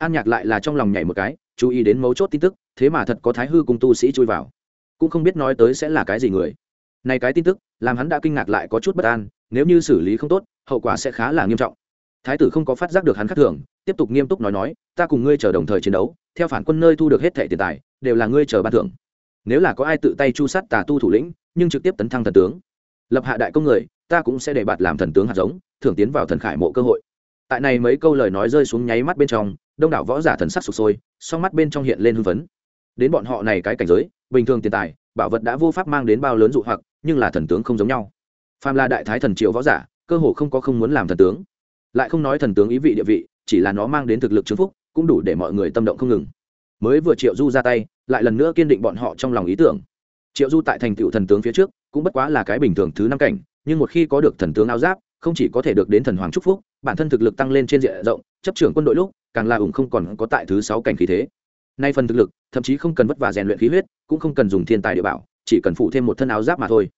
an nhạc lại là trong lòng nhảy một cái, chú ý đến mấu chốt tin tức, thế mà thật có thái hư cung tu sĩ chui vào. Cũng không biết nói tới sẽ là cái gì người. Này cái tin tức, làm hắn đã kinh ngạc lại có chút bất an, nếu như xử lý không tốt, hậu quả sẽ khá là nghiêm trọng. Thái tử không có phát giác được hắn khác thường, tiếp tục nghiêm túc nói nói, ta cùng ngươi chờ đồng thời chiến đấu, theo phản quân nơi thu được hết thẻ tiền tài, đều là ngươi chờ ban thưởng. Nếu là có ai tự tay chu sát tà tu thủ lĩnh, nhưng trực tiếp tấn thăng thần tướng, lập hạ đại công người, ta cũng sẽ để bạt làm thần tướng hạt giống, thưởng tiến vào thần khải mộ cơ hội. Tại này mấy câu lời nói rơi xuống nháy mắt bên trong đông đảo võ giả thần sắc sụp sôi, song mắt bên trong hiện lên hưng phấn. Đến bọn họ này cái cảnh giới, bình thường tiền tài, bảo vật đã vô pháp mang đến bao lớn dụ hoặc, nhưng là thần tướng không giống nhau. Phàm là đại thái thần triệu võ giả, cơ hồ không có không muốn làm thần tướng. Lại không nói thần tướng ý vị địa vị, chỉ là nó mang đến thực lực chứng phúc, cũng đủ để mọi người tâm động không ngừng. Mới vừa triệu du ra tay, lại lần nữa kiên định bọn họ trong lòng ý tưởng. Triệu du tại thành tựu thần tướng phía trước, cũng bất quá là cái bình thường thứ năm cảnh, nhưng một khi có được thần tướng áo giáp, không chỉ có thể được đến thần hoàng chúc phúc, bản thân thực lực tăng lên trên diện rộng, chấp trưởng quân đội lúc càng là ủng không còn có tại thứ sáu cảnh khí thế. Nay phần thực lực, thậm chí không cần vất vả rèn luyện khí huyết, cũng không cần dùng thiên tài địa bảo, chỉ cần phụ thêm một thân áo giáp mà thôi.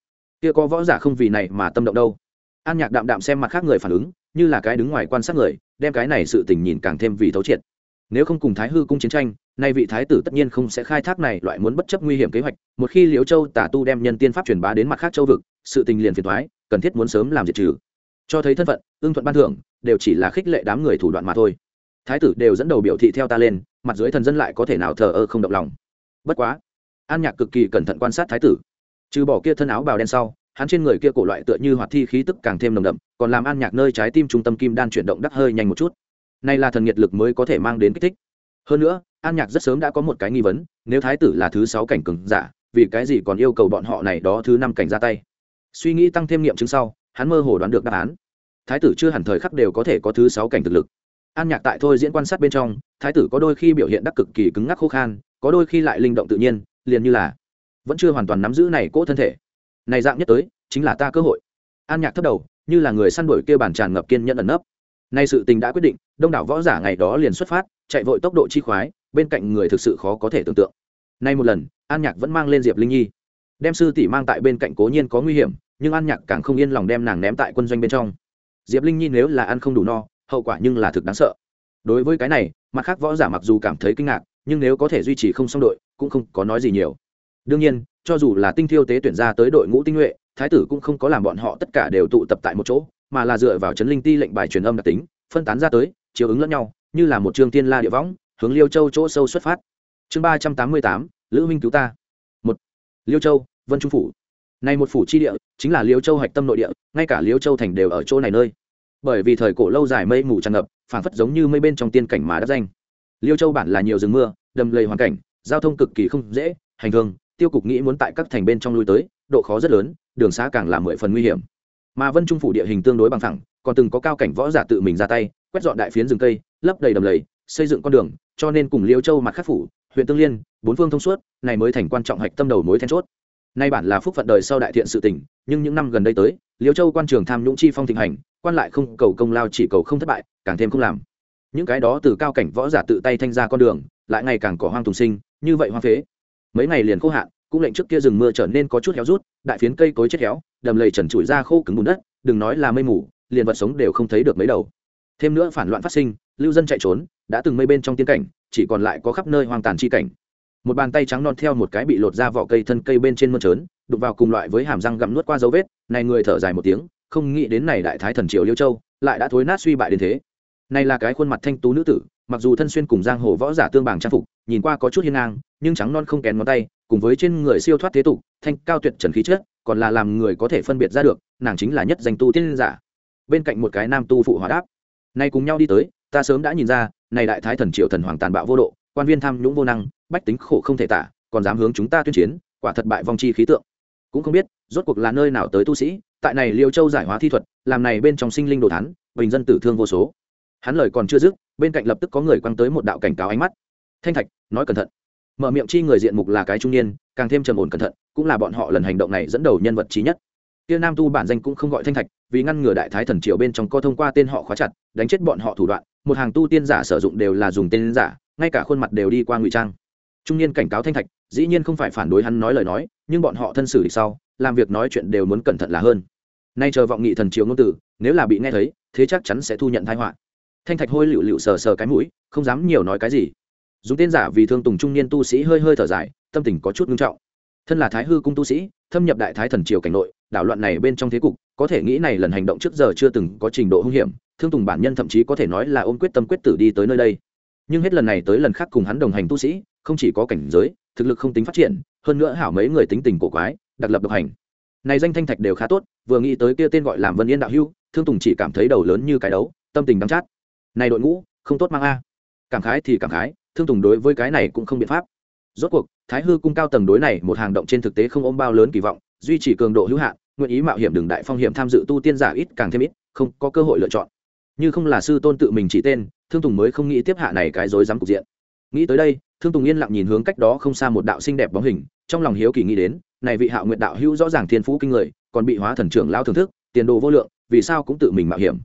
Kia có võ giả không vì này mà tâm động đâu. An nhạc đạm đạm xem mặt khác người phản ứng, như là cái đứng ngoài quan sát người, đem cái này sự tình nhìn càng thêm vì thấu triệt. Nếu không cùng thái hư cung chiến tranh, nay vị thái tử tất nhiên không sẽ khai thác này loại muốn bất chấp nguy hiểm kế hoạch, một khi liễu châu tả tu đem nhân tiên pháp truyền bá đến mặt khác châu vực, sự tình liền phiền thoái cần thiết muốn sớm làm diệt trừ. Cho thấy thân phận, ưng thuận ban thưởng, đều chỉ là khích lệ đám người thủ đoạn mà thôi thái tử đều dẫn đầu biểu thị theo ta lên, mặt dưới thần dân lại có thể nào thờ ơ không động lòng. Bất quá, an nhạc cực kỳ cẩn thận quan sát thái tử. Trừ bỏ kia thân áo bào đen sau, hắn trên người kia cổ loại tựa như hoạt thi khí tức càng thêm nồng đậm, còn làm an nhạc nơi trái tim trung tâm kim đan chuyển động đắc hơi nhanh một chút. Này là thần nhiệt lực mới có thể mang đến kích thích. Hơn nữa, an nhạc rất sớm đã có một cái nghi vấn, nếu thái tử là thứ sáu cảnh cường giả, vì cái gì còn yêu cầu bọn họ này đó thứ năm cảnh ra tay? Suy nghĩ tăng thêm nghiệm chứng sau, hắn mơ hồ đoán được đáp án. Thái tử chưa hẳn thời khắc đều có thể có thứ sáu cảnh thực lực an nhạc tại thôi diễn quan sát bên trong, thái tử có đôi khi biểu hiện đắc cực kỳ cứng ngắc khô khan, có đôi khi lại linh động tự nhiên, liền như là vẫn chưa hoàn toàn nắm giữ này cỗ thân thể. Này dạng nhất tới, chính là ta cơ hội. An nhạc thấp đầu, như là người săn đuổi kêu bản tràn ngập kiên nhẫn ẩn nấp. Nay sự tình đã quyết định, đông đảo võ giả ngày đó liền xuất phát, chạy vội tốc độ chi khoái, bên cạnh người thực sự khó có thể tưởng tượng. Nay một lần, an nhạc vẫn mang lên diệp linh nhi. Đem sư tỷ mang tại bên cạnh cố nhiên có nguy hiểm, nhưng an nhạc càng không yên lòng đem nàng ném tại quân doanh bên trong. Diệp linh nhi nếu là ăn không đủ no hậu quả nhưng là thực đáng sợ. Đối với cái này, mặt khác võ giả mặc dù cảm thấy kinh ngạc, nhưng nếu có thể duy trì không xong đội, cũng không có nói gì nhiều. Đương nhiên, cho dù là tinh thiêu tế tuyển ra tới đội ngũ tinh nhuệ, thái tử cũng không có làm bọn họ tất cả đều tụ tập tại một chỗ, mà là dựa vào chấn linh ti lệnh bài truyền âm đặc tính, phân tán ra tới chiều ứng lẫn nhau, như là một trường tiên la địa võng, hướng liêu châu chỗ sâu xuất phát. Chương ba trăm tám mươi tám, lữ minh cứu ta. Một, liêu châu, vân trung phủ. Này một phủ chi địa, chính là liêu châu hạch tâm nội địa, ngay cả liêu châu thành đều ở chỗ này nơi bởi vì thời cổ lâu dài mây mù tràn ngập phảng phất giống như mây bên trong tiên cảnh mà đắc danh. Liêu châu bản là nhiều rừng mưa đầm lầy hoàn cảnh giao thông cực kỳ không dễ hành hương tiêu cục nghĩ muốn tại các thành bên trong lui tới độ khó rất lớn đường xá càng là mười phần nguy hiểm. Mà vân trung phủ địa hình tương đối bằng thẳng còn từng có cao cảnh võ giả tự mình ra tay quét dọn đại phiến rừng cây lấp đầy đầm lầy xây dựng con đường cho nên cùng liêu châu mặt khắc phủ huyện tương liên bốn phương thông suốt này mới thành quan trọng hạch tâm đầu mối then chốt. Nay bản là phúc phận đời sau đại thiện sự tỉnh, nhưng những năm gần đây tới liêu châu quan trường tham nhũng chi phong thịnh hành quan lại không, cầu công lao chỉ cầu không thất bại, càng thêm không làm. Những cái đó từ cao cảnh võ giả tự tay thanh ra con đường, lại ngày càng có hoang tùng sinh, như vậy hoang phế. Mấy ngày liền khô hạn, cũng lệnh trước kia rừng mưa trở nên có chút héo rút, đại phiến cây cối chết héo, đầm lầy trần trụi ra khô cứng bùn đất, đừng nói là mây mù, liền vật sống đều không thấy được mấy đầu. Thêm nữa phản loạn phát sinh, lưu dân chạy trốn, đã từng mây bên trong tiên cảnh, chỉ còn lại có khắp nơi hoang tàn chi cảnh. Một bàn tay trắng non theo một cái bị lột ra vỏ cây thân cây bên trên mơn trớn đục vào cùng loại với hàm răng gặm nuốt qua dấu vết, này người thở dài một tiếng không nghĩ đến này đại thái thần triều liêu châu lại đã thối nát suy bại đến thế. Này là cái khuôn mặt thanh tú nữ tử, mặc dù thân xuyên cùng giang hồ võ giả tương bảng trang phục, nhìn qua có chút hiên ngang, nhưng trắng non không kén ngón tay, cùng với trên người siêu thoát thế tục, thanh cao tuyệt trần khí chất, còn là làm người có thể phân biệt ra được, nàng chính là nhất danh tu tiên giả. Bên cạnh một cái nam tu phụ hòa đáp, nay cùng nhau đi tới, ta sớm đã nhìn ra, này đại thái thần triều thần hoàng tàn bạo vô độ, quan viên tham nhũng vô năng, bách tính khổ không thể tả, còn dám hướng chúng ta tuyên chiến, quả thật bại vong chi khí tượng cũng không biết, rốt cuộc là nơi nào tới tu sĩ, tại này liêu châu giải hóa thi thuật, làm này bên trong sinh linh đồ thán, bình dân tử thương vô số. Hắn lời còn chưa dứt, bên cạnh lập tức có người quăng tới một đạo cảnh cáo ánh mắt. Thanh thạch, nói cẩn thận. Mở miệng chi người diện mục là cái trung niên, càng thêm trầm ổn cẩn thận, cũng là bọn họ lần hành động này dẫn đầu nhân vật trí nhất. Kia nam tu bản danh cũng không gọi thanh thạch, vì ngăn ngừa đại thái thần triều bên trong co thông qua tên họ khóa chặt, đánh chết bọn họ thủ đoạn, một hàng tu tiên giả sử dụng đều là dùng tên giả, ngay cả khuôn mặt đều đi qua ngụy trang. Trung niên cảnh cáo thanh thạch, dĩ nhiên không phải phản đối hắn nói lời nói nhưng bọn họ thân xử sau, làm việc nói chuyện đều muốn cẩn thận là hơn. Nay chờ vọng nghị thần triều ngôn tử, nếu là bị nghe thấy, thế chắc chắn sẽ thu nhận thái họa. Thanh thạch hôi lựu lựu sờ sờ cái mũi, không dám nhiều nói cái gì. Dùng tên giả vì thương tùng trung niên tu sĩ hơi hơi thở dài, tâm tình có chút nghiêm trọng. Thân là thái hư cung tu sĩ, thâm nhập đại thái thần triều cảnh nội, đảo loạn này bên trong thế cục, có thể nghĩ này lần hành động trước giờ chưa từng có trình độ hung hiểm, thương tùng bản nhân thậm chí có thể nói là ôm quyết tâm quyết tử đi tới nơi đây. Nhưng hết lần này tới lần khác cùng hắn đồng hành tu sĩ, không chỉ có cảnh giới, thực lực không tính phát triển hơn nữa hảo mấy người tính tình cổ quái, đặc lập độc hành. Này danh thanh thạch đều khá tốt, vừa nghĩ tới kia tên gọi làm vân yên đạo hưu thương tùng chỉ cảm thấy đầu lớn như cái đấu, tâm tình đắm chát. Này đội ngũ, không tốt mang a. Cảm khái thì cảm khái, thương tùng đối với cái này cũng không biện pháp. Rốt cuộc, thái hư cung cao tầng đối này một hàng động trên thực tế không ôm bao lớn kỳ vọng, duy trì cường độ hữu hạn, nguyện ý mạo hiểm đường đại phong hiểm tham dự tu tiên giả ít càng thêm ít, không có cơ hội lựa chọn. Như không là sư tôn tự mình chỉ tên, thương tùng mới không nghĩ tiếp hạ này cái rối rắm cục diện. Nghĩ tới đây thương tùng yên lặng nhìn hướng cách đó không xa một đạo xinh đẹp bóng hình, trong lòng hiếu kỳ nghĩ đến, này vị hạo nguyện đạo hữu rõ ràng thiên phú kinh người, còn bị hóa thần trưởng lao thưởng thức, tiền đồ vô lượng, vì sao cũng tự mình mạo hiểm.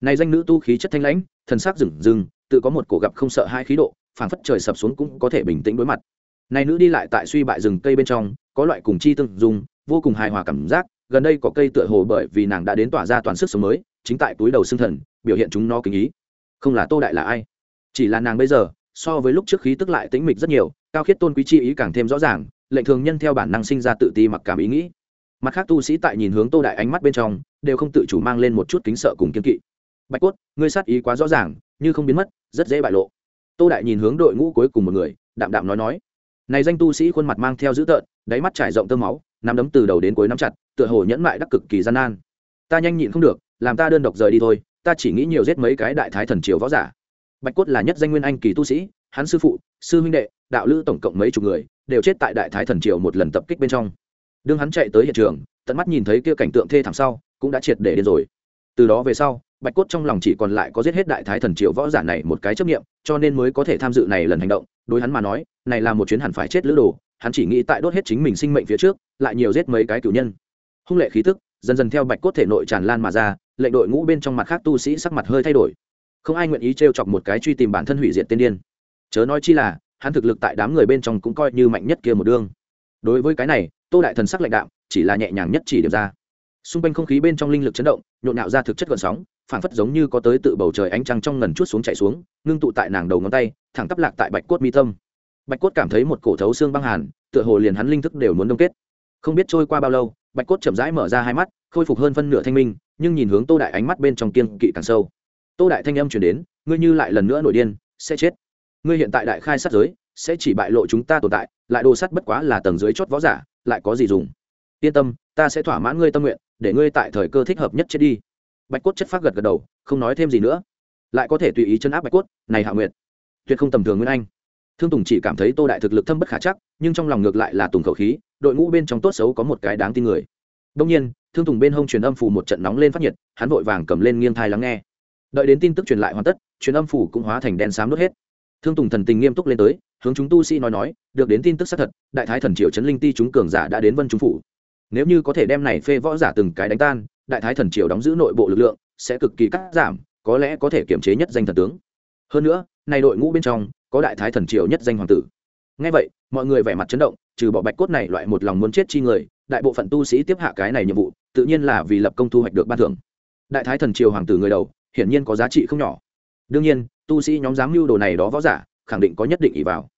Này danh nữ tu khí chất thanh lãnh, thần sắc rừng rừng, tự có một cổ gặp không sợ hai khí độ, phảng phất trời sập xuống cũng có thể bình tĩnh đối mặt. Này nữ đi lại tại suy bại rừng cây bên trong, có loại cùng chi tương dung, vô cùng hài hòa cảm giác, gần đây có cây tựa hồ bởi vì nàng đã đến tỏa ra toàn sức sống mới, chính tại túi đầu xương thần, biểu hiện chúng nó kính ý. Không là tô đại là ai? Chỉ là nàng bây giờ so với lúc trước khí tức lại tĩnh mịch rất nhiều, cao khiết tôn quý chi ý càng thêm rõ ràng, lệnh thường nhân theo bản năng sinh ra tự ti mặc cảm ý nghĩ. Mặt khác tu sĩ tại nhìn hướng tô đại ánh mắt bên trong, đều không tự chủ mang lên một chút kính sợ cùng kiên kỵ. Bạch cốt, ngươi sát ý quá rõ ràng, như không biến mất, rất dễ bại lộ. Tô đại nhìn hướng đội ngũ cuối cùng một người, đạm đạm nói nói. Này danh tu sĩ khuôn mặt mang theo dữ tợn, đáy mắt trải rộng tơ máu, nắm đấm từ đầu đến cuối nắm chặt, tựa hồ nhẫn mại đắc cực kỳ gian nan. Ta nhanh nhịn không được, làm ta đơn độc rời đi thôi, ta chỉ nghĩ nhiều giết mấy cái đại thái thần triều võ giả bạch cốt là nhất danh nguyên anh kỳ tu sĩ, hắn sư phụ, sư huynh đệ, đạo lữ tổng cộng mấy chục người, đều chết tại đại thái thần triều một lần tập kích bên trong. Đương hắn chạy tới hiện trường, tận mắt nhìn thấy kia cảnh tượng thê thảm sau, cũng đã triệt để điên rồi. Từ đó về sau, bạch cốt trong lòng chỉ còn lại có giết hết đại thái thần triều võ giả này một cái chấp nghiệm cho nên mới có thể tham dự này lần hành động. Đối hắn mà nói, này là một chuyến hẳn phải chết lữ đồ, hắn chỉ nghĩ tại đốt hết chính mình sinh mệnh phía trước, lại nhiều giết mấy cái cử nhân. Hung lệ khí tức, dần dần theo bạch cốt thể nội tràn lan mà ra, lệnh đội ngũ bên trong mặt khác tu sĩ sắc mặt hơi thay đổi không ai nguyện ý t chọc một cái truy tìm bản thân hủy diệt tiên điên. Chớ nói chi là, hắn thực lực tại đám người bên trong cũng coi như mạnh nhất kia một đương. Đối với cái này, tô đại thần sắc lãnh đạo chỉ là nhẹ nhàng nhất chỉ điểm ra. Xung quanh không khí bên trong linh lực chấn động, nhộn nhạo ra thực chất gọn sóng, phảng phất giống như có tới tự bầu trời ánh trăng trong ngần chút xuống chạy xuống, ngưng tụ tại nàng đầu ngón tay, thẳng tắp lạc tại bạch cốt mi tâm. Bạch cốt cảm thấy một cổ thấu xương băng hàn, tựa hồ liền hắn linh thức đều muốn đông kết. Không biết trôi qua bao lâu, bạch cốt chậm rãi mở ra hai mắt, khôi phục hơn phân nửa thanh minh, nhưng nhìn hướng tô đại ánh mắt bên trong kiên kỵ càng sâu tô đại thanh âm chuyển đến, ngươi như lại lần nữa nổi điên, sẽ chết. Ngươi hiện tại đại khai sát giới, sẽ chỉ bại lộ chúng ta tồn tại, lại đồ sắt bất quá là tầng dưới chót võ giả, lại có gì dùng? Yên tâm, ta sẽ thỏa mãn ngươi tâm nguyện, để ngươi tại thời cơ thích hợp nhất chết đi. Bạch cốt chất phát gật gật đầu, không nói thêm gì nữa. Lại có thể tùy ý chân áp bạch cốt, này hạ nguyện tuyệt không tầm thường nguyên anh. Thương tùng chỉ cảm thấy tô đại thực lực thâm bất khả chắc, nhưng trong lòng ngược lại là tùng khẩu khí, đội ngũ bên trong tốt xấu có một cái đáng tin người. Đông nhiên, thương tùng bên hông truyền âm phù một trận nóng lên phát nhiệt, hắn vội vàng cầm lên nghiêng thai lắng nghe đợi đến tin tức truyền lại hoàn tất, truyền âm phủ cũng hóa thành đen xám đốt hết. Thương tùng thần tình nghiêm túc lên tới, hướng chúng tu sĩ nói nói, được đến tin tức xác thật, đại thái thần triều trấn linh ti chúng cường giả đã đến vân trung phủ. Nếu như có thể đem này phê võ giả từng cái đánh tan, đại thái thần triều đóng giữ nội bộ lực lượng, sẽ cực kỳ cắt giảm, có lẽ có thể kiểm chế nhất danh thần tướng. Hơn nữa, này đội ngũ bên trong, có đại thái thần triều nhất danh hoàng tử. Ngay vậy, mọi người vẻ mặt chấn động, trừ bỏ bạch cốt này loại một lòng muốn chết chi người, đại bộ phận tu sĩ tiếp hạ cái này nhiệm vụ, tự nhiên là vì lập công thu hoạch được ban thưởng. Đại thái thần triều hoàng tử người đầu hiển nhiên có giá trị không nhỏ. Đương nhiên, tu sĩ nhóm dám mưu đồ này đó võ giả, khẳng định có nhất định ý vào.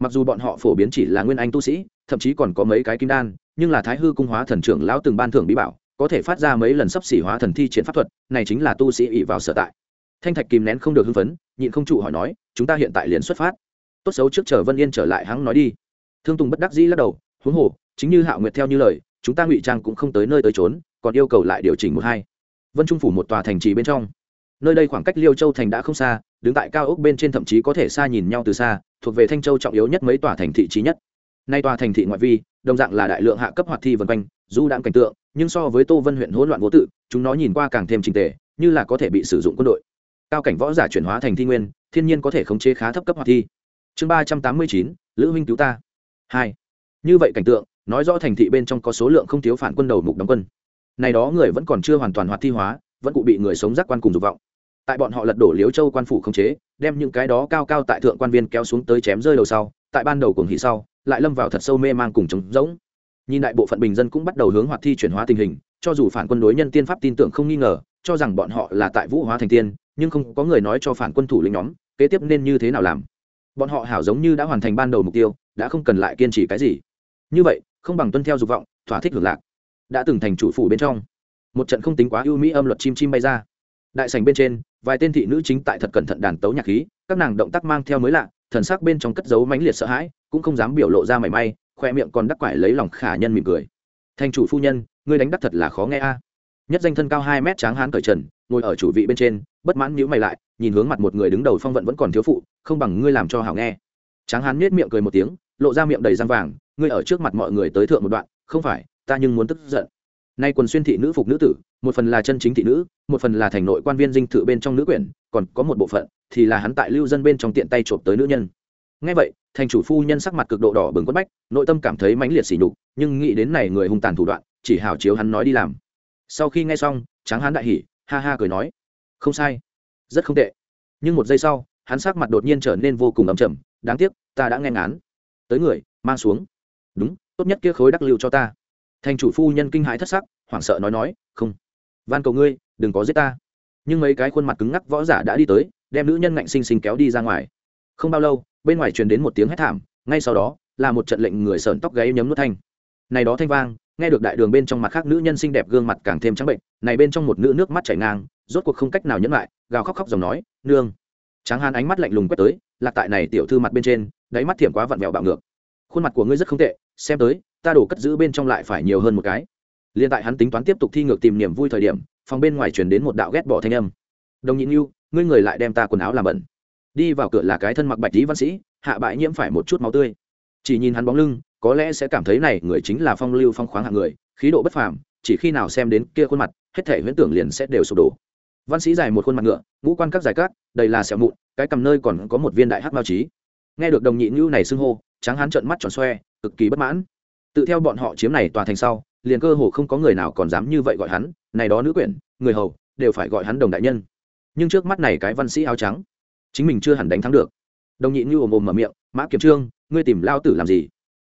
Mặc dù bọn họ phổ biến chỉ là nguyên anh tu sĩ, thậm chí còn có mấy cái kim đan, nhưng là thái hư cung hóa thần trưởng lão từng ban thưởng bí bảo, có thể phát ra mấy lần sắp xỉ hóa thần thi triển pháp thuật, này chính là tu sĩ ỷ vào sở tại. Thanh thạch kìm nén không được hưng phấn, nhịn không trụ hỏi nói, chúng ta hiện tại liền xuất phát. Tốt xấu, trước chờ vân yên trở lại hắn nói đi. Thương tùng bất đắc dĩ lắc đầu, huống hồ, chính như hạo nguyệt theo như lời, chúng ta ngụy trang cũng không tới nơi tới trốn còn yêu cầu lại điều chỉnh một hai. Vân trung phủ một tòa thành trì bên trong nơi đây khoảng cách liêu châu thành đã không xa, đứng tại cao ốc bên trên thậm chí có thể xa nhìn nhau từ xa, thuộc về thanh châu trọng yếu nhất mấy tòa thành thị trí nhất. Nay tòa thành thị ngoại vi, đồng dạng là đại lượng hạ cấp hoạt thi vân quanh du đạm cảnh tượng, nhưng so với tô vân huyện hỗn loạn vô tự, chúng nó nhìn qua càng thêm trình tề, như là có thể bị sử dụng quân đội. Cao cảnh võ giả chuyển hóa thành thi nguyên, thiên nhiên có thể khống chế khá thấp cấp hoạt thi. Chương ba trăm tám mươi chín, lữ huynh cứu ta. Hai. Như vậy cảnh tượng, nói rõ thành thị bên trong có số lượng không thiếu phản quân đầu mục đóng quân. Này đó người vẫn còn chưa hoàn toàn hoạt thi hóa, vẫn cụ bị người sống giác quan cùng dục vọng tại bọn họ lật đổ liếu châu quan phủ không chế, đem những cái đó cao cao tại thượng quan viên kéo xuống tới chém rơi đầu sau, tại ban đầu cùng hỉ sau, lại lâm vào thật sâu mê mang cùng trống rỗng. Nhìn đại bộ phận bình dân cũng bắt đầu hướng hoạt thi chuyển hóa tình hình, cho dù phản quân đối nhân tiên pháp tin tưởng không nghi ngờ, cho rằng bọn họ là tại vũ hóa thành tiên, nhưng không có người nói cho phản quân thủ lĩnh nhóm, kế tiếp nên như thế nào làm. Bọn họ hảo giống như đã hoàn thành ban đầu mục tiêu, đã không cần lại kiên trì cái gì. Như vậy, không bằng tuân theo dục vọng, thỏa thích hưởng lạc. Đã từng thành chủ phủ bên trong, một trận không tính quá ưu mỹ âm luật chim chim bay ra. Đại sành bên trên vài tên thị nữ chính tại thật cẩn thận đàn tấu nhạc khí, các nàng động tác mang theo mới lạ, thần sắc bên trong cất giấu mãnh liệt sợ hãi, cũng không dám biểu lộ ra mảy may, khoe miệng còn đắc quải lấy lòng khả nhân mỉm cười. Thành chủ phu nhân, ngươi đánh đắc thật là khó nghe a. Nhất danh thân cao hai mét tráng hán cởi trần, ngồi ở chủ vị bên trên, bất mãn nhíu mày lại, nhìn hướng mặt một người đứng đầu phong vận vẫn còn thiếu phụ, không bằng ngươi làm cho hảo nghe. Tráng hán nết miệng cười một tiếng, lộ ra miệng đầy răng vàng, ngươi ở trước mặt mọi người tới thượng một đoạn, không phải, ta nhưng muốn tức giận nay quần xuyên thị nữ phục nữ tử, một phần là chân chính thị nữ, một phần là thành nội quan viên dinh thự bên trong nữ quyển, còn có một bộ phận thì là hắn tại lưu dân bên trong tiện tay trộm tới nữ nhân. Ngay vậy, thành chủ phu nhân sắc mặt cực độ đỏ bừng quất bách, nội tâm cảm thấy mãnh liệt sỉ nhục, nhưng nghĩ đến này người hung tàn thủ đoạn, chỉ hảo chiếu hắn nói đi làm. Sau khi nghe xong, tráng hắn đại hỉ, ha ha cười nói, không sai, rất không tệ. Nhưng một giây sau, hắn sắc mặt đột nhiên trở nên vô cùng ấm chầm đáng tiếc, ta đã nghe ngán. Tới người, mang xuống. Đúng, tốt nhất kia khối đắc lưu cho ta thành chủ phu nhân kinh hãi thất sắc, hoảng sợ nói nói, không, van cầu ngươi, đừng có giết ta. Nhưng mấy cái khuôn mặt cứng ngắc võ giả đã đi tới, đem nữ nhân ngạnh xinh xinh kéo đi ra ngoài. Không bao lâu, bên ngoài truyền đến một tiếng hét thảm, ngay sau đó, là một trận lệnh người sờn tóc gáy nhấm nuốt thanh. Này đó thanh vang, nghe được đại đường bên trong mặt khác nữ nhân xinh đẹp gương mặt càng thêm trắng bệnh, này bên trong một nữ nước mắt chảy ngang, rốt cuộc không cách nào nhẫn lại, gào khóc khóc dòng nói, nương. Tráng hán ánh mắt lạnh lùng quét tới, lạc tại này tiểu thư mặt bên trên, đáy mắt thiểm quá vặn vẹo bạo ngược. Khuôn mặt của ngươi rất không tệ xem tới, ta đổ cất giữ bên trong lại phải nhiều hơn một cái. Liên tại hắn tính toán tiếp tục thi ngược tìm niềm vui thời điểm, phòng bên ngoài chuyển đến một đạo ghét bỏ thanh âm. Đồng nhịn yêu ngươi người lại đem ta quần áo làm bẩn. Đi vào cửa là cái thân mặc bạch lý văn sĩ, hạ bại nhiễm phải một chút máu tươi. Chỉ nhìn hắn bóng lưng, có lẽ sẽ cảm thấy này người chính là phong lưu phong khoáng hạng người, khí độ bất phàm, chỉ khi nào xem đến kia khuôn mặt, hết thể huyễn tưởng liền sẽ đều sụp đổ. Văn sĩ dài một khuôn mặt ngựa, ngũ quan các giải cát đầy là sẹo mụn, cái cầm nơi còn có một viên đại hắc mao trí. Nghe được đồng nhị ngưu này xưng hô, tráng hắn trợn mắt tròn xoe cực kỳ bất mãn. Tự theo bọn họ chiếm này tòa thành sau, liền cơ hồ không có người nào còn dám như vậy gọi hắn, này đó nữ quyển, người hầu, đều phải gọi hắn đồng đại nhân. Nhưng trước mắt này cái văn sĩ áo trắng, chính mình chưa hẳn đánh thắng được. Đồng nhị như ồm ồm mở miệng, mã kiểm trương, ngươi tìm lao tử làm gì?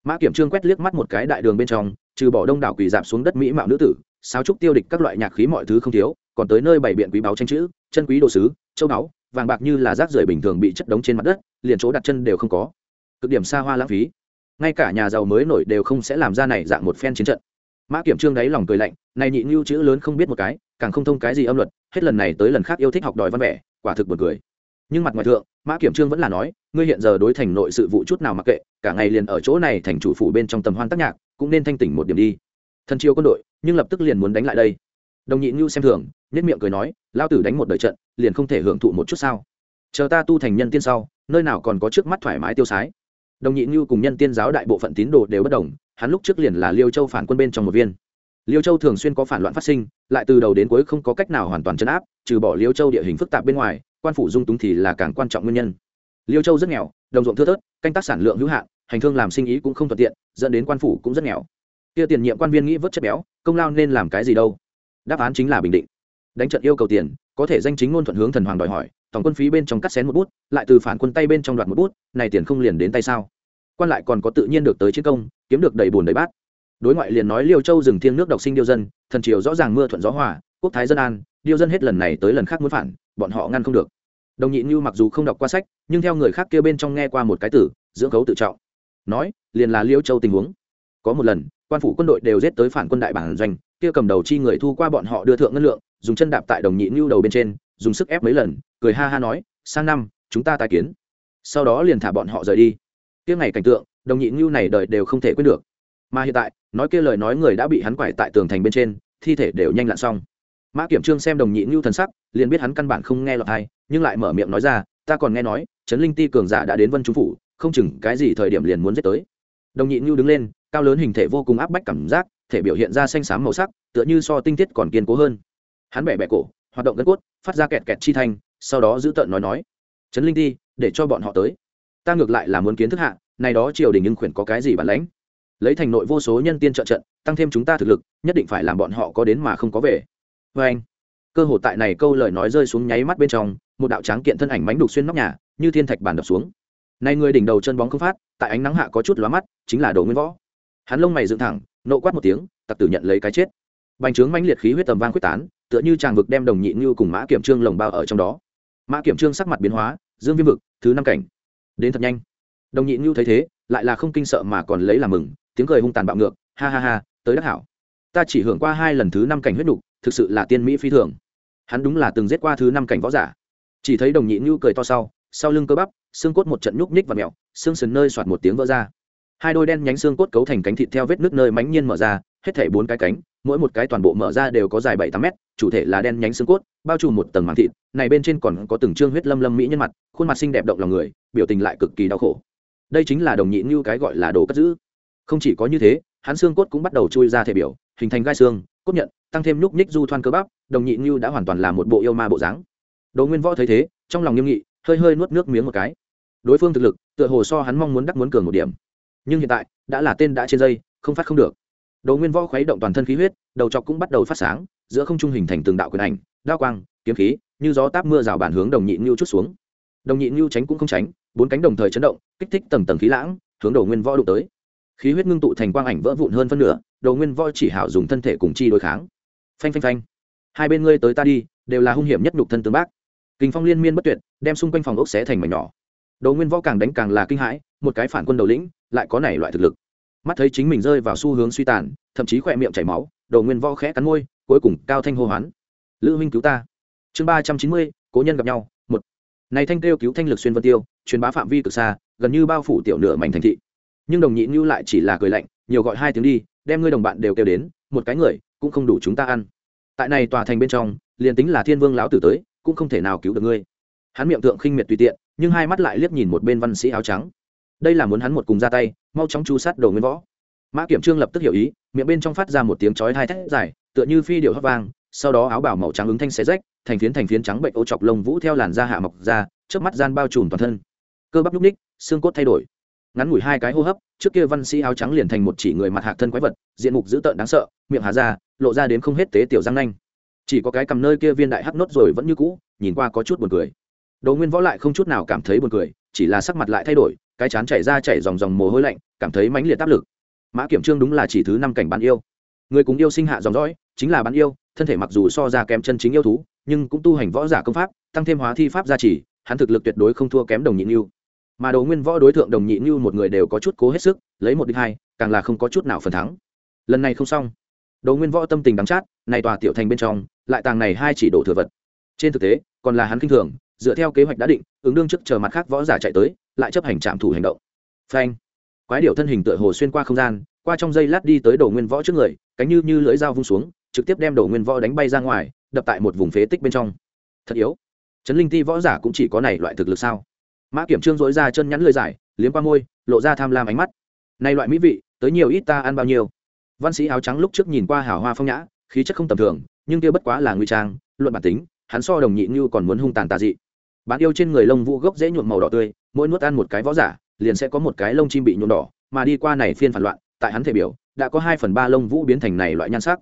Mã kiểm trương quét liếc mắt một cái đại đường bên trong, trừ bỏ đông đảo quỳ dạp xuống đất mỹ mạo nữ tử, sáo trúc tiêu địch các loại nhạc khí mọi thứ không thiếu, còn tới nơi bày biện quý báu tranh chữ, chân quý đồ sứ, châu báu, vàng bạc như là rác rưởi bình thường bị chất đống trên mặt đất, liền chỗ đặt chân đều không có. Cực điểm xa hoa lãng phí ngay cả nhà giàu mới nổi đều không sẽ làm ra này dạng một phen chiến trận. Mã kiểm trương đáy lòng cười lạnh, này nhị ngưu chữ lớn không biết một cái, càng không thông cái gì âm luật, hết lần này tới lần khác yêu thích học đòi văn vẻ, quả thực buồn cười. Nhưng mặt ngoài thượng, mã kiểm trương vẫn là nói, ngươi hiện giờ đối thành nội sự vụ chút nào mặc kệ, cả ngày liền ở chỗ này thành chủ phủ bên trong tầm hoan tác nhạc, cũng nên thanh tỉnh một điểm đi. Thần chiêu quân đội, nhưng lập tức liền muốn đánh lại đây. Đồng nhị ngưu xem thường nhất miệng cười nói, lao tử đánh một đời trận, liền không thể hưởng thụ một chút sao? Chờ ta tu thành nhân tiên sau, nơi nào còn có trước mắt thoải mái tiêu sái? Đồng nhị như cùng nhân tiên giáo đại bộ phận tín đồ đều bất đồng, hắn lúc trước liền là liêu châu phản quân bên trong một viên. Liêu châu thường xuyên có phản loạn phát sinh, lại từ đầu đến cuối không có cách nào hoàn toàn chấn áp, trừ bỏ liêu châu địa hình phức tạp bên ngoài, quan phủ dung túng thì là càng quan trọng nguyên nhân. Liêu châu rất nghèo, đồng ruộng thưa thớt, canh tác sản lượng hữu hạn, hành thương làm sinh ý cũng không thuận tiện, dẫn đến quan phủ cũng rất nghèo. Kia tiền nhiệm quan viên nghĩ vớt chất béo, công lao nên làm cái gì đâu? Đáp án chính là bình định. Đánh trận yêu cầu tiền, có thể danh chính ngôn thuận hướng thần hoàng đòi hỏi tổng quân phí bên trong cắt xén một bút, lại từ phản quân tay bên trong đoạt một bút, này tiền không liền đến tay sao? Quan lại còn có tự nhiên được tới chiến công, kiếm được đầy bùn đầy bát. Đối ngoại liền nói liêu châu rừng thiêng nước độc sinh điêu dân, thần triều rõ ràng mưa thuận gió hòa, quốc thái dân an, điêu dân hết lần này tới lần khác muốn phản, bọn họ ngăn không được. Đồng nhị như mặc dù không đọc qua sách, nhưng theo người khác kia bên trong nghe qua một cái tử, dưỡng cấu tự trọng. Nói, liền là liêu châu tình huống. Có một lần, quan phủ quân đội đều giết tới phản quân đại bản doanh, kia cầm đầu chi người thu qua bọn họ đưa thượng ngân lượng, dùng chân đạp tại đồng nhị như đầu bên trên dùng sức ép mấy lần, cười ha ha nói, sang năm, chúng ta tái kiến. Sau đó liền thả bọn họ rời đi. Kia ngày cảnh tượng, đồng nhị ngưu này đời đều không thể quên được. Mà hiện tại, nói kia lời nói người đã bị hắn quải tại tường thành bên trên, thi thể đều nhanh lặn xong. Mã kiểm trương xem đồng nhị ngưu thần sắc, liền biết hắn căn bản không nghe lọt hay nhưng lại mở miệng nói ra, ta còn nghe nói, trấn linh ti cường giả đã đến vân trung phủ, không chừng cái gì thời điểm liền muốn giết tới. Đồng nhị ngưu đứng lên, cao lớn hình thể vô cùng áp bách cảm giác, thể biểu hiện ra xanh xám màu sắc, tựa như so tinh thiết còn kiên cố hơn. Hắn bẻ bẻ cổ, hoạt động gân cốt phát ra kẹt kẹt chi thanh sau đó giữ tợn nói nói trấn linh đi, để cho bọn họ tới. Ta ngược lại là muốn kiến thức hạ này đó triều đình nhưng khuyển có cái gì bản lãnh? Lấy thành nội vô số nhân tiên trợ trận tăng thêm chúng ta thực lực nhất định phải làm bọn họ có đến mà không có về. Vê anh cơ hội tại này câu lời nói rơi xuống nháy mắt bên trong một đạo tráng kiện thân ảnh mánh đục xuyên nóc nhà như thiên thạch bàn đập xuống. Này người đỉnh đầu chân bóng không phát tại ánh nắng hạ có chút lóa mắt chính là đồ nguyên võ. Hắn lông mày dựng thẳng nộ quát một tiếng tặc tử nhận lấy cái chết. Bành trướng mãnh liệt khí huyết tầm vang quyết tán tựa như tràng vực đem đồng nhị như cùng mã kiểm trương lồng bao ở trong đó. Mã kiểm trương sắc mặt biến hóa, dương viêm vực, thứ năm cảnh. Đến thật nhanh. Đồng nhị như thấy thế, lại là không kinh sợ mà còn lấy làm mừng, tiếng cười hung tàn bạo ngược, ha ha ha, tới đắc hảo. Ta chỉ hưởng qua hai lần thứ năm cảnh huyết đục thực sự là tiên mỹ phi thường. Hắn đúng là từng giết qua thứ năm cảnh võ giả. Chỉ thấy đồng nhị như cười to sau sau lưng cơ bắp, xương cốt một trận nhúc nhích và mẹo, xương sườn nơi soạt một tiếng vỡ ra hai đôi đen nhánh xương cốt cấu thành cánh thịt theo vết nước nơi mánh nhiên mở ra, hết thể bốn cái cánh, mỗi một cái toàn bộ mở ra đều có dài bảy tám mét, chủ thể là đen nhánh xương cốt, bao trùm một tầng màng thịt, này bên trên còn có từng trương huyết lâm lâm mỹ nhân mặt, khuôn mặt xinh đẹp động lòng người, biểu tình lại cực kỳ đau khổ. Đây chính là đồng nhị như cái gọi là đồ cất giữ. Không chỉ có như thế, hắn xương cốt cũng bắt đầu chui ra thể biểu, hình thành gai xương, cốt nhận tăng thêm nhúc nhích du thoan cơ bắp, đồng nhị như đã hoàn toàn là một bộ yêu ma bộ dáng. Đồ nguyên võ thấy thế, trong lòng nghiêm nghị, hơi hơi nuốt nước miếng một cái. Đối phương thực lực, tựa hồ so hắn mong muốn đắc muốn cường một điểm nhưng hiện tại, đã là tên đã trên dây, không phát không được. Đồ nguyên võ khuấy động toàn thân khí huyết, đầu chọc cũng bắt đầu phát sáng, giữa không trung hình thành từng đạo quyền ảnh, đao quang, kiếm khí, như gió táp mưa rào bản hướng đồng nhị ngưu chút xuống. Đồng nhị ngưu tránh cũng không tránh, bốn cánh đồng thời chấn động, kích thích tầng tầng khí lãng, hướng đồ nguyên võ đụng tới. Khí huyết ngưng tụ thành quang ảnh vỡ vụn hơn phân nửa, đồ nguyên võ chỉ hảo dùng thân thể cùng chi đối kháng. Phanh phanh phanh. Hai bên ngươi tới ta đi, đều là hung hiểm nhất nhục thân tương bác. Kinh phong liên miên bất tuyệt, đem xung quanh phòng ốc xé thành mảnh nhỏ đồ nguyên võ càng đánh càng là kinh hãi, một cái phản quân đầu lĩnh, lại có này loại thực lực. Mắt thấy chính mình rơi vào xu hướng suy tàn, thậm chí khỏe miệng chảy máu đồ nguyên võ khẽ cắn môi, cuối cùng cao thanh hô hoán. Lữ huynh cứu ta. Chương ba trăm chín mươi, cố nhân gặp nhau, một. Này thanh kêu cứu thanh lực xuyên vân tiêu, truyền bá phạm vi cực xa, gần như bao phủ tiểu nửa mảnh thành thị. Nhưng đồng nhị như lại chỉ là cười lạnh, nhiều gọi hai tiếng đi, đem ngươi đồng bạn đều kêu đến, một cái người, cũng không đủ chúng ta ăn. Tại này tòa thành bên trong, liền tính là thiên vương lão tử tới, cũng không thể nào cứu được ngươi hắn miệng thượng khinh miệt tùy tiện, nhưng hai mắt lại liếc nhìn một bên văn sĩ áo trắng. Đây là muốn hắn một cùng ra tay, mau chóng chu sát đầu nguyên võ. Mã kiểm trương lập tức hiểu ý, miệng bên trong phát ra một tiếng chói hai thét dài, tựa như phi điệu hót vang, sau đó áo bảo màu trắng ứng thanh xé rách, thành phiến thành phiến trắng bệnh ô chọc lông vũ theo làn da hạ mọc ra trước mắt gian bao trùm toàn thân. Cơ bắp nhúc ních xương cốt thay đổi. Ngắn ngủi hai cái hô hấp, trước kia văn sĩ áo trắng liền thành một chỉ người mặt hạ thân quái vật, diện mục dữ tợn đáng sợ, miệng hà ra, lộ ra đến không hết tế tiểu răng nanh. Chỉ có cái cầm nơi kia viên đại hắc nốt rồi vẫn như cũ, nhìn qua có chút buồn cười đồ nguyên võ lại không chút nào cảm thấy buồn cười, chỉ là sắc mặt lại thay đổi, cái chán chảy ra chảy dòng dòng mồ hôi lạnh, cảm thấy mãnh liệt áp lực. Mã kiểm trương đúng là chỉ thứ năm cảnh bán yêu. Người cùng yêu sinh hạ dòng dõi, chính là bán yêu, thân thể mặc dù so ra kém chân chính yêu thú, nhưng cũng tu hành võ giả công pháp, tăng thêm hóa thi pháp gia trì, hắn thực lực tuyệt đối không thua kém đồng nhị yêu mà đồ nguyên võ đối tượng đồng nhị như một người đều có chút cố hết sức, lấy một đích hai, càng là không có chút nào phần thắng. Lần này không xong. Đồ nguyên võ tâm tình đắng chát, này tòa tiểu thành bên trong, lại tàng này hai chỉ đổ thừa vật. Trên thực tế, còn là hắn kinh thường dựa theo kế hoạch đã định, ứng đương trước chờ mặt khác võ giả chạy tới, lại chấp hành trạm thủ hành động. Phanh. Quái điệu thân hình tựa hồ xuyên qua không gian, qua trong dây lát đi tới đồ nguyên võ trước người, cánh như như lưỡi dao vung xuống, trực tiếp đem đồ nguyên võ đánh bay ra ngoài, đập tại một vùng phế tích bên trong. Thật yếu. Trấn linh ti võ giả cũng chỉ có này loại thực lực sao? Mã kiểm trương dối ra chân nhắn lưỡi dài liếm qua môi, lộ ra tham lam ánh mắt. Này loại mỹ vị, tới nhiều ít ta ăn bao nhiêu? Văn sĩ áo trắng lúc trước nhìn qua hào hoa phong nhã, khí chất không tầm thường, nhưng kia bất quá là nguy trang, luận bản tính, hắn so đồng nhị như còn muốn hung tàn tà dị bán yêu trên người lông vũ gốc dễ nhuộm màu đỏ tươi, mỗi nuốt ăn một cái võ giả, liền sẽ có một cái lông chim bị nhuộm đỏ, mà đi qua này phiên phản loạn, tại hắn thể biểu, đã có hai phần ba lông vũ biến thành này loại nhan sắc.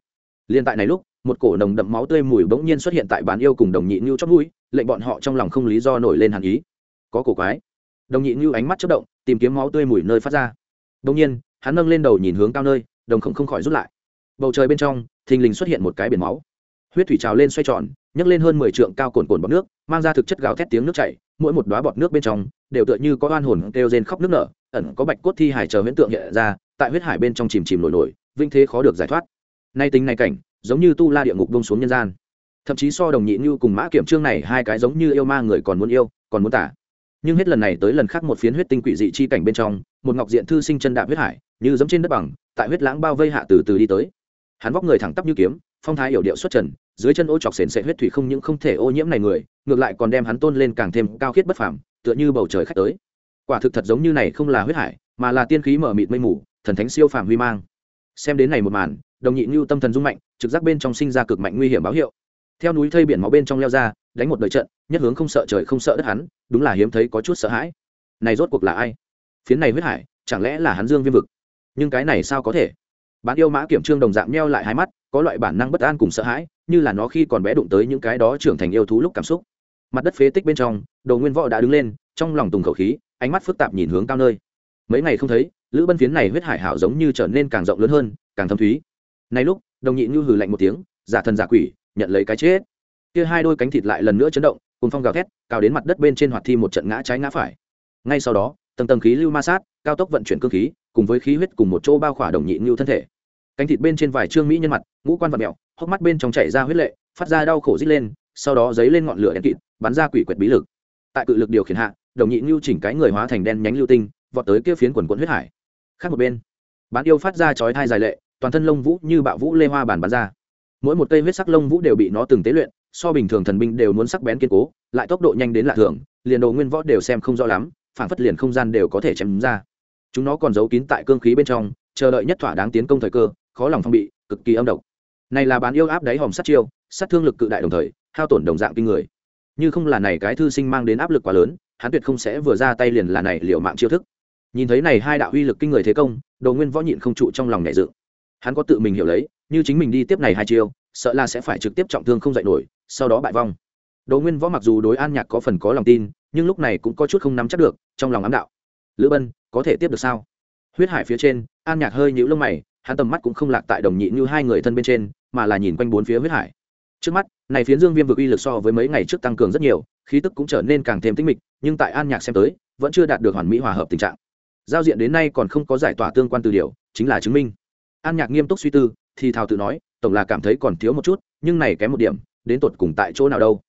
Liền tại này lúc, một cổ nồng đậm máu tươi mùi bỗng nhiên xuất hiện tại bán yêu cùng đồng nhị như chót mũi, lệnh bọn họ trong lòng không lý do nổi lên hàn ý. Có cổ quái. Đồng nhị như ánh mắt chất động, tìm kiếm máu tươi mùi nơi phát ra. Đông nhiên, hắn nâng lên đầu nhìn hướng cao nơi, đồng không không khỏi rút lại. Bầu trời bên trong, thình lình xuất hiện một cái biển máu huyết thủy trào lên xoay tròn, nhấc lên hơn mười trượng cao cồn cồn bọt nước, mang ra thực chất gào thét tiếng nước chảy, mỗi một đoá bọt nước bên trong, đều tựa như có oan hồn kêu rên khóc nước nở, ẩn có bạch cốt thi hải chờ huyễn tượng hiện ra, tại huyết hải bên trong chìm chìm nổi nổi vinh thế khó được giải thoát. Nay tính này cảnh, giống như tu la địa ngục bông xuống nhân gian. Thậm chí so đồng nhị như cùng mã kiểm trương này hai cái giống như yêu ma người còn muốn yêu, còn muốn tả. Nhưng hết lần này tới lần khác một phiến huyết tinh quỷ dị chi cảnh bên trong, một ngọc diện thư sinh chân đạp huyết hải, như giống trên đất bằng, tại huyết lãng bao vây hạ từ từ đi tới. Hắn vóc người thẳng tắp như kiếm phong thái hiểu điệu xuất trần, dưới chân ô chọc sền sệ huyết thủy không những không thể ô nhiễm này người, ngược lại còn đem hắn tôn lên càng thêm cao khiết bất phàm, tựa như bầu trời khách tới. Quả thực thật giống như này không là huyết hải, mà là tiên khí mở mịt mây mù, thần thánh siêu phàm huy mang. Xem đến này một màn, đồng nhị như tâm thần rung mạnh, trực giác bên trong sinh ra cực mạnh nguy hiểm báo hiệu. Theo núi thây biển máu bên trong leo ra, đánh một đời trận, nhất hướng không sợ trời không sợ đất hắn, đúng là hiếm thấy có chút sợ hãi. Này rốt cuộc là ai? Phiến này huyết hải, chẳng lẽ là hắn dương viêm vực? Nhưng cái này sao có thể? Bán yêu mã kiểm trương đồng dạng meo lại hai mắt có loại bản năng bất an cùng sợ hãi, như là nó khi còn bé đụng tới những cái đó trưởng thành yêu thú lúc cảm xúc. Mặt đất phế tích bên trong, đồ nguyên võ đã đứng lên, trong lòng tùng khẩu khí, ánh mắt phức tạp nhìn hướng cao nơi. Mấy ngày không thấy, lữ bân phiến này huyết hải hảo giống như trở nên càng rộng lớn hơn, càng thâm thúy. Nay lúc, đồng nhị như hừ lạnh một tiếng, giả thần giả quỷ, nhận lấy cái chết. Kia hai đôi cánh thịt lại lần nữa chấn động cùng phong gào thét cao đến mặt đất bên trên hoạt thi một trận ngã trái ngã phải. Ngay sau đó, tầng tầng khí lưu ma sát, cao tốc vận chuyển cơ khí, cùng với khí huyết cùng một chỗ bao khỏa đồng nhị như thân thể cánh thịt bên trên vài trương mỹ nhân mặt, ngũ quan vật mẹo, hốc mắt bên trong chảy ra huyết lệ, phát ra đau khổ rít lên, sau đó dấy lên ngọn lửa đen kịt, bắn ra quỷ quyệt bí lực. Tại cự lực điều khiển hạ, đồng nhị ngưu chỉnh cái người hóa thành đen nhánh lưu tinh, vọt tới kia phiến quần quận huyết hải. Khác một bên, bán yêu phát ra chói thai dài lệ, toàn thân lông vũ như bạo vũ lê hoa bàn bắn ra. Mỗi một cây huyết sắc lông vũ đều bị nó từng tế luyện, so bình thường thần binh đều muốn sắc bén kiên cố, lại tốc độ nhanh đến lạ thường, liền đồ nguyên võ đều xem không rõ lắm, phản phất liền không gian đều có thể chém ra. Chúng nó còn giấu kín tại cương khí bên trong, chờ đợi nhất thỏa đáng tiến công thời cơ khó lòng phong bị, cực kỳ âm độc. Này là bán yêu áp đáy hòm sát chiêu, sát thương lực cự đại đồng thời, hao tổn đồng dạng kinh người. Như không là này cái thư sinh mang đến áp lực quá lớn, hắn tuyệt không sẽ vừa ra tay liền là này liệu mạng chiêu thức. Nhìn thấy này hai đạo uy lực kinh người thế công, đồ nguyên võ nhịn không trụ trong lòng nhẹ dự. Hắn có tự mình hiểu lấy, như chính mình đi tiếp này hai chiêu, sợ là sẽ phải trực tiếp trọng thương không dạy nổi, sau đó bại vong. Đồ nguyên võ mặc dù đối an nhạc có phần có lòng tin, nhưng lúc này cũng có chút không nắm chắc được, trong lòng ám đạo. Lữ bân, có thể tiếp được sao? Huyết hải phía trên, an nhạc hơi nhũ lông mày hắn tầm mắt cũng không lạc tại đồng nhị như hai người thân bên trên, mà là nhìn quanh bốn phía huyết hải. Trước mắt, này phiến dương viêm vực uy lực so với mấy ngày trước tăng cường rất nhiều, khí tức cũng trở nên càng thêm tinh mịch, nhưng tại an nhạc xem tới, vẫn chưa đạt được hoàn mỹ hòa hợp tình trạng. Giao diện đến nay còn không có giải tỏa tương quan từ điều chính là chứng minh. An nhạc nghiêm túc suy tư, thì thào tự nói, tổng là cảm thấy còn thiếu một chút, nhưng này kém một điểm, đến tột cùng tại chỗ nào đâu?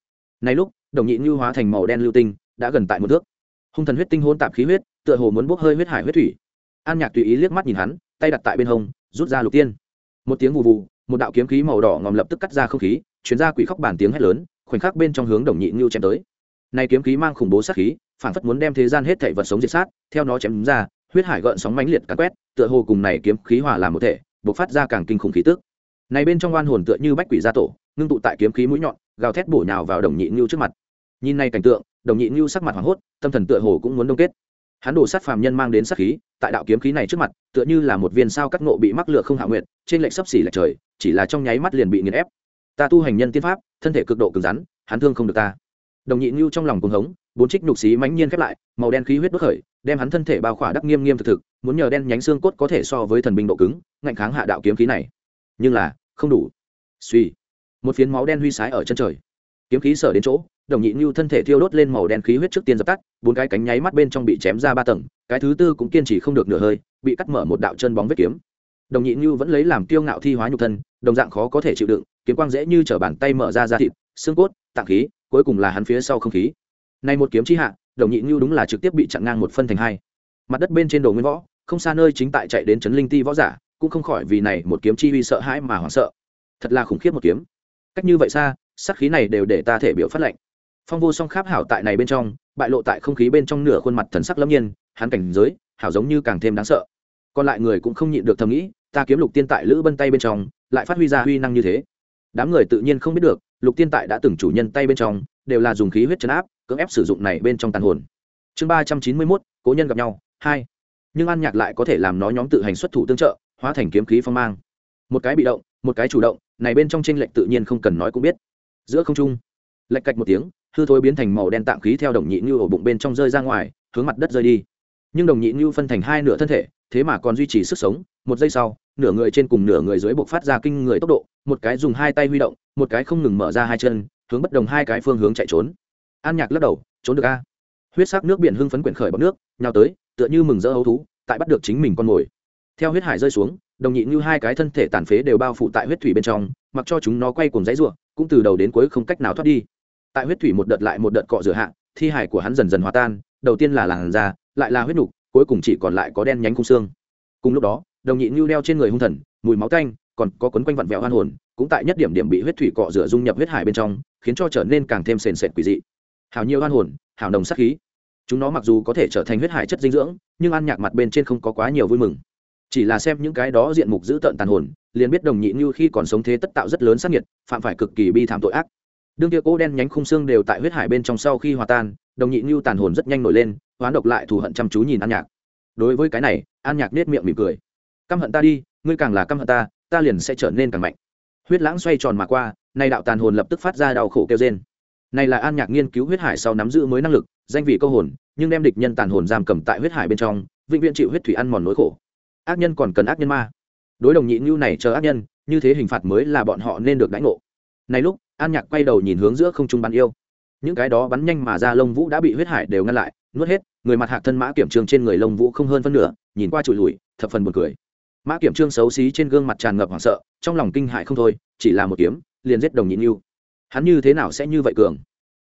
Này lúc, đồng nhị như hóa thành màu đen lưu tinh, đã gần tại một thước. Hung thần huyết tinh hôn tạp khí huyết, tựa hồ muốn bốc hơi huyết hải huyết thủy. An nhạc tùy ý liếc mắt nhìn hắn, tay đặt tại bên hông rút ra lục tiên. Một tiếng vụ vụ một đạo kiếm khí màu đỏ ngòm lập tức cắt ra không khí chuyến ra quỷ khóc bản tiếng hét lớn, khoảnh khắc bên trong hướng đồng nhị ngưu chém tới. Này kiếm khí mang khủng bố sát khí, phản phất muốn đem thế gian hết thảy vật sống diệt sát, theo nó chém ra, huyết hải gợn sóng mãnh liệt cắn quét, tựa hồ cùng này kiếm khí hòa làm một thể, bộc phát ra càng kinh khủng khí tức. Này bên trong oan hồn tựa như bách quỷ gia tổ, ngưng tụ tại kiếm khí mũi nhọn, gào thét bổ nhào vào đồng nhị ngưu trước mặt. Nhìn này cảnh tượng, đồng nhị ngưu sắc mặt hoảng hốt, tâm thần tựa hồ cũng muốn đông kết hắn đổ sát phàm nhân mang đến sát khí, tại đạo kiếm khí này trước mặt, tựa như là một viên sao cắt ngộ bị mắc lửa không hạ nguyện. trên lệnh sấp xỉ lệch trời, chỉ là trong nháy mắt liền bị nghiền ép. Ta tu hành nhân tiên pháp, thân thể cực độ cứng rắn, hắn thương không được ta. Đồng nhị ngưu trong lòng cuồng hống, bốn trích nhục xí mãnh nhiên khép lại, màu đen khí huyết bất khởi, đem hắn thân thể bao khỏa đắc nghiêm nghiêm thực thực, muốn nhờ đen nhánh xương cốt có thể so với thần binh độ cứng, ngạnh kháng hạ đạo kiếm khí này. Nhưng là, không đủ. Suy. Một phiến máu đen huy sái ở chân trời kiếm khí sở đến chỗ, đồng nhị như thân thể thiêu đốt lên màu đen khí huyết trước tiên dập tắt, bốn cái cánh nháy mắt bên trong bị chém ra ba tầng, cái thứ tư cũng kiên trì không được nửa hơi, bị cắt mở một đạo chân bóng vết kiếm. Đồng nhị như vẫn lấy làm kiêu ngạo thi hóa nhục thân, đồng dạng khó có thể chịu đựng, kiếm quang dễ như t bàn tay mở ra ra thịt, xương cốt, tạng khí, cuối cùng là hắn phía sau không khí. Này một kiếm chi hạ, đồng nhị như đúng là trực tiếp bị chặn ngang một phân thành hai. Mặt đất bên trên đồ nguyên võ, không xa nơi chính tại chạy đến trấn linh ti võ giả, cũng không khỏi vì này một kiếm chi uy sợ hãi mà hoảng sợ. Thật là khủng khiếp một kiếm. Cách như vậy xa sắc khí này đều để ta thể biểu phát lệnh phong vô song kháp hảo tại này bên trong, bại lộ tại không khí bên trong nửa khuôn mặt thần sắc lâm nhiên, hắn cảnh giới, hảo giống như càng thêm đáng sợ. Còn lại người cũng không nhịn được thầm nghĩ, ta kiếm lục tiên tại lữ bân tay bên trong, lại phát huy ra huy năng như thế. Đám người tự nhiên không biết được, lục tiên tại đã từng chủ nhân tay bên trong, đều là dùng khí huyết chấn áp, cưỡng ép sử dụng này bên trong tàn hồn. Chương ba trăm chín mươi mốt, cố nhân gặp nhau, hai. Nhưng an nhạc lại có thể làm nó nhóm tự hành xuất thủ tương trợ, hóa thành kiếm khí phong mang. Một cái bị động, một cái chủ động, này bên trong tranh lệch tự nhiên không cần nói cũng biết giữa không trung. Lệch cạch một tiếng, hư thối biến thành màu đen tạng khí theo đồng nhị như ổ bụng bên trong rơi ra ngoài, hướng mặt đất rơi đi. Nhưng đồng nhị như phân thành hai nửa thân thể, thế mà còn duy trì sức sống, một giây sau, nửa người trên cùng nửa người dưới buộc phát ra kinh người tốc độ, một cái dùng hai tay huy động, một cái không ngừng mở ra hai chân, hướng bất đồng hai cái phương hướng chạy trốn. An nhạc lắc đầu, trốn được a. Huyết sắc nước biển hưng phấn quyển khởi bọc nước, nhào tới, tựa như mừng rỡ hấu thú, tại bắt được chính mình con mồi. Theo huyết hải rơi xuống, đồng nhị như hai cái thân thể tàn phế đều bao phủ tại huyết thủy bên trong mặc cho chúng nó quay cùng dãy ruộng cũng từ đầu đến cuối không cách nào thoát đi. Tại huyết thủy một đợt lại một đợt cọ rửa hạ, thi hải của hắn dần dần hòa tan, đầu tiên là làn da, lại là huyết nục, cuối cùng chỉ còn lại có đen nhánh khung xương. Cùng lúc đó, đồng nhị nhu đeo trên người hung thần, mùi máu canh còn có quấn quanh vặn vẹo hoan hồn, cũng tại nhất điểm điểm bị huyết thủy cọ rửa dung nhập huyết hải bên trong, khiến cho trở nên càng thêm sền sệt quỷ dị. Hào nhiều hoan hồn, hào nồng sắc khí. Chúng nó mặc dù có thể trở thành huyết hải chất dinh dưỡng, nhưng ăn nhạc mặt bên trên không có quá nhiều vui mừng. Chỉ là xem những cái đó diện mục giữ tợn tàn hồn liền biết đồng nhị như khi còn sống thế tất tạo rất lớn sát nhiệt phạm phải cực kỳ bi thảm tội ác. Đương kia cố đen nhánh khung xương đều tại huyết hải bên trong sau khi hòa tan, đồng nhị như tàn hồn rất nhanh nổi lên, hoán độc lại thù hận chăm chú nhìn an nhạc. Đối với cái này, an nhạc nết miệng mỉm cười. Căm hận ta đi, ngươi càng là căm hận ta ta liền sẽ trở nên càng mạnh. Huyết lãng xoay tròn mà qua, nay đạo tàn hồn lập tức phát ra đau khổ kêu trên này là an nhạc nghiên cứu huyết hải sau nắm giữ mới năng lực, danh vị câu hồn, nhưng đem địch nhân tàn hồn giam cầm tại huyết hải bên trong, vĩnh viễn chịu huyết thủy ăn mòn nỗi khổ. Ác nhân còn cần ác nhân ma đối đồng nhị ngưu này chờ ác nhân, như thế hình phạt mới là bọn họ nên được đánh ngộ. Này lúc, an nhạc quay đầu nhìn hướng giữa không trung bắn yêu. Những cái đó bắn nhanh mà ra lông vũ đã bị huyết hải đều ngăn lại, nuốt hết, người mặt hạc thân mã kiểm trương trên người lông vũ không hơn phân nửa, nhìn qua trụi lùi, thập phần buồn cười. Mã kiểm trương xấu xí trên gương mặt tràn ngập hoảng sợ, trong lòng kinh hại không thôi, chỉ là một kiếm, liền giết đồng nhịn ngưu. Hắn như thế nào sẽ như vậy cường?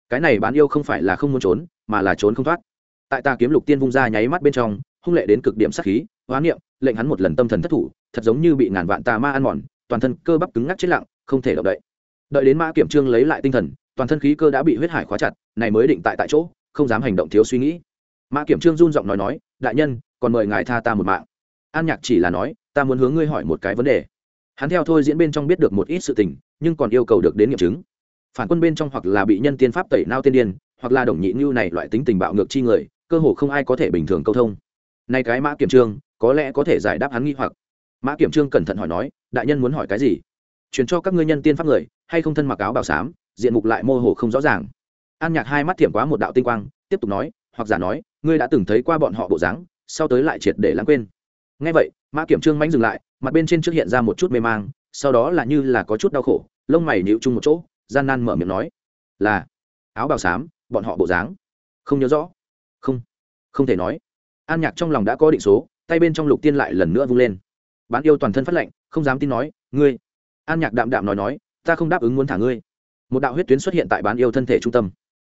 Cái này bán yêu không phải là không muốn trốn, mà là trốn không thoát. Tại ta kiếm lục tiên vung ra nháy mắt bên trong, hung lệ đến cực điểm sát khí, hóa niệm lệnh hắn một lần tâm thần thất thủ, thật giống như bị ngàn vạn tà ma ăn mòn, toàn thân cơ bắp cứng ngắc chết lặng, không thể động đậy. Đợi đến mã kiểm trương lấy lại tinh thần, toàn thân khí cơ đã bị huyết hải khóa chặt, này mới định tại tại chỗ, không dám hành động thiếu suy nghĩ. Mã kiểm trương run giọng nói nói, đại nhân, còn mời ngài tha ta một mạng. An nhạc chỉ là nói, ta muốn hướng ngươi hỏi một cái vấn đề. Hắn theo thôi diễn bên trong biết được một ít sự tình, nhưng còn yêu cầu được đến nghiệm chứng. Phản quân bên trong hoặc là bị nhân tiên pháp tẩy nao tiên điên, hoặc là đồng nhị như này loại tính tình bạo ngược chi người, cơ hồ không ai có thể bình thường câu thông nay cái mã kiểm trương, có lẽ có thể giải đáp hắn nghi hoặc. Mã kiểm trương cẩn thận hỏi nói, đại nhân muốn hỏi cái gì? Truyền cho các ngươi nhân tiên pháp người, hay không thân mặc áo bảo xám, diện mục lại mô hồ không rõ ràng. An nhạc hai mắt thiểm quá một đạo tinh quang, tiếp tục nói, hoặc giả nói, ngươi đã từng thấy qua bọn họ bộ dáng, sau tới lại triệt để lãng quên. Ngay vậy, mã kiểm trương mánh dừng lại, mặt bên trên trước hiện ra một chút mê mang, sau đó là như là có chút đau khổ, lông mày nhịu chung một chỗ, gian nan mở miệng nói, là, áo bào xám, bọn họ bộ dáng. Không nhớ rõ. Không không thể nói an nhạc trong lòng đã có định số, tay bên trong lục tiên lại lần nữa vung lên. Bán yêu toàn thân phát lệnh, không dám tin nói, ngươi. An nhạc đạm đạm nói nói, ta không đáp ứng muốn thả ngươi. Một đạo huyết tuyến xuất hiện tại bán yêu thân thể trung tâm.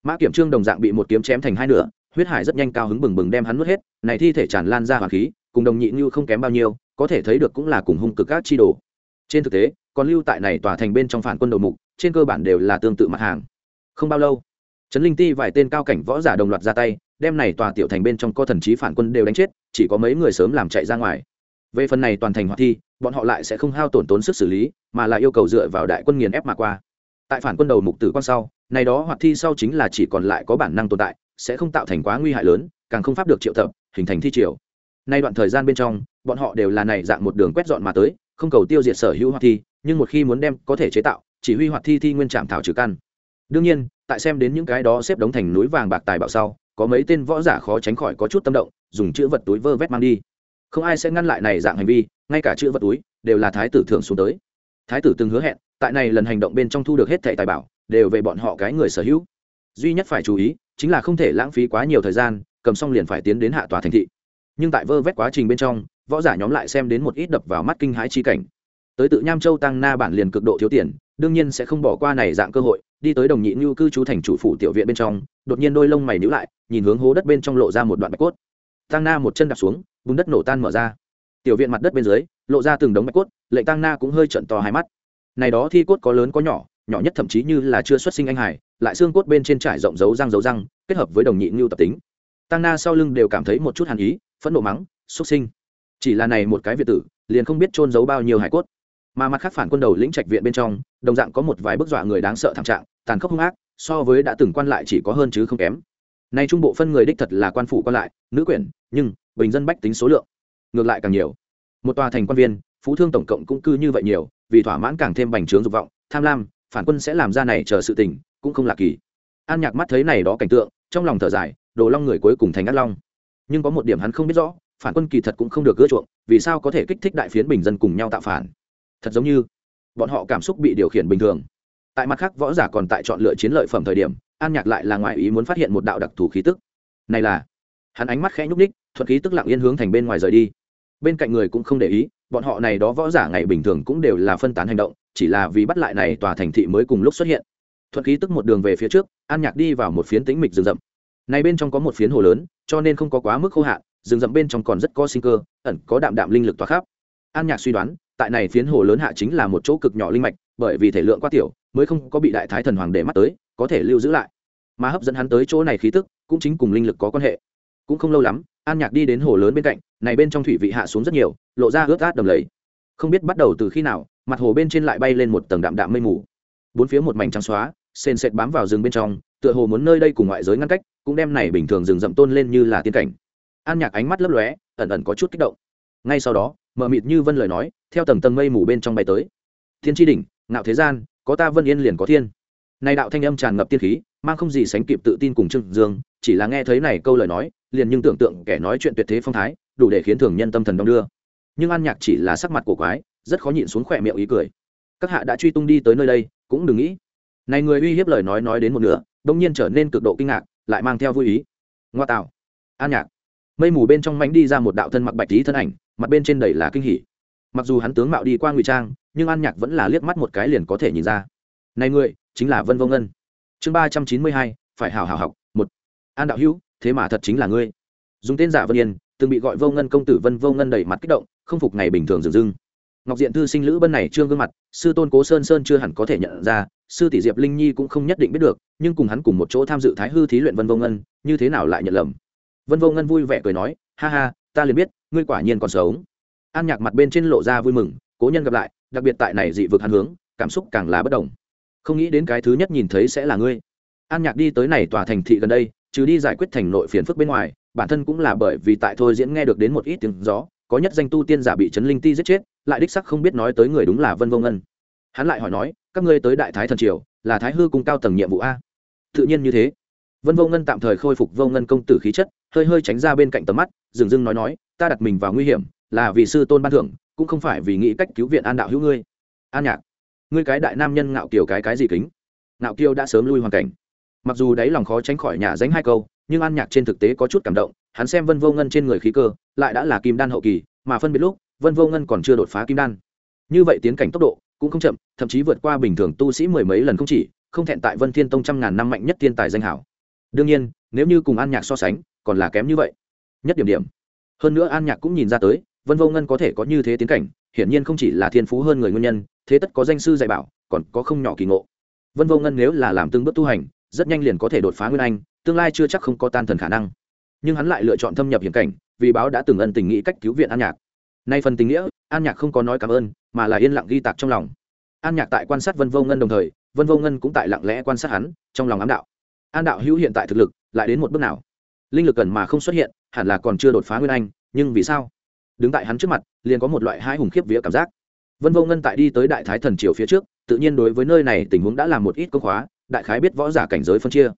Mã kiểm trương đồng dạng bị một kiếm chém thành hai nửa, huyết hải rất nhanh cao hứng bừng bừng đem hắn nuốt hết, này thi thể tràn lan ra hoàng khí, cùng đồng nhị như không kém bao nhiêu, có thể thấy được cũng là cùng hung cực các chi đồ. Trên thực tế, còn lưu tại này tòa thành bên trong phản quân đầu mục, trên cơ bản đều là tương tự mặt hàng. Không bao lâu, trấn linh ti vài tên cao cảnh võ giả đồng loạt ra tay đem này tòa tiểu thành bên trong có thần trí phản quân đều đánh chết, chỉ có mấy người sớm làm chạy ra ngoài. Về phần này toàn thành hoạt thi, bọn họ lại sẽ không hao tổn tốn sức xử lý, mà là yêu cầu dựa vào đại quân nghiền ép mà qua. Tại phản quân đầu mục tử quan sau, này đó hoạt thi sau chính là chỉ còn lại có bản năng tồn tại, sẽ không tạo thành quá nguy hại lớn, càng không pháp được triệu tập, hình thành thi triều. Nay đoạn thời gian bên trong, bọn họ đều là này dạng một đường quét dọn mà tới, không cầu tiêu diệt sở hữu hoạt thi, nhưng một khi muốn đem có thể chế tạo, chỉ huy hoạt thi thi nguyên trạm thảo trừ căn. Đương nhiên, tại xem đến những cái đó xếp đống thành núi vàng bạc tài bạo sau có mấy tên võ giả khó tránh khỏi có chút tâm động, dùng chữ vật túi vơ vét mang đi. Không ai sẽ ngăn lại này dạng hành vi, ngay cả chữ vật túi đều là thái tử thường xuống tới. Thái tử từng hứa hẹn, tại này lần hành động bên trong thu được hết thẻ tài bảo, đều về bọn họ cái người sở hữu. Duy nhất phải chú ý, chính là không thể lãng phí quá nhiều thời gian, cầm xong liền phải tiến đến hạ tòa thành thị. Nhưng tại vơ vét quá trình bên trong, võ giả nhóm lại xem đến một ít đập vào mắt kinh hãi chi cảnh. Tới tự nham châu tăng na bản liền cực độ thiếu tiền, đương nhiên sẽ không bỏ qua này dạng cơ hội đi tới đồng nhị như cư trú thành chủ phủ tiểu viện bên trong, đột nhiên đôi lông mày nhíu lại, nhìn hướng hố đất bên trong lộ ra một đoạn bạch cốt. Tăng na một chân đạp xuống, bùn đất nổ tan mở ra. Tiểu viện mặt đất bên dưới, lộ ra từng đống bạch cốt, lệnh tăng na cũng hơi trận to hai mắt. Này đó thi cốt có lớn có nhỏ nhỏ nhất thậm chí như là chưa xuất sinh anh hải lại xương cốt bên trên trải rộng dấu răng dấu răng, kết hợp với đồng nhị ngưu tập tính. Tăng na sau lưng đều cảm thấy một chút hàn ý, phẫn nộ mắng, xuất sinh. Chỉ là này một cái việt tử, liền không biết trôn giấu bao nhiêu hải cốt mà mặt khác phản quân đầu lĩnh trạch viện bên trong, đồng dạng có một vài bức dọa người đáng sợ thảm trạng, tàn khốc hung ác, so với đã từng quan lại chỉ có hơn chứ không kém. Nay trung bộ phân người đích thật là quan phủ quan lại, nữ quyển nhưng bình dân bách tính số lượng ngược lại càng nhiều. Một tòa thành quan viên, phú thương tổng cộng cũng cư như vậy nhiều, vì thỏa mãn càng thêm bành trướng dục vọng, tham lam, phản quân sẽ làm ra này chờ sự tình, cũng không là kỳ. An nhạc mắt thấy này đó cảnh tượng, trong lòng thở dài, đồ long người cuối cùng thành ác long. Nhưng có một điểm hắn không biết rõ, phản quân kỳ thật cũng không được gỡ chuộng, vì sao có thể kích thích đại phiến bình dân cùng nhau tạo phản? Thật giống như bọn họ cảm xúc bị điều khiển bình thường. Tại mặt khác, võ giả còn tại chọn lựa chiến lợi phẩm thời điểm, an nhạc lại là ngoại ý muốn phát hiện một đạo đặc thù khí tức. Này là, hắn ánh mắt khẽ nhúc ních thuật khí tức lặng yên hướng thành bên ngoài rời đi. Bên cạnh người cũng không để ý, bọn họ này đó võ giả ngày bình thường cũng đều là phân tán hành động, chỉ là vì bắt lại này tòa thành thị mới cùng lúc xuất hiện. Thuật khí tức một đường về phía trước, an nhạc đi vào một phiến tĩnh mịch rừng rậm. Này bên trong có một phiến hồ lớn, cho nên không có quá mức khô hạn, rừng rậm bên trong còn rất có sinh cơ, ẩn có đạm đạm linh lực tỏa khắp. An nhạc suy đoán tại này phiến hồ lớn hạ chính là một chỗ cực nhỏ linh mạch, bởi vì thể lượng quá tiểu, mới không có bị đại thái thần hoàng để mắt tới, có thể lưu giữ lại. Mà hấp dẫn hắn tới chỗ này khí tức, cũng chính cùng linh lực có quan hệ. Cũng không lâu lắm, an nhạc đi đến hồ lớn bên cạnh, này bên trong thủy vị hạ xuống rất nhiều, lộ ra ướt át đầm lầy. Không biết bắt đầu từ khi nào, mặt hồ bên trên lại bay lên một tầng đạm đạm mây mù. Bốn phía một mảnh trắng xóa, sền sệt bám vào rừng bên trong, tựa hồ muốn nơi đây cùng ngoại giới ngăn cách, cũng đem này bình thường rừng rậm tôn lên như là tiên cảnh. An nhạc ánh mắt lấp lóe, ẩn ẩn có chút kích động. Ngay sau đó mờ mịt như vân lời nói, theo tầng tầng mây mù bên trong bay tới. Thiên tri đỉnh, ngạo thế gian, có ta vân yên liền có thiên. Nay đạo thanh âm tràn ngập tiên khí, mang không gì sánh kịp tự tin cùng trương dương, chỉ là nghe thấy này câu lời nói, liền nhưng tưởng tượng kẻ nói chuyện tuyệt thế phong thái, đủ để khiến thường nhân tâm thần đông đưa. Nhưng an nhạc chỉ là sắc mặt của quái, rất khó nhịn xuống khỏe miệng ý cười. Các hạ đã truy tung đi tới nơi đây, cũng đừng nghĩ. Này người uy hiếp lời nói nói đến một nửa đông nhiên trở nên cực độ kinh ngạc, lại mang theo vui ý. Ngoa tạo. An nhạc mây mù bên trong mánh đi ra một đạo thân mặc bạch tí thân ảnh, mặt bên trên đầy là kinh hỉ. Mặc dù hắn tướng mạo đi qua ngụy trang, nhưng an nhạc vẫn là liếc mắt một cái liền có thể nhìn ra. Này người, chính là vân vô ngân. Chương ba trăm chín mươi hai, phải hào hào học, một. An đạo hữu, thế mà thật chính là ngươi. Dùng tên giả vân yên, từng bị gọi vô ngân công tử vân vô ngân đầy mặt kích động, không phục ngày bình thường dừng dưng. Ngọc diện thư sinh lữ bân này trương gương mặt, sư tôn cố sơn sơn chưa hẳn có thể nhận ra, sư tỷ diệp linh nhi cũng không nhất định biết được, nhưng cùng hắn cùng một chỗ tham dự thái hư thí luyện vân vô ngân, như thế nào lại nhận lầm? Vân vô ngân vui vẻ cười nói, ha ha, ta liền biết, ngươi quả nhiên còn sống. An nhạc mặt bên trên lộ ra vui mừng, cố nhân gặp lại, đặc biệt tại này dị vực hắn hướng, cảm xúc càng là bất đồng. Không nghĩ đến cái thứ nhất nhìn thấy sẽ là ngươi. An nhạc đi tới này tòa thành thị gần đây, trừ đi giải quyết thành nội phiền phức bên ngoài, bản thân cũng là bởi vì tại thôi diễn nghe được đến một ít tiếng gió, có nhất danh tu tiên giả bị trấn linh ti giết chết, lại đích sắc không biết nói tới người đúng là vân vô ngân. Hắn lại hỏi nói, các ngươi tới đại thái thần triều, là thái hư cung cao tầng nhiệm vụ a? Tự nhiên như thế vân vô ngân tạm thời khôi phục vô ngân công tử khí chất, hơi hơi tránh ra bên cạnh tầm mắt, dừng dưng nói nói, ta đặt mình vào nguy hiểm, là vì sư tôn ban thưởng, cũng không phải vì nghĩ cách cứu viện an đạo hữu ngươi. An nhạc, ngươi cái đại nam nhân ngạo kiều cái cái gì kính? Ngạo kiều đã sớm lui hoàn cảnh. Mặc dù đáy lòng khó tránh khỏi nhà danh hai câu, nhưng an nhạc trên thực tế có chút cảm động, hắn xem vân vô ngân trên người khí cơ, lại đã là kim đan hậu kỳ, mà phân biệt lúc, vân vô ngân còn chưa đột phá kim đan. Như vậy tiến cảnh tốc độ cũng không chậm, thậm chí vượt qua bình thường tu sĩ mười mấy lần không chỉ, không thẹn tại vân thiên tông trăm ngàn năm mạnh nhất thiên tài danh hảo đương nhiên, nếu như cùng an nhạc so sánh, còn là kém như vậy. Nhất điểm điểm. Hơn nữa an nhạc cũng nhìn ra tới, vân vô ngân có thể có như thế tiến cảnh, hiển nhiên không chỉ là thiên phú hơn người nguyên nhân, thế tất có danh sư dạy bảo, còn có không nhỏ kỳ ngộ. Vân vô ngân nếu là làm từng bước tu hành, rất nhanh liền có thể đột phá nguyên anh, tương lai chưa chắc không có tan thần khả năng. Nhưng hắn lại lựa chọn thâm nhập hiểm cảnh, vì báo đã từng ân tình nghĩ cách cứu viện an nhạc. Nay phần tình nghĩa, an nhạc không có nói cảm ơn, mà là yên lặng ghi tạc trong lòng. An nhạc tại quan sát vân vô ngân đồng thời, vân vô ngân cũng tại lặng lẽ quan sát hắn, trong lòng ám đạo an đạo hữu hiện tại thực lực lại đến một bước nào? Linh lực cần mà không xuất hiện, hẳn là còn chưa đột phá nguyên anh, nhưng vì sao? Đứng tại hắn trước mặt, liền có một loại hai hùng khiếp vía cảm giác. Vân vô ngân tại đi tới đại thái thần triều phía trước, tự nhiên đối với nơi này tình huống đã làm một ít công khóa, đại khái biết võ giả cảnh giới phân chia.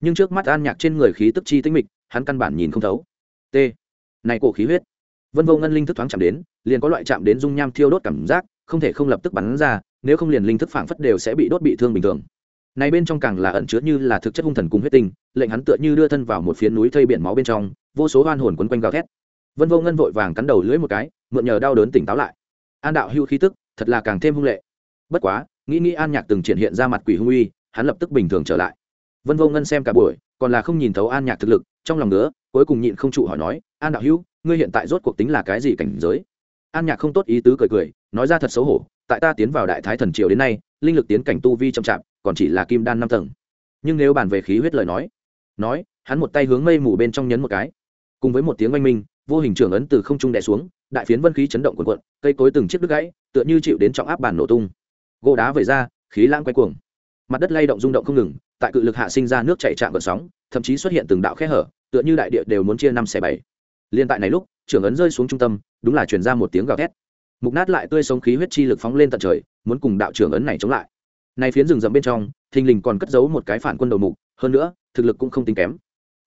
Nhưng trước mắt an nhạc trên người khí tức chi tinh mịch, hắn căn bản nhìn không thấu. T. Này cổ khí huyết. Vân vô ngân linh thức thoáng chạm đến, liền có loại chạm đến dung nham thiêu đốt cảm giác, không thể không lập tức bắn ra, nếu không liền linh thức phảng phất đều sẽ bị đốt bị thương bình thường này bên trong càng là ẩn chứa như là thực chất hung thần cùng huyết tinh lệnh hắn tựa như đưa thân vào một phía núi thây biển máu bên trong vô số oan hồn quấn quanh gào thét. Vân vô ngân vội vàng cắn đầu lưỡi một cái mượn nhờ đau đớn tỉnh táo lại. An đạo hưu khí tức thật là càng thêm hung lệ. Bất quá nghĩ nghĩ an nhạc từng triển hiện ra mặt quỷ hung uy hắn lập tức bình thường trở lại. Vân vô ngân xem cả buổi còn là không nhìn thấu an nhạc thực lực trong lòng nữa cuối cùng nhịn không trụ hỏi nói an đạo Hưu, ngươi hiện tại rốt cuộc tính là cái gì cảnh giới? An nhạc không tốt ý tứ cười cười nói ra thật xấu hổ tại ta tiến vào đại thái thần triều đến nay linh lực tiến cảnh tu vi chậm chạp còn chỉ là kim đan năm tầng. Nhưng nếu bàn về khí huyết lời nói nói, hắn một tay hướng mây mù bên trong nhấn một cái. Cùng với một tiếng oanh minh, vô hình trưởng ấn từ không trung đè xuống, đại phiến vân khí chấn động quần quận cây cối từng chiếc đứt gãy, tựa như chịu đến trọng áp bản nổ tung. Gỗ đá vẩy ra, khí lãng quay cuồng. Mặt đất lay động rung động không ngừng, tại cự lực hạ sinh ra nước chảy chạm gợn sóng, thậm chí xuất hiện từng đạo khe hở, tựa như đại địa đều muốn chia năm xẻ bảy. Liên tại này lúc, trưởng ấn rơi xuống trung tâm, đúng là truyền ra một tiếng gào thét. Mục nát lại tươi sống khí huyết chi lực phóng lên tận trời, muốn cùng đạo trưởng ấn này chống lại này phiến rừng rậm bên trong, thình lình còn cất giấu một cái phản quân đầu mục, hơn nữa, thực lực cũng không tính kém.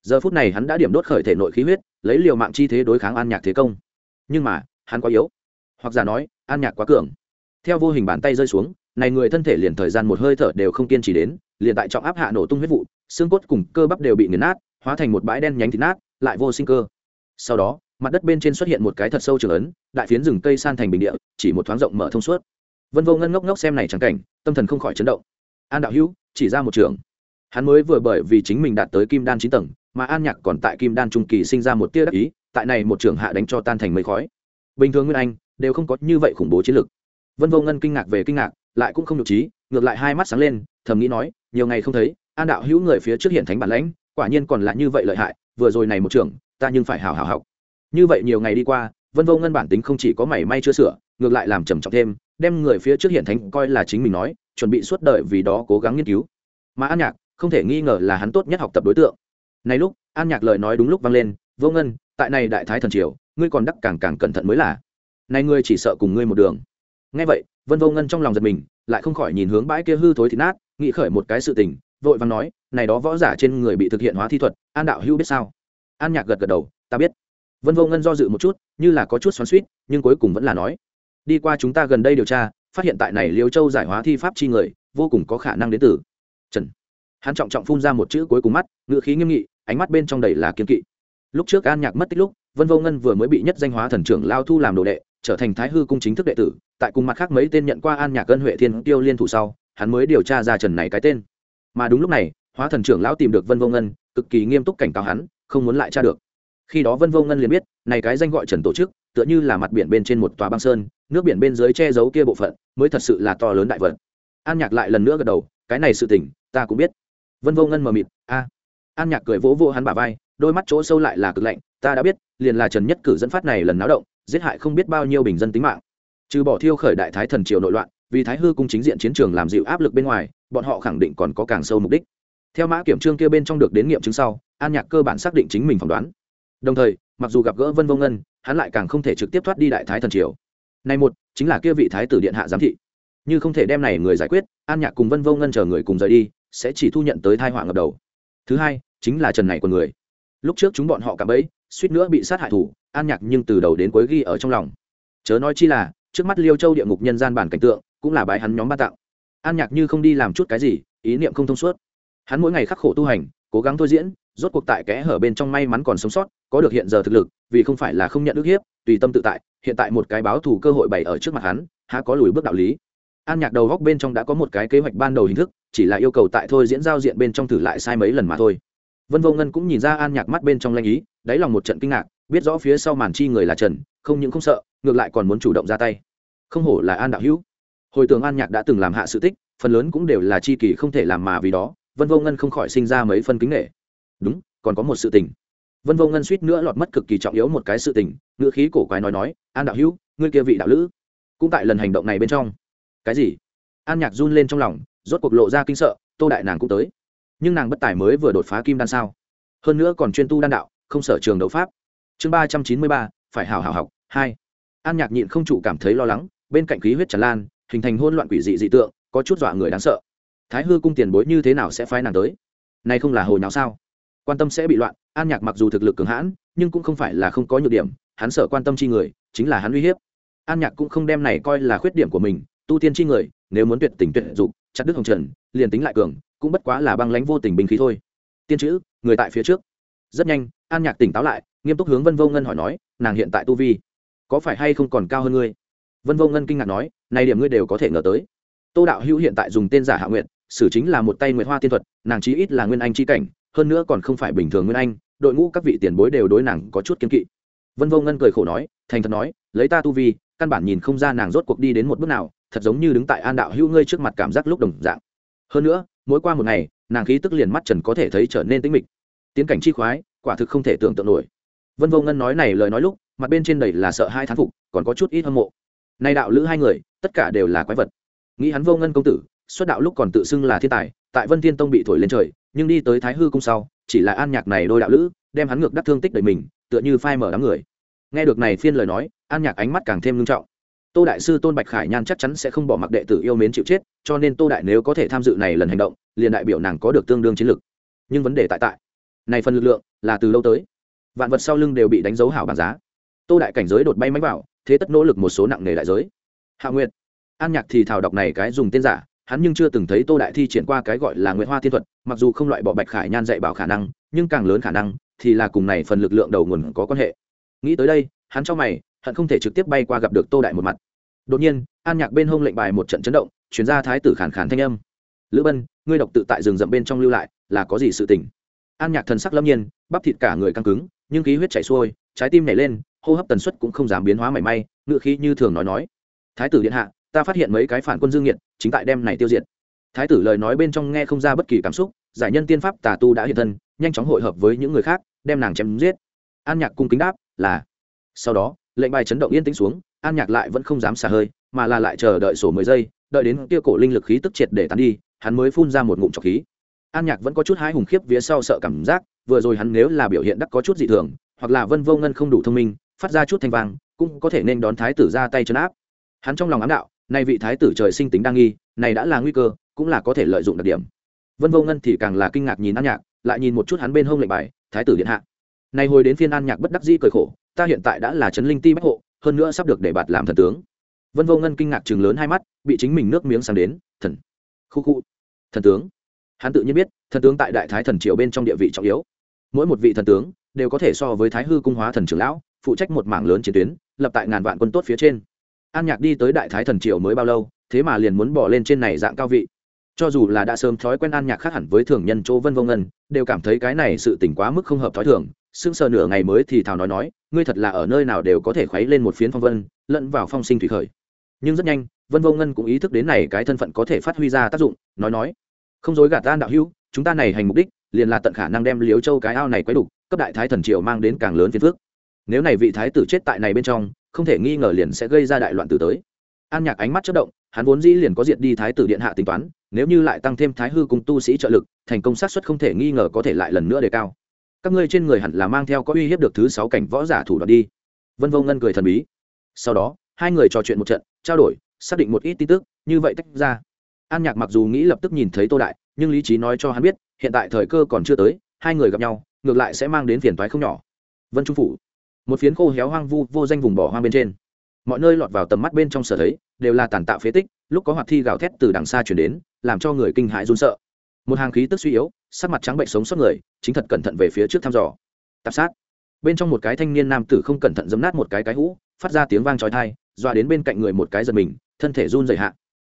Giờ phút này hắn đã điểm đốt khởi thể nội khí huyết, lấy liều mạng chi thế đối kháng an nhạc thế công. Nhưng mà, hắn quá yếu. Hoặc giả nói, an nhạc quá cường. Theo vô hình bàn tay rơi xuống, này người thân thể liền thời gian một hơi thở đều không kiên trì đến, liền tại trọng áp hạ nổ tung huyết vụ, xương cốt cùng cơ bắp đều bị nghiền nát, hóa thành một bãi đen nhánh thịt nát, lại vô sinh cơ. Sau đó, mặt đất bên trên xuất hiện một cái thật sâu trường ấn, đại phiến rừng cây san thành bình địa, chỉ một thoáng rộng mở thông suốt vân vô ngân ngốc ngốc xem này chẳng cảnh, tâm thần không khỏi chấn động. An đạo hữu, chỉ ra một trường. Hắn mới vừa bởi vì chính mình đạt tới kim đan chín tầng, mà an nhạc còn tại kim đan trung kỳ sinh ra một tia đắc ý, tại này một trường hạ đánh cho tan thành mây khói. Bình thường nguyên anh, đều không có như vậy khủng bố chiến lực. Vân vô ngân kinh ngạc về kinh ngạc, lại cũng không nhục trí, ngược lại hai mắt sáng lên, thầm nghĩ nói, nhiều ngày không thấy, an đạo hữu người phía trước hiện thánh bản lãnh, quả nhiên còn là như vậy lợi hại, vừa rồi này một trường, ta nhưng phải hào hào học. Như vậy nhiều ngày đi qua, vân vô ngân bản tính không chỉ có mảy may chưa sửa, ngược lại làm trầm trọng thêm đem người phía trước hiện thánh coi là chính mình nói, chuẩn bị suốt đời vì đó cố gắng nghiên cứu. Mà an nhạc không thể nghi ngờ là hắn tốt nhất học tập đối tượng. Này lúc, an nhạc lời nói đúng lúc vang lên, vô ngân, tại này đại thái thần triều, ngươi còn đắc càng càng cẩn thận mới là. Này ngươi chỉ sợ cùng ngươi một đường. Nghe vậy, vân vô ngân trong lòng giật mình, lại không khỏi nhìn hướng bãi kia hư thối thịt nát, nghĩ khởi một cái sự tình, vội vàng nói, này đó võ giả trên người bị thực hiện hóa thi thuật, an đạo hữu biết sao? An nhạc gật gật đầu, ta biết. Vân vô ngân do dự một chút, như là có chút xoắn suýt nhưng cuối cùng vẫn là nói đi qua chúng ta gần đây điều tra, phát hiện tại này liêu châu giải hóa thi pháp chi người, vô cùng có khả năng đến từ trần. Hắn trọng trọng phun ra một chữ cuối cùng mắt ngựa khí nghiêm nghị, ánh mắt bên trong đầy là kiên kỵ. Lúc trước an nhạc mất tích lúc, vân vô ngân vừa mới bị nhất danh hóa thần trưởng lao thu làm đồ đệ, trở thành thái hư cung chính thức đệ tử, tại cùng mặt khác mấy tên nhận qua an nhạc ân huệ thiên tiêu liên thủ sau, hắn mới điều tra ra trần này cái tên. Mà đúng lúc này, hóa thần trưởng lão tìm được vân vô ngân, cực kỳ nghiêm túc cảnh cáo hắn, không muốn lại tra được. Khi đó vân vô ngân liền biết, này cái danh gọi trần tổ chức, tựa như là mặt biển bên trên một tòa băng sơn nước biển bên dưới che giấu kia bộ phận, mới thật sự là to lớn đại vật. An nhạc lại lần nữa gật đầu, cái này sự tình, ta cũng biết. Vân vô ngân mờ mịt, a. An nhạc cười vỗ vỗ hắn bả vai, đôi mắt chỗ sâu lại là cực lạnh, ta đã biết, liền là trần nhất cử dẫn phát này lần náo động, giết hại không biết bao nhiêu bình dân tính mạng. Trừ bỏ thiêu khởi đại thái thần triều nội loạn, vì thái hư cung chính diện chiến trường làm dịu áp lực bên ngoài, bọn họ khẳng định còn có càng sâu mục đích. Theo mã kiểm trương kia bên trong được đến nghiệm chứng sau, an nhạc cơ bản xác định chính mình phỏng đoán. Đồng thời, mặc dù gặp gỡ vân vô ngân, hắn lại càng không thể trực tiếp thoát đi đại thái thần triều này một, chính là kia vị thái tử điện hạ giám thị. Như không thể đem này người giải quyết, an nhạc cùng vân vô ngân chờ người cùng rời đi, sẽ chỉ thu nhận tới thai họa ngập đầu. Thứ hai, chính là trần này của người. Lúc trước chúng bọn họ cảm ấy suýt nữa bị sát hại thủ, an nhạc nhưng từ đầu đến cuối ghi ở trong lòng. Chớ nói chi là, trước mắt liêu châu địa ngục nhân gian bản cảnh tượng, cũng là bài hắn nhóm ban tặng an nhạc như không đi làm chút cái gì, ý niệm không thông suốt. Hắn mỗi ngày khắc khổ tu hành, cố gắng thôi diễn rốt cuộc tại kẽ hở bên trong may mắn còn sống sót, có được hiện giờ thực lực, vì không phải là không nhận ức hiếp, tùy tâm tự tại, hiện tại một cái báo thù cơ hội bày ở trước mặt hắn, há có lùi bước đạo lý. An nhạc đầu góc bên trong đã có một cái kế hoạch ban đầu hình thức, chỉ là yêu cầu tại thôi diễn giao diện bên trong thử lại sai mấy lần mà thôi. Vân vô ngân cũng nhìn ra an nhạc mắt bên trong lanh ý, đáy lòng một trận kinh ngạc, biết rõ phía sau màn chi người là trần, không những không sợ, ngược lại còn muốn chủ động ra tay. Không hổ là an đạo hữu. Hồi tưởng an nhạc đã từng làm hạ sự tích, phần lớn cũng đều là chi kỳ không thể làm mà vì đó, vân vô ngân không khỏi sinh ra mấy phân kính nghệ đúng, còn có một sự tình. Vân vô ngân suýt nữa lọt mất cực kỳ trọng yếu một cái sự tình, ngữ khí cổ quái nói nói, an đạo hữu, ngươi kia vị đạo lữ, cũng tại lần hành động này bên trong. Cái gì? An nhạc run lên trong lòng, rốt cuộc lộ ra kinh sợ, tô đại nàng cũng tới. Nhưng nàng bất tài mới vừa đột phá kim đan sao? Hơn nữa còn chuyên tu đan đạo, không sở trường đấu pháp. Chương ba trăm chín mươi ba, phải hào hào học, hai. An nhạc nhịn không chủ cảm thấy lo lắng, bên cạnh khí huyết tràn lan, hình thành hôn loạn quỷ dị dị tượng, có chút dọa người đáng sợ. Thái hư cung tiền bối như thế nào sẽ phái nàng tới? Nay không là hồi nào sao? Quan tâm sẽ bị loạn, an nhạc mặc dù thực lực cường hãn, nhưng cũng không phải là không có nhược điểm, hắn sợ quan tâm chi người, chính là hắn uy hiếp. An nhạc cũng không đem này coi là khuyết điểm của mình, tu tiên chi người, nếu muốn tuyệt tình tuyệt dục, chặt đức hồng trần, liền tính lại cường, cũng bất quá là băng lánh vô tình binh khí thôi. Tiên chữ, người tại phía trước. Rất nhanh, an nhạc tỉnh táo lại, nghiêm túc hướng vân vô ngân hỏi nói, nàng hiện tại tu vi, có phải hay không còn cao hơn ngươi? Vân vô ngân kinh ngạc nói, này điểm ngươi đều có thể ngờ tới. Tô đạo hữu hiện tại dùng tên giả hạ nguyện xử chính là một tay nguyện hoa tiên thuật, nàng chí ít là nguyên anh chi cảnh hơn nữa còn không phải bình thường nguyên anh, đội ngũ các vị tiền bối đều đối nàng có chút kiên kỵ. Vân vô ngân cười khổ nói, thành thật nói, lấy ta tu vi, căn bản nhìn không ra nàng rốt cuộc đi đến một bước nào, thật giống như đứng tại an đạo hữu ngươi trước mặt cảm giác lúc đồng dạng. Hơn nữa, mỗi qua một ngày, nàng khí tức liền mắt trần có thể thấy trở nên tĩnh mịch. Tiến cảnh chi khoái, quả thực không thể tưởng tượng nổi. Vân vô ngân nói này lời nói lúc, mặt bên trên đầy là sợ hai thán phục, còn có chút ít hâm mộ. Nay đạo lữ hai người, tất cả đều là quái vật. Nghĩ hắn vô ngân công tử, xuất đạo lúc còn tự xưng là thiên tài, tại vân thiên tông bị thổi lên trời nhưng đi tới thái hư cung sau, chỉ là an nhạc này đôi đạo lữ, đem hắn ngược đắc thương tích đầy mình, tựa như phai mở đám người. Nghe được này phiên lời nói, an nhạc ánh mắt càng thêm nghiêm trọng. Tô đại sư tôn bạch khải nhan chắc chắn sẽ không bỏ mặc đệ tử yêu mến chịu chết, cho nên tô đại nếu có thể tham dự này lần hành động, liền đại biểu nàng có được tương đương chiến lược nhưng vấn đề tại tại, này phần lực lượng là từ lâu tới. Vạn vật sau lưng đều bị đánh dấu hảo bảng giá. Tô đại cảnh giới đột bay máy vào, thế tất nỗ lực một số nặng nề đại giới. Hạ nguyệt, an nhạc thì thảo đọc này cái dùng tên giả hắn nhưng chưa từng thấy tô đại thi triển qua cái gọi là nguyệt hoa thiên thuật, mặc dù không loại bỏ bạch khải nhan dạy bảo khả năng, nhưng càng lớn khả năng thì là cùng này phần lực lượng đầu nguồn có quan hệ. Nghĩ tới đây, hắn cho mày, hận không thể trực tiếp bay qua gặp được tô đại một mặt. Đột nhiên, an nhạc bên hông lệnh bài một trận chấn động chuyển ra thái tử khản khản thanh âm. Lữ bân, ngươi độc tự tại rừng rậm bên trong lưu lại, là có gì sự tình? An nhạc thần sắc lâm nhiên, bắp thịt cả người căng cứng, nhưng khí huyết chảy xuôi, trái tim nhảy lên, hô hấp tần suất cũng không dám biến hóa mảy may, ngựa khí như thường nói nói. Thái tử điện hạ ta phát hiện mấy cái phản quân dương nghiệt chính tại đem này tiêu diệt. Thái tử lời nói bên trong nghe không ra bất kỳ cảm xúc, giải nhân tiên pháp tà tu đã hiện thân, nhanh chóng hội hợp với những người khác, đem nàng chém giết. An nhạc cung kính đáp, là. Sau đó, lệnh bài chấn động yên tĩnh xuống, an nhạc lại vẫn không dám xả hơi, mà là lại chờ đợi sổ mười giây, đợi đến kia cổ linh lực khí tức triệt để tán đi, hắn mới phun ra một ngụm trọc khí. An nhạc vẫn có chút hái hùng khiếp phía sau sợ cảm giác, vừa rồi hắn nếu là biểu hiện đắc có chút dị thường, hoặc là vân vô ngân không đủ thông minh, phát ra chút thanh vang, cũng có thể nên đón thái tử ra tay chấn áp. Hắn trong lòng ám đạo nay vị thái tử trời sinh tính đa nghi, này đã là nguy cơ, cũng là có thể lợi dụng đặc điểm. Vân vô ngân thì càng là kinh ngạc nhìn an nhạc, lại nhìn một chút hắn bên hông lệnh bài, thái tử điện hạ. Này hồi đến phiên an nhạc bất đắc dĩ cười khổ, ta hiện tại đã là trấn linh ti bách hộ, hơn nữa sắp được để bạt làm thần tướng. Vân vô ngân kinh ngạc chừng lớn hai mắt, bị chính mình nước miếng sang đến, thần, khu khu, thần tướng. Hắn tự nhiên biết, thần tướng tại đại thái thần triều bên trong địa vị trọng yếu. Mỗi một vị thần tướng đều có thể so với thái hư cung hóa thần trưởng lão, phụ trách một mảng lớn chiến tuyến, lập tại ngàn vạn quân tốt phía trên an nhạc đi tới đại thái thần triều mới bao lâu, thế mà liền muốn bỏ lên trên này dạng cao vị. Cho dù là đã sớm thói quen an nhạc khác hẳn với thường nhân chỗ vân vô ngân, đều cảm thấy cái này sự tỉnh quá mức không hợp thói thường. Sững sờ nửa ngày mới thì thào nói nói, ngươi thật là ở nơi nào đều có thể khuấy lên một phiến phong vân, lẫn vào phong sinh thủy khởi. Nhưng rất nhanh, vân vô ngân cũng ý thức đến này cái thân phận có thể phát huy ra tác dụng, nói nói, không dối gạt an đạo hữu, chúng ta này hành mục đích, liền là tận khả năng đem liếu châu cái ao này quấy đục, cấp đại thái thần triều mang đến càng lớn phiền phước nếu này vị thái tử chết tại này bên trong không thể nghi ngờ liền sẽ gây ra đại loạn tử tới. An nhạc ánh mắt chất động, hắn vốn dĩ liền có diệt đi thái tử điện hạ tính toán, nếu như lại tăng thêm thái hư cùng tu sĩ trợ lực, thành công sát xuất không thể nghi ngờ có thể lại lần nữa đề cao. Các ngươi trên người hẳn là mang theo có uy hiếp được thứ sáu cảnh võ giả thủ đoạn đi. Vân vô ngân cười thần bí. Sau đó, hai người trò chuyện một trận, trao đổi, xác định một ít tin tức, như vậy tách ra. An nhạc mặc dù nghĩ lập tức nhìn thấy tô đại, nhưng lý trí nói cho hắn biết, hiện tại thời cơ còn chưa tới, hai người gặp nhau, ngược lại sẽ mang đến phiền toái không nhỏ. Vân trung phủ một phiến khô héo hoang vu vô danh vùng bỏ hoang bên trên. Mọi nơi lọt vào tầm mắt bên trong sở thấy, đều là tàn tạo phế tích, lúc có hoạt thi gào thét từ đằng xa chuyển đến, làm cho người kinh hãi run sợ. Một hàng khí tức suy yếu, sắc mặt trắng bệnh sống sót người, chính thật cẩn thận về phía trước thăm dò. Tạp sát. Bên trong một cái thanh niên nam tử không cẩn thận giấm nát một cái cái hũ, phát ra tiếng vang trói thai dọa đến bên cạnh người một cái giật mình, thân thể run dày hạ.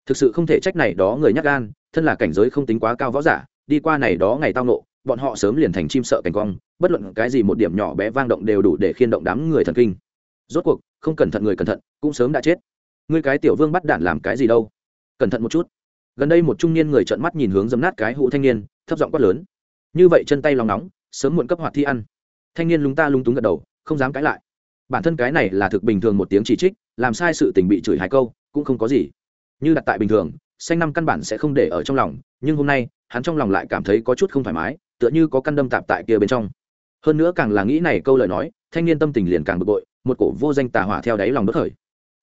Thực sự không thể trách này đó người nhắc gan, thân là cảnh giới không tính quá cao võ giả, đi qua này đó ngày tao nộ bọn họ sớm liền thành chim sợ cảnh quang, bất luận cái gì một điểm nhỏ bé vang động đều đủ để khiên động đám người thần kinh. Rốt cuộc, không cẩn thận người cẩn thận, cũng sớm đã chết. Ngươi cái tiểu vương bắt đạn làm cái gì đâu? Cẩn thận một chút. Gần đây một trung niên người trợn mắt nhìn hướng dấm nát cái hũ thanh niên, thấp giọng quát lớn. Như vậy chân tay lòng nóng, sớm muộn cấp hoạt thi ăn. Thanh niên lúng ta lúng túng gật đầu, không dám cãi lại. Bản thân cái này là thực bình thường một tiếng chỉ trích, làm sai sự tình bị chửi hai câu, cũng không có gì. Như đặt tại bình thường, xanh năm căn bản sẽ không để ở trong lòng, nhưng hôm nay, hắn trong lòng lại cảm thấy có chút không thoải mái tựa như có căn đâm tạp tại kia bên trong. Hơn nữa càng là nghĩ này câu lời nói, thanh niên tâm tình liền càng bực bội, một cổ vô danh tà hỏa theo đáy lòng đốt khởi.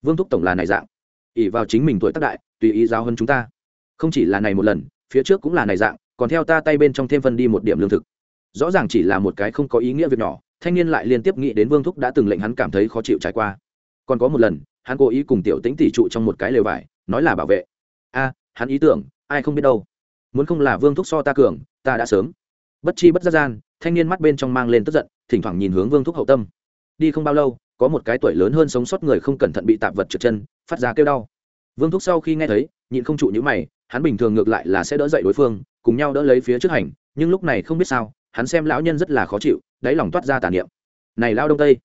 Vương thúc tổng là này dạng. Ỉ vào chính mình tuổi tác đại, tùy ý giáo hơn chúng ta. Không chỉ là này một lần, phía trước cũng là này dạng, còn theo ta tay bên trong thêm phân đi một điểm lương thực. Rõ ràng chỉ là một cái không có ý nghĩa việc nhỏ, thanh niên lại liên tiếp nghĩ đến vương thúc đã từng lệnh hắn cảm thấy khó chịu trải qua. Còn có một lần, hắn cố ý cùng tiểu tĩnh tỉ trụ trong một cái lều vải, nói là bảo vệ. A, hắn ý tưởng, ai không biết đâu. Muốn không là vương thúc so ta cường, ta đã sớm bất chi bất giác gian, thanh niên mắt bên trong mang lên tức giận, thỉnh thoảng nhìn hướng vương thúc hậu tâm. Đi không bao lâu, có một cái tuổi lớn hơn sống sót người không cẩn thận bị tạp vật trượt chân, phát ra kêu đau. Vương thúc sau khi nghe thấy, nhịn không trụ nhữ mày, hắn bình thường ngược lại là sẽ đỡ dậy đối phương, cùng nhau đỡ lấy phía trước hành, nhưng lúc này không biết sao, hắn xem lão nhân rất là khó chịu, đáy lòng toát ra tàn niệm. Này lao đông tây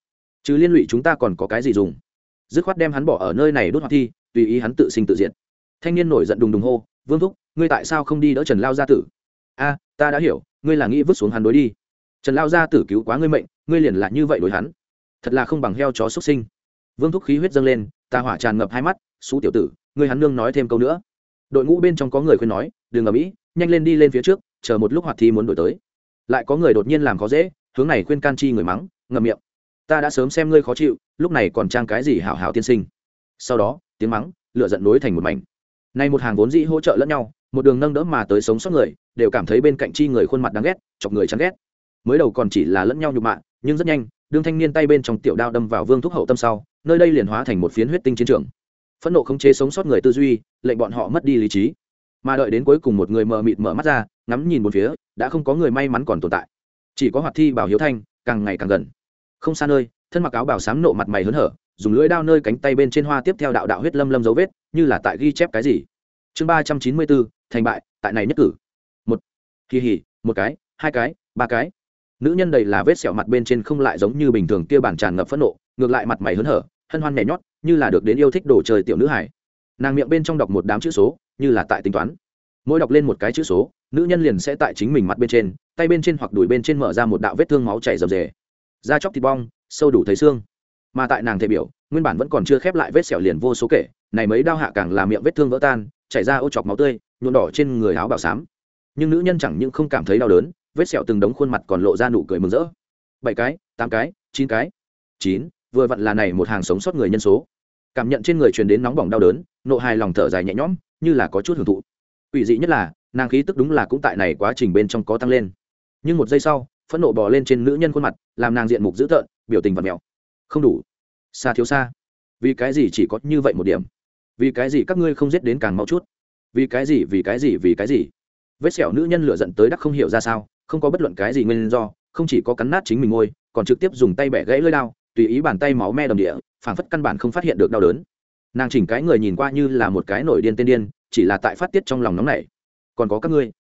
chứ liên lụy chúng ta còn có cái gì dùng? Dứt khoát đem hắn bỏ ở nơi này đốt hoạt thi, tùy ý hắn tự sinh tự diệt. Thanh niên nổi giận đùng đùng hô, vương thúc, ngươi tại sao không đi đỡ trần lao gia tử? A, ta đã hiểu, ngươi là nghĩ vứt xuống hắn đối đi. Trần lao gia tử cứu quá ngươi mệnh, ngươi liền là như vậy đối hắn. Thật là không bằng heo chó xuất sinh. Vương thúc khí huyết dâng lên, ta hỏa tràn ngập hai mắt xú tiểu tử, ngươi hắn nương nói thêm câu nữa. Đội ngũ bên trong có người khuyên nói, đừng ở mỹ nhanh lên đi lên phía trước, chờ một lúc hoạt thi muốn đổi tới. Lại có người đột nhiên làm khó dễ, hướng này khuyên can chi người mắng, ngậm miệng. Ta đã sớm xem ngươi khó chịu, lúc này còn trang cái gì hảo hảo tiên sinh? Sau đó, tiếng mắng lựa giận nối thành một mảnh. Nay một hàng vốn dĩ hỗ trợ lẫn nhau, một đường nâng đỡ mà tới sống sót người đều cảm thấy bên cạnh chi người khuôn mặt đáng ghét, chọc người chán ghét. Mới đầu còn chỉ là lẫn nhau nhục mạ, nhưng rất nhanh, đương thanh niên tay bên trong tiểu đao đâm vào vương thúc hậu tâm sau, nơi đây liền hóa thành một phiến huyết tinh chiến trường. Phẫn nộ khống chế sống sót người tư duy, lệnh bọn họ mất đi lý trí. Mà đợi đến cuối cùng một người mờ mịt mở mắt ra, ngắm nhìn một phía, đã không có người may mắn còn tồn tại. Chỉ có hoạt thi bảo hiếu thanh, càng ngày càng gần. Không xa nơi, thân mặc áo bảo sám nộ mặt mày hớn hở, dùng lưỡi đao nơi cánh tay bên trên hoa tiếp theo đạo đạo huyết lâm lâm dấu vết, như là tại ghi chép cái gì. Chương ba trăm chín mươi bốn, thành bại, tại này nhất cử hì hì, một cái, hai cái, ba cái. Nữ nhân đầy là vết sẹo mặt bên trên không lại giống như bình thường kia bản tràn ngập phẫn nộ, ngược lại mặt mày hớn hở, hân hoan nhảy nhót, như là được đến yêu thích đồ chơi tiểu nữ hải nàng miệng bên trong đọc một đám chữ số, như là tại tính toán. Mỗi đọc lên một cái chữ số, nữ nhân liền sẽ tại chính mình mặt bên trên, tay bên trên hoặc đùi bên trên mở ra một đạo vết thương máu chảy rầm rề. Da chóc thịt bong, sâu đủ thấy xương. Mà tại nàng thể biểu, nguyên bản vẫn còn chưa khép lại vết sẹo liền vô số kể, này mấy đau hạ càng làm miệng vết thương vỡ tan, chảy ra ô chọc máu tươi, nhuộm đỏ trên người áo bảo xám nhưng nữ nhân chẳng những không cảm thấy đau đớn, vết sẹo từng đống khuôn mặt còn lộ ra nụ cười mừng rỡ. Bảy cái, tám cái, chín cái. Chín, vừa vặn là này một hàng sống sót người nhân số. Cảm nhận trên người truyền đến nóng bỏng đau đớn, nộ hài lòng thở dài nhẹ nhõm, như là có chút hưởng thụ. Ủy dị nhất là, nàng khí tức đúng là cũng tại này quá trình bên trong có tăng lên. Nhưng một giây sau, phẫn nộ bò lên trên nữ nhân khuôn mặt, làm nàng diện mục dữ tợn, biểu tình vật mèo. Không đủ. Xa thiếu xa. Vì cái gì chỉ có như vậy một điểm? Vì cái gì các ngươi không giết đến càng mau chút? Vì cái gì, vì cái gì, vì cái gì? Vết sẹo nữ nhân lựa giận tới đắc không hiểu ra sao, không có bất luận cái gì nguyên do, không chỉ có cắn nát chính mình ngôi, còn trực tiếp dùng tay bẻ gãy lơi đao, tùy ý bàn tay máu me đầm địa, phảng phất căn bản không phát hiện được đau đớn. Nàng chỉnh cái người nhìn qua như là một cái nổi điên tên điên, chỉ là tại phát tiết trong lòng nóng này còn có các ngươi?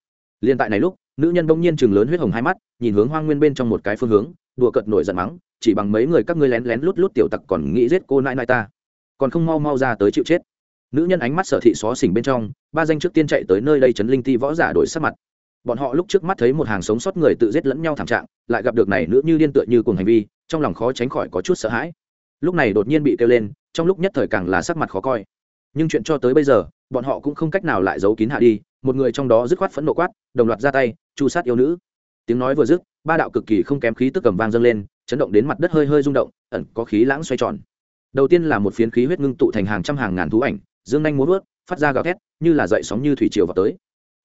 Liên tại này lúc, nữ nhân bỗng nhiên chừng lớn huyết hồng hai mắt, nhìn hướng hoang nguyên bên trong một cái phương hướng, đùa cợt nổi giận mắng, chỉ bằng mấy người các ngươi lén lén lút lút tiểu tặc còn nghĩ giết cô nãi nãi ta, còn không mau mau ra tới chịu chết nữ nhân ánh mắt sở thị xó xỉnh bên trong, ba danh trước tiên chạy tới nơi đây chấn linh ti võ giả đổi sắc mặt. Bọn họ lúc trước mắt thấy một hàng sống sót người tự giết lẫn nhau thảm trạng, lại gặp được này nữ như điên tựa như cùng hành vi, trong lòng khó tránh khỏi có chút sợ hãi. Lúc này đột nhiên bị kêu lên, trong lúc nhất thời càng là sắc mặt khó coi. Nhưng chuyện cho tới bây giờ, bọn họ cũng không cách nào lại giấu kín hạ đi, một người trong đó dứt khoát phẫn nộ quát, đồng loạt ra tay, chu sát yêu nữ. Tiếng nói vừa dứt, ba đạo cực kỳ không kém khí tức cầm vang dâng lên, chấn động đến mặt đất hơi hơi rung động, ẩn có khí lãng xoay tròn. Đầu tiên là một phiến khí huyết ngưng tụ thành hàng trăm hàng ngàn thú ảnh dương nhanh muốn vớt phát ra gào thét, như là dậy sóng như thủy triều vào tới.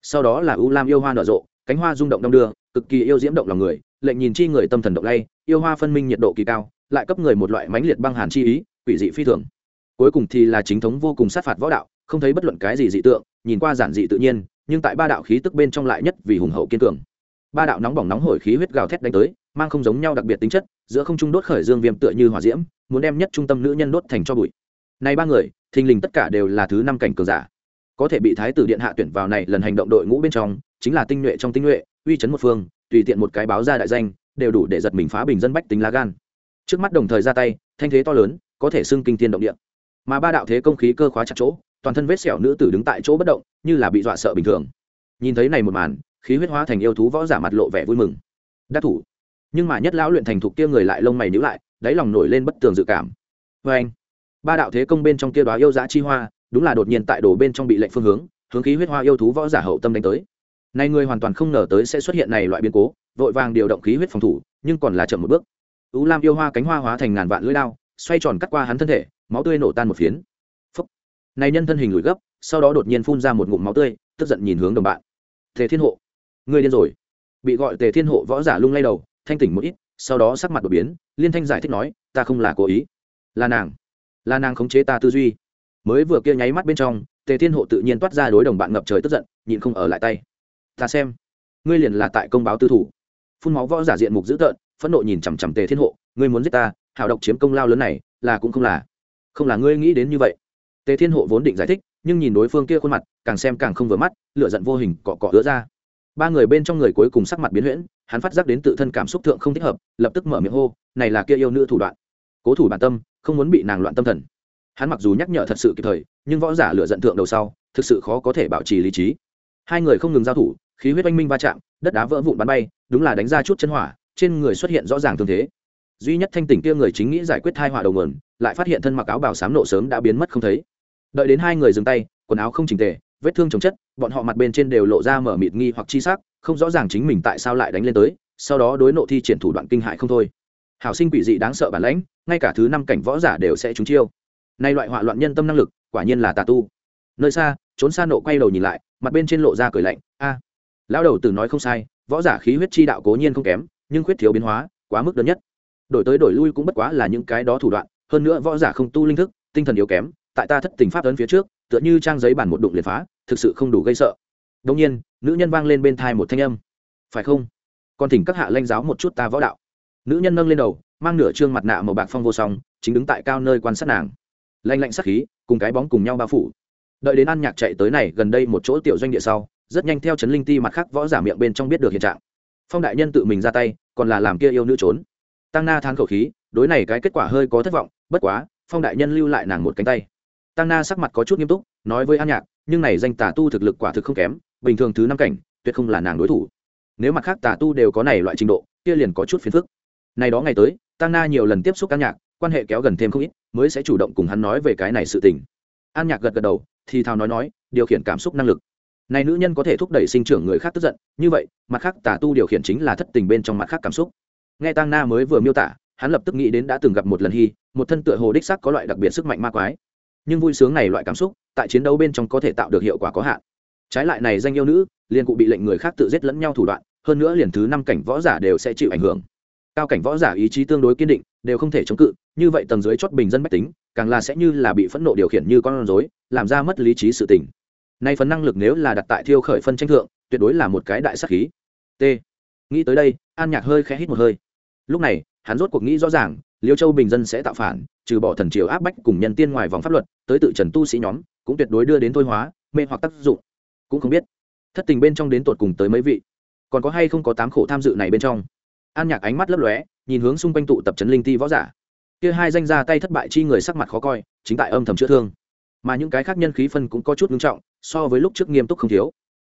Sau đó là u lam yêu hoa nở rộ, cánh hoa rung động đong đưa, cực kỳ yêu diễm động lòng người, lệnh nhìn chi người tâm thần động lay, yêu hoa phân minh nhiệt độ kỳ cao, lại cấp người một loại mãnh liệt băng hàn chi ý, quỷ dị phi thường. Cuối cùng thì là chính thống vô cùng sát phạt võ đạo, không thấy bất luận cái gì dị tượng, nhìn qua giản dị tự nhiên, nhưng tại ba đạo khí tức bên trong lại nhất vì hùng hậu kiên cường. Ba đạo nóng bỏng nóng hổi khí huyết gào thét đánh tới, mang không giống nhau đặc biệt tính chất, giữa không trung đốt khởi dương viêm tựa như hỏa diễm, muốn đem nhất trung tâm nữ nhân đốt thành cho bụi này ba người, thình lình tất cả đều là thứ năm cảnh cường giả. Có thể bị thái tử điện hạ tuyển vào này lần hành động đội ngũ bên trong, chính là tinh nhuệ trong tinh nhuệ, uy chấn một phương, tùy tiện một cái báo ra đại danh, đều đủ để giật mình phá bình dân bách tính lá gan. Trước mắt đồng thời ra tay, thanh thế to lớn, có thể xưng kinh thiên động địa. Mà ba đạo thế công khí cơ khóa chặt chỗ, toàn thân vết sẹo nữ tử đứng tại chỗ bất động, như là bị dọa sợ bình thường. Nhìn thấy này một màn, khí huyết hóa thành yêu thú võ giả mặt lộ vẻ vui mừng. Đắc thủ. Nhưng mà nhất lão luyện thành thục kia người lại lông mày nhíu lại, đáy lòng nổi lên bất tường dự cảm. Và anh ba đạo thế công bên trong kia đoá yêu dã chi hoa, đúng là đột nhiên tại đồ bên trong bị lệnh phương hướng hướng khí huyết hoa yêu thú võ giả hậu tâm đánh tới. Nay người hoàn toàn không ngờ tới sẽ xuất hiện này loại biến cố, vội vàng điều động khí huyết phòng thủ, nhưng còn là chậm một bước. U lam yêu hoa cánh hoa hóa thành ngàn vạn lưỡi lao xoay tròn cắt qua hắn thân thể, máu tươi nổ tan một phiến. Phúc. này nhân thân hình lùi gấp, sau đó đột nhiên phun ra một ngụm máu tươi, tức giận nhìn hướng đồng bạn. Tề thiên hộ. Người điên rồi. Bị gọi tề thiên hộ võ giả lung lay đầu, thanh tỉnh một ít, sau đó sắc mặt đột biến, liên thanh giải thích nói, ta không là cố ý. Là nàng là nàng khống chế ta tư duy. Mới vừa kia nháy mắt bên trong, tề thiên hộ tự nhiên toát ra đối đồng bạn ngập trời tức giận, nhịn không ở lại tay. Ta xem, ngươi liền là tại công báo tư thủ. Phun máu võ giả diện mục dữ tợn, phẫn nộ nhìn chằm chằm tề thiên hộ. Ngươi muốn giết ta hào độc chiếm công lao lớn này, là cũng không là không là ngươi nghĩ đến như vậy. Tề thiên hộ vốn định giải thích, nhưng nhìn đối phương kia khuôn mặt, càng xem càng không vừa mắt lựa giận vô hình cọ cọ ứa ra. Ba người bên trong người cuối cùng sắc mặt biến huyễn, hắn phát giác đến tự thân cảm xúc thượng không thích hợp, lập tức mở miệng hô, này là kia yêu nữ thủ đoạn. Cố thủ bản tâm không muốn bị nàng loạn tâm thần. Hắn mặc dù nhắc nhở thật sự kịp thời, nhưng võ giả lựa giận thượng đầu sau, thực sự khó có thể bảo trì lý trí. Hai người không ngừng giao thủ, khí huyết oanh minh va chạm, đất đá vỡ vụn bắn bay, đúng là đánh ra chút chân hỏa, trên người xuất hiện rõ ràng thương thế. Duy nhất thanh tỉnh kia người chính nghĩ giải quyết thai họa đầu nguồn, lại phát hiện thân mặc áo bào xám nộ sớm đã biến mất không thấy. Đợi đến hai người dừng tay, quần áo không chỉnh tề, vết thương chồng chất, bọn họ mặt bên trên đều lộ ra mở mịt nghi hoặc chi sắc, không rõ ràng chính mình tại sao lại đánh lên tới, sau đó đối nộ thi triển thủ đoạn kinh hại không thôi hảo sinh quỷ dị đáng sợ bản lãnh, ngay cả thứ năm cảnh võ giả đều sẽ trúng chiêu. Nay loại họa loạn nhân tâm năng lực, quả nhiên là tà tu. Nơi xa, trốn xa nộ quay đầu nhìn lại, mặt bên trên lộ ra cười lạnh, a, lão đầu tử nói không sai, võ giả khí huyết chi đạo cố nhiên không kém, nhưng khuyết thiếu biến hóa, quá mức đơn nhất. Đổi tới đổi lui cũng bất quá là những cái đó thủ đoạn, hơn nữa võ giả không tu linh thức, tinh thần yếu kém, tại ta thất tình pháp ấn phía trước, tựa như trang giấy bản một đụng liền phá, thực sự không đủ gây sợ. Đông nhiên, nữ nhân vang lên bên thai một thanh âm. Phải không? Còn thỉnh các hạ lanh giáo một chút ta võ đạo nữ nhân nâng lên đầu, mang nửa trương mặt nạ màu bạc phong vô song, chính đứng tại cao nơi quan sát nàng. Lanh lạnh sắc khí, cùng cái bóng cùng nhau bao phủ. Đợi đến ăn nhạc chạy tới này, gần đây một chỗ tiểu doanh địa sau, rất nhanh theo chấn linh ti mặt khác võ giả miệng bên trong biết được hiện trạng. Phong đại nhân tự mình ra tay, còn là làm kia yêu nữ trốn. Tăng na than khẩu khí, đối này cái kết quả hơi có thất vọng, bất quá, phong đại nhân lưu lại nàng một cánh tay. Tăng na sắc mặt có chút nghiêm túc, nói với an nhạc, nhưng này danh tà tu thực lực quả thực không kém, bình thường thứ năm cảnh, tuyệt không là nàng đối thủ. Nếu mặt khác tà tu đều có này loại trình độ, kia liền có chút phiền phức này đó ngày tới, tăng na nhiều lần tiếp xúc ca nhạc, quan hệ kéo gần thêm không ít, mới sẽ chủ động cùng hắn nói về cái này sự tình. An nhạc gật gật đầu, thì thào nói nói, điều khiển cảm xúc năng lực. Này nữ nhân có thể thúc đẩy sinh trưởng người khác tức giận, như vậy, mặt khác tà tu điều khiển chính là thất tình bên trong mặt khác cảm xúc. Nghe tăng na mới vừa miêu tả, hắn lập tức nghĩ đến đã từng gặp một lần hy một thân tựa hồ đích sắc có loại đặc biệt sức mạnh ma quái. Nhưng vui sướng này loại cảm xúc, tại chiến đấu bên trong có thể tạo được hiệu quả có hạn. Trái lại này danh yêu nữ, liền cụ bị lệnh người khác tự giết lẫn nhau thủ đoạn, hơn nữa liền thứ năm cảnh võ giả đều sẽ chịu ảnh hưởng cao cảnh võ giả ý chí tương đối kiên định, đều không thể chống cự, như vậy tầng dưới chót bình dân bách tính, càng là sẽ như là bị phẫn nộ điều khiển như con rối, làm ra mất lý trí sự tình. Nay phần năng lực nếu là đặt tại thiêu khởi phân tranh thượng, tuyệt đối là một cái đại sắc khí. T. Nghĩ tới đây, an nhạc hơi khẽ hít một hơi. Lúc này, hắn rốt cuộc nghĩ rõ ràng, liêu châu bình dân sẽ tạo phản, trừ bỏ thần triều áp bách cùng nhân tiên ngoài vòng pháp luật, tới tự trần tu sĩ nhóm, cũng tuyệt đối đưa đến thôi hóa, mê hoặc tác dụng. Cũng không biết, thất tình bên trong đến tột cùng tới mấy vị. Còn có hay không có tám khổ tham dự này bên trong? An nhạc ánh mắt lấp lóe, nhìn hướng xung quanh tụ tập trấn linh ti võ giả. Kia hai danh ra tay thất bại chi người sắc mặt khó coi, chính tại âm thầm chữa thương. Mà những cái khác nhân khí phân cũng có chút ngưng trọng, so với lúc trước nghiêm túc không thiếu.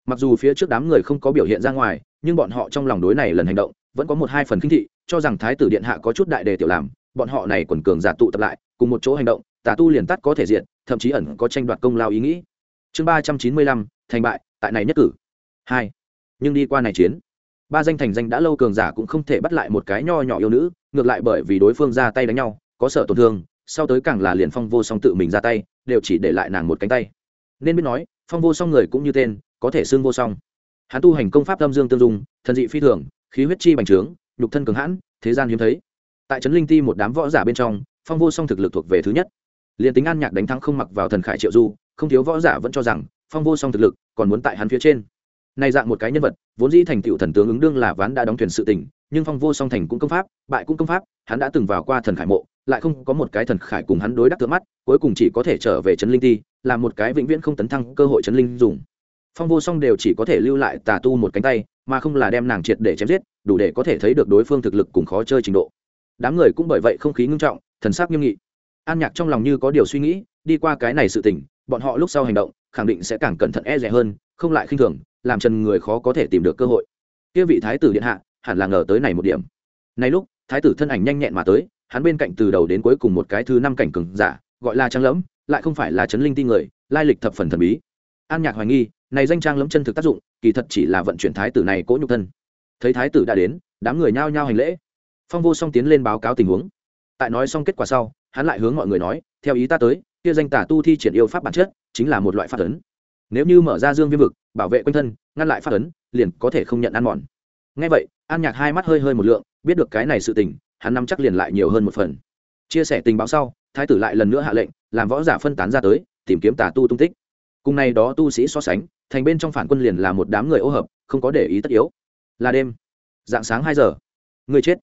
Mặc dù phía trước đám người không có biểu hiện ra ngoài, nhưng bọn họ trong lòng đối này lần hành động, vẫn có một hai phần khinh thị, cho rằng thái tử điện hạ có chút đại đề tiểu làm, bọn họ này quần cường giả tụ tập lại, cùng một chỗ hành động, tà tu liền tắt có thể diện, thậm chí ẩn có tranh đoạt công lao ý nghĩ. Chương ba trăm chín mươi lăm, thành bại, tại này nhất cử. Hai. Nhưng đi qua này chiến ba danh thành danh đã lâu cường giả cũng không thể bắt lại một cái nho nhỏ yêu nữ, ngược lại bởi vì đối phương ra tay đánh nhau, có sợ tổn thương, sau tới càng là liền phong vô song tự mình ra tay, đều chỉ để lại nàng một cánh tay. Nên biết nói, phong vô song người cũng như tên, có thể xương vô song. Hắn tu hành công pháp âm dương tương dung, thần dị phi thường, khí huyết chi bành trướng, nhục thân cường hãn, thế gian hiếm thấy. Tại trấn linh ti một đám võ giả bên trong, phong vô song thực lực thuộc về thứ nhất. Liền tính an nhạc đánh thắng không mặc vào thần khải triệu du, không thiếu võ giả vẫn cho rằng, phong vô song thực lực còn muốn tại hắn phía trên nay dạng một cái nhân vật, vốn dĩ thành tựu thần tướng ứng đương là ván đã đóng thuyền sự tình, nhưng phong vô song thành cũng công pháp, bại cũng công pháp, hắn đã từng vào qua thần khải mộ, lại không có một cái thần khải cùng hắn đối đắc tượng mắt, cuối cùng chỉ có thể trở về trấn linh ti làm một cái vĩnh viễn không tấn thăng cơ hội trấn linh dùng. Phong vô song đều chỉ có thể lưu lại tà tu một cánh tay, mà không là đem nàng triệt để chém giết, đủ để có thể thấy được đối phương thực lực cùng khó chơi trình độ. Đám người cũng bởi vậy không khí ngưng trọng, thần sắc nghiêm nghị. An nhạc trong lòng như có điều suy nghĩ, đi qua cái này sự tình, bọn họ lúc sau hành động, khẳng định sẽ càng cẩn thận e rẻ hơn, không lại khinh thường làm trần người khó có thể tìm được cơ hội. Kia vị thái tử điện hạ, hẳn là ngờ tới này một điểm. Nay lúc, thái tử thân ảnh nhanh nhẹn mà tới, hắn bên cạnh từ đầu đến cuối cùng một cái thứ năm cảnh cường giả, gọi là trang lẫm, lại không phải là trấn linh ti người, lai lịch thập phần thần bí. An nhạc hoài nghi, này danh trang lẫm chân thực tác dụng, kỳ thật chỉ là vận chuyển thái tử này cố nhục thân. Thấy thái tử đã đến, đám người nhao nhao hành lễ. Phong vô song tiến lên báo cáo tình huống. Tại nói xong kết quả sau, hắn lại hướng mọi người nói, theo ý ta tới, kia danh tả tu thi triển yêu pháp bản chất, chính là một loại pháp tấn nếu như mở ra dương viêm vực, bảo vệ quanh thân, ngăn lại phát ấn, liền có thể không nhận ăn mòn. Ngay vậy, an nhạc hai mắt hơi hơi một lượng, biết được cái này sự tình, hắn nắm chắc liền lại nhiều hơn một phần. Chia sẻ tình báo sau, thái tử lại lần nữa hạ lệnh, làm võ giả phân tán ra tới, tìm kiếm tà tu tung tích. Cùng này đó tu sĩ so sánh, thành bên trong phản quân liền là một đám người ô hợp, không có để ý tất yếu. Là đêm, dạng sáng hai giờ, người chết.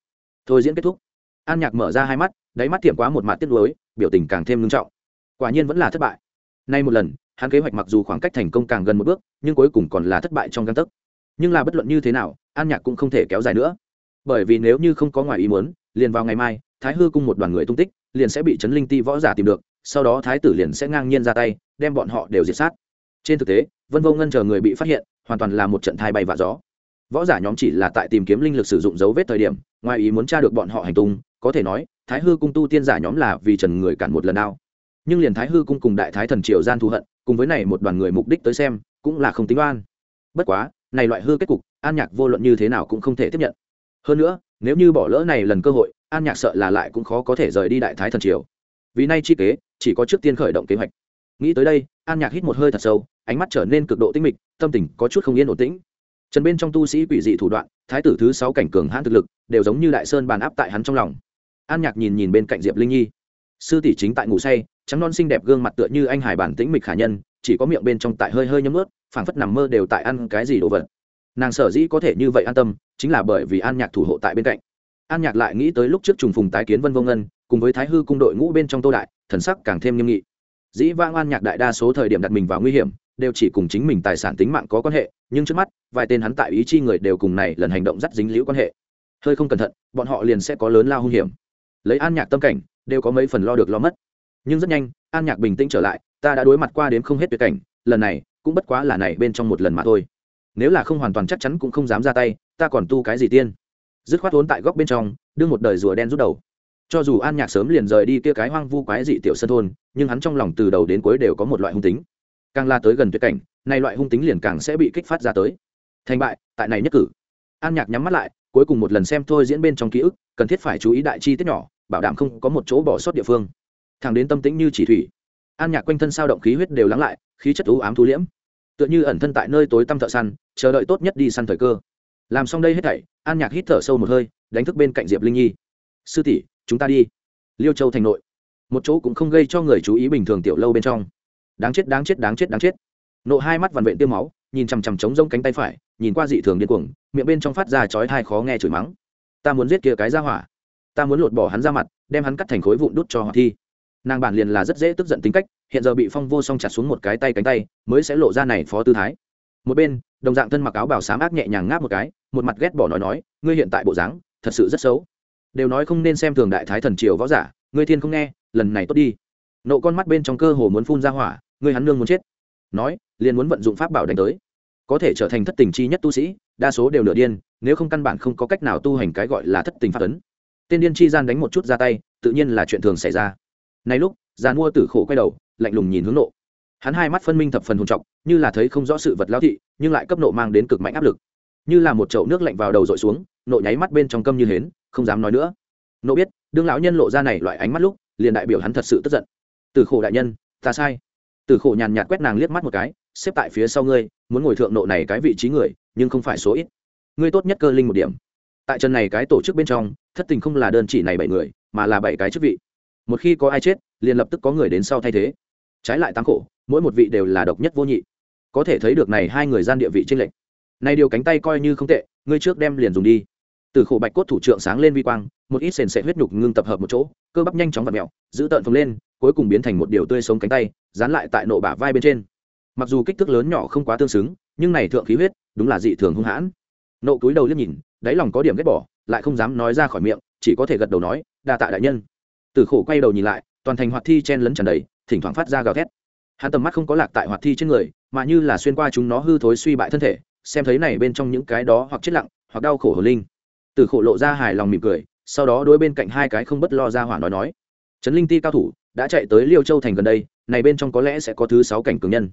Thôi diễn kết thúc. An nhạc mở ra hai mắt, đáy mắt tiệm quá một mặt tiếc nuối, biểu tình càng thêm nghiêm trọng. Quả nhiên vẫn là thất bại. Nay một lần hắn kế hoạch mặc dù khoảng cách thành công càng gần một bước, nhưng cuối cùng còn là thất bại trong găng tấc. Nhưng là bất luận như thế nào, an nhạc cũng không thể kéo dài nữa. Bởi vì nếu như không có ngoài ý muốn, liền vào ngày mai, thái hư cung một đoàn người tung tích, liền sẽ bị trấn linh ti võ giả tìm được, sau đó thái tử liền sẽ ngang nhiên ra tay, đem bọn họ đều diệt sát. Trên thực tế, vân vô ngân chờ người bị phát hiện, hoàn toàn là một trận thai bay và gió. Võ giả nhóm chỉ là tại tìm kiếm linh lực sử dụng dấu vết thời điểm, ngoài ý muốn tra được bọn họ hành tung, có thể nói, thái hư cung tu tiên giả nhóm là vì trần người cản một lần nào. Nhưng liền thái hư cung cùng đại thái thần triều gian thù hận cùng với này một đoàn người mục đích tới xem, cũng là không tính oan. Bất quá, này loại hư kết cục, an nhạc vô luận như thế nào cũng không thể tiếp nhận. Hơn nữa, nếu như bỏ lỡ này lần cơ hội, an nhạc sợ là lại cũng khó có thể rời đi đại thái thần triều. Vì nay chi kế, chỉ có trước tiên khởi động kế hoạch. Nghĩ tới đây, an nhạc hít một hơi thật sâu, ánh mắt trở nên cực độ tinh mịch, tâm tình có chút không yên ổn tĩnh. Trần bên trong tu sĩ quỷ dị thủ đoạn, thái tử thứ sáu cảnh cường hãn thực lực, đều giống như đại sơn bàn áp tại hắn trong lòng. An nhạc nhìn nhìn bên cạnh diệp linh nhi. Sư tỷ chính tại ngủ say trắng non xinh đẹp gương mặt tựa như anh hải bản tĩnh mịch khả nhân, chỉ có miệng bên trong tại hơi hơi nhấm ướt, phảng phất nằm mơ đều tại ăn cái gì đồ vật. Nàng sở dĩ có thể như vậy an tâm, chính là bởi vì an nhạc thủ hộ tại bên cạnh. An nhạc lại nghĩ tới lúc trước trùng phùng tái kiến vân vô ngân, cùng với thái hư cung đội ngũ bên trong tô đại, thần sắc càng thêm nghiêm nghị. Dĩ vãng an nhạc đại đa số thời điểm đặt mình vào nguy hiểm, đều chỉ cùng chính mình tài sản tính mạng có quan hệ, nhưng trước mắt, vài tên hắn tại ý chi người đều cùng này lần hành động dắt dính liễu quan hệ. Hơi không cẩn thận, bọn họ liền sẽ có lớn lao hung hiểm. Lấy an nhạc tâm cảnh, đều có mấy phần lo được lo mất nhưng rất nhanh, an nhạc bình tĩnh trở lại, ta đã đối mặt qua đến không hết tuyệt cảnh, lần này cũng bất quá là này bên trong một lần mà thôi. Nếu là không hoàn toàn chắc chắn cũng không dám ra tay, ta còn tu cái gì tiên? Dứt khoát vốn tại góc bên trong đưa một đời rùa đen rút đầu. Cho dù an nhạc sớm liền rời đi kia cái hoang vu quái dị tiểu sân thôn, nhưng hắn trong lòng từ đầu đến cuối đều có một loại hung tính. Càng la tới gần tuyệt cảnh nay loại hung tính liền càng sẽ bị kích phát ra tới. Thành bại, tại này nhất cử. An nhạc nhắm mắt lại, cuối cùng một lần xem thôi diễn bên trong ký ức, cần thiết phải chú ý đại chi tiết nhỏ, bảo đảm không có một chỗ bỏ sót địa phương thẳng đến tâm tĩnh như chỉ thủy. An nhạc quanh thân sao động khí huyết đều lắng lại, khí chất ú ám thu liễm. Tựa như ẩn thân tại nơi tối tăm thợ săn, chờ đợi tốt nhất đi săn thời cơ. Làm xong đây hết thảy, an nhạc hít thở sâu một hơi, đánh thức bên cạnh diệp linh nhi. Sư tỷ, chúng ta đi. Liêu châu thành nội. Một chỗ cũng không gây cho người chú ý bình thường tiểu lâu bên trong. Đáng chết đáng chết đáng chết đáng chết. Nộ hai mắt vằn vện tiêu máu, nhìn chằm chằm trống rông cánh tay phải, nhìn qua dị thường điên cuồng, miệng bên trong phát ra chói thai khó nghe chửi mắng. Ta muốn giết kia cái ra hỏa. Ta muốn lột bỏ hắn ra mặt, đem hắn cắt thành khối vụn đút cho họ thi nàng bản liền là rất dễ tức giận tính cách, hiện giờ bị phong vô song chặt xuống một cái tay cánh tay, mới sẽ lộ ra này phó tư thái. Một bên, đồng dạng thân mặc áo bảo sám ác nhẹ nhàng ngáp một cái, một mặt ghét bỏ nói nói, ngươi hiện tại bộ dáng, thật sự rất xấu. Đều nói không nên xem thường đại thái thần triều võ giả, ngươi thiên không nghe, lần này tốt đi. Nộ con mắt bên trong cơ hồ muốn phun ra hỏa, ngươi hắn nương muốn chết. Nói, liền muốn vận dụng pháp bảo đánh tới. Có thể trở thành thất tình chi nhất tu sĩ, đa số đều nửa điên, nếu không căn bản không có cách nào tu hành cái gọi là thất tình pháp tuấn. tên điên chi gian đánh một chút ra tay, tự nhiên là chuyện thường xảy ra nay lúc giàn mua tử khổ quay đầu, lạnh lùng nhìn hướng nộ. Hắn hai mắt phân minh thập phần hùng trọng, như là thấy không rõ sự vật lao thị, nhưng lại cấp nộ mang đến cực mạnh áp lực. Như là một chậu nước lạnh vào đầu dội xuống, nộ nháy mắt bên trong câm như hến, không dám nói nữa. Nộ biết, đương lão nhân lộ ra này loại ánh mắt lúc, liền đại biểu hắn thật sự tức giận. Từ khổ đại nhân, ta sai. Từ khổ nhàn nhạt quét nàng liếc mắt một cái, xếp tại phía sau ngươi, muốn ngồi thượng nộ này cái vị trí người, nhưng không phải số ít. Ngươi tốt nhất cơ linh một điểm. Tại chân này cái tổ chức bên trong, thất tình không là đơn chỉ này bảy người, mà là bảy cái chức vị một khi có ai chết, liền lập tức có người đến sau thay thế. Trái lại tăng khổ, mỗi một vị đều là độc nhất vô nhị. Có thể thấy được này hai người gian địa vị tranh lệch. Này điều cánh tay coi như không tệ, ngươi trước đem liền dùng đi. Từ khổ bạch cốt thủ trưởng sáng lên vi quang, một ít sền sệ huyết nhục ngưng tập hợp một chỗ, cơ bắp nhanh chóng vặt mẹo giữ tợn phồng lên, cuối cùng biến thành một điều tươi sống cánh tay, dán lại tại nộ bả vai bên trên. Mặc dù kích thước lớn nhỏ không quá tương xứng, nhưng này thượng khí huyết, đúng là dị thường hung hãn. Nộ cúi đầu liếc nhìn, đáy lòng có điểm ghét bỏ, lại không dám nói ra khỏi miệng, chỉ có thể gật đầu nói, đa tạ đại nhân từ khổ quay đầu nhìn lại, toàn thành hoạt thi chen lấn tràn đầy, thỉnh thoảng phát ra gào thét. Hắn tầm mắt không có lạc tại hoạt thi trên người, mà như là xuyên qua chúng nó hư thối suy bại thân thể, xem thấy này bên trong những cái đó hoặc chết lặng, hoặc đau khổ hồn linh. Từ khổ lộ ra hài lòng mỉm cười, sau đó đối bên cạnh hai cái không bất lo ra hỏa nói nói. Trấn linh ti cao thủ, đã chạy tới liêu châu thành gần đây, này bên trong có lẽ sẽ có thứ sáu cảnh cường nhân.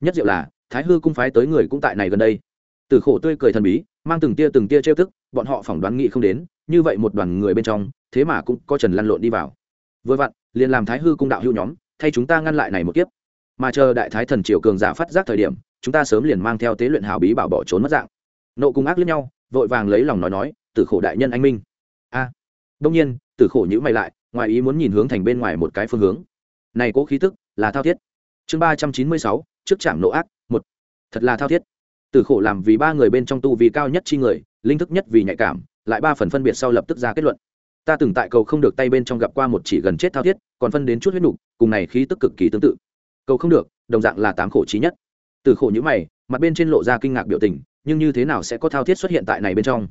Nhất diệu là, thái hư cung phái tới người cũng tại này gần đây từ khổ tươi cười thần bí, mang từng tia từng tia trêu tức, bọn họ phỏng đoán nghị không đến, như vậy một đoàn người bên trong, thế mà cũng có trần lăn lộn đi vào. Vừa vặn, liền làm thái hư cung đạo hữu nhóm, thay chúng ta ngăn lại này một kiếp. Mà chờ đại thái thần triều cường giả phát giác thời điểm, chúng ta sớm liền mang theo tế luyện hào bí bảo bỏ trốn mất dạng. Nộ cung ác lẫn nhau, vội vàng lấy lòng nói nói, tử khổ đại nhân anh minh. A. Đông nhiên, tử khổ nhữ mày lại, ngoài ý muốn nhìn hướng thành bên ngoài một cái phương hướng. Này cố khí tức, là thao thiết. Chương ba trăm chín mươi sáu, trước trạm nộ ác, một. Thật là thao thiết tử khổ làm vì ba người bên trong tu vì cao nhất chi người, linh thức nhất vì nhạy cảm, lại ba phần phân biệt sau lập tức ra kết luận. Ta từng tại cầu không được tay bên trong gặp qua một chỉ gần chết thao thiết, còn phân đến chút huyết nục, cùng này khí tức cực kỳ tương tự. Cầu không được, đồng dạng là tám khổ trí nhất. Từ khổ nhữ mày, mặt bên trên lộ ra kinh ngạc biểu tình, nhưng như thế nào sẽ có thao thiết xuất hiện tại này bên trong?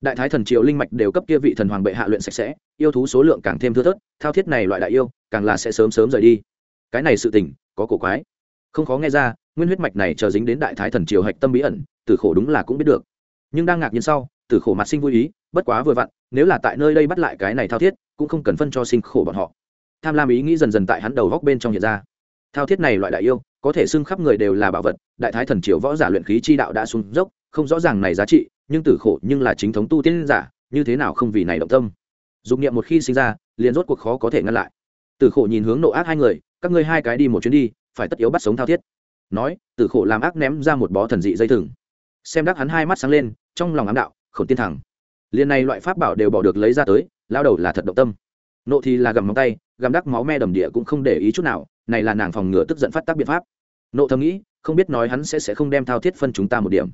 Đại thái thần triều linh mạch đều cấp kia vị thần hoàng bệ hạ luyện sạch sẽ, yêu thú số lượng càng thêm thưa thớt, thao thiết này loại đại yêu, càng là sẽ sớm sớm rời đi. Cái này sự tình, có cổ quái không khó nghe ra, nguyên huyết mạch này chờ dính đến đại thái thần triều hạch tâm bí ẩn, tử khổ đúng là cũng biết được. Nhưng đang ngạc nhiên sau, tử khổ mặt sinh vui ý, bất quá vừa vặn, nếu là tại nơi đây bắt lại cái này thao thiết, cũng không cần phân cho sinh khổ bọn họ. Tham lam ý nghĩ dần dần tại hắn đầu góc bên trong hiện ra. Thao thiết này loại đại yêu, có thể xưng khắp người đều là bảo vật, đại thái thần triều võ giả luyện khí chi đạo đã xuống dốc, không rõ ràng này giá trị, nhưng tử khổ nhưng là chính thống tu tiên giả, như thế nào không vì này động tâm. Dục niệm một khi sinh ra, liền rốt cuộc khó có thể ngăn lại. Tử khổ nhìn hướng nộ ác hai người, các ngươi hai cái đi một chuyến đi phải tất yếu bắt sống thao thiết. Nói, tử khổ làm ác ném ra một bó thần dị dây thừng. Xem đắc hắn hai mắt sáng lên, trong lòng ám đạo, khổn tiên thẳng. Liền này loại pháp bảo đều bỏ được lấy ra tới, lao đầu là thật động tâm. Nộ thì là gầm móng tay gầm đắc máu me đầm địa cũng không để ý chút nào, này là nàng phòng ngừa tức giận phát tác biện pháp. Nộ thầm nghĩ, không biết nói hắn sẽ sẽ không đem thao thiết phân chúng ta một điểm.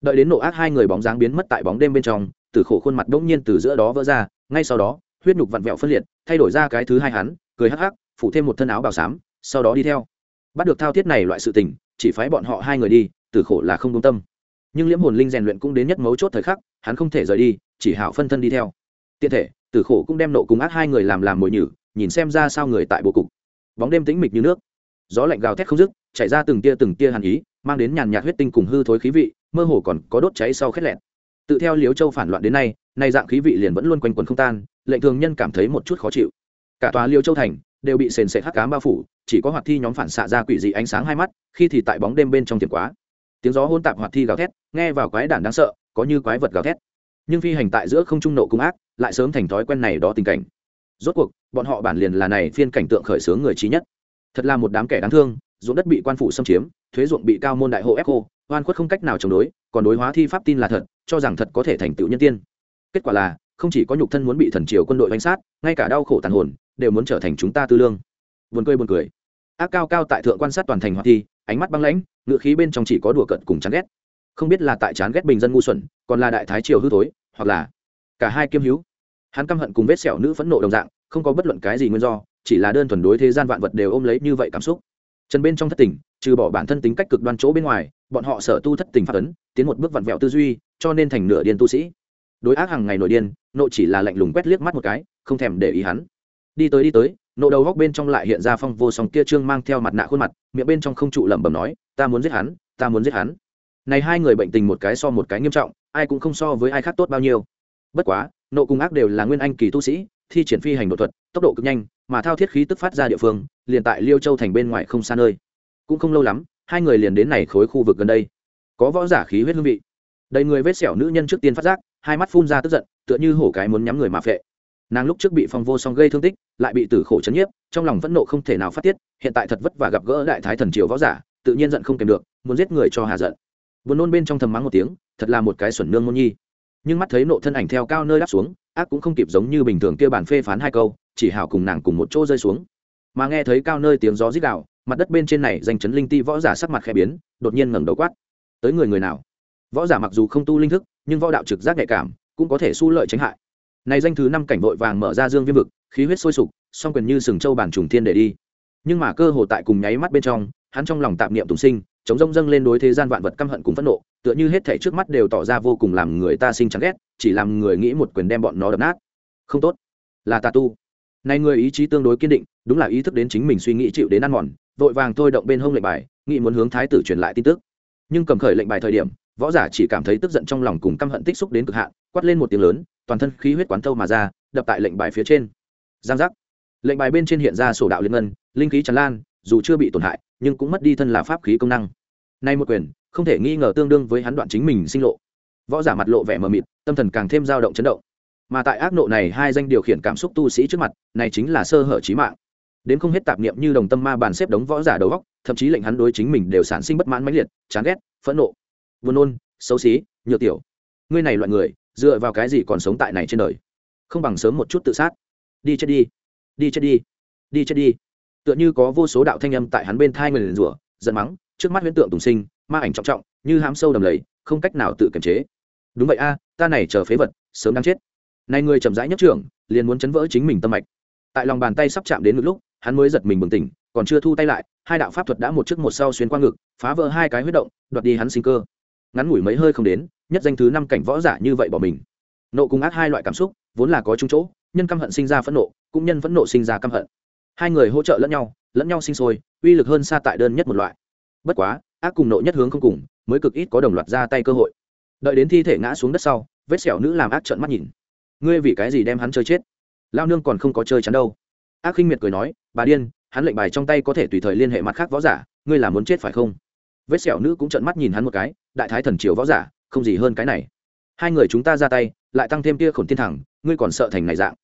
Đợi đến nộ ác hai người bóng dáng biến mất tại bóng đêm bên trong, tử khổ khuôn mặt đỗng nhiên từ giữa đó vỡ ra, ngay sau đó, huyết nhục vặn vẹo phân liệt, thay đổi ra cái thứ hai hắn, cười hắc hắc, phủ thêm một thân áo bào xám, sau đó đi theo bắt được thao thiết này loại sự tình, chỉ phái bọn họ hai người đi tử khổ là không công tâm. Nhưng liễm hồn linh rèn luyện cũng đến nhất mấu chốt thời khắc, hắn không thể rời đi, chỉ hảo phân thân đi theo. Tiện thể tử khổ cũng đem nộ cùng ác hai người làm làm mồi nhử, nhìn xem ra sao người tại bộ cục. Bóng đêm tĩnh mịch như nước. Gió lạnh gào thét không dứt chạy ra từng tia từng tia hàn ý, mang đến nhàn nhạt huyết tinh cùng hư thối khí vị, mơ hồ còn có đốt cháy sau khét lẹn. Tự theo liếu châu phản loạn đến nay nay dạng khí vị liền vẫn luôn quanh quần không tan, lệnh thường nhân cảm thấy một chút khó chịu. Cả tòa liêu châu thành đều bị sền sệt hắc cám bao phủ chỉ có hoạt thi nhóm phản xạ ra quỷ dị ánh sáng hai mắt, khi thì tại bóng đêm bên trong tiệm quá. Tiếng gió hôn tạp hoạt thi gào thét, nghe vào quái đản đáng sợ, có như quái vật gào thét. Nhưng phi hành tại giữa không trung nộ cung ác, lại sớm thành thói quen này đó tình cảnh. Rốt cuộc, bọn họ bản liền là này phiên cảnh tượng khởi xướng người trí nhất. Thật là một đám kẻ đáng thương, ruộng đất bị quan phủ xâm chiếm, thuế ruộng bị cao môn đại hộ ép cô oan khuất không cách nào chống đối, còn đối hóa thi pháp tin là thật, cho rằng thật có thể thành tựu nhân tiên. Kết quả là, không chỉ có nhục thân muốn bị thần triều quân đội đánh sát, ngay cả đau khổ tàn hồn, đều muốn trở thành chúng ta tư lương buồn cười buồn cười. Ác cao cao tại thượng quan sát toàn thành hoạt thi, ánh mắt băng lãnh, ngựa khí bên trong chỉ có đùa cợt cùng chán ghét. Không biết là tại chán ghét bình dân ngu xuẩn, còn là đại thái triều hư thối, hoặc là cả hai kiêm hữu. Hắn căm hận cùng vết sẹo nữ phẫn nộ đồng dạng, không có bất luận cái gì nguyên do, chỉ là đơn thuần đối thế gian vạn vật đều ôm lấy như vậy cảm xúc. Trần bên trong thất tình trừ bỏ bản thân tính cách cực đoan chỗ bên ngoài, bọn họ sở tu thất tình phát ấn, tiến một bước vặn vẹo tư duy, cho nên thành nửa điên tu sĩ. Đối ác hàng ngày nổi điên nộ chỉ là lạnh lùng quét liếc mắt một cái, không thèm để ý hắn. Đi tới đi tới nộ đầu góc bên trong lại hiện ra phong vô song kia trương mang theo mặt nạ khuôn mặt, miệng bên trong không trụ lẩm bẩm nói, ta muốn giết hắn, ta muốn giết hắn. Này hai người bệnh tình một cái so một cái nghiêm trọng, ai cũng không so với ai khác tốt bao nhiêu. Bất quá, nộ cùng ác đều là nguyên anh kỳ tu sĩ, thi triển phi hành đột thuật, tốc độ cực nhanh, mà thao thiết khí tức phát ra địa phương, liền tại liêu châu thành bên ngoài không xa nơi. Cũng không lâu lắm, hai người liền đến này khối khu vực gần đây. Có võ giả khí huyết hương vị. Đầy người vết sẹo nữ nhân trước tiên phát giác, hai mắt phun ra tức giận, tựa như hổ cái muốn nhắm người mà phệ nàng lúc trước bị phong vô song gây thương tích, lại bị tử khổ chấn nhiếp, trong lòng phẫn nộ không thể nào phát tiết, hiện tại thật vất và gặp gỡ đại thái thần triều võ giả, tự nhiên giận không kèm được, muốn giết người cho hà giận. Buồn nôn bên trong thầm mắng một tiếng, thật là một cái xuẩn nương môn nhi. Nhưng mắt thấy nộ thân ảnh theo cao nơi đáp xuống, ác cũng không kịp giống như bình thường kia bản phê phán hai câu, chỉ hảo cùng nàng cùng một chỗ rơi xuống. Mà nghe thấy cao nơi tiếng gió rít đạo mặt đất bên trên này danh chấn linh ti võ giả sắc mặt khẽ biến, đột nhiên ngẩng đầu quát. Tới người người nào? Võ giả mặc dù không tu linh thức, nhưng võ đạo trực giác nhạy cảm, cũng có thể su lợi tránh hại này danh thứ năm cảnh vội vàng mở ra dương viêm vực, khí huyết sôi sục, song quyền như sừng châu bản trùng thiên để đi. Nhưng mà cơ hồ tại cùng nháy mắt bên trong, hắn trong lòng tạm niệm tùng sinh, chống rông dâng lên đối thế gian vạn vật căm hận cùng phẫn nộ, tựa như hết thảy trước mắt đều tỏ ra vô cùng làm người ta sinh chán ghét, chỉ làm người nghĩ một quyền đem bọn nó đập nát. Không tốt. Là tà tu. Này người ý chí tương đối kiên định, đúng là ý thức đến chính mình suy nghĩ chịu đến ăn mòn, vội vàng thôi động bên hông lệnh bài, nghĩ muốn hướng thái tử truyền lại tin tức. Nhưng cầm khởi lệnh bài thời điểm võ giả chỉ cảm thấy tức giận trong lòng cùng căm hận tích xúc đến cực hạn, quát lên một tiếng lớn, toàn thân khí huyết quán thâu mà ra, đập tại lệnh bài phía trên. Giang giác. Lệnh bài bên trên hiện ra sổ đạo liên ngân, linh khí tràn lan, dù chưa bị tổn hại, nhưng cũng mất đi thân là pháp khí công năng. Nay một quyền, không thể nghi ngờ tương đương với hắn đoạn chính mình sinh lộ. Võ giả mặt lộ vẻ mờ mịt, tâm thần càng thêm dao động chấn động. Mà tại ác nộ này, hai danh điều khiển cảm xúc tu sĩ trước mặt, này chính là sơ hở trí mạng. Đến không hết tạp niệm như đồng tâm ma bàn xếp đống võ giả đầu góc thậm chí lệnh hắn đối chính mình đều sản sinh bất mãn mãnh liệt, chán ghét, phẫn nộ buồn nôn, xấu xí, nhược tiểu. Ngươi này loại người, dựa vào cái gì còn sống tại này trên đời? Không bằng sớm một chút tự sát. Đi chết đi. Đi chết đi. Đi chết đi. Tựa như có vô số đạo thanh âm tại hắn bên thai người liền rủa, giận mắng, trước mắt huyễn tượng tùng sinh, ma ảnh trọng trọng, như hám sâu đầm lầy, không cách nào tự kiềm chế. Đúng vậy a, ta này chờ phế vật, sớm đang chết. Này người chậm rãi nhất trưởng, liền muốn chấn vỡ chính mình tâm mạch. Tại lòng bàn tay sắp chạm đến ngực lúc, hắn mới giật mình bừng tỉnh, còn chưa thu tay lại, hai đạo pháp thuật đã một trước một sau xuyên qua ngực, phá vỡ hai cái huyết động, đoạt đi hắn sinh cơ ngắn ngủi mấy hơi không đến, nhất danh thứ năm cảnh võ giả như vậy bỏ mình. Nộ cùng ác hai loại cảm xúc, vốn là có chung chỗ, nhân căm hận sinh ra phẫn nộ, cũng nhân phẫn nộ sinh ra căm hận. Hai người hỗ trợ lẫn nhau lẫn nhau sinh sôi, uy lực hơn xa tại đơn nhất một loại. Bất quá, ác cùng nộ nhất hướng không cùng, mới cực ít có đồng loạt ra tay cơ hội. Đợi đến thi thể ngã xuống đất sau, vết sẹo nữ làm ác trợn mắt nhìn. Ngươi vì cái gì đem hắn chơi chết? Lao nương còn không có chơi chắn đâu. Ác khinh miệt cười nói, bà điên, hắn lệnh bài trong tay có thể tùy thời liên hệ mặt khác võ giả, ngươi là muốn chết phải không? Vết sẹo nữ cũng trợn mắt nhìn hắn một cái, đại thái thần triều võ giả, không gì hơn cái này. Hai người chúng ta ra tay, lại tăng thêm kia khổn thiên thẳng, ngươi còn sợ thành này dạng.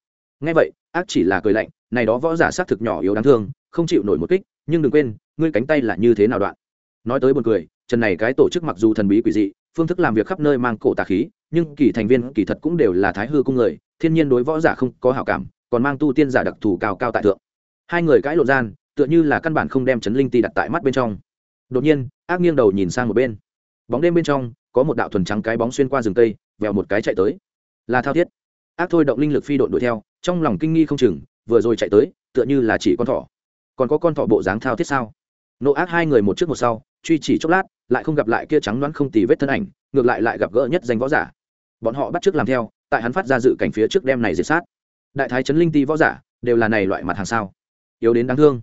Ngay vậy, ác chỉ là cười lạnh, này đó võ giả xác thực nhỏ yếu đáng thương, không chịu nổi một kích, nhưng đừng quên, ngươi cánh tay là như thế nào đoạn. Nói tới buồn cười, trần này cái tổ chức mặc dù thần bí quỷ dị, phương thức làm việc khắp nơi mang cổ tà khí, nhưng kỳ thành viên kỳ thật cũng đều là thái hư cung người, thiên nhiên đối võ giả không có hảo cảm, còn mang tu tiên giả đặc thù cao cao tại thượng. Hai người cãi lộn gian, tựa như là căn bản không đem chấn linh ti đặt tại mắt bên trong đột nhiên, ác nghiêng đầu nhìn sang một bên. Bóng đêm bên trong, có một đạo thuần trắng cái bóng xuyên qua rừng cây, vèo một cái chạy tới. Là thao thiết. Ác thôi động linh lực phi đội đuổi theo, trong lòng kinh nghi không chừng, vừa rồi chạy tới, tựa như là chỉ con thỏ. Còn có con thỏ bộ dáng thao thiết sao? Nộ ác hai người một trước một sau, truy chỉ chốc lát, lại không gặp lại kia trắng đoán không tì vết thân ảnh, ngược lại lại gặp gỡ nhất danh võ giả. Bọn họ bắt trước làm theo, tại hắn phát ra dự cảnh phía trước đem này diệt sát. Đại thái trấn linh ti võ giả, đều là này loại mặt hàng sao? Yếu đến đáng thương.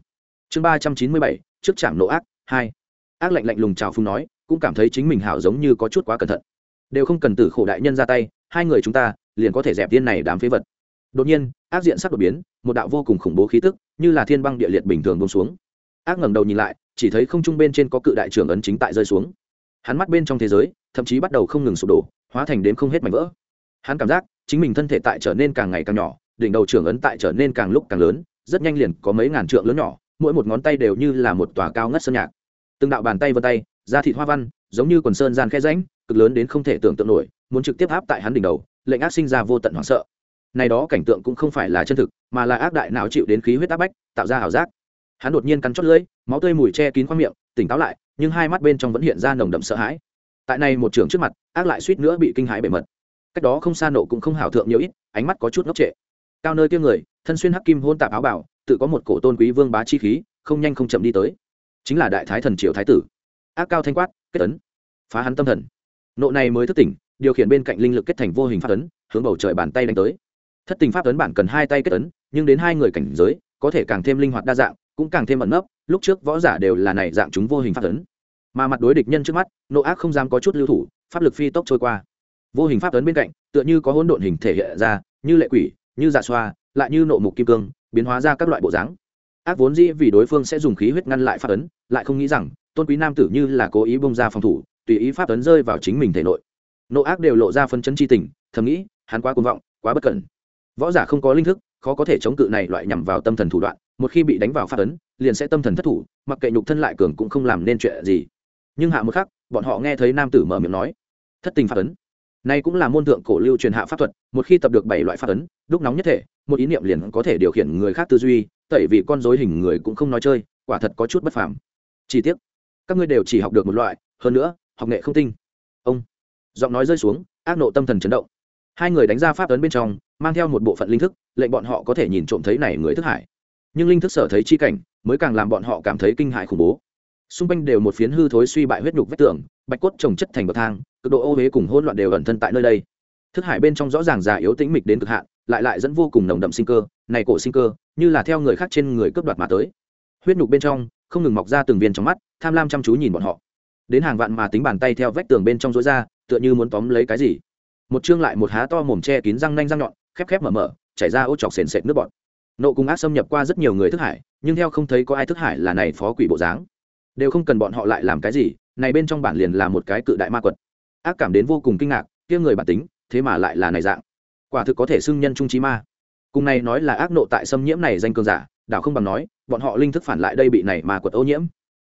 Chương ba trăm chín mươi bảy, trước trạm nộ ác, hai ác lạnh lạnh lùng chào phung nói, cũng cảm thấy chính mình hảo giống như có chút quá cẩn thận. Đều không cần tử khổ đại nhân ra tay, hai người chúng ta liền có thể dẹp viên này đám phế vật. Đột nhiên, ác diện sắc đột biến, một đạo vô cùng khủng bố khí tức, như là thiên băng địa liệt bình thường bông xuống. Ác ngẩng đầu nhìn lại, chỉ thấy không trung bên trên có cự đại trưởng ấn chính tại rơi xuống. Hắn mắt bên trong thế giới, thậm chí bắt đầu không ngừng sụp đổ, hóa thành đếm không hết mảnh vỡ. Hắn cảm giác, chính mình thân thể tại trở nên càng ngày càng nhỏ, đỉnh đầu trưởng ấn tại trở nên càng lúc càng lớn, rất nhanh liền có mấy ngàn trượng lớn nhỏ, mỗi một ngón tay đều như là một tòa cao ngất sơn nhạc từng đạo bàn tay vân tay, da thịt hoa văn, giống như quần sơn gian khe ránh cực lớn đến không thể tưởng tượng nổi, muốn trực tiếp áp tại hắn đỉnh đầu, lệnh ác sinh ra vô tận hoảng sợ. Này đó cảnh tượng cũng không phải là chân thực, mà là ác đại não chịu đến khí huyết áp bách, tạo ra ảo giác. Hắn đột nhiên cắn chót lưỡi, máu tươi mùi che kín khoang miệng, tỉnh táo lại, nhưng hai mắt bên trong vẫn hiện ra nồng đậm sợ hãi. Tại này một trường trước mặt, ác lại suýt nữa bị kinh hãi bề mật. Cách đó không xa nổ cũng không hảo thượng nhiều ít, ánh mắt có chút ngốc trệ. Cao nơi kia người, thân xuyên hắc kim hôn tạp áo bảo, tự có một cổ tôn quý vương bá chi khí, không nhanh không chậm đi tới chính là đại thái thần triều thái tử. Ác cao thanh quát, kết ấn. Phá hắn tâm thần. Nộ này mới thức tỉnh, điều khiển bên cạnh linh lực kết thành vô hình pháp ấn, hướng bầu trời bàn tay đánh tới. Thất tình pháp ấn bản cần hai tay kết ấn, nhưng đến hai người cảnh giới, có thể càng thêm linh hoạt đa dạng, cũng càng thêm ẩn nấp, lúc trước võ giả đều là này dạng chúng vô hình pháp ấn. Mà mặt đối địch nhân trước mắt, nộ ác không dám có chút lưu thủ, pháp lực phi tốc trôi qua. Vô hình pháp ấn bên cạnh, tựa như có hỗn độn hình thể hiện ra, như lệ quỷ, như dạ xoa, lại như nộ mục kim cương, biến hóa ra các loại bộ dáng ác vốn dĩ vì đối phương sẽ dùng khí huyết ngăn lại pháp ấn, lại không nghĩ rằng, tôn quý nam tử như là cố ý bông ra phòng thủ, tùy ý pháp ấn rơi vào chính mình thể nội. Nộ ác đều lộ ra phân chấn chi tình, thầm nghĩ, hắn quá cuồng vọng, quá bất cẩn. Võ giả không có linh thức, khó có thể chống cự này loại nhằm vào tâm thần thủ đoạn, một khi bị đánh vào pháp ấn, liền sẽ tâm thần thất thủ, mặc kệ nhục thân lại cường cũng không làm nên chuyện gì. Nhưng hạ một khắc, bọn họ nghe thấy nam tử mở miệng nói, thất tình pháp ấn. Nay cũng là môn thượng cổ lưu truyền hạ pháp thuật, một khi tập được bảy loại pháp ấn đúc nóng nhất thể một ý niệm liền có thể điều khiển người khác tư duy tẩy vì con dối hình người cũng không nói chơi quả thật có chút bất phàm. Chỉ tiếc, các ngươi đều chỉ học được một loại hơn nữa học nghệ không tinh. Ông giọng nói rơi xuống ác nộ tâm thần chấn động. Hai người đánh ra pháp ấn bên trong mang theo một bộ phận linh thức lệnh bọn họ có thể nhìn trộm thấy này người thức hải. Nhưng linh thức sở thấy chi cảnh mới càng làm bọn họ cảm thấy kinh hại khủng bố. Xung quanh đều một phiến hư thối suy bại huyết nhục vách tường bạch cốt trồng chất thành bậc thang cực độ ô huế cùng hỗn loạn đều ẩn thân tại nơi đây thức hải bên trong rõ ràng già yếu tĩnh mịch đến cực hạn, lại lại dẫn vô cùng nồng đậm sinh cơ, này cổ sinh cơ, như là theo người khác trên người cướp đoạt mà tới. Huyết nhục bên trong, không ngừng mọc ra từng viên trong mắt, tham lam chăm chú nhìn bọn họ. Đến hàng vạn mà tính bàn tay theo vách tường bên trong rối ra, tựa như muốn tóm lấy cái gì. Một chương lại một há to mồm che kín răng nanh răng nhọn, khép khép mở mở, chảy ra ô chọc sền sệt nước bọt. Nộ cùng ác xâm nhập qua rất nhiều người thức hải, nhưng theo không thấy có ai thức hải là này phó quỷ bộ dáng. Đều không cần bọn họ lại làm cái gì, này bên trong bản liền là một cái cự đại ma quật. Ác cảm đến vô cùng kinh ngạc, kia người bản tính thế mà lại là này dạng. Quả thực có thể xưng nhân trung trí ma. Cùng này nói là ác nộ tại xâm nhiễm này danh cường giả, đảo không bằng nói, bọn họ linh thức phản lại đây bị này mà quật ô nhiễm.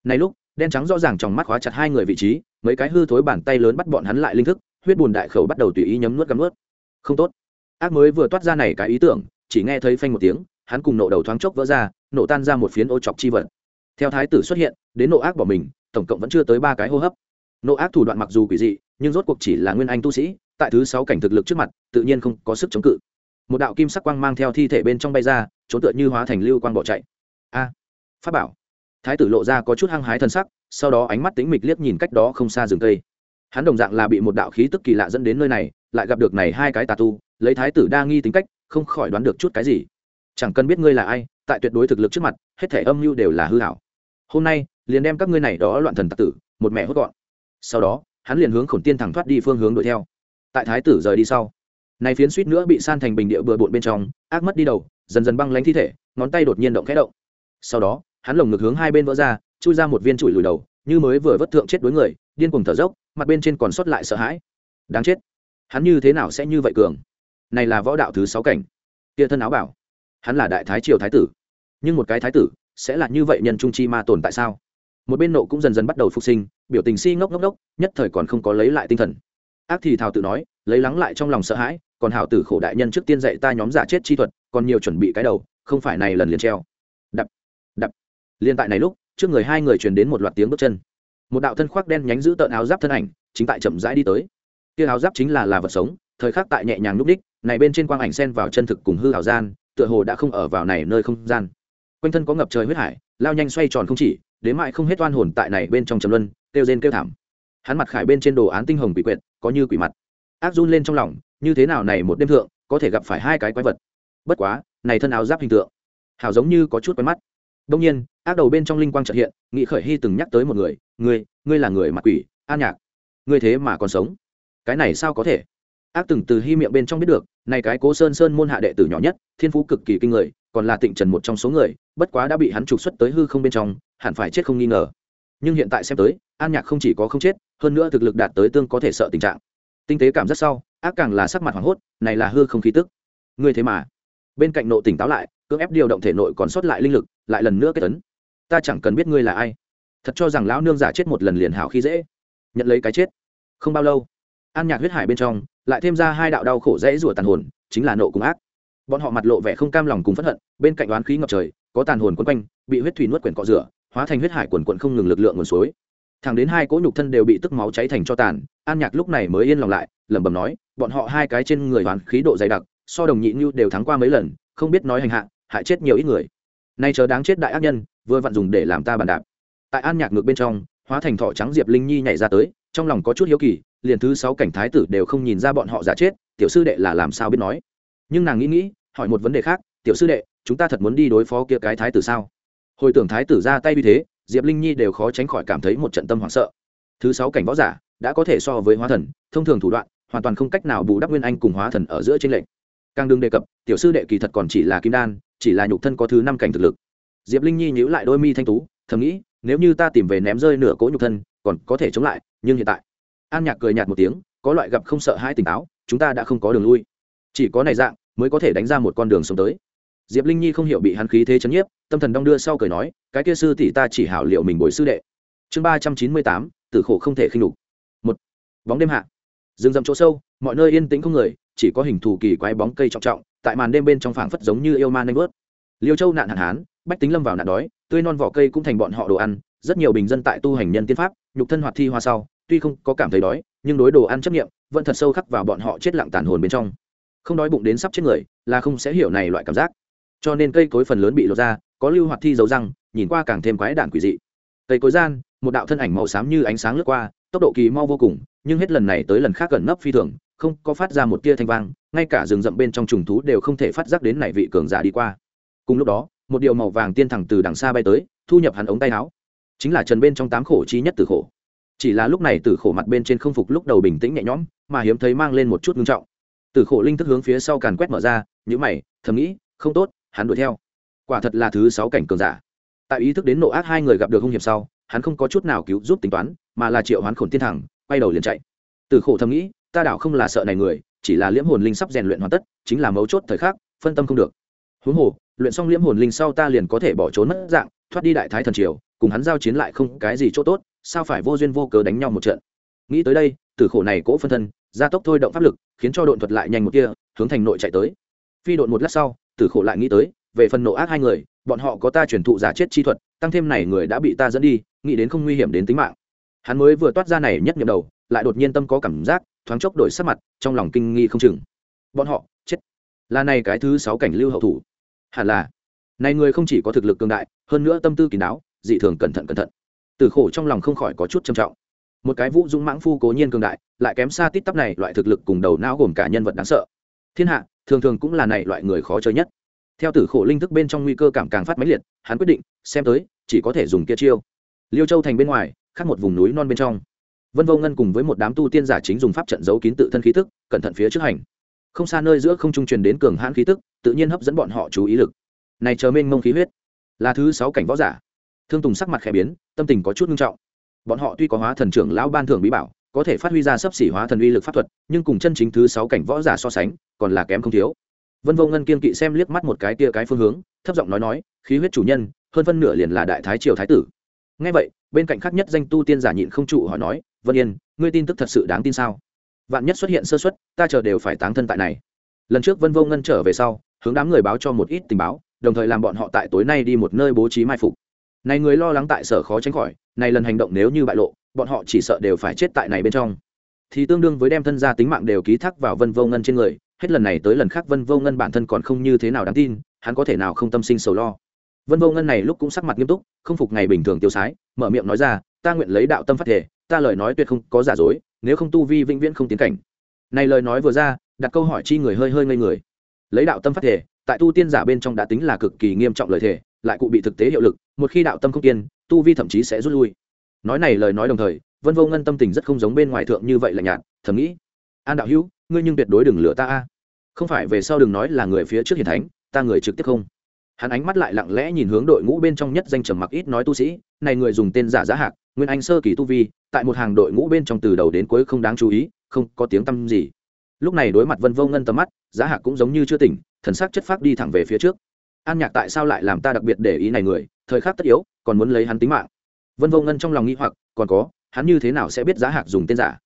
Này lúc, đen trắng rõ ràng trong mắt khóa chặt hai người vị trí, mấy cái hư thối bàn tay lớn bắt bọn hắn lại linh thức, huyết bùn đại khẩu bắt đầu tùy ý nhấm nuốt cắm nuốt. Không tốt. Ác mới vừa toát ra này cái ý tưởng, chỉ nghe thấy phanh một tiếng, hắn cùng nộ đầu thoáng chốc vỡ ra nổ tan ra một phiến ô chọc chi vật. Theo thái tử xuất hiện, đến nộ ác bỏ mình, tổng cộng vẫn chưa tới ba cái hô hấp. Nộ ác thủ đoạn mặc dù quỷ dị, nhưng rốt cuộc chỉ là nguyên anh tu sĩ tại thứ sáu cảnh thực lực trước mặt, tự nhiên không có sức chống cự. Một đạo kim sắc quang mang theo thi thể bên trong bay ra, trốn tựa như hóa thành lưu quang bỏ chạy. A, pháp bảo. Thái tử lộ ra có chút hăng hái thân sắc, sau đó ánh mắt tính mịch liếc nhìn cách đó không xa rừng cây. Hắn đồng dạng là bị một đạo khí tức kỳ lạ dẫn đến nơi này, lại gặp được này hai cái tà tu, lấy thái tử đa nghi tính cách, không khỏi đoán được chút cái gì. Chẳng cần biết ngươi là ai, tại tuyệt đối thực lực trước mặt, hết thể âm mưu đều là hư hảo. Hôm nay, liền đem các ngươi này đó loạn thần tạc tử, một mẹ hốt gọn. Sau đó, hắn liền hướng khổn tiên thẳng thoát đi phương hướng đuổi theo tại thái tử rời đi sau. Này phiến suýt nữa bị san thành bình địa bừa bộn bên trong, ác mất đi đầu, dần dần băng lánh thi thể, ngón tay đột nhiên động khẽ động. Sau đó, hắn lồng ngực hướng hai bên vỡ ra, chui ra một viên trụi lùi đầu, như mới vừa vất thượng chết đối người, điên cuồng thở dốc, mặt bên trên còn sót lại sợ hãi. Đáng chết. Hắn như thế nào sẽ như vậy cường? Này là võ đạo thứ sáu cảnh. Kia thân áo bảo. Hắn là đại thái triều thái tử. Nhưng một cái thái tử, sẽ là như vậy nhân trung chi ma tồn tại sao? Một bên nộ cũng dần dần bắt đầu phục sinh, biểu tình si ngốc ngốc ngốc nhất thời còn không có lấy lại tinh thần. Ác thì thào tự nói lấy lắng lại trong lòng sợ hãi, còn hảo tử khổ đại nhân trước tiên dạy ta nhóm giả chết chi thuật, còn nhiều chuẩn bị cái đầu, không phải này lần liền treo. Đập đập. Liên tại này lúc, trước người hai người truyền đến một loạt tiếng bước chân. Một đạo thân khoác đen nhánh giữ tợn áo giáp thân ảnh, chính tại chậm rãi đi tới. Kia áo giáp chính là là vật sống, thời khắc tại nhẹ nhàng núp đích, này bên trên quang ảnh sen vào chân thực cùng hư hảo gian, tựa hồ đã không ở vào này nơi không gian. Quanh thân có ngập trời huyết hải, lao nhanh xoay tròn không chỉ, đến mại không hết oan hồn tại này bên trong trầm luân, kêu rên kêu thảm. Hắn mặt khải bên trên đồ án tinh hồng quỷ quyệt, có như quỷ mặt ác run lên trong lòng, như thế nào này một đêm thượng, có thể gặp phải hai cái quái vật. Bất quá, này thân áo giáp hình tượng, hảo giống như có chút quen mắt. Đông nhiên, ác đầu bên trong linh quang trợ hiện, nghị khởi hy từng nhắc tới một người, ngươi ngươi là người mặt quỷ an nhạc. Ngươi thế mà còn sống. Cái này sao có thể? Ác từng từ hy miệng bên trong biết được, này cái cố sơn sơn môn hạ đệ tử nhỏ nhất, thiên phú cực kỳ kinh người, còn là tịnh trần một trong số người, bất quá đã bị hắn trục xuất tới hư không bên trong, hẳn phải chết không nghi ngờ. Nhưng hiện tại xem tới an nhạc không chỉ có không chết, hơn nữa thực lực đạt tới tương có thể sợ tình trạng tinh tế cảm rất sau, ác càng là sắc mặt hoảng hốt, này là hư không khí tức. Ngươi thế mà. Bên cạnh nộ tỉnh táo lại, cưỡng ép điều động thể nội còn sót lại linh lực, lại lần nữa kết tấn ta chẳng cần biết ngươi là ai. Thật cho rằng lão nương giả chết một lần liền hảo khi dễ. Nhận lấy cái chết. Không bao lâu, an nhạc huyết hải bên trong, lại thêm ra hai đạo đau khổ dễ rủa tàn hồn, chính là nộ cùng ác. Bọn họ mặt lộ vẻ không cam lòng cùng phẫn hận, bên cạnh đoán khí ngập trời, có tàn hồn quấn quanh, bị huyết thủy nuốt quyển cọ rửa, hóa thành huyết hải quần quận không ngừng lực lượng nguồn suối thẳng đến hai cỗ nhục thân đều bị tức máu cháy thành cho tàn, an nhạc lúc này mới yên lòng lại, lẩm bẩm nói, bọn họ hai cái trên người hoàn khí độ dày đặc, so đồng nhị như đều thắng qua mấy lần, không biết nói hành hạ, hại chết nhiều ít người. Nay chờ đáng chết đại ác nhân, vừa vặn dùng để làm ta bàn đạp. Tại an nhạc ngược bên trong, hóa thành thọ trắng diệp linh nhi nhảy ra tới, trong lòng có chút hiếu kỳ, liền thứ sáu cảnh thái tử đều không nhìn ra bọn họ giả chết, tiểu sư đệ là làm sao biết nói. Nhưng nàng nghĩ nghĩ, hỏi một vấn đề khác, tiểu sư đệ, chúng ta thật muốn đi đối phó kia cái thái tử sao? Hồi tưởng thái tử ra tay như thế diệp linh nhi đều khó tránh khỏi cảm thấy một trận tâm hoảng sợ. Thứ sáu cảnh võ giả đã có thể so với hóa thần, thông thường thủ đoạn, hoàn toàn không cách nào bù đắp nguyên anh cùng hóa thần ở giữa trên lệnh. càng đừng đề cập, tiểu sư đệ kỳ thật còn chỉ là kim đan, chỉ là nhục thân có thứ năm cảnh thực lực. Diệp linh nhi nhíu lại đôi mi thanh tú, thầm nghĩ, nếu như ta tìm về ném rơi nửa cỗ nhục thân, còn có thể chống lại, nhưng hiện tại. An nhạc cười nhạt một tiếng, có loại gặp không sợ hai tỉnh táo chúng ta đã không có đường lui. Chỉ có này dạng, mới có thể đánh ra một con đường sống tới diệp linh nhi không hiểu bị hắn khí thế chấn nhiếp, tâm thần đong đưa sau cười nói, cái kia sư tỷ ta chỉ hảo liệu mình bồi sư đệ. Chương ba trăm chín mươi tám, tử khổ không thể khinh đục một, bóng đêm hạ. Rừng rậm chỗ sâu, mọi nơi yên tĩnh không người, chỉ có hình thù kỳ quái bóng cây trọng trọng, tại màn đêm bên trong phảng phất giống như yêu man nanh vớt. Liêu châu nạn hạn hán, bách tính lâm vào nạn đói, tươi non vỏ cây cũng thành bọn họ đồ ăn, rất nhiều bình dân tại tu hành nhân tiên pháp, nhục thân hoạt thi hoa sau, tuy không có cảm thấy đói, nhưng đối đồ ăn chấp nghiệm vẫn thật sâu khắc vào bọn họ chết lặng tàn hồn bên trong. Không đói bụng đến sắp chết người, là không sẽ hiểu này loại cảm giác cho nên cây cối phần lớn bị lột ra, có lưu hoạt thi dấu răng, nhìn qua càng thêm quái đản quỷ dị. Cây cối gian, một đạo thân ảnh màu xám như ánh sáng lướt qua, tốc độ kỳ mau vô cùng, nhưng hết lần này tới lần khác gần nấp phi thường, không có phát ra một tia thanh vang, ngay cả rừng rậm bên trong trùng thú đều không thể phát giác đến này vị cường giả đi qua. Cùng lúc đó, một điều màu vàng tiên thẳng từ đằng xa bay tới, thu nhập hắn ống tay áo. Chính là trần bên trong tám khổ chi nhất tử khổ. Chỉ là lúc này Tử khổ mặt bên trên không phục lúc đầu bình tĩnh nhẹ nhõm, mà hiếm thấy mang lên một chút ngưng trọng. Tử khổ linh thức hướng phía sau càn quét mở ra nhữ mày, thầm nghĩ, không tốt hắn đuổi theo. Quả thật là thứ sáu cảnh cường giả. Tại ý thức đến nộ ác hai người gặp được hung hiểm sau, hắn không có chút nào cứu giúp tính toán, mà là triệu hoán khổn tiên thẳng, quay đầu liền chạy. Từ khổ thầm nghĩ, ta đảo không là sợ này người, chỉ là liễm hồn linh sắp rèn luyện hoàn tất, chính là mấu chốt thời khắc, phân tâm không được. Huống hồ, luyện xong liễm hồn linh sau ta liền có thể bỏ trốn mất dạng, thoát đi đại thái thần triều, cùng hắn giao chiến lại không cái gì chỗ tốt, sao phải vô duyên vô cớ đánh nhau một trận? Nghĩ tới đây, từ khổ này cỗ phân thân, gia tốc thôi động pháp lực, khiến cho độn thuật lại nhanh một kia hướng thành nội chạy tới. Phi độn một lát sau tử khổ lại nghĩ tới, về phần nộ ác hai người, bọn họ có ta truyền thụ giả chết chi thuật, tăng thêm này người đã bị ta dẫn đi, nghĩ đến không nguy hiểm đến tính mạng. Hắn mới vừa toát ra này nhất nhậm đầu, lại đột nhiên tâm có cảm giác, thoáng chốc đổi sắc mặt, trong lòng kinh nghi không chừng. Bọn họ, chết. Là này cái thứ sáu cảnh lưu hậu thủ. Hẳn là, này người không chỉ có thực lực cường đại, hơn nữa tâm tư kín đáo, dị thường cẩn thận cẩn thận. Từ khổ trong lòng không khỏi có chút trầm trọng. Một cái vũ dũng mãng phu cố nhiên cường đại, lại kém xa tít tắp này, loại thực lực cùng đầu não gồm cả nhân vật đáng sợ thiên hạ, thường thường cũng là này loại người khó chơi nhất. Theo tử khổ linh thức bên trong nguy cơ cảm càng phát máy liệt, hắn quyết định, xem tới, chỉ có thể dùng kia chiêu. Liêu châu thành bên ngoài, khác một vùng núi non bên trong. Vân vô ngân cùng với một đám tu tiên giả chính dùng pháp trận giấu kín tự thân khí tức, cẩn thận phía trước hành. Không xa nơi giữa không trung truyền đến cường hãn khí tức, tự nhiên hấp dẫn bọn họ chú ý lực. Này chờ mênh mông khí huyết, là thứ sáu cảnh võ giả. Thương tùng sắc mặt khẽ biến, tâm tình có chút nghiêm trọng. Bọn họ tuy có hóa thần trưởng lão ban thưởng bí bảo có thể phát huy ra sấp xỉ hóa thần uy lực pháp thuật, nhưng cùng chân chính thứ sáu cảnh võ giả so sánh, còn là kém không thiếu. Vân vô ngân kiên kỵ xem liếc mắt một cái tia cái phương hướng, thấp giọng nói nói, khí huyết chủ nhân, hơn phân nửa liền là đại thái triều thái tử. Ngay vậy, bên cạnh khác nhất danh tu tiên giả nhịn không trụ hỏi nói, vân yên, ngươi tin tức thật sự đáng tin sao? Vạn nhất xuất hiện sơ xuất ta chờ đều phải táng thân tại này. Lần trước vân vô ngân trở về sau, hướng đám người báo cho một ít tình báo, đồng thời làm bọn họ tại tối nay đi một nơi bố trí mai phục. Này người lo lắng tại sở khó tránh khỏi, này lần hành động nếu như bại lộ bọn họ chỉ sợ đều phải chết tại này bên trong. Thì tương đương với đem thân gia tính mạng đều ký thác vào vân vô ngân trên người, hết lần này tới lần khác vân vô ngân bản thân còn không như thế nào đáng tin, hắn có thể nào không tâm sinh sầu lo. Vân vô ngân này lúc cũng sắc mặt nghiêm túc, không phục ngày bình thường tiêu sái, mở miệng nói ra, ta nguyện lấy đạo tâm phát thể, ta lời nói tuyệt không có giả dối, nếu không tu vi vĩnh viễn không tiến cảnh. Này lời nói vừa ra, đặt câu hỏi chi người hơi hơi ngây người. Lấy đạo tâm phát thể, tại tu tiên giả bên trong đã tính là cực kỳ nghiêm trọng lời thể, lại cụ bị thực tế hiệu lực, một khi đạo tâm không kiên, tu vi thậm chí sẽ rút lui nói này lời nói đồng thời, vân vô ngân tâm tình rất không giống bên ngoài thượng như vậy là nhạt, thầm nghĩ, an đạo hữu, ngươi nhưng tuyệt đối đừng lừa ta a. Không phải về sau đừng nói là người phía trước hiền thánh, ta người trực tiếp không. Hắn ánh mắt lại lặng lẽ nhìn hướng đội ngũ bên trong nhất danh trầm mặc ít nói tu sĩ, này người dùng tên giả giá hạc, nguyên anh sơ kỳ tu vi, tại một hàng đội ngũ bên trong từ đầu đến cuối không đáng chú ý, không có tiếng tăm gì. Lúc này đối mặt vân vô ngân tầm mắt, giá hạc cũng giống như chưa tỉnh, thần sắc chất phác đi thẳng về phía trước. An nhạc tại sao lại làm ta đặc biệt để ý này người? Thời khắc tất yếu, còn muốn lấy hắn tính mạng vân vô ngân trong lòng nghĩ hoặc, còn có, hắn như thế nào sẽ biết giá hạc dùng tên giả?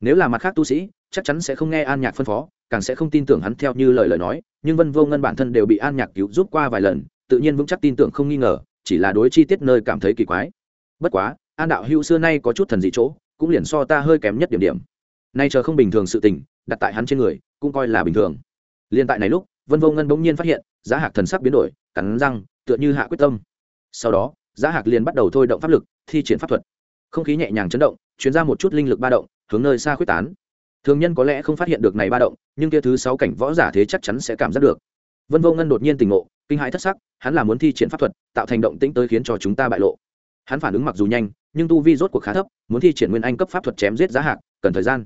Nếu là mặt khác tu sĩ, chắc chắn sẽ không nghe an nhạc phân phó, càng sẽ không tin tưởng hắn theo như lời lời nói, nhưng vân vô ngân bản thân đều bị an nhạc cứu giúp qua vài lần, tự nhiên vững chắc tin tưởng không nghi ngờ, chỉ là đối chi tiết nơi cảm thấy kỳ quái. Bất quá, an đạo hữu xưa nay có chút thần dị chỗ, cũng liền so ta hơi kém nhất điểm điểm. Nay chờ không bình thường sự tình, đặt tại hắn trên người, cũng coi là bình thường. Liên tại này lúc, vân vô ngân bỗng nhiên phát hiện, giá hạc thần sắc biến đổi, cắn răng, tựa như hạ quyết tâm. Sau đó giá hạc liền bắt đầu thôi động pháp lực, thi triển pháp thuật. Không khí nhẹ nhàng chấn động chuyển ra một chút linh lực ba động, hướng nơi xa khuyết tán. Thường nhân có lẽ không phát hiện được này ba động, nhưng kia thứ sáu cảnh võ giả thế chắc chắn sẽ cảm giác được. Vân vô ngân đột nhiên tỉnh ngộ, kinh hãi thất sắc, hắn là muốn thi triển pháp thuật, tạo thành động tĩnh tới khiến cho chúng ta bại lộ. Hắn phản ứng mặc dù nhanh, nhưng tu vi rốt cuộc khá thấp, muốn thi triển nguyên anh cấp pháp thuật chém giết giá hạc, cần thời gian.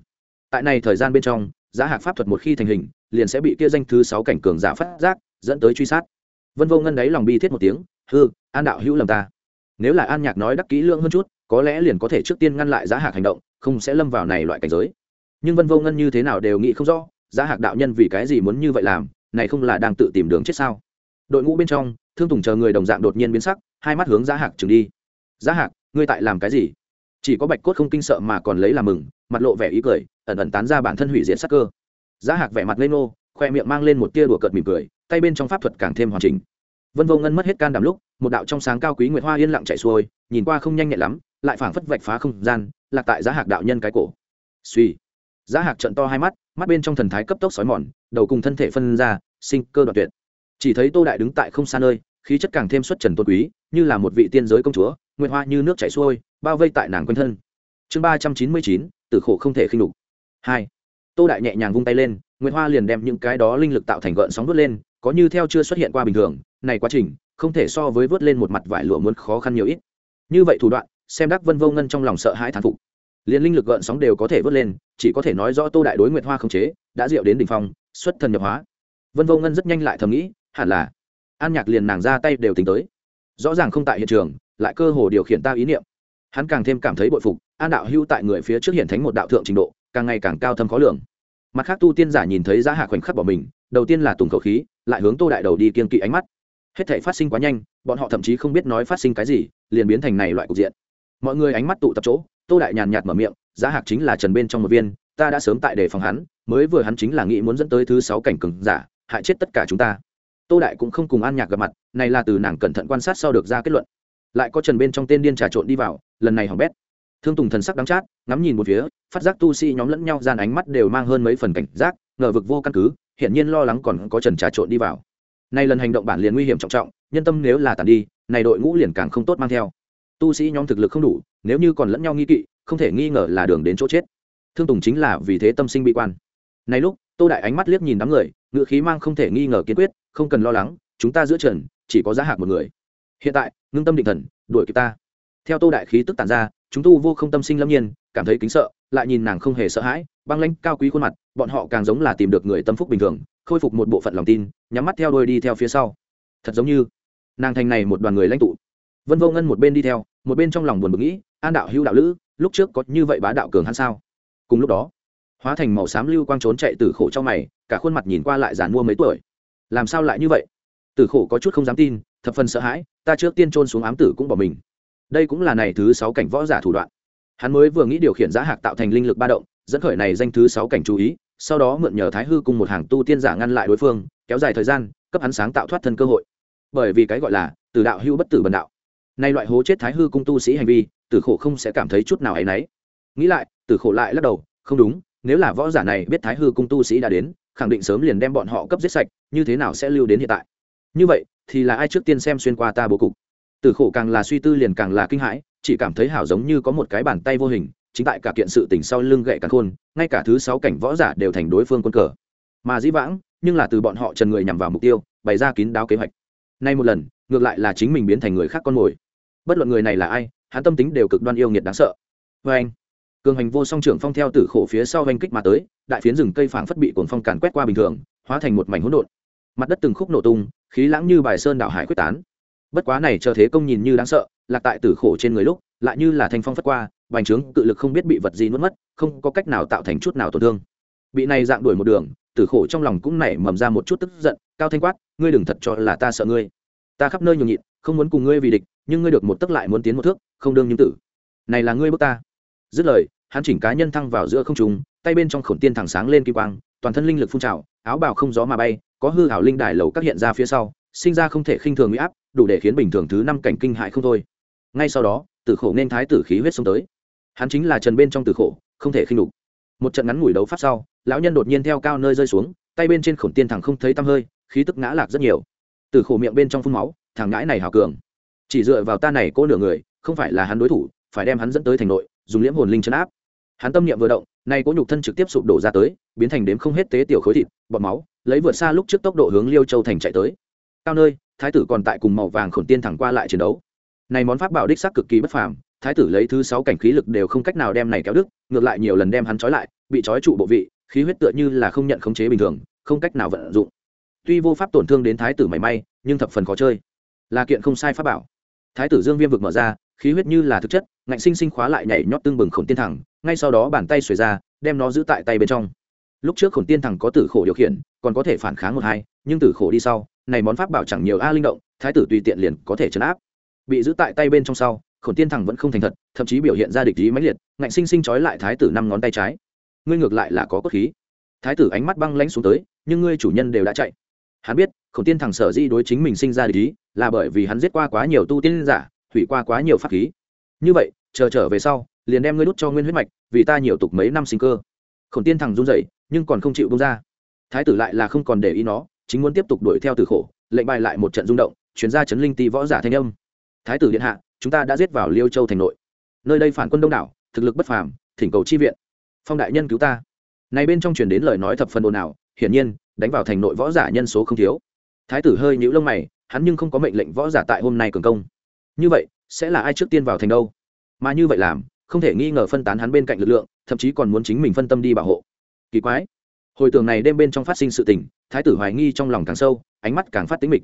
Tại này thời gian bên trong, giá hạc pháp thuật một khi thành hình, liền sẽ bị kia danh thứ sáu cảnh cường giả phát giác, dẫn tới truy sát. Vân vô ngân đáy lòng bi thiết một tiếng hư an đạo hữu lầm ta nếu là an nhạc nói đắc kỹ lưỡng hơn chút, có lẽ liền có thể trước tiên ngăn lại giá hạc hành động, không sẽ lâm vào này loại cảnh giới. Nhưng vân vô ngân như thế nào đều nghĩ không rõ, giá hạc đạo nhân vì cái gì muốn như vậy làm, này không là đang tự tìm đường chết sao? Đội ngũ bên trong, thương tùng chờ người đồng dạng đột nhiên biến sắc, hai mắt hướng giá hạc trừng đi. Giá hạc, ngươi tại làm cái gì? Chỉ có bạch cốt không kinh sợ mà còn lấy làm mừng, mặt lộ vẻ ý cười, ẩn ẩn tán ra bản thân hủy diệt sắc cơ. Giá hạc vẻ mặt lên nô khoe miệng mang lên một tia đùa cợt mỉm cười, tay bên trong pháp thuật càng thêm hoàn chỉnh. Vân vô ngân mất hết can đảm lúc một đạo trong sáng cao quý nguyệt hoa yên lặng chạy xuôi, nhìn qua không nhanh nhẹn lắm, lại phảng phất vạch phá không gian, lạc tại giá hạc đạo nhân cái cổ. Suy giá hạc trận to hai mắt mắt bên trong thần thái cấp tốc sói mòn, đầu cùng thân thể phân ra, sinh cơ đoạn tuyệt. Chỉ thấy tô đại đứng tại không xa nơi, khí chất càng thêm xuất trần tôn quý, như là một vị tiên giới công chúa, nguyệt hoa như nước chảy xuôi, bao vây tại nàng quanh thân. Chương ba trăm chín mươi chín, tử khổ không thể khinh đục hai. Tô đại nhẹ nhàng vung tay lên, nguyệt hoa liền đem những cái đó linh lực tạo thành gợn sóng vớt lên, có như theo chưa xuất hiện qua bình thường, này quá trình không thể so với vớt lên một mặt vải lụa muốn khó khăn nhiều ít. Như vậy thủ đoạn, xem đắc vân vô ngân trong lòng sợ hãi thán phục. Liền linh lực gợn sóng đều có thể vớt lên, chỉ có thể nói rõ tô đại đối nguyệt hoa không chế, đã diệu đến đ ỉ n h phong, xuất thần nhập hóa. Vân vô ngân rất nhanh lại thầm nghĩ, hẳn là an nhạc liền nàng ra tay đều tính tới. Rõ ràng không tại hiện trường, lại cơ hồ điều khiển ta ý niệm. Hắn càng thêm cảm thấy bội phục, an đạo hưu tại người phía trước hiện thánh một đạo thượng trình độ, càng ngày càng cao thâm khó lường. Mặt khác tu tiên giả nhìn thấy giá hạ khoảnh khắc bỏ mình, đầu tiên là tùng khẩu khí, lại hướng tô đại đầu đi kiên kỵ ánh mắt hết thể phát sinh quá nhanh, bọn họ thậm chí không biết nói phát sinh cái gì, liền biến thành này loại cục diện. Mọi người ánh mắt tụ tập chỗ, tô đại nhàn nhạt mở miệng, giá hạc chính là trần bên trong một viên, ta đã sớm tại đề phòng hắn, mới vừa hắn chính là nghĩ muốn dẫn tới thứ sáu cảnh cường giả, hại chết tất cả chúng ta. Tô đại cũng không cùng an nhạc gặp mặt, này là từ nàng cẩn thận quan sát sau được ra kết luận. Lại có trần bên trong tên điên trà trộn đi vào, lần này hỏng bét. Thương tùng thần sắc đắng chát, ngắm nhìn một phía, phát giác tu sĩ nhóm lẫn nhau gian ánh mắt đều mang hơn mấy phần cảnh giác, ngờ vực vô căn cứ hiện nhiên lo lắng còn có trần trà trộn đi vào nay lần hành động bản liền nguy hiểm trọng trọng, nhân tâm nếu là tàn đi, này đội ngũ liền càng không tốt mang theo. Tu sĩ nhóm thực lực không đủ, nếu như còn lẫn nhau nghi kỵ, không thể nghi ngờ là đường đến chỗ chết. Thương tùng chính là vì thế tâm sinh bị quan. Này lúc, tô đại ánh mắt liếc nhìn đám người, ngựa khí mang không thể nghi ngờ kiên quyết, không cần lo lắng, chúng ta giữa trần, chỉ có giá hạc một người. Hiện tại, ngưng tâm định thần, đuổi kịp ta. Theo tô đại khí tức tản ra, chúng tu vô không tâm sinh lâm nhiên, cảm thấy kính sợ, lại nhìn nàng không hề sợ hãi, băng lanh cao quý khuôn mặt, bọn họ càng giống là tìm được người tâm phúc bình thường khôi phục một bộ phận lòng tin, nhắm mắt theo đôi đi theo phía sau. Thật giống như, nàng thành này một đoàn người lãnh tụ. Vân vô ngân một bên đi theo, một bên trong lòng buồn bực nghĩ, an đạo hữu đạo lữ, lúc trước có như vậy bá đạo cường hắn sao? Cùng lúc đó, hóa thành màu xám lưu quang trốn chạy từ khổ trong mày, cả khuôn mặt nhìn qua lại giàn mua mấy tuổi. Làm sao lại như vậy? Từ khổ có chút không dám tin, thập phần sợ hãi, ta trước tiên trôn xuống ám tử cũng bỏ mình. Đây cũng là này thứ sáu cảnh võ giả thủ đoạn. Hắn mới vừa nghĩ điều khiển giá hạc tạo thành linh lực ba động, dẫn khởi này danh thứ sáu cảnh chú ý sau đó mượn nhờ thái hư cùng một hàng tu tiên giả ngăn lại đối phương, kéo dài thời gian, cấp hắn sáng tạo thoát thân cơ hội. Bởi vì cái gọi là, từ đạo hưu bất tử bần đạo. Nay loại hố chết thái hư cung tu sĩ hành vi, tử khổ không sẽ cảm thấy chút nào áy nấy. nghĩ lại, tử khổ lại lắc đầu, không đúng, nếu là võ giả này biết thái hư cung tu sĩ đã đến, khẳng định sớm liền đem bọn họ cấp giết sạch, như thế nào sẽ lưu đến hiện tại? Như vậy, thì là ai trước tiên xem xuyên qua ta bố cục? Tử khổ càng là suy tư liền càng là kinh hãi, chỉ cảm thấy hảo giống như có một cái bàn tay vô hình chính tại cả kiện sự tình sau lưng gậy cắn khôn, ngay cả thứ sáu cảnh võ giả đều thành đối phương quân cờ. Mà dĩ vãng, nhưng là từ bọn họ trần người nhằm vào mục tiêu, bày ra kín đáo kế hoạch. Nay một lần, ngược lại là chính mình biến thành người khác con mồi. Bất luận người này là ai, hắn tâm tính đều cực đoan yêu nghiệt đáng sợ. Vê anh, cường hành vô song trưởng phong theo tử khổ phía sau oanh kích mà tới, đại phiến rừng cây phảng phất bị cồn phong càn quét qua bình thường, hóa thành một mảnh hỗn độn. Mặt đất từng khúc nổ tung, khí lãng như bài sơn đảo hải quyết tán. Bất quá này chờ thế công nhìn như đáng sợ, lạc tại tử khổ trên người lúc, lại như là thanh phong phất qua bành trướng cự lực không biết bị vật gì nuốt mất, không có cách nào tạo thành chút nào tổn thương. Bị này dạng đuổi một đường, tử khổ trong lòng cũng nảy mầm ra một chút tức giận, cao thanh quát, ngươi đừng thật cho là ta sợ ngươi. Ta khắp nơi nhường nhịn, không muốn cùng ngươi vì địch, nhưng ngươi được một tức lại muốn tiến một thước, không đương như tử. Này là ngươi bước ta. Dứt lời, hắn chỉnh cá nhân thăng vào giữa không trung, tay bên trong khổn tiên thẳng sáng lên kim quang, toàn thân linh lực phun trào, áo bào không gió mà bay, có hư hảo linh đài lầu các hiện ra phía sau, sinh ra không thể khinh thường huy áp, đủ để khiến bình thường thứ năm cảnh kinh hại không thôi. Ngay sau đó, tử khổ nên thái tử khí huyết xông tới hắn chính là trần bên trong tử khổ, không thể khinh đục một trận ngắn ngủi đấu pháp sau, lão nhân đột nhiên theo cao nơi rơi xuống, tay bên trên khổng tiên thẳng không thấy tăm hơi, khí tức ngã lạc rất nhiều. Tử khổ miệng bên trong phun máu, thằng ngãi này hào cường. Chỉ dựa vào ta này cô nửa người, không phải là hắn đối thủ, phải đem hắn dẫn tới thành nội, dùng liễm hồn linh chấn áp. Hắn tâm niệm vừa động, nay cố nhục thân trực tiếp sụp đổ ra tới, biến thành đếm không hết tế tiểu khối thịt, bọt máu, lấy vượt xa lúc trước tốc độ hướng liêu châu thành chạy tới. Cao nơi, thái tử còn tại cùng màu vàng khổn tiên thẳng qua lại chiến đấu. Này món pháp bảo đích sắc cực kỳ bất phàm thái tử lấy thứ sáu cảnh khí lực đều không cách nào đem này kéo đức ngược lại nhiều lần đem hắn trói lại, bị trói trụ bộ vị, khí huyết tựa như là không nhận khống chế bình thường, không cách nào vận dụng. Tuy vô pháp tổn thương đến thái tử mảy may, nhưng thập phần khó chơi. Là kiện không sai pháp bảo. Thái tử dương viêm vực mở ra, khí huyết như là thực chất, ngạnh sinh sinh khóa lại nhảy nhót tương bừng khổn tiên thẳng, ngay sau đó bàn tay xuề ra, đem nó giữ tại tay bên trong. Lúc trước khổn tiên thẳng có tử khổ điều khiển, còn có thể phản kháng một hai, nhưng tử khổ đi sau, này món pháp bảo chẳng nhiều a linh động, thái tử tùy tiện liền có thể chấn áp. Bị giữ tại tay bên trong sau khổn tiên thẳng vẫn không thành thật, thậm chí biểu hiện ra địch ý mãnh liệt, ngạnh sinh sinh trói lại thái tử năm ngón tay trái. Ngươi ngược lại là có cốt khí. Thái tử ánh mắt băng lãnh xuống tới, nhưng ngươi chủ nhân đều đã chạy. Hắn biết khổng tiên thẳng sở di đối chính mình sinh ra địch ý, là bởi vì hắn giết qua quá nhiều tu tiên giả, hủy qua quá nhiều pháp khí. Như vậy, chờ trở về sau, liền đem ngươi đút cho nguyên huyết mạch, vì ta nhiều tục mấy năm sinh cơ. Khổng tiên thẳng run rẩy, nhưng còn không chịu bông ra. Thái tử lại là không còn để ý nó, chính muốn tiếp tục đuổi theo từ khổ, lệnh bài lại một trận rung động chuyển ra chấn linh ti võ giả thanh âm. Thái tử điện hạ chúng ta đã giết vào liêu châu thành nội. Nơi đây phản quân đông đảo, thực lực bất phàm, thỉnh cầu chi viện. Phong đại nhân cứu ta. Này bên trong truyền đến lời nói thập phần ồn ào, hiển nhiên, đánh vào thành nội võ giả nhân số không thiếu. Thái tử hơi nhũ lông mày, hắn nhưng không có mệnh lệnh võ giả tại hôm nay cường công. Như vậy, sẽ là ai trước tiên vào thành đâu? Mà như vậy làm, không thể nghi ngờ phân tán hắn bên cạnh lực lượng, thậm chí còn muốn chính mình phân tâm đi bảo hộ. Kỳ quái. Hồi tưởng này đêm bên trong phát sinh sự tình, thái tử hoài nghi trong lòng càng sâu, ánh mắt càng phát tính mịch.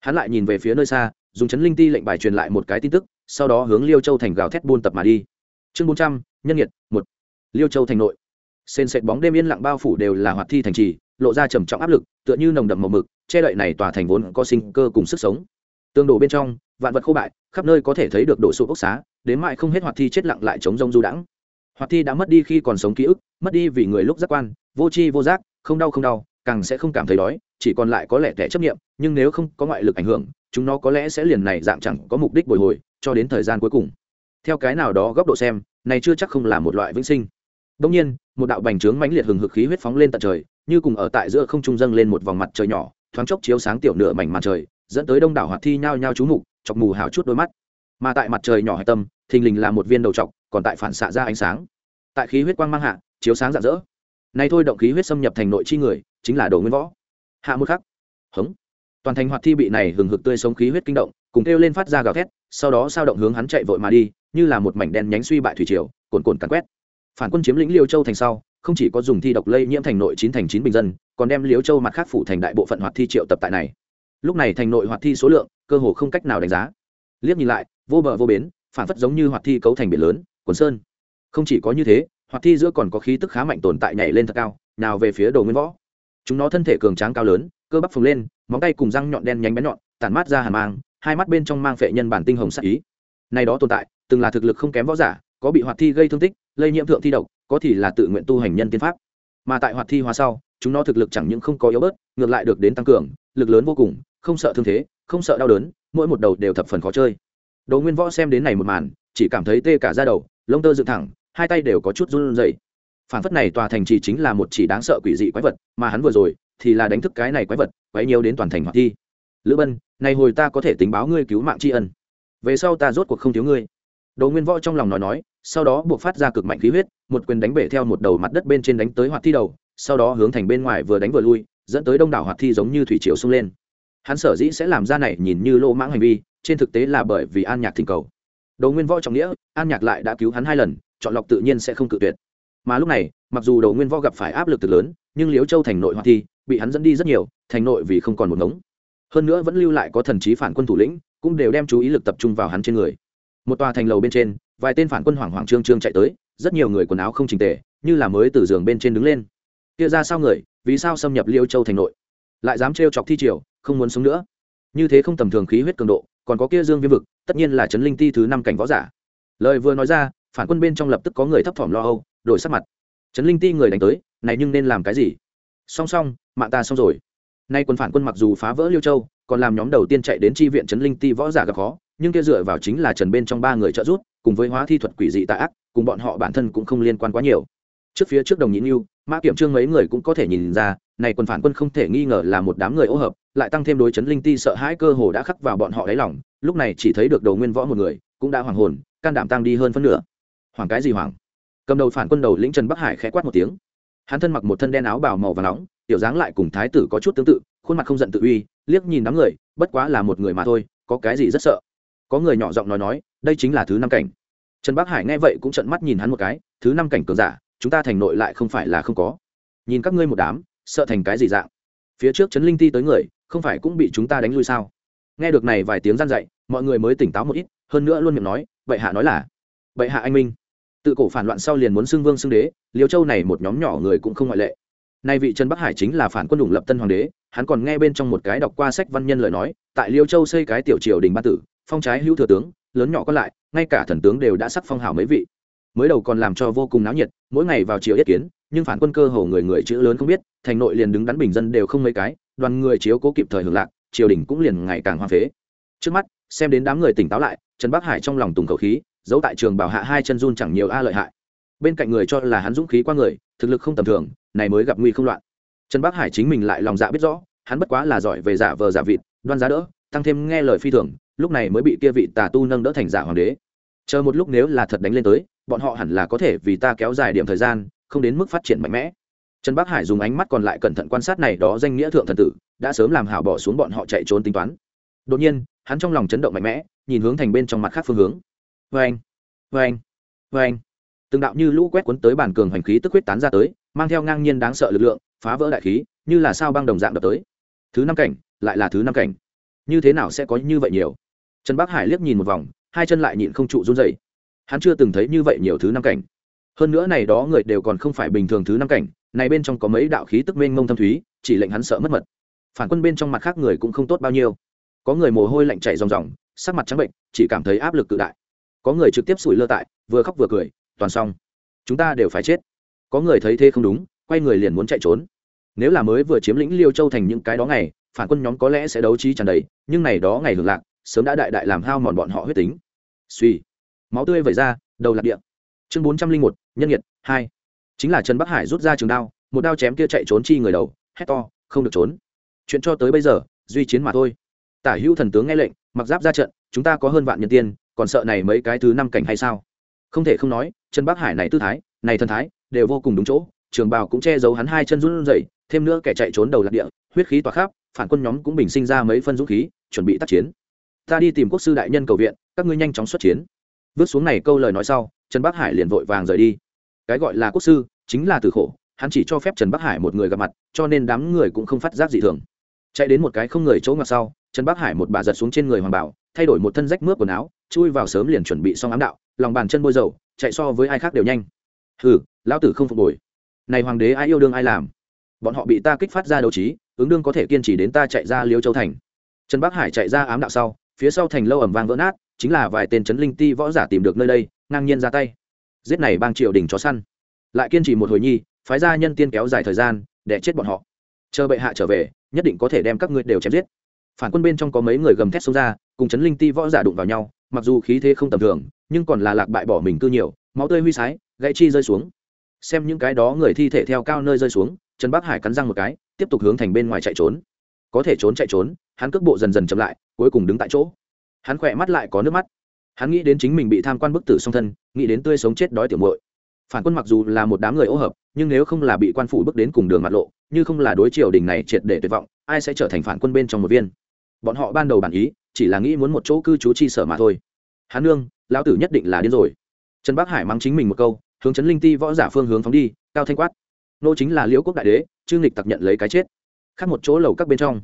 Hắn lại nhìn về phía nơi xa, dùng chấn linh ti lệnh bài truyền lại một cái tin tức sau đó hướng liêu châu thành gào thét buôn tập mà đi. Chương bốn trăm, nhân nhiệt một. Liêu châu thành nội. Sền sệt bóng đêm yên lặng bao phủ đều là hoạt thi thành trì, lộ ra trầm trọng áp lực, tựa như nồng đậm màu mực, che đậy này tòa thành vốn có sinh cơ cùng sức sống. Tương đổ bên trong, vạn vật khô bại, khắp nơi có thể thấy được đổ sụp ốc xá, đến mại không hết hoạt thi chết lặng lại chống rông du đãng. Hoạt thi đã mất đi khi còn sống ký ức, mất đi vì người lúc giác quan, vô tri vô giác, không đau không đau, càng sẽ không cảm thấy đói, chỉ còn lại có lẽ tẻ chấp nghiệm nhưng nếu không có ngoại lực ảnh hưởng, chúng nó có lẽ sẽ liền này dạng chẳng có mục đích bồi hồi cho đến thời gian cuối cùng theo cái nào đó góc độ xem này chưa chắc không là một loại vĩnh sinh Đông nhiên, một đạo bành trướng mãnh liệt hừng hực khí huyết phóng lên tận trời, như cùng ở tại giữa không trung dâng lên một vòng mặt trời nhỏ, thoáng chốc chiếu sáng tiểu nửa mảnh mặt trời, dẫn tới đông đảo hoạt thi nhao nhao chú mục, chọc mù hào chút đôi mắt. Mà tại mặt trời nhỏ hải tâm, thình lình là một viên đầu trọc, còn tại phản xạ ra ánh sáng. Tại khí huyết quang mang hạ, chiếu sáng rạng rỡ. Nay thôi động khí huyết xâm nhập thành nội chi người, chính là Đồ Nguyên Võ. Hạ một khắc, hống. Toàn thành hoạt thi bị này hừng hực tươi sống khí huyết kinh động, cùng kêu lên phát ra gào thét, sau đó sao động hướng hắn chạy vội mà đi, như là một mảnh đen nhánh suy bại thủy triều, cuồn cuộn càn quét. Phản quân chiếm lĩnh liêu châu thành sau không chỉ có dùng thi độc lây nhiễm thành nội chín thành chín bình dân còn đem liêu châu mặt khác phủ thành đại bộ phận hoạt thi triệu tập tại này. Lúc này thành nội hoạt thi số lượng cơ hồ không cách nào đánh giá. Liếc nhìn lại vô bờ vô bến phản phất giống như hoạt thi cấu thành biển lớn quần sơn. Không chỉ có như thế hoạt thi giữa còn có khí tức khá mạnh tồn tại nhảy lên thật cao nào về phía đồ nguyên võ. Chúng nó thân thể cường tráng cao lớn cơ bắp phồng lên móng tay cùng răng nhọn đen nhánh bén nhọn, tản mát ra hàn mang, hai mắt bên trong mang phệ nhân bản tinh hồng sắc ý. Này đó tồn tại, từng là thực lực không kém võ giả, có bị hoạt thi gây thương tích, lây nhiễm thượng thi độc, có thì là tự nguyện tu hành nhân tiên pháp. Mà tại hoạt thi hóa sau, chúng nó thực lực chẳng những không có yếu bớt, ngược lại được đến tăng cường, lực lớn vô cùng, không sợ thương thế, không sợ đau đớn, mỗi một đầu đều thập phần khó chơi. Đồ nguyên võ xem đến này một màn, chỉ cảm thấy tê cả ra đầu, lông tơ dựng thẳng, hai tay đều có chút run rẩy. Phản phất này tòa thành chỉ chính là một chỉ đáng sợ quỷ dị quái vật, mà hắn vừa rồi thì là đánh thức cái này quái vật, quấy nhiều đến toàn thành hoạt thi. Lữ bân, này hồi ta có thể tính báo ngươi cứu mạng tri ân. Về sau ta rốt cuộc không thiếu ngươi. Đồ nguyên võ trong lòng nói nói, sau đó buộc phát ra cực mạnh khí huyết, một quyền đánh bể theo một đầu mặt đất bên trên đánh tới hoạt thi đầu, sau đó hướng thành bên ngoài vừa đánh vừa lui, dẫn tới đông đảo hoạt thi giống như thủy triều sung lên. Hắn sở dĩ sẽ làm ra này nhìn như lô mãng hành vi, trên thực tế là bởi vì an nhạc thỉnh cầu. Đồ nguyên võ trọng nghĩa, an nhạc lại đã cứu hắn hai lần, chọn lọc tự nhiên sẽ không cự tuyệt. Mà lúc này, mặc dù đồ nguyên võ gặp phải áp lực từ lớn, nhưng liếu châu thành nội hoạt thi bị hắn dẫn đi rất nhiều, thành nội vì không còn một ngống. Hơn nữa vẫn lưu lại có thần trí phản quân thủ lĩnh, cũng đều đem chú ý lực tập trung vào hắn trên người. Một tòa thành lầu bên trên, vài tên phản quân hoảng hoảng trương trương chạy tới, rất nhiều người quần áo không trình tề, như là mới từ giường bên trên đứng lên. Kia ra sao người, vì sao xâm nhập liêu châu thành nội? Lại dám trêu chọc thi triều, không muốn sống nữa. Như thế không tầm thường khí huyết cường độ, còn có kia dương viêm vực, tất nhiên là trấn linh ti thứ năm cảnh võ giả. Lời vừa nói ra, phản quân bên trong lập tức có người thấp thỏm lo âu, đổi sắc mặt. Trấn linh ti người đánh tới, này nhưng nên làm cái gì? Song song mạng ta xong rồi. Nay quân phản quân mặc dù phá vỡ liêu châu, còn làm nhóm đầu tiên chạy đến tri viện trấn linh ti võ giả gặp khó, nhưng kia dựa vào chính là trần bên trong ba người trợ giúp, cùng với hóa thi thuật quỷ dị tạ ác, cùng bọn họ bản thân cũng không liên quan quá nhiều. Trước phía trước đồng nhĩ yêu mã kiểm trương mấy người cũng có thể nhìn ra, này quân phản quân không thể nghi ngờ là một đám người ô hợp, lại tăng thêm đối chấn linh ti sợ hãi cơ hồ đã khắc vào bọn họ đáy lòng, lúc này chỉ thấy được đầu nguyên võ một người, cũng đã hoàng hồn, can đảm tăng đi hơn phân nửa. Hoàng cái gì hoàng cầm đầu phản quân đầu lĩnh trần bắc hải khẽ quát một tiếng hắn thân mặc một thân đen áo bào màu và nóng, tiểu dáng lại cùng thái tử có chút tương tự, khuôn mặt không giận tự uy, liếc nhìn đám người, bất quá là một người mà thôi, có cái gì rất sợ. Có người nhỏ giọng nói nói, đây chính là thứ năm cảnh. Trần bắc hải nghe vậy cũng trận mắt nhìn hắn một cái, thứ năm cảnh cường giả, chúng ta thành nội lại không phải là không có. Nhìn các ngươi một đám, sợ thành cái gì dạng? Phía trước trấn linh ti tới người, không phải cũng bị chúng ta đánh lui sao? Nghe được này vài tiếng gian dậy mọi người mới tỉnh táo một ít, hơn nữa luôn miệng nói, bệ hạ nói là, bệ hạ anh minh tự cổ phản loạn sau liền muốn xưng vương xưng đế, liêu châu này một nhóm nhỏ người cũng không ngoại lệ. Nay vị trần bắc hải chính là phản quân đủng lập tân hoàng đế, hắn còn nghe bên trong một cái đọc qua sách văn nhân lời nói, tại liêu châu xây cái tiểu triều đình ba tử, phong trái hữu thừa tướng, lớn nhỏ có lại, ngay cả thần tướng đều đã sắc phong hào mấy vị. Mới đầu còn làm cho vô cùng náo nhiệt, mỗi ngày vào chiều yết kiến, nhưng phản quân cơ hồ người người chữ lớn không biết, thành nội liền đứng đắn bình dân đều không mấy cái, đoàn người chiếu cố kịp thời hưởng lạc, triều đình cũng liền ngày càng hoa phế. Trước mắt, xem đến đám người tỉnh táo lại, trần bắc hải trong lòng tùng khẩu khí giấu tại trường bảo hạ hai chân run chẳng nhiều a lợi hại. Bên cạnh người cho là hắn dũng khí qua người, thực lực không tầm thường, này mới gặp nguy không loạn. Trần bắc hải chính mình lại lòng dạ biết rõ, hắn bất quá là giỏi về giả vờ giả vịt, đoan giá đỡ, tăng thêm nghe lời phi thường, lúc này mới bị kia vị tà tu nâng đỡ thành giả hoàng đế. Chờ một lúc nếu là thật đánh lên tới, bọn họ hẳn là có thể vì ta kéo dài điểm thời gian, không đến mức phát triển mạnh mẽ. Trần bắc hải dùng ánh mắt còn lại cẩn thận quan sát này đó danh nghĩa thượng thần tử, đã sớm làm hảo bỏ xuống bọn họ chạy trốn tính toán. Đột nhiên, hắn trong lòng chấn động mạnh mẽ, nhìn hướng thành bên trong mặt khác phương hướng vê anh vê anh vê anh. Từng đạo như lũ quét cuốn tới bản cường hành khí tức huyết tán ra tới, mang theo ngang nhiên đáng sợ lực lượng, phá vỡ đại khí, như là sao băng đồng dạng đập tới. Thứ năm cảnh, lại là thứ năm cảnh. Như thế nào sẽ có như vậy nhiều? Trần bắc hải liếc nhìn một vòng, hai chân lại nhịn không trụ run dày hắn chưa từng thấy như vậy nhiều thứ năm cảnh. Hơn nữa này đó người đều còn không phải bình thường thứ năm cảnh, này bên trong có mấy đạo khí tức mênh mông thâm thúy, chỉ lệnh hắn sợ mất mật. Phản quân bên trong mặt khác người cũng không tốt bao nhiêu. Có người mồ hôi lạnh chảy ròng ròng, sắc mặt trắng bệnh, chỉ cảm thấy áp lực cự đại có người trực tiếp sủi lơ tại, vừa khóc vừa cười, toàn xong. Chúng ta đều phải chết. Có người thấy thế không đúng, quay người liền muốn chạy trốn. Nếu là mới vừa chiếm lĩnh liêu châu thành những cái đó ngày, phản quân nhóm có lẽ sẽ đấu trí tràn đầy, nhưng này đó ngày hưởng lạc, sớm đã đại đại làm hao mòn bọn họ huyết tính. Suy. Máu tươi vẩy ra, đầu lạc địa. Chương bốn trăm linh một, nhân nhiệt hai. Chính là trần bắc hải rút ra trường đao, một đao chém kia chạy trốn chi người đầu, hét to, không được trốn. Chuyện cho tới bây giờ, duy chiến mà thôi. Tả hữu thần tướng nghe lệnh, mặc giáp ra trận, chúng ta có hơn vạn nhân tiên còn sợ này mấy cái thứ năm cảnh hay sao? Không thể không nói, chân bắc hải này tư thái, này thần thái, đều vô cùng đúng chỗ. Trường bào cũng che giấu hắn hai chân run rẩy, thêm nữa kẻ chạy trốn đầu lạc địa, huyết khí tỏa khắp, phản quân nhóm cũng bình sinh ra mấy phân dũng khí, chuẩn bị tác chiến. Ta đi tìm quốc sư đại nhân cầu viện, các ngươi nhanh chóng xuất chiến. Vứt xuống này câu lời nói sau trần bắc hải liền vội vàng rời đi. Cái gọi là quốc sư, chính là từ khổ, hắn chỉ cho phép trần bắc hải một người gặp mặt, cho nên đám người cũng không phát giác gì thường. Chạy đến một cái không người chỗ ngặt sau trần bắc hải một bà giật xuống trên người hoàng bảo thay đổi một thân rách mướp quần áo, chui vào sớm liền chuẩn bị xong ám đạo, lòng bàn chân bôi dầu, chạy so với ai khác đều nhanh. Hừ, lão tử không phục hồi này hoàng đế ai yêu đương ai làm? Bọn họ bị ta kích phát ra đấu trí, ứng đương có thể kiên trì đến ta chạy ra liêu châu thành. Trần bắc hải chạy ra ám đạo sau, phía sau thành lâu ẩm vang vỡ nát, chính là vài tên trấn linh ti võ giả tìm được nơi đây, ngang nhiên ra tay. Giết này bang triều đình chó săn. Lại kiên trì một hồi nhi, phái ra nhân tiên kéo dài thời gian, để chết bọn họ. Chờ bệ hạ trở về, nhất định có thể đem các ngươi đều chém giết. Phản quân bên trong có mấy người gầm thét xông ra cùng chấn linh ti võ giả đụng vào nhau, mặc dù khí thế không tầm thường, nhưng còn là lạc bại bỏ mình cư nhiều, máu tươi huy sái, gãy chi rơi xuống. Xem những cái đó người thi thể theo cao nơi rơi xuống, trần bắc hải cắn răng một cái, tiếp tục hướng thành bên ngoài chạy trốn. Có thể trốn chạy trốn, hắn cước bộ dần dần chậm lại, cuối cùng đứng tại chỗ. Hắn khỏe mắt lại có nước mắt. Hắn nghĩ đến chính mình bị tham quan bức tử song thân, nghĩ đến tươi sống chết đói tiểu muội. Phản quân mặc dù là một đám người ô hợp, nhưng nếu không là bị quan phủ bước đến cùng đường mặt lộ, như không là đối triều đình này triệt để tuyệt vọng, ai sẽ trở thành phản quân bên trong một viên? Bọn họ ban đầu bản ý chỉ là nghĩ muốn một chỗ cư trú chi sở mà thôi. Hắn nương, lão tử nhất định là điên rồi. Trần bắc hải mắng chính mình một câu, hướng chấn linh ti võ giả phương hướng phóng đi, cao thanh quát. Nô chính là liễu quốc đại đế, trương lịch tặc nhận lấy cái chết. Khác một chỗ lầu các bên trong.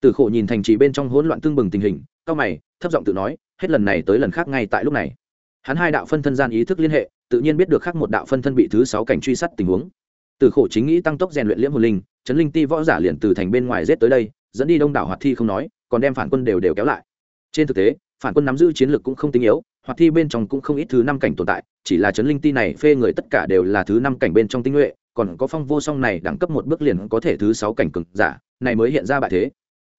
Tử khổ nhìn thành trì bên trong hỗn loạn tương bừng tình hình, cao mày, thấp giọng tự nói, hết lần này tới lần khác ngay tại lúc này. Hắn hai đạo phân thân gian ý thức liên hệ, tự nhiên biết được khác một đạo phân thân bị thứ sáu cảnh truy sát tình huống. Từ khổ chính nghĩ tăng tốc rèn luyện liễm hồn linh chấn linh ti võ giả liền từ thành bên ngoài rết tới đây, dẫn đi đông đảo hoạt thi không nói, còn đem phản quân đều đều kéo lại trên thực tế, phản quân nắm giữ chiến lược cũng không tinh yếu, hoạt thi bên trong cũng không ít thứ năm cảnh tồn tại, chỉ là chấn linh ti này phê người tất cả đều là thứ năm cảnh bên trong tinh nhuệ, còn có phong vô song này đẳng cấp một bước liền có thể thứ sáu cảnh cực giả, này mới hiện ra bại thế.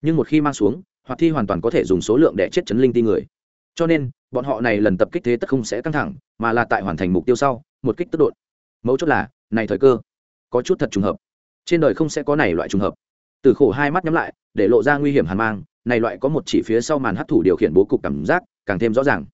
Nhưng một khi mang xuống hoặc thi hoàn toàn có thể dùng số lượng để chết chấn linh ti người. Cho nên, bọn họ này lần tập kích thế tất không sẽ căng thẳng, mà là tại hoàn thành mục tiêu sau, một kích tức đột. Mấu chốt là, này thời cơ, có chút thật trùng hợp. Trên đời không sẽ có này loại trùng hợp. Từ khổ hai mắt nhắm lại, để lộ ra nguy hiểm hàn mang này loại có một chỉ phía sau màn hấp thụ điều khiển bố cục cảm giác càng thêm rõ ràng.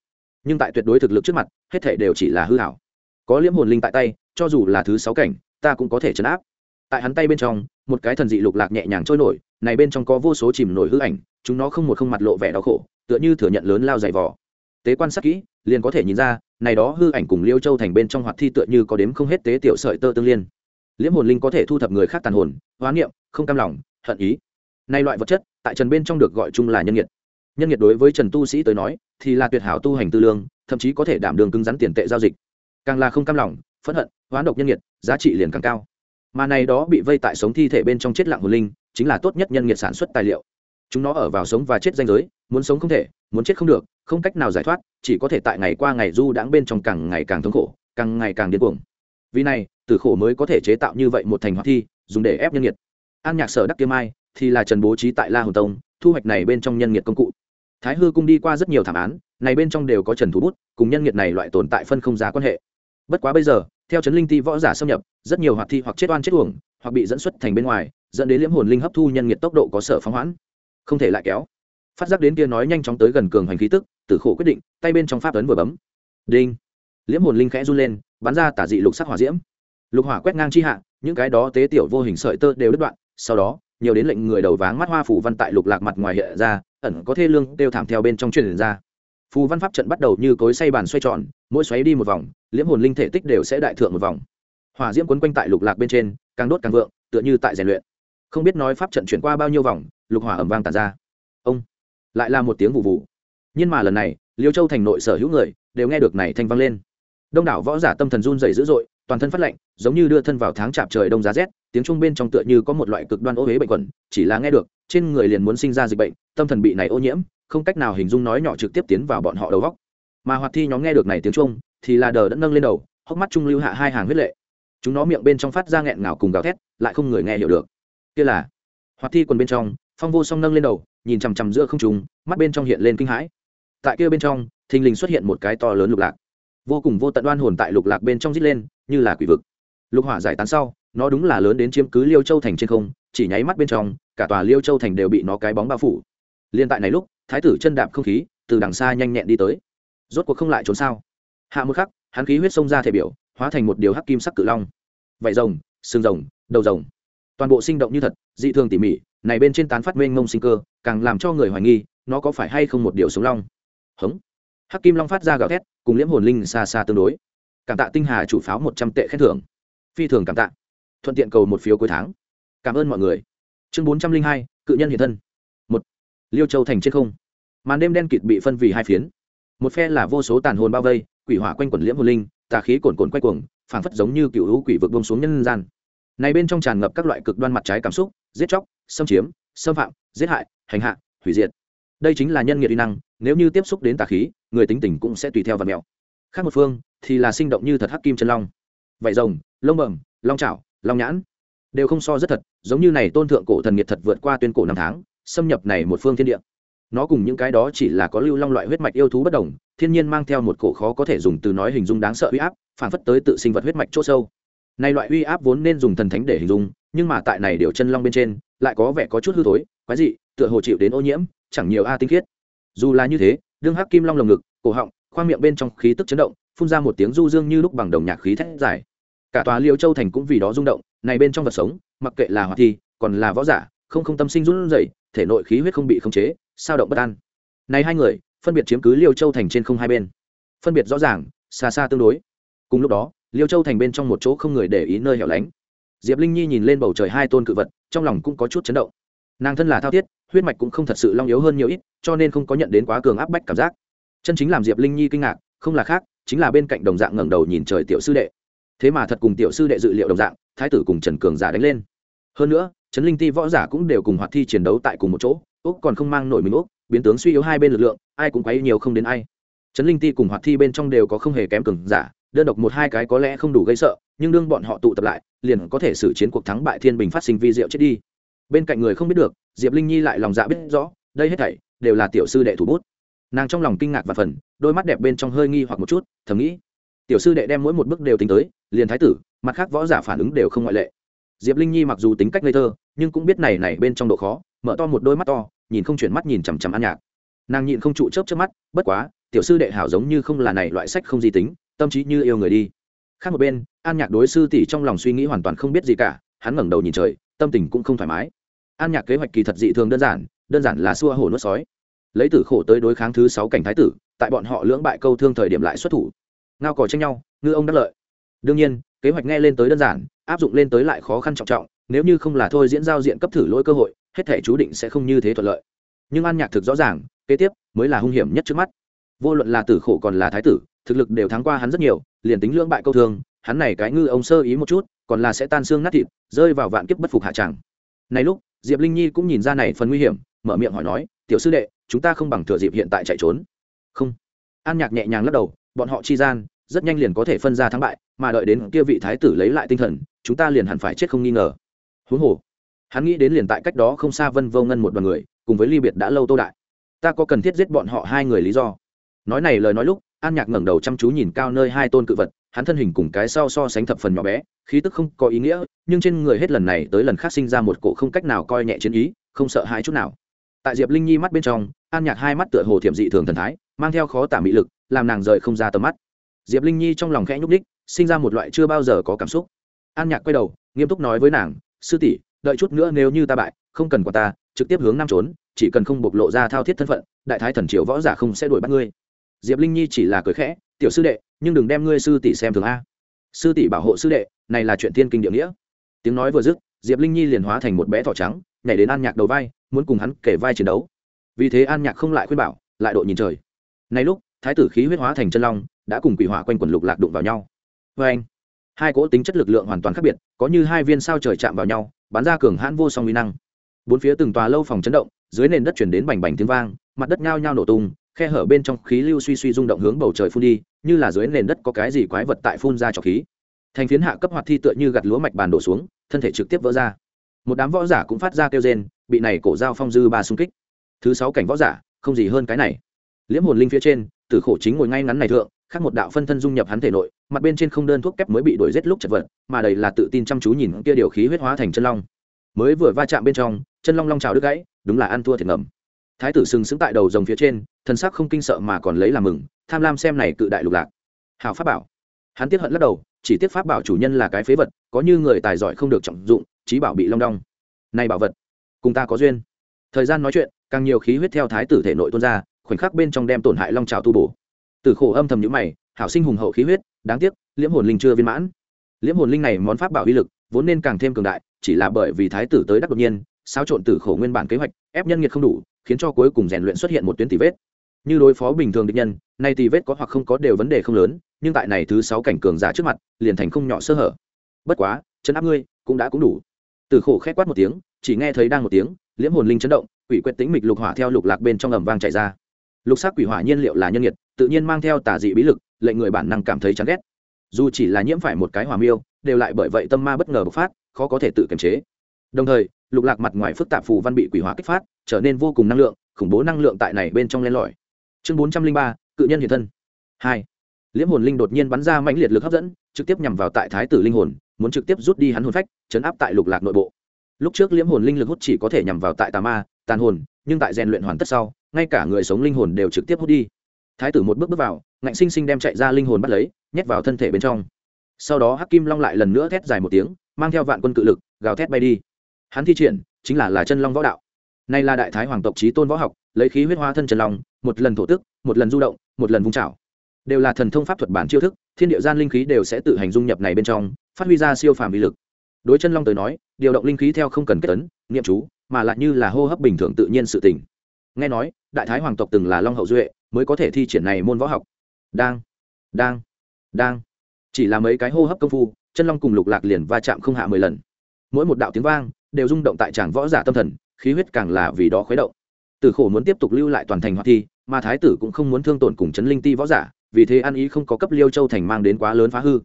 Nhưng tại tuyệt đối thực lực trước mặt, hết thể đều chỉ là hư hảo. Có liễm hồn linh tại tay, cho dù là thứ sáu cảnh, ta cũng có thể chấn áp. Tại hắn tay bên trong, một cái thần dị lục lạc nhẹ nhàng trôi nổi, này bên trong có vô số chìm nổi hư ảnh, chúng nó không một không mặt lộ vẻ đau khổ, tựa như thừa nhận lớn lao dày vỏ tế quan sát kỹ, liền có thể nhìn ra, này đó hư ảnh cùng liêu châu thành bên trong hoạt thi tựa như có đếm không hết tế tiểu sợi tơ tương liên. Liễm hồn linh có thể thu thập người khác tàn hồn, hóa niệm không cam lòng, hận ý. Nay loại vật chất tại trần bên trong được gọi chung là nhân nhiệt. Nhân nhiệt đối với trần tu sĩ tới nói, thì là tuyệt hảo tu hành tư lương, thậm chí có thể đảm đường cứng rắn tiền tệ giao dịch. Càng là không cam lòng, phẫn hận, hoán độc nhân nhiệt, giá trị liền càng cao. Mà này đó bị vây tại sống thi thể bên trong chết lặng hồn linh, chính là tốt nhất nhân nhiệt sản xuất tài liệu. Chúng nó ở vào sống và chết danh giới, muốn sống không thể, muốn chết không được, không cách nào giải thoát, chỉ có thể tại ngày qua ngày du đãng bên trong càng ngày càng thống khổ, càng ngày càng điên cuồng. Vì này tử khổ mới có thể chế tạo như vậy một thành hoạt thi, dùng để ép nhân nhiệt. An nhạc sở đắc kia mai thì là trần bố trí tại la hồn tông, thu hoạch này bên trong nhân nghiệt công cụ. Thái hư cung đi qua rất nhiều thảm án, này bên trong đều có trần thủ bút, cùng nhân nghiệt này loại tồn tại phân không giá quan hệ. Bất quá bây giờ, theo trấn linh ti võ giả xâm nhập, rất nhiều hoạt thi hoặc chết oan chết uổng, hoặc bị dẫn xuất thành bên ngoài, dẫn đến liễm hồn linh hấp thu nhân nghiệt tốc độ có sở phóng hoãn. Không thể lại kéo. Phát giác đến kia nói nhanh chóng tới gần cường hành khí tức, tử khổ quyết định, tay bên trong pháp ấn vừa bấm. Đinh. Liễm hồn linh khẽ run lên, bắn ra tả dị lục sắc hỏa diễm. Lục hỏa quét ngang chi hạ, những cái đó tế tiểu vô hình sợi tơ đều đứt đoạn, sau đó nhiều đến lệnh người đầu váng mắt hoa phù văn tại lục lạc mặt ngoài hiện ra, ẩn có thê lương đều thảm theo bên trong truyền ra. Phù văn pháp trận bắt đầu như cối say bàn xoay tròn, mỗi xoáy đi một vòng, liễm hồn linh thể tích đều sẽ đại thượng một vòng. Hỏa diễm quấn quanh tại lục lạc bên trên, càng đốt càng vượng, tựa như tại rèn luyện. Không biết nói pháp trận chuyển qua bao nhiêu vòng, lục hỏa ẩm vang tàn ra. Ông, lại là một tiếng vụ vụ. Nhưng mà lần này, liêu châu thành nội sở hữu người, đều nghe được này thanh vang lên. Đông đảo võ giả tâm thần run dày dữ dội, toàn thân phát lạnh, giống như đưa thân vào tháng chạp trời đông giá rét tiếng trung bên trong tựa như có một loại cực đoan ô huế bệnh quẩn, chỉ là nghe được, trên người liền muốn sinh ra dịch bệnh, tâm thần bị này ô nhiễm, không cách nào hình dung nói nhỏ trực tiếp tiến vào bọn họ đầu góc. Mà hoạt thi nhóm nghe được này tiếng trung thì là đờ đã nâng lên đầu, hốc mắt trung lưu hạ hai hàng huyết lệ. Chúng nó miệng bên trong phát ra nghẹn ngào cùng gào thét, lại không người nghe hiểu được. Kia là hoạt thi quần bên trong, phong vô song nâng lên đầu, nhìn chằm chằm giữa không trùng mắt bên trong hiện lên kinh hãi. Tại kia bên trong, thình lình xuất hiện một cái to lớn lục lạc. Vô cùng vô tận đoan hồn tại lục lạc bên trong rít lên, như là quỷ vực. Lục hỏa giải tán sau nó đúng là lớn đến chiếm cứ liêu châu thành trên không, chỉ nháy mắt bên trong, cả tòa liêu châu thành đều bị nó cái bóng bao phủ. Liên tại này lúc, thái tử chân đạp không khí, từ đằng xa nhanh nhẹn đi tới. Rốt cuộc không lại trốn sao? Hạ một khắc, hắn khí huyết xông ra thể biểu, hóa thành một điều hắc kim sắc cự long. Vảy rồng, xương rồng, đầu rồng. Toàn bộ sinh động như thật, dị thường tỉ mỉ, này bên trên tán phát mênh mông sinh cơ, càng làm cho người hoài nghi, nó có phải hay không một điều sống long? Hống. Hắc kim long phát ra gào thét, cùng liễm hồn linh xa xa tương đối. Cảm tạ tinh hà chủ pháo một trăm tệ khen thưởng. Phi thường cảm tạ thuận tiện cầu một phiếu cuối tháng. Cảm ơn mọi người. Chương bốn trăm linh hai, cự nhân hiện thân. Một, liêu châu thành trên không. Màn đêm đen kịt bị phân vì hai phiến. Một phe là vô số tàn hồn bao vây, quỷ hỏa quanh quẩn liễm hồn linh, tà khí cồn cồn quay cuồng, phảng phất giống như cựu hữu quỷ vực bông xuống nhân gian. Này bên trong tràn ngập các loại cực đoan mặt trái cảm xúc, giết chóc, xâm chiếm, xâm phạm, giết hại, hành hạ, hủy diệt. Đây chính là nhân nghiệt uy năng, nếu như tiếp xúc đến tà khí, người tính tình cũng sẽ tùy theo và mèo khác một phương thì là sinh động như thật hắc kim chân long. Vảy rồng, lông bẩm, long trảo long nhãn. Đều không so rất thật, giống như này tôn thượng cổ thần nghiệt thật vượt qua tuyên cổ năm tháng, xâm nhập này một phương thiên địa. Nó cùng những cái đó chỉ là có lưu long loại huyết mạch yêu thú bất đồng, thiên nhiên mang theo một cổ khó có thể dùng từ nói hình dung đáng sợ uy áp, phản phất tới tự sinh vật huyết mạch chỗ sâu. Này loại uy áp vốn nên dùng thần thánh để hình dung, nhưng mà tại này điều chân long bên trên, lại có vẻ có chút hư thối, quái dị, tựa hồ chịu đến ô nhiễm, chẳng nhiều a tinh khiết. Dù là như thế, đương hắc kim long lồng ngực, cổ họng, khoang miệng bên trong khí tức chấn động, phun ra một tiếng du dương như lúc bằng đồng nhạc khí thét dài cả tòa liêu châu thành cũng vì đó rung động, này bên trong vật sống, mặc kệ là hoạt thi, còn là võ giả, không không tâm sinh run rẩy, thể nội khí huyết không bị khống chế, sao động bất an. Này hai người, phân biệt chiếm cứ liêu châu thành trên không hai bên. Phân biệt rõ ràng, xa xa tương đối. Cùng lúc đó, liêu châu thành bên trong một chỗ không người để ý nơi hẻo lánh. Diệp linh nhi nhìn lên bầu trời hai tôn cự vật, trong lòng cũng có chút chấn động. Nàng thân là thao thiết, huyết mạch cũng không thật sự long yếu hơn nhiều ít, cho nên không có nhận đến quá cường áp bách cảm giác. Chân chính làm diệp linh nhi kinh ngạc, không là khác, chính là bên cạnh đồng dạng ngẩng đầu nhìn trời tiểu sư đệ thế mà thật cùng tiểu sư đệ dự liệu đồng dạng, thái tử cùng trần cường giả đánh lên. Hơn nữa, trấn linh ti võ giả cũng đều cùng hoạt thi chiến đấu tại cùng một chỗ úc còn không mang nổi mình úc biến tướng suy yếu hai bên lực lượng, ai cũng quấy nhiều không đến ai. Trấn linh ti cùng hoạt thi bên trong đều có không hề kém cường giả, đơn độc một hai cái có lẽ không đủ gây sợ, nhưng đương bọn họ tụ tập lại, liền có thể xử chiến cuộc thắng bại thiên bình phát sinh vi diệu chết đi. Bên cạnh người không biết được, diệp linh nhi lại lòng dạ biết rõ, đây hết thảy đều là tiểu sư đệ thủ bút. Nàng trong lòng kinh ngạc và phần đôi mắt đẹp bên trong hơi nghi hoặc một chút, thầm nghĩ, tiểu sư đệ đem mỗi một bước đều tính tới liền thái tử, mặt khác võ giả phản ứng đều không ngoại lệ. Diệp linh nhi mặc dù tính cách ngây thơ, nhưng cũng biết này này bên trong độ khó, mở to một đôi mắt to, nhìn không chuyển mắt nhìn chằm chằm an nhạc. Nàng nhịn không trụ chớp chớp mắt, bất quá, tiểu sư đệ hảo giống như không là này loại sách không di tính, tâm trí như yêu người đi. Khác một bên, an nhạc đối sư tỷ trong lòng suy nghĩ hoàn toàn không biết gì cả, hắn ngẩng đầu nhìn trời, tâm tình cũng không thoải mái. An nhạc kế hoạch kỳ thật dị thường đơn giản đơn giản là xua hổ nuốt sói. Lấy tử khổ tới đối kháng thứ sáu cảnh thái tử, tại bọn họ lưỡng bại câu thương thời điểm lại xuất thủ. Ngao cò tranh nhau, ngư ông đắc lợi đương nhiên, kế hoạch nghe lên tới đơn giản, áp dụng lên tới lại khó khăn trọng trọng, nếu như không là thôi diễn giao diện cấp thử lỗi cơ hội, hết thể chú định sẽ không như thế thuận lợi. Nhưng an nhạc thực rõ ràng, kế tiếp mới là hung hiểm nhất trước mắt. Vô luận là tử khổ còn là thái tử, thực lực đều thắng qua hắn rất nhiều, liền tính lưỡng bại câu thương hắn này cái ngư ông sơ ý một chút, còn là sẽ tan xương nát thịt, rơi vào vạn kiếp bất phục hạ tràng. Này lúc, diệp linh nhi cũng nhìn ra này phần nguy hiểm, mở miệng hỏi nói, tiểu sư đệ, chúng ta không bằng thừa dịp hiện tại chạy trốn. Không. An nhạc nhẹ nhàng lắc đầu, bọn họ chi gian rất nhanh liền có thể phân ra thắng bại, mà đợi đến kia vị thái tử lấy lại tinh thần, chúng ta liền hẳn phải chết không nghi ngờ. Huống hồ, hắn nghĩ đến liền tại cách đó không xa vân vô ngân một đoàn người, cùng với ly biệt đã lâu tô đại. Ta có cần thiết giết bọn họ hai người lý do? Nói này lời nói lúc, an nhạc ngẩng đầu chăm chú nhìn cao nơi hai tôn cự vật, hắn thân hình cùng cái sau so sánh thập phần nhỏ bé, khí tức không có ý nghĩa, nhưng trên người hết lần này tới lần khác sinh ra một cổ không cách nào coi nhẹ chiến ý, không sợ hãi chút nào. Tại diệp linh nhi mắt bên trong, an nhạc hai mắt tựa hồ thiểm dị thường thần thái, mang theo khó tả mỹ lực, làm nàng rời không ra tầm mắt diệp linh nhi trong lòng khẽ nhúc ních sinh ra một loại chưa bao giờ có cảm xúc. An nhạc quay đầu, nghiêm túc nói với nàng, sư tỷ, đợi chút nữa nếu như ta bại, không cần qua ta, trực tiếp hướng nam trốn, chỉ cần không bộc lộ ra thao thiết thân phận, đại thái thần triều võ giả không sẽ đuổi bắt ngươi. Diệp linh nhi chỉ là cười khẽ, tiểu sư đệ, nhưng đừng đem ngươi sư tỷ xem thường a. Sư tỷ bảo hộ sư đệ, này là chuyện thiên kinh địa nghĩa. Tiếng nói vừa dứt, diệp linh nhi liền hóa thành một bé thỏ trắng, nhảy đến an nhạc đầu vai, muốn cùng hắn kể vai chiến đấu. Vì thế an nhạc không lại khuyên bảo, lại độ nhìn trời. Này lúc thái tử khí huyết hóa thành chân long, đã cùng quỷ hỏa quanh quần lục lạc đụng vào nhau. Vê anh, hai cỗ tính chất lực lượng hoàn toàn khác biệt, có như hai viên sao trời chạm vào nhau, bắn ra cường hãn vô song uy năng. Bốn phía từng tòa lâu phòng chấn động, dưới nền đất chuyển đến bành bành tiếng vang, mặt đất nhao nhao nổ tung, khe hở bên trong khí lưu suy suy rung động hướng bầu trời phun đi, như là dưới nền đất có cái gì quái vật tại phun ra trọc khí. Thành phiến hạ cấp hoạt thi tựa như gặt lúa mạch bàn đổ xuống, thân thể trực tiếp vỡ ra. Một đám võ giả cũng phát ra kêu rên, bị này cổ dao phong dư ba xung kích. Thứ sáu cảnh võ giả, không gì hơn cái này. Liễm hồn linh phía trên tử khổ chính ngồi ngay ngắn này thượng, khác một đạo phân thân dung nhập hắn thể nội, mặt bên trên không đơn thuốc kép mới bị đuổi giết lúc chật vật, mà đây là tự tin chăm chú nhìn kia điều khí huyết hóa thành chân long. Mới vừa va chạm bên trong, chân long long trào đứt gãy, đúng là ăn thua thiệt ngầm. Thái tử sừng sững tại đầu rồng phía trên thân sắc không kinh sợ mà còn lấy làm mừng, tham lam xem này cự đại lục lạc. Hào pháp bảo. Hắn tiết hận lắc đầu, chỉ tiếc pháp bảo chủ nhân là cái phế vật, có như người tài giỏi không được trọng dụng trí bảo bị long đong. Này bảo vật, cùng ta có duyên. Thời gian nói chuyện, càng nhiều khí huyết theo thái tử thể nội tuôn ra khoảnh khắc bên trong đem tổn hại long trào tu bổ. Từ khổ âm thầm nhữ mày, hảo sinh hùng hậu khí huyết, đáng tiếc, liễm hồn linh chưa viên mãn. Liễm hồn linh này món pháp bảo uy lực, vốn nên càng thêm cường đại, chỉ là bởi vì thái tử tới đắc đột nhiên, xáo trộn tử khổ nguyên bản kế hoạch, ép nhân nghiệt không đủ, khiến cho cuối cùng rèn luyện xuất hiện một tuyến tỷ vết. Như đối phó bình thường địch nhân, nay tỷ vết có hoặc không có đều vấn đề không lớn, nhưng tại này thứ sáu cảnh cường giả trước mặt, liền thành không nhỏ sơ hở. Bất quá, chân áp ngươi, cũng đã cũng đủ. Tử khổ khét quát một tiếng, chỉ nghe thấy đang một tiếng, liễm hồn linh chấn động, quỷ quyết tĩnh mịch lục hỏa theo lục lạc bên trong ầm vang chạy ra lục sắc quỷ hỏa nhiên liệu là nhân nhiệt, tự nhiên mang theo tà dị bí lực, lệnh người bản năng cảm thấy chán ghét. Dù chỉ là nhiễm phải một cái hỏa miêu, đều lại bởi vậy tâm ma bất ngờ bộc phát, khó có thể tự kiềm chế. Đồng thời, lục lạc mặt ngoài phức tạp phù văn bị quỷ hỏa kích phát, trở nên vô cùng năng lượng, khủng bố năng lượng tại này bên trong len lỏi. Chương bốn trăm linh ba, cự nhân hiện thân. Hai. Liễm hồn linh đột nhiên bắn ra mãnh liệt lực hấp dẫn, trực tiếp nhằm vào tại thái tử linh hồn, muốn trực tiếp rút đi hắn hồn phách, chấn áp tại lục lạc nội bộ. Lúc trước liễm hồn linh lực hút chỉ có thể nhằm vào tại tà ma, tàn hồn, nhưng tại rèn luyện hoàn tất sau ngay cả người sống linh hồn đều trực tiếp hút đi. Thái tử một bước bước vào, ngạnh sinh sinh đem chạy ra linh hồn bắt lấy, nhét vào thân thể bên trong. Sau đó hắc kim long lại lần nữa thét dài một tiếng, mang theo vạn quân cự lực, gào thét bay đi. Hắn thi triển, chính là là chân long võ đạo. Nay là đại thái hoàng tộc trí tôn võ học, lấy khí huyết hoa thân chân long, một lần thổ tức, một lần du động, một lần vung trào đều là thần thông pháp thuật bản chiêu thức, thiên địa gian linh khí đều sẽ tự hành dung nhập này bên trong, phát huy ra siêu phàm uy lực. Đối chân long tới nói, điều động linh khí theo không cần kết tấn nghiệm chú, mà lại như là hô hấp bình thường tự nhiên sự tình nghe nói, đại thái hoàng tộc từng là long hậu duệ, mới có thể thi triển này môn võ học. Đang đang đang. Chỉ là mấy cái hô hấp công phu, chân long cùng lục lạc liền va chạm không hạ mười lần. Mỗi một đạo tiếng vang đều rung động tại tràng võ giả tâm thần, khí huyết càng là vì đó khuấy động. Tử khổ muốn tiếp tục lưu lại toàn thành hoạt thi, mà thái tử cũng không muốn thương tổn cùng chấn linh ti võ giả, vì thế ăn ý không có cấp liêu châu thành mang đến quá lớn phá hư.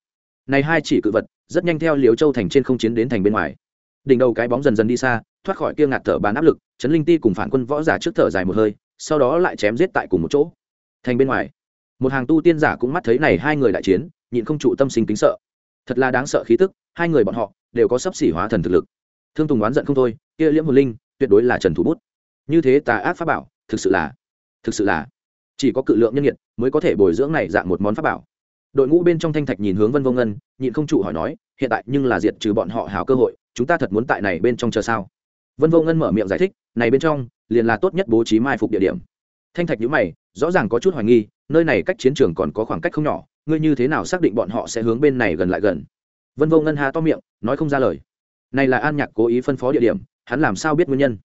Này hai chỉ cự vật, rất nhanh theo liêu châu thành trên không chiến đến thành bên ngoài. Đỉnh đầu cái bóng dần dần đi xa thoát khỏi kia ngạt thở bán áp lực, trấn linh ti cùng phản quân võ giả trước thở dài một hơi, sau đó lại chém giết tại cùng một chỗ. Thành bên ngoài, một hàng tu tiên giả cũng mắt thấy này hai người đại chiến, nhịn không trụ tâm sinh kính sợ. Thật là đáng sợ khí tức, hai người bọn họ đều có sắp xỉ hóa thần thực lực. Thương tùng oán giận không thôi, kia liễm hồn linh tuyệt đối là trần thủ bút. Như thế tà ác pháp bảo, thực sự là, thực sự là, chỉ có cự lượng nhân nhiệt mới có thể bồi dưỡng này dạng một món pháp bảo. Đội ngũ bên trong thanh thạch nhìn hướng vân vô ngân, nhịn không trụ hỏi nói, hiện tại nhưng là diệt trừ bọn họ hào cơ hội, chúng ta thật muốn tại này bên trong chờ sao? Vân vô ngân mở miệng giải thích, này bên trong, liền là tốt nhất bố trí mai phục địa điểm. Thanh thạch nhữ mày, rõ ràng có chút hoài nghi, nơi này cách chiến trường còn có khoảng cách không nhỏ, ngươi như thế nào xác định bọn họ sẽ hướng bên này gần lại gần? Vân vô ngân hà to miệng, nói không ra lời. Này là an nhạc cố ý phân phó địa điểm, hắn làm sao biết nguyên nhân?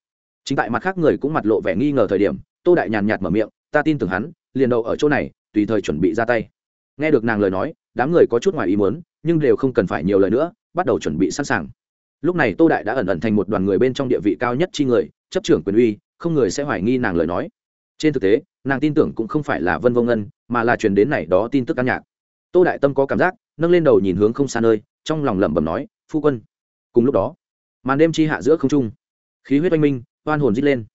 Chính tại mặt khác người cũng mặt lộ vẻ nghi ngờ thời điểm, tô đại nhàn nhạt mở miệng, ta tin tưởng hắn, liền đậu ở chỗ này, tùy thời chuẩn bị ra tay. Nghe được nàng lời nói, đám người có chút ngoài ý muốn, nhưng đều không cần phải nhiều lời nữa, bắt đầu chuẩn bị sẵn sàng lúc này tô đại đã ẩn ẩn thành một đoàn người bên trong địa vị cao nhất chi người, chấp trưởng quyền uy, không người sẽ hoài nghi nàng lời nói. Trên thực tế, nàng tin tưởng cũng không phải là vân vô ngân, mà là truyền đến này đó tin tức ăn nhạc. Tô đại tâm có cảm giác, nâng lên đầu nhìn hướng không xa nơi, trong lòng lẩm bẩm nói, phu quân. Cùng lúc đó, màn đêm chi hạ giữa không trung, khí huyết oanh minh, oan hồn dít lên.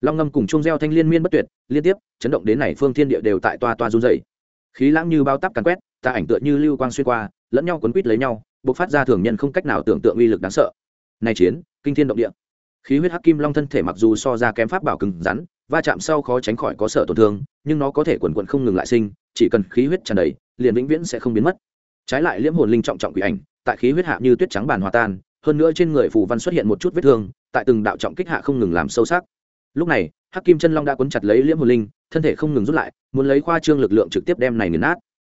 Long ngâm cùng chung reo thanh liên miên bất tuyệt, liên tiếp, chấn động đến này phương thiên địa đều tại toa toa run dày khí lãng như bao tắp càn quét ta ảnh tựa như lưu quang xuyên qua, lẫn nhau quấn quít lấy nhau bộc phát ra thường nhân không cách nào tưởng tượng uy lực đáng sợ. Này chiến, kinh thiên động địa. Khí huyết hắc kim long thân thể mặc dù so ra kém pháp bảo cứng rắn, va chạm sau khó tránh khỏi có sợ tổn thương, nhưng nó có thể quần quận không ngừng lại sinh, chỉ cần khí huyết tràn đầy, liền vĩnh viễn sẽ không biến mất. Trái lại liễm hồn linh trọng trọng quỷ ảnh, tại khí huyết hạ như tuyết trắng bàn hòa tan, hơn nữa trên người phù văn xuất hiện một chút vết thương, tại từng đạo trọng kích hạ không ngừng làm sâu sắc. Lúc này, hắc kim chân long đã cuốn chặt lấy liễm hồn linh, thân thể không ngừng rút lại, muốn lấy khoa trương lực lượng trực tiếp đem này nghiền nát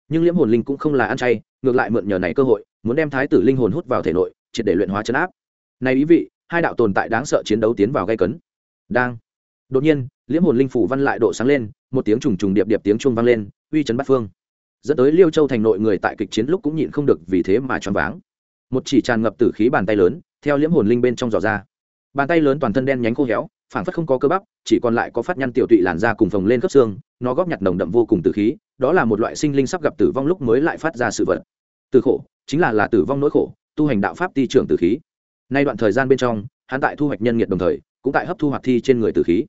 nhưng liễm hồn linh cũng không là ăn chay, ngược lại mượn nhờ này cơ hội, muốn đem thái tử linh hồn hút vào thể nội, triệt để luyện hóa chấn áp. Này ý vị, hai đạo tồn tại đáng sợ chiến đấu tiến vào gây cấn. Đang. Đột nhiên, liễm hồn linh phủ văn lại độ sáng lên, một tiếng trùng trùng điệp điệp tiếng chuông vang lên, uy chấn bát phương. Dẫn tới liêu châu thành nội người tại kịch chiến lúc cũng nhịn không được vì thế mà choáng váng. Một chỉ tràn ngập tử khí bàn tay lớn, theo liễm hồn linh bên trong giò ra. Bàn tay lớn toàn thân đen nhánh khô héo, phảng phất không có cơ bắp, chỉ còn lại có phát nhăn tiểu tụy làn da cùng phồng lên khớp xương nó góp nhặt nồng đậm vô cùng tử khí, đó là một loại sinh linh sắp gặp tử vong lúc mới lại phát ra sự vật. Từ khổ, chính là là tử vong nỗi khổ, tu hành đạo pháp ti trưởng tử khí. Nay đoạn thời gian bên trong, hắn tại thu hoạch nhân nghiệt đồng thời, cũng tại hấp thu hoạt thi trên người tử khí.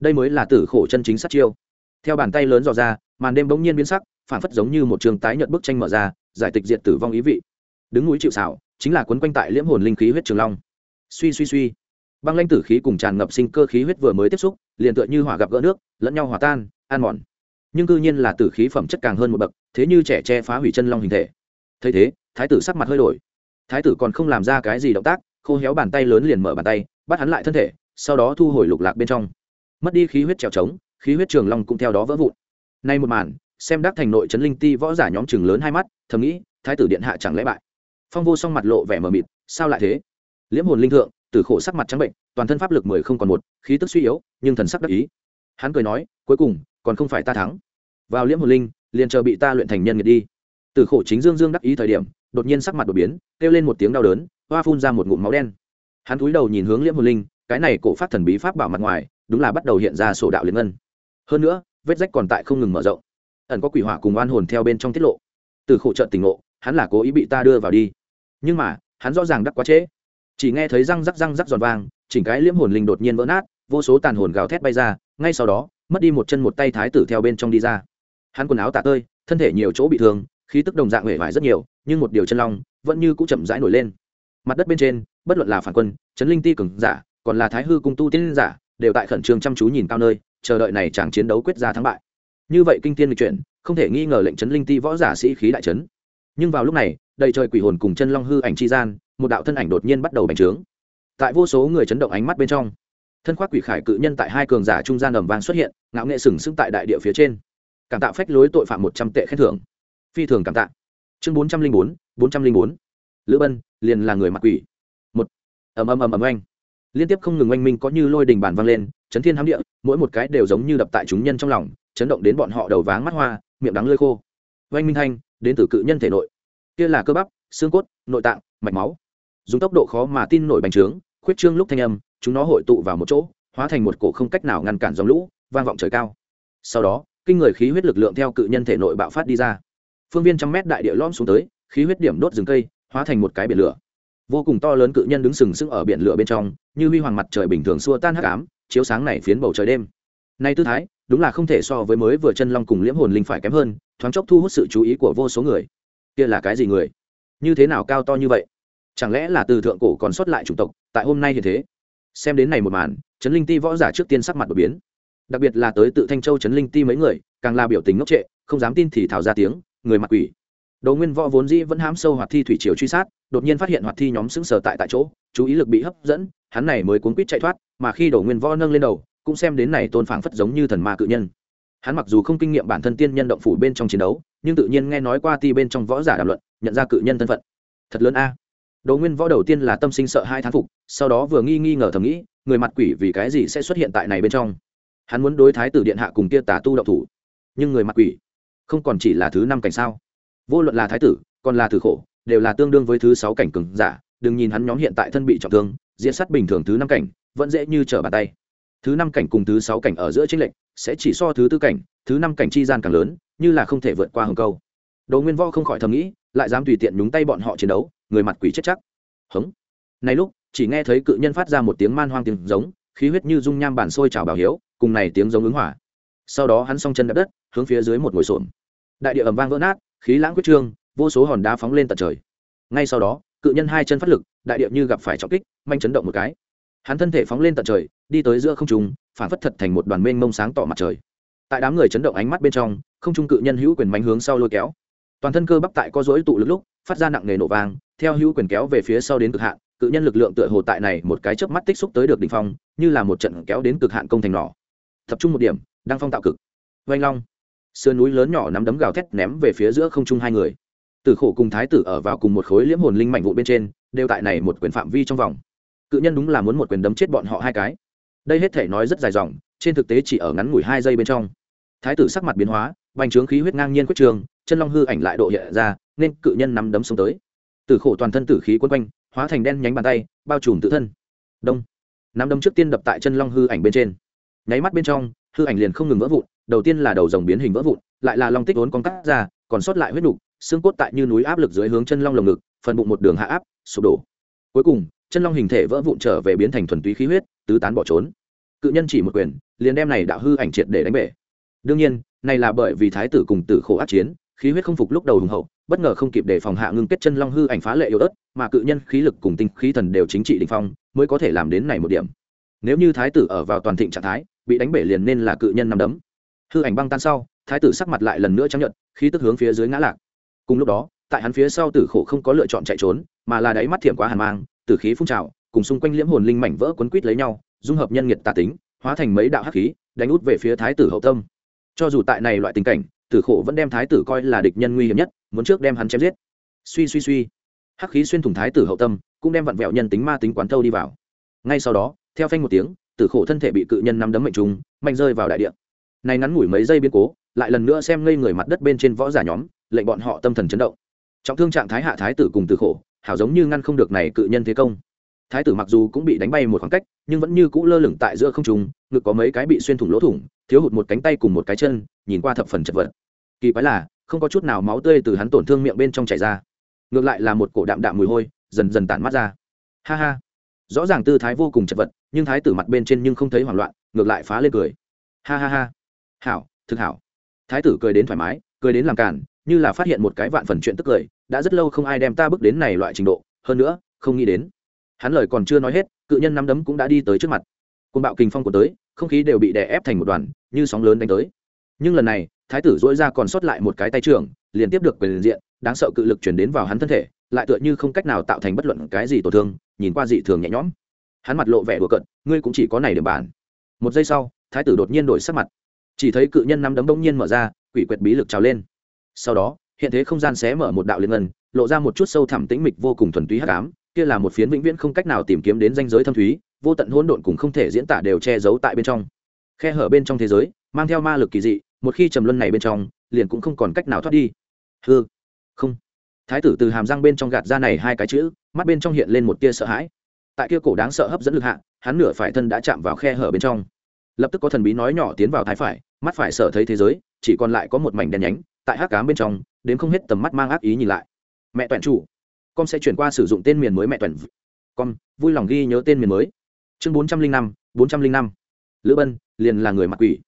Đây mới là tử khổ chân chính sát chiêu. Theo bàn tay lớn dò ra, màn đêm bỗng nhiên biến sắc, phản phất giống như một trường tái nhợt bức tranh mở ra, giải tịch diện tử vong ý vị. Đứng núi chịu xảo, chính là quấn quanh tại liễm hồn linh khí huyết trường long. Suy suy suy. Băng lanh tử khí cùng tràn ngập sinh cơ khí huyết vừa mới tiếp xúc liền tựa như hỏa gặp gỡ nước, lẫn nhau hòa tan an mòn. Nhưng cư nhiên là tử khí phẩm chất càng hơn một bậc, thế như trẻ che phá hủy chân long hình thể. Thấy thế, thái tử sắc mặt hơi đổi. Thái tử còn không làm ra cái gì động tác, khô héo bàn tay lớn liền mở bàn tay, bắt hắn lại thân thể, sau đó thu hồi lục lạc bên trong. Mất đi khí huyết trèo trống, khí huyết trường long cũng theo đó vỡ vụn. Nay một màn, xem đắc thành nội trấn linh ti võ giả nhóm chừng lớn hai mắt, thầm nghĩ, thái tử điện hạ chẳng lẽ bại? Phong vô song mặt lộ vẻ mờ mịt, sao lại thế? Liễm hồn linh thượng tử khổ sắc mặt trắng bệnh, toàn thân pháp lực mười không còn một, khí tức suy yếu, nhưng thần sắc đắc ý. Hắn cười nói, cuối cùng, còn không phải ta thắng. Vào liễm hồn linh, liền chờ bị ta luyện thành nhân nghiệt đi. Tử khổ chính dương dương đắc ý thời điểm, đột nhiên sắc mặt đột biến, kêu lên một tiếng đau đớn, hoa phun ra một ngụm máu đen. Hắn cúi đầu nhìn hướng liễm hồn linh, cái này cổ phát thần bí pháp bảo mặt ngoài, đúng là bắt đầu hiện ra sổ đạo liên ngân. Hơn nữa, vết rách còn tại không ngừng mở rộng. Ẩn có quỷ hỏa cùng oan hồn theo bên trong tiết lộ. Từ khổ trợ tình ngộ, hắn là cố ý bị ta đưa vào đi. Nhưng mà, hắn rõ ràng đắc quá trễ chỉ nghe thấy răng rắc răng rắc giòn vang, chỉnh cái liễm hồn linh đột nhiên vỡ nát, vô số tàn hồn gào thét bay ra, ngay sau đó, mất đi một chân một tay thái tử theo bên trong đi ra. Hắn quần áo tạ tơi, thân thể nhiều chỗ bị thương, khí tức đồng dạng hể vải rất nhiều, nhưng một điều chân long vẫn như cũng chậm rãi nổi lên. Mặt đất bên trên, bất luận là phản quân trấn linh ti cường giả, còn là thái hư cung tu tiên giả, đều tại khẩn trương chăm chú nhìn cao nơi, chờ đợi này chẳng chiến đấu quyết ra thắng bại. Như vậy kinh tiên lịch chuyển, không thể nghi ngờ lệnh trấn linh ti võ giả sĩ khí đại trấn nhưng vào lúc này, đầy trời quỷ hồn cùng chân long hư ảnh chi gian một đạo thân ảnh đột nhiên bắt đầu bành trướng. Tại vô số người chấn động ánh mắt bên trong, thân khoác quỷ khải cự nhân tại hai cường giả trung gian ầm vang xuất hiện, ngạo nghệ sừng sững tại đại địa phía trên. Cảm tạ phách lối tội phạm một trăm tệ khen thưởng. Phi thường cảm tạ. Chương bốn trăm linh bốn bốn trăm linh bốn. Lữ bân, liền là người mặc quỷ. Một. Ầm ầm ầm ầm oanh liên tiếp không ngừng oanh minh có như lôi đình bản vang lên, chấn thiên hám địa, mỗi một cái đều giống như đập tại chúng nhân trong lòng, chấn động đến bọn họ đầu váng mắt hoa, miệng đắng lơi khô. Oanh minh thanh, đến từ cự nhân thể nội. Kia là cơ bắp, xương cốt, nội tạng, mạch máu dùng tốc độ khó mà tin nổi bành trướng, khuyết trương lúc thanh âm, chúng nó hội tụ vào một chỗ, hóa thành một cổ không cách nào ngăn cản dòng lũ, vang vọng trời cao. Sau đó, kinh người khí huyết lực lượng theo cự nhân thể nội bạo phát đi ra. Phương viên trăm mét đại địa lom xuống tới, khí huyết điểm đốt rừng cây, hóa thành một cái biển lửa. Vô cùng to lớn cự nhân đứng sừng sững ở biển lửa bên trong, như huy hoàng mặt trời bình thường xua tan hắc ám, chiếu sáng này phiến bầu trời đêm. Nay tư thái, đúng là không thể so với mới vừa chân long cùng liễm hồn linh phải kém hơn, thoáng chốc thu hút sự chú ý của vô số người. Kia là cái gì người? Như thế nào cao to như vậy? Chẳng lẽ là từ thượng cổ còn sót lại chủng tộc, tại hôm nay như thế? Xem đến này một màn trấn linh ti võ giả trước tiên sắc mặt đột biến. Đặc biệt là tới tự thanh châu trấn linh ti mấy người, càng là biểu tình ngốc trệ, không dám tin thì thảo ra tiếng, người mặt quỷ. Đồ nguyên võ vốn dĩ vẫn hám sâu hoạt thi thủy triều truy sát, đột nhiên phát hiện hoạt thi nhóm xứng sờ tại tại chỗ, chú ý lực bị hấp dẫn, hắn này mới cuốn quýt chạy thoát, mà khi đồ nguyên võ nâng lên đầu, cũng xem đến này tôn phảng phất giống như thần ma cự nhân. Hắn mặc dù không kinh nghiệm bản thân tiên nhân động phủ bên trong chiến đấu, nhưng tự nhiên nghe nói qua ti bên trong võ giả đàm luận, nhận ra cự nhân thân phận. Thật lớn a đồ nguyên võ đầu tiên là tâm sinh sợ hai thán phục, sau đó vừa nghi nghi ngờ thầm nghĩ, người mặt quỷ vì cái gì sẽ xuất hiện tại này bên trong? Hắn muốn đối thái tử điện hạ cùng kia tà tu động thủ. Nhưng người mặt quỷ không còn chỉ là thứ năm cảnh sao? Vô luận là thái tử, còn là tử khổ, đều là tương đương với thứ sáu cảnh cường giả. Đừng nhìn hắn nhóm hiện tại thân bị trọng thương, diễn sát bình thường thứ năm cảnh, vẫn dễ như trở bàn tay. Thứ năm cảnh cùng thứ sáu cảnh ở giữa chính lệnh sẽ chỉ so thứ tư cảnh, thứ năm cảnh chi gian càng lớn, như là không thể vượt qua hừng câu. Đồ nguyên võ không khỏi thầm nghĩ lại dám tùy tiện nhúng tay bọn họ chiến đấu, người mặt quỷ chết chắc. Hống. Này lúc, chỉ nghe thấy cự nhân phát ra một tiếng man hoang tiếng giống, khí huyết như dung nham bản sôi trào bảo hiếu, cùng này tiếng giống ứng hỏa. Sau đó hắn song chân đập đất, hướng phía dưới một ngồi xổm. Đại địa ầm vang vỡ nát, khí lãng quyết trương, vô số hòn đá phóng lên tận trời. Ngay sau đó, cự nhân hai chân phát lực, đại địa như gặp phải trọng kích, manh chấn động một cái. Hắn thân thể phóng lên tận trời, đi tới giữa không trung, phản phất thật thành một đoàn mênh mông sáng tỏ mặt trời. Tại đám người chấn động ánh mắt bên trong, không trung cự nhân hữu quyền mánh hướng sau lôi kéo toàn thân cơ bắp tại có dối tụ lực lúc, phát ra nặng nề nổ vang, theo hữu quyền kéo về phía sau đến cực hạn, cự nhân lực lượng tựa hồ tại này một cái chớp mắt tích xúc tới được đỉnh phong, như là một trận kéo đến cực hạn công thành nỏ. Tập trung một điểm đang phong tạo cực. Vanh long. Sườn núi lớn nhỏ nắm đấm gào thét ném về phía giữa không trung hai người. Tử khổ cùng thái tử ở vào cùng một khối liễm hồn linh mạnh vụ bên trên, đều tại này một quyền phạm vi trong vòng. Cự nhân đúng là muốn một quyền đấm chết bọn họ hai cái. Đây hết thể nói rất dài dòng, trên thực tế chỉ ở ngắn ngủi hai giây bên trong. Thái tử sắc mặt biến hóa, bành trướng khí huyết ngang nhiên quyết trường chân long hư ảnh lại độ hiện ra, nên cự nhân nắm đấm xuống tới. Tử khổ toàn thân tử khí quấn quanh, hóa thành đen nhánh bàn tay, bao trùm tự thân. Đông. Nắm đấm trước tiên đập tại chân long hư ảnh bên trên. Nháy mắt bên trong, hư ảnh liền không ngừng vỡ vụn, đầu tiên là đầu rồng biến hình vỡ vụn, lại là long tích vốn con cắt ra, còn sót lại huyết nục, xương cốt tại như núi áp lực dưới hướng chân long lồng ngực, phần bụng một đường hạ áp, sụp đổ. Cuối cùng, chân long hình thể vỡ vụn trở về biến thành thuần túy khí huyết, tứ tán bỏ trốn. Cự nhân chỉ một quyền, liền đem này đạo hư ảnh triệt để đánh bể. Đương nhiên, này là bởi vì thái tử cùng tử khổ át chiến khí huyết không phục lúc đầu hùng hậu, bất ngờ không kịp để phòng hạ ngưng kết chân long hư ảnh phá lệ yếu ớt, mà cự nhân khí lực cùng tinh khí thần đều chính trị định phong, mới có thể làm đến này một điểm. Nếu như thái tử ở vào toàn thịnh trạng thái, bị đánh bể liền nên là cự nhân nằm đấm. Hư ảnh băng tan sau, thái tử sắc mặt lại lần nữa chấp nhận khí tức hướng phía dưới ngã lạc. Cùng lúc đó, tại hắn phía sau tử khổ không có lựa chọn chạy trốn, mà là đáy mắt thiểm quá hàn mang, tử khí phun trào, cùng xung quanh liễm hồn linh mảnh vỡ quấn quít lấy nhau, dung hợp nhân nghiệt tà tính, hóa thành mấy đạo hắc khí, đánh út về phía thái tử hậu tâm. Cho dù tại này loại tình cảnh tử khổ vẫn đem thái tử coi là địch nhân nguy hiểm nhất, muốn trước đem hắn chém giết. Suy suy suy. Hắc khí xuyên thủng thái tử hậu tâm, cũng đem vặn vẹo nhân tính ma tính quán thâu đi vào. Ngay sau đó, theo phanh một tiếng, tử khổ thân thể bị cự nhân nắm đấm mệnh trùng, mạnh rơi vào đại địa. Này ngắn ngủi mấy giây biến cố, lại lần nữa xem ngây người mặt đất bên trên võ giả nhóm, lệnh bọn họ tâm thần chấn động. Trọng thương trạng thái hạ thái tử cùng tử khổ, hảo giống như ngăn không được này cự nhân thế công. Thái tử mặc dù cũng bị đánh bay một khoảng cách nhưng vẫn như cũ lơ lửng tại giữa không trung, ngực có mấy cái bị xuyên thủng lỗ thủng, thiếu hụt một cánh tay cùng một cái chân, nhìn qua thập phần chật vật. Kỳ quái là, không có chút nào máu tươi từ hắn tổn thương miệng bên trong chảy ra. Ngược lại là một cổ đạm đạm mùi hôi, dần dần tản mắt ra. Ha ha. Rõ ràng tư thái vô cùng chật vật, nhưng thái tử mặt bên trên nhưng không thấy hoảng loạn, ngược lại phá lên cười. Ha ha ha. Hảo, thực hảo. Thái tử cười đến thoải mái, cười đến làm cản như là phát hiện một cái vạn phần chuyện tức cười, đã rất lâu không ai đem ta bước đến này loại trình độ, hơn nữa, không nghĩ đến. Hắn lời còn chưa nói hết cự nhân nắm đấm cũng đã đi tới trước mặt. Côn bạo kinh phong của tới, không khí đều bị đè ép thành một đoàn, như sóng lớn đánh tới. Nhưng lần này, thái tử dỗi ra còn sót lại một cái tay trưởng, liền tiếp được quyền diện, đáng sợ cự lực chuyển đến vào hắn thân thể, lại tựa như không cách nào tạo thành bất luận cái gì tổn thương, nhìn qua dị thường nhẹ nhõm. Hắn mặt lộ vẻ đùa cận ngươi cũng chỉ có này để bản. Một giây sau, thái tử đột nhiên đổi sắc mặt. Chỉ thấy cự nhân nắm đấm đông nhiên mở ra, quỷ quyệt bí lực trào lên. Sau đó, hiện thế không gian xé mở một đạo liên ngân, lộ ra một chút sâu thẳm tĩnh mịch vô cùng thuần túy hắc ám kia là một phiến vĩnh viễn không cách nào tìm kiếm đến danh giới thâm thúy, vô tận hỗn độn cùng không thể diễn tả đều che giấu tại bên trong. Khe hở bên trong thế giới, mang theo ma lực kỳ dị, một khi trầm luân này bên trong, liền cũng không còn cách nào thoát đi. Hư. Không. Thái tử từ hàm răng bên trong gạt ra này hai cái chữ, mắt bên trong hiện lên một tia sợ hãi. Tại kia cổ đáng sợ hấp dẫn lực hạ, hắn nửa phải thân đã chạm vào khe hở bên trong. Lập tức có thần bí nói nhỏ tiến vào thái phải, mắt phải sợ thấy thế giới, chỉ còn lại có một mảnh đen nhánh, tại hắc cám bên trong, đến không hết tầm mắt mang ác ý nhìn lại. Mẹ toàn chủ con sẽ chuyển qua sử dụng tên miền mới mẹ tuần. Con vui lòng ghi nhớ tên miền mới. Chương bốn trăm linh năm, bốn trăm linh năm. Lữ bân, liền là người mặc quỷ.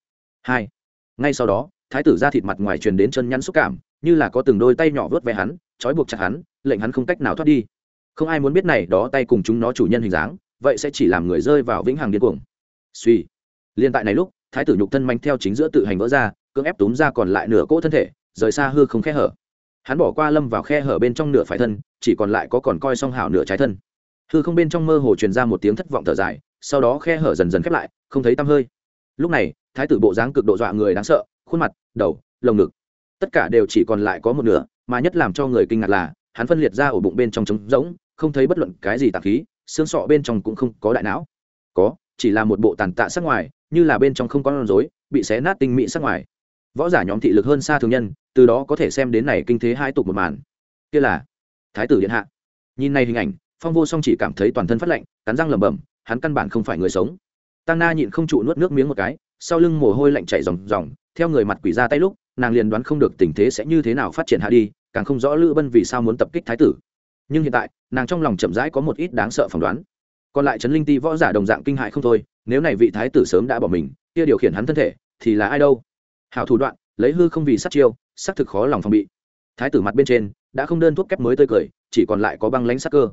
Hai. Ngay sau đó, thái tử ra thịt mặt ngoài truyền đến chân nhắn xúc cảm, như là có từng đôi tay nhỏ vớt ve hắn, trói buộc chặt hắn, lệnh hắn không cách nào thoát đi. Không ai muốn biết này đó tay cùng chúng nó chủ nhân hình dáng, vậy sẽ chỉ làm người rơi vào vĩnh hằng điên cuồng. Suy. Liên tại này lúc, thái tử nhục thân manh theo chính giữa tự hành vỡ ra, cưỡng ép túm ra còn lại nửa cỗ thân thể, rời xa hư không khe hở hắn bỏ qua lâm vào khe hở bên trong nửa phải thân, chỉ còn lại có còn coi song hảo nửa trái thân. Hư không bên trong mơ hồ truyền ra một tiếng thất vọng thở dài, sau đó khe hở dần dần khép lại, không thấy tăm hơi. Lúc này, thái tử bộ dáng cực độ dọa người đáng sợ, khuôn mặt, đầu, lồng ngực, tất cả đều chỉ còn lại có một nửa, mà nhất làm cho người kinh ngạc là, hắn phân liệt ra ổ bụng bên trong trống rỗng, không thấy bất luận cái gì tạp khí, xương sọ bên trong cũng không có đại não. Có, chỉ là một bộ tàn tạ sắc ngoài, như là bên trong không có non rối, bị xé nát tinh mỹ sắc ngoài. Võ giả nhóm thị lực hơn xa thường nhân từ đó có thể xem đến này kinh thế hai tục một màn. Kia là thái tử điện hạ. Nhìn này hình ảnh, phong vô song chỉ cảm thấy toàn thân phát lạnh, cắn răng lẩm bẩm, hắn căn bản không phải người sống. Tăng na nhịn không trụ nuốt nước miếng một cái, sau lưng mồ hôi lạnh chảy ròng ròng, theo người mặt quỷ ra tay lúc, nàng liền đoán không được tình thế sẽ như thế nào phát triển hạ đi, càng không rõ lữ bân vì sao muốn tập kích thái tử. Nhưng hiện tại, nàng trong lòng chậm rãi có một ít đáng sợ phỏng đoán. Còn lại trấn linh ti võ giả đồng dạng kinh hại không thôi, nếu này vị thái tử sớm đã bỏ mình, kia điều khiển hắn thân thể, thì là ai đâu? Hảo thủ đoạn lấy hư không vì sát chiêu, xác thực khó lòng phòng bị. Thái tử mặt bên trên, đã không đơn thuốc kép mới tươi cười, chỉ còn lại có băng lánh sắc cơ.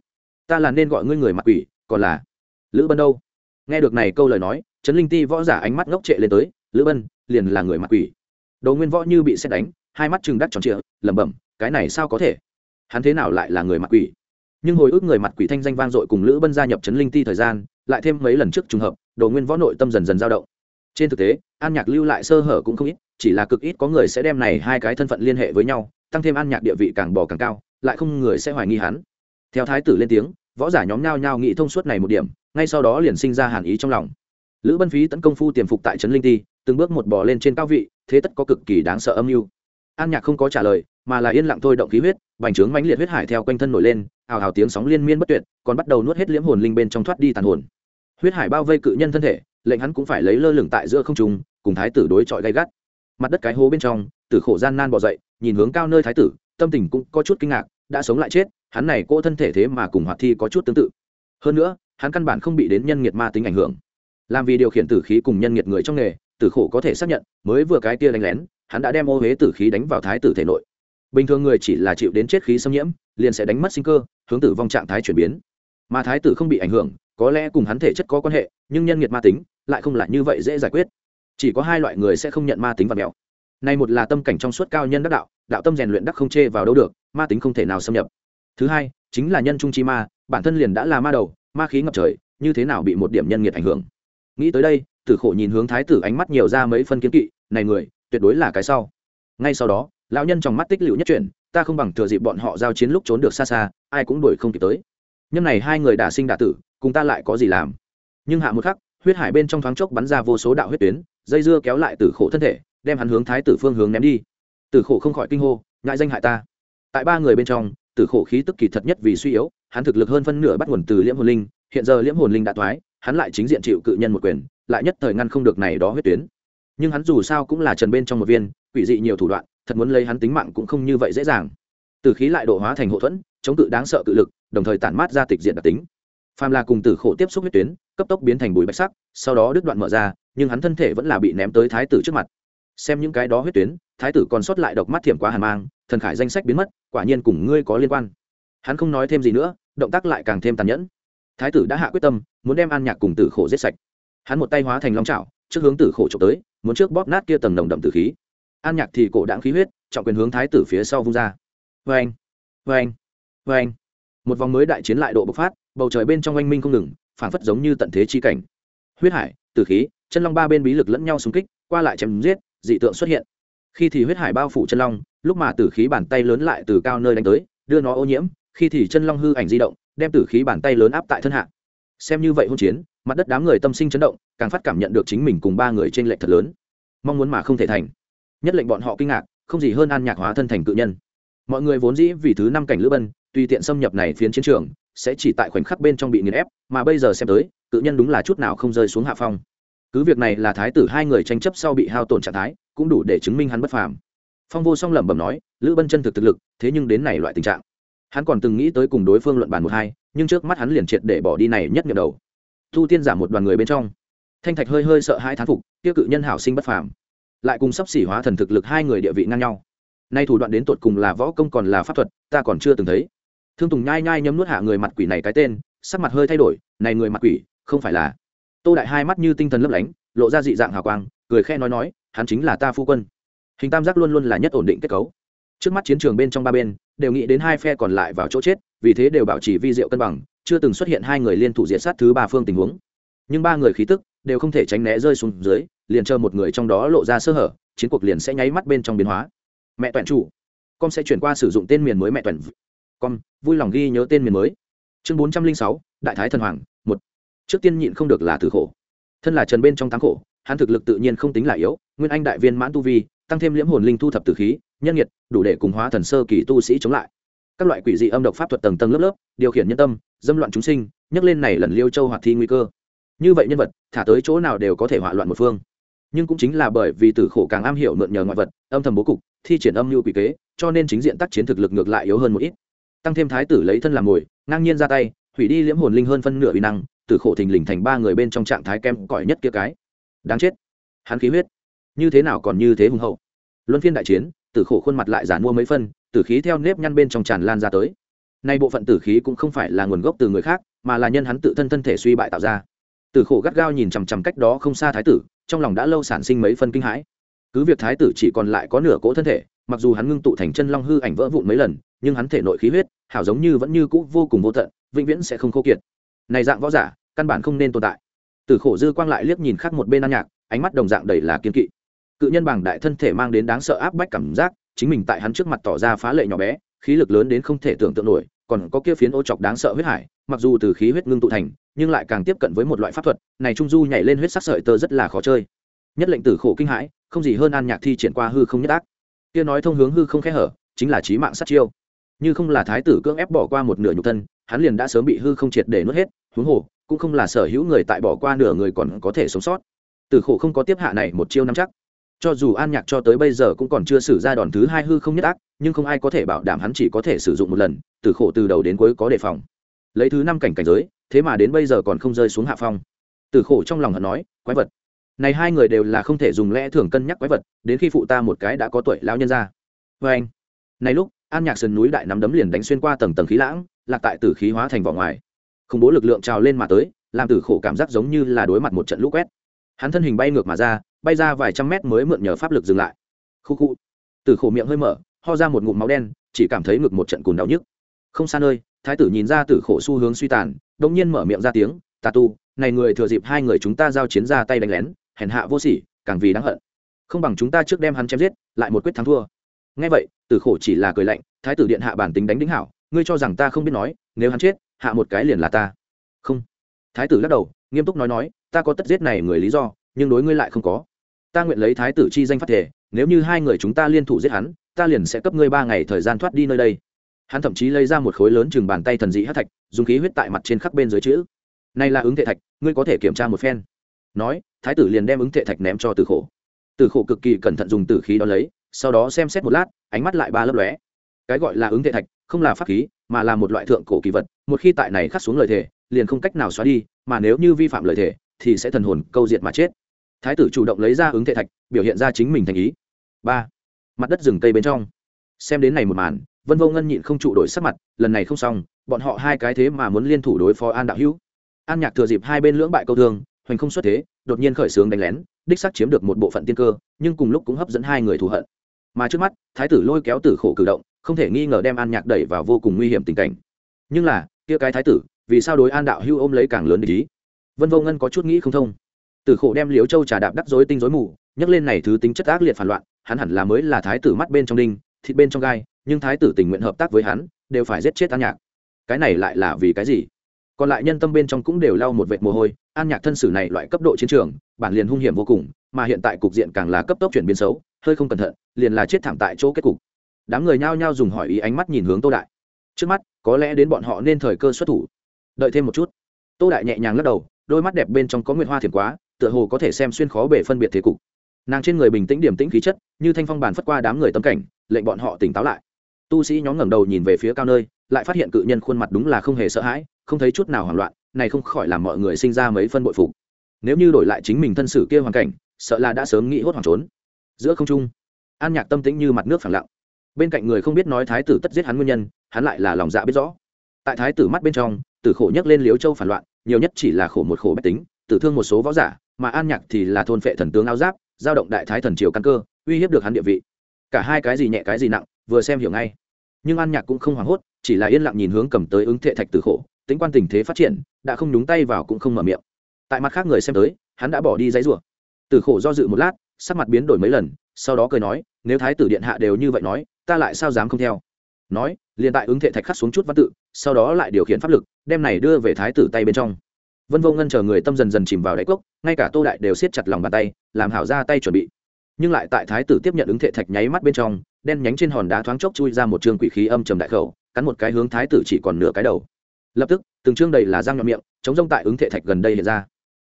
Ta là nên gọi ngươi người mặt quỷ, còn là lữ bân đâu? Nghe được này câu lời nói, trấn linh ti võ giả ánh mắt ngốc trệ lên tới, lữ bân, liền là người mặt quỷ. Đồ nguyên võ như bị xét đánh, hai mắt chừng đắt tròn trịa, lẩm bẩm, cái này sao có thể? Hắn thế nào lại là người mặt quỷ? Nhưng hồi ức người mặt quỷ thanh danh vang dội cùng lữ bân gia nhập trấn linh ti thời gian, lại thêm mấy lần trước trùng hợp, đồ nguyên võ nội tâm dần dần dao động. Trên thực tế, an nhạc lưu lại sơ hở cũng không ít chỉ là cực ít có người sẽ đem này hai cái thân phận liên hệ với nhau, tăng thêm an nhạc địa vị càng bò càng cao, lại không người sẽ hoài nghi hắn. Theo thái tử lên tiếng, võ giả nhóm nhao nhao nghị thông suốt này một điểm, ngay sau đó liền sinh ra hàn ý trong lòng. Lữ bân phí tấn công phu tiềm phục tại trấn linh ti, từng bước một bò lên trên cao vị, thế tất có cực kỳ đáng sợ âm mưu. An nhạc không có trả lời, mà là yên lặng thôi động khí huyết, bành trướng mãnh liệt huyết hải theo quanh thân nổi lên, ào ào tiếng sóng liên miên bất tuyệt, còn bắt đầu nuốt hết liễm hồn linh bên trong thoát đi tàn hồn. Huyết hải bao vây cự nhân thân thể, lệnh hắn cũng phải lấy lơ lửng tại giữa không trung, cùng thái tử đối chọi gay gắt mặt đất cái hố bên trong, tử khổ gian nan bỏ dậy, nhìn hướng cao nơi thái tử, tâm tình cũng có chút kinh ngạc, đã sống lại chết, hắn này cô thân thể thế mà cùng hoạt thi có chút tương tự. Hơn nữa, hắn căn bản không bị đến nhân nghiệt ma tính ảnh hưởng. Làm vì điều khiển tử khí cùng nhân nghiệt người trong nghề, tử khổ có thể xác nhận, mới vừa cái kia đánh lén, hắn đã đem ô huế tử khí đánh vào thái tử thể nội. Bình thường người chỉ là chịu đến chết khí xâm nhiễm, liền sẽ đánh mất sinh cơ, hướng tử vong trạng thái chuyển biến. Mà thái tử không bị ảnh hưởng, có lẽ cùng hắn thể chất có quan hệ, nhưng nhân nghiệt ma tính lại không là như vậy dễ giải quyết chỉ có hai loại người sẽ không nhận ma tính và mẹo. Này một là tâm cảnh trong suốt cao nhân đắc đạo đạo tâm rèn luyện đắc không chê vào đâu được, ma tính không thể nào xâm nhập. Thứ hai, chính là nhân trung chi ma, bản thân liền đã là ma đầu, ma khí ngập trời, như thế nào bị một điểm nhân nghiệt ảnh hưởng? Nghĩ tới đây, tử khổ nhìn hướng thái tử ánh mắt nhiều ra mấy phân kiến kỵ, này người, tuyệt đối là cái sau. Ngay sau đó, lão nhân trong mắt tích lựu nhất chuyển, ta không bằng thừa dịp bọn họ giao chiến lúc trốn được xa xa, ai cũng đuổi không kịp tới. Nhân này hai người đả sinh đả tử, cùng ta lại có gì làm? Nhưng hạ một khắc, huyết hải bên trong thoáng chốc bắn ra vô số đạo huyết tuyến dây dưa kéo lại tử khổ thân thể, đem hắn hướng thái tử phương hướng ném đi. Tử khổ không khỏi kinh hô, ngại danh hại ta. Tại ba người bên trong, tử khổ khí tức kỳ thật nhất vì suy yếu, hắn thực lực hơn phân nửa bắt nguồn từ liễm hồn linh, hiện giờ liễm hồn linh đã thoái, hắn lại chính diện chịu cự nhân một quyền, lại nhất thời ngăn không được này đó huyết tuyến. Nhưng hắn dù sao cũng là trần bên trong một viên, quỷ dị nhiều thủ đoạn, thật muốn lấy hắn tính mạng cũng không như vậy dễ dàng. Từ khí lại độ hóa thành hậu thuẫn, chống cự đáng sợ cự lực, đồng thời tản mát ra tịch diện đặc tính. Phàm là cùng tử khổ tiếp xúc huyết tuyến cấp tốc biến thành bụi bạch sắc, sau đó đứt đoạn mở ra, nhưng hắn thân thể vẫn là bị ném tới thái tử trước mặt. Xem những cái đó huyết tuyến, thái tử còn sót lại độc mắt thiểm quá hàn mang, thần khải danh sách biến mất, quả nhiên cùng ngươi có liên quan. Hắn không nói thêm gì nữa, động tác lại càng thêm tàn nhẫn. Thái tử đã hạ quyết tâm, muốn đem an nhạc cùng tử khổ giết sạch. Hắn một tay hóa thành long trào trước hướng tử khổ trộm tới, muốn trước bóp nát kia tầng nồng đậm tử khí. An nhạc thì cổ đạn khí huyết, trọng quyền hướng thái tử phía sau vung ra. Vê anh vê anh vê anh một vòng mới đại chiến lại độ bộc phát, bầu trời bên trong oanh minh không ngừng phảng phất giống như tận thế chi cảnh. Huyết hải, tử khí, chân long ba bên bí lực lẫn nhau xung kích, qua lại chém giết, dị tượng xuất hiện. Khi thì huyết hải bao phủ chân long, lúc mà tử khí bàn tay lớn lại từ cao nơi đánh tới, đưa nó ô nhiễm, khi thì chân long hư ảnh di động, đem tử khí bàn tay lớn áp tại thân hạ. Xem như vậy hôn chiến, mặt đất đám người tâm sinh chấn động, càng phát cảm nhận được chính mình cùng ba người trên lệnh thật lớn. Mong muốn mà không thể thành. Nhất lệnh bọn họ kinh ngạc, không gì hơn an nhạc hóa thân thành cự nhân. Mọi người vốn dĩ vì thứ năm cảnh lữ bân, tùy tiện xâm nhập này phiến chiến trường sẽ chỉ tại khoảnh khắc bên trong bị nghiền ép, mà bây giờ xem tới, cự nhân đúng là chút nào không rơi xuống hạ phong. Cứ việc này là thái tử hai người tranh chấp sau bị hao tổn trạng thái, cũng đủ để chứng minh hắn bất phàm. Phong vô song lẩm bẩm nói, lữ bân chân thực thực lực, thế nhưng đến này loại tình trạng. Hắn còn từng nghĩ tới cùng đối phương luận bàn một hai, nhưng trước mắt hắn liền triệt để bỏ đi này nhất nhập đầu. Thu tiên giả một đoàn người bên trong. Thanh thạch hơi hơi sợ hai thán phục tiêu cự nhân hảo sinh bất phàm. Lại cùng sắp xỉ hóa thần thực lực hai người địa vị ngang nhau. Nay thủ đoạn đến tột cùng là võ công còn là pháp thuật, ta còn chưa từng thấy thương tùng nhai nhai nhấm nuốt hạ người mặt quỷ này cái tên, sắc mặt hơi thay đổi, này người mặt quỷ, không phải là tô đại hai mắt như tinh thần lấp lánh, lộ ra dị dạng hào quang, cười khe nói nói, hắn chính là ta phu quân. Hình tam giác luôn luôn là nhất ổn định kết cấu. Trước mắt chiến trường bên trong ba bên, đều nghĩ đến hai phe còn lại vào chỗ chết, vì thế đều bảo trì vi diệu cân bằng, chưa từng xuất hiện hai người liên thủ diệt sát thứ ba phương tình huống. Nhưng ba người khí tức đều không thể tránh né rơi xuống dưới, liền chờ một người trong đó lộ ra sơ hở, chiến cuộc liền sẽ nháy mắt bên trong biến hóa. Mẹ toàn chủ, con sẽ chuyển qua sử dụng tên miền mới mẹ toàn con, vui lòng ghi nhớ tên miền mới. Chương bốn trăm linh sáu, đại thái thần hoàng, một. Trước tiên nhịn không được là tử khổ. Thân là trần bên trong tám khổ, hắn thực lực tự nhiên không tính là yếu, nguyên anh đại viên mãn tu vi, tăng thêm liễm hồn linh thu thập tử khí, nhân nhiệt đủ để cùng hóa thần sơ kỳ tu sĩ chống lại. Các loại quỷ dị âm độc pháp thuật tầng tầng lớp lớp, điều khiển nhân tâm, dâm loạn chúng sinh nhắc lên này lần liêu châu hoạt thi nguy cơ. Như vậy nhân vật, thả tới chỗ nào đều có thể hỏa loạn một phương. Nhưng cũng chính là bởi vì tử khổ càng am hiểu mượn nhờ ngoại vật, âm thầm bố cục, thi triển âm mưu quỷ kế, cho nên chính diện tác chiến thực lực ngược lại yếu hơn một ít tăng thêm thái tử lấy thân làm mồi, ngang nhiên ra tay, hủy đi liễm hồn linh hơn phân nửa uy năng tử khổ thình lình thành ba người bên trong trạng thái kem cỏi nhất kia cái. Đáng chết. Hắn khí huyết. Như thế nào còn như thế hùng hậu? Luân phiên đại chiến, tử khổ khuôn mặt lại giản mua mấy phân, tử khí theo nếp nhăn bên trong tràn lan ra tới. Nay bộ phận tử khí cũng không phải là nguồn gốc từ người khác, mà là nhân hắn tự thân thân thể suy bại tạo ra. Tử khổ gắt gao nhìn chằm chằm cách đó không xa thái tử, trong lòng đã lâu sản sinh mấy phân kinh hãi. Cứ việc thái tử chỉ còn lại có nửa cỗ thân thể, mặc dù hắn ngưng tụ thành chân long hư ảnh vỡ vụn mấy lần nhưng hắn thể nội khí huyết, hảo giống như vẫn như cũ vô cùng vô tận, vĩnh viễn sẽ không khô kiệt. Này dạng võ giả, căn bản không nên tồn tại. Tử khổ dư quang lại liếc nhìn khác một bên an nhạc, ánh mắt đồng dạng đầy là kiên kỵ. Cự nhân bảng đại thân thể mang đến đáng sợ áp bách cảm giác, chính mình tại hắn trước mặt tỏ ra phá lệ nhỏ bé, khí lực lớn đến không thể tưởng tượng nổi, còn có kia phiến ô chọc đáng sợ huyết hải, mặc dù từ khí huyết ngưng tụ thành, nhưng lại càng tiếp cận với một loại pháp thuật, này trung du nhảy lên huyết sắc sợi tơ rất là khó chơi. Nhất lệnh tử khổ kinh hãi, không gì hơn an nhạc thi triển qua hư không nhất ác. Kia nói thông hướng hư không khẽ hở, chính là trí mạng sát chiêu như không là thái tử cưỡng ép bỏ qua một nửa nhục thân, hắn liền đã sớm bị hư không triệt để nuốt hết, huống hồ, cũng không là sở hữu người tại bỏ qua nửa người còn có thể sống sót. Tử khổ không có tiếp hạ này một chiêu năm chắc. Cho dù an nhạc cho tới bây giờ cũng còn chưa xử ra đòn thứ hai hư không nhất ác, nhưng không ai có thể bảo đảm hắn chỉ có thể sử dụng một lần tử khổ từ đầu đến cuối có đề phòng. Lấy thứ năm cảnh cảnh giới, thế mà đến bây giờ còn không rơi xuống hạ phong. Tử khổ trong lòng hận nói, quái vật, này hai người đều là không thể dùng lẽ thường cân nhắc quái vật, đến khi phụ ta một cái đã có tuổi lão nhân ra. Vê anh. Này lúc an nhạc sườn núi đại nắm đấm liền đánh xuyên qua tầng tầng khí lãng, lạc tại tử khí hóa thành vỏ ngoài. Khủng bố lực lượng trào lên mà tới, làm tử khổ cảm giác giống như là đối mặt một trận lũ quét. Hắn thân hình bay ngược mà ra, bay ra vài trăm mét mới mượn nhờ pháp lực dừng lại. Khu khu. Tử khổ miệng hơi mở, ho ra một ngụm máu đen, chỉ cảm thấy ngực một trận cùn đau nhức. Không xa nơi, thái tử nhìn ra tử khổ xu hướng suy tàn đông nhiên mở miệng ra tiếng, tà tu, này người thừa dịp hai người chúng ta giao chiến ra tay đánh lén, hèn hạ vô sỉ, càng vì đáng hận. Không bằng chúng ta trước đem hắn chém giết, lại một quyết thắng thua. Ngay vậy tử khổ chỉ là cười lạnh, thái tử điện hạ bản tính đánh đính hảo, ngươi cho rằng ta không biết nói, nếu hắn chết, hạ một cái liền là ta. Không. Thái tử lắc đầu, nghiêm túc nói nói, ta có tất giết này người lý do, nhưng đối ngươi lại không có. Ta nguyện lấy thái tử chi danh phát thể nếu như hai người chúng ta liên thủ giết hắn, ta liền sẽ cấp ngươi ba ngày thời gian thoát đi nơi đây. Hắn thậm chí lấy ra một khối lớn chừng bàn tay thần dị hát thạch, dùng khí huyết tại mặt trên khắc bên dưới chữ. Này là ứng thể thạch, ngươi có thể kiểm tra một phen. Nói, thái tử liền đem ứng thể thạch ném cho tử khổ. Tử khổ cực kỳ cẩn thận dùng tử khí đó lấy sau đó xem xét một lát, ánh mắt lại ba lấp lóe. Cái gọi là ứng thể thạch, không là pháp khí, mà là một loại thượng cổ kỳ vật, một khi tại này khắc xuống lời thề, liền không cách nào xóa đi, mà nếu như vi phạm lời thề, thì sẽ thần hồn câu diệt mà chết. Thái tử chủ động lấy ra ứng thể thạch, biểu hiện ra chính mình thành ý. Ba, mặt đất rừng cây bên trong. Xem đến này một màn, vân vô ngân nhịn không trụ đổi sắc mặt, lần này không xong, bọn họ hai cái thế mà muốn liên thủ đối phó an đạo hữu. An nhạc thừa dịp hai bên lưỡng bại câu thương, hoành không xuất thế, đột nhiên khởi xướng đánh lén, đích sắc chiếm được một bộ phận tiên cơ, nhưng cùng lúc cũng hấp dẫn hai người thù hận mà trước mắt, thái tử lôi kéo tử khổ cử động, không thể nghi ngờ đem an nhạc đẩy vào vô cùng nguy hiểm tình cảnh. Nhưng là, kia cái thái tử, vì sao đối an đạo hưu ôm lấy càng lớn để ý? Vân vô ngân có chút nghĩ không thông. Tử khổ đem liếu châu trà đạp đắc dối tinh dối mù, nhắc lên này thứ tính chất ác liệt phản loạn, hắn hẳn là mới là thái tử mắt bên trong đinh, thịt bên trong gai, nhưng thái tử tình nguyện hợp tác với hắn, đều phải giết chết an nhạc. Cái này lại là vì cái gì? Còn lại nhân tâm bên trong cũng đều lau một vệt mồ hôi, an nhạc thân sử này loại cấp độ chiến trường, bản liền hung hiểm vô cùng, mà hiện tại cục diện càng là cấp tốc chuyển biến xấu hơi không cẩn thận, liền là chết thảm tại chỗ kết cục. Đám người nhao nhao dùng hỏi ý ánh mắt nhìn hướng tô đại. Trước mắt, có lẽ đến bọn họ nên thời cơ xuất thủ. Đợi thêm một chút. Tô đại nhẹ nhàng lắc đầu, đôi mắt đẹp bên trong có nguyệt hoa thiền quá, tựa hồ có thể xem xuyên khó bể phân biệt thế cục. Nàng trên người bình tĩnh điểm tĩnh khí chất, như thanh phong bàn phất qua đám người tâm cảnh, lệnh bọn họ tỉnh táo lại. Tu sĩ nhóm ngẩng đầu nhìn về phía cao nơi, lại phát hiện cự nhân khuôn mặt đúng là không hề sợ hãi, không thấy chút nào hoảng loạn, này không khỏi làm mọi người sinh ra mấy phân bội phục. Nếu như đổi lại chính mình thân sử kia hoàn cảnh, sợ là đã sớm nghĩ hốt hoảng trốn giữa không trung. An nhạc tâm tĩnh như mặt nước phẳng lặng. Bên cạnh người không biết nói thái tử tất giết hắn nguyên nhân, hắn lại là lòng dạ biết rõ. Tại thái tử mắt bên trong, tử khổ nhấc lên liếu châu phản loạn, nhiều nhất chỉ là khổ một khổ bách tính, tử thương một số võ giả, mà an nhạc thì là thôn phệ thần tướng áo giáp, giao động đại thái thần triều căn cơ, uy hiếp được hắn địa vị. Cả hai cái gì nhẹ cái gì nặng, vừa xem hiểu ngay. Nhưng an nhạc cũng không hoảng hốt, chỉ là yên lặng nhìn hướng cầm tới ứng thệ thạch tử khổ, tính quan tình thế phát triển, đã không nhúng tay vào cũng không mở miệng. Tại mặt khác người xem tới, hắn đã bỏ đi giấy rủa. Tử khổ do dự một lát sắc mặt biến đổi mấy lần, sau đó cười nói, nếu thái tử điện hạ đều như vậy nói, ta lại sao dám không theo? Nói, liền tại ứng thệ thạch khắc xuống chút văn tự, sau đó lại điều khiển pháp lực, đem này đưa về thái tử tay bên trong. Vân vô ngân chờ người tâm dần dần chìm vào đáy cốc, ngay cả tô đại đều siết chặt lòng bàn tay, làm hảo ra tay chuẩn bị. Nhưng lại tại thái tử tiếp nhận ứng thệ thạch nháy mắt bên trong, đen nhánh trên hòn đá thoáng chốc chui ra một trường quỷ khí âm trầm đại khẩu, cắn một cái hướng thái tử chỉ còn nửa cái đầu. Lập tức, từng chương đầy là răng nhọn miệng, chống rông tại ứng thệ thạch gần đây hiện ra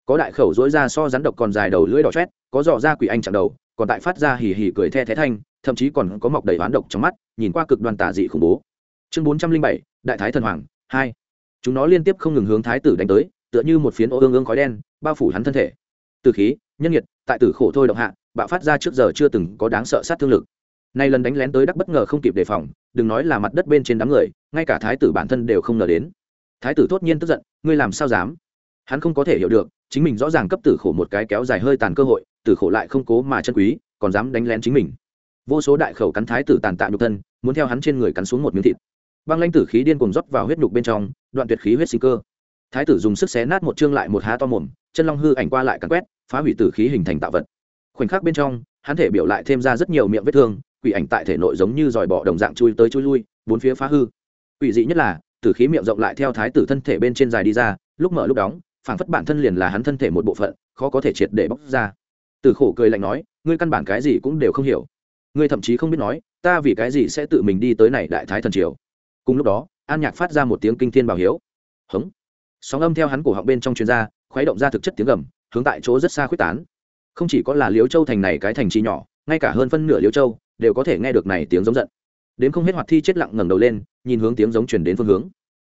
có đại khẩu dối ra so rắn độc còn dài đầu lưỡi đỏ chét, có dò ra quỷ anh chặn đầu, còn tại phát ra hì hì cười the thé thanh, thậm chí còn có mọc đầy oán độc trong mắt, nhìn qua cực đoan tả dị khủng bố. Chương bốn trăm linh bảy, đại thái thần hoàng, hai. Chúng nó liên tiếp không ngừng hướng thái tử đánh tới, tựa như một phiến ô ương ương khói đen, bao phủ hắn thân thể. Từ khí, nhân nhiệt, tại tử khổ thôi động hạ, bạo phát ra trước giờ chưa từng có đáng sợ sát thương lực. Nay lần đánh lén tới đắc bất ngờ không kịp đề phòng, đừng nói là mặt đất bên trên đám người, ngay cả thái tử bản thân đều không ngờ đến. Thái tử thốt nhiên tức giận, ngươi làm sao dám? Hắn không có thể hiểu được, chính mình rõ ràng cấp tử khổ một cái kéo dài hơi tàn cơ hội, tử khổ lại không cố mà chân quý, còn dám đánh lén chính mình. Vô số đại khẩu cắn thái tử tàn tạ nhục thân, muốn theo hắn trên người cắn xuống một miếng thịt. Băng lanh tử khí điên cùng rót vào huyết nhục bên trong, đoạn tuyệt khí huyết sinh cơ. Thái tử dùng sức xé nát một chương lại một há to mồm, chân long hư ảnh qua lại cắn quét, phá hủy tử khí hình thành tạo vật. Khoảnh khắc bên trong, hắn thể biểu lại thêm ra rất nhiều miệng vết thương, quỷ ảnh tại thể nội giống như dòi bọ đồng dạng chui tới chui lui, bốn phía phá hư. Quỷ dị nhất là, tử khí miệng rộng lại theo thái tử thân thể bên trên dài đi ra, lúc mở lúc đóng phảng phất bản thân liền là hắn thân thể một bộ phận, khó có thể triệt để bóc ra. Tử khổ cười lạnh nói, ngươi căn bản cái gì cũng đều không hiểu. Ngươi thậm chí không biết nói, ta vì cái gì sẽ tự mình đi tới này đại thái thần triều. Cùng lúc đó, an nhạc phát ra một tiếng kinh thiên bảo hiếu. Hống. Sóng âm theo hắn cổ họng bên trong chuyên gia khuấy động ra thực chất tiếng gầm, hướng tại chỗ rất xa khuyết tán. Không chỉ có là liếu châu thành này cái thành trì nhỏ, ngay cả hơn phân nửa liếu châu đều có thể nghe được này tiếng giống giận. Đến không hết hoạt thi chết lặng ngẩng đầu lên, nhìn hướng tiếng giống chuyển đến phương hướng.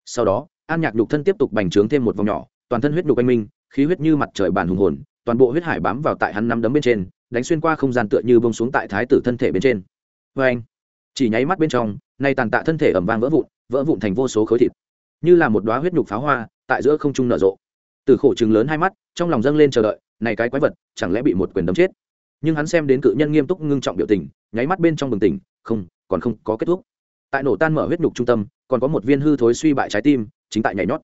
Sau đó, an nhạc nhục thân tiếp tục bành trướng thêm một vòng nhỏ toàn thân huyết nhục anh minh, khí huyết như mặt trời bàn hùng hồn, toàn bộ huyết hải bám vào tại hắn nắm đấm bên trên, đánh xuyên qua không gian tựa như bông xuống tại thái tử thân thể bên trên. Vê anh, chỉ nháy mắt bên trong, nay tàn tạ thân thể ẩm vang vỡ vụn vỡ vụn thành vô số khối thịt. Như là một đoá huyết nhục pháo hoa, tại giữa không trung nở rộ. Từ khổ chừng lớn hai mắt, trong lòng dâng lên chờ đợi, này cái quái vật, chẳng lẽ bị một quyền đấm chết? Nhưng hắn xem đến cự nhân nghiêm túc ngưng trọng biểu tình, nháy mắt bên trong bừng tỉnh, không, còn không có kết thúc. Tại nổ tan mở huyết nhục trung tâm, còn có một viên hư thối suy bại trái tim, chính tại nhảy nhót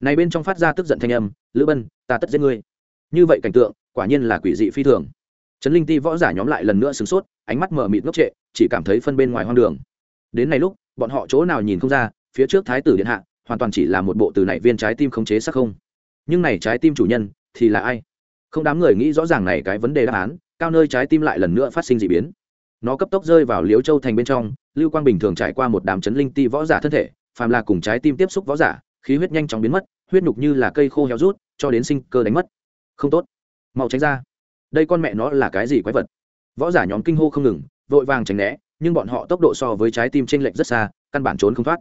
này bên trong phát ra tức giận thanh âm, lữ bân, ta tất giết ngươi. Như vậy cảnh tượng, quả nhiên là quỷ dị phi thường. Trấn linh ti võ giả nhóm lại lần nữa sửng sốt, ánh mắt mở mịt ngốc trệ, chỉ cảm thấy phân bên ngoài hoang đường. Đến này lúc, bọn họ chỗ nào nhìn không ra, phía trước thái tử điện hạ, hoàn toàn chỉ là một bộ từ này viên trái tim khống chế sắc không. Nhưng này trái tim chủ nhân, thì là ai? Không đám người nghĩ rõ ràng này cái vấn đề đáp án, cao nơi trái tim lại lần nữa phát sinh d ị biến. Nó cấp tốc rơi vào liếu châu thành bên trong, lưu quang bình thường trải qua một đám chấn linh ti võ giả thân thể, phàm là cùng trái tim tiếp xúc võ giả khí huyết nhanh chóng biến mất, huyết nhục như là cây khô héo rút, cho đến sinh cơ đánh mất. Không tốt. Mau tránh ra. Đây con mẹ nó là cái gì quái vật? Võ giả nhóm kinh hô không ngừng, vội vàng tránh né, nhưng bọn họ tốc độ so với trái tim t r ê n lệch rất xa, căn bản trốn không thoát.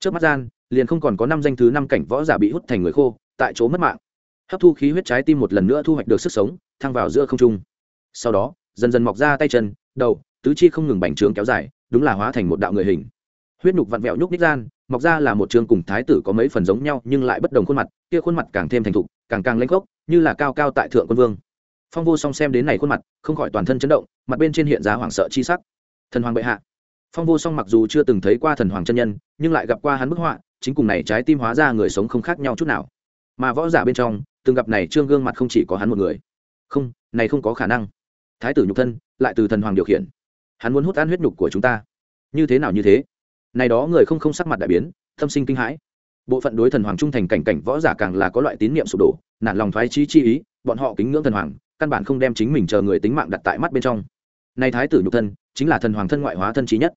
Trước mắt gian, liền không còn có năm danh thứ năm cảnh võ giả bị hút thành người khô, tại chỗ mất mạng. Hấp thu khí huyết trái tim một lần nữa thu hoạch được sức sống, thăng vào giữa không trung. Sau đó, dần dần mọc ra tay chân, đầu, tứ chi không ngừng bành trướng kéo dài, đúng là hóa thành một đạo người hình. Huyết nhục vặn vẹo nhúc ních gian mọc ra là một trường cùng thái tử có mấy phần giống nhau nhưng lại bất đồng khuôn mặt, kia khuôn mặt càng thêm thành thục, càng càng lãnh gốc như là cao cao tại thượng quân vương. Phong vô song xem đến này khuôn mặt, không khỏi toàn thân chấn động, mặt bên trên hiện ra hoảng sợ chi sắc. Thần hoàng bệ hạ. Phong vô song mặc dù chưa từng thấy qua thần hoàng chân nhân, nhưng lại gặp qua hắn bức họa, chính cùng này trái tim hóa ra người sống không khác nhau chút nào. Mà võ giả bên trong, từng gặp này trương gương mặt không chỉ có hắn một người. Không, này không có khả năng. Thái tử nhục thân, lại từ thần hoàng điều khiển. Hắn muốn hút ăn huyết nhục của chúng ta. Như thế nào như thế? Này đó người không không sắc mặt đại biến, tâm sinh kinh hãi. Bộ phận đối thần hoàng trung thành cảnh cảnh võ giả càng là có loại tín niệm sụp đổ, nản lòng thoái trí chi ý, bọn họ kính ngưỡng thần hoàng, căn bản không đem chính mình chờ người tính mạng đặt tại mắt bên trong. Nay thái tử nhục thân, chính là thần hoàng thân ngoại hóa thân trí nhất.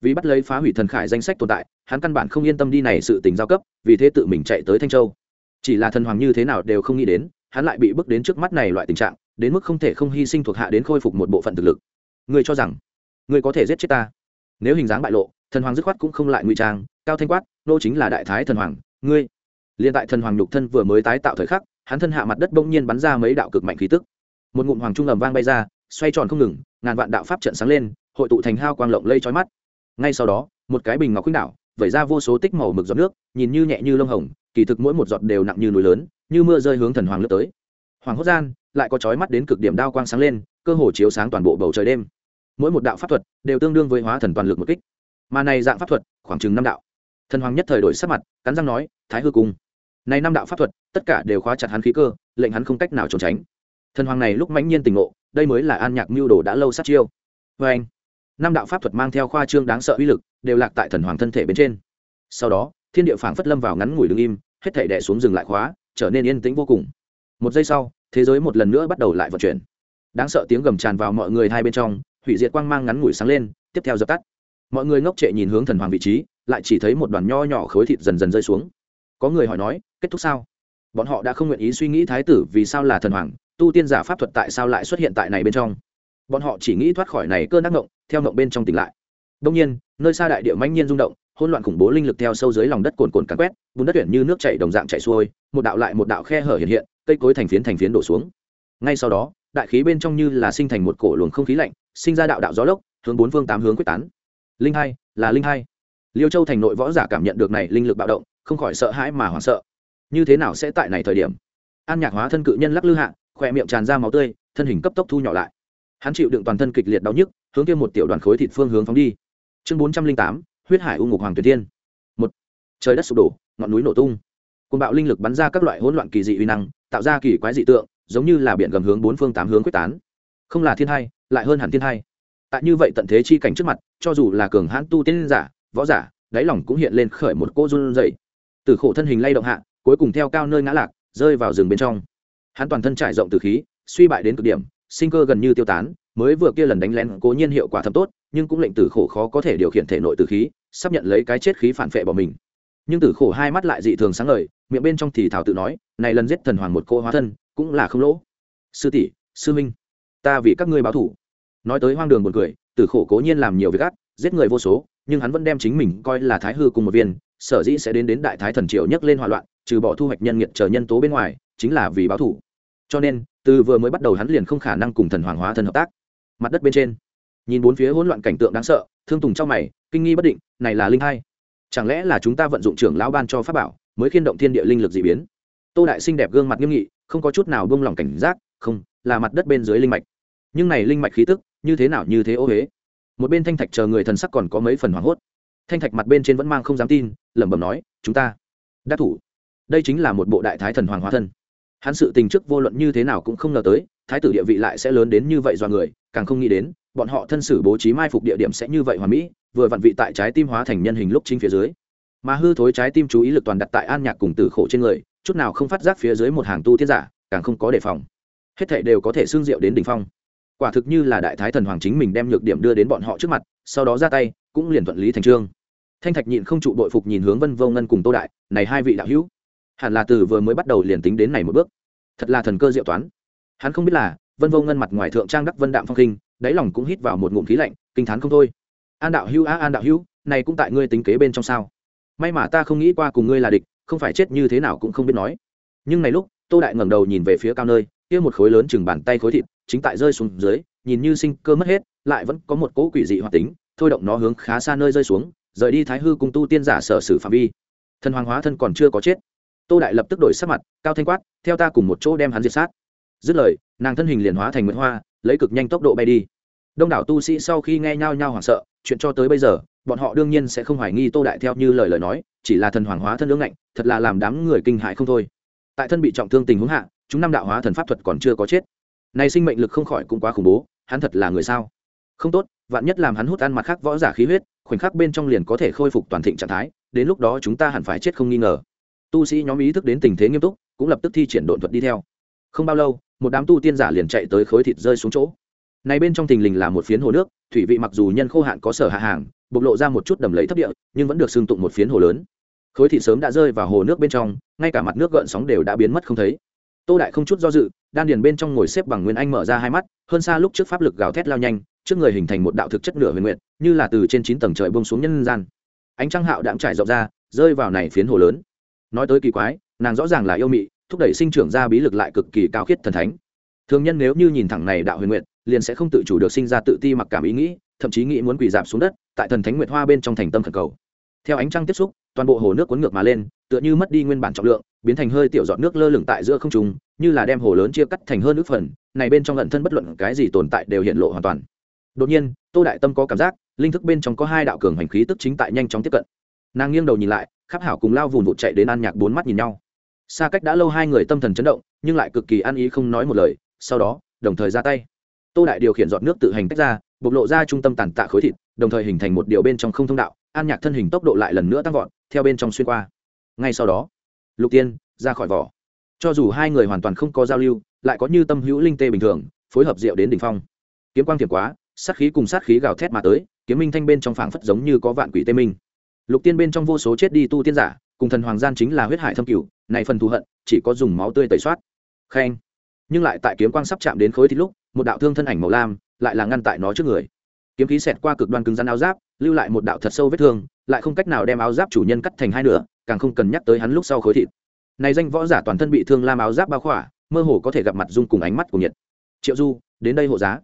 Vì bắt lấy phá hủy thần khải danh sách tồn tại, hắn căn bản không yên tâm đi này sự tình giao cấp, vì thế tự mình chạy tới thanh châu. Chỉ là thần hoàng như thế nào đều không nghĩ đến, hắn lại bị bước đến trước mắt này loại tình trạng, đến mức không thể không hy sinh thuộc hạ đến khôi phục một bộ phận thực lực. Ngươi cho rằng, ngươi có thể giết chết ta? Nếu hình dáng bại lộ thần hoàng dứt khoát cũng không lại ngụy trang, cao thanh quát, nô chính là đại thái thần hoàng, ngươi. Liên tại thần hoàng nhục thân vừa mới tái tạo thời khắc, hắn thân hạ mặt đất bỗng nhiên bắn ra mấy đạo cực mạnh khí tức. Một ngụm hoàng trung ầm vang bay ra, xoay tròn không ngừng, ngàn vạn đạo pháp trận sáng lên, hội tụ thành hao quang lộng lây trói mắt. Ngay sau đó, một cái bình ngọc khuynh đảo, vẩy ra vô số tích màu mực giọt nước, nhìn như nhẹ như lông hồng, kỳ thực mỗi một giọt đều nặng như núi lớn, như mưa rơi hướng thần hoàng lướt tới. Hoàng hốt gian, lại có chói mắt đến cực điểm đao quang sáng lên, cơ hồ chiếu sáng toàn bộ bầu trời đêm. Mỗi một đạo pháp thuật đều tương đương với hóa thần toàn lực một kích mà này dạng pháp thuật, khoảng chừng năm đạo. Thần hoàng nhất thời đổi sắc mặt, cắn răng nói, thái hư cung. Này năm đạo pháp thuật, tất cả đều khóa chặt hắn khí cơ, lệnh hắn không cách nào trốn tránh. Thần hoàng này lúc mãnh nhiên tình ngộ, đây mới là an nhạc mưu đồ đã lâu sát chiêu. Vê anh, năm đạo pháp thuật mang theo khoa trương đáng sợ uy lực, đều lạc tại thần hoàng thân thể bên trên. Sau đó, thiên địa phảng phất lâm vào ngắn ngủi đứng im, hết thể đẻ xuống dừng lại khóa, trở nên yên tĩnh vô cùng. Một giây sau, thế giới một lần nữa bắt đầu lại vận chuyển. Đáng sợ tiếng gầm tràn vào mọi người hai bên trong, hủy diệt quang mang ngắn ngủi sáng lên, tiếp theo dập tắt mọi người ngốc trệ nhìn hướng thần hoàng vị trí, lại chỉ thấy một đoàn nho nhỏ khối thịt dần dần rơi xuống. Có người hỏi nói, kết thúc sao? Bọn họ đã không nguyện ý suy nghĩ thái tử vì sao là thần hoàng, tu tiên giả pháp thuật tại sao lại xuất hiện tại này bên trong. Bọn họ chỉ nghĩ thoát khỏi này cơn ác ngộng theo ngộng bên trong tỉnh lại. Đông nhiên, nơi xa đại địa mãnh nhiên rung động, hỗn loạn khủng bố linh lực theo sâu dưới lòng đất cồn cồn cắn quét, bùn đất tuyển như nước chảy đồng dạng chảy xuôi, một đạo lại một đạo khe hở hiện hiện, cây cối thành phiến thành phiến đổ xuống. Ngay sau đó, đại khí bên trong như là sinh thành một cổ luồng không khí lạnh, sinh ra đạo đạo gió lốc, hướng bốn phương tám hướng quyết tán linh hai, là linh hai. Liêu châu thành nội võ giả cảm nhận được này linh lực bạo động, không khỏi sợ hãi mà hoảng sợ. Như thế nào sẽ tại này thời điểm? An nhạc hóa thân cự nhân lắc lư hạ, khỏe miệng tràn ra máu tươi, thân hình cấp tốc thu nhỏ lại. Hắn chịu đựng toàn thân kịch liệt đau nhức, hướng kia một tiểu đoàn khối thịt phương hướng phóng đi. Chương bốn trăm linh tám, huyết hải u ngục hoàng tuyệt tiên một, trời đất sụp đổ, ngọn núi nổ tung. Côn bạo linh lực bắn ra các loại hỗn loạn kỳ dị uy năng, tạo ra kỳ quái dị tượng, giống như là biển gầm hướng bốn phương tám hướng quyết tán. Không là thiên hai, lại hơn hẳn thiên hai tại như vậy tận thế chi cảnh trước mặt, cho dù là cường hãn tu tiên giả, võ giả, đáy lòng cũng hiện lên khởi một cô run dậy từ khổ thân hình lay động hạ, cuối cùng theo cao nơi ngã lạc, rơi vào rừng bên trong. Hắn toàn thân trải rộng từ khí, suy bại đến cực điểm, sinh cơ gần như tiêu tán, mới vừa kia lần đánh lén cố nhiên hiệu quả thâm tốt, nhưng cũng lệnh tử khổ khó có thể điều khiển thể nội tử khí, sắp nhận lấy cái chết khí phản phệ bỏ mình. Nhưng tử khổ hai mắt lại dị thường sáng lời miệng bên trong thì thảo tự nói, này lần giết thần hoàng một cô hóa thân, cũng là không lỗ. Sư tỷ, sư minh ta vì các ngươi báo thủ nói tới hoang đường buồn cười, tử khổ cố nhiên làm nhiều việc ác, giết người vô số, nhưng hắn vẫn đem chính mình coi là thái hư cùng một viên, sở dĩ sẽ đến đến đại thái thần triều nhấc lên hỏa loạn, trừ bỏ thu hoạch nhân nghiệt chờ nhân tố bên ngoài, chính là vì báo thủ. Cho nên, từ vừa mới bắt đầu hắn liền không khả năng cùng thần hoàng hóa thần hợp tác. Mặt đất bên trên, nhìn bốn phía hỗn loạn cảnh tượng đáng sợ, thương tùng trong mày, kinh nghi bất định, này là linh hai. Chẳng lẽ là chúng ta vận dụng trưởng lão ban cho pháp bảo, mới khiên động thiên địa linh lực d ị biến? Tô đại sinh đẹp gương mặt nghiêm nghị, không có chút nào buông lỏng cảnh giác, không, là mặt đất bên dưới linh mạch. Nhưng này linh mạch khí tức như thế nào như thế ô huế. Một bên thanh thạch chờ người thần sắc còn có mấy phần hoảng hốt. Thanh thạch mặt bên trên vẫn mang không dám tin, lẩm bẩm nói, chúng ta, đắc thủ. Đây chính là một bộ đại thái thần hoàng hóa thân. Hắn sự tình trước vô luận như thế nào cũng không ngờ tới, thái tử địa vị lại sẽ lớn đến như vậy do người, càng không nghĩ đến, bọn họ thân sử bố trí mai phục địa điểm sẽ như vậy hoàn mỹ, vừa vặn vị tại trái tim hóa thành nhân hình lúc chính phía dưới. Mà hư thối trái tim chú ý lực toàn đặt tại an nhạc cùng tử khổ trên người, chút nào không phát giác phía dưới một hàng tu tiết giả, càng không có đề phòng. Hết thảy đều có thể xương diệu đến đỉnh phong quả thực như là đại thái thần hoàng chính mình đem nhược điểm đưa đến bọn họ trước mặt, sau đó ra tay, cũng liền thuận lý thành trương. Thanh thạch nhịn không trụ bội phục nhìn hướng vân vô ngân cùng tô đại, này hai vị đạo hữu, hẳn là từ vừa mới bắt đầu liền tính đến này một bước. Thật là thần cơ diệu toán. Hắn không biết là, vân vô ngân mặt ngoài thượng trang đắc vân đạm phong kinh đáy lòng cũng hít vào một ngụm khí lạnh, kinh t h á n không thôi. An đạo hữu á an đạo hữu, này cũng tại ngươi tính kế bên trong sao? May mà ta không nghĩ qua cùng ngươi là địch, không phải chết như thế nào cũng không biết nói. Nhưng này lúc, tô đại ngẩng đầu nhìn về phía cao nơi kia một khối lớn chừng bàn tay khối thịt, chính tại rơi xuống dưới, nhìn như sinh cơ mất hết, lại vẫn có một cỗ quỷ dị hoạt tính, thôi động nó hướng khá xa nơi rơi xuống, rời đi thái hư cùng tu tiên giả sở sử phạm vi. Thần hoàng hóa thân còn chưa có chết. Tô đại lập tức đổi sắc mặt, cao thanh quát, theo ta cùng một chỗ đem hắn diệt sát. Dứt lời, nàng thân hình liền hóa thành nguyễn hoa, lấy cực nhanh tốc độ bay đi. Đông đảo tu sĩ sau khi nghe nhao nhao hoảng sợ, chuyện cho tới bây giờ, bọn họ đương nhiên sẽ không hoài nghi tô đại theo như lời lời nói, chỉ là thần hoàng hóa thân lưỡng ngạnh, thật là làm đám người kinh hại không thôi. Tại thân bị trọng thương tình huống hạ chúng năm đạo hóa thần pháp thuật còn chưa có chết. Này sinh mệnh lực không khỏi cũng quá khủng bố, hắn thật là người sao? Không tốt, vạn nhất làm hắn hút ăn mặt khác võ giả khí huyết, khoảnh khắc bên trong liền có thể khôi phục toàn thịnh trạng thái, đến lúc đó chúng ta hẳn phải chết không nghi ngờ. Tu sĩ nhóm ý thức đến tình thế nghiêm túc, cũng lập tức thi triển độn thuật đi theo. Không bao lâu, một đám tu tiên giả liền chạy tới khối thịt rơi xuống chỗ. Này bên trong thình lình là một phiến hồ nước, thủy vị mặc dù nhân khô hạn có sở hạ hàng, bộc lộ ra một chút đầm lấy thấp địa, nhưng vẫn được xương tụng một phiến hồ lớn. Khối thịt sớm đã rơi vào hồ nước bên trong, ngay cả mặt nước gợn sóng đều đã biến mất không thấy tô đại không chút do dự, đan điền bên trong ngồi xếp bằng nguyên anh mở ra hai mắt, hơn xa lúc trước pháp lực gào thét lao nhanh, trước người hình thành một đạo thực chất nửa huyền nguyện như là từ trên chín tầng trời bông xuống nhân gian. Ánh trăng hạo đạm trải rộng ra, rơi vào này phiến hồ lớn. Nói tới kỳ quái, nàng rõ ràng là yêu mị, thúc đẩy sinh trưởng ra bí lực lại cực kỳ cao khiết thần thánh. Thường nhân nếu như nhìn thẳng này đạo huyền nguyện liền sẽ không tự chủ được sinh ra tự ti mặc cảm ý nghĩ, thậm chí nghĩ muốn quỳ dạp xuống đất, tại thần thánh nguyệt hoa bên trong thành tâm thần cầu. Theo ánh trăng tiếp xúc, toàn bộ hồ nước cuốn ngược mà lên, tựa như mất đi nguyên bản trọng lượng biến thành hơi tiểu giọt nước lơ lửng tại giữa không trung, như là đem hồ lớn chia cắt thành hơn nước phần, này bên trong ẩn thân bất luận cái gì tồn tại đều hiện lộ hoàn toàn. Đột nhiên, tô đại tâm có cảm giác, linh thức bên trong có hai đạo cường hành khí tức chính tại nhanh chóng tiếp cận. Nàng nghiêng đầu nhìn lại, Khắp hảo cùng lao vùn vụt chạy đến an nhạc bốn mắt nhìn nhau. Xa cách đã lâu hai người tâm thần chấn động, nhưng lại cực kỳ an ý không nói một lời, sau đó, đồng thời ra tay. Tô đại điều khiển dọn nước tự hành tách ra, bộc lộ ra trung tâm tàn tạ khối thịt, đồng thời hình thành một điều bên trong không thông đạo, an nhạc thân hình tốc độ lại lần nữa tăng vọt, theo bên trong xuyên qua. Ngay sau đó lục tiên, ra khỏi vỏ. Cho dù hai người hoàn toàn không có giao lưu, lại có như tâm hữu linh tê bình thường, phối hợp rượu đến đỉnh phong. Kiếm quang thiểm quá, sát khí cùng sát khí gào thét mà tới, kiếm minh thanh bên trong phảng phất giống như có vạn quỷ tê minh. Lục tiên bên trong vô số chết đi tu tiên giả, cùng thần hoàng gian chính là huyết hải thâm cửu, này phần thù hận, chỉ có dùng máu tươi tẩy soát. Khen. Nhưng lại tại kiếm quang sắp chạm đến khối thịt lúc, một đạo thương thân ảnh màu lam, lại là ngăn tại nó trước người. Kiếm khí xẹt qua cực đoan cứng rắn áo giáp, lưu lại một đạo thật sâu vết thương lại không cách nào đem áo giáp chủ nhân cắt thành hai nửa, càng không cần nhắc tới hắn lúc sau khối thịt. Này danh võ giả toàn thân bị thương lam áo giáp bao khỏa, mơ hồ có thể gặp mặt dung cùng ánh mắt của nhiệt. Triệu du, đến đây hộ giá.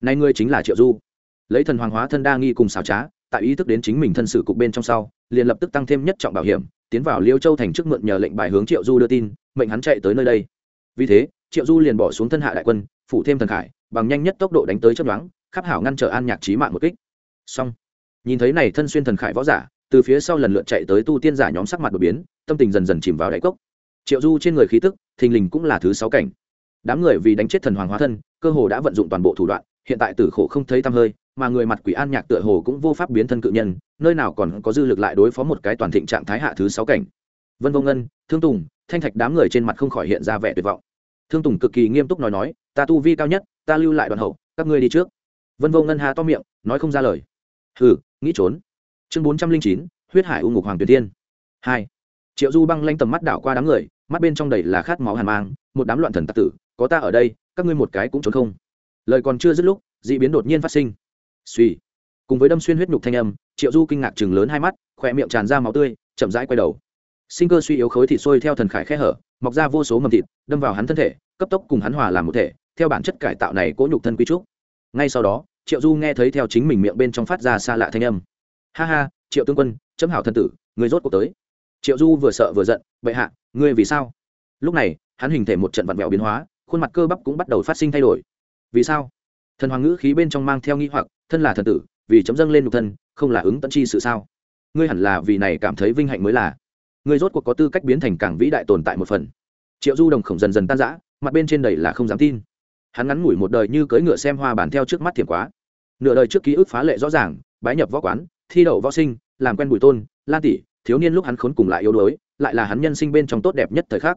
Này ngươi chính là triệu du. Lấy thần hoàng hóa thân đa nghi cùng xảo trá, tại ý thức đến chính mình thân sự cục bên trong sau, liền lập tức tăng thêm nhất trọng bảo hiểm, tiến vào liêu châu thành trước mượn nhờ lệnh bài hướng triệu du đưa tin, mệnh hắn chạy tới nơi đây. Vì thế, triệu du liền bỏ xuống thân hạ đại quân, phủ thêm thần khải, bằng nhanh nhất tốc độ đánh tới chấp đoán khắp hảo ngăn trở an nhạc trí mạng một kích. Xong nhìn thấy này thân xuyên thần khải võ giả, từ phía sau lần lượt chạy tới tu tiên giả nhóm sắc mặt đột biến, tâm tình dần dần chìm vào đáy cốc. Triệu du trên người khí tức, thình lình cũng là thứ sáu cảnh. Đám người vì đánh chết thần hoàng hóa thân, cơ hồ đã vận dụng toàn bộ thủ đoạn, hiện tại tử khổ không thấy tăm hơi, mà người mặt quỷ an nhạc tựa hồ cũng vô pháp biến thân cự nhân, nơi nào còn có dư lực lại đối phó một cái toàn thịnh trạng thái hạ thứ sáu cảnh. Vân vô ngân, thương tùng, thanh thạch đám người trên mặt không khỏi hiện ra vẻ tuyệt vọng. Thương tùng cực kỳ nghiêm túc nói nói, ta tu vi cao nhất, ta lưu lại đoàn hậu, các ngươi đi trước. Vân vô ngân hà to miệng, nói không ra lời. Hừ nghĩ trốn. Chương bốn trăm linh chín, huyết hải u ngục hoàng tuyệt tiên hai. Triệu du băng lanh tầm mắt đảo qua đám người, mắt bên trong đầy là khát máu hàn mang, một đám loạn thần tặc tử, có ta ở đây, các ngươi một cái cũng trốn không. Lời còn chưa dứt lúc, d ị biến đột nhiên phát sinh. Suy cùng với đâm xuyên huyết nhục thanh âm, triệu du kinh ngạc chừng lớn hai mắt, khỏe miệng tràn ra máu tươi, chậm rãi quay đầu. Sinh cơ suy yếu khối thịt sôi theo thần khải khe hở, mọc ra vô số mầm thịt, đâm vào hắn thân thể, cấp tốc cùng hắn hòa làm một thể, theo bản chất cải tạo này cố nhục thân quy trúc. Ngay sau đó triệu du nghe thấy theo chính mình miệng bên trong phát ra xa lạ thanh âm. Ha ha, triệu tướng quân, chấm hảo thân tử, người rốt cuộc tới. Triệu du vừa sợ vừa giận, bệ hạ, ngươi vì sao? Lúc này, hắn hình thể một trận vặn vẹo biến hóa, khuôn mặt cơ bắp cũng bắt đầu phát sinh thay đổi. Vì sao? Thần hoàng ngữ khí bên trong mang theo nghi hoặc, thân là thần tử, vì chấm dâng lên nhục thân, không là ứng tận chi sự sao? Ngươi hẳn là vì này cảm thấy vinh hạnh mới là. Ngươi rốt cuộc có tư cách biến thành càng vĩ đại tồn tại một phần. Triệu du đồng khổng dần dần tan rã, mặt bên trên đầy là không dám tin hắn ngắn ngủi một đời như cưỡi ngựa xem hoa bản theo trước mắt thiền quá. Nửa đời trước ký ức phá lệ rõ ràng, bái nhập võ quán, thi đậu võ sinh, làm quen bùi tôn, lan tỷ thiếu niên lúc hắn khốn cùng lại yếu đuối, lại là hắn nhân sinh bên trong tốt đẹp nhất thời khắc.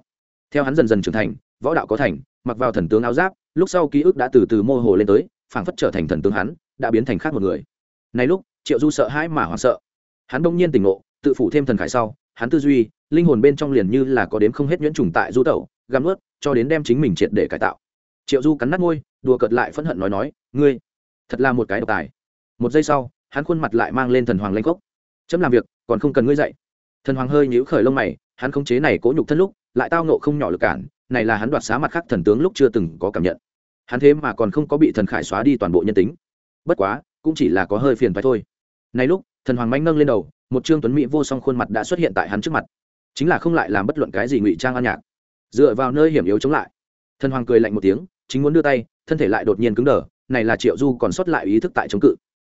Theo hắn dần dần trưởng thành, võ đạo có thành, mặc vào thần tướng áo giáp, lúc sau ký ức đã từ từ mô hồ lên tới, phảng phất trở thành thần tướng hắn, đã biến thành khác một người. Này lúc, triệu du sợ hãi mà hoảng sợ. Hắn đông nhiên tỉnh ngộ, tự phủ thêm thần khải sau, hắn tư duy, linh hồn bên trong liền như là có đếm không hết nhuyễn trùng tại du tẩu, găm ướt cho đến đem chính mình triệt để cải tạo triệu du cắn nát môi, đùa cợt lại phẫn hận nói nói, ngươi, thật là một cái độc tài. Một giây sau, hắn khuôn mặt lại mang lên thần hoàng lanh cốc chấm làm việc, còn không cần ngươi dạy. Thần hoàng hơi nhíu khởi lông mày, hắn khống chế này cố nhục thân lúc, lại tao nộ không nhỏ lực cản, này là hắn đoạt xá mặt khác thần tướng lúc chưa từng có cảm nhận. Hắn thế mà còn không có bị thần khải xóa đi toàn bộ nhân tính. Bất quá, cũng chỉ là có hơi phiền phải thôi. Này lúc, thần hoàng manh nâng lên đầu, một trương tuấn mỹ vô song khuôn mặt đã xuất hiện tại hắn trước mặt. Chính là không lại làm bất luận cái gì ngụy trang an nhạc. Dựa vào nơi hiểm yếu chống lại, thần hoàng cười lạnh một tiếng chính muốn đưa tay, thân thể lại đột nhiên cứng đờ, này là triệu du còn sót lại ý thức tại chống cự.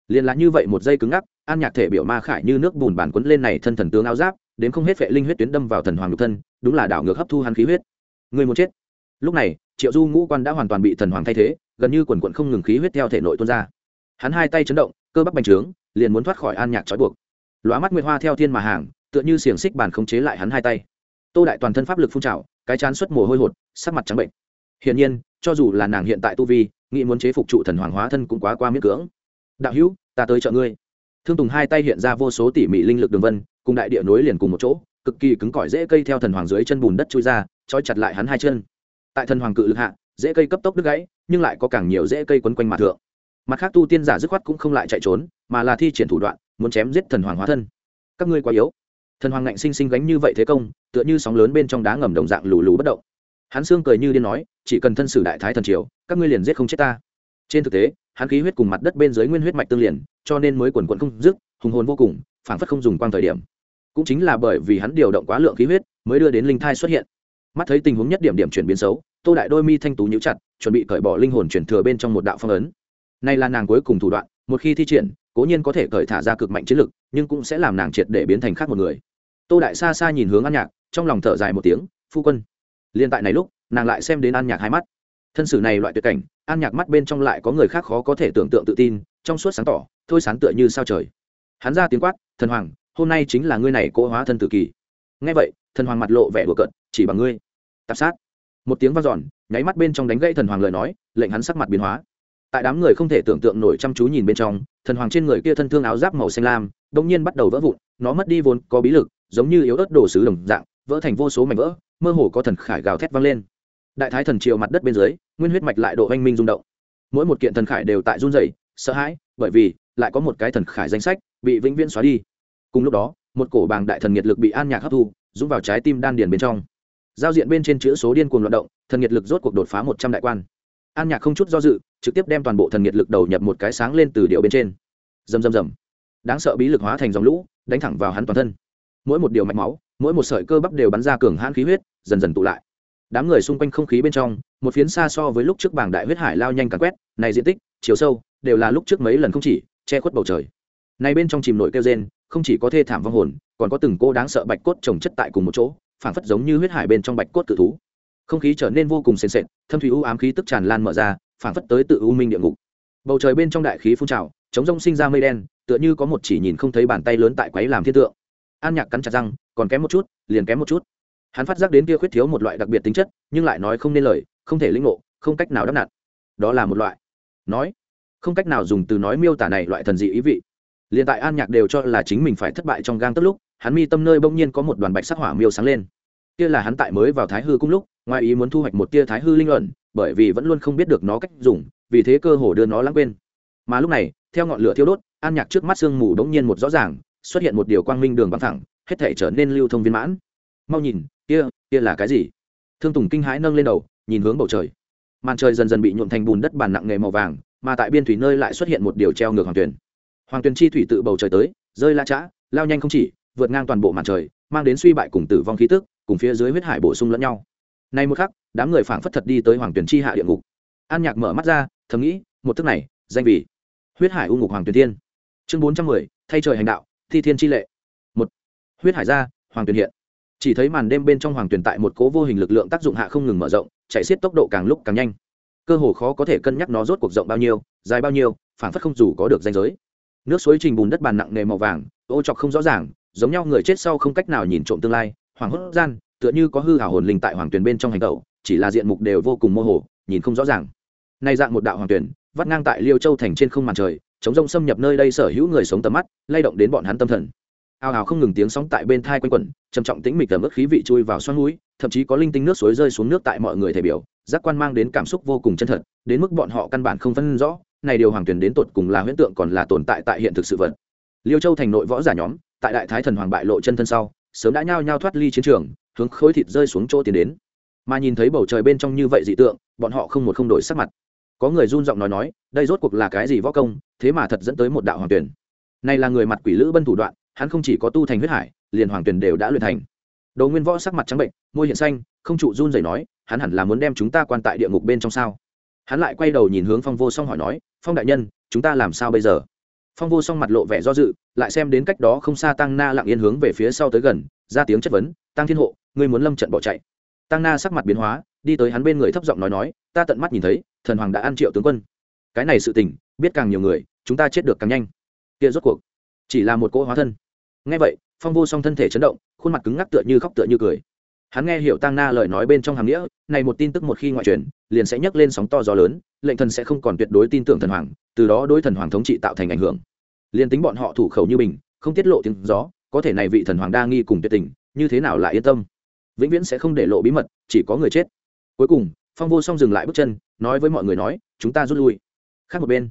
Liền là như vậy một giây cứng ngắc, an nhạc thể biểu ma khải như nước bùn bản quấn lên này thân thần tướng áo giáp, đến không hết vệ linh huyết tuyến đâm vào thần hoàng nhục thân, đúng là đảo ngược hấp thu hắn khí huyết. Người muốn chết. Lúc này, triệu du ngũ quan đã hoàn toàn bị thần hoàng thay thế, gần như quần quận không ngừng khí huyết theo thể nội tuôn ra. Hắn hai tay chấn động, cơ bắp bành trướng, liền muốn thoát khỏi an nhạc trói buộc. Lóa mắt nguyệt hoa theo thiên mà hàng, tựa như xiềng xích bàn khống chế lại hắn hai tay. Tô đại toàn thân pháp lực phun trào, cái chán xuất mồ hôi hột, sắc mặt trắng bệnh. Hiển nhiên cho dù là nàng hiện tại tu vi, nghĩ muốn chế phục trụ thần hoàng hóa thân cũng quá qua miễn cưỡng. Đạo hữu, ta tới chợ ngươi. Thương tùng hai tay hiện ra vô số tỉ mỉ linh lực đường vân, cùng đại địa nối liền cùng một chỗ, cực kỳ cứng cỏi dễ cây theo thần hoàng dưới chân bùn đất trôi ra, trói chặt lại hắn hai chân. Tại thần hoàng cự lực hạ, dễ cây cấp tốc đứt gãy, nhưng lại có càng nhiều dễ cây quấn quanh mặt thượng. Mặt khác tu tiên giả dứt khoát cũng không lại chạy trốn, mà là thi triển thủ đoạn, muốn chém giết thần hoàng hóa thân. Các ngươi quá yếu. Thần hoàng ngạnh sinh sinh gánh như vậy thế công, tựa như sóng lớn bên trong đá ngầm đồng dạng lù lù bất động hắn xương cười như điên nói, chỉ cần thân sử đại thái thần triều, các ngươi liền giết không chết ta. Trên thực tế, hắn khí huyết cùng mặt đất bên dưới nguyên huyết mạch tương liền, cho nên mới quần quận không dứt, hùng hồn vô cùng, phảng phất không dùng quang thời điểm. Cũng chính là bởi vì hắn điều động quá lượng khí huyết, mới đưa đến linh thai xuất hiện. Mắt thấy tình huống nhất điểm điểm chuyển biến xấu, tô đại đôi mi thanh tú nhíu chặt, chuẩn bị cởi bỏ linh hồn chuyển thừa bên trong một đạo phong ấn. Này là nàng cuối cùng thủ đoạn, một khi thi triển, cố nhiên có thể cởi thả ra cực mạnh chiến lực, nhưng cũng sẽ làm nàng triệt để biến thành khác một người. Tô đại xa xa nhìn hướng an nhạc, trong lòng thở dài một tiếng, phu quân liên tại này lúc, nàng lại xem đến an nhạc hai mắt. Thân sử này loại tuyệt cảnh, an nhạc mắt bên trong lại có người khác khó có thể tưởng tượng tự tin, trong suốt sáng tỏ, thôi sán tựa như sao trời. Hắn ra tiếng quát, thần hoàng, hôm nay chính là ngươi này cố hóa thân tự kỳ. Ngay vậy, thần hoàng mặt lộ vẻ đùa cợt, chỉ bằng ngươi. Tạp sát. Một tiếng vang giòn nháy mắt bên trong đánh gãy thần hoàng lời nói, lệnh hắn sắc mặt biến hóa. Tại đám người không thể tưởng tượng nổi chăm chú nhìn bên trong, thần hoàng trên người kia thân thương áo giáp màu xanh lam đông nhiên bắt đầu vỡ vụn, nó mất đi vốn có bí lực, giống như yếu ớt đồ sứ đồng dạng, vỡ thành vô số mảnh vỡ mơ hồ có thần khải gào thét vang lên. Đại thái thần triều mặt đất bên dưới, nguyên huyết mạch lại độ oanh minh rung động. Mỗi một kiện thần khải đều tại run rẩy, sợ hãi, bởi vì lại có một cái thần khải danh sách bị vĩnh viễn xóa đi. Cùng lúc đó, một cổ bàng đại thần nhiệt lực bị an nhạc hấp thu dũng vào trái tim đan điền bên trong. Giao diện bên trên chữ số điên cuồng loạt động, thần nhiệt lực rốt cuộc đột phá một trăm đại quan. An nhạc không chút do dự, trực tiếp đem toàn bộ thần nhiệt lực đầu nhập một cái sáng lên từ điệu bên trên. Rầm rầm rầm. Đáng sợ bí lực hóa thành dòng lũ, đánh thẳng vào hắn toàn thân. Mỗi một điều mạch máu mỗi một sợi cơ bắp đều bắn ra cường hãn khí huyết, dần dần tụ lại. Đám người xung quanh không khí bên trong, một phiến xa so với lúc trước bảng đại huyết hải lao nhanh càn quét, này diện tích, chiều sâu, đều là lúc trước mấy lần không chỉ, che khuất bầu trời. Này bên trong chìm nổi kêu rên, không chỉ có thê thảm vong hồn, còn có từng cô đáng sợ bạch cốt trồng chất tại cùng một chỗ, phảng phất giống như huyết hải bên trong bạch cốt cự thú. Không khí trở nên vô cùng sền sệt, thâm thủy u ám khí tức tràn lan mở ra, phảng phất tới tự u minh địa ngục. Bầu trời bên trong đại khí phun trào chống rông sinh ra mây đen, tựa như có một chỉ nhìn không thấy bàn tay lớn tại quấy làm thiên tượng. An nhạc cắn chặt răng còn kém một chút, liền kém một chút. Hắn phát giác đến kia khuyết thiếu một loại đặc biệt tính chất, nhưng lại nói không nên lời, không thể lĩnh ngộ, không cách nào đáp nặn đó là một loại. Nói, không cách nào dùng từ nói miêu tả này loại thần dị ý vị. Liền tại an nhạc đều cho là chính mình phải thất bại trong gang tất lúc, hắn mi tâm nơi bỗng nhiên có một đoàn bạch sắc hỏa miêu sáng lên. Kia là hắn tại mới vào thái hư cung lúc, ngoài ý muốn thu hoạch một tia thái hư linh luận, bởi vì vẫn luôn không biết được nó cách dùng, vì thế cơ hồ đưa nó lãng quên. Mà lúc này, theo ngọn lửa thiêu đốt, an nhạc trước mắt sương mù đống nhiên một rõ ràng, xuất hiện một điều quang minh đường băng thẳng hết thể trở nên lưu thông viên mãn. Mau nhìn, kia kia là cái gì? Thương tùng kinh hãi nâng lên đầu, nhìn hướng bầu trời. Màn trời dần dần bị nhuộm thành bùn đất bàn nặng nghề màu vàng, mà tại biên thủy nơi lại xuất hiện một điều treo ngược hoàng tuyền. Hoàng tuyền chi thủy tự bầu trời tới, rơi la chã, lao nhanh không chỉ, vượt ngang toàn bộ màn trời, mang đến suy bại cùng tử vong khí tức, cùng phía dưới huyết hải bổ sung lẫn nhau. Nay một khắc, đám người phảng phất thật đi tới hoàng tuyền chi hạ địa ngục. An nhạc mở mắt ra, thầm nghĩ, một thức này, danh vì huyết hải u ngục hoàng tuyền thiên. Chương bốn trăm mười, thay trời hành đạo, thi thiên chi lệ huyết hải gia, hoàng tuyền hiện. Chỉ thấy màn đêm bên trong hoàng tuyền tại một cố vô hình lực lượng tác dụng hạ không ngừng mở rộng, chạy xiết tốc độ càng lúc càng nhanh. Cơ hồ khó có thể cân nhắc nó rốt cuộc rộng bao nhiêu, dài bao nhiêu, phản phất không dù có được danh giới. Nước suối trình bùn đất bàn nặng nề màu vàng, ô chọc không rõ ràng, giống nhau người chết sau không cách nào nhìn trộm tương lai, hoàng hốt gian, tựa như có hư hảo hồn linh tại hoàng tuyền bên trong hành tẩu chỉ là diện mục đều vô cùng mơ hồ, nhìn không rõ ràng. Nay dạng một đạo hoàng tuyền, vắt ngang tại liêu châu thành trên không màn trời, chống rông xâm nhập nơi đây sở hữu người sống tầm mắt, lay động đến bọn hắn tâm thần ào ào không ngừng tiếng sóng tại bên thai quanh quẩn, trầm trọng tĩnh mịch tầm ướt khí vị chui vào xoắn núi, thậm chí có linh tinh nước suối rơi xuống nước tại mọi người thể biểu, giác quan mang đến cảm xúc vô cùng chân thật, đến mức bọn họ căn bản không phân rõ, này điều hoàng tuyển đến tột cùng là huyễn tượng còn là tồn tại tại hiện thực sự vật. Liêu châu thành nội võ giả nhóm, tại đại thái thần hoàng bại lộ chân thân sau, sớm đã nhao nhao thoát ly chiến trường, hướng khối thịt rơi xuống chỗ tiến đến. Mà nhìn thấy bầu trời bên trong như vậy dị tượng, bọn họ không một không đổi sắc mặt. Có người run giọng nói nói, đây rốt cuộc là cái gì võ công, thế mà thật dẫn tới một đạo hoàng tuyển. Này là người mặt quỷ lữ bân thủ đoạn hắn không chỉ có tu thành huyết hải, liền hoàng tuyền đều đã luyện thành. Đồ nguyên võ sắc mặt trắng bệnh, môi hiện xanh, không trụ run rẩy nói, hắn hẳn là muốn đem chúng ta quan tại địa ngục bên trong sao? Hắn lại quay đầu nhìn hướng phong vô song hỏi nói, phong đại nhân, chúng ta làm sao bây giờ? Phong vô song mặt lộ vẻ do dự, lại xem đến cách đó không xa tăng na lặng yên hướng về phía sau tới gần, ra tiếng chất vấn, tăng thiên hộ, ngươi muốn lâm trận bỏ chạy? Tăng na sắc mặt biến hóa, đi tới hắn bên người thấp giọng nói nói, ta tận mắt nhìn thấy, thần hoàng đã ăn triệu tướng quân. Cái này sự tình, biết càng nhiều người, chúng ta chết được càng nhanh. Kia rốt cuộc, chỉ là một cỗ hóa thân nghe vậy, phong vô song thân thể chấn động, khuôn mặt cứng ngắc tựa như khóc tựa như cười. Hắn nghe hiểu tăng na lời nói bên trong hàm nghĩa, này một tin tức một khi ngoại truyền, liền sẽ nhấc lên sóng to gió lớn, lệnh thần sẽ không còn tuyệt đối tin tưởng thần hoàng, từ đó đối thần hoàng thống trị tạo thành ảnh hưởng. Liền tính bọn họ thủ khẩu như bình, không tiết lộ tiếng gió, có thể này vị thần hoàng đa nghi cùng tuyệt tình, như thế nào lại yên tâm? Vĩnh viễn sẽ không để lộ bí mật, chỉ có người chết. Cuối cùng, phong vô song dừng lại bước chân, nói với mọi người nói, chúng ta rút lui. Khác một bên,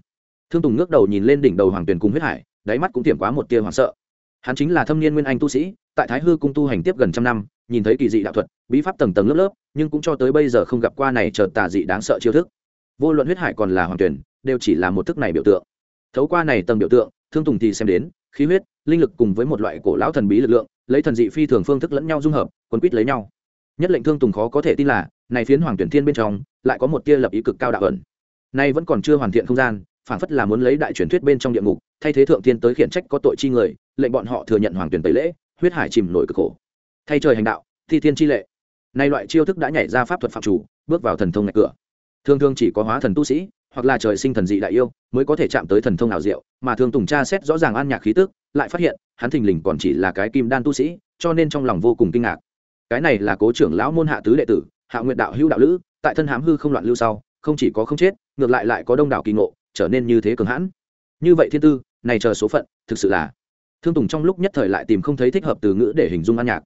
thương tùng ngước đầu nhìn lên đỉnh đầu hoàng tuyền cùng huyết hải, đáy mắt cũng tiềm quá một tia hoảng sợ hắn chính là thâm niên nguyên anh tu sĩ, tại thái hư cung tu hành tiếp gần trăm năm, nhìn thấy kỳ dị đạo thuật, bí pháp tầng tầng lớp lớp, nhưng cũng cho tới bây giờ không gặp qua này chợt tà dị đáng sợ chiêu thức. Vô luận huyết hải còn là hoàng tuyển, đều chỉ là một thức này biểu tượng. Thấu qua này tầng biểu tượng, thương tùng thì xem đến, khí huyết, linh lực cùng với một loại cổ lão thần bí lực lượng, lấy thần dị phi thường phương thức lẫn nhau dung hợp, quấn quýt lấy nhau. Nhất lệnh thương tùng khó có thể tin là, này phiến hoàng tuyển thiên bên trong, lại có một tia lập ý cực cao đạo ẩn. Nay vẫn còn chưa hoàn thiện không gian, phản phất là muốn lấy đại truyền thuyết bên trong địa ngục, thay thế thượng tiên tới khiển trách có tội chi người lệnh bọn họ thừa nhận hoàng tuyển tẩy lễ, huyết hải chìm nổi cực khổ. Thay trời hành đạo, thi thiên chi lệ. Nay loại chiêu thức đã nhảy ra pháp thuật phạm chủ, bước vào thần thông ngạch cửa. Thường thường chỉ có hóa thần tu sĩ, hoặc là trời sinh thần dị đại yêu, mới có thể chạm tới thần thông ảo diệu, mà thường tùng tra xét rõ ràng an nhạc khí tức, lại phát hiện, hắn thình lình còn chỉ là cái kim đan tu sĩ, cho nên trong lòng vô cùng kinh ngạc. Cái này là cố trưởng lão môn hạ tứ đệ tử, hạ nguyện đạo hữu đạo lữ, tại thân hám hư không loạn lưu sau, không chỉ có không chết, ngược lại lại có đông đảo kỳ ngộ, trở nên như thế cường hãn. Như vậy thiên tư, này chờ số phận, thực sự là thương tùng trong lúc nhất thời lại tìm không thấy thích hợp từ ngữ để hình dung an nhạc.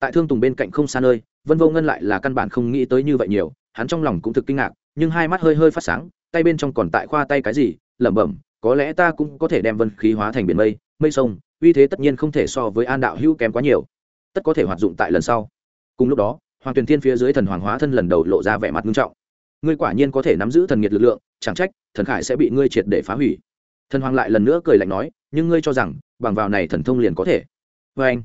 Tại thương tùng bên cạnh không xa nơi, vân vô ngân lại là căn bản không nghĩ tới như vậy nhiều, hắn trong lòng cũng thực kinh ngạc, nhưng hai mắt hơi hơi phát sáng, tay bên trong còn tại khoa tay cái gì, lẩm bẩm, có lẽ ta cũng có thể đem vân khí hóa thành biển mây mây sông, uy thế tất nhiên không thể so với an đạo hữu kém quá nhiều. Tất có thể hoạt dụng tại lần sau. Cùng lúc đó, hoàng tuyền thiên phía dưới thần hoàng hóa thân lần đầu lộ ra vẻ mặt nghiêm trọng. Ngươi quả nhiên có thể nắm giữ thần nhiệt lực lượng, chẳng trách, thần khải sẽ bị ngươi triệt để phá hủy. Thần hoàng lại lần nữa cười lạnh nói nhưng ngươi cho rằng, bằng vào này thần thông liền có thể. Vê anh,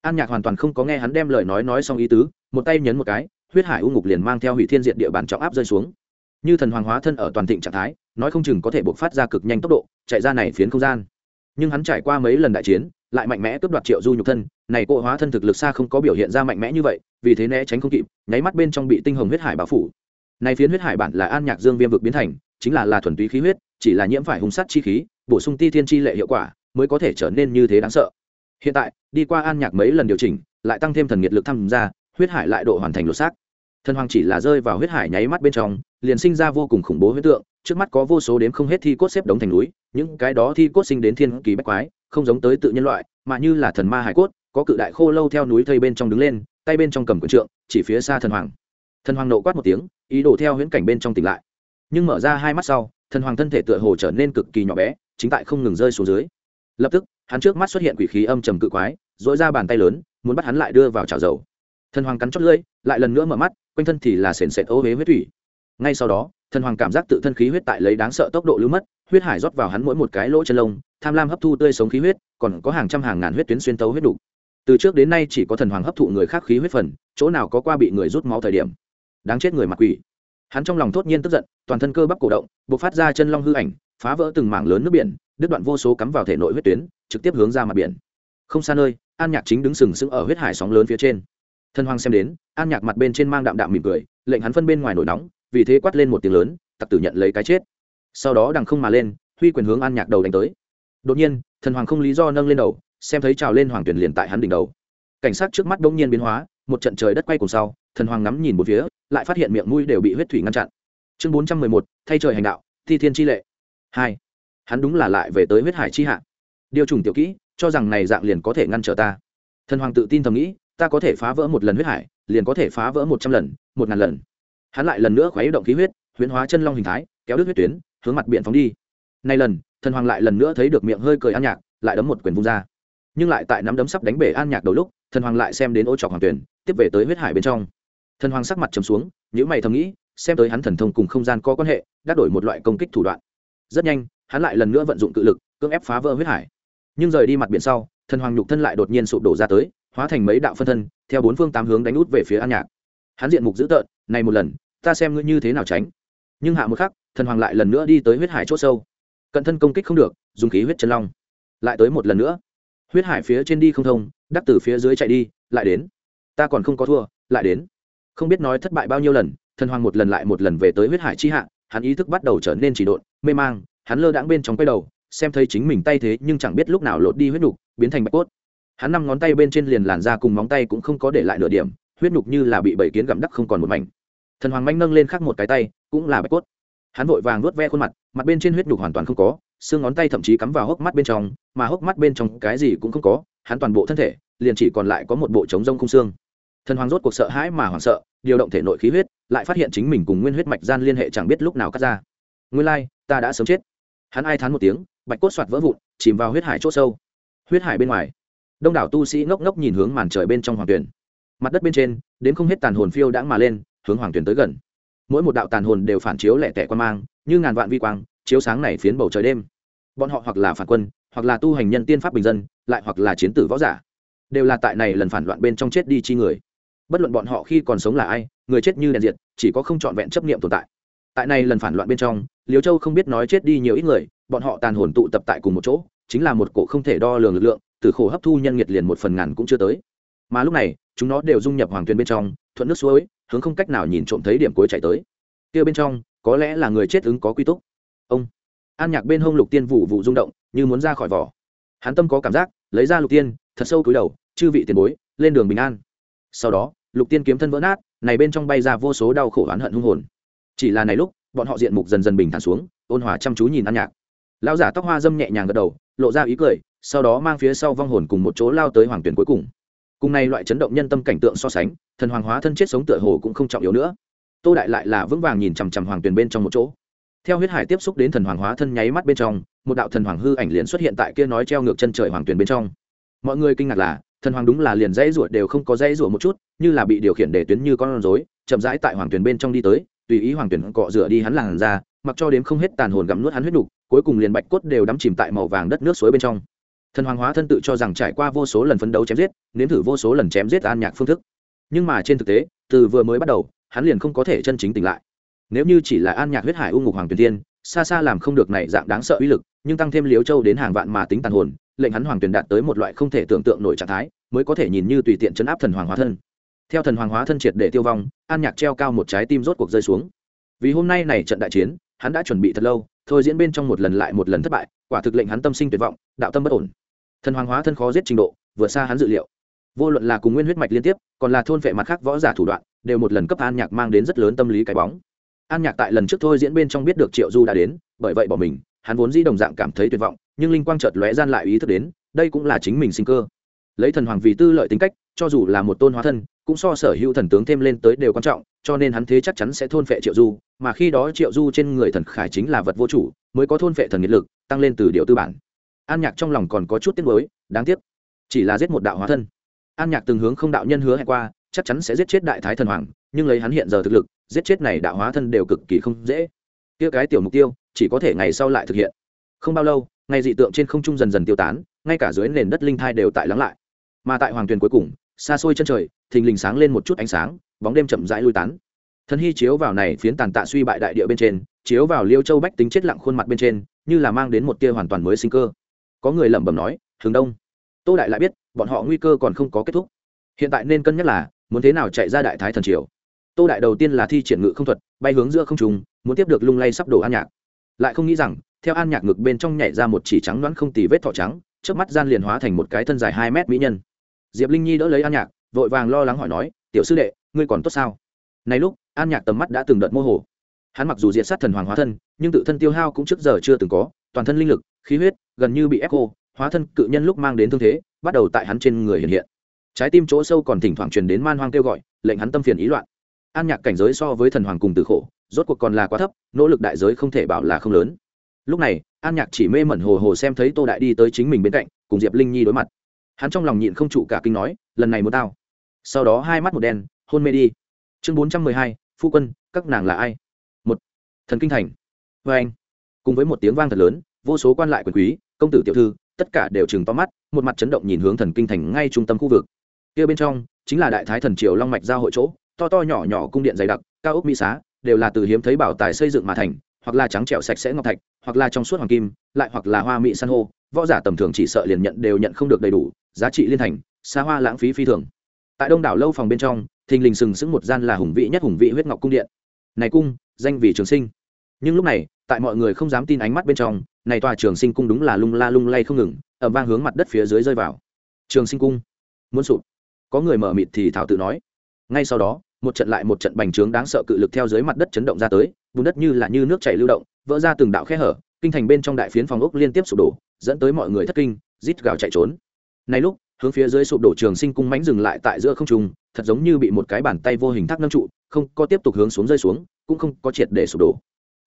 an nhạc hoàn toàn không có nghe hắn đem lời nói nói xong ý tứ, một tay nhấn một cái, huyết hải u ngục liền mang theo hủy thiên diện địa bàn trọng áp rơi xuống. Như thần hoàng hóa thân ở toàn thịnh trạng thái, nói không chừng có thể buộc phát ra cực nhanh tốc độ, chạy ra này phiến không gian. Nhưng hắn trải qua mấy lần đại chiến, lại mạnh mẽ cướp đoạt triệu du nhục thân, này cộ hóa thân thực lực xa không có biểu hiện ra mạnh mẽ như vậy, vì thế né tránh không kịp, nháy mắt bên trong bị tinh hồng huyết hải bao phủ. Này phiến huyết hải bản là an nhạc dương viêm vực biến thành, chính là là thuần túy khí huyết, chỉ là nhiễm phải hung sát chi khí bổ sung ti thiên chi lệ hiệu quả mới có thể trở nên như thế đáng sợ. Hiện tại, đi qua an nhạc mấy lần điều chỉnh, lại tăng thêm thần nhiệt lực tham gia, huyết hải lại độ hoàn thành lột xác. Thần hoàng chỉ là rơi vào huyết hải nháy mắt bên trong, liền sinh ra vô cùng khủng bố huyết tượng, trước mắt có vô số đếm không hết thi cốt xếp đống thành núi, những cái đó thi cốt sinh đến thiên kỳ bách quái, không giống tới tự nhân loại, mà như là thần ma hải cốt, có cự đại khô lâu theo núi thây bên trong đứng lên, tay bên trong cầm quần trượng, chỉ phía xa thần hoàng. Thần hoàng nộ quát một tiếng, ý đồ theo huyễn cảnh bên trong tỉnh lại. Nhưng mở ra hai mắt sau, thần hoàng thân thể tựa hồ trở nên cực kỳ nhỏ bé chính tại không ngừng rơi xuống dưới. Lập tức, hắn trước mắt xuất hiện quỷ khí âm trầm cự quái dỗi ra bàn tay lớn, muốn bắt hắn lại đưa vào chảo dầu. Thần hoàng cắn chót lưỡi, lại lần nữa mở mắt, quanh thân thì là sền sệt ô huế huyết thủy. Ngay sau đó, thần hoàng cảm giác tự thân khí huyết tại lấy đáng sợ tốc độ lưu mất, huyết hải rót vào hắn mỗi một cái lỗ chân lông, tham lam hấp thu tươi sống khí huyết, còn có hàng trăm hàng ngàn huyết tuyến xuyên tấu huyết đủ. từ trước đến nay chỉ có thần hoàng hấp thụ người khác khí huyết phần, chỗ nào có qua bị người rút máu thời điểm. Đáng chết người mặc quỷ. Hắn trong lòng thốt nhiên tức giận, toàn thân cơ bắp cổ động b ộ c phát ra chân long hư ảnh phá vỡ từng mảng lớn nước biển, đứt đoạn vô số cắm vào thể nội huyết tuyến, trực tiếp hướng ra mặt biển. Không xa nơi, an nhạc chính đứng sừng sững ở huyết hải sóng lớn phía trên. Thân hoàng xem đến, an nhạc mặt bên trên mang đạm đạm mỉm cười, lệnh hắn phân bên ngoài nổi nóng, vì thế quát lên một tiếng lớn, tặc tử nhận lấy cái chết. Sau đó đằng không mà lên, huy quyền hướng an nhạc đầu đánh tới. Đột nhiên, thần hoàng không lý do nâng lên đầu, xem thấy trào lên hoàng tuyển liền tại hắn đỉnh đầu. Cảnh sát trước mắt đông nhiên biến hóa, một trận trời đất quay cùng sau, thần hoàng ngắm nhìn một phía, lại phát hiện miệng mũi đều bị huyết thủy ngăn chặn. Chương bốn trăm mười một, thay trời hành đạo, thi thiên chi lệ hai, hắn đúng là lại về tới huyết hải chi hạ. Điều trùng tiểu kỹ, cho rằng này dạng liền có thể ngăn trở ta. Thần hoàng tự tin thầm nghĩ, ta có thể phá vỡ một lần huyết hải, liền có thể phá vỡ một trăm lần, một ngàn lần. Hắn lại lần nữa khuấy động khí huyết, huyễn hóa chân long hình thái, kéo đứt huyết tuyến, hướng mặt biển phóng đi. Nay lần, thần hoàng lại lần nữa thấy được miệng hơi cười an nhạc, lại đấm một quyền vung ra. Nhưng lại tại nắm đấm sắp đánh bể an nhạc đầu lúc, thần hoàng lại xem đến ô trọc hoàng tuyển, tiếp về tới huyết hải bên trong. Thần hoàng sắc mặt trầm xuống những mày thầm nghĩ, xem tới hắn thần thông cùng không gian có quan hệ, đã đổi một loại công kích thủ đoạn rất nhanh, hắn lại lần nữa vận dụng cự lực, cưỡng ép phá vỡ huyết hải. Nhưng rời đi mặt biển sau, thần hoàng nhục thân lại đột nhiên sụp đổ ra tới, hóa thành mấy đạo phân thân, theo bốn phương tám hướng đánh út về phía an nhạc. Hắn diện mục dữ tợn, này một lần, ta xem ngươi như thế nào tránh. Nhưng hạ một khắc, thần hoàng lại lần nữa đi tới huyết hải c h ỗ sâu. Cận thân công kích không được, dùng khí huyết chân long. Lại tới một lần nữa. Huyết hải phía trên đi không thông, đắc từ phía dưới chạy đi, lại đến. Ta còn không có thua, lại đến. Không biết nói thất bại bao nhiêu lần, thần hoàng một lần lại một lần về tới huyết hải chi hạ hắn ý thức bắt đầu trở nên chỉ độn, mê mang, hắn lơ đãng bên trong quay đầu, xem thấy chính mình tay thế nhưng chẳng biết lúc nào lột đi huyết nhục, biến thành bạch cốt. Hắn năm ngón tay bên trên liền làn ra cùng móng tay cũng không có để lại nửa điểm, huyết nhục như là bị bảy kiến gặm đắc không còn một mảnh. Thần hoàng manh nâng lên khắc một cái tay, cũng là bạch cốt. Hắn vội vàng nuốt ve khuôn mặt mặt bên trên huyết nhục hoàn toàn không có, xương ngón tay thậm chí cắm vào hốc mắt bên trong, mà hốc mắt bên trong cái gì cũng không có, hắn toàn bộ thân thể, liền chỉ còn lại có một bộ trống rông không xương. Thần hoàng rốt cuộc sợ hãi mà hoảng sợ, điều động thể nội khí huyết lại phát hiện chính mình cùng nguyên huyết mạch gian liên hệ chẳng biết lúc nào cắt ra. Nguyên lai、like, ta đã sớm chết. Hắn ai thán một tiếng bạch cốt soạt vỡ vụn chìm vào huyết hải c h ỗ sâu. Huyết hải bên ngoài đông đảo tu sĩ ngốc ngốc nhìn hướng màn trời bên trong hoàng tuyển. Mặt đất bên trên đến không hết tàn hồn phiêu đãng mà lên hướng hoàng tuyển tới gần. Mỗi một đạo tàn hồn đều phản chiếu lẻ tẻ quan mang như ngàn vạn vi quang chiếu sáng này phiến bầu trời đêm. Bọn họ hoặc là phản quân hoặc là tu hành nhân tiên pháp bình dân lại hoặc là chiến tử võ giả. Đều là tại này lần phản loạn bên trong chết đi chi người bất luận bọn họ khi còn sống là ai, người chết như đèn diệt, chỉ có không trọn vẹn chấp niệm tồn tại. Tại này lần phản loạn bên trong, liêu châu không biết nói chết đi nhiều ít người, bọn họ tàn hồn tụ tập tại cùng một chỗ, chính là một cổ không thể đo lường lực lượng, từ khổ hấp thu nhân nhiệt liền một phần ngàn cũng chưa tới. Mà lúc này, chúng nó đều dung nhập hoàng tuyền bên trong, thuận nước suối, hướng không cách nào nhìn trộm thấy điểm cuối chạy tới. Kia bên trong, có lẽ là người chết ứng có quy túc. Ông, an nhạc bên hông lục tiên vụ vụ rung động, như muốn ra khỏi vỏ. Hắn tâm có cảm giác, lấy ra lục tiên, thật sâu cúi đầu, chư vị tiền bối, lên đường bình an. Sau đó lục tiên kiếm thân vỡ nát, này bên trong bay ra vô số đau khổ oán hận hung hồn. Chỉ là này lúc, bọn họ diện mục dần dần bình thản xuống, ôn hòa chăm chú nhìn ăn nhạc. Lão giả tóc hoa dâm nhẹ nhàng gật đầu, lộ ra ý cười, sau đó mang phía sau vong hồn cùng một chỗ lao tới hoàng tuyển cuối cùng. Cùng này loại chấn động nhân tâm cảnh tượng so sánh, thần hoàng hóa thân chết sống tựa hồ cũng không trọng yếu nữa. Tô đại lại là vững vàng nhìn chằm chằm hoàng tuyển bên trong một chỗ. Theo huyết hải tiếp xúc đến thần hoàng hóa thân nháy mắt bên trong, một đạo thần hoàng hư ảnh liền xuất hiện tại kia nói treo ngược chân trời hoàng tuyển bên trong. Mọi người kinh ngạc là thần hoàng đúng là liền dãy ruột đều không có dãy ruột một chút, như là bị điều khiển để tuyến như con rối, chậm rãi tại hoàng tuyển bên trong đi tới, tùy ý hoàng tuyển cọ rửa đi hắn làn ra, mặc cho đến không hết tàn hồn gặm nuốt hắn huyết đục cuối cùng liền bạch cốt đều đắm chìm tại màu vàng đất nước suối bên trong. Thần hoàng hóa thân tự cho rằng trải qua vô số lần phấn đấu chém giết, nếm thử vô số lần chém giết an nhạc phương thức. Nhưng mà trên thực tế, từ vừa mới bắt đầu, hắn liền không có thể chân chính tỉnh lại. Nếu như chỉ là an nhạc huyết hải u ngục hoàng tuyền tiên, xa xa làm không được này dạng đáng sợ uy lực, nhưng tăng thêm liếu châu đến hàng vạn mà tính tàn hồn lệnh hắn hoàng tuyền đạt tới một loại không thể tưởng tượng nổi trạng thái, mới có thể nhìn như tùy tiện chấn áp thần hoàng hóa thân. Theo thần hoàng hóa thân triệt để tiêu vong, an nhạc treo cao một trái tim rốt cuộc rơi xuống. Vì hôm nay này trận đại chiến, hắn đã chuẩn bị thật lâu, thôi diễn bên trong một lần lại một lần thất bại, quả thực lệnh hắn tâm sinh tuyệt vọng, đạo tâm bất ổn. Thần hoàng hóa thân khó giết trình độ vượt xa hắn dự liệu. Vô luận là cùng nguyên huyết mạch liên tiếp, còn là thôn vệ mặt khác võ giả thủ đoạn, đều một lần cấp an nhạc mang đến rất lớn tâm lý cái bóng. An nhạc tại lần trước thôi diễn bên trong biết được triệu du đã đến, bởi vậy bỏ mình, hắn vốn dĩ đồng dạng cảm thấy tuyệt vọng nhưng linh quang chợt lóe gian lại ý thức đến, đây cũng là chính mình sinh cơ. Lấy thần hoàng vì tư lợi tính cách, cho dù là một tôn hóa thân, cũng so sở hữu thần tướng thêm lên tới đều quan trọng, cho nên hắn thế chắc chắn sẽ thôn phệ triệu du, mà khi đó triệu du trên người thần khải chính là vật vô chủ, mới có thôn phệ thần nhiệt lực, tăng lên từ điều tư bản. An nhạc trong lòng còn có chút tiếc mới đáng tiếc. Chỉ là giết một đạo hóa thân. An nhạc từng hướng không đạo nhân hứa hẹn qua, chắc chắn sẽ giết chết đại thái thần hoàng, nhưng lấy hắn hiện giờ thực lực, giết chết này đạo hóa thân đều cực kỳ không dễ. Kia cái tiểu mục tiêu, chỉ có thể ngày sau lại thực hiện. Không bao lâu ngay dị tượng trên không trung dần dần tiêu tán, ngay cả dưới nền đất linh thai đều tại lắng lại. Mà tại hoàng tuyền cuối cùng, xa xôi chân trời, thình lình sáng lên một chút ánh sáng, bóng đêm chậm rãi lui tán. Thần hy chiếu vào này phiến tàn tạ suy bại đại địa bên trên, chiếu vào liêu châu bách tính chết lặng khuôn mặt bên trên, như là mang đến một tia hoàn toàn mới sinh cơ. Có người lẩm bẩm nói hướng đông, tô đại lại biết, bọn họ nguy cơ còn không có kết thúc. Hiện tại nên cân nhắc là, muốn thế nào chạy ra đại thái thần triều? Tô đại đầu tiên là thi triển ngự không thuật, bay hướng giữa không trùng muốn tiếp được lung lay sắp đổ an nhạc. Lại không nghĩ rằng theo an nhạc ngực bên trong nhảy ra một chỉ trắng đoán không tì vết thọ trắng trước mắt gian liền hóa thành một cái thân dài hai mét mỹ nhân. Diệp linh nhi đỡ lấy an nhạc, vội vàng lo lắng hỏi nói, tiểu sư đệ, ngươi còn tốt sao? Này lúc, an nhạc tầm mắt đã từng đợt mô hồ. Hắn mặc dù diệt sát thần hoàng hóa thân, nhưng tự thân tiêu hao cũng trước giờ chưa từng có, toàn thân linh lực, khí huyết gần như bị ép khô, hóa thân cự nhân lúc mang đến thương thế, bắt đầu tại hắn trên người hiện hiện. Trái tim chỗ sâu còn thỉnh thoảng truyền đến man hoang kêu gọi, lệnh hắn tâm phiền ý loạn. An nhạc cảnh giới so với thần hoàng cùng tử khổ, rốt cuộc còn là quá thấp, nỗ lực đại giới không thể bảo là không lớn lúc này, an nhạc chỉ mê mẩn hồ hồ xem thấy tô đại đi tới chính mình bên cạnh, cùng diệp linh nhi đối mặt. Hắn trong lòng nhịn không trụ cả kinh nói, lần này muốn tao. Sau đó hai mắt một đen, hôn mê đi. Chương bốn trăm mười hai, phu quân, các nàng là ai? Một, thần kinh thành. Vê anh, cùng với một tiếng vang thật lớn, vô số quan lại quyền quý, công tử tiểu thư, tất cả đều chừng to mắt, một mặt chấn động nhìn hướng thần kinh thành ngay trung tâm khu vực. Kia bên trong, chính là đại thái thần triều long mạch giao hội chỗ, to to nhỏ nhỏ cung điện dày đặc, cao ốc mỹ xá, đều là từ hiếm thấy bảo tài xây dựng mà thành, hoặc là trắng trẻo sạch sẽ ngọc thạch hoặc là trong suốt hoàng kim, lại hoặc là hoa mỹ san hô, võ giả tầm thường chỉ sợ liền nhận đều nhận không được đầy đủ, giá trị liên thành, xa hoa lãng phí phi thường. Tại đông đảo lâu phòng bên trong, thình lình sừng sững một gian là hùng vị nhất hùng vị huyết ngọc cung điện. Này cung, danh vì trường sinh. Nhưng lúc này, tại mọi người không dám tin ánh mắt bên trong, này tòa trường sinh cung đúng là lung la lung lay không ngừng ẩm vang hướng mặt đất phía dưới rơi vào. Trường sinh cung. Muốn sụp. Có người mở mịt thì thảo tự nói. Ngay sau đó một trận lại một trận bành trướng đáng sợ cự lực theo dưới mặt đất chấn động ra tới vùng đất như là như nước chảy lưu động, vỡ ra từng đạo khe hở, kinh thành bên trong đại phiến phòng ốc liên tiếp sụp đổ, dẫn tới mọi người thất kinh, rít gào chạy trốn. Này lúc, hướng phía dưới sụp đổ trường sinh cung mãnh dừng lại tại giữa không trung, thật giống như bị một cái bàn tay vô hình thác nâng trụ, không có tiếp tục hướng xuống rơi xuống, cũng không có triệt để sụp đổ.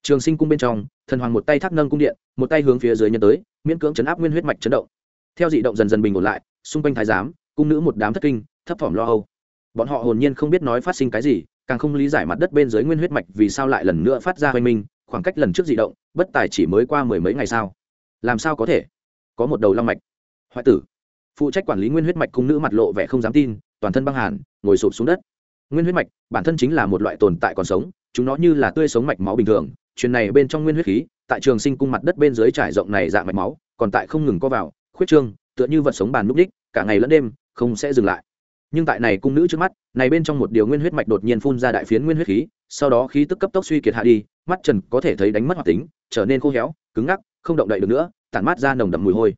Trường sinh cung bên trong, thần hoàng một tay thác nâng cung điện, một tay hướng phía dưới nhân tới, miễn cưỡng chấn áp nguyên huyết mạch chấn động. Theo dị động dần dần bình ổn lại, xung quanh thái giám, cung nữ một đám thất kinh, thấp thỏm lo âu bọn họ hồn nhiên không biết nói phát sinh cái gì, càng không lý giải mặt đất bên dưới nguyên huyết mạch vì sao lại lần nữa phát ra hoành minh, khoảng cách lần trước dị động, bất tài chỉ mới qua mười mấy ngày sao. Làm sao có thể? Có một đầu long mạch. Hoại tử. Phụ trách quản lý nguyên huyết mạch cung nữ mặt lộ vẻ không dám tin, toàn thân băng hàn, ngồi sụp xuống đất. Nguyên huyết mạch, bản thân chính là một loại tồn tại còn sống, chúng nó như là tươi sống mạch máu bình thường, Chuyện này bên trong nguyên huyết khí, tại trường sinh cung mặt đất bên dưới trải rộng này dạng mạch máu, còn tại không ngừng co vào, khuyết trương, tựa như vật sống bàn núp đích, cả ngày lẫn đêm, không sẽ dừng lại nhưng tại này cung nữ trước mắt, này bên trong một điều nguyên huyết mạch đột nhiên phun ra đại phiến nguyên huyết khí, sau đó khí tức cấp tốc suy kiệt hạ đi, mắt trần có thể thấy đánh mất hoạt tính, trở nên khô héo, cứng ngắc, không động đậy được nữa, tản mát ra nồng đậm mùi hôi.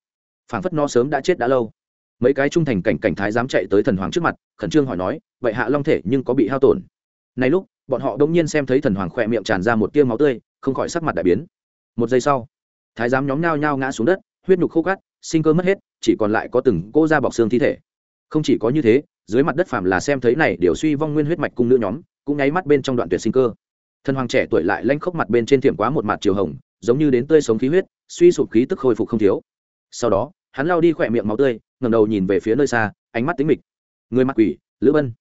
Phảng phất no sớm đã chết đã lâu. Mấy cái trung thành cảnh cảnh thái dám chạy tới thần hoàng trước mặt, khẩn trương hỏi nói, vậy hạ long thể nhưng có bị hao tổn? Này lúc, bọn họ đông nhiên xem thấy thần hoàng khỏe miệng tràn ra một tia máu tươi, không khỏi sắc mặt đại biến. Một giây sau, thái giám nhóm nhao nhao ngã xuống đất, huyết nhục khô gắt sinh cơ mất hết, chỉ còn lại có từng cô da bọc xương thi thể. Không chỉ có như thế dưới mặt đất phàm là xem thấy này điều suy vong nguyên huyết mạch cung nữ nhóm, cũng nháy mắt bên trong đoạn tuyệt sinh cơ. Thần hoàng trẻ tuổi lại lanh khốc mặt bên trên thiểm quá một mặt chiều hồng, giống như đến tươi sống khí huyết, suy sụp khí tức khôi phục không thiếu. Sau đó, hắn lao đi khỏe miệng máu tươi, ngẩng đầu nhìn về phía nơi xa, ánh mắt tính mịch. Người mặc quỷ, lữ bân.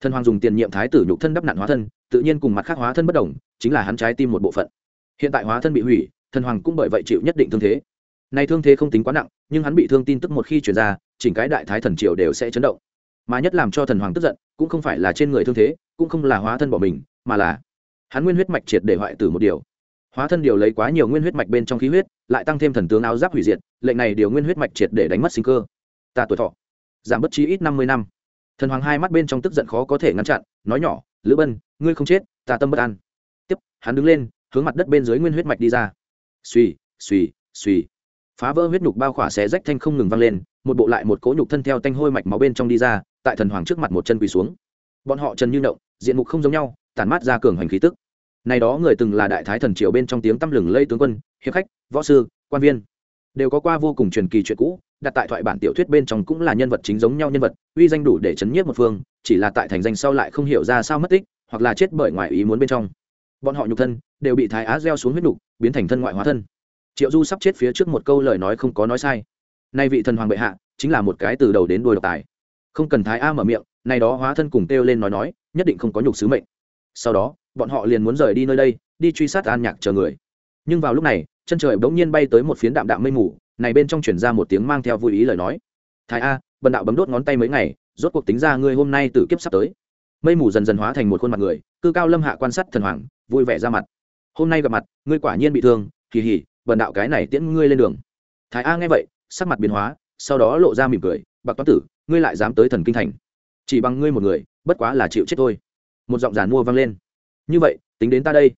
Thần hoàng dùng tiền nhiệm thái tử nhục thân đắp nạn hóa thân, tự nhiên cùng mặt khác hóa thân bất đồng, chính là hắn trái tim một bộ phận. Hiện tại hóa thân bị hủy, thần hoàng cũng bởi vậy chịu nhất định thương thế. Nay thương thế không tính quá nặng, nhưng hắn bị thương tin tức một khi chuyển ra, chỉnh cái đại thái thần triều đều sẽ chấn động mà nhất làm cho thần hoàng tức giận, cũng không phải là trên người thương thế, cũng không là hóa thân bỏ mình, mà là hắn nguyên huyết mạch triệt để hoại tử một điều. Hóa thân điều lấy quá nhiều nguyên huyết mạch bên trong khí huyết, lại tăng thêm thần tướng áo giáp hủy diệt, lệnh này điều nguyên huyết mạch triệt để đánh mất sinh cơ. Ta tuổi thọ giảm bất chí ít năm mươi năm. Thần hoàng hai mắt bên trong tức giận khó có thể ngăn chặn, nói nhỏ, lữ bân, ngươi không chết, ta tâm bất an. Tiếp, hắn đứng lên, hướng mặt đất bên dưới nguyên huyết mạch đi ra. Suy suy suy phá vỡ huyết nhục bao khỏa xé rách thanh không ngừng vang lên, một bộ lại một cỗ nhục thân theo tanh hôi mạch máu bên trong đi ra tại thần hoàng trước mặt một chân quỳ xuống. Bọn họ trần như động diện mục không giống nhau tản mát ra cường hành khí tức. Này đó người từng là đại thái thần triều bên trong tiếng tăm lừng lây tướng quân hiệp khách võ sư quan viên. Đều có qua vô cùng truyền kỳ chuyện cũ đặt tại thoại bản tiểu thuyết bên trong cũng là nhân vật chính giống nhau nhân vật uy danh đủ để chấn nhiếp một phương chỉ là tại thành danh sau lại không hiểu ra sao mất tích hoặc là chết bởi ngoại ý muốn bên trong. Bọn họ nhục thân đều bị thái á gieo xuống huyết đủ, biến thành thân ngoại hóa thân. Triệu du sắp chết phía trước một câu lời nói không có nói sai. Nay vị thần hoàng bệ hạ chính là một cái từ đầu đến đuôi độc tài không cần thái a mở miệng nay đó hóa thân cùng kêu lên nói nói, nhất định không có nhục sứ mệnh. Sau đó, bọn họ liền muốn rời đi nơi đây, đi truy sát an nhạc chờ người. Nhưng vào lúc này, chân trời bỗng nhiên bay tới một phiến đạm đạm mây mù, này bên trong chuyển ra một tiếng mang theo vui ý lời nói. Thái a, bần đạo bấm đốt ngón tay mấy ngày, rốt cuộc tính ra ngươi hôm nay tử kiếp sắp tới. Mây mù dần dần hóa thành một khuôn mặt người, cư cao lâm hạ quan sát thần hoàng, vui vẻ ra mặt. Hôm nay gặp mặt, ngươi quả nhiên bị thương kỳ hỉ bần đạo cái này tiễn ngươi lên đường. Thái a nghe vậy, sắc mặt biến hóa, sau đó lộ ra mỉm cười, bạc toán tử ngươi lại dám tới thần kinh thành. Chỉ bằng ngươi một người, bất quá là chịu chết thôi. Một giọng giàn mua vang lên. Như vậy, tính đến ta đây.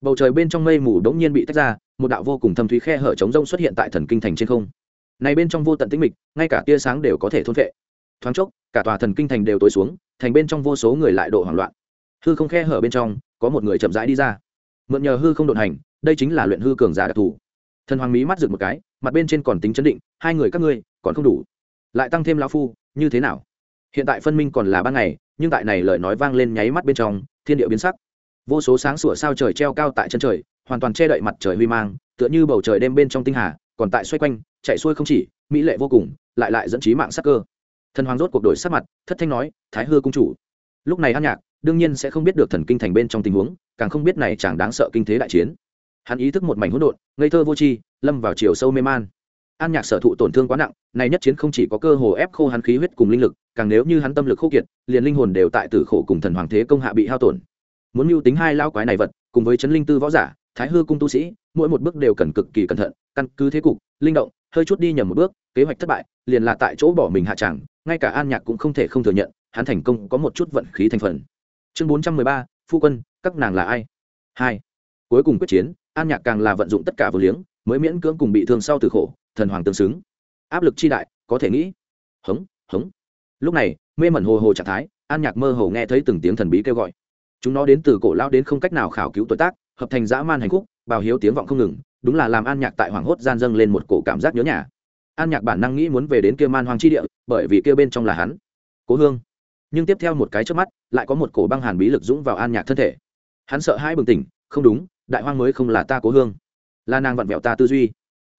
Bầu trời bên trong mây mù đ ố n g nhiên bị tách ra, một đạo vô cùng thâm thúy khe hở trống rông xuất hiện tại thần kinh thành trên không. Này bên trong vô tận tĩnh mịch, ngay cả tia sáng đều có thể thôn vệ thoáng chốc, cả tòa thần kinh thành đều tối xuống, thành bên trong vô số người lại độ hoảng loạn. Hư không khe hở bên trong, có một người chậm rãi đi ra. Mượn nhờ hư không đột hành, đây chính là luyện hư cường giả đặc thù. Thần hoàng mỹ mắt rực một cái, mặt bên trên còn tính chấn định, hai người các ngươi, còn không đủ. Lại tăng thêm lao phu như thế nào? Hiện tại phân minh còn là ban ngày, nhưng tại này lời nói vang lên nháy mắt bên trong, thiên địa biến sắc. Vô số sáng sủa sao trời treo cao tại chân trời, hoàn toàn che đậy mặt trời huy mang, tựa như bầu trời đêm bên trong tinh hà, còn tại xoay quanh, chạy xuôi không chỉ, mỹ lệ vô cùng, lại lại dẫn trí mạng sắc cơ. Thần hoàng rốt cuộc đổi sắc mặt, thất thanh nói, thái hư cung chủ. Lúc này an nhạc, đương nhiên sẽ không biết được thần kinh thành bên trong tình huống, càng không biết này chẳng đáng sợ kinh thế đại chiến. Hắn ý thức một mảnh hỗn độn, ngây thơ vô tri, lâm vào chiều sâu mê man an nhạc sở thụ tổn thương quá nặng, này nhất chiến không chỉ có cơ hồ ép khô hắn khí huyết cùng linh lực, càng nếu như hắn tâm lực khô kiệt, liền linh hồn đều tại tử khổ cùng thần hoàng thế công hạ bị hao tổn. Muốn mưu tính hai lao quái này vật, cùng với chấn linh tư võ giả, thái hư cung tu sĩ, mỗi một bước đều cần cực kỳ cẩn thận, căn cứ thế cục, linh động, hơi chút đi nhầm một bước, kế hoạch thất bại, liền là tại chỗ bỏ mình hạ tràng ngay cả an nhạc cũng không thể không thừa nhận, hắn thành công có một chút vận khí thành phần. Chương bốn trăm mười ba, phu quân, các nàng là ai? Hai. Cuối cùng quyết chiến, an nhạc càng là vận dụng tất cả vô liếng, mới miễn cưỡng cùng bị thương sau từ khổ thần hoàng tương xứng. Áp lực chi đại, có thể nghĩ. Hống hống. Lúc này, mê mẩn hồ hồ trạng thái, an nhạc mơ hồ nghe thấy từng tiếng thần bí kêu gọi. Chúng nó đến từ cổ lao đến không cách nào khảo cứu tuổi tác, hợp thành dã man hành khúc bào hiếu tiếng vọng không ngừng, đúng là làm an nhạc tại hoàng hốt gian dâng lên một cổ cảm giác nhớ nhà. An nhạc bản năng nghĩ muốn về đến kia man hoang chi địa, bởi vì kia bên trong là hắn. Cố hương. Nhưng tiếp theo một cái trước mắt, lại có một cổ băng hàn bí lực dũng vào an nhạc thân thể. Hắn sợ hai bừng tỉnh, không đúng, đại hoang mới không là ta cố hương. Là nàng vặn vẹo ta tư duy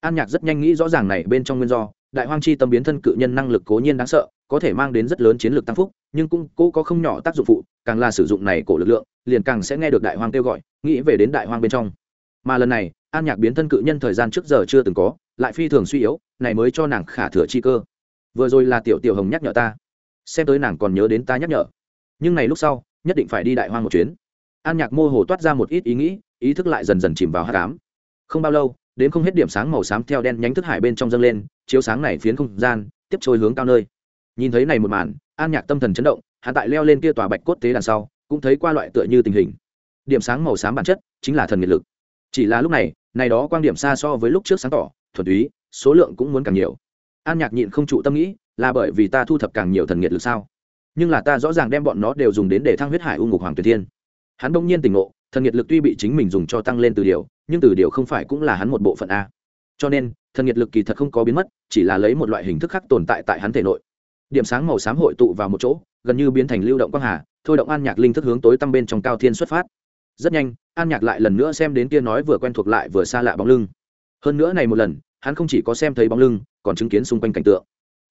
an nhạc rất nhanh nghĩ rõ ràng này bên trong nguyên do, đại hoang chi tâm biến thân cự nhân năng lực cố nhiên đáng sợ, có thể mang đến rất lớn chiến lược tăng phúc, nhưng cũng cố có không nhỏ tác dụng phụ, càng là sử dụng này cổ lực lượng, liền càng sẽ nghe được đại hoang kêu gọi, nghĩ về đến đại hoang bên trong. Mà lần này, an nhạc biến thân cự nhân thời gian trước giờ chưa từng có, lại phi thường suy yếu, này mới cho nàng khả thừa chi cơ. Vừa rồi là tiểu tiểu hồng nhắc nhở ta, xem tới nàng còn nhớ đến ta nhắc nhở. Nhưng này lúc sau, nhất định phải đi đại hoang một chuyến. An nhạc mô hồ toát ra một ít ý nghĩ, ý thức lại dần dần chìm vào hát cám không bao lâu đến không hết điểm sáng màu xám theo đen nhánh thức hải bên trong dâng lên, chiếu sáng này phiến không gian, tiếp trôi hướng cao nơi. Nhìn thấy này một màn, an nhạc tâm thần chấn động hạ tại leo lên kia tòa bạch cốt tế đằng sau, cũng thấy qua loại tựa như tình hình. Điểm sáng màu xám bản chất chính là thần nhiệt lực. Chỉ là lúc này này đó quan điểm xa so với lúc trước sáng tỏ, thuần túy, số lượng cũng muốn càng nhiều. An nhạc nhịn không trụ tâm nghĩ, là bởi vì ta thu thập càng nhiều thần nhiệt lực sao? Nhưng là ta rõ ràng đem bọn nó đều dùng đến để thăng huyết hải u ngục hoàng tuyệt thiên. Hắn đông nhiên tỉnh ngộ, thần nhiệt lực tuy bị chính mình dùng cho tăng lên từ điều nhưng từ điều không phải cũng là hắn một bộ phận a. Cho nên, thần nhiệt lực kỳ thật không có biến mất, chỉ là lấy một loại hình thức khác tồn tại tại hắn thể nội. Điểm sáng màu xám hội tụ vào một chỗ, gần như biến thành lưu động quang hà, thôi động an nhạc linh thức hướng tối tăm bên trong cao thiên xuất phát. Rất nhanh, an nhạc lại lần nữa xem đến kia nói vừa quen thuộc lại vừa xa lạ bóng lưng. Hơn nữa này một lần, hắn không chỉ có xem thấy bóng lưng, còn chứng kiến xung quanh cảnh tượng.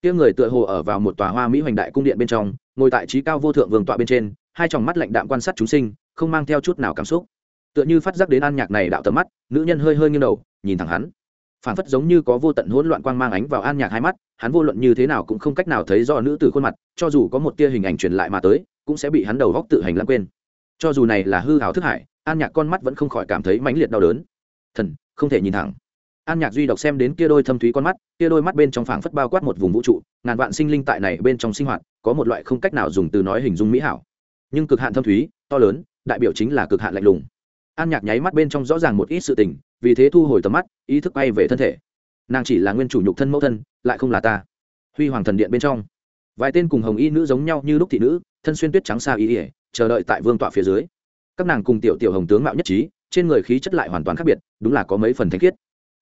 Kia người tựa hồ ở vào một tòa hoa mỹ hoành đại cung điện bên trong, ngồi tại trí cao vô thượng vương tọa bên trên, hai tròng mắt lạnh đạm quan sát chúng sinh, không mang theo chút nào cảm xúc tựa như phát giác đến an nhạc này đạo tầm mắt, nữ nhân hơi hơi nghiêng đầu, nhìn thẳng hắn. Phản phất giống như có vô tận hỗn loạn quang mang ánh vào an nhạc hai mắt, hắn vô luận như thế nào cũng không cách nào thấy do nữ tử khuôn mặt, cho dù có một tia hình ảnh truyền lại mà tới, cũng sẽ bị hắn đầu góc tự hành lãng quên. Cho dù này là hư hào thức hải, an nhạc con mắt vẫn không khỏi cảm thấy mãnh liệt đau đớn. Thần, không thể nhìn thẳng. An nhạc duy đọc xem đến kia đôi thâm thúy con mắt, kia đôi mắt bên trong phảng phất bao quát một vùng vũ trụ, ngàn vạn sinh linh tại này bên trong sinh hoạt, có một loại không cách nào dùng từ nói hình dung mỹ hảo. Nhưng cực hạn thâm thúy, to lớn, đại biểu chính là cực hạn lạnh lùng an nhạc nháy mắt bên trong rõ ràng một ít sự tình, vì thế thu hồi tầm mắt, ý thức bay về thân thể. Nàng chỉ là nguyên chủ nhục thân mẫu thân, lại không là ta. Huy hoàng thần điện bên trong, vài tên cùng hồng y nữ giống nhau như lúc thị nữ, thân xuyên tuyết trắng xa ý ỉa chờ đợi tại vương tọa phía dưới. Các nàng cùng tiểu tiểu hồng tướng mạo nhất trí, trên người khí chất lại hoàn toàn khác biệt, đúng là có mấy phần thanh khiết.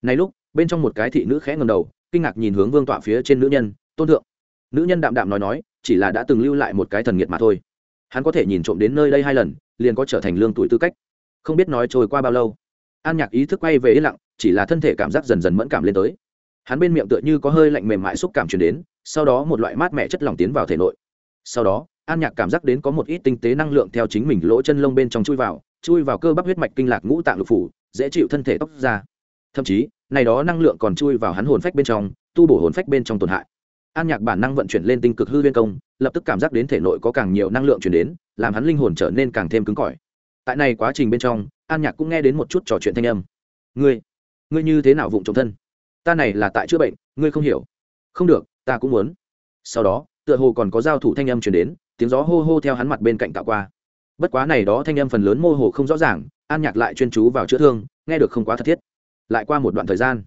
Này lúc, bên trong một cái thị nữ khẽ ngầm đầu, kinh ngạc nhìn hướng vương tọa phía trên nữ nhân, tôn thượng. Nữ nhân đạm đạm nói nói, chỉ là đã từng lưu lại một cái thần nghiệt mà thôi. Hắn có thể nhìn trộm đến nơi đây hai lần, liền có trở thành lương tuổi tư cách không biết nói trôi qua bao lâu. An nhạc ý thức quay về yên lặng, chỉ là thân thể cảm giác dần dần mẫn cảm lên tới. Hắn bên miệng tựa như có hơi lạnh mềm mại xúc cảm chuyển đến, sau đó một loại mát mẻ chất lỏng tiến vào thể nội. Sau đó, an nhạc cảm giác đến có một ít tinh tế năng lượng theo chính mình lỗ chân lông bên trong chui vào chui vào cơ bắp huyết mạch kinh lạc ngũ tạng lục phủ, dễ chịu thân thể tóc ra. Thậm chí, này đó năng lượng còn chui vào hắn hồn phách bên trong, tu bổ hồn phách bên trong tổn hại. An nhạc bản năng vận chuyển lên tinh cực hư viên công, lập tức cảm giác đến thể nội có càng nhiều năng lượng chuyển đến, làm hắn linh hồn trở nên càng thêm cứng cỏi tại này quá trình bên trong, an nhạc cũng nghe đến một chút trò chuyện thanh âm. Ngươi ngươi như thế nào vụng trộm thân? Ta này là tại chữa bệnh, ngươi không hiểu. Không được, ta cũng muốn. Sau đó, tựa hồ còn có giao thủ thanh âm chuyển đến, tiếng gió hô hô theo hắn mặt bên cạnh tạo qua. Bất quá này đó thanh âm phần lớn mô hồ không rõ ràng, an nhạc lại chuyên chú vào chữa thương, nghe được không quá thật thiết. Lại qua một đoạn thời gian,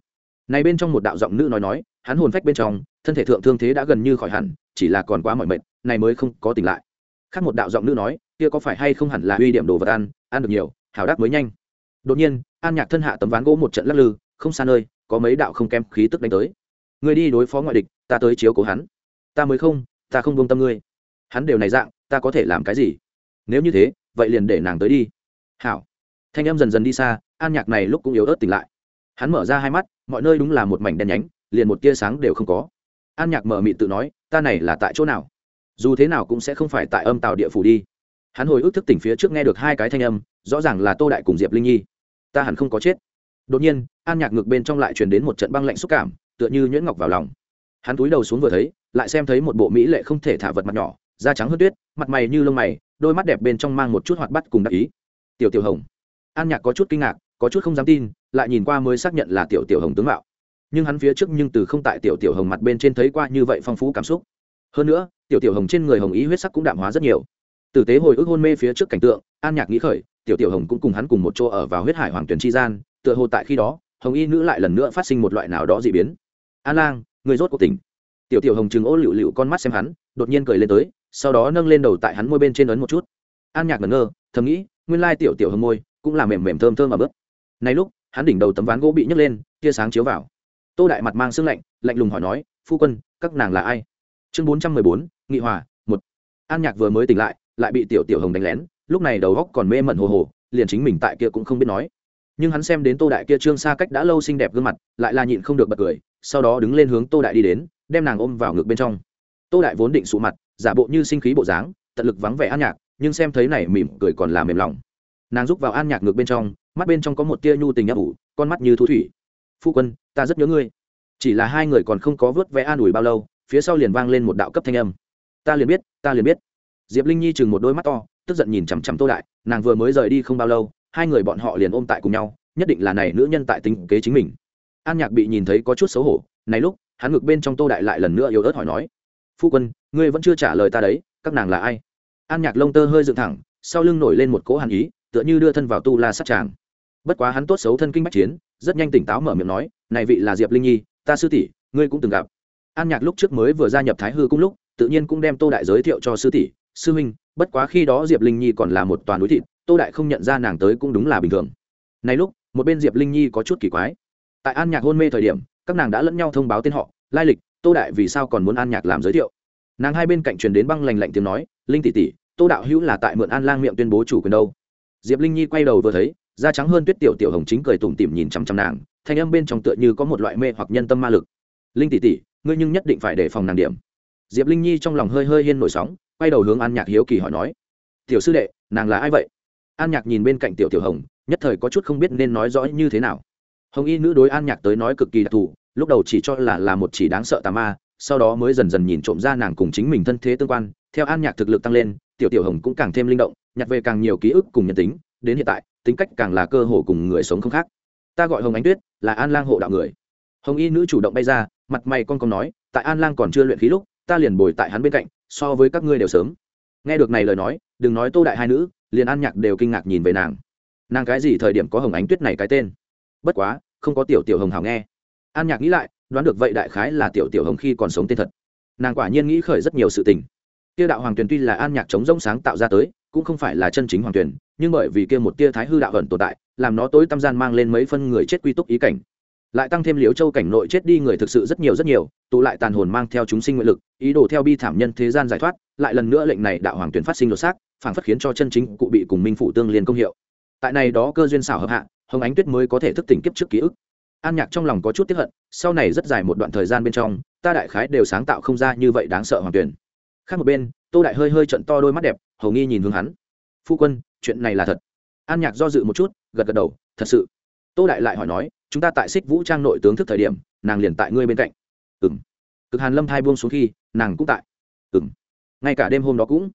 này bên trong một đạo giọng nữ nói nói, hắn hồn phách bên trong, thân thể thượng thương thế đã gần như khỏi hẳn, chỉ là còn quá mỏi mệt, này mới không có tỉnh lại. Khác một đạo giọng nữ nói kia có phải hay không hẳn là uy điểm đồ vật ăn ăn được nhiều hào đắc mới nhanh. Đột nhiên, an nhạc thân hạ tấm ván gỗ một trận lắc lư, không xa nơi, có mấy đạo không kém khí tức đánh tới. Người đi đối phó ngoại địch, ta tới chiếu cố hắn. Ta mới không, ta không công tâm ngươi. Hắn đều này dạng, ta có thể làm cái gì? Nếu như thế, vậy liền để nàng tới đi. Hảo. Thanh em dần dần đi xa, an nhạc này lúc cũng yếu ớt tỉnh lại. Hắn mở ra hai mắt, mọi nơi đúng là một mảnh đen nhánh, liền một tia sáng đều không có. An nhạc mở mị tự nói, ta này là tại chỗ nào? Dù thế nào cũng sẽ không phải tại âm tàu địa phủ đi hắn hồi ức thức tỉnh phía trước nghe được hai cái thanh âm, rõ ràng là tô đại cùng diệp linh nhi. Ta hẳn không có chết. Đột nhiên an nhạc ngược bên trong lại truyền đến một trận băng lạnh xúc cảm, tựa như nhuyễn ngọc vào lòng. Hắn túi đầu xuống vừa thấy, lại xem thấy một bộ mỹ lệ không thể thả vật mặt nhỏ, da trắng hơn tuyết, mặt mày như lông mày, đôi mắt đẹp bên trong mang một chút hoạt bắt cùng đặc ý. Tiểu tiểu hồng. An nhạc có chút kinh ngạc, có chút không dám tin, lại nhìn qua mới xác nhận là tiểu tiểu hồng tướng mạo. Nhưng hắn phía trước nhưng từ không tại tiểu tiểu hồng mặt bên trên thấy qua như vậy phong phú cảm xúc. Hơn nữa, tiểu tiểu hồng trên người hồng ý huyết sắc cũng đạm hóa rất nhiều tử tế hồi ức hôn mê phía trước cảnh tượng, an nhạc nghĩ khởi, tiểu tiểu hồng cũng cùng hắn cùng một chỗ ở vào huyết hải hoàng tuyển tri gian, tựa hồ tại khi đó, hồng y nữ lại lần nữa phát sinh một loại nào đó dị biến. An lang, người rốt cuộc tỉnh. Tiểu tiểu hồng chừng ô lựu lựu con mắt xem hắn, đột nhiên cười lên tới, sau đó nâng lên đầu tại hắn môi bên trên ấn một chút. An nhạc ngẩn ngơ, thầm nghĩ, nguyên lai tiểu tiểu hồng môi cũng là mềm mềm thơm thơm ở bước này lúc, hắn đỉnh đầu tấm ván gỗ bị nhấc lên, tia sáng chiếu vào. Tô đại mặt mang sương lạnh lạnh lùng hỏi nói, phu quân, các nàng là ai? Chương bốn trăm mười bốn, nghị hòa, một. An nhạc vừa mới tỉnh lại lại bị tiểu tiểu hồng đánh lén, lúc này đầu góc còn mê mẩn hồ hồ, liền chính mình tại kia cũng không biết nói. Nhưng hắn xem đến tô đại kia trương xa cách đã lâu xinh đẹp gương mặt, lại là nhịn không được bật cười, sau đó đứng lên hướng tô đại đi đến, đem nàng ôm vào ngực bên trong. Tô đại vốn định sụ mặt, giả bộ như sinh khí bộ dáng, tận lực vắng vẻ an nhạc, nhưng xem thấy này mỉm cười còn là mềm lòng. Nàng rúc vào an nhạc ngực bên trong, mắt bên trong có một tia nhu tình ấp ủ, con mắt như thu thủy. Phu quân, ta rất nhớ ngươi. Chỉ là hai người còn không có vớt vẽ an ủi bao lâu, phía sau liền vang lên một đạo cấp thanh âm. Ta liền biết, ta liền biết diệp linh nhi chừng một đôi mắt to, tức giận nhìn chằm chằm tô đại, nàng vừa mới rời đi không bao lâu, hai người bọn họ liền ôm tại cùng nhau, nhất định là này nữ nhân tại tính kế chính mình. An nhạc bị nhìn thấy có chút xấu hổ, này lúc, hắn ngực bên trong tô đại lại lần nữa yếu ớt hỏi nói, phu quân, ngươi vẫn chưa trả lời ta đấy, các nàng là ai? An nhạc lông tơ hơi dựng thẳng, sau lưng nổi lên một cỗ hàn ý, tựa như đưa thân vào tu la sát tràng. Bất quá hắn tốt xấu thân kinh bách chiến, rất nhanh tỉnh táo mở miệng nói, này vị là diệp linh nhi, ta sư tỷ, ngươi cũng từng gặp. An nhạc lúc trước mới vừa gia nhập thái hư cung lúc, tự nhiên cũng đem tô đại giới thiệu cho sư tỷ sư huynh, bất quá khi đó diệp linh nhi còn là một toàn núi thịt, tô đại không nhận ra nàng tới cũng đúng là bình thường. Này lúc, một bên diệp linh nhi có chút kỳ quái. Tại an nhạc hôn mê thời điểm, các nàng đã lẫn nhau thông báo tên họ, lai lịch, tô đại vì sao còn muốn an nhạc làm giới thiệu. Nàng hai bên cạnh truyền đến băng lành lạnh tiếng nói, linh tỷ tỷ, tô đạo hữu là tại mượn an lang miệng tuyên bố chủ quyền đâu. Diệp linh nhi quay đầu vừa thấy, da trắng hơn tuyết tiểu tiểu hồng chính cười tủm tỉm nhìn chằm chằm nàng, thanh âm bên trong tựa như có một loại mê hoặc nhân tâm ma lực. Linh tỷ tỷ, ngươi nhưng nhất định phải đề phòng nàng điểm diệp linh nhi trong lòng hơi hơi hiên nổi sóng, quay đầu hướng an nhạc hiếu kỳ hỏi nói, tiểu sư đệ, nàng là ai vậy? An nhạc nhìn bên cạnh tiểu tiểu hồng, nhất thời có chút không biết nên nói rõ như thế nào. Hồng y nữ đối an nhạc tới nói cực kỳ đặc thù, lúc đầu chỉ cho là là một chỉ đáng sợ tà ma, sau đó mới dần dần nhìn trộm ra nàng cùng chính mình thân thế tương quan. Theo an nhạc thực lực tăng lên, tiểu tiểu hồng cũng càng thêm linh động, nhặt về càng nhiều ký ức cùng nhân tính, đến hiện tại, tính cách càng là cơ hồ cùng người sống không khác. Ta gọi hồng ánh tuyết, là an lang hộ đạo người. Hồng y nữ chủ động bay ra, mặt mày con con nói, tại an lang còn chưa luyện khí lúc ta liền bồi tại hắn bên cạnh, so với các ngươi đều sớm. Nghe được này lời nói, đừng nói tô đại hai nữ, liền an nhạc đều kinh ngạc nhìn về nàng. Nàng cái gì thời điểm có hồng ánh tuyết này cái tên? Bất quá, không có tiểu tiểu hồng hào nghe. An nhạc nghĩ lại, đoán được vậy đại khái là tiểu tiểu hồng khi còn sống tên thật. Nàng quả nhiên nghĩ khởi rất nhiều sự tình. Tiêu đạo hoàng tuyền tuy là an nhạc chống rông sáng tạo ra tới, cũng không phải là chân chính hoàng tuyền, nhưng bởi vì kia một tia thái hư đạo ẩn tồn tại, làm nó tối tâm gian mang lên mấy phân người chết quy túc ý cảnh. Lại tăng thêm liếu châu cảnh nội chết đi người thực sự rất nhiều rất nhiều, tụ lại tàn hồn mang theo chúng sinh nguyện lực ý đồ theo bi thảm nhân thế gian giải thoát, lại lần nữa lệnh này đạo hoàng tuyển phát sinh đột xác phản phất khiến cho chân chính cụ bị cùng minh phụ tương liên công hiệu. Tại này đó cơ duyên xảo hợp hạ, hồng ánh tuyết mới có thể thức tỉnh kiếp trước ký ức. An nhạc trong lòng có chút tiếp hận, sau này rất dài một đoạn thời gian bên trong, ta đại khái đều sáng tạo không ra như vậy đáng sợ hoàng tuyển. Khác một bên, tô đại hơi hơi trận to đôi mắt đẹp, hầu nghi nhìn hướng hắn. Phu quân, chuyện này là thật. An nhạc do dự một chút, gật gật đầu, thật sự. Tô đại lại hỏi nói, chúng ta tại xích vũ trang nội tướng thức thời điểm, nàng liền tại ngươi bên cạnh. Ừ m cực hàn lâm thai buông xuống khi, nàng cũng tại. Ừng ngay cả đêm hôm đó cũng,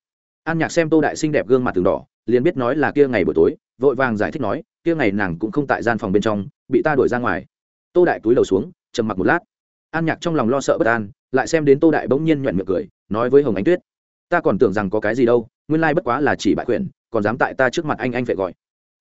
an nhạc xem tô đại xinh đẹp gương mặt từng đỏ, liền biết nói là kia ngày buổi tối, vội vàng giải thích nói, kia ngày nàng cũng không tại gian phòng bên trong, bị ta đuổi ra ngoài. Tô đại túi đầu xuống, trầm mặc một lát. An nhạc trong lòng lo sợ bất an, lại xem đến tô đại bỗng nhiên nhuận miệng cười, nói với hồng ánh tuyết, ta còn tưởng rằng có cái gì đâu, nguyên lai bất quá là chỉ bại quyền, còn dám tại ta trước mặt anh anh phải gọi.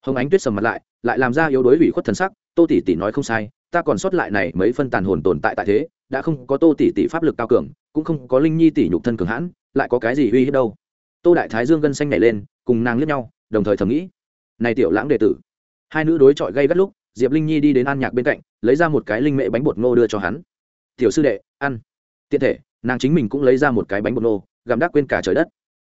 Hồng ánh tuyết sầm mặt lại lại làm ra yếu đuối ủy khuất thần sắc, tô tỷ tỷ nói không sai, ta còn sót lại này mấy phân tàn hồn tồn tại tại thế đã không có tô tỷ tỷ pháp lực cao cường, cũng không có linh nhi tỷ nhục thân cường hãn, lại có cái gì uy hiếp đâu. Tô đại thái dương gân xanh nhảy lên, cùng nàng liếc nhau, đồng thời thầm nghĩ, này tiểu lãng đệ tử. Hai nữ đối chọi gây gắt lúc, diệp linh nhi đi đến an nhạc bên cạnh, lấy ra một cái linh mệ bánh bột ngô đưa cho hắn. Tiểu sư đệ, ăn. Tiện thể, nàng chính mình cũng lấy ra một cái bánh bột ngô gặm đắc quên cả trời đất.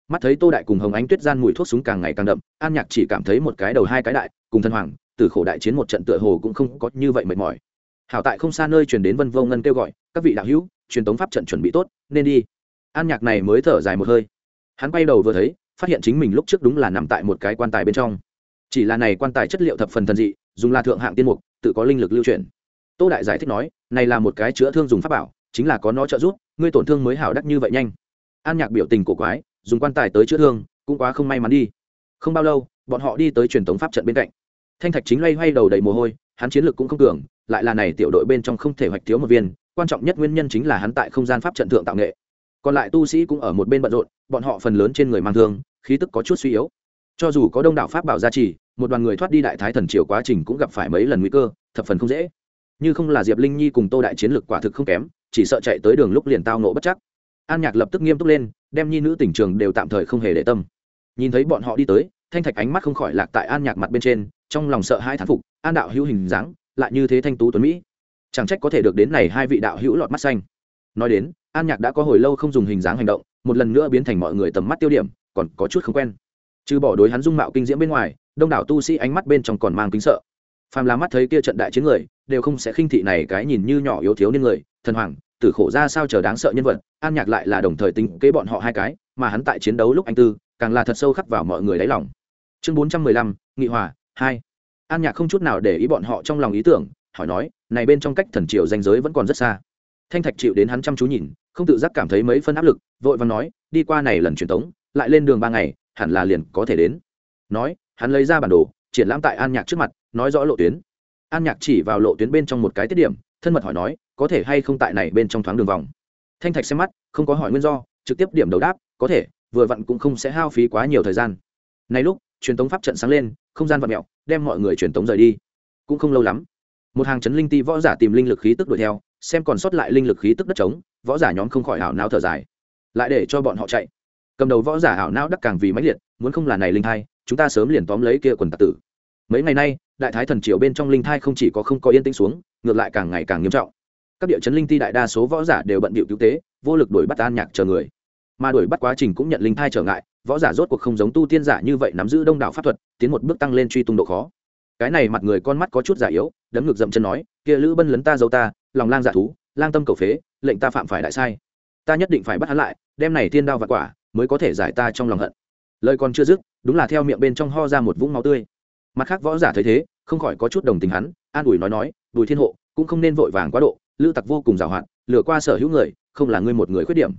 Mắt thấy tô đại cùng hồng ánh tuyết gian mùi thuốc súng càng ngày càng đậm, an nhạc chỉ cảm thấy một cái đầu hai cái đại, cùng thân hoàng, từ khổ đại chiến một trận tựa hồ cũng không có như vậy mệt mỏi hảo tại không xa nơi chuyển đến vân vô ngân kêu gọi, các vị đạo hữu, truyền tống pháp trận chuẩn bị tốt, nên đi. An nhạc này mới thở dài một hơi. Hắn quay đầu vừa thấy, phát hiện chính mình lúc trước đúng là nằm tại một cái quan tài bên trong. Chỉ là này quan tài chất liệu thập phần thần dị, dùng là thượng hạng tiên mục, tự có linh lực lưu truyền tô đại giải thích nói, này là một cái chữa thương dùng pháp bảo, chính là có nó trợ giúp, ngươi tổn thương mới hảo đắc như vậy nhanh. An nhạc biểu tình cổ quái, dùng quan tài tới chữa thương, cũng quá không may mắn đi. Không bao lâu, bọn họ đi tới truyền thống pháp trận bên cạnh. Thanh thạch chính loay hoay đầu đầy mồ hôi hắn chiến lược cũng không cường, lại là này tiểu đội bên trong không thể hoạch thiếu một viên, quan trọng nhất nguyên nhân chính là hắn tại không gian pháp trận thượng tạo nghệ. Còn lại tu sĩ cũng ở một bên bận rộn, bọn họ phần lớn trên người mang thương, khí tức có chút suy yếu. Cho dù có đông đảo pháp bảo gia trì, một đoàn người thoát đi đại thái thần triều quá trình cũng gặp phải mấy lần nguy cơ, thập phần không dễ. Như không là diệp linh nhi cùng tô đại chiến lược quả thực không kém, chỉ sợ chạy tới đường lúc liền tao nộ bất chắc. An nhạc lập tức nghiêm túc lên, đem nhi nữ tỉnh trường đều tạm thời không hề để tâm. Nhìn thấy bọn họ đi tới, thanh thạch ánh mắt không khỏi lạc tại an nhạc mặt bên trên trong lòng sợ hai thán phục, an đạo hữu hình dáng, lại như thế thanh tú tuấn mỹ. Chẳng trách có thể được đến này hai vị đạo hữu lọt mắt xanh. Nói đến, an nhạc đã có hồi lâu không dùng hình dáng hành động, một lần nữa biến thành mọi người tầm mắt tiêu điểm, còn có chút không quen. Trừ bỏ đối hắn dung mạo kinh diễm bên ngoài, đông đảo tu sĩ ánh mắt bên trong còn mang kính sợ. Phàm là mắt thấy kia trận đại chiến người, đều không sẽ khinh thị này cái nhìn như nhỏ yếu thiếu niên người, thần hoàng, tử khổ ra sao chờ đáng sợ nhân vật, an nhạc lại là đồng thời tính kế bọn họ hai cái, mà hắn tại chiến đấu lúc anh tư, càng là thật sâu khắc vào mọi người đáy lòng. Chương bốn trăm mười lăm, nghị hòa hai. An nhạc không chút nào để ý bọn họ trong lòng ý tưởng, hỏi nói, này bên trong cách thần triều danh giới vẫn còn rất xa. Thanh thạch chịu đến hắn chăm chú nhìn, không tự giác cảm thấy mấy phân áp lực, vội và nói, đi qua này lần truyền tống, lại lên đường ba ngày, hẳn là liền có thể đến. Nói, hắn lấy ra bản đồ, triển lãm tại an nhạc trước mặt, nói rõ lộ tuyến. An nhạc chỉ vào lộ tuyến bên trong một cái tiết điểm, thân mật hỏi nói, có thể hay không tại này bên trong thoáng đường vòng? Thanh thạch xem mắt, không có hỏi nguyên do, trực tiếp điểm đầu đáp, có thể, vừa vặn cũng không sẽ hao phí quá nhiều thời gian. Này lúc truyền tống pháp trận sáng lên, không gian vật mẹo, đem mọi người truyền tống rời đi. Cũng không lâu lắm, một hàng chấn linh ti võ giả tìm linh lực khí tức đuổi theo, xem còn sót lại linh lực khí tức đất trống, võ giả nhóm không khỏi hảo não thở dài. Lại để cho bọn họ chạy. Cầm đầu võ giả hảo não đắc càng vì mãnh liệt, muốn không là này linh thai, chúng ta sớm liền tóm lấy kia quần tạc tử. Mấy ngày nay, đại thái thần triều bên trong linh thai không chỉ có không có yên tĩnh xuống, ngược lại càng ngày càng nghiêm trọng. Các địa chấn linh ti đại đa số võ giả đều bận bịu cứu tế, vô lực đuổi bắt an nhạc chờ người mà đuổi bắt quá trình cũng nhận linh thai trở ngại, võ giả rốt cuộc không giống tu tiên giả như vậy nắm giữ đông đảo pháp thuật, tiến một bước tăng lên truy tung độ khó. Cái này mặt người con mắt có chút giả yếu, đấm ngược dậm chân nói, kia lữ bân lấn ta giấu ta, lòng lang giả thú, lang tâm cầu phế, lệnh ta phạm phải đại sai. Ta nhất định phải bắt hắn lại, đem này thiên đao và quả mới có thể giải ta trong lòng hận. Lời còn chưa dứt, đúng là theo miệng bên trong ho ra một vũng máu tươi. Mặt khác võ giả thấy thế, không khỏi có chút đồng tình hắn, an ủi nói nói, bùi thiên hộ, cũng không nên vội vàng quá độ, lữ tặc vô cùng giàu hạn, lừa qua sở hữu người, không là ngươi một người khuyết điểm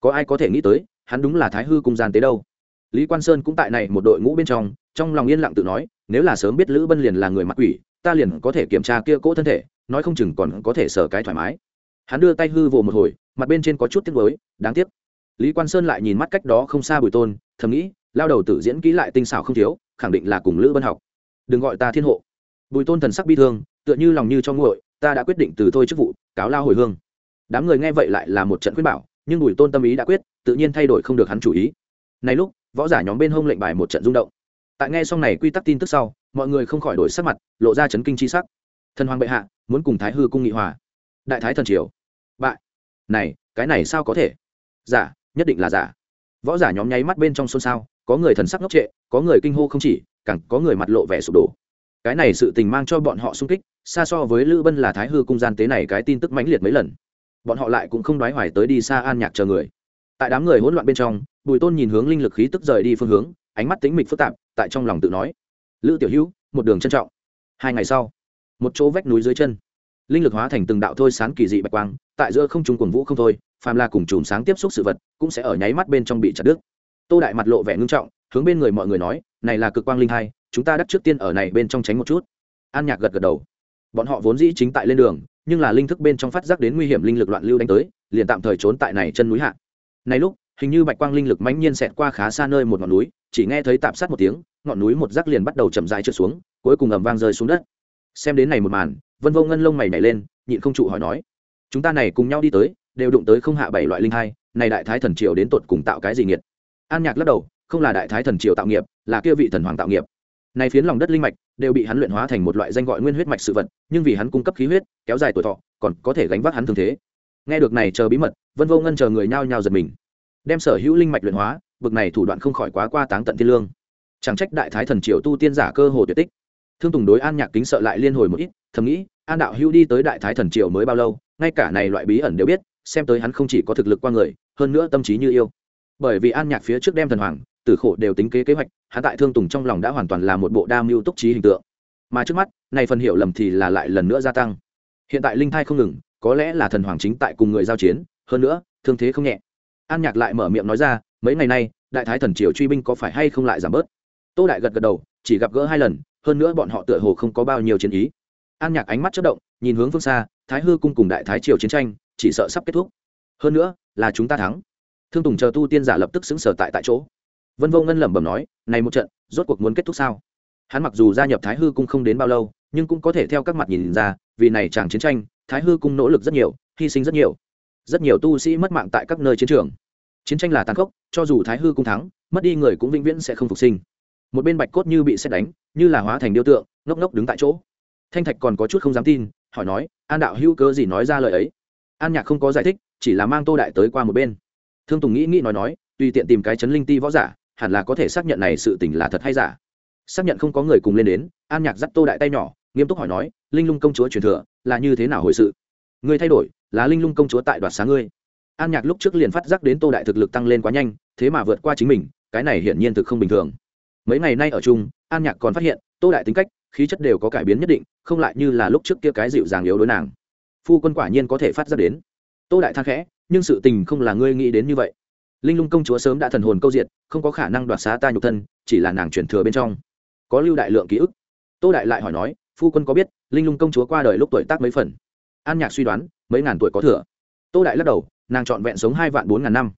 có ai có thể nghĩ tới, hắn đúng là thái hư cung gian tế đâu. Lý quan sơn cũng tại này một đội ngũ bên trong trong lòng yên lặng tự nói, nếu là sớm biết lữ bân liền là người mặc quỷ, ta liền có thể kiểm tra kia cỗ thân thể, nói không chừng còn có thể sở cái thoải mái. Hắn đưa tay hư vồ một hồi, mặt bên trên có chút tiếc nuối, đáng tiếc. Lý quan sơn lại nhìn mắt cách đó không xa bùi tôn, thầm nghĩ, lao đầu tử diễn kỹ lại tinh xảo không thiếu, khẳng định là cùng lữ bân học. Đừng gọi ta thiên hộ. Bùi tôn thần sắc bi thương, tựa như lòng như cho nguội, ta đã quyết định từ thôi chức vụ, cáo lao hồi hương. Đám người nghe vậy lại là một trận khuyên bảo nhưng bùi tôn tâm ý đã quyết, tự nhiên thay đổi không được hắn chủ ý. Này lúc, võ giả nhóm bên hông lệnh bài một trận rung động. Tại nghe xong này quy tắc tin tức sau, mọi người không khỏi đổi sắc mặt, lộ ra chấn kinh chi sắc. Thần hoàng bệ hạ, muốn cùng thái hư cung nghị hòa. Đại thái thần triều. Bại. Này, cái này sao có thể? Giả, nhất định là giả. Võ giả nhóm nháy mắt bên trong xôn xao, có người thần sắc ngốc trệ, có người kinh hô không chỉ, càng có người mặt lộ vẻ sụp đổ. Cái này sự tình mang cho bọn họ sung kích, xa so với lữ bân là thái hư cung gian tế này cái tin tức mãnh liệt mấy lần bọn họ lại cũng không đoái hoài tới đi xa an nhạc chờ người. Tại đám người hỗn loạn bên trong, bùi tôn nhìn hướng linh lực khí tức rời đi phương hướng, ánh mắt tính mịch phức tạp, tại trong lòng tự nói, lữ tiểu hữu, một đường trân trọng. Hai ngày sau, một chỗ vách núi dưới chân, linh lực hóa thành từng đạo thôi sán kỳ dị bạch quang, tại giữa không trung quần vũ không thôi, phàm là cùng chùm sáng tiếp xúc sự vật, cũng sẽ ở nháy mắt bên trong bị chặt đứt. Tô đại mặt lộ vẻ ngưng trọng, hướng bên người mọi người nói, này là cực quang linh hai, chúng ta đắc trước tiên ở này bên trong tránh một chút. An nhạc gật gật đầu. Bọn họ vốn dĩ chính tại lên đường nhưng là linh thức bên trong phát giác đến nguy hiểm linh lực loạn lưu đánh tới, liền tạm thời trốn tại này chân núi hạ. Này lúc, hình như bạch quang linh lực mãnh nhiên xẹt qua khá xa nơi một ngọn núi, chỉ nghe thấy tạm sát một tiếng, ngọn núi một rắc liền bắt đầu chậm rãi trượt xuống, cuối cùng ầm vang rơi xuống đất. Xem đến này một màn, vân vô ngân lông mày nhảy lên, nhịn không trụ hỏi nói, chúng ta này cùng nhau đi tới, đều đụng tới không hạ bảy loại linh hai, này đại thái thần triều đến tột cùng tạo cái gì nghiệt? An nhạc lắc đầu, không là đại thái thần triều tạo nghiệp, là kia vị thần hoàng tạo nghiệp này phiến lòng đất linh mạch đều bị hắn luyện hóa thành một loại danh gọi nguyên huyết mạch sự vật, nhưng vì hắn cung cấp khí huyết, kéo dài tuổi thọ, còn có thể gánh vác hắn thường thế. Nghe được này chờ bí mật, vân vô ngân chờ người nhao nhao giật mình. Đem sở hữu linh mạch luyện hóa, bực này thủ đoạn không khỏi quá qua táng tận thiên lương. Chẳng trách đại thái thần triều tu tiên giả cơ hồ tuyệt tích. Thương tùng đối an nhạc kính sợ lại liên hồi một ít, thầm nghĩ, an đạo hữu đi tới đại thái thần triều mới bao lâu, ngay cả này loại bí ẩn đều biết, xem tới hắn không chỉ có thực lực qua người, hơn nữa tâm trí như yêu. Bởi vì an nhạc phía trước đem thần hoàng tử khổ đều tính kế kế hoạch, hắn tại thương tùng trong lòng đã hoàn toàn là một bộ đa mưu túc trí hình tượng. Mà trước mắt, này phần hiểu lầm thì là lại lần nữa gia tăng. Hiện tại linh thai không ngừng, có lẽ là thần hoàng chính tại cùng người giao chiến, hơn nữa, thương thế không nhẹ. An nhạc lại mở miệng nói ra, mấy ngày nay, đại thái thần triều truy binh có phải hay không lại giảm bớt? Tô đại gật gật đầu, chỉ gặp gỡ hai lần, hơn nữa bọn họ tựa hồ không có bao nhiêu chiến ý. An nhạc ánh mắt chất động, nhìn hướng phương xa, thái hư cung cùng đại thái triều chiến tranh, chỉ sợ sắp kết thúc. Hơn nữa, là chúng ta thắng. Thương tùng chờ tu tiên giả lập tức xứng sở tại tại chỗ vân vô ngân lẩm bẩm nói, này một trận, rốt cuộc muốn kết thúc sao? Hắn mặc dù gia nhập thái hư cung không đến bao lâu, nhưng cũng có thể theo các mặt nhìn ra, vì này chẳng chiến tranh, thái hư cung nỗ lực rất nhiều, hy sinh rất nhiều. Rất nhiều tu sĩ mất mạng tại các nơi chiến trường. Chiến tranh là tàn khốc, cho dù thái hư cung thắng, mất đi người cũng vĩnh viễn sẽ không phục sinh. Một bên bạch cốt như bị xét đánh, như là hóa thành điêu tượng, ngốc ngốc đứng tại chỗ. Thanh thạch còn có chút không dám tin, hỏi nói, an đạo hữu cơ gì nói ra lời ấy? An nhạc không có giải thích, chỉ là mang tô đại tới qua một bên. Thương tùng nghĩ nghĩ nói nói, tùy tiện tìm cái chấn linh ti võ giả hẳn là có thể xác nhận này sự tình là thật hay giả. Xác nhận không có người cùng lên đến, an nhạc dắt tô đại tay nhỏ, nghiêm túc hỏi nói, linh lung công chúa truyền thừa, là như thế nào hồi sự? Ngươi thay đổi, là linh lung công chúa tại đoạt sáng ngươi. An nhạc lúc trước liền phát giác đến tô đại thực lực tăng lên quá nhanh, thế mà vượt qua chính mình, cái này hiển nhiên thực không bình thường. Mấy ngày nay ở chung, an nhạc còn phát hiện, tô đại tính cách, khí chất đều có cải biến nhất định, không lại như là lúc trước kia cái dịu dàng yếu đối nàng. Phu quân quả nhiên có thể phát giác đến. Tô đại than khẽ, nhưng sự tình không là ngươi nghĩ đến như vậy linh lung công chúa sớm đã thần hồn câu diệt, không có khả năng đoạt xá ta nhục thân, chỉ là nàng chuyển thừa bên trong. Có lưu đại lượng ký ức. Tô đại lại hỏi nói, phu quân có biết, linh lung công chúa qua đời lúc tuổi tác mấy phần? An nhạc suy đoán, mấy ngàn tuổi có thừa. Tô đại lắc đầu, nàng trọn vẹn sống hai vạn bốn ngàn năm.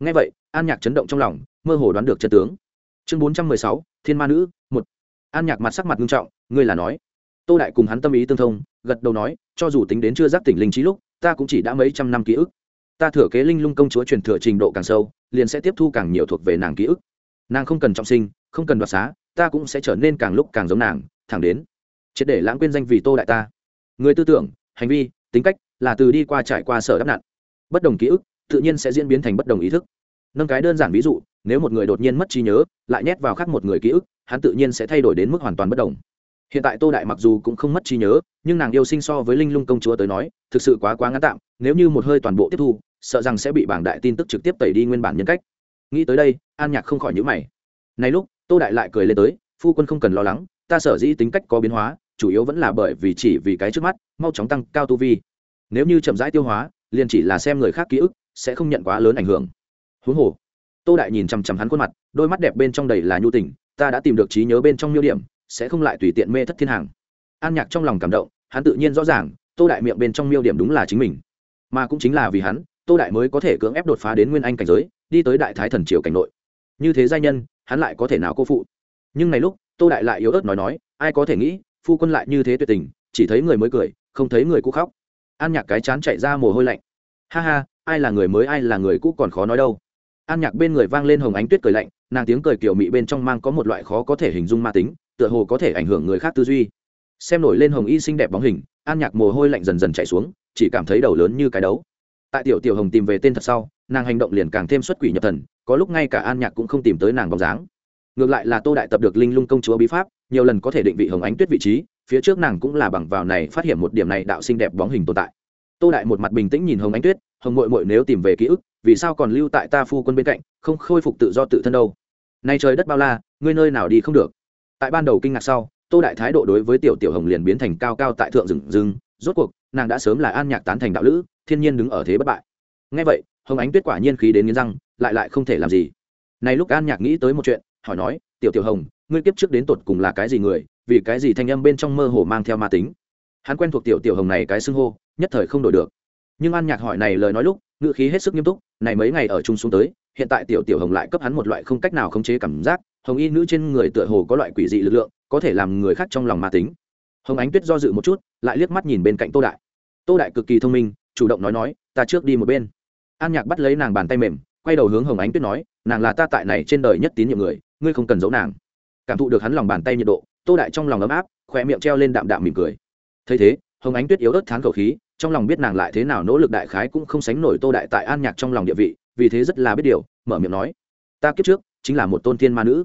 Ngay vậy, an nhạc chấn động trong lòng, mơ hồ đoán được chân tướng. Chương bốn trăm mười sáu, thiên ma nữ, một. An nhạc mặt sắc mặt nghiêm trọng, ngươi là nói. Tô đại cùng hắn tâm ý tương thông, gật đầu nói, cho dù tính đến chưa giác tỉnh linh trí lúc, ta cũng chỉ đã mấy trăm năm ký ức ta thừa kế linh lung công chúa truyền thừa trình độ càng sâu, liền sẽ tiếp thu càng nhiều thuộc về nàng ký ức. Nàng không cần trọng sinh, không cần đoạt xá, ta cũng sẽ trở nên càng lúc càng giống nàng, thẳng đến. Triệt để lãng quên danh vì tô đại ta. Người tư tưởng, hành vi, tính cách là từ đi qua trải qua sở đắp nạn. Bất đồng ký ức, tự nhiên sẽ diễn biến thành bất đồng ý thức. Nâng cái đơn giản ví dụ, nếu một người đột nhiên mất trí nhớ, lại nhét vào khác một người ký ức, hắn tự nhiên sẽ thay đổi đến mức hoàn toàn bất đồng hiện tại tô đại mặc dù cũng không mất trí nhớ, nhưng nàng yêu sinh so với linh lung công chúa tới nói, thực sự quá quá ngắn tạm, nếu như một hơi toàn bộ tiếp thu, sợ rằng sẽ bị bảng đại tin tức trực tiếp tẩy đi nguyên bản nhân cách. Nghĩ tới đây, an nhạc không khỏi nhữ mày. Này lúc, tô đại lại cười lên tới, phu quân không cần lo lắng, ta sở dĩ tính cách có biến hóa, chủ yếu vẫn là bởi vì chỉ vì cái trước mắt, mau chóng tăng cao tu vi. Nếu như chậm rãi tiêu hóa, liền chỉ là xem người khác ký ức, sẽ không nhận quá lớn ảnh hưởng. Huống hồ, tô đại nhìn chằm chằm hắn khuôn mặt, đôi mắt đẹp bên trong đầy là nhu tình, ta đã tìm được trí nhớ bên trong miêu điểm sẽ không lại tùy tiện mê thất thiên hàng. An nhạc trong lòng cảm động, hắn tự nhiên rõ ràng, tô đại miệng bên trong miêu điểm đúng là chính mình. Mà cũng chính là vì hắn, tô đại mới có thể cưỡng ép đột phá đến nguyên anh cảnh giới, đi tới đại thái thần triều cảnh nội. Như thế giai nhân, hắn lại có thể nào cô phụ? Nhưng này lúc, tô đại lại yếu ớt nói nói, ai có thể nghĩ, phu quân lại như thế tuyệt tình, chỉ thấy người mới cười, không thấy người cũ khóc. An nhạc cái chán chạy ra mồ hôi lạnh. Ha ha, ai là người mới, ai là người cũ còn khó nói đâu. An nhạc bên người vang lên hồng ánh tuyết cười lạnh, nàng tiếng cười kiểu mị bên trong mang có một loại khó có thể hình dung ma tính tựa hồ có thể ảnh hưởng người khác tư duy. Xem nổi lên hồng y xinh đẹp bóng hình, an nhạc mồ hôi lạnh dần dần chạy xuống, chỉ cảm thấy đầu lớn như cái đấu. Tại tiểu tiểu hồng tìm về tên thật sau, nàng hành động liền càng thêm xuất quỷ nhập thần, có lúc ngay cả an nhạc cũng không tìm tới nàng bóng dáng. Ngược lại là tô đại tập được linh lung công chúa bí pháp, nhiều lần có thể định vị hồng ánh tuyết vị trí, phía trước nàng cũng là bằng vào này phát hiện một điểm này đạo xinh đẹp bóng hình tồn tại. Tô đại một mặt bình tĩnh nhìn hồng ánh tuyết, hồng mội mội nếu tìm về ký ức, vì sao còn lưu tại ta phu quân bên cạnh, không khôi phục tự do tự thân đâu? Nay trời đất bao la, ngươi nơi nào đi không được tại ban đầu kinh ngạc sau, tô đại thái độ đối với tiểu tiểu hồng liền biến thành cao cao tại thượng rừng rừng, rốt cuộc, nàng đã sớm là an nhạc tán thành đạo lữ, thiên nhiên đứng ở thế bất bại. Ngay vậy, hồng ánh tuyết quả nhiên khí đến nghiến răng, lại lại không thể làm gì. Này lúc an nhạc nghĩ tới một chuyện, hỏi nói, tiểu tiểu hồng, ngươi kiếp trước đến tột cùng là cái gì người, vì cái gì thanh âm bên trong mơ hồ mang theo ma tính? Hắn quen thuộc tiểu tiểu hồng này cái xưng hô, nhất thời không đổi được. Nhưng an nhạc hỏi này lời nói lúc, ngữ khí hết sức nghiêm túc, này mấy ngày ở chung xuống tới, hiện tại tiểu tiểu hồng lại cấp hắn một loại không cách nào khống chế cảm giác hồng y nữ trên người tựa hồ có loại quỷ dị lực lượng, có thể làm người khác trong lòng ma tính. Hồng ánh tuyết do dự một chút, lại liếc mắt nhìn bên cạnh tô đại. Tô đại cực kỳ thông minh, chủ động nói nói, ta trước đi một bên. An nhạc bắt lấy nàng bàn tay mềm, quay đầu hướng hồng ánh tuyết nói, nàng là ta tại này trên đời nhất tín nhiệm người, ngươi không cần giấu nàng. Cảm thụ được hắn lòng bàn tay nhiệt độ, tô đại trong lòng ấm áp khỏe miệng treo lên đạm đạm mỉm cười. Thấy thế, hồng ánh tuyết yếu ớt thán khẩu khí, trong lòng biết nàng lại thế nào nỗ lực đại khái cũng không sánh nổi tô đại tại an nhạc trong lòng địa vị, vì thế rất là biết điều, mở miệng nói, ta kiếp trước chính là một tôn thiên ma nữ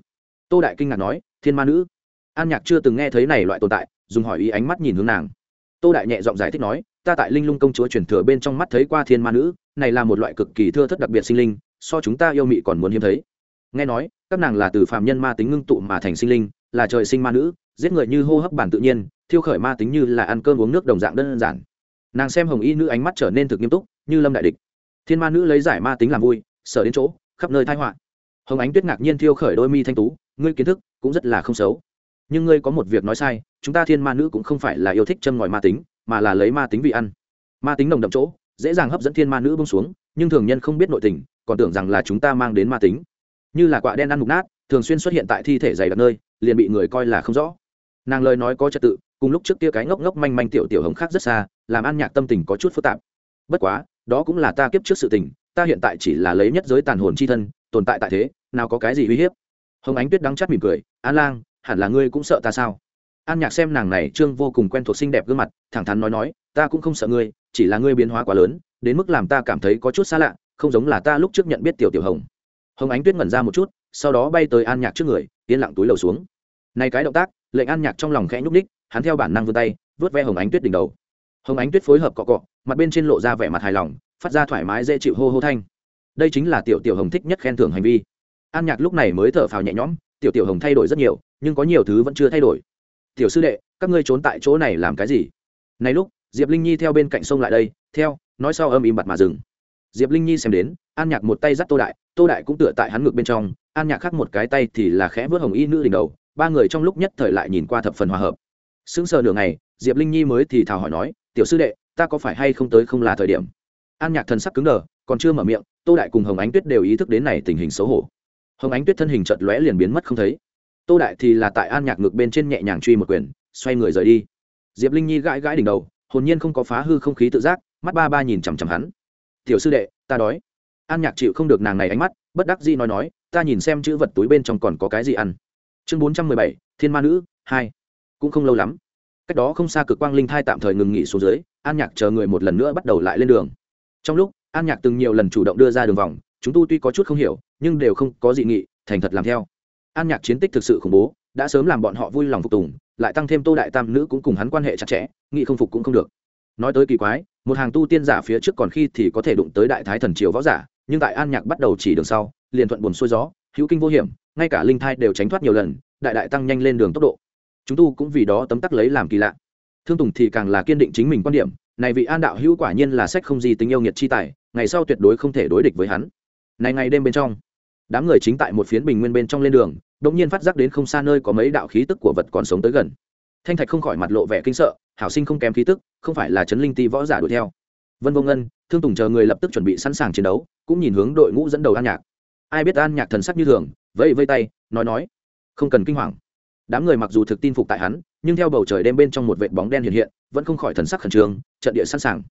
tô đại kinh ngạc nói, thiên ma nữ. An nhạc chưa từng nghe thấy này loại tồn tại, dùng hỏi ý ánh mắt nhìn hướng nàng. Tô đại nhẹ giọng giải thích nói, ta tại linh lung công chúa truyền thừa bên trong mắt thấy qua thiên ma nữ, này là một loại cực kỳ thưa thất đặc biệt sinh linh, so chúng ta yêu mị còn muốn hiếm thấy. Nghe nói, các nàng là từ phàm nhân ma tính ngưng tụ mà thành sinh linh, là trời sinh ma nữ, giết người như hô hấp bản tự nhiên, thiêu khởi ma tính như là ăn cơm uống nước đồng dạng đơn giản. Nàng xem hồng y nữ ánh mắt trở nên thực nghiêm túc, như lâm đại địch. Thiên ma nữ lấy giải ma tính làm vui, sở đến chỗ, khắp nơi thái họa. Hồng ánh tuyết ngạc nhiên thiêu khởi đôi mi thanh tú ngươi kiến thức cũng rất là không xấu. Nhưng ngươi có một việc nói sai, chúng ta thiên ma nữ cũng không phải là yêu thích châm ngòi ma tính, mà là lấy ma tính vì ăn. Ma tính nồng đậm chỗ, dễ dàng hấp dẫn thiên ma nữ bông xuống, nhưng thường nhân không biết nội tình, còn tưởng rằng là chúng ta mang đến ma tính. Như là quạ đen ăn mục nát, thường xuyên xuất hiện tại thi thể dày đặc nơi, liền bị người coi là không rõ. Nàng lời nói có trật tự, cùng lúc trước kia cái ngốc ngốc manh manh tiểu tiểu hồng khác rất xa, làm an nhạc tâm tình có chút phức tạp. Bất quá, đó cũng là ta kiếp trước sự tình, ta hiện tại chỉ là lấy nhất giới tàn hồn c h i thân, tồn tại tại thế, nào có cái gì uy hiếp? Hồng ánh tuyết đắng chắt mỉm cười, an lang, hẳn là ngươi cũng sợ ta sao? An nhạc xem nàng này trương vô cùng quen thuộc xinh đẹp gương mặt, thẳng thắn nói nói, ta cũng không sợ ngươi, chỉ là ngươi biến hóa quá lớn, đến mức làm ta cảm thấy có chút xa lạ, không giống là ta lúc trước nhận biết tiểu tiểu hồng. Hồng ánh tuyết ngẩn ra một chút, sau đó bay tới an nhạc trước người, yên lặng túi lầu xuống. Này cái động tác, lệnh an nhạc trong lòng khẽ nhúc ních hắn theo bản năng vươn tay, vớt ve hồng ánh tuyết đỉnh đầu. Hồng ánh tuyết phối hợp cọ cọ, mặt bên trên lộ ra vẻ mặt hài lòng, phát ra thoải mái dễ chịu hô hô thanh. Đây chính là tiểu tiểu hồng thích nhất khen thưởng hành vi an nhạc lúc này mới thở phào nhẹ nhõm, tiểu tiểu hồng thay đổi rất nhiều, nhưng có nhiều thứ vẫn chưa thay đổi. Tiểu sư đệ, các ngươi trốn tại chỗ này làm cái gì? Này lúc, diệp linh nhi theo bên cạnh sông lại đây, theo, nói sau âm im bặt mà dừng. Diệp linh nhi xem đến, an nhạc một tay dắt tô đại tô đại cũng tựa tại hắn ngực bên trong, an nhạc khác một cái tay thì là khẽ vớt hồng y nữ đỉnh đầu, ba người trong lúc nhất thời lại nhìn qua thập phần hòa hợp. Sững sờ nửa ngày, diệp linh nhi mới thì thào hỏi nói, tiểu sư đệ, ta có phải hay không tới không là thời điểm? An nhạc thần sắc cứng đờ, còn chưa mở miệng, tô đại cùng hồng ánh tuyết đều ý thức đến này tình hình xấu hổ hồng ánh tuyết thân hình chợt lóe liền biến mất không thấy. Tô đại thì là tại an nhạc ngực bên trên nhẹ nhàng truy một quyền, xoay người rời đi. Diệp linh nhi gãi gãi đỉnh đầu, hồn nhiên không có phá hư không khí tự giác, mắt ba ba nhìn chằm chằm hắn. Tiểu sư đệ, ta đói. An nhạc chịu không được nàng này ánh mắt, bất đắc dĩ nói nói, ta nhìn xem chữ vật túi bên trong còn có cái gì ăn. Chương bốn trăm mười bảy, thiên ma nữ, hai. Cũng không lâu lắm, cách đó không xa cực quang linh thai tạm thời ngừng nghỉ xuống dưới, an nhạc chờ người một lần nữa bắt đầu lại lên đường. Trong lúc, an nhạc từng nhiều lần chủ động đưa ra đường vòng, chúng tu tuy có chút không hiểu nhưng đều không có dị nghị, thành thật làm theo. An nhạc chiến tích thực sự khủng bố, đã sớm làm bọn họ vui lòng phục tùng, lại tăng thêm tô đại tam nữ cũng cùng hắn quan hệ chặt chẽ, nghị không phục cũng không được. Nói tới kỳ quái, một hàng tu tiên giả phía trước còn khi thì có thể đụng tới đại thái thần triều võ giả, nhưng tại an nhạc bắt đầu chỉ đường sau, liền thuận buồn xuôi gió, hữu kinh vô hiểm, ngay cả linh thai đều tránh thoát nhiều lần, đại đại tăng nhanh lên đường tốc độ. Chúng tu cũng vì đó tấm tắc lấy làm kỳ lạ. Thương tùng thì càng là kiên định chính mình quan điểm, này vị an đạo hữu quả nhiên là sách không gì tình yêu nghiệt chi tài, ngày sau tuyệt đối không thể đối địch với hắn. Này ngày đêm bên trong đám người chính tại một phiến bình nguyên bên trong lên đường, đột nhiên phát giác đến không xa nơi có mấy đạo khí tức của vật còn sống tới gần. Thanh thạch không khỏi mặt lộ vẻ kinh sợ, hảo sinh không kém khí tức, không phải là chấn linh ti võ giả đuổi theo. Vân vô ngân, thương tùng chờ người lập tức chuẩn bị sẵn sàng chiến đấu, cũng nhìn hướng đội ngũ dẫn đầu an nhạc. Ai biết an nhạc thần sắc như thường, vẫy vây tay, nói nói, không cần kinh hoàng. Đám người mặc dù thực tin phục tại hắn, nhưng theo bầu trời đêm bên trong một vệt bóng đen hiện hiện, vẫn không khỏi thần sắc khẩn trương, trận địa sẵn sàng.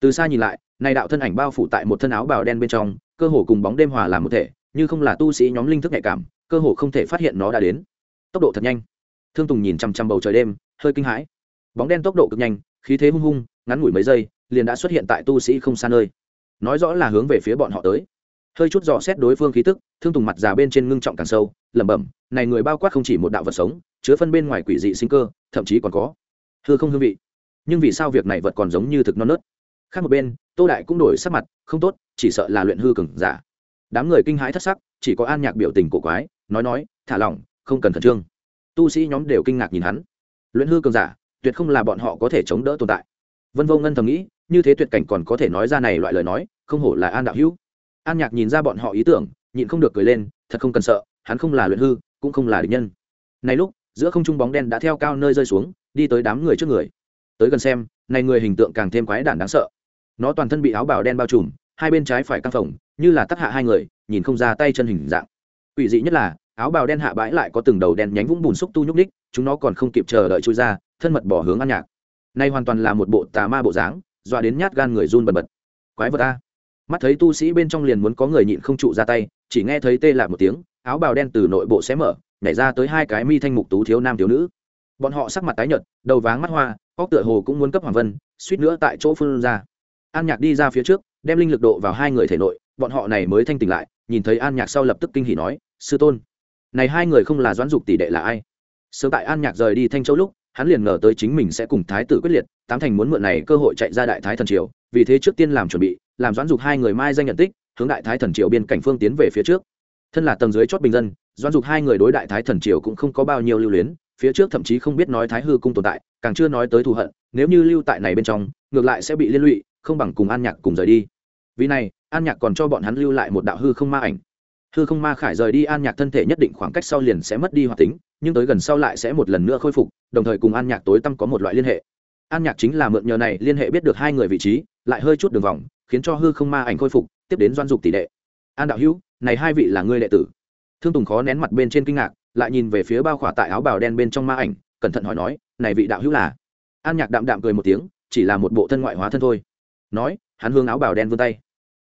Từ xa nhìn lại, này đạo thân ảnh bao phủ tại một thân áo bào đen bên trong, cơ hồ cùng bóng đêm hòa làm một thể như không là tu sĩ nhóm linh thức nhạy cảm, cơ hồ không thể phát hiện nó đã đến. Tốc độ thật nhanh. Thương tùng nhìn chăm chăm bầu trời đêm, hơi kinh hãi. Bóng đen tốc độ cực nhanh, khí thế hung hung, ngắn ngủi mấy giây, liền đã xuất hiện tại tu sĩ không xa nơi. Nói rõ là hướng về phía bọn họ tới. Hơi chút dò xét đối phương khí tức, thương tùng mặt già bên trên ngưng trọng càng sâu, lẩm bẩm, này người bao quát không chỉ một đạo vật sống, chứa phân bên ngoài quỷ dị sinh cơ, thậm chí còn có thưa không hương vị. Nhưng vì sao việc này vật còn giống như thực non nớt? Khác một bên, tô đại cũng đổi sắc mặt, không tốt, chỉ sợ là luyện hư cừng giả đám người kinh hãi thất sắc, chỉ có an nhạc biểu tình cổ quái, nói nói, thả lỏng, không cần khẩn trương. Tu sĩ nhóm đều kinh ngạc nhìn hắn. Luyện hư cường giả, tuyệt không là bọn họ có thể chống đỡ tồn tại. Vân vô ngân thầm nghĩ, như thế tuyệt cảnh còn có thể nói ra này loại lời nói, không hổ là an đạo hữu. An nhạc nhìn ra bọn họ ý tưởng, nhịn không được cười lên, thật không cần sợ, hắn không là luyện hư, cũng không là địch nhân. Này lúc, giữa không trung bóng đen đã theo cao nơi rơi xuống, đi tới đám người trước người. Tới gần xem, này người hình tượng càng thêm quái đản đáng sợ. Nó toàn thân bị áo bào đen bao trùm hai bên trái phải căng phồng như là tắc hạ hai người, nhìn không ra tay chân hình dạng. Quỷ dị nhất là, áo bào đen hạ bãi lại có từng đầu đen nhánh vũng bùn xúc tu nhúc ních chúng nó còn không kịp chờ đợi chui ra, thân mật bỏ hướng ăn nhạc. Nay hoàn toàn là một bộ tà ma bộ dáng, dọa đến nhát gan người run bần bật. Quái vật ta mắt thấy tu sĩ bên trong liền muốn có người nhịn không trụ ra tay, chỉ nghe thấy tê lại một tiếng, áo bào đen từ nội bộ xé mở, nhảy ra tới hai cái mi thanh mục tú thiếu nam thiếu nữ. Bọn họ sắc mặt tái nhợt, đầu váng mắt hoa, óc tựa hồ cũng muốn cấp hoàng vân, suýt nữa tại chỗ phương ra. An nhạc đi ra phía trước đem linh lực độ vào hai người thể nội, bọn họ này mới thanh tỉnh lại, nhìn thấy an nhạc sau lập tức kinh hỉ nói, sư tôn, này hai người không là doãn dục tỷ đệ là ai? Sớm tại an nhạc rời đi thanh châu lúc, hắn liền ngờ tới chính mình sẽ cùng thái tử quyết liệt, tám thành muốn mượn này cơ hội chạy ra đại thái thần triều, vì thế trước tiên làm chuẩn bị, làm doãn dục hai người mai danh nhận tích, hướng đại thái thần triều biên cảnh phương tiến về phía trước. Thân là tầng dưới chót bình dân, doãn dục hai người đối đại thái thần triều cũng không có bao nhiêu lưu luyến, phía trước thậm chí không biết nói thái hư cung tồn tại, càng chưa nói tới thù hận, nếu như lưu tại này bên trong, ngược lại sẽ bị liên lụy, không bằng cùng an nhạc cùng rời đi vì này, an nhạc còn cho bọn hắn lưu lại một đạo hư không ma ảnh. Hư không ma khải rời đi, an nhạc thân thể nhất định khoảng cách sau liền sẽ mất đi hoạt tính, nhưng tới gần sau lại sẽ một lần nữa khôi phục, đồng thời cùng an nhạc tối tăm có một loại liên hệ. An nhạc chính là mượn nhờ này liên hệ biết được hai người vị trí, lại hơi chút đường vòng, khiến cho hư không ma ảnh khôi phục, tiếp đến doan dục tỷ đệ. An đạo hữu, này hai vị là ngươi đệ tử. Thương tùng khó nén mặt bên trên kinh ngạc, lại nhìn về phía bao khỏa tại áo bào đen bên trong ma ảnh, cẩn thận hỏi nói, này vị đạo hữu là? An nhạc đạm đạm cười một tiếng, chỉ là một bộ thân ngoại hóa thân thôi. Nói, hắn hướng áo bào đen vươn tay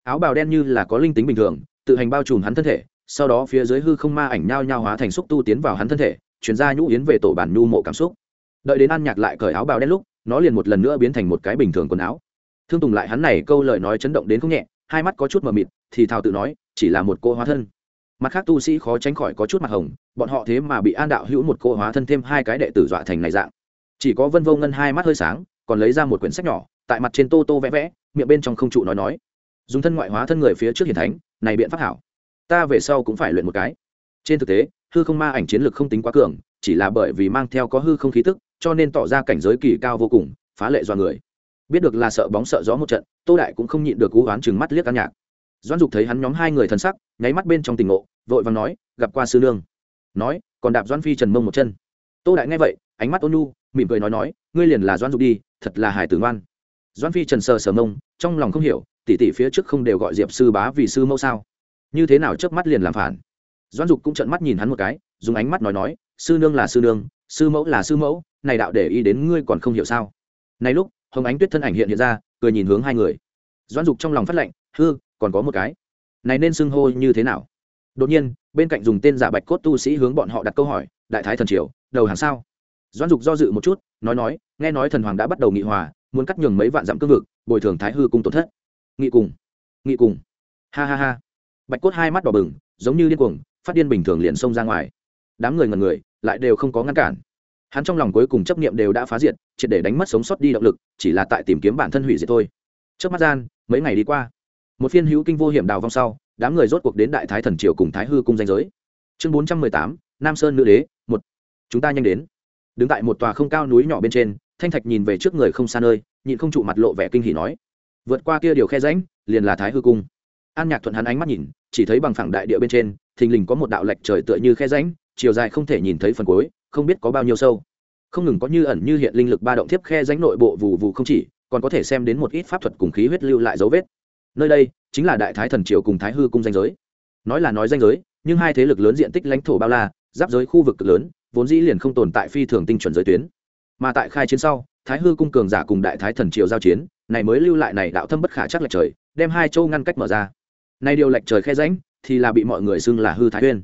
áo bào đen như là có linh tính bình thường, tự hành bao trùm hắn thân thể, sau đó phía dưới hư không ma ảnh nhao nhao hóa thành xúc tu tiến vào hắn thân thể chuyển ra nhũ yến về tổ bản nhu mộ cảm xúc. Đợi đến an nhạc lại cởi áo bào đen lúc, nó liền một lần nữa biến thành một cái bình thường quần áo. Thương tùng lại hắn này câu lời nói chấn động đến không nhẹ, hai mắt có chút mờ mịt, thì thào tự nói, chỉ là một cô hóa thân. Mặt khác tu sĩ khó tránh khỏi có chút mặt hồng, bọn họ thế mà bị an đạo hữu một cô hóa thân thêm hai cái đệ tử dọa thành này dạng. Chỉ có vân vô ngân hai mắt hơi sáng, còn lấy ra một quyển sách nhỏ, tại mặt trên tô tô vẽ vẽ, miệng bên trong không trụ nói nói dùng thân ngoại hóa thân người phía trước hiền thánh, này biện pháp hảo. Ta về sau cũng phải luyện một cái. Trên thực tế, hư không ma ảnh chiến lược không tính quá cường, chỉ là bởi vì mang theo có hư không khí tức, cho nên tỏ ra cảnh giới kỳ cao vô cùng, phá lệ do người. Biết được là sợ bóng sợ gió một trận, tô đại cũng không nhịn được cú oán chừng mắt liếc ăn nhạc. Doan dục thấy hắn nhóm hai người thân sắc, nháy mắt bên trong tình ngộ, vội vàng nói, gặp qua sư nương. Nói, còn đạp doan phi trần mông một chân. Tô đại nghe vậy, ánh mắt ôn nhu, mỉm cười nói nói, ngươi liền là doan dục đi, thật là hải tử ngoan. Doan phi trần sờ sờ mông, trong lòng không hiểu tỷ tỷ phía trước không đều gọi diệp sư bá vì sư mẫu sao? Như thế nào chớp mắt liền làm phản? Doan dục cũng trợn mắt nhìn hắn một cái, dùng ánh mắt nói nói, sư nương là sư nương, sư mẫu là sư mẫu, này đạo để ý đến ngươi còn không hiểu sao? Này lúc, hồng ánh tuyết thân ảnh hiện hiện ra, cười nhìn hướng hai người. Doan dục trong lòng phát lệnh, hư, còn có một cái. Này nên xưng hô như thế nào? Đột nhiên, bên cạnh dùng tên giả bạch cốt tu sĩ hướng bọn họ đặt câu hỏi, đại thái thần triều, đầu hàng sao? Doan dục do dự một chút, nói nói, nghe nói thần hoàng đã bắt đầu nghị hòa, muốn cắt nhường mấy vạn dặm cương vực, bồi thường thái hư cung tổn thất nghị cùng. Nghị cùng. Ha ha ha. Bạch cốt hai mắt đỏ bừng, giống như điên cuồng, phát điên bình thường liền xông ra ngoài. Đám người ngần người, lại đều không có ngăn cản. Hắn trong lòng cuối cùng chấp niệm đều đã phá diệt, triệt để đánh mất sống sót đi động lực, chỉ là tại tìm kiếm bản thân hủy diệt thôi. Trước mắt gian, mấy ngày đi qua, một phiên hữu kinh vô hiểm đào vong sau, đám người rốt cuộc đến đại thái thần triều cùng thái hư cung danh giới. Chương bốn trăm mười tám, nam sơn nữ đế, một. Chúng ta nhanh đến. Đứng tại một tòa không cao núi nhỏ bên trên, thanh thạch nhìn về trước người không xa nơi, nhịn không trụ mặt lộ vẻ kinh hỉ nói vượt qua kia điều khe ránh liền là thái hư cung. An nhạc thuận hắn ánh mắt nhìn, chỉ thấy bằng phẳng đại địa bên trên, thình lình có một đạo lệch trời tựa như khe ránh chiều dài không thể nhìn thấy phần cuối, không biết có bao nhiêu sâu. Không ngừng có như ẩn như hiện linh lực ba động thiếp khe ránh nội bộ vù vù không chỉ, còn có thể xem đến một ít pháp thuật cùng khí huyết lưu lại dấu vết. Nơi đây, chính là đại thái thần triều cùng thái hư cung danh giới. Nói là nói danh giới, nhưng hai thế lực lớn diện tích lãnh thổ bao la, giáp giới khu vực cực lớn, vốn dĩ liền không tồn tại phi thường tinh chuẩn giới tuyến. Mà tại khai chiến sau thái hư cung cường giả cùng đại thái thần triều giao chiến, này mới lưu lại này đạo thâm bất khả chắc lệch trời, đem hai châu ngăn cách mở ra. Nay điều lệch trời khe ránh thì là bị mọi người xưng là hư thái huyên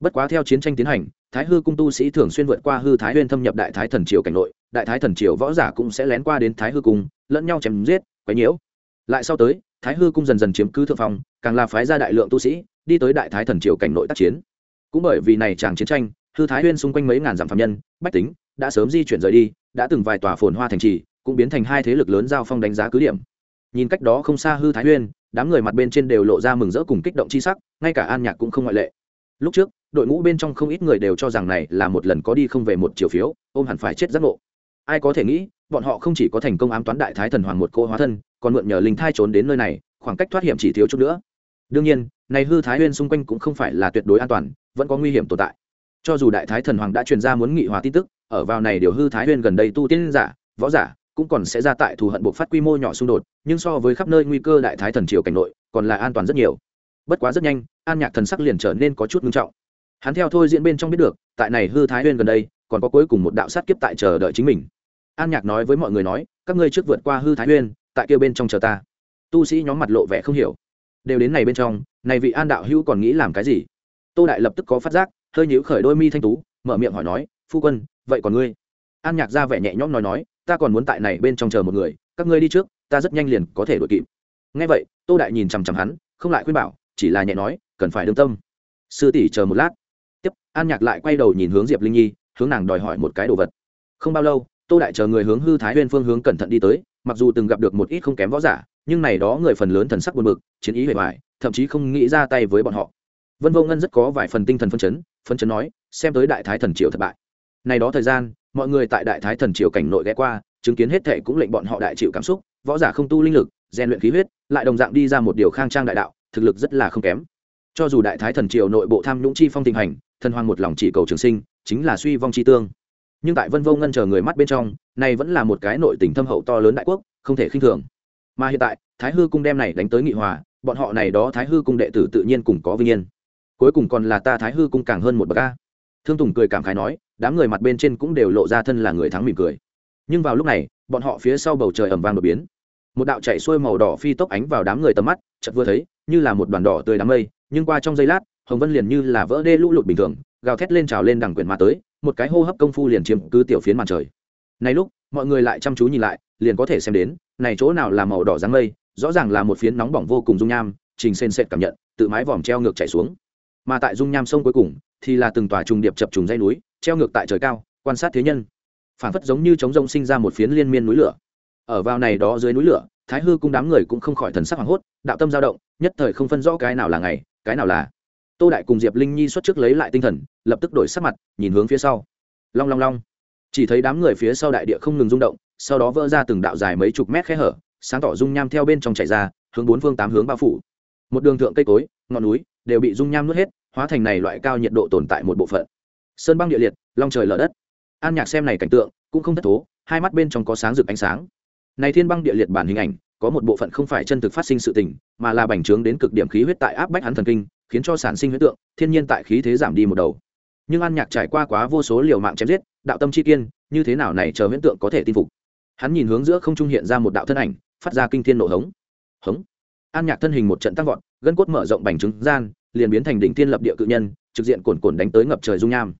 bất quá theo chiến tranh tiến hành, thái hư cung tu sĩ thường xuyên vượt qua hư thái huyên thâm nhập đại thái thần triều cảnh nội, đại thái thần triều võ giả cũng sẽ lén qua đến thái hư cung, lẫn nhau chém giết, quấy nhiễu. Lại sau tới, thái hư cung dần dần chiếm cứ thượng phong, càng là phái ra đại lượng tu sĩ, đi tới đại thái thần triều cảnh nội tác chiến. Cũng bởi vì này chàng chiến tranh, hư thái huyên xung quanh mấy ngàn dặm phạm nhân, bách tính, đã sớm di chuyển rời đi đã từng vài tòa phồn hoa thành trì, cũng biến thành hai thế lực lớn giao phong đánh giá cứ điểm. Nhìn cách đó không xa hư thái huyên đám người mặt bên trên đều lộ ra mừng rỡ cùng kích động chi sắc, ngay cả an nhạc cũng không ngoại lệ. Lúc trước, đội ngũ bên trong không ít người đều cho rằng này là một lần có đi không về một chiều phiếu, ôm hẳn phải chết giác ngộ. Ai có thể nghĩ, bọn họ không chỉ có thành công ám toán đại thái thần hoàng một cô hóa thân, còn mượn nhờ linh thai trốn đến nơi này, khoảng cách thoát hiểm chỉ thiếu chút nữa. Đương nhiên, này hư thái huyên xung quanh cũng không phải là tuyệt đối an toàn, vẫn có nguy hiểm tồn tại cho dù đại thái thần hoàng đã truyền ra muốn nghị hòa tin tức, ở vào này điều hư thái huyên gần đây tu tiên giả, võ giả, cũng còn sẽ ra tại thù hận buộc phát quy mô nhỏ xung đột, nhưng so với khắp nơi nguy cơ đại thái thần triều cảnh nội, còn là an toàn rất nhiều. Bất quá rất nhanh, an nhạc thần sắc liền trở nên có chút ngưng trọng. Hắn theo thôi diễn bên trong biết được, tại này hư thái huyên gần đây, còn có cuối cùng một đạo sát kiếp tại chờ đợi chính mình. An nhạc nói với mọi người nói, các ngươi trước vượt qua hư thái huyên tại kia bên trong chờ ta. Tu sĩ nhóm mặt lộ vẻ không hiểu. Đều đến này bên trong, này vị an đạo hữu còn nghĩ làm cái gì? Tô đại lập tức có phát giác hơi nhíu khởi đôi mi thanh tú, mở miệng hỏi nói, phu quân, vậy còn ngươi? An nhạc ra vẻ nhẹ nhõm nói nói, ta còn muốn tại này bên trong chờ một người, các ngươi đi trước, ta rất nhanh liền có thể đuổi kịp. Nghe vậy, tô đại nhìn chằm chằm hắn, không lại khuyên bảo, chỉ là nhẹ nói, cần phải đương tâm. Sư tỷ chờ một lát. Tiếp, an nhạc lại quay đầu nhìn hướng diệp linh nhi, hướng nàng đòi hỏi một cái đồ vật. Không bao lâu, tô đại chờ người hướng hư thái huyên phương hướng cẩn thận đi tới, mặc dù từng gặp được một ít không kém võ giả, nhưng này đó người phần lớn thần sắc buồn bực, chiến ý bề bài thậm chí không nghĩ ra tay với bọn họ. Vân vô ngân rất có vài phần tinh thần phân chấn phân chấn nói, xem tới đại thái thần triều thất bại. Này đó thời gian, mọi người tại đại thái thần triều cảnh nội ghé qua, chứng kiến hết thệ cũng lệnh bọn họ đại chịu cảm xúc, võ giả không tu linh lực, rèn luyện khí huyết, lại đồng dạng đi ra một điều khang trang đại đạo, thực lực rất là không kém. Cho dù đại thái thần triều nội bộ tham nhũng chi phong tình hành, thần hoàng một lòng chỉ cầu trường sinh, chính là suy vong chi tương. Nhưng tại vân vô ngân chờ người mắt bên trong, này vẫn là một cái nội tình thâm hậu to lớn đại quốc, không thể khinh thường. Mà hiện tại, thái hư cung đem này đánh tới nghị hòa, bọn họ này đó thái hư cung đệ tử tự nhiên cùng có vinh yên cuối cùng còn là ta thái hư cung càng hơn một bậc a. Thương tùng cười cảm khái nói, đám người mặt bên trên cũng đều lộ ra thân là người thắng mỉm cười. Nhưng vào lúc này, bọn họ phía sau bầu trời ẩm vang đột biến. Một đạo chạy xuôi màu đỏ phi tốc ánh vào đám người tầm mắt, chợt vừa thấy, như là một đoàn đỏ tươi đám mây, nhưng qua trong giây lát, hồng vân liền như là vỡ đê lũ lụt bình thường, gào thét lên trào lên đằng quyển mà tới, một cái hô hấp công phu liền chiếm cứ tiểu phiến màn trời. Này lúc, mọi người lại chăm chú nhìn lại, liền có thể xem đến, này chỗ nào là màu đỏ dáng mây, rõ ràng là một phiến nóng bỏng vô cùng dung nham, trình sên sệt cảm nhận, tự mái vòm treo ngược chạy xuống mà tại dung nham sông cuối cùng thì là từng tòa trùng điệp chập trùng dây núi, treo ngược tại trời cao, quan sát thế nhân. Phản phất giống như trống rông sinh ra một phiến liên miên núi lửa. Ở vào này đó dưới núi lửa, thái hư cung đám người cũng không khỏi thần sắc hoảng hốt, đạo tâm dao động, nhất thời không phân rõ cái nào là ngày, cái nào là. Tô đại cùng diệp linh nhi xuất trước lấy lại tinh thần, lập tức đổi sắc mặt, nhìn hướng phía sau. Long long long. Chỉ thấy đám người phía sau đại địa không ngừng rung động, sau đó vỡ ra từng đạo dài mấy chục mét khe hở, sáng tỏ dung nham theo bên trong chảy ra, hướng bốn phương tám hướng bao phủ. Một đường thượng cây cối, ngọn núi đều bị dung nham nuốt hết hóa thành này loại cao nhiệt độ tồn tại một bộ phận. Sơn băng địa liệt, long trời lở đất. An nhạc xem này cảnh tượng, cũng không thất thố, hai mắt bên trong có sáng rực ánh sáng. Này thiên băng địa liệt bản hình ảnh, có một bộ phận không phải chân thực phát sinh sự tình, mà là bành trướng đến cực điểm khí huyết tại áp bách hắn thần kinh, khiến cho sản sinh huyết tượng, thiên nhiên tại khí thế giảm đi một đầu. Nhưng an nhạc trải qua quá vô số liều mạng chém giết, đạo tâm chi kiên, như thế nào này chờ huyễn tượng có thể tin phục? Hắn nhìn hướng giữa không trung hiện ra một đạo thân ảnh, phát ra kinh thiên nộ hống. Hống. An nhạc thân hình một trận tăng vọt, gân cốt mở rộng bành trứng gian liền biến thành đỉnh thiên lập địa cự nhân, trực diện cồn cồn đánh tới ngập trời dung nham.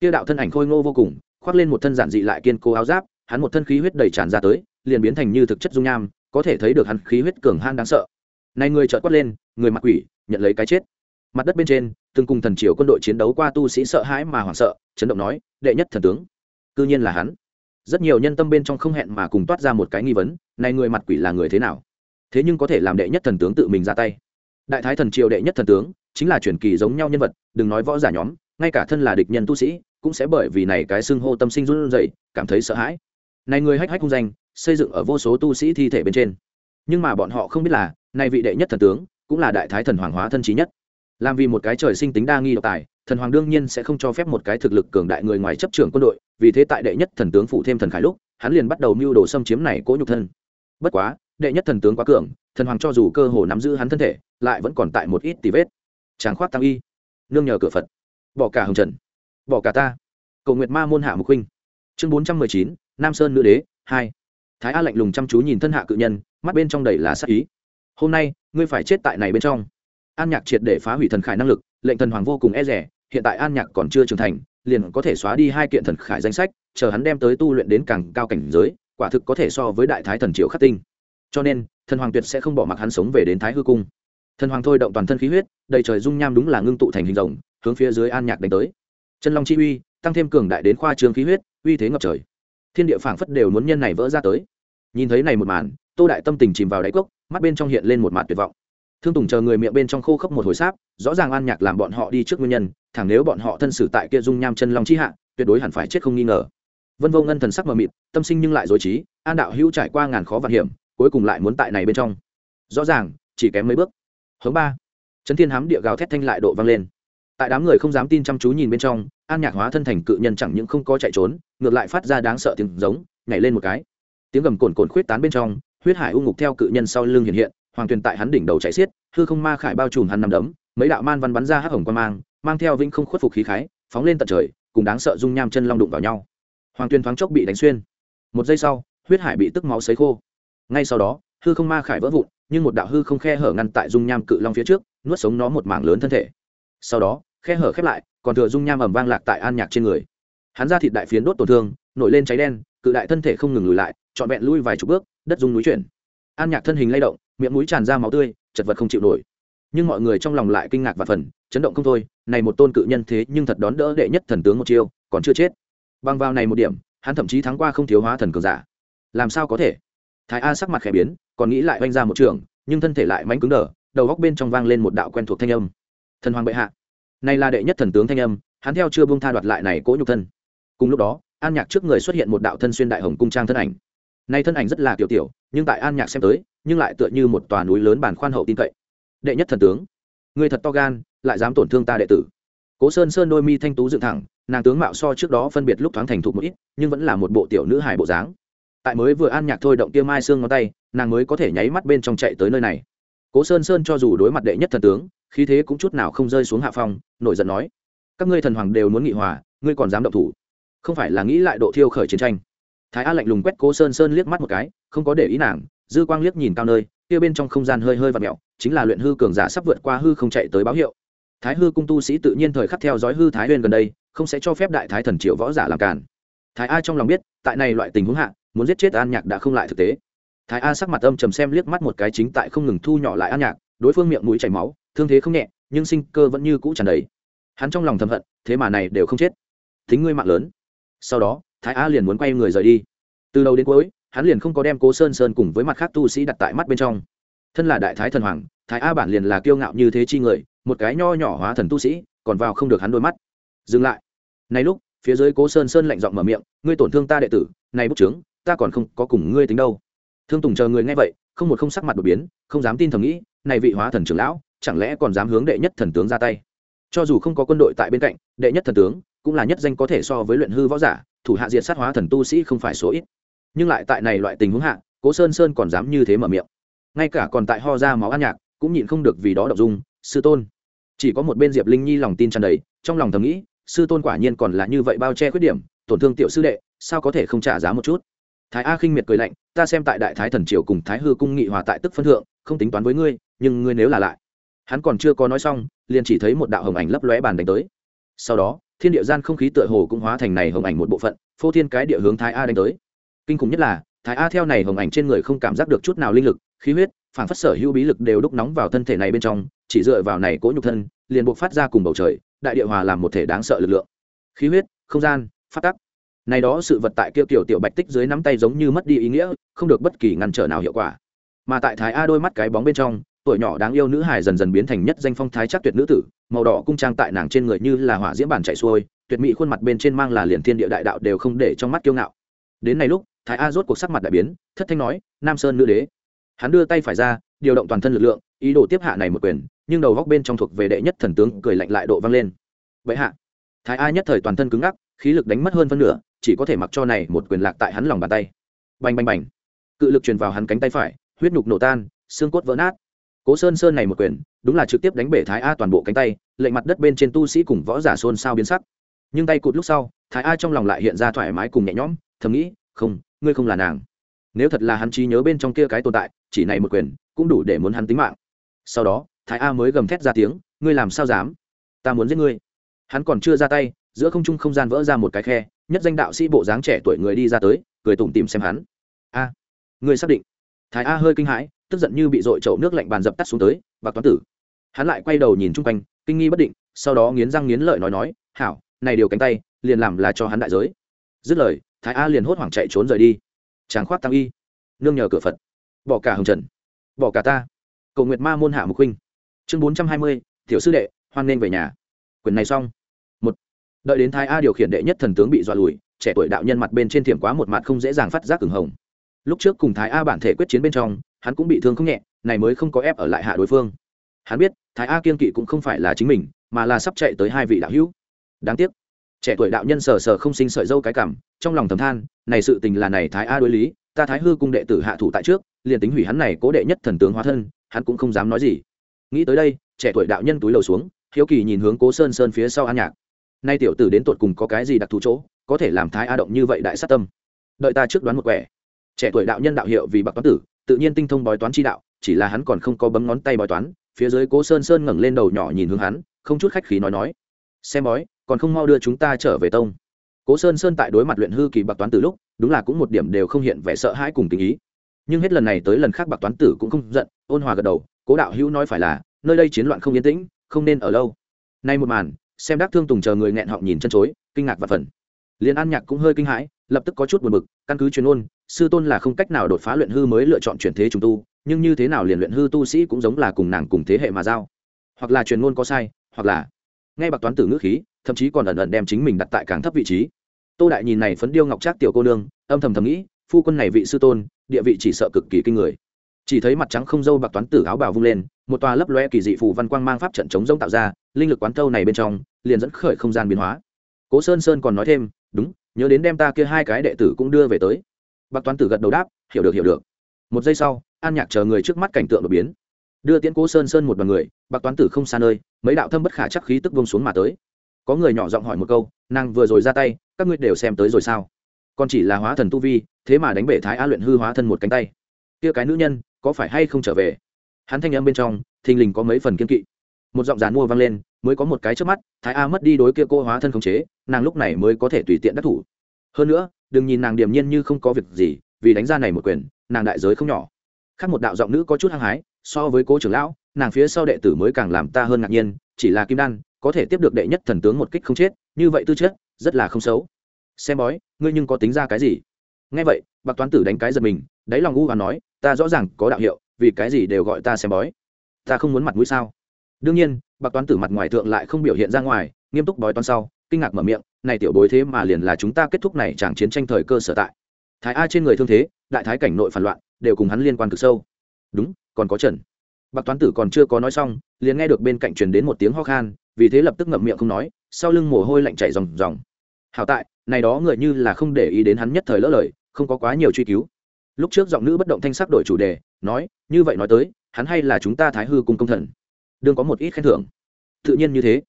Kia đạo thân ảnh khôi ngô vô cùng, khoác lên một thân giản dị lại kiên cố áo giáp, hắn một thân khí huyết đầy tràn ra tới, liền biến thành như thực chất dung nham, có thể thấy được hắn khí huyết cường han đáng sợ. Này người chợt quát lên, người mặc quỷ, nhận lấy cái chết. Mặt đất bên trên, từng cùng thần triều quân đội chiến đấu qua tu sĩ sợ hãi mà hoảng sợ, chấn động nói, đệ nhất thần tướng, cư nhiên là hắn. Rất nhiều nhân tâm bên trong không hẹn mà cùng toát ra một cái nghi vấn, này người mặt quỷ là người thế nào? Thế nhưng có thể làm đệ nhất thần tướng tự mình ra tay. Đại thái thần triều đệ nhất thần tướng chính là truyền kỳ giống nhau nhân vật, đừng nói võ giả nhóm, ngay cả thân là địch nhân tu sĩ, cũng sẽ bởi vì này cái xưng hô tâm sinh run rẩy, cảm thấy sợ hãi. Này người hách hách hung danh, xây dựng ở vô số tu sĩ thi thể bên trên. Nhưng mà bọn họ không biết là, này vị đệ nhất thần tướng, cũng là đại thái thần hoàng hóa thân trí nhất. Làm vì một cái trời sinh tính đa nghi độc tài, thần hoàng đương nhiên sẽ không cho phép một cái thực lực cường đại người ngoài chấp trưởng quân đội, vì thế tại đệ nhất thần tướng phụ thêm thần khải lúc, hắn liền bắt đầu mưu đồ xâm chiếm này cố nhục thân. Bất quá, đệ nhất thần tướng quá cường, thần hoàng cho dù cơ hồ nắm giữ hắn thân thể, lại vẫn còn tại một ít tì vết tráng khoát tăng y. Nương nhờ cửa phật. Bỏ cả hồng trần. Bỏ cả ta. Cầu nguyệt ma môn hạ mục huynh. Chương bốn trăm mười chín, nam sơn nữ đế, hai. Thái a lạnh lùng chăm chú nhìn thân hạ cự nhân, mắt bên trong đầy là sắc ý. Hôm nay, ngươi phải chết tại này bên trong. An nhạc triệt để phá hủy thần khải năng lực, lệnh thần hoàng vô cùng e rẻ hiện tại an nhạc còn chưa trưởng thành, liền có thể xóa đi hai kiện thần khải danh sách, chờ hắn đem tới tu luyện đến càng cao cảnh giới, quả thực có thể so với đại thái thần triệu khắc tinh. Cho nên, thần hoàng tuyệt sẽ không bỏ mặc hắn sống về đến thái hư cung thần hoàng thôi động toàn thân khí huyết, đầy trời dung nham đúng là ngưng tụ thành hình rồng, hướng phía dưới an nhạc đánh tới. Chân long chi uy, tăng thêm cường đại đến khoa trương khí huyết, uy thế ngập trời. Thiên địa phảng phất đều muốn nhân này vỡ ra tới. Nhìn thấy này một màn, tô đại tâm tình chìm vào đáy cốc, mắt bên trong hiện lên một mặt tuyệt vọng. Thương tùng chờ người miệng bên trong khô khốc một hồi sáp, rõ ràng an nhạc làm bọn họ đi trước nguyên nhân, thẳng nếu bọn họ thân xử tại kia dung nham chân long chi hạ, tuyệt đối hẳn phải chết không nghi ngờ. Vân vô ngân thần sắc mờ mịt, tâm sinh nhưng lại dối trí, an đạo hữu trải qua ngàn khó vạn hiểm, cuối cùng lại muốn tại này bên trong. Rõ ràng, chỉ kém mấy bước hướng ba. Trấn thiên hám địa gào thét thanh lại độ vang lên. Tại đám người không dám tin chăm chú nhìn bên trong, an nhạc hóa thân thành cự nhân chẳng những không có chạy trốn, ngược lại phát ra đáng sợ tiếng giống, nhảy lên một cái. Tiếng gầm cồn cồn khuyết tán bên trong, huyết hải u ngục theo cự nhân sau lưng hiện hiện, hoàng tuyền tại hắn đỉnh đầu chạy xiết, hư không ma khải bao trùm hắn nằm đấm, mấy đạo man văn bắn ra hắc hồng quan mang mang theo vĩnh không khuất phục khí khái, phóng lên tận trời, cùng đáng sợ dung nham chân long đụng vào nhau. Hoàng tuyền thoáng chốc bị đánh xuyên. Một giây sau, huyết hải bị tức máu sấy khô. Ngay sau đó, hư không ma khải vỡ vụn nhưng một đạo hư không khe hở ngăn tại dung nham cự long phía trước, nuốt sống nó một mảng lớn thân thể. Sau đó, khe hở khép lại, còn thừa dung nham ẩm vang lạc tại an nhạc trên người. Hắn ra thịt đại phiến đốt tổn thương, nổi lên cháy đen, cự đại thân thể không ngừng lùi lại, trọn vẹn lui vài chục bước, đất dung núi chuyển. An nhạc thân hình lay động, miệng mũi tràn ra máu tươi, chật vật không chịu nổi. Nhưng mọi người trong lòng lại kinh ngạc và phần, chấn động không thôi, này một tôn cự nhân thế nhưng thật đón đỡ đệ nhất thần tướng một chiêu, còn chưa chết. Bằng vào này một điểm, hắn thậm chí thắng qua không thiếu hóa thần cường giả. Làm sao có thể? Thái a sắc mặt khẽ biến, còn nghĩ lại oanh ra một trường, nhưng thân thể lại mánh cứng đờ, đầu góc bên trong vang lên một đạo quen thuộc thanh âm. Thần hoàng bệ hạ. Này là đệ nhất thần tướng thanh âm, hắn theo chưa buông tha đoạt lại này cỗ nhục thân. Cùng lúc đó, an nhạc trước người xuất hiện một đạo thân xuyên đại hồng cung trang thân ảnh. Nay thân ảnh rất là tiểu tiểu, nhưng tại an nhạc xem tới, nhưng lại tựa như một tòa núi lớn bản khoan hậu tin cậy. Đệ nhất thần tướng. Người thật to gan, lại dám tổn thương ta đệ tử. Cố sơn sơn đôi mi thanh tú dựng thẳng, nàng tướng mạo so trước đó phân biệt lúc thoáng thành thục một ít, nhưng vẫn là một bộ tiểu nữ hài bộ dáng tại mới vừa an nhạc thôi động kia mai xương ngón tay, nàng mới có thể nháy mắt bên trong chạy tới nơi này. Cố sơn sơn cho dù đối mặt đệ nhất thần tướng, khí thế cũng chút nào không rơi xuống hạ phong, nổi giận nói, các ngươi thần hoàng đều muốn nghị hòa, ngươi còn dám động thủ? Không phải là nghĩ lại độ thiêu khởi chiến tranh? Thái a lạnh lùng quét cố sơn sơn liếc mắt một cái, không có để ý nàng, dư quang liếc nhìn cao nơi, kia bên trong không gian hơi hơi và mẹo, chính là luyện hư cường giả sắp vượt qua hư không chạy tới báo hiệu. Thái hư cung tu sĩ tự nhiên thời khắc theo dõi hư thái huyên gần đây, không sẽ cho phép đại thái thần triệu võ giả làm cản thái a trong lòng biết, tại này loại tình huống hạ muốn giết chết an nhạc đã không lại thực tế. Thái a sắc mặt âm trầm xem liếc mắt một cái chính tại không ngừng thu nhỏ lại an nhạc, đối phương miệng mũi chảy máu, thương thế không nhẹ, nhưng sinh cơ vẫn như cũ tràn đầy. Hắn trong lòng thầm hận, thế mà này đều không chết. Thính ngươi mạng lớn. Sau đó, thái a liền muốn quay người rời đi. Từ đầu đến cuối, hắn liền không có đem cố sơn sơn cùng với mặt khác tu sĩ đặt tại mắt bên trong. Thân là đại thái thần hoàng, thái a bản liền là kiêu ngạo như thế chi người, một cái nho nhỏ hóa thần tu sĩ, còn vào không được hắn đôi mắt. Dừng lại. Này lúc, phía dưới cố sơn sơn lạnh giọng mở miệng, ngươi tổn thương ta đệ tử, này bức trướng ta còn không có cùng ngươi tính đâu. Thương tùng chờ người nghe vậy, không một không sắc mặt đột biến, không dám tin thầm nghĩ, này vị hóa thần trưởng lão, chẳng lẽ còn dám hướng đệ nhất thần tướng ra tay? Cho dù không có quân đội tại bên cạnh, đệ nhất thần tướng cũng là nhất danh có thể so với luyện hư võ giả, thủ hạ diệt sát hóa thần tu sĩ không phải số ít. Nhưng lại tại này loại tình huống hạ, cố sơn sơn còn dám như thế mở miệng. Ngay cả còn tại ho ra máu ăn nhạc, cũng nhịn không được vì đó đọc dung, sư tôn. Chỉ có một bên diệp linh nhi lòng tin tràn đầy, trong lòng thầm nghĩ, sư tôn quả nhiên còn là như vậy bao che khuyết điểm, tổn thương tiểu sư đệ, sao có thể không trả giá một chút? Thái a khinh miệt cười lạnh, ta xem tại đại thái thần triều cùng thái hư cung nghị hòa tại tức phân thượng, không tính toán với ngươi, nhưng ngươi nếu là lại. Hắn còn chưa có nói xong, liền chỉ thấy một đạo hồng ảnh lấp lóe bàn đánh tới. Sau đó, thiên địa gian không khí tựa hồ cũng hóa thành này hồng ảnh một bộ phận, phô thiên cái địa hướng thái a đánh tới. Kinh khủng nhất là, thái a theo này hồng ảnh trên người không cảm giác được chút nào linh lực, khí huyết, phản phất sở hữu bí lực đều đúc nóng vào thân thể này bên trong, chỉ dựa vào này cỗ nhục thân, liền buộc phát ra cùng bầu trời, đại địa hòa làm một thể đáng sợ lực lượng. Khí huyết, không gian phát tắc này đó sự vật tại kia tiểu tiểu bạch tích dưới nắm tay giống như mất đi ý nghĩa, không được bất kỳ ngăn trở nào hiệu quả. Mà tại thái a đôi mắt cái bóng bên trong, tuổi nhỏ đáng yêu nữ hài dần dần biến thành nhất danh phong thái chắc tuyệt nữ tử, màu đỏ cung trang tại nàng trên người như là hỏa diễm bản chạy xuôi, tuyệt mỹ khuôn mặt bên trên mang là liền thiên địa đại đạo đều không để trong mắt kiêu ngạo. Đến này lúc, thái a rốt cuộc sắc mặt đại biến, thất thanh nói, nam sơn nữ đế. Hắn đưa tay phải ra, điều động toàn thân lực lượng, ý đồ tiếp hạ này một quyền, nhưng đầu góc bên trong thuộc về đệ nhất thần tướng cười lạnh lại độ vang lên. Vậy hạ. Thái a nhất thời toàn thân cứng ngắc, khí lực đánh mất hơn phân nửa chỉ có thể mặc cho này một quyền lạc tại hắn lòng bàn tay. Bành bành bành. Cự lực truyền vào hắn cánh tay phải, huyết nhục nổ tan, xương cốt vỡ nát. Cố sơn sơn này một quyền, đúng là trực tiếp đánh bể thái a toàn bộ cánh tay, lệnh mặt đất bên trên tu sĩ cùng võ giả xôn xao biến sắc. Nhưng tay cụt lúc sau, thái a trong lòng lại hiện ra thoải mái cùng nhẹ nhõm, thầm nghĩ, không, ngươi không là nàng. Nếu thật là hắn trí nhớ bên trong kia cái tồn tại, chỉ này một quyền, cũng đủ để muốn hắn tính mạng. Sau đó, thái a mới gầm thét ra tiếng, ngươi làm sao dám? Ta muốn giết ngươi. Hắn còn chưa ra tay, giữa không trung không gian vỡ ra một cái khe nhất danh đạo sĩ bộ dáng trẻ tuổi người đi ra tới, cười tủm tìm xem hắn. A người xác định? Thái a hơi kinh hãi, tức giận như bị dội chậu nước lạnh bàn dập tắt xuống tới và toán tử. Hắn lại quay đầu nhìn chung quanh, kinh nghi bất định, sau đó nghiến răng nghiến lợi nói nói, hảo, này điều cánh tay, liền làm là cho hắn đại giới. Dứt lời, thái a liền hốt hoảng chạy trốn rời đi. Tráng khoát tăng y, nương nhờ cửa phật. Bỏ cả hồng trần, bỏ cả ta. Cầu nguyệt ma môn hạ mục huynh. Chương bốn trăm hai mươi, tiểu sư đệ, hoan nên về nhà. Quyền này xong đợi đến thái a điều khiển đệ nhất thần tướng bị dọa lùi, trẻ tuổi đạo nhân mặt bên trên thiểm quá một mặt không dễ dàng phát giác cường hồng. Lúc trước cùng thái a bản thể quyết chiến bên trong, hắn cũng bị thương không nhẹ, này mới không có ép ở lại hạ đối phương. Hắn biết, thái a kiên kỵ cũng không phải là chính mình, mà là sắp chạy tới hai vị đạo hữu. Đáng tiếc, trẻ tuổi đạo nhân sờ sờ không sinh sợi dâu cái cảm, trong lòng thầm than, này sự tình là này thái a đối lý, ta thái hư cung đệ tử hạ thủ tại trước, liền tính hủy hắn này cố đệ nhất thần tướng hóa thân, hắn cũng không dám nói gì. Nghĩ tới đây, trẻ tuổi đạo nhân túi lầu xuống, hiếu kỳ nhìn hướng cố sơn sơn phía sau an nhạc nay tiểu tử đến tột cùng có cái gì đặc thù chỗ, có thể làm thái a động như vậy đại sát tâm. Đợi ta trước đoán một quẻ. Trẻ tuổi đạo nhân đạo hiệu vì bạc toán tử, tự nhiên tinh thông bói toán chi đạo, chỉ là hắn còn không có bấm ngón tay bói toán, phía dưới cố sơn sơn ngẩng lên đầu nhỏ nhìn hướng hắn, không chút khách khí nói nói, xem bói, còn không mau đưa chúng ta trở về tông. Cố sơn sơn tại đối mặt luyện hư kỳ bạc toán tử lúc, đúng là cũng một điểm đều không hiện vẻ sợ hãi cùng tình ý. Nhưng hết lần này tới lần khác bạc toán tử cũng không giận, ôn hòa gật đầu, cố đạo hữu nói phải là, nơi đây chiến loạn không yên tĩnh, không nên ở lâu. Nay một màn xem đắc thương tùng chờ người nghẹn họng nhìn chân chối, kinh ngạc và phần liên an nhạc cũng hơi kinh hãi, lập tức có chút buồn bực, căn cứ chuyên ôn sư tôn là không cách nào đột phá luyện hư mới lựa chọn chuyển thế trùng tu, nhưng như thế nào liền luyện hư tu sĩ cũng giống là cùng nàng cùng thế hệ mà giao. Hoặc là truyền ngôn có sai, hoặc là ngay bạc toán tử ngữ khí, thậm chí còn ẩn ẩn đem chính mình đặt tại càng thấp vị trí. Tô đại nhìn này phấn điêu ngọc trác tiểu cô nương, âm thầm thầm nghĩ, phu quân này vị sư tôn, địa vị chỉ sợ cực kỳ kinh người. Chỉ thấy mặt trắng không dâu bạc toán tử áo bào vung lên một tòa lấp loe kỳ dị phù văn quang mang pháp trận chống rông tạo ra, linh lực quán thâu này bên trong, liền dẫn khởi không gian biến hóa. Cố sơn sơn còn nói thêm, đúng, nhớ đến đem ta kia hai cái đệ tử cũng đưa về tới. Bác toán tử gật đầu đáp, hiểu được hiểu được. Một giây sau, an nhạc chờ người trước mắt cảnh tượng đột biến. Đưa tiễn cố sơn sơn một đoàn người bác toán tử không xa nơi, mấy đạo thâm bất khả chắc khí tức vông xuống mà tới. Có người nhỏ giọng hỏi một câu, nàng vừa rồi ra tay, các ngươi đều xem tới rồi sao? Còn chỉ là hóa thần tu vi, thế mà đánh bể thái a luyện hư hóa thân một cánh tay. Kia cái nữ nhân, có phải hay không trở về? Hắn thanh âm bên trong, thình lình có mấy phần kiên kỵ. Một giọng dàn mua vang lên, mới có một cái trước mắt, thái a mất đi đối kia cô hóa thân khống chế, nàng lúc này mới có thể tùy tiện đắc thủ. Hơn nữa, đừng nhìn nàng điềm nhiên như không có việc gì, vì đánh ra này một quyền, nàng đại giới không nhỏ. Khác một đạo giọng nữ có chút hăng hái, so với cố trưởng lão, nàng phía sau đệ tử mới càng làm ta hơn ngạc nhiên, chỉ là kim đan, có thể tiếp được đệ nhất thần tướng một kích không chết, như vậy tư chất, rất là không xấu. Xem bói, ngươi nhưng có tính ra cái gì? Nghe vậy, bạc toán tử đánh cái giật mình, đáy lòng u và nói, ta rõ ràng có đạo hiệu vì cái gì đều gọi ta xem bói? Ta không muốn mặt mũi sao? Đương nhiên, bạc toán tử mặt ngoài thượng lại không biểu hiện ra ngoài, nghiêm túc bói toán sau, kinh ngạc mở miệng, này tiểu bối thế mà liền là chúng ta kết thúc này chẳng chiến tranh thời cơ sở tại. Thái a trên người thương thế, đại thái cảnh nội phản loạn, đều cùng hắn liên quan cực sâu. Đúng, còn có trần. Bạc toán tử còn chưa có nói xong, liền nghe được bên cạnh truyền đến một tiếng ho khan, vì thế lập tức ngậm miệng không nói, sau lưng mồ hôi lạnh chảy ròng ròng. Hảo tại, này đó người như là không để ý đến hắn nhất thời lỡ lời, không có quá nhiều truy cứu lúc trước giọng nữ bất động thanh sắc đổi chủ đề, nói, như vậy nói tới, hắn hay là chúng ta thái hư cùng công thần? Đương có một ít khen thưởng. Tự nhiên như thế.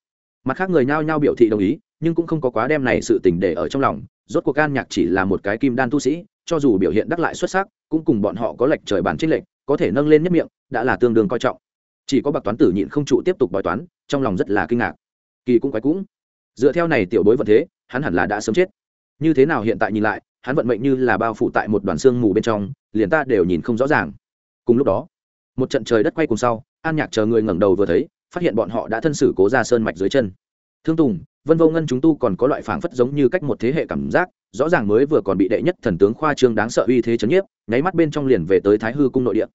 Mặt khác người nhao nhao biểu thị đồng ý, nhưng cũng không có quá đem này sự tình để ở trong lòng. Rốt cuộc can nhạc chỉ là một cái kim đan tu sĩ, cho dù biểu hiện đắc lại xuất sắc, cũng cùng bọn họ có lệch trời bản trích lệch, có thể nâng lên nhất miệng, đã là tương đương coi trọng. Chỉ có bạc toán tử nhịn không trụ tiếp tục bói toán, trong lòng rất là kinh ngạc. Kỳ cũng quái cũng. Dựa theo này tiểu bối vận thế, hắn hẳn là đã sớm chết. Như thế nào hiện tại nhìn lại hắn vận mệnh như là bao phủ tại một đoàn xương mù bên trong, liền ta đều nhìn không rõ ràng. Cùng lúc đó, một trận trời đất quay cùng sau, an nhạc chờ người ngẩng đầu vừa thấy, phát hiện bọn họ đã thân xử cố ra sơn mạch dưới chân. Thương tùng, vân vô ngân chúng tu còn có loại phảng phất giống như cách một thế hệ cảm giác, rõ ràng mới vừa còn bị đệ nhất thần tướng khoa trương đáng sợ uy thế chấn nhiếp, nháy mắt bên trong liền về tới thái hư cung nội địa.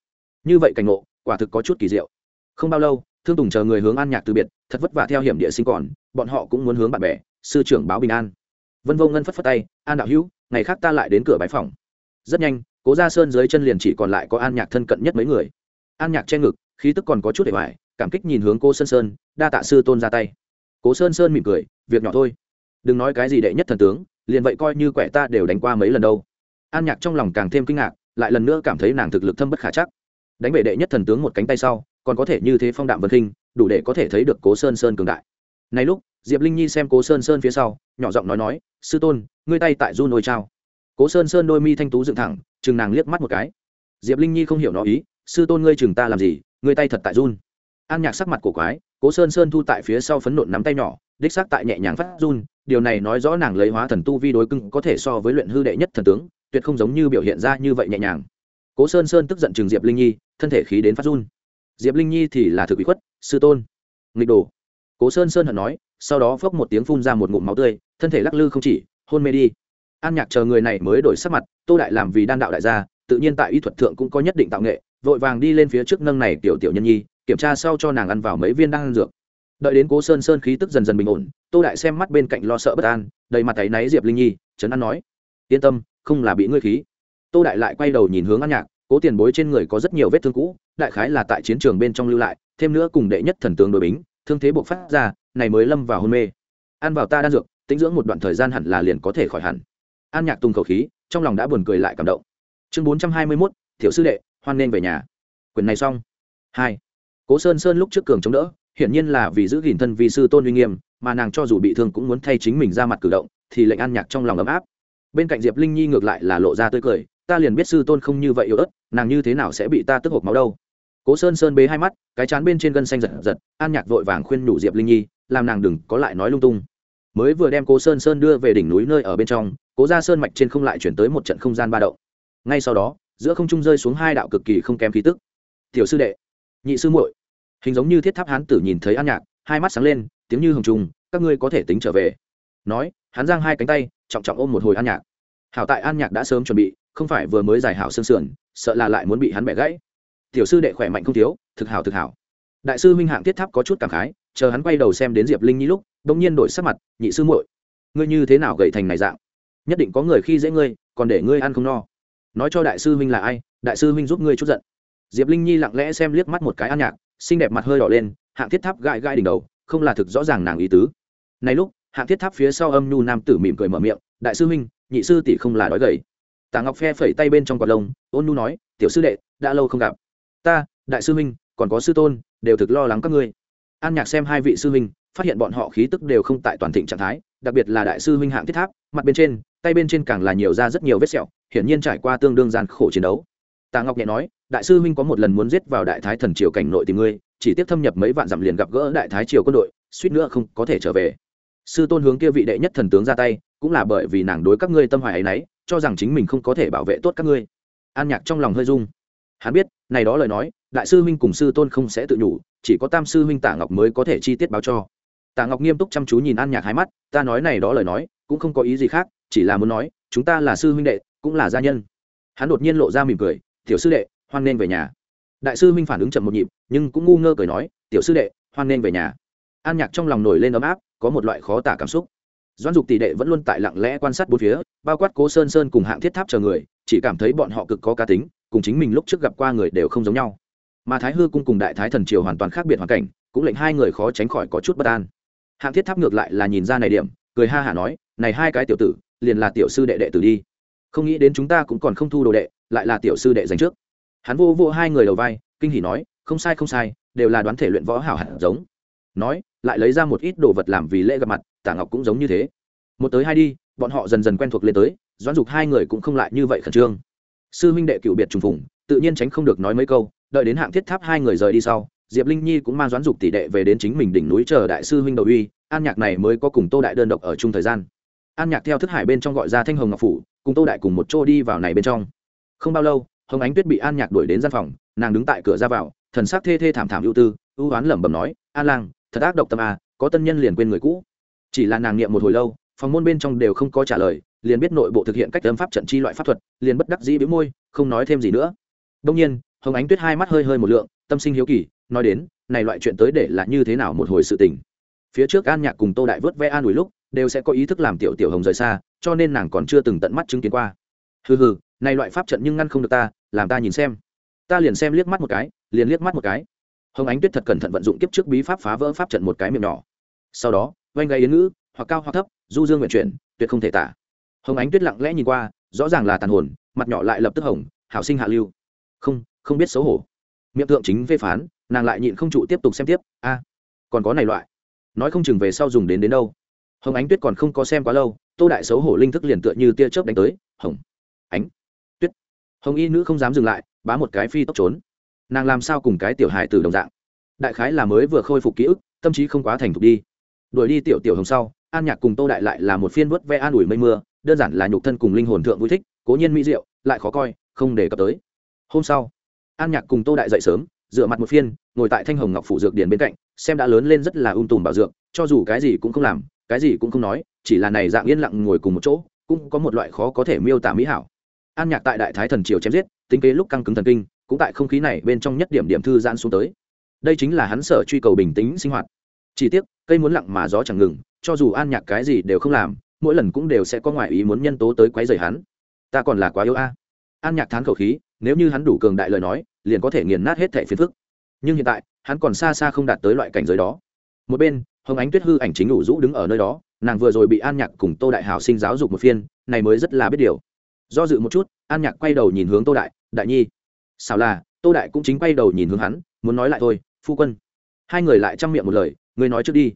Như vậy cảnh ngộ, quả thực có chút kỳ diệu. Không bao lâu, thương tùng chờ người hướng an nhạc từ biệt, thật vất vả theo hiểm địa sinh còn, bọn họ cũng muốn hướng bạn bè, sư trưởng báo bình an. Vân vô ngân phất phất tay, an đạo hữu ngày khác ta lại đến cửa bái phòng. Rất nhanh, cố ra sơn dưới chân liền chỉ còn lại có an nhạc thân cận nhất mấy người. An nhạc che ngực, khí tức còn có chút để hoài, cảm kích nhìn hướng cô sơn sơn, đa tạ sư tôn ra tay. Cố sơn sơn mỉm cười, việc nhỏ thôi. Đừng nói cái gì đệ nhất thần tướng, liền vậy coi như quẻ ta đều đánh qua mấy lần đâu. An nhạc trong lòng càng thêm kinh ngạc, lại lần nữa cảm thấy nàng thực lực thâm bất khả chắc. Đánh bể đệ nhất thần tướng một cánh tay sau, còn có thể như thế phong đạm vân khinh, đủ để có thể thấy được cố sơn sơn cường đại. Này lúc, diệp linh nhi xem cố sơn sơn phía sau nhỏ giọng nói nói, sư tôn, ngươi tay tại run ôi trao. Cố sơn sơn đôi mi thanh tú dựng thẳng, chừng nàng liếc mắt một cái. Diệp linh nhi không hiểu nó ý, sư tôn ngươi chừng ta làm gì, ngươi tay thật tại run. An nhạc sắc mặt cổ quái, cố sơn sơn thu tại phía sau phấn nộn nắm tay nhỏ, đích xác tại nhẹ nhàng phát run, điều này nói rõ nàng lấy hóa thần tu vi đối cưng có thể so với luyện hư đệ nhất thần tướng, tuyệt không giống như biểu hiện ra như vậy nhẹ nhàng. Cố sơn sơn tức giận chừng diệp linh nhi, thân thể khí đến phát run. Diệp linh nhi thì là thực bị khuất, sư tôn. Nghịch đồ. Cố sơn sơn hận nói, sau đó phốc một tiếng phun ra một ngụm máu tươi thân thể lắc lư không chỉ, hôn mê đi. An nhạc chờ người này mới đổi sắc mặt, tô đại làm vì đan đạo đại gia, tự nhiên tại y thuật thượng cũng có nhất định tạo nghệ, vội vàng đi lên phía trước nâng này tiểu tiểu nhân nhi, kiểm tra sau cho nàng ăn vào mấy viên đan dược. Đợi đến cố sơn sơn khí tức dần dần bình ổn, tô đại xem mắt bên cạnh lo sợ bất an, đầy mặt tay náy diệp linh nhi, trấn an nói, yên tâm, không là bị ngươi khí. Tô đại lại quay đầu nhìn hướng an nhạc, cố tiền bối trên người có rất nhiều vết thương cũ, đại khái là tại chiến trường bên trong lưu lại, thêm nữa cùng đệ nhất thần tướng đội bính, thương thế buộc phát ra, này mới lâm vào hôn mê. Ăn vào ta đan dược tĩnh dưỡng một đoạn thời gian hẳn là liền có thể khỏi hẳn. An nhạc tung khẩu khí, trong lòng đã buồn cười lại cảm động. Chương bốn trăm hai mươi mốt thiểu sư đệ, hoan nên về nhà. Quyền này xong. Hai. Cố sơn sơn lúc trước cường chống đỡ, hiển nhiên là vì giữ gìn thân vì sư tôn uy nghiêm, mà nàng cho dù bị thương cũng muốn thay chính mình ra mặt cử động, thì lệnh an nhạc trong lòng ấm áp. Bên cạnh diệp linh nhi ngược lại là lộ ra tươi cười, ta liền biết sư tôn không như vậy yếu ớt, nàng như thế nào sẽ bị ta tức hộp máu đâu? Cố sơn sơn bế hai mắt, cái chán bên trên gân xanh giật giật, an nhạc vội vàng khuyên nhủ diệp linh nhi, làm nàng đừng có lại nói lung tung mới vừa đem cố sơn sơn đưa về đỉnh núi nơi ở bên trong, cố ra sơn mạch trên không lại chuyển tới một trận không gian ba động. Ngay sau đó, giữa không trung rơi xuống hai đạo cực kỳ không kém khí tức. Tiểu sư đệ, nhị sư muội. Hình giống như thiết tháp hán tử nhìn thấy an nhạc, hai mắt sáng lên, tiếng như hồng trùng, các ngươi có thể tính trở về. Nói, hắn giang hai cánh tay, trọng trọng ôm một hồi an nhạc. Hảo tại an nhạc đã sớm chuẩn bị, không phải vừa mới giải hảo sơn sườn, sợ là lại muốn bị hắn bẻ gãy. Tiểu sư đệ khỏe mạnh không thiếu, thực hảo thực hảo. Đại sư minh hạng thiết tháp có chút cảm khái, chờ hắn quay đầu xem đến diệp linh nhi lúc đông nhiên đổi sắc mặt, nhị sư muội, ngươi như thế nào gầy thành này dạng? Nhất định có người khi dễ ngươi, còn để ngươi ăn không no. Nói cho đại sư minh là ai, đại sư minh giúp ngươi chút giận. Diệp linh nhi lặng lẽ xem liếc mắt một cái an nhạc, xinh đẹp mặt hơi đỏ lên, hạng thiết tháp gãi gãi đỉnh đầu, không là thực rõ ràng nàng ý tứ. Này lúc, hạng thiết tháp phía sau âm nhu nam tử mỉm cười mở miệng, đại sư minh nhị sư tỷ không là đói gầy. Tạ ngọc phe phẩy tay bên trong quạt lông, ôn nhu nói, tiểu sư đệ, đã lâu không gặp. Ta, đại sư minh còn có sư tôn, đều thực lo lắng các ngươi. An nhạc xem hai vị sư minh phát hiện bọn họ khí tức đều không tại toàn thịnh trạng thái, đặc biệt là đại sư minh hạng thiết tháp, mặt bên trên, tay bên trên càng là nhiều ra rất nhiều vết sẹo, hiển nhiên trải qua tương đương gian khổ chiến đấu. Tạ ngọc nhẹ nói, đại sư minh có một lần muốn giết vào đại thái thần triều cảnh nội tìm ngươi, chỉ tiếp thâm nhập mấy vạn dặm liền gặp gỡ đại thái triều quân đội, suýt nữa không có thể trở về. Sư tôn hướng kia vị đệ nhất thần tướng ra tay, cũng là bởi vì nàng đối các ngươi tâm hoài ấy nấy, cho rằng chính mình không có thể bảo vệ tốt các ngươi. An nhạc trong lòng hơi rung. Hắn biết, này đó lời nói, đại sư huynh cùng sư tôn không sẽ tự nhủ, chỉ có tam sư huynh Tạ ngọc mới có thể chi tiết báo cho. Tạ ngọc nghiêm túc chăm chú nhìn an nhạc hai mắt, ta nói này đó lời nói, cũng không có ý gì khác, chỉ là muốn nói, chúng ta là sư huynh đệ, cũng là gia nhân. Hắn đột nhiên lộ ra mỉm cười, tiểu sư đệ, hoan nên về nhà. Đại sư huynh phản ứng chậm một nhịp, nhưng cũng ngu ngơ cười nói, tiểu sư đệ, hoan nên về nhà. An nhạc trong lòng nổi lên ấm áp, có một loại khó tả cảm xúc. Doãn dục tỷ đệ vẫn luôn tại lặng lẽ quan sát bốn phía, bao quát cố sơn sơn cùng hạng thiết tháp chờ người, chỉ cảm thấy bọn họ cực có cá tính, cùng chính mình lúc trước gặp qua người đều không giống nhau. Mà thái hư cung cùng đại thái thần triều hoàn toàn khác biệt hoàn cảnh, cũng lệnh hai người khó tránh khỏi có chút bất an hạng thiết tháp ngược lại là nhìn ra này điểm, cười ha hả nói, này hai cái tiểu tử, liền là tiểu sư đệ đệ tử đi. Không nghĩ đến chúng ta cũng còn không thu đồ đệ, lại là tiểu sư đệ dành trước. Hắn vô vô hai người đầu vai, kinh hỉ nói, không sai không sai, đều là đoán thể luyện võ hảo hẳn giống. Nói, lại lấy ra một ít đồ vật làm vì lễ gặp mặt, tả ngọc cũng giống như thế. Một tới hai đi, bọn họ dần dần quen thuộc lên tới, doãn dục hai người cũng không lại như vậy khẩn trương. Sư huynh đệ cựu biệt trùng phùng, tự nhiên tránh không được nói mấy câu, đợi đến hạng thiết tháp hai người rời đi sau diệp linh nhi cũng mang doãn dục tỷ đệ về đến chính mình đỉnh núi chờ đại sư huynh đầu uy an nhạc này mới có cùng tô đại đơn độc ở chung thời gian. An nhạc theo thức hải bên trong gọi ra thanh hồng ngọc phủ cùng tô đại cùng một chỗ đi vào này bên trong. Không bao lâu hồng ánh tuyết bị an nhạc đuổi đến gian phòng nàng đứng tại cửa ra vào thần sắc thê thê thảm thảm ưu tư ưu oán lẩm bẩm nói an lang thật ác độc tâm à, có tân nhân liền quên người cũ. Chỉ là nàng niệm một hồi lâu phòng môn bên trong đều không có trả lời liền biết nội bộ thực hiện cách âm pháp trận chi loại pháp thuật liền bất đắc dĩ bĩu môi không nói thêm gì nữa. Đông nhiên hồng ánh tuyết hai mắt hơi hơi một lượng tâm sinh hiếu kỳ nói đến, này loại chuyện tới để là như thế nào một hồi sự tình. Phía trước an nhạc cùng tô đại vớt ve an ủi lúc, đều sẽ có ý thức làm tiểu tiểu hồng rời xa, cho nên nàng còn chưa từng tận mắt chứng kiến qua. Hừ hừ, này loại pháp trận nhưng ngăn không được ta, làm ta nhìn xem. Ta liền xem liếc mắt một cái, liền liếc mắt một cái. Hồng ánh tuyết thật cẩn thận vận dụng kiếp trước bí pháp phá vỡ pháp trận một cái miệng nhỏ. Sau đó vanh gây yến ngữ, hoặc cao hoặc thấp, du dương nguyện chuyển, tuyệt không thể tả. Hồng ánh tuyết lặng lẽ nhìn qua, rõ ràng là tàn hồn, mặt nhỏ lại lập tức hồng, hảo sinh hạ lưu. Không không biết xấu hổ miệng tượng chính phê phán, nàng lại nhịn không trụ tiếp tục xem tiếp, a, còn có này loại. Nói không chừng về sau dùng đến đến đâu. Hồng ánh tuyết còn không có xem quá lâu, tô đại xấu hổ linh thức liền tựa như tia chớp đánh tới, hồng ánh tuyết. Hồng y nữ không dám dừng lại, bá một cái phi tốc trốn. Nàng làm sao cùng cái tiểu hài từ đồng dạng? Đại khái là mới vừa khôi phục ký ức, tâm trí không quá thành thục đi. Đuổi đi tiểu tiểu hồng sau, an nhạc cùng tô đại lại là một phiên vớt ve an ủi mây mưa, đơn giản là nhục thân cùng linh hồn thượng vui thích, cố nhiên mỹ diệu, lại khó coi, không để cập tới. Hôm sau an nhạc cùng tô đại dậy sớm dựa mặt một phiên, ngồi tại thanh hồng ngọc phủ dược điền bên cạnh, xem đã lớn lên rất là ung tùm bảo dược, cho dù cái gì cũng không làm, cái gì cũng không nói, chỉ là này dạng yên lặng ngồi cùng một chỗ, cũng có một loại khó có thể miêu tả mỹ hảo. An nhạc tại đại thái thần triều chém giết, tính kế lúc căng cứng thần kinh, cũng tại không khí này bên trong nhất điểm điểm thư giãn xuống tới. Đây chính là hắn sở truy cầu bình tĩnh sinh hoạt. Chỉ tiếc, cây muốn lặng mà gió chẳng ngừng, cho dù an nhạc cái gì đều không làm, mỗi lần cũng đều sẽ có ngoại ý muốn nhân tố tới quấy rầy hắn. Ta còn là quá yếu a an nhạc thán khẩu khí, nếu như hắn đủ cường đại lời nói, liền có thể nghiền nát hết thẻ phiền phức. Nhưng hiện tại, hắn còn xa xa không đạt tới loại cảnh giới đó. Một bên, hồng ánh tuyết hư ảnh chính đủ rũ đứng ở nơi đó, nàng vừa rồi bị an nhạc cùng tô đại hảo sinh giáo dục một phiên, này mới rất là biết điều. Do dự một chút, an nhạc quay đầu nhìn hướng tô đại đại nhi. Xảo là, tô đại cũng chính quay đầu nhìn hướng hắn, muốn nói lại thôi, phu quân. Hai người lại chăm miệng một lời, ngươi nói trước đi.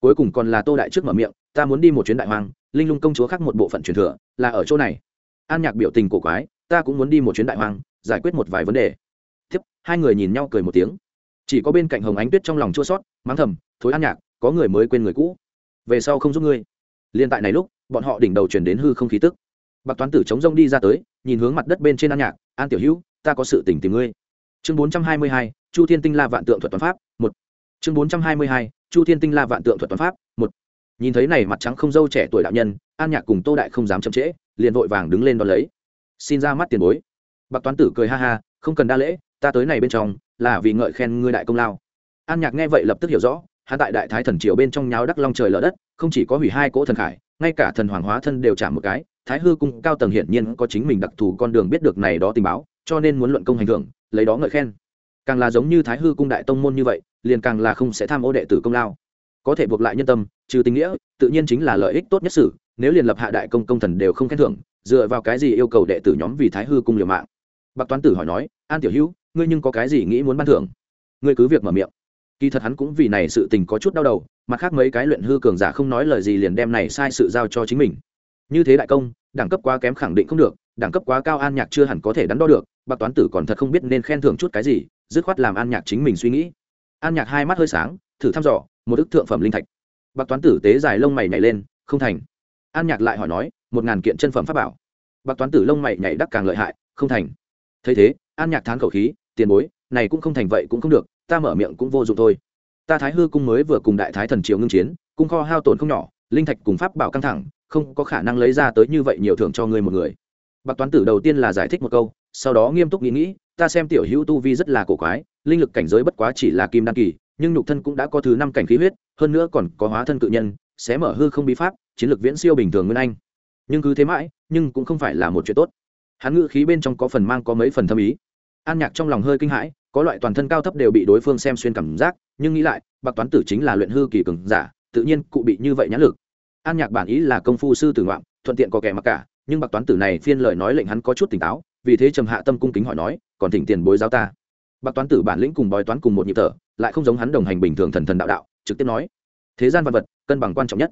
Cuối cùng còn là tô đại trước mở miệng, ta muốn đi một chuyến đại hoàng, linh lung công chúa khác một bộ phận truyền thừa, là ở chỗ này. An nhạc biểu tình cổ quái ta cũng muốn đi một chuyến đại hoàng giải quyết một vài vấn đề. Tiếp, hai người nhìn nhau cười một tiếng. Chỉ có bên cạnh hồng ánh tuyết trong lòng chua sót, mắng thầm thối an nhạc, có người mới quên người cũ. Về sau không giúp ngươi. Liên tại này lúc, bọn họ đỉnh đầu chuyển đến hư không khí tức. Bạc toán tử chống rông đi ra tới, nhìn hướng mặt đất bên trên an nhạc, an tiểu hữu, ta có sự tỉnh tìm ngươi. Chương bốn trăm hai mươi hai, chu thiên tinh la vạn tượng thuật toán pháp, một. Chương bốn trăm hai mươi hai, chu thiên tinh la vạn tượng thuật toán pháp, một. Nhìn thấy này mặt trắng không dâu trẻ tuổi đạo nhân, an nhạc cùng tô đại không dám chậm trễ, liền vội vàng đứng lên đón lấy xin ra mắt tiền bối. Bạc toán tử cười ha ha, không cần đa lễ, ta tới này bên trong, là vì ngợi khen ngươi đại công lao. An nhạc nghe vậy lập tức hiểu rõ hạ tại đại thái thần triều bên trong nháo đắc long trời lở đất, không chỉ có hủy hai cỗ thần khải, ngay cả thần hoàng hóa thân đều trả một cái, thái hư cung cao tầng hiển nhiên có chính mình đặc thù con đường biết được này đó tình báo, cho nên muốn luận công hành thưởng, lấy đó ngợi khen. Càng là giống như thái hư cung đại tông môn như vậy, liền càng là không sẽ tham ô đệ tử công lao. Có thể buộc lại nhân tâm, trừ tình nghĩa, tự nhiên chính là lợi ích tốt nhất sử. nếu liền lập hạ đại công công thần đều không khen thưởng dựa vào cái gì yêu cầu đệ tử nhóm vì thái hư cung liều mạng? Bạc toán tử hỏi nói, an tiểu hữu, ngươi nhưng có cái gì nghĩ muốn ban thưởng? Ngươi cứ việc mở miệng. Kỳ thật hắn cũng vì này sự tình có chút đau đầu, mặt khác mấy cái luyện hư cường giả không nói lời gì liền đem này sai sự giao cho chính mình. Như thế đại công, đẳng cấp quá kém khẳng định không được, đẳng cấp quá cao an nhạc chưa hẳn có thể đắn đo được, bạc toán tử còn thật không biết nên khen thưởng chút cái gì, dứt khoát làm an nhạc chính mình suy nghĩ. An nhạc hai mắt hơi sáng, thử thăm dò, một ức thượng phẩm linh thạch. Bạc toán tử tế dài lông mày nhảy lên, không thành. An nhạc lại hỏi nói một ngàn kiện chân phẩm pháp bảo. Bạc toán tử lông mày nhảy đắc càng lợi hại, không thành. Thấy thế, an nhạc thán khẩu khí, tiền bối, này cũng không thành vậy cũng không được, ta mở miệng cũng vô dụng thôi. Ta thái hư cung mới vừa cùng đại thái thần triều ngưng chiến, cung kho hao tổn không nhỏ, linh thạch cùng pháp bảo căng thẳng, không có khả năng lấy ra tới như vậy nhiều thưởng cho người một người. Bạc toán tử đầu tiên là giải thích một câu, sau đó nghiêm túc nghĩ nghĩ, ta xem tiểu hữu tu vi rất là cổ quái, linh lực cảnh giới bất quá chỉ là kim đan kỳ, nhưng nhục thân cũng đã có thứ năm cảnh khí huyết, hơn nữa còn có hóa thân cự nhân, xé mở hư không bí pháp, chiến lược viễn siêu bình thường nguyên anh nhưng cứ thế mãi, nhưng cũng không phải là một chuyện tốt. Hắn ngự khí bên trong có phần mang có mấy phần thâm ý. An nhạc trong lòng hơi kinh hãi, có loại toàn thân cao thấp đều bị đối phương xem xuyên cảm giác, nhưng nghĩ lại, bạc toán tử chính là luyện hư kỳ cường giả, tự nhiên cụ bị như vậy nhãn lực. An nhạc bản ý là công phu sư tử ngoạm, thuận tiện có kẻ mặc cả, nhưng bạc toán tử này phiên lời nói lệnh hắn có chút tỉnh táo, vì thế trầm hạ tâm cung kính hỏi nói, còn thỉnh tiền bối giáo ta? Bạc toán tử bản lĩnh cùng bói toán cùng một nhịp thở, lại không giống hắn đồng hành bình thường thần thần đạo đạo, trực tiếp nói, thế gian vật vật, cân bằng quan trọng nhất.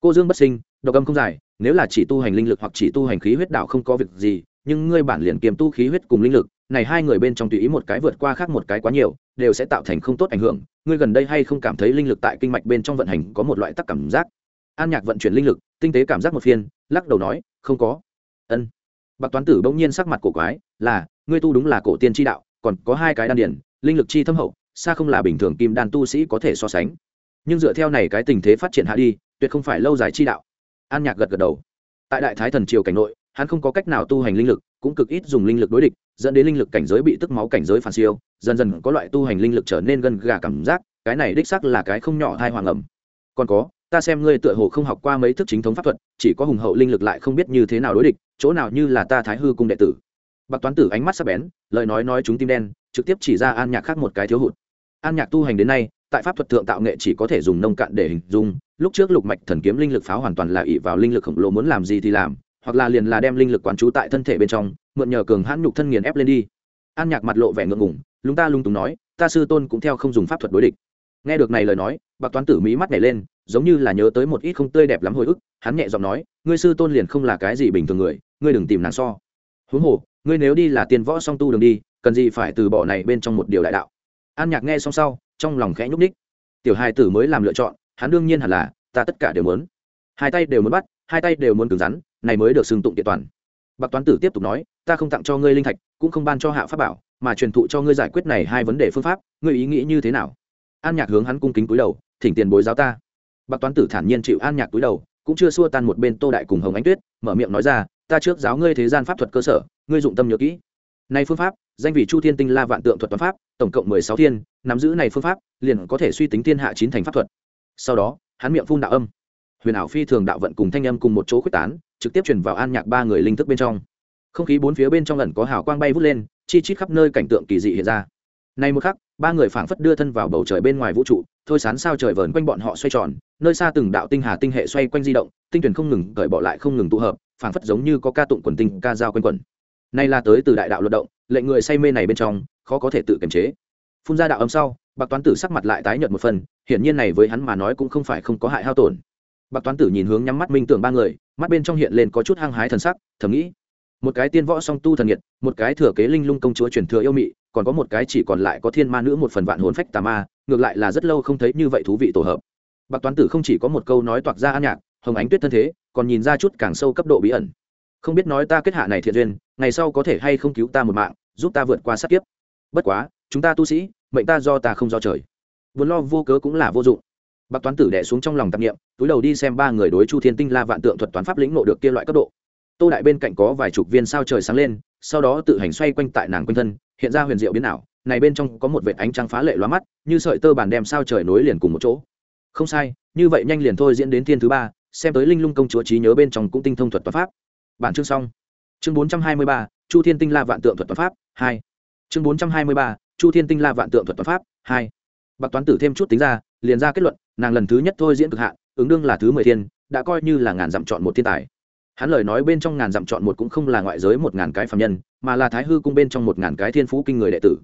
Cô dương bất sinh độc âm không dài, nếu là chỉ tu hành linh lực hoặc chỉ tu hành khí huyết đạo không có việc gì, nhưng ngươi bản liền kiềm tu khí huyết cùng linh lực, này hai người bên trong tùy ý một cái vượt qua khác một cái quá nhiều, đều sẽ tạo thành không tốt ảnh hưởng. Ngươi gần đây hay không cảm thấy linh lực tại kinh mạch bên trong vận hành có một loại tắc cảm giác? An nhạc vận chuyển linh lực, tinh tế cảm giác một phiên, lắc đầu nói, không có. Ân. Bạc toán tử bỗng nhiên sắc mặt cổ quái, là, ngươi tu đúng là cổ tiên tri đạo, còn có hai cái đan điển linh lực chi thâm hậu, xa không là bình thường kim đan tu sĩ có thể so sánh. Nhưng dựa theo này cái tình thế phát triển hạ đi, tuyệt không phải lâu dài chi đạo an nhạc gật gật đầu. Tại đại thái thần triều cảnh nội, hắn không có cách nào tu hành linh lực, cũng cực ít dùng linh lực đối địch, dẫn đến linh lực cảnh giới bị tức máu cảnh giới phản siêu, dần dần có loại tu hành linh lực trở nên gần gà cảm giác, cái này đích sắc là cái không nhỏ thai hoàng ẩm còn có, ta xem ngươi tựa hồ không học qua mấy thức chính thống pháp thuật, chỉ có hùng hậu linh lực lại không biết như thế nào đối địch, chỗ nào như là ta thái hư cung đệ tử. Bạc toán tử ánh mắt sắc bén, lời nói nói chúng tim đen, trực tiếp chỉ ra an nhạc khác một cái thiếu hụt. An nhạc tu hành đến nay, tại pháp thuật thượng tạo nghệ chỉ có thể dùng nông cạn để hình dung lúc trước lục mạch thần kiếm linh lực pháo hoàn toàn là ỷ vào linh lực khổng lồ muốn làm gì thì làm, hoặc là liền là đem linh lực quán trú tại thân thể bên trong, mượn nhờ cường hãn nhục thân nghiền ép lên đi. An nhạc mặt lộ vẻ ngượng ngủng lúng ta lung túng nói, ta sư tôn cũng theo không dùng pháp thuật đối địch. Nghe được này lời nói, bạc toán tử mỹ mắt nhảy lên, giống như là nhớ tới một ít không tươi đẹp lắm hồi ức, hắn nhẹ giọng nói, ngươi sư tôn liền không là cái gì bình thường người, ngươi đừng tìm nàng so. Huống hồ, ngươi nếu đi là tiền võ song tu đường đi, cần gì phải từ bỏ này bên trong một điều đại đạo? An nhạc nghe xong sau, trong lòng khẽ nhúc ních tiểu hai tử mới làm lựa chọn hắn đương nhiên hẳn là, ta tất cả đều muốn. Hai tay đều muốn bắt, hai tay đều muốn cứng rắn, này mới được xưng tụng kiện toàn. Bạc toán tử tiếp tục nói, ta không tặng cho ngươi linh thạch, cũng không ban cho hạ pháp bảo, mà truyền thụ cho ngươi giải quyết này hai vấn đề phương pháp, ngươi ý nghĩ như thế nào? An nhạc hướng hắn cung kính cúi đầu, thỉnh tiền bối giáo ta. Bạc toán tử thản nhiên chịu an nhạc cúi đầu, cũng chưa xua tan một bên tô đại cùng hồng ánh tuyết, mở miệng nói ra, ta trước giáo ngươi thế gian pháp thuật cơ sở, ngươi dụng tâm nhớ kỹ. Nay phương pháp, danh vị chu thiên tinh la vạn tượng thuật toán pháp, tổng cộng mười sáu thiên, nắm giữ này phương pháp, liền có thể suy tính thiên hạ chín thành pháp thuật sau đó, hắn miệng phun đạo âm. Huyền ảo phi thường đạo vận cùng thanh âm cùng một chỗ quyết tán, trực tiếp chuyển vào an nhạc ba người linh thức bên trong. Không khí bốn phía bên trong lần có hào quang bay vút lên, chi chít khắp nơi cảnh tượng kỳ dị hiện ra. Nay một khắc, ba người phảng phất đưa thân vào bầu trời bên ngoài vũ trụ, thôi sán sao trời vờn quanh bọn họ xoay tròn, nơi xa từng đạo tinh hà tinh hệ xoay quanh di động, tinh tuyển không ngừng cởi bỏ lại không ngừng tụ hợp, phảng phất giống như có ca tụng quần tinh, ca dao quanh quần nay là tới từ đại đạo luật động, lệnh người say mê này bên trong, khó có thể tự kiềm chế. Phun ra đạo âm sau bạc toán tử sắc mặt lại tái nhợt một phần, hiển nhiên này với hắn mà nói cũng không phải không có hại hao tổn. Bạc toán tử nhìn hướng nhắm mắt minh tưởng ba người, mắt bên trong hiện lên có chút hăng hái thần sắc, thầm nghĩ, một cái tiên võ song tu thần nhiệt một cái thừa kế linh lung công chúa truyền thừa yêu mị, còn có một cái chỉ còn lại có thiên ma nữ một phần vạn hồn phách tà ma, ngược lại là rất lâu không thấy như vậy thú vị tổ hợp. Bạc toán tử không chỉ có một câu nói toạc ra an nhạc, hồng ánh tuyết thân thế, còn nhìn ra chút càng sâu cấp độ bí ẩn. Không biết nói ta kết hạ này thiện duyên, ngày sau có thể hay không cứu ta một mạng, giúp ta vượt qua sát kiếp. Bất quá, chúng ta tu sĩ mệnh ta do ta không do trời. Vốn lo vô cớ cũng là vô dụng. Bác toán tử đẻ xuống trong lòng tạp nghiệm túi đầu đi xem ba người đối chu thiên tinh la vạn tượng thuật toán pháp lĩnh nộ được kia loại cấp độ. Tô đại bên cạnh có vài chục viên sao trời sáng lên, sau đó tự hành xoay quanh tại nàng quanh thân, hiện ra huyền diệu biến ảo, này bên trong có một vệ ánh trăng phá lệ loa mắt, như sợi tơ bàn đem sao trời nối liền cùng một chỗ. Không sai, như vậy nhanh liền thôi diễn đến thiên thứ ba, xem tới linh lung công chúa trí nhớ bên trong cũng tinh thông thuật toán pháp. Bản chương xong. Chương bốn trăm hai mươi ba, chu thiên tinh la vạn tượng thuật toán pháp, hai. Chương bốn trăm hai mươi ba chu thiên tinh la vạn tượng thuật toán pháp, hai. Bạc toán tử thêm chút tính ra, liền ra kết luận, nàng lần thứ nhất thôi diễn cực hạn, ứng đương là thứ mười thiên, đã coi như là ngàn dặm chọn một thiên tài. Hắn lời nói bên trong ngàn dặm chọn một cũng không là ngoại giới một ngàn cái phạm nhân, mà là thái hư cung bên trong một ngàn cái thiên phú kinh người đệ tử.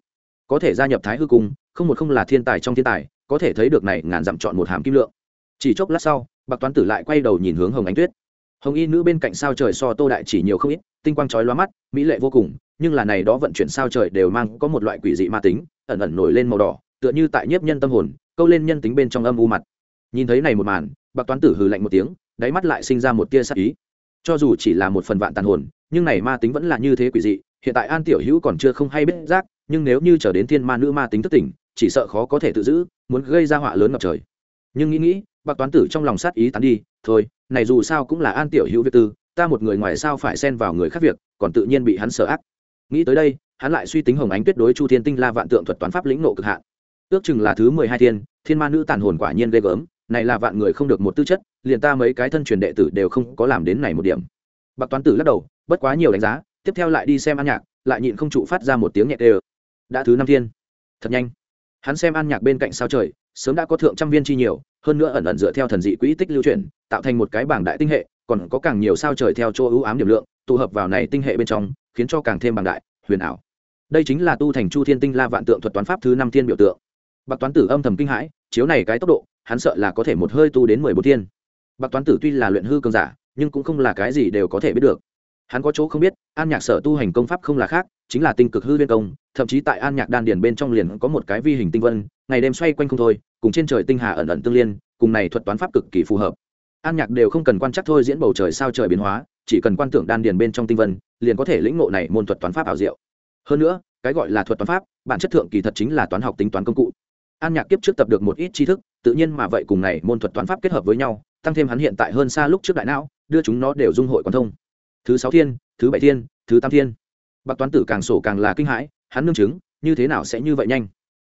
Có thể gia nhập thái hư cung, không một không là thiên tài trong thiên tài, có thể thấy được này ngàn dặm chọn một hàm kim lượng. Chỉ chốc lát sau, bạc toán tử lại quay đầu nhìn hướng hồng ánh tuyết. Hồng y nữ bên cạnh sao trời so tô đại chỉ nhiều không ít, tinh quang trói lóa mắt, mỹ lệ vô cùng nhưng là này đó vận chuyển sao trời đều mang có một loại quỷ dị ma tính, ẩn ẩn nổi lên màu đỏ, tựa như tại nhiếp nhân tâm hồn, câu lên nhân tính bên trong âm u mặt. Nhìn thấy này một màn, bạc toán tử hừ lạnh một tiếng, đáy mắt lại sinh ra một tia sắc ý. Cho dù chỉ là một phần vạn tàn hồn, nhưng này ma tính vẫn là như thế quỷ dị, hiện tại an tiểu hữu còn chưa không hay biết giác, nhưng nếu như trở đến thiên ma nữ ma tính thất tỉnh, chỉ sợ khó có thể tự giữ, muốn gây ra họa lớn ngập trời. Nhưng nghĩ nghĩ, bạc toán tử trong lòng sát ý tán đi, thôi, này dù sao cũng là an tiểu hữu việc tư, ta một người ngoài sao phải xen vào người khác việc, còn tự nhiên bị hắn sợ ác nghĩ tới đây, hắn lại suy tính hồng ánh tuyết đối chu thiên tinh la vạn tượng thuật toán pháp lĩnh nộ cực hạn. Ước chừng là thứ mười hai thiên thiên ma nữ tàn hồn quả nhiên ghê gớm, này là vạn người không được một tư chất, liền ta mấy cái thân truyền đệ tử đều không có làm đến này một điểm. Bạc toán tử lắc đầu, bất quá nhiều đánh giá, tiếp theo lại đi xem an nhạc, lại nhịn không trụ phát ra một tiếng nhẹ tê đã thứ năm thiên. Thật nhanh. Hắn xem an nhạc bên cạnh sao trời, sớm đã có thượng trăm viên chi nhiều, hơn nữa ẩn ẩn dựa theo thần dị quỹ tích lưu chuyển, tạo thành một cái bảng đại tinh hệ, còn có càng nhiều sao trời theo chỗ ưu ám điểm lượng, tụ hợp vào này tinh hệ bên trong khiến cho càng thêm bằng đại, huyền ảo. Đây chính là tu thành chu thiên tinh la vạn tượng thuật toán pháp thứ năm thiên biểu tượng. Bạc toán tử âm thầm kinh hãi, chiếu này cái tốc độ, hắn sợ là có thể một hơi tu đến mười bốn thiên. Bạc toán tử tuy là luyện hư cường giả, nhưng cũng không là cái gì đều có thể biết được. Hắn có chỗ không biết, an nhạc sở tu hành công pháp không là khác, chính là tinh cực hư viên công, thậm chí tại an nhạc đan điền bên trong liền có một cái vi hình tinh vân, ngày đêm xoay quanh không thôi, cùng trên trời tinh hà ẩn ẩn tương liên, cùng này thuật toán pháp cực kỳ phù hợp. An nhạc đều không cần quan chắc thôi diễn bầu trời sao trời biến hóa, chỉ cần quan tưởng đan điền bên trong tinh vân liền có thể lĩnh ngộ này môn thuật toán pháp ảo diệu. Hơn nữa, cái gọi là thuật toán pháp, bản chất thượng kỳ thật chính là toán học tính toán công cụ. An nhạc kiếp trước tập được một ít tri thức, tự nhiên mà vậy cùng này môn thuật toán pháp kết hợp với nhau, tăng thêm hắn hiện tại hơn xa lúc trước đại não, đưa chúng nó đều dung hội quan thông. Thứ sáu thiên, thứ bảy thiên, thứ tam thiên. Bạc toán tử càng sổ càng là kinh hãi, hắn nương chứng, như thế nào sẽ như vậy nhanh?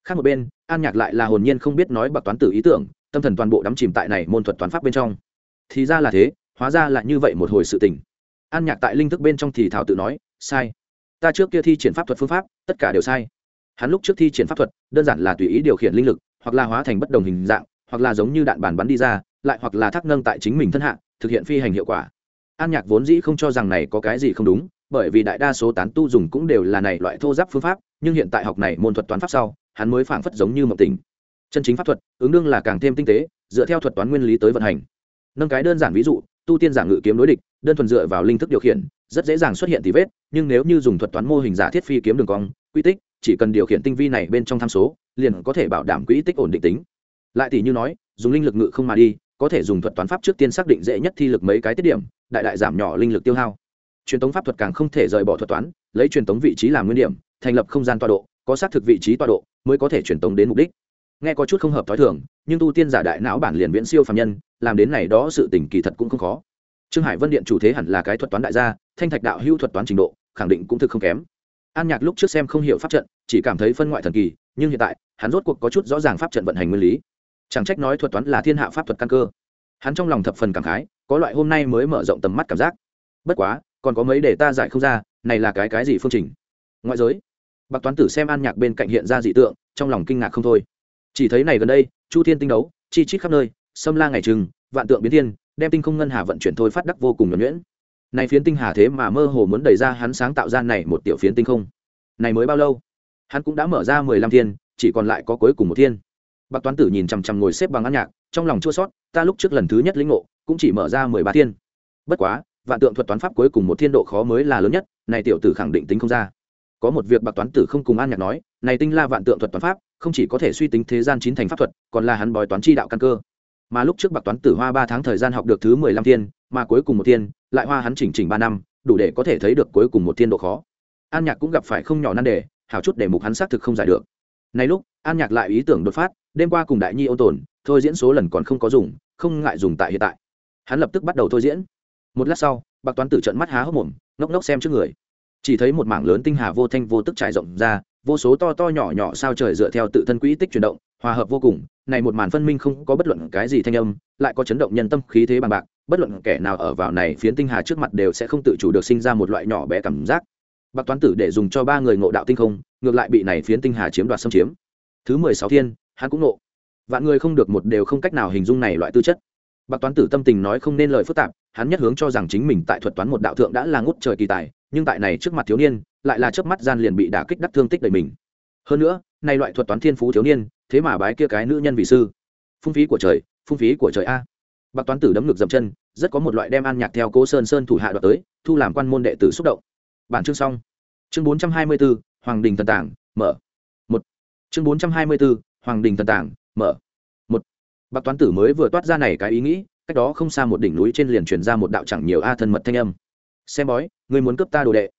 Khác một bên, an nhạc lại là hồn nhiên không biết nói bạc toán tử ý tưởng, tâm thần toàn bộ đắm chìm tại này môn thuật toán pháp bên trong. Thì ra là thế, hóa ra là như vậy một hồi sự tình an nhạc tại linh thức bên trong thì thảo tự nói, sai. Ta trước kia thi triển pháp thuật phương pháp, tất cả đều sai. Hắn lúc trước thi triển pháp thuật, đơn giản là tùy ý điều khiển linh lực, hoặc là hóa thành bất đồng hình dạng, hoặc là giống như đạn bàn bắn đi ra, lại hoặc là thác nâng tại chính mình thân hạ, thực hiện phi hành hiệu quả. An nhạc vốn dĩ không cho rằng này có cái gì không đúng, bởi vì đại đa số tán tu dùng cũng đều là này loại thô giáp phương pháp, nhưng hiện tại học này môn thuật toán pháp sau, hắn mới phảng phất giống như mộng tình chân chính pháp thuật, ứng đương là càng thêm tinh tế, dựa theo thuật toán nguyên lý tới vận hành. Nâng cái đơn giản ví dụ, tu tiên giả ngự kiếm đối địch đơn thuần dựa vào linh thức điều khiển, rất dễ dàng xuất hiện tì vết, nhưng nếu như dùng thuật toán mô hình giả thiết phi kiếm đường cong, quy tích, chỉ cần điều khiển tinh vi này bên trong tham số, liền có thể bảo đảm quỹ tích ổn định tính. Lại tỷ như nói, dùng linh lực ngự không mà đi, có thể dùng thuật toán pháp trước tiên xác định dễ nhất thi lực mấy cái tiết điểm, đại đại giảm nhỏ linh lực tiêu hao. Truyền tống pháp thuật càng không thể rời bỏ thuật toán, lấy truyền tống vị trí làm nguyên điểm, thành lập không gian tọa độ, có xác thực vị trí tọa độ mới có thể truyền tống đến mục đích. Nghe có chút không hợp t h ó i thường, nhưng tu tiên giả đại não bản liền viễn siêu phạm nhân, làm đến này đó sự tỉnh kỳ thật cũng không khó trương hải vân điện chủ thế hẳn là cái thuật toán đại gia, thanh thạch đạo hữu thuật toán trình độ, khẳng định cũng thực không kém. An nhạc lúc trước xem không hiểu pháp trận, chỉ cảm thấy phân ngoại thần kỳ, nhưng hiện tại, hắn rốt cuộc có chút rõ ràng pháp trận vận hành nguyên lý. Chẳng trách nói thuật toán là thiên hạ pháp thuật căn cơ. Hắn trong lòng thập phần cảm khái, có loại hôm nay mới mở rộng tầm mắt cảm giác. Bất quá, còn có mấy để ta giải không ra, này là cái cái gì phương trình? Ngoại giới. Bạc toán tử xem an nhạc bên cạnh hiện ra dị tượng, trong lòng kinh ngạc không thôi. Chỉ thấy này gần đây, chu thiên tinh đấu, chi chít khắp nơi xâm la ngày trừng, vạn tượng biến thiên đem tinh không ngân hà vận chuyển thôi phát đắc vô cùng nhuẩn nhuyễn. Này phiến tinh hà thế mà mơ hồ muốn đẩy ra hắn sáng tạo ra này một tiểu phiến tinh không. Này mới bao lâu? Hắn cũng đã mở ra mười lăm thiên, chỉ còn lại có cuối cùng một thiên. Bạc toán tử nhìn chằm chằm ngồi xếp bằng ăn nhạc, trong lòng chua sót ta lúc trước lần thứ nhất lĩnh ngộ, cũng chỉ mở ra mười ba thiên. Bất quá, vạn tượng thuật toán pháp cuối cùng một thiên độ khó mới là lớn nhất, này tiểu tử khẳng định tính không ra. Có một việc bạc toán tử không cùng an nhạc nói, này tinh la vạn tượng thuật toán pháp, không chỉ có thể suy tính thế gian chín thành pháp thuật, còn là hắn bói toán chi đạo căn cơ mà lúc trước bạc toán tử hoa ba tháng thời gian học được thứ mười lăm thiên, mà cuối cùng một thiên, lại hoa hắn chỉnh chỉnh ba năm, đủ để có thể thấy được cuối cùng một thiên độ khó. An nhạc cũng gặp phải không nhỏ nan đề hào chút để mục hắn xác thực không giải được. Nay lúc, an nhạc lại ý tưởng đột phát, đêm qua cùng đại nhi ôn tồn, thôi diễn số lần còn không có dùng, không ngại dùng tại hiện tại. Hắn lập tức bắt đầu thôi diễn. Một lát sau, bạc toán tử trận mắt há hốc mồm, ngốc ngốc xem trước người. Chỉ thấy một mảng lớn tinh hà vô thanh vô tức trải rộng ra vô số to to nhỏ nhỏ sao trời dựa theo tự thân quỹ tích chuyển động, hòa hợp vô cùng, này một màn phân minh không có bất luận cái gì thanh âm, lại có chấn động nhân tâm khí thế bằng bạc, bất luận kẻ nào ở vào này phiến tinh hà trước mặt đều sẽ không tự chủ được sinh ra một loại nhỏ bé cảm giác. Bạc toán tử để dùng cho ba người ngộ đạo tinh không, ngược lại bị này phiến tinh hà chiếm đoạt xâm chiếm. Thứ mười sáu thiên, hắn cũng nộ vạn người không được một đều không cách nào hình dung này loại tư chất. Bạc toán tử tâm tình nói không nên lời phức tạp, hắn nhất hướng cho rằng chính mình tại thuật toán một đạo thượng đã là ngút trời kỳ tài, nhưng tại này trước mặt thiếu niên lại là chớp mắt gian liền bị đả kích đắc thương tích đầy mình. Hơn nữa nay loại thuật toán thiên phú thiếu niên thế mà bái kia cái nữ nhân vị sư. Phung phí của trời phung phí của trời a. Bạc toán tử đấm ngực dậm chân rất có một loại đem an nhạc theo cố sơn sơn thủ hạ đoạt tới thu làm quan môn đệ tử xúc động. Bản chương xong. Chương bốn trăm hai mươi 424, hoàng đình thần tảng mở. Một. Chương bốn trăm hai mươi 424, hoàng đình thần tảng mở. Một. Bạc toán tử mới vừa toát ra này cái ý nghĩ cách đó không xa một đỉnh núi trên liền truyền ra một đạo chẳng nhiều a thân mật thanh âm. Xem bói ngươi muốn cướp ta đồ đệ.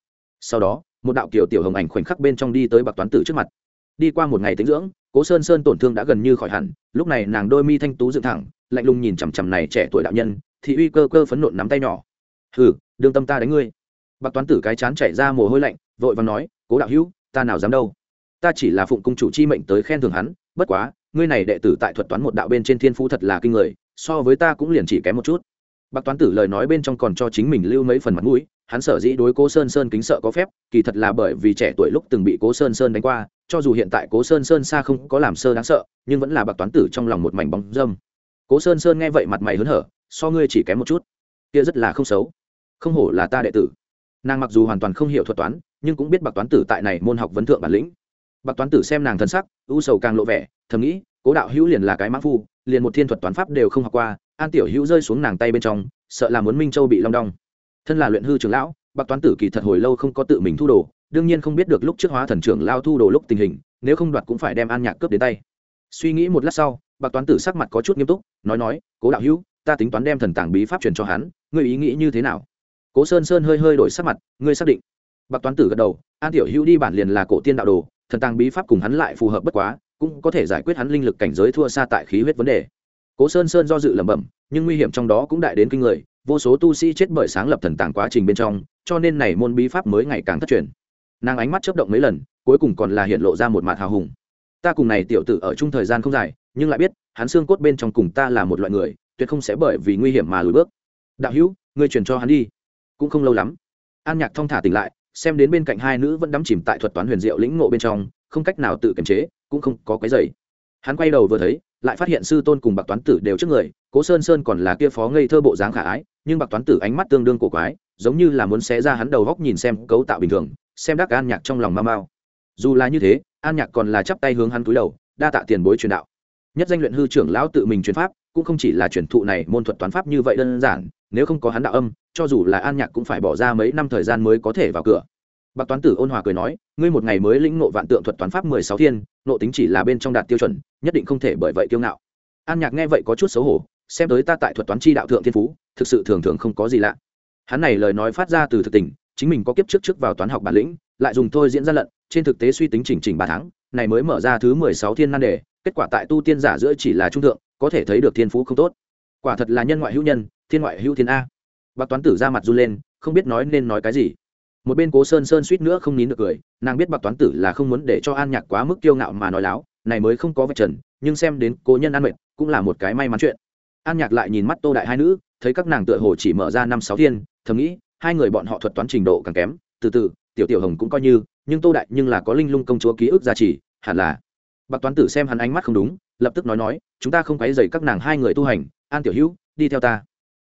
Sau đó một đạo kiểu tiểu hồng ảnh khoảnh khắc bên trong đi tới bạc toán tử trước mặt. Đi qua một ngày tính dưỡng, cố sơn sơn tổn thương đã gần như khỏi hẳn, lúc này nàng đôi mi thanh tú dựng thẳng, lạnh lùng nhìn chằm chằm này trẻ tuổi đạo nhân, thị uy cơ cơ phấn nộn nắm tay nhỏ. Hừ, đương tâm ta đánh ngươi. Bạc toán tử cái chán chảy ra mồ hôi lạnh, vội và nói, cố đạo hữu, ta nào dám đâu. Ta chỉ là phụng cung chủ chi mệnh tới khen thường hắn, bất quá, ngươi này đệ tử tại thuật toán một đạo bên trên thiên phú thật là kinh người, so với ta cũng liền chỉ kém một chút. Bạc toán tử lời nói bên trong còn cho chính mình lưu mấy phần mặt mũi hắn sở dĩ đối cố sơn sơn kính sợ có phép, kỳ thật là bởi vì trẻ tuổi lúc từng bị cố sơn sơn đánh qua, cho dù hiện tại cố sơn sơn xa không có làm sơ đáng sợ, nhưng vẫn là bạc toán tử trong lòng một mảnh bóng dâm. cố sơn sơn nghe vậy mặt mày hớn hở, so ngươi chỉ kém một chút. kia rất là không xấu. không hổ là ta đệ tử. nàng mặc dù hoàn toàn không hiểu thuật toán, nhưng cũng biết bạc toán tử tại này môn học vấn thượng bản lĩnh. bạc toán tử xem nàng thân sắc u sầu càng lộ vẻ, thầm nghĩ, cố đạo hữu liền là cái mã phu, liền một thiên thuật toán pháp đều không học qua, an tiểu hữu rơi xuống nàng tay bên trong, sợ là muốn minh châu bị long đong thân là luyện hư trưởng lão, bạc toán tử kỳ thật hồi lâu không có tự mình thu đồ, đương nhiên không biết được lúc trước hóa thần trưởng lao thu đồ lúc tình hình, nếu không đoạt cũng phải đem an nhạc cướp đến tay. Suy nghĩ một lát sau, bạc toán tử sắc mặt có chút nghiêm túc, nói nói, cố đạo hữu, ta tính toán đem thần tàng bí pháp truyền cho hắn, ngươi ý nghĩ như thế nào? Cố sơn sơn hơi hơi đổi sắc mặt, ngươi xác định? Bạc toán tử gật đầu, an tiểu hữu đi bản liền là cổ tiên đạo đồ, thần tàng bí pháp cùng hắn lại phù hợp bất quá, cũng có thể giải quyết hắn linh lực cảnh giới thua xa tại khí huyết vấn đề. Cố sơn sơn do dự lẩm bẩm, nhưng nguy hiểm trong đó cũng đại đến kinh người vô số tu sĩ chết bởi sáng lập thần tàng quá trình bên trong, cho nên này môn bí pháp mới ngày càng thất truyền. Nàng ánh mắt chớp động mấy lần, cuối cùng còn là hiện lộ ra một mặt hào hùng. Ta cùng này tiểu tử ở chung thời gian không dài, nhưng lại biết, hắn xương cốt bên trong cùng ta là một loại người, tuyệt không sẽ bởi vì nguy hiểm mà lùi bước. Đạo hữu, ngươi truyền cho hắn đi. Cũng không lâu lắm, an nhạc thong thả tỉnh lại, xem đến bên cạnh hai nữ vẫn đắm chìm tại thuật toán huyền diệu lĩnh ngộ bên trong, không cách nào tự kiềm chế, cũng không có cái dày hắn quay đầu vừa thấy, lại phát hiện sư tôn cùng bạc toán tử đều trước người, cố sơn sơn còn là kia phó ngây thơ bộ dáng khả ái nhưng bạc toán tử ánh mắt tương đương cổ quái, giống như là muốn xé ra hắn đầu góc nhìn xem cấu tạo bình thường, xem đắc an nhạc trong lòng mau mau dù là như thế, an nhạc còn là chắp tay hướng hắn túi đầu, đa tạ tiền bối truyền đạo. Nhất danh luyện hư trưởng lão tự mình truyền pháp, cũng không chỉ là truyền thụ này môn thuật toán pháp như vậy đơn giản, nếu không có hắn đạo âm, cho dù là an nhạc cũng phải bỏ ra mấy năm thời gian mới có thể vào cửa. Bạc toán tử ôn hòa cười nói, ngươi một ngày mới lĩnh nộ vạn tượng thuật toán pháp mười sáu thiên nộ tính chỉ là bên trong đạt tiêu chuẩn, nhất định không thể bởi vậy kiêu ngạo. An nhạc nghe vậy có chút xấu hổ, xem tới ta tại thuật toán chi đạo thượng thiên phú thực sự thường thường không có gì lạ. Hắn này lời nói phát ra từ thực tình, chính mình có kiếp trước trước vào toán học bản lĩnh, lại dùng thôi diễn ra lận, trên thực tế suy tính chỉnh chỉnh ba tháng, này mới mở ra thứ mười sáu thiên nan đề, kết quả tại tu tiên giả giữa chỉ là trung thượng, có thể thấy được thiên phú không tốt. Quả thật là nhân ngoại hữu nhân, thiên ngoại hữu thiên a. Bạc toán tử ra mặt run lên, không biết nói nên nói cái gì. Một bên cố sơn sơn suýt nữa không nín được cười, nàng biết bạc toán tử là không muốn để cho an nhạc quá mức kiêu ngạo mà nói láo, này mới không có vật trần, nhưng xem đến cố nhân an mệnh cũng là một cái may mắn chuyện an nhạc lại nhìn mắt tô đại hai nữ, thấy các nàng tựa hồ chỉ mở ra năm sáu thiên, thầm nghĩ, hai người bọn họ thuật toán trình độ càng kém, từ từ, tiểu tiểu hồng cũng coi như, nhưng tô đại nhưng là có linh lung công chúa ký ức gia trì, hẳn là. Bạc toán tử xem hắn ánh mắt không đúng, lập tức nói nói, chúng ta không quấy dày các nàng hai người tu hành, an tiểu hữu, đi theo ta.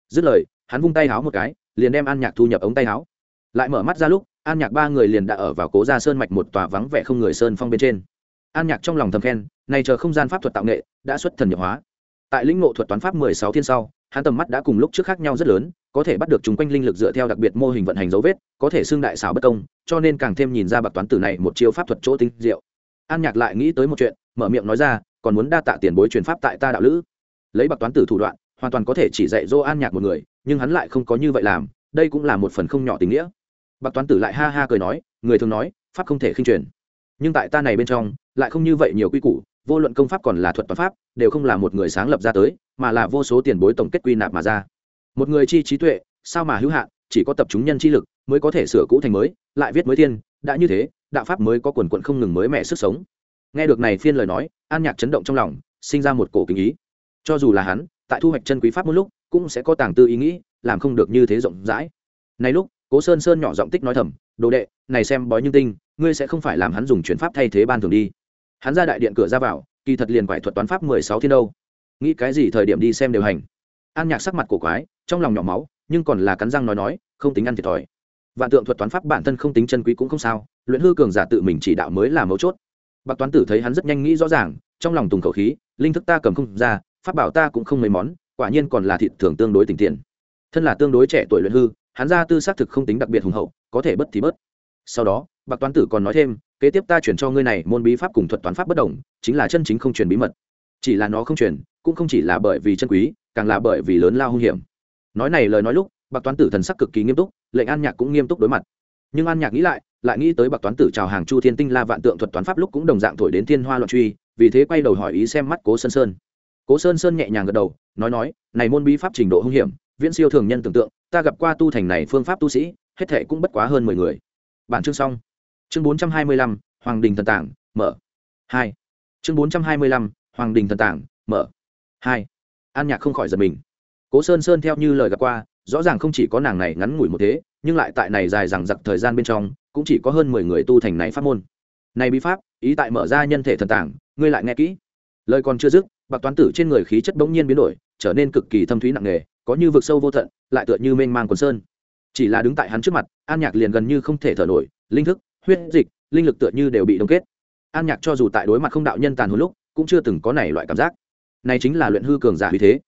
Dứt lời, hắn vung tay háo một cái, liền đem an nhạc thu nhập ống tay háo. Lại mở mắt ra lúc, an nhạc ba người liền đã ở vào cố gia sơn mạch một tòa vắng vẻ không người sơn phong bên trên. An nhạc trong lòng thầm khen này chờ không gian pháp thuật tạo nghệ, đã xuất thần nhập hóa tại lĩnh ngộ thuật toán pháp mười sáu thiên sau, hắn tầm mắt đã cùng lúc trước khác nhau rất lớn, có thể bắt được chúng quanh linh lực dựa theo đặc biệt mô hình vận hành dấu vết, có thể xưng đại xảo bất công, cho nên càng thêm nhìn ra bạc toán tử này một chiêu pháp thuật chỗ tinh diệu. An nhạc lại nghĩ tới một chuyện, mở miệng nói ra, còn muốn đa tạ tiền bối truyền pháp tại ta đạo lữ. Lấy bạc toán tử thủ đoạn, hoàn toàn có thể chỉ dạy dỗ an nhạc một người, nhưng hắn lại không có như vậy làm, đây cũng là một phần không nhỏ tình nghĩa. Bạc toán tử lại ha ha cười nói, người thường nói, pháp không thể khinh truyền, nhưng tại ta này bên trong, lại không như vậy nhiều quy củ vô luận công pháp còn là thuật toán pháp, đều không là một người sáng lập ra tới, mà là vô số tiền bối tổng kết quy nạp mà ra. Một người chi trí tuệ, sao mà hữu hạn, chỉ có tập chúng nhân chi lực mới có thể sửa cũ thành mới, lại viết mới thiên đã như thế, đạo pháp mới có quần quận không ngừng mới mẻ sức sống. Nghe được này phiên lời nói, an nhạc chấn động trong lòng, sinh ra một cổ kính ý. Cho dù là hắn, tại thu hoạch chân quý pháp một lúc, cũng sẽ có tàng tư ý nghĩ, làm không được như thế rộng rãi. Này lúc, cố sơn sơn nhỏ giọng tích nói thầm, đồ đệ, này xem bói như tinh, ngươi sẽ không phải làm hắn dùng chuyển pháp thay thế ban thường đi hắn ra đại điện cửa ra vào, kỳ thật liền phải thuật toán pháp mười sáu thiên đâu. Nghĩ cái gì thời điểm đi xem đều hành. An nhạc sắc mặt cổ quái, trong lòng nhỏ máu, nhưng còn là cắn răng nói nói, không tính ăn thiệt thòi. Vạn tượng thuật toán pháp bản thân không tính chân quý cũng không sao, luyện hư cường giả tự mình chỉ đạo mới là mấu chốt. Bạc toán tử thấy hắn rất nhanh nghĩ rõ ràng, trong lòng tùng khẩu khí, linh thức ta cầm không ra, pháp bảo ta cũng không mấy món, quả nhiên còn là thịt thường tương đối tình tiền thân là tương đối trẻ tuổi luyện hư, hắn ra tư xác thực không tính đặc biệt hùng hậu, có thể bất thì bớt. Sau đó, bạc toán tử còn nói thêm kế tiếp ta chuyển cho ngươi này môn bí pháp cùng thuật toán pháp bất đồng, chính là chân chính không truyền bí mật. Chỉ là nó không truyền, cũng không chỉ là bởi vì chân quý, càng là bởi vì lớn lao hung hiểm. Nói này lời nói lúc, bạc toán tử thần sắc cực kỳ nghiêm túc, lệnh an nhạc cũng nghiêm túc đối mặt. Nhưng an nhạc nghĩ lại lại nghĩ tới bạc toán tử chào hàng chu thiên tinh la vạn tượng thuật toán pháp lúc cũng đồng dạng thổi đến thiên hoa loạn truy, vì thế quay đầu hỏi ý xem mắt cố sơn sơn. Cố sơn sơn nhẹ nhàng gật đầu, nói nói, này môn bí pháp trình độ hung hiểm, viễn siêu thường nhân tưởng tượng, ta gặp qua tu thành này phương pháp tu sĩ, hết thệ cũng bất quá hơn mười người. Bản chương xong chương bốn trăm hai mươi lăm, hoàng đình thần tảng, mở. Hai. Chương bốn trăm hai mươi lăm, hoàng đình thần tảng, mở. Hai. An nhạc không khỏi giật mình. Cố sơn sơn theo như lời gặp qua, rõ ràng không chỉ có nàng này ngắn ngủi một thế, nhưng lại tại này dài rằng giặc thời gian bên trong, cũng chỉ có hơn mười người tu thành này pháp môn. Này bí pháp, ý tại mở ra nhân thể thần tảng, ngươi lại nghe kỹ. Lời còn chưa dứt, bạc toán tử trên người khí chất bỗng nhiên biến đổi, trở nên cực kỳ thâm thúy nặng nề, có như vực sâu vô tận, lại tựa như mênh mang quần sơn. Chỉ là đứng tại hắn trước mặt, an nhạc liền gần như không thể thở nổi, linh thức huyết dịch, linh lực tựa như đều bị đông kết. An nhạc cho dù tại đối mặt không đạo nhân tàn hồi lúc, cũng chưa từng có này loại cảm giác. Này chính là luyện hư cường giả vì thế.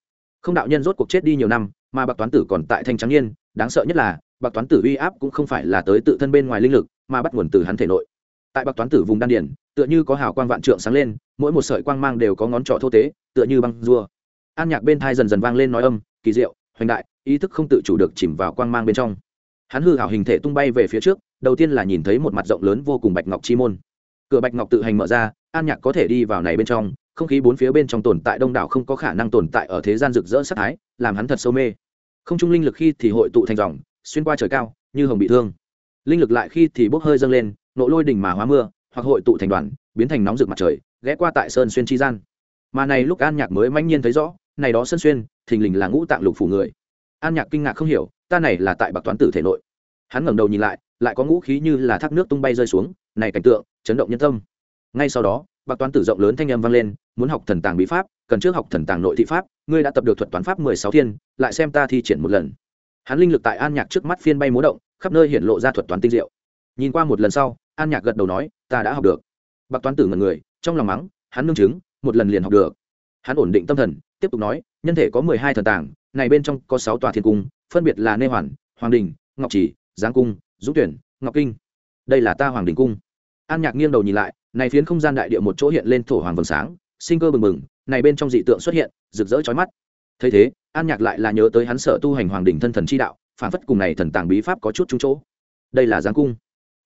Không đạo nhân rốt cuộc chết đi nhiều năm, mà bạc toán tử còn tại thanh trắng niên, đáng sợ nhất là, bạc toán tử uy áp cũng không phải là tới tự thân bên ngoài linh lực, mà bắt nguồn từ hắn thể nội. Tại bạc toán tử vùng đan điển, tựa như có hào quang vạn trượng sáng lên, mỗi một sợi quang mang đều có ngón trỏ thô tế, tựa như băng rua an nhạc bên thai dần dần vang lên nói âm, kỳ diệu, hoành đại, ý thức không tự chủ được chìm vào quang mang bên trong. Hắn hư hảo hình thể tung bay về phía trước đầu tiên là nhìn thấy một mặt rộng lớn vô cùng bạch ngọc chi môn. Cửa bạch ngọc tự hành mở ra, an nhạc có thể đi vào này bên trong, không khí bốn phía bên trong tồn tại đông đảo không có khả năng tồn tại ở thế gian rực rỡ sắc thái, làm hắn thật sâu mê. Không trung linh lực khi thì hội tụ thành dòng, xuyên qua trời cao, như hồng bị thương. Linh lực lại khi thì bốc hơi dâng lên, nộ lôi đỉnh mà hóa mưa, hoặc hội tụ thành đoàn, biến thành nóng rực mặt trời, ghé qua tại sơn xuyên chi gian. Mà này lúc an nhạc mới manh nhiên thấy rõ, này đó sơn xuyên, thình lình là ngũ tạng lục phủ người. An nhạc kinh ngạc không hiểu, ta này là tại bạc toán tử thể nội. Hắn ngẩng đầu nhìn lại lại có ngũ khí như là thác nước tung bay rơi xuống, này cảnh tượng, chấn động nhân tâm. Ngay sau đó, bạc toán tử rộng lớn thanh âm vang lên, muốn học thần tàng bí pháp, cần trước học thần tàng nội thị pháp, ngươi đã tập được thuật toán pháp mười sáu thiên, lại xem ta thi triển một lần. Hắn linh lực tại an nhạc trước mắt phiên bay múa động, khắp nơi hiện lộ ra thuật toán tinh diệu. Nhìn qua một lần sau, an nhạc gật đầu nói, ta đã học được. Bạc toán tử ngần người, trong lòng mắng, hắn nương chứng, một lần liền học được. Hắn ổn định tâm thần, tiếp tục nói, nhân thể có mười hai thần tàng, này bên trong có sáu tòa thiên cung, phân biệt là nê hoàn, hoàng đình, ngọc chỉ, giáng cung dũng tuyển, ngọc kinh. Đây là ta hoàng đình cung. An nhạc nghiêng đầu nhìn lại, này phiến không gian đại địa một chỗ hiện lên thổ hoàng vầng sáng, sinh cơ bừng bừng, này bên trong dị tượng xuất hiện, rực rỡ chói mắt. Thấy thế, an nhạc lại là nhớ tới hắn sở tu hành hoàng đình thân thần chi đạo, phản phất cùng này thần tàng bí pháp có chút trúng chỗ. Đây là giáng cung.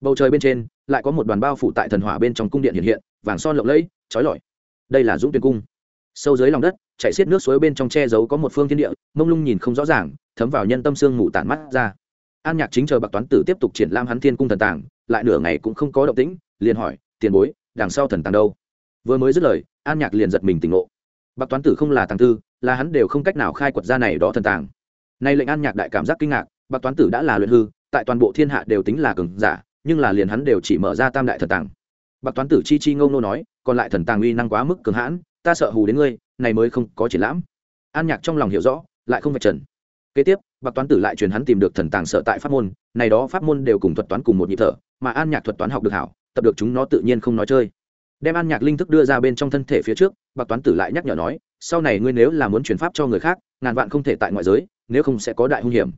Bầu trời bên trên, lại có một đoàn bao phủ tại thần hỏa bên trong cung điện hiện hiện, vàng son lộng lẫy trói lọi. Đây là dũng tuyển cung. Sâu dưới lòng đất chạy xiết nước suối bên trong che giấu có một phương thiên địa, mông lung nhìn không rõ ràng, thấm vào nhân tâm xương ngủ tản mắt ra an nhạc chính chờ bạc toán tử tiếp tục triển lam hắn thiên cung thần tàng, lại nửa ngày cũng không có động tĩnh, liền hỏi, tiền bối, đằng sau thần tàng đâu? Vừa mới dứt lời, an nhạc liền giật mình tỉnh ngộ. Bạc toán tử không là tàng tư, là hắn đều không cách nào khai quật ra này đó thần tàng. Nay lệnh an nhạc đại cảm giác kinh ngạc, bạc toán tử đã là luyện hư, tại toàn bộ thiên hạ đều tính là cường giả, nhưng là liền hắn đều chỉ mở ra tam đại thần tàng. Bạc toán tử chi chi ngông nô nói, còn lại thần tàng uy năng quá mức cường hãn, ta sợ hù đến ngươi, này mới không có triển lãm. An nhạc trong lòng hiểu rõ, lại không vạch trần kế tiếp, bạc toán tử lại truyền hắn tìm được thần tàng sợ tại pháp môn, này đó pháp môn đều cùng thuật toán cùng một nhịp thở, mà an nhạc thuật toán học được hảo, tập được chúng nó tự nhiên không nói chơi. Đem an nhạc linh thức đưa ra bên trong thân thể phía trước, bạc toán tử lại nhắc nhở nói, sau này ngươi nếu là muốn truyền pháp cho người khác, ngàn vạn không thể tại ngoại giới, nếu không sẽ có đại hung hiểm.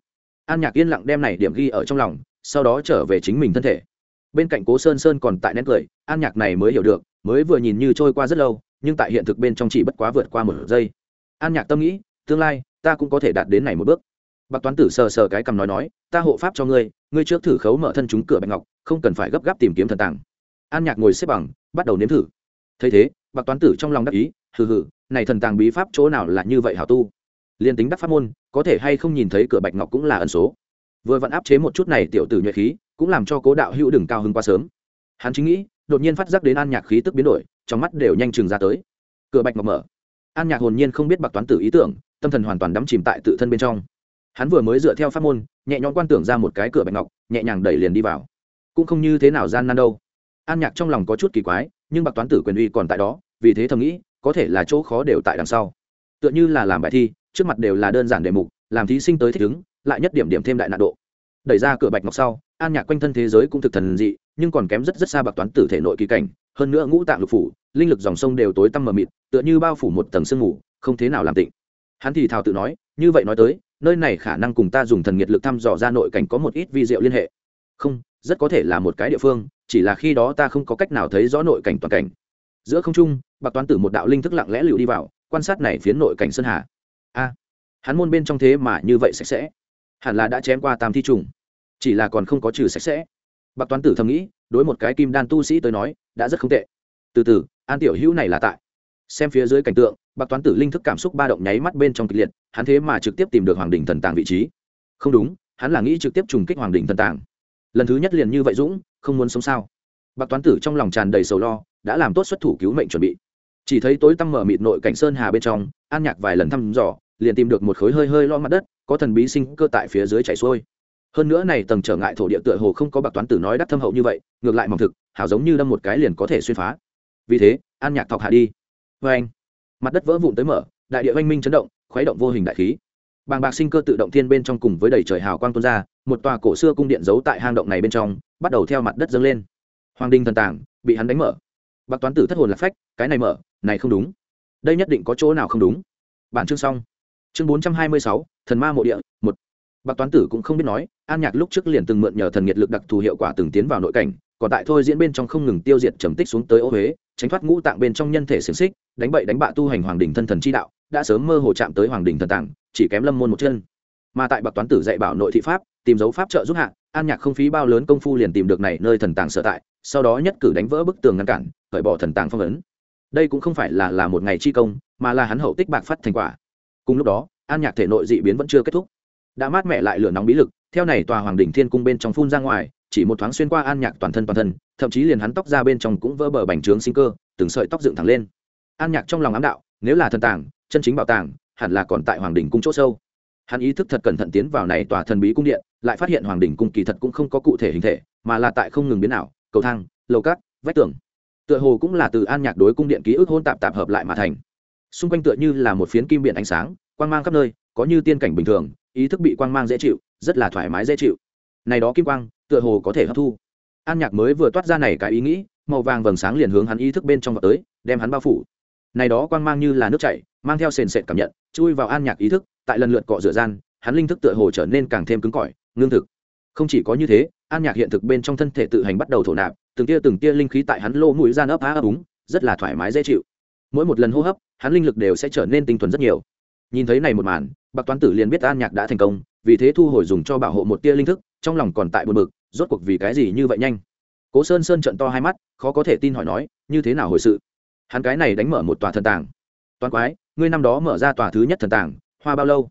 An nhạc yên lặng đem này điểm ghi ở trong lòng, sau đó trở về chính mình thân thể. Bên cạnh cố sơn sơn còn tại nén cười, an nhạc này mới hiểu được, mới vừa nhìn như trôi qua rất lâu, nhưng tại hiện thực bên trong chỉ bất quá vượt qua một giây. An nhạc tâm nghĩ, tương lai, ta cũng có thể đạt đến này một bước bạc toán tử sờ sờ cái cầm nói nói, ta hộ pháp cho ngươi ngươi trước thử khấu mở thân chúng cửa bạch ngọc, không cần phải gấp gáp tìm kiếm thần tàng. An nhạc ngồi xếp bằng, bắt đầu nếm thử. Thấy thế, bạc toán tử trong lòng đắc ý, hừ hừ, này thần tàng bí pháp chỗ nào là như vậy hảo tu? Liên tính đắc pháp môn, có thể hay không nhìn thấy cửa bạch ngọc cũng là ẩn số. Vừa vặn áp chế một chút này tiểu tử nhuệ khí, cũng làm cho cố đạo hữu đừng cao hứng quá sớm. Hắn chính nghĩ, đột nhiên phát giác đến an nhạc khí tức biến đổi, trong mắt đều nhanh chừng ra tới. Cửa bạch ngọc mở. An nhạc hồn nhiên không biết bạc toán tử ý tưởng, tâm thần hoàn toàn đắm chìm tại tự thân bên trong hắn vừa mới dựa theo pháp môn, nhẹ nhõm quan tưởng ra một cái cửa bạch ngọc, nhẹ nhàng đẩy liền đi vào. Cũng không như thế nào gian nan đâu. An nhạc trong lòng có chút kỳ quái, nhưng bạc toán tử quyền uy còn tại đó, vì thế thầm nghĩ, có thể là chỗ khó đều tại đằng sau. Tựa như là làm bài thi, trước mặt đều là đơn giản đề mục, làm thí sinh tới thích ứng, lại nhất điểm điểm thêm đại nạn độ. Đẩy ra cửa bạch ngọc sau, an nhạc quanh thân thế giới cũng thực thần dị, nhưng còn kém rất rất xa bạc toán tử thể nội kỳ cảnh, hơn nữa ngũ tạng lục phủ, linh lực dòng sông đều tối tăm mờ mịt, tựa như bao phủ một tầng sương mù, không thế nào làm tịnh. Hắn thì thào tự nói, như vậy nói tới nơi này khả năng cùng ta dùng thần nhiệt lực thăm dò ra nội cảnh có một ít vi diệu liên hệ. Không, rất có thể là một cái địa phương, chỉ là khi đó ta không có cách nào thấy rõ nội cảnh toàn cảnh. Giữa không trung, bạc toán tử một đạo linh thức lặng lẽ lựu đi vào, quan sát này phiến nội cảnh sơn hà. A, hắn môn bên trong thế mà như vậy sạch sẽ. Hẳn là đã chém qua tam thi trùng. Chỉ là còn không có trừ sạch sẽ. Bạc toán tử thầm nghĩ, đối một cái kim đan tu sĩ tới nói, đã rất không tệ. Từ từ, an tiểu hữu này là tại xem phía dưới cảnh tượng, bạc toán tử linh thức cảm xúc ba động nháy mắt bên trong kịch liệt, hắn thế mà trực tiếp tìm được hoàng đình thần tàng vị trí. Không đúng, hắn là nghĩ trực tiếp trùng kích hoàng đình thần tàng. Lần thứ nhất liền như vậy dũng, không muốn sống sao? Bạc toán tử trong lòng tràn đầy sầu lo, đã làm tốt xuất thủ cứu mệnh chuẩn bị. Chỉ thấy tối tăm mở mịt nội cảnh sơn hà bên trong, an nhạc vài lần thăm dò, liền tìm được một khối hơi hơi lo mặt đất, có thần bí sinh cơ tại phía dưới chảy xuôi. Hơn nữa này tầng trở ngại thổ địa tựa hồ không có bạc toán tử nói đắc thâm hậu như vậy, ngược lại mỏng thực, hảo giống như đâm một cái liền có thể xuyên phá. Vì thế, an nhạc thọc hạ đi vê anh. Mặt đất vỡ vụn tới mở, đại địa oanh minh chấn động, khuấy động vô hình đại khí. Bàng bạc sinh cơ tự động thiên bên trong cùng với đầy trời hào quang tuôn ra, một tòa cổ xưa cung điện giấu tại hang động này bên trong, bắt đầu theo mặt đất dâng lên. Hoàng đình thần tàng bị hắn đánh mở. Bạc toán tử thất hồn lạc phách, cái này mở, này không đúng. Đây nhất định có chỗ nào không đúng. Bản chương xong. Chương bốn trăm hai mươi sáu, thần ma mộ địa, một. Bạc toán tử cũng không biết nói, an nhạc lúc trước liền từng mượn nhờ thần nhiệt lực đặc thù hiệu quả từng tiến vào nội cảnh còn tại thôi diễn bên trong không ngừng tiêu diệt trầm tích xuống tới ô huế, tránh thoát ngũ tạng bên trong nhân thể xiềng xích, đánh bậy đánh bạ tu hành hoàng đình thân thần chi đạo, đã sớm mơ hồ chạm tới hoàng đình thần tàng chỉ kém lâm môn một chân. Mà tại bạc toán tử dạy bảo nội thị pháp, tìm dấu pháp trợ giúp hạ, an nhạc không phí bao lớn công phu liền tìm được này nơi thần tàng sở tại, sau đó nhất cử đánh vỡ bức tường ngăn cản khởi bỏ thần tàng phong ấn. Đây cũng không phải là là một ngày chi công, mà là hắn hậu tích bạc phát thành quả. Cùng lúc đó, an nhạc thể nội dị biến vẫn chưa kết thúc. Đã mát mẹ lại lửa nóng bí lực, theo này tòa hoàng đỉnh thiên cung bên trong phun ra ngoài chỉ một thoáng xuyên qua an nhạc toàn thân toàn thân, thậm chí liền hắn tóc ra bên trong cũng vỡ bờ bành trướng sinh cơ, từng sợi tóc dựng thẳng lên. An nhạc trong lòng ám đạo, nếu là thần tàng, chân chính bảo tàng, hẳn là còn tại hoàng đỉnh cung chỗ sâu. Hắn ý thức thật cẩn thận tiến vào này tòa thần bí cung điện, lại phát hiện hoàng đỉnh cung kỳ thật cũng không có cụ thể hình thể, mà là tại không ngừng biến ảo, cầu thang, lầu cát, vách tường. Tựa hồ cũng là từ an nhạc đối cung điện ký ức hôn tạp tạp hợp lại mà thành. Xung quanh tựa như là một phiến kim biện ánh sáng, quang mang khắp nơi, có như tiên cảnh bình thường, ý thức bị quang mang dễ chịu, rất là thoải mái dễ chịu. Này đó kim quang tựa hồ có thể hấp thu. An nhạc mới vừa toát ra này cái ý nghĩ, màu vàng vầng sáng liền hướng hắn ý thức bên trong vào tới, đem hắn bao phủ. Này đó quang mang như là nước chảy, mang theo sền sệt cảm nhận, chui vào an nhạc ý thức, tại lần lượt cọ rửa gian, hắn linh thức tựa hồ trở nên càng thêm cứng cỏi, ngưng thực. Không chỉ có như thế, an nhạc hiện thực bên trong thân thể tự hành bắt đầu thổ nạp, từng tia từng tia linh khí tại hắn lô mũi gian ấp á ấp úng, rất là thoải mái dễ chịu. Mỗi một lần hô hấp, hắn linh lực đều sẽ trở nên tinh thuần rất nhiều. Nhìn thấy này một màn, bạc toán tử liền biết an nhạc đã thành công, vì thế thu hồi dùng cho bảo hộ một tia linh thức, trong lòng còn tại buồn bực rốt cuộc vì cái gì như vậy nhanh? Cố sơn sơn trận to hai mắt, khó có thể tin hỏi nói, như thế nào hồi sự? Hắn cái này đánh mở một tòa thần tàng. Toán quái, ngươi năm đó mở ra tòa thứ nhất thần tàng, hoa bao lâu?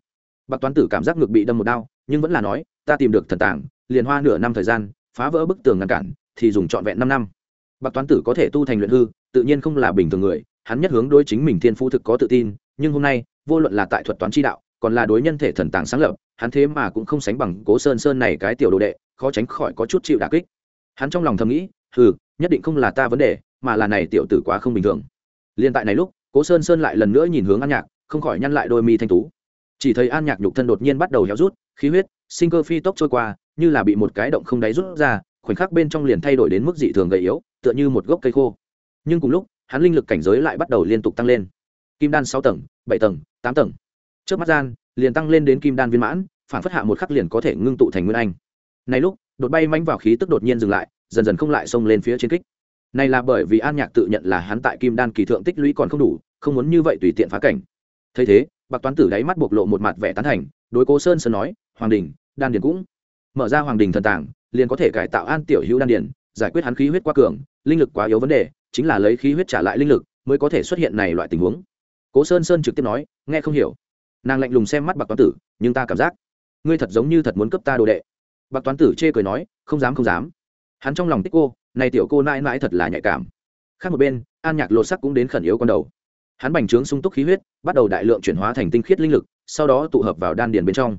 Bạc toán tử cảm giác ngực bị đâm một đau, nhưng vẫn là nói, ta tìm được thần tàng, liền hoa nửa năm thời gian, phá vỡ bức tường ngăn cản, thì dùng trọn vẹn năm năm. Bạc toán tử có thể tu thành luyện hư, tự nhiên không là bình thường người, hắn nhất hướng đối chính mình thiên phú thực có tự tin, nhưng hôm nay, vô luận là tại thuật toán chi đạo còn là đối nhân thể thần tàng sáng lập, hắn thế mà cũng không sánh bằng cố sơn sơn này cái tiểu đồ đệ, khó tránh khỏi có chút chịu đà kích. Hắn trong lòng thầm nghĩ ừ nhất định không là ta vấn đề, mà là này tiểu tử quá không bình thường. Liên tại này lúc, cố sơn sơn lại lần nữa nhìn hướng an nhạc, không khỏi nhăn lại đôi mi thanh tú. Chỉ thấy an nhạc nhục thân đột nhiên bắt đầu héo rút, khí huyết, sinh cơ phi tốc trôi qua, như là bị một cái động không đáy rút ra, khoảnh khắc bên trong liền thay đổi đến mức dị thường gầy yếu, tựa như một gốc cây khô. Nhưng cùng lúc, hắn linh lực cảnh giới lại bắt đầu liên tục tăng lên. Kim đan sáu tầng, bảy tầng, tám tầng trước mắt gian, liền tăng lên đến kim đan viên mãn, phản phất hạ một khắc liền có thể ngưng tụ thành nguyên anh. Này lúc, đột bay manh vào khí tức đột nhiên dừng lại, dần dần không lại xông lên phía trên kích. Này là bởi vì an nhạc tự nhận là hắn tại kim đan kỳ thượng tích lũy còn không đủ, không muốn như vậy tùy tiện phá cảnh. Thấy thế, bạc toán tử đáy mắt bộc lộ một mặt vẻ tán thành, đối cố sơn sơn nói, hoàng đình, đan điền cũng. Mở ra hoàng đình thần tàng, liền có thể cải tạo an tiểu hữu đan điền, giải quyết hắn khí huyết quá cường, linh lực quá yếu vấn đề, chính là lấy khí huyết trả lại linh lực, mới có thể xuất hiện này loại tình huống. Cố sơn sơn trực tiếp nói, nghe không hiểu nàng lạnh lùng xem mắt bạc toán tử, nhưng ta cảm giác, ngươi thật giống như thật muốn cấp ta đồ đệ. Bạc toán tử chê cười nói, không dám không dám. Hắn trong lòng tích cô, này tiểu cô mãi mãi thật là nhạy cảm. Khác một bên, an nhạc lột sắc cũng đến khẩn yếu con đầu. Hắn bành trướng sung túc khí huyết, bắt đầu đại lượng chuyển hóa thành tinh khiết linh lực, sau đó tụ hợp vào đan điền bên trong.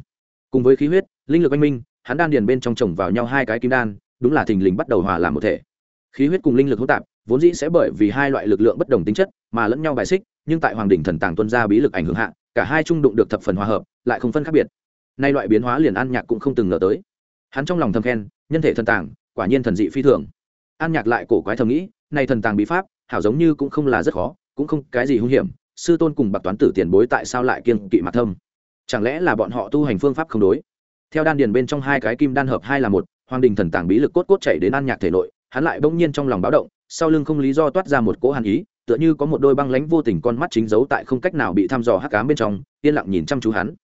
Cùng với khí huyết, linh lực anh minh, hắn đan điền bên trong trồng vào nhau hai cái kim đan, đúng là thình lình bắt đầu hòa làm một thể. Khí huyết cùng linh lực hỗn tạp, vốn dĩ sẽ bởi vì hai loại lực lượng bất đồng tính chất, mà lẫn nhau bài xích, nhưng tại hoàng đỉnh thần tàng tuân ra bí lực ảnh hưởng hạ cả hai trung đụng được thập phần hòa hợp, lại không phân khác biệt. Nay loại biến hóa liền an nhạc cũng không từng ngờ tới. Hắn trong lòng thầm khen, nhân thể thần tàng, quả nhiên thần dị phi thường. An nhạc lại cổ quái thầm nghĩ, nay thần tàng bí pháp, hảo giống như cũng không là rất khó, cũng không cái gì hung hiểm, sư tôn cùng bạc toán tử tiền bối tại sao lại kiên kỵ mặt thâm? Chẳng lẽ là bọn họ tu hành phương pháp không đối? Theo đan điền bên trong hai cái kim đan hợp hai là một, hoàng đình thần tàng bí lực cốt cốt chảy đến an nhạc thể nội, hắn lại bỗng nhiên trong lòng báo động, sau lưng không lý do toát ra một cỗ hàn ý tựa như có một đôi băng lánh vô tình con mắt chính giấu tại không cách nào bị thăm dò hắc cám bên trong, yên lặng nhìn chăm chú hắn.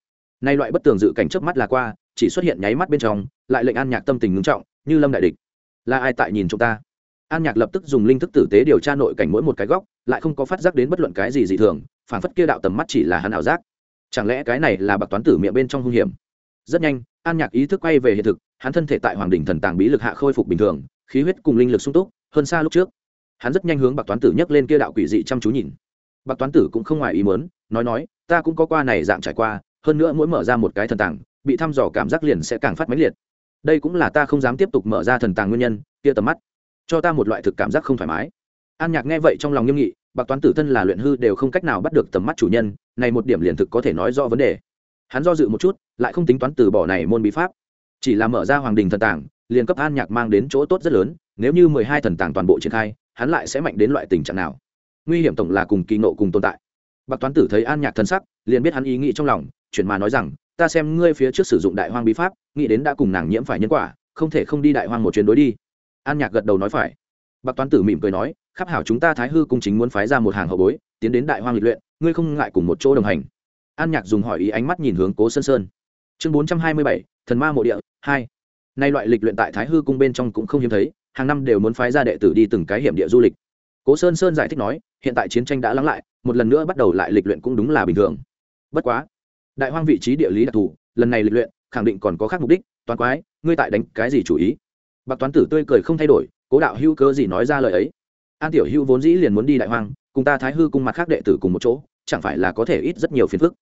Nay loại bất tường dự cảnh trước mắt là qua, chỉ xuất hiện nháy mắt bên trong, lại lệnh an nhạc tâm tình ngưng trọng, như lâm đại địch. Là ai tại nhìn chúng ta? An nhạc lập tức dùng linh thức tử tế điều tra nội cảnh mỗi một cái góc, lại không có phát giác đến bất luận cái gì dị thường phản phất kia đạo tầm mắt chỉ là hắn ảo giác. Chẳng lẽ cái này là bạc toán tử miệng bên trong hung hiểm? Rất nhanh, an nhạc ý thức quay về hiện thực, hắn thân thể tại hoàng đình thần tàng bí lực hạ khôi phục bình thường, khí huyết cùng linh lực sung túc, hơn xa lúc trước hắn rất nhanh hướng bạc toán tử nhấc lên kia đạo quỷ dị chăm chú nhìn. Bạc toán tử cũng không ngoài ý mớn nói nói, ta cũng có qua này dạng trải qua, hơn nữa mỗi mở ra một cái thần tàng, bị thăm dò cảm giác liền sẽ càng phát mãnh liệt. Đây cũng là ta không dám tiếp tục mở ra thần tàng nguyên nhân, kia tầm mắt, cho ta một loại thực cảm giác không thoải mái. An nhạc nghe vậy trong lòng nghiêm nghị, bạc toán tử thân là luyện hư đều không cách nào bắt được tầm mắt chủ nhân, này một điểm liền thực có thể nói rõ vấn đề. Hắn do dự một chút, lại không tính toán từ bỏ này môn bí pháp. Chỉ là mở ra hoàng đình thần tàng, liền cấp an nhạc mang đến chỗ tốt rất lớn, nếu như mười hai thần tàng toàn bộ triển khai hắn lại sẽ mạnh đến loại tình trạng nào? Nguy hiểm tổng là cùng kỳ nộ cùng tồn tại. Bạc toán tử thấy an nhạc thân sắc, liền biết hắn ý nghĩ trong lòng, chuyển mà nói rằng, ta xem ngươi phía trước sử dụng đại hoang bí pháp, nghĩ đến đã cùng nàng nhiễm phải nhân quả, không thể không đi đại hoang một chuyến đối đi. An nhạc gật đầu nói phải. Bạc toán tử mỉm cười nói, khắp hảo chúng ta thái hư cung chính muốn phái ra một hàng hậu bối, tiến đến đại hoang lịch luyện, ngươi không ngại cùng một chỗ đồng hành. An nhạc dùng hỏi ý ánh mắt nhìn hướng cố sơn sơn. Chương bốn trăm hai mươi bảy, thần ma mộ địa, hai. Nay loại lịch luyện tại thái hư cung bên trong cũng không hiếm thấy hàng năm đều muốn phái ra đệ tử đi từng cái hiểm địa du lịch. Cố sơn sơn giải thích nói, hiện tại chiến tranh đã lắng lại, một lần nữa bắt đầu lại lịch luyện cũng đúng là bình thường. Bất quá, đại hoang vị trí địa lý đặc thù, lần này lịch luyện, khẳng định còn có khác mục đích, toán quái, ngươi tại đánh cái gì chủ ý? Bạc toán tử tươi cười không thay đổi, cố đạo hữu cơ gì nói ra lời ấy? An tiểu hữu vốn dĩ liền muốn đi đại hoang, cùng ta thái hư cung mặt khác đệ tử cùng một chỗ, chẳng phải là có thể ít rất nhiều phiền phức?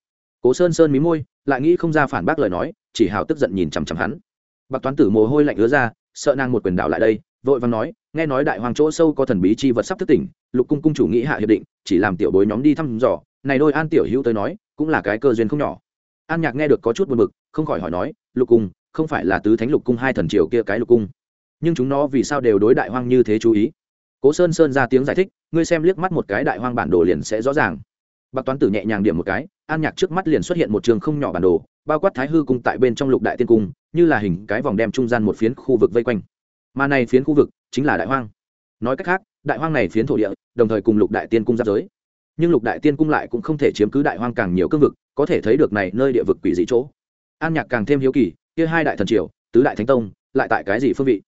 Cố sơn sơn mí môi, lại nghĩ không ra phản bác lời nói, chỉ hào tức giận nhìn chằm chằm hắn. Bạc toán tử mồ hôi lạnh ứa ra, sợ nàng một quyền đạo lại đây vội vàng nói, nghe nói đại hoàng chỗ sâu có thần bí chi vật sắp thức tỉnh, lục cung cung chủ nghĩ hạ hiệp định, chỉ làm tiểu bối nhóm đi thăm dò. Này đôi an tiểu hữu tới nói, cũng là cái cơ duyên không nhỏ. An nhạc nghe được có chút buồn bực, không khỏi hỏi nói, lục cung, không phải là tứ thánh lục cung hai thần triều kia cái lục cung? Nhưng chúng nó vì sao đều đối đại hoang như thế chú ý? Cố sơn sơn ra tiếng giải thích, ngươi xem liếc mắt một cái đại hoang bản đồ liền sẽ rõ ràng. Bạc toán tử nhẹ nhàng điểm một cái, an nhạc trước mắt liền xuất hiện một trường không nhỏ bản đồ, bao quát thái hư cung tại bên trong lục đại tiên cung, như là hình cái vòng đem trung gian một phiến khu vực vây quanh mà này phiến khu vực chính là đại hoang. Nói cách khác, đại hoang này phiến thổ địa, đồng thời cùng lục đại tiên cung giáp giới. Nhưng lục đại tiên cung lại cũng không thể chiếm cứ đại hoang càng nhiều cương vực, có thể thấy được này nơi địa vực quỷ dị chỗ. An nhạc càng thêm hiếu kỳ, kia hai đại thần triều, tứ đại thánh tông, lại tại cái gì phương vị?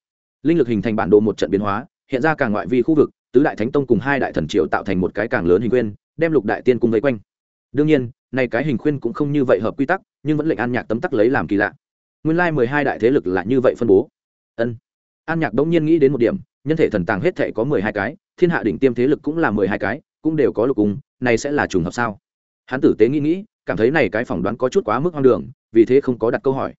Linh lực hình thành bản đồ một trận biến hóa, hiện ra càng ngoại vi khu vực, tứ đại thánh tông cùng hai đại thần triều tạo thành một cái càng lớn hình quyên đem lục đại tiên cung vây quanh. Đương nhiên, này cái hình khuyên cũng không như vậy hợp quy tắc, nhưng vẫn lệnh an nhạc tấm tắc lấy làm kỳ lạ. Nguyên lai mười hai đại thế lực là như vậy phân bố. Ân an nhạc đống nhiên nghĩ đến một điểm, nhân thể thần tàng hết thể có mười hai cái, thiên hạ đỉnh tiêm thế lực cũng là mười hai cái, cũng đều có lục cung, này sẽ là trùng hợp sao? Hắn tử tế nghĩ nghĩ, cảm thấy này cái phỏng đoán có chút quá mức hoang đường, vì thế không có đặt câu hỏi.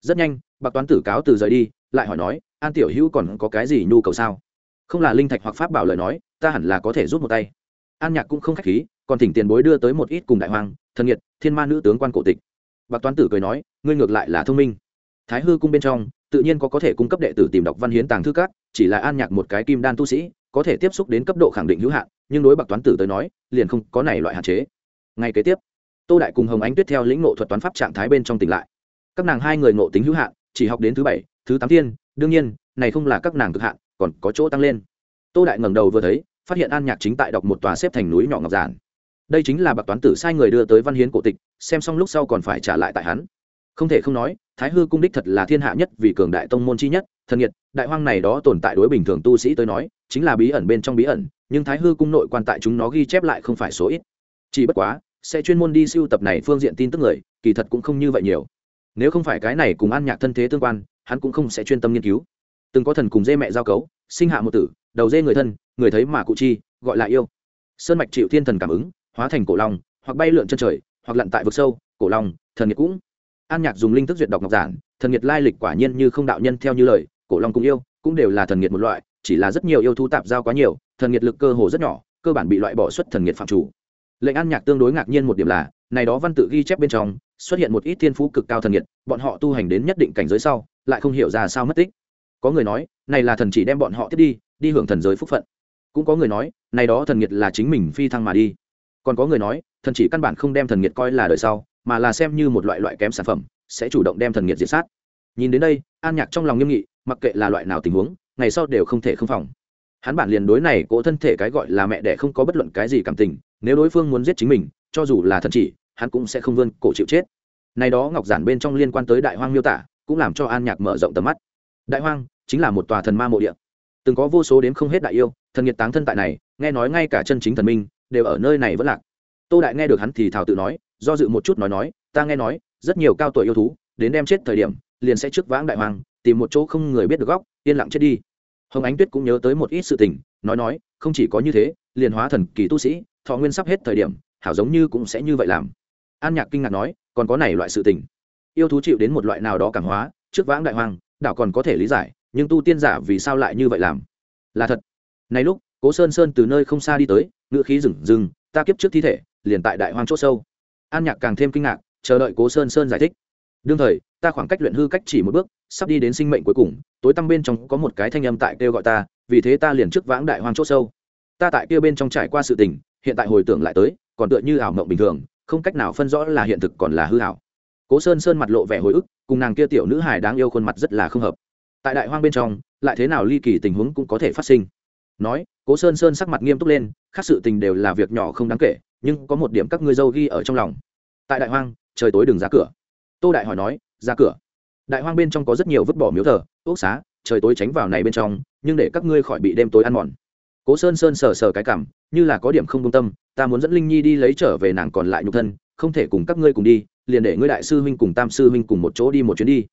Rất nhanh, bạc toán tử cáo từ rời đi, lại hỏi nói, an tiểu hữu còn có cái gì nhu cầu sao? Không là linh thạch hoặc pháp bảo lời nói, ta hẳn là có thể rút một tay. An nhạc cũng không k h á c h khí, còn thỉnh tiền bối đưa tới một ít cùng đại hoàng, thần nhiệt thiên ma nữ tướng quan cổ tịch. Bạc toán tử cười nói, ngươi ngược lại là thông minh. Thái hư cung bên trong tự nhiên có có thể cung cấp đệ tử tìm đọc văn hiến tàng thư các, chỉ là an nhạc một cái kim đan tu sĩ, có thể tiếp xúc đến cấp độ khẳng định hữu hạn, nhưng đối bạc toán tử tới nói, liền không có này loại hạn chế. Ngay kế tiếp, tô đại cùng hồng ánh tuyết theo lĩnh ngộ thuật toán pháp trạng thái bên trong tỉnh lại. Các nàng hai người ngộ tính hữu hạn, chỉ học đến thứ bảy, thứ tám thiên đương nhiên, này không là các nàng cực hạn, còn có chỗ tăng lên. Tô đại ngẩng đầu vừa thấy, phát hiện an nhạc chính tại đọc một tòa xếp thành núi nhỏ ngọc giản. Đây chính là bạc toán tử sai người đưa tới văn hiến cổ tịch, xem xong lúc sau còn phải trả lại tại hắn không thể không nói, thái hư cung đích thật là thiên hạ nhất vì cường đại tông môn chi nhất thần nhiệt, đại hoang này đó tồn tại đối bình thường tu sĩ tới nói, chính là bí ẩn bên trong bí ẩn, nhưng thái hư cung nội quan tại chúng nó ghi chép lại không phải số ít. Chỉ bất quá, sẽ chuyên môn đi siêu tập này phương diện tin tức người, kỳ thật cũng không như vậy nhiều. Nếu không phải cái này cùng an nhạc thân thế tương quan, hắn cũng không sẽ chuyên tâm nghiên cứu. Từng có thần cùng dê mẹ giao cấu, sinh hạ một tử, đầu dê người thân, người thấy mà cụ chi, gọi là yêu. Sơn mạch chịu thiên thần cảm ứng, hóa thành cổ long, hoặc bay lượn chân trời, hoặc lặn tại vực sâu, cổ long, thần nhiệt cũng an nhạc dùng linh thức duyệt đọc ngọc giản, thần nhiệt lai lịch quả nhiên như không đạo nhân theo như lời, cổ long cũng yêu, cũng đều là thần nhiệt một loại, chỉ là rất nhiều yêu thú tạp giao quá nhiều, thần nhiệt lực cơ hồ rất nhỏ, cơ bản bị loại bỏ xuất thần nhiệt phạm chủ. Lệnh an nhạc tương đối ngạc nhiên một điểm là, này đó văn tự ghi chép bên trong, xuất hiện một ít thiên phú cực cao thần nhiệt bọn họ tu hành đến nhất định cảnh giới sau, lại không hiểu ra sao mất tích. Có người nói, này là thần chỉ đem bọn họ tiếp đi đi hưởng thần giới phúc phận. Cũng có người nói, này đó thần nhiệt là chính mình phi thăng mà đi. Còn có người nói, thần chỉ căn bản không đem thần nhiệt coi là đời sau mà là xem như một loại loại kém sản phẩm, sẽ chủ động đem thần nhiệt diệt sát. Nhìn đến đây, an nhạc trong lòng nghiêm nghị, mặc kệ là loại nào tình huống, ngày sau đều không thể không phòng. Hắn bản liền đối này cỗ thân thể cái gọi là mẹ đẻ không có bất luận cái gì cảm tình, nếu đối phương muốn giết chính mình, cho dù là thần chỉ, hắn cũng sẽ không vươn cổ chịu chết. Này đó ngọc giản bên trong liên quan tới đại hoang miêu tả, cũng làm cho an nhạc mở rộng tầm mắt. Đại hoang chính là một tòa thần ma mộ địa. Từng có vô số đến không hết đại yêu, thần nhiệt táng thân tại này, nghe nói ngay cả chân chính thần minh, đều ở nơi này vẫn lạc. Tô đại nghe được hắn thì thào tự nói do dự một chút nói nói, ta nghe nói, rất nhiều cao tuổi yêu thú, đến đem chết thời điểm, liền sẽ trước vãng đại hoàng, tìm một chỗ không người biết được góc, yên lặng chết đi. Hồng ánh tuyết cũng nhớ tới một ít sự tình, nói nói, không chỉ có như thế, liền hóa thần kỳ tu sĩ, thọ nguyên sắp hết thời điểm, hảo giống như cũng sẽ như vậy làm. An nhạc kinh ngạc nói, còn có này loại sự tình. Yêu thú chịu đến một loại nào đó cảm hóa, trước vãng đại hoàng, đảo còn có thể lý giải, nhưng tu tiên giả vì sao lại như vậy làm? Là thật. Này lúc, cố sơn sơn từ nơi không xa đi tới ngựa khí rừng rừng, ta kiếp trước thi thể, liền tại đại hoang c h ỗ sâu an nhạc càng thêm kinh ngạc, chờ đợi cố sơn sơn giải thích. Đương thời, ta khoảng cách luyện hư cách chỉ một bước, sắp đi đến sinh mệnh cuối cùng, tối tăm bên trong có một cái thanh âm tại kêu gọi ta, vì thế ta liền trước vãng đại hoang c h ỗ sâu. Ta tại kia bên trong trải qua sự tình, hiện tại hồi tưởng lại tới, còn tựa như ảo mộng bình thường, không cách nào phân rõ là hiện thực còn là hư ảo. cố sơn sơn mặt lộ vẻ hồi ức, cùng nàng kia tiểu nữ hài đáng yêu khuôn mặt rất là không hợp. Tại đại hoang bên trong, lại thế nào ly kỳ tình huống cũng có thể phát sinh. Nói, cố sơn sơn sắc mặt nghiêm túc lên khắc sự tình đều là việc nhỏ không đáng kể nhưng có một điểm các ngươi dâu ghi ở trong lòng. Tại đại hoang, trời tối đừng ra cửa. Tô đại hỏi nói, ra cửa. Đại hoang bên trong có rất nhiều vứt bỏ miếu thờ, ốc xá, trời tối tránh vào này bên trong, nhưng để các ngươi khỏi bị đêm tối ăn mòn. Cố sơn sơn sờ sờ cái cảm, như là có điểm không công tâm, ta muốn dẫn linh nhi đi lấy trở về nàng còn lại nhục thân, không thể cùng các ngươi cùng đi, liền để ngươi đại sư huynh cùng tam sư huynh cùng một chỗ đi một chuyến đi.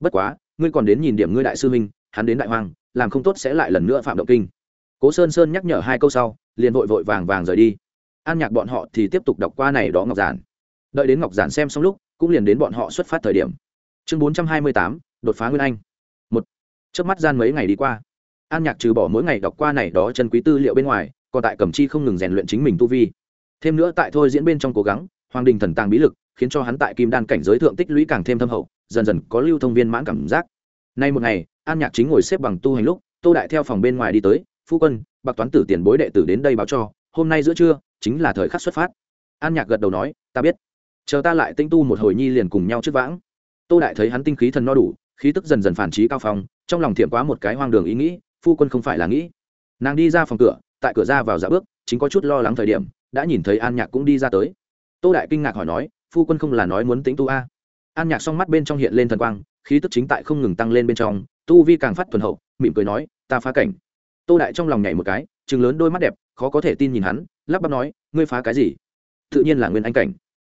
Bất quá, ngươi còn đến nhìn điểm ngươi đại sư huynh, hắn đến đại hoang, làm không tốt sẽ lại lần nữa phạm động kinh. Cố sơn sơn nhắc nhở hai câu sau, liền vội vội vàng vàng rời đi an nhạc bọn họ thì tiếp tục đọc qua này đó ngọc giản. Đợi đến ngọc giản xem xong lúc, cũng liền đến bọn họ xuất phát thời điểm. Chương bốn trăm hai mươi tám, đột phá nguyên anh. Một. Trước mắt gian mấy ngày đi qua, an nhạc trừ bỏ mỗi ngày đọc qua này đó chân quý tư liệu bên ngoài, còn tại cẩm chi không ngừng rèn luyện chính mình tu vi. Thêm nữa tại thôi diễn bên trong cố gắng, hoàng đình thần tàng bí lực, khiến cho hắn tại kim đan cảnh giới thượng tích lũy càng thêm thâm hậu, dần dần có lưu thông viên mãn cảm giác. Nay một ngày, an nhạc chính ngồi xếp bằng tu hành lúc, tô đại theo phòng bên ngoài đi tới, phu quân, bạc toán tử tiền bối đệ tử đến đây báo cho, hôm nay giữa trưa chính là thời khắc xuất phát. An nhạc gật đầu nói, ta biết. Chờ ta lại tinh tu một hồi nhi liền cùng nhau trước vãng. Tô đại thấy hắn tinh khí thần no đủ, khí tức dần dần phản trí cao phong, trong lòng thiệm quá một cái hoang đường ý nghĩ, phu quân không phải là nghĩ. Nàng đi ra phòng cửa, tại cửa ra vào dạ bước, chính có chút lo lắng thời điểm, đã nhìn thấy an nhạc cũng đi ra tới. Tô đại kinh ngạc hỏi nói, phu quân không là nói muốn tính tu a? An nhạc song mắt bên trong hiện lên thần quang, khí tức chính tại không ngừng tăng lên bên trong, tu vi càng phát thuần hậu, mỉm cười nói, ta phá cảnh. Tô đại trong lòng nhảy một cái chừng lớn đôi mắt đẹp khó có thể tin nhìn hắn, lắp bắp nói, ngươi phá cái gì? Tự nhiên là nguyên anh cảnh.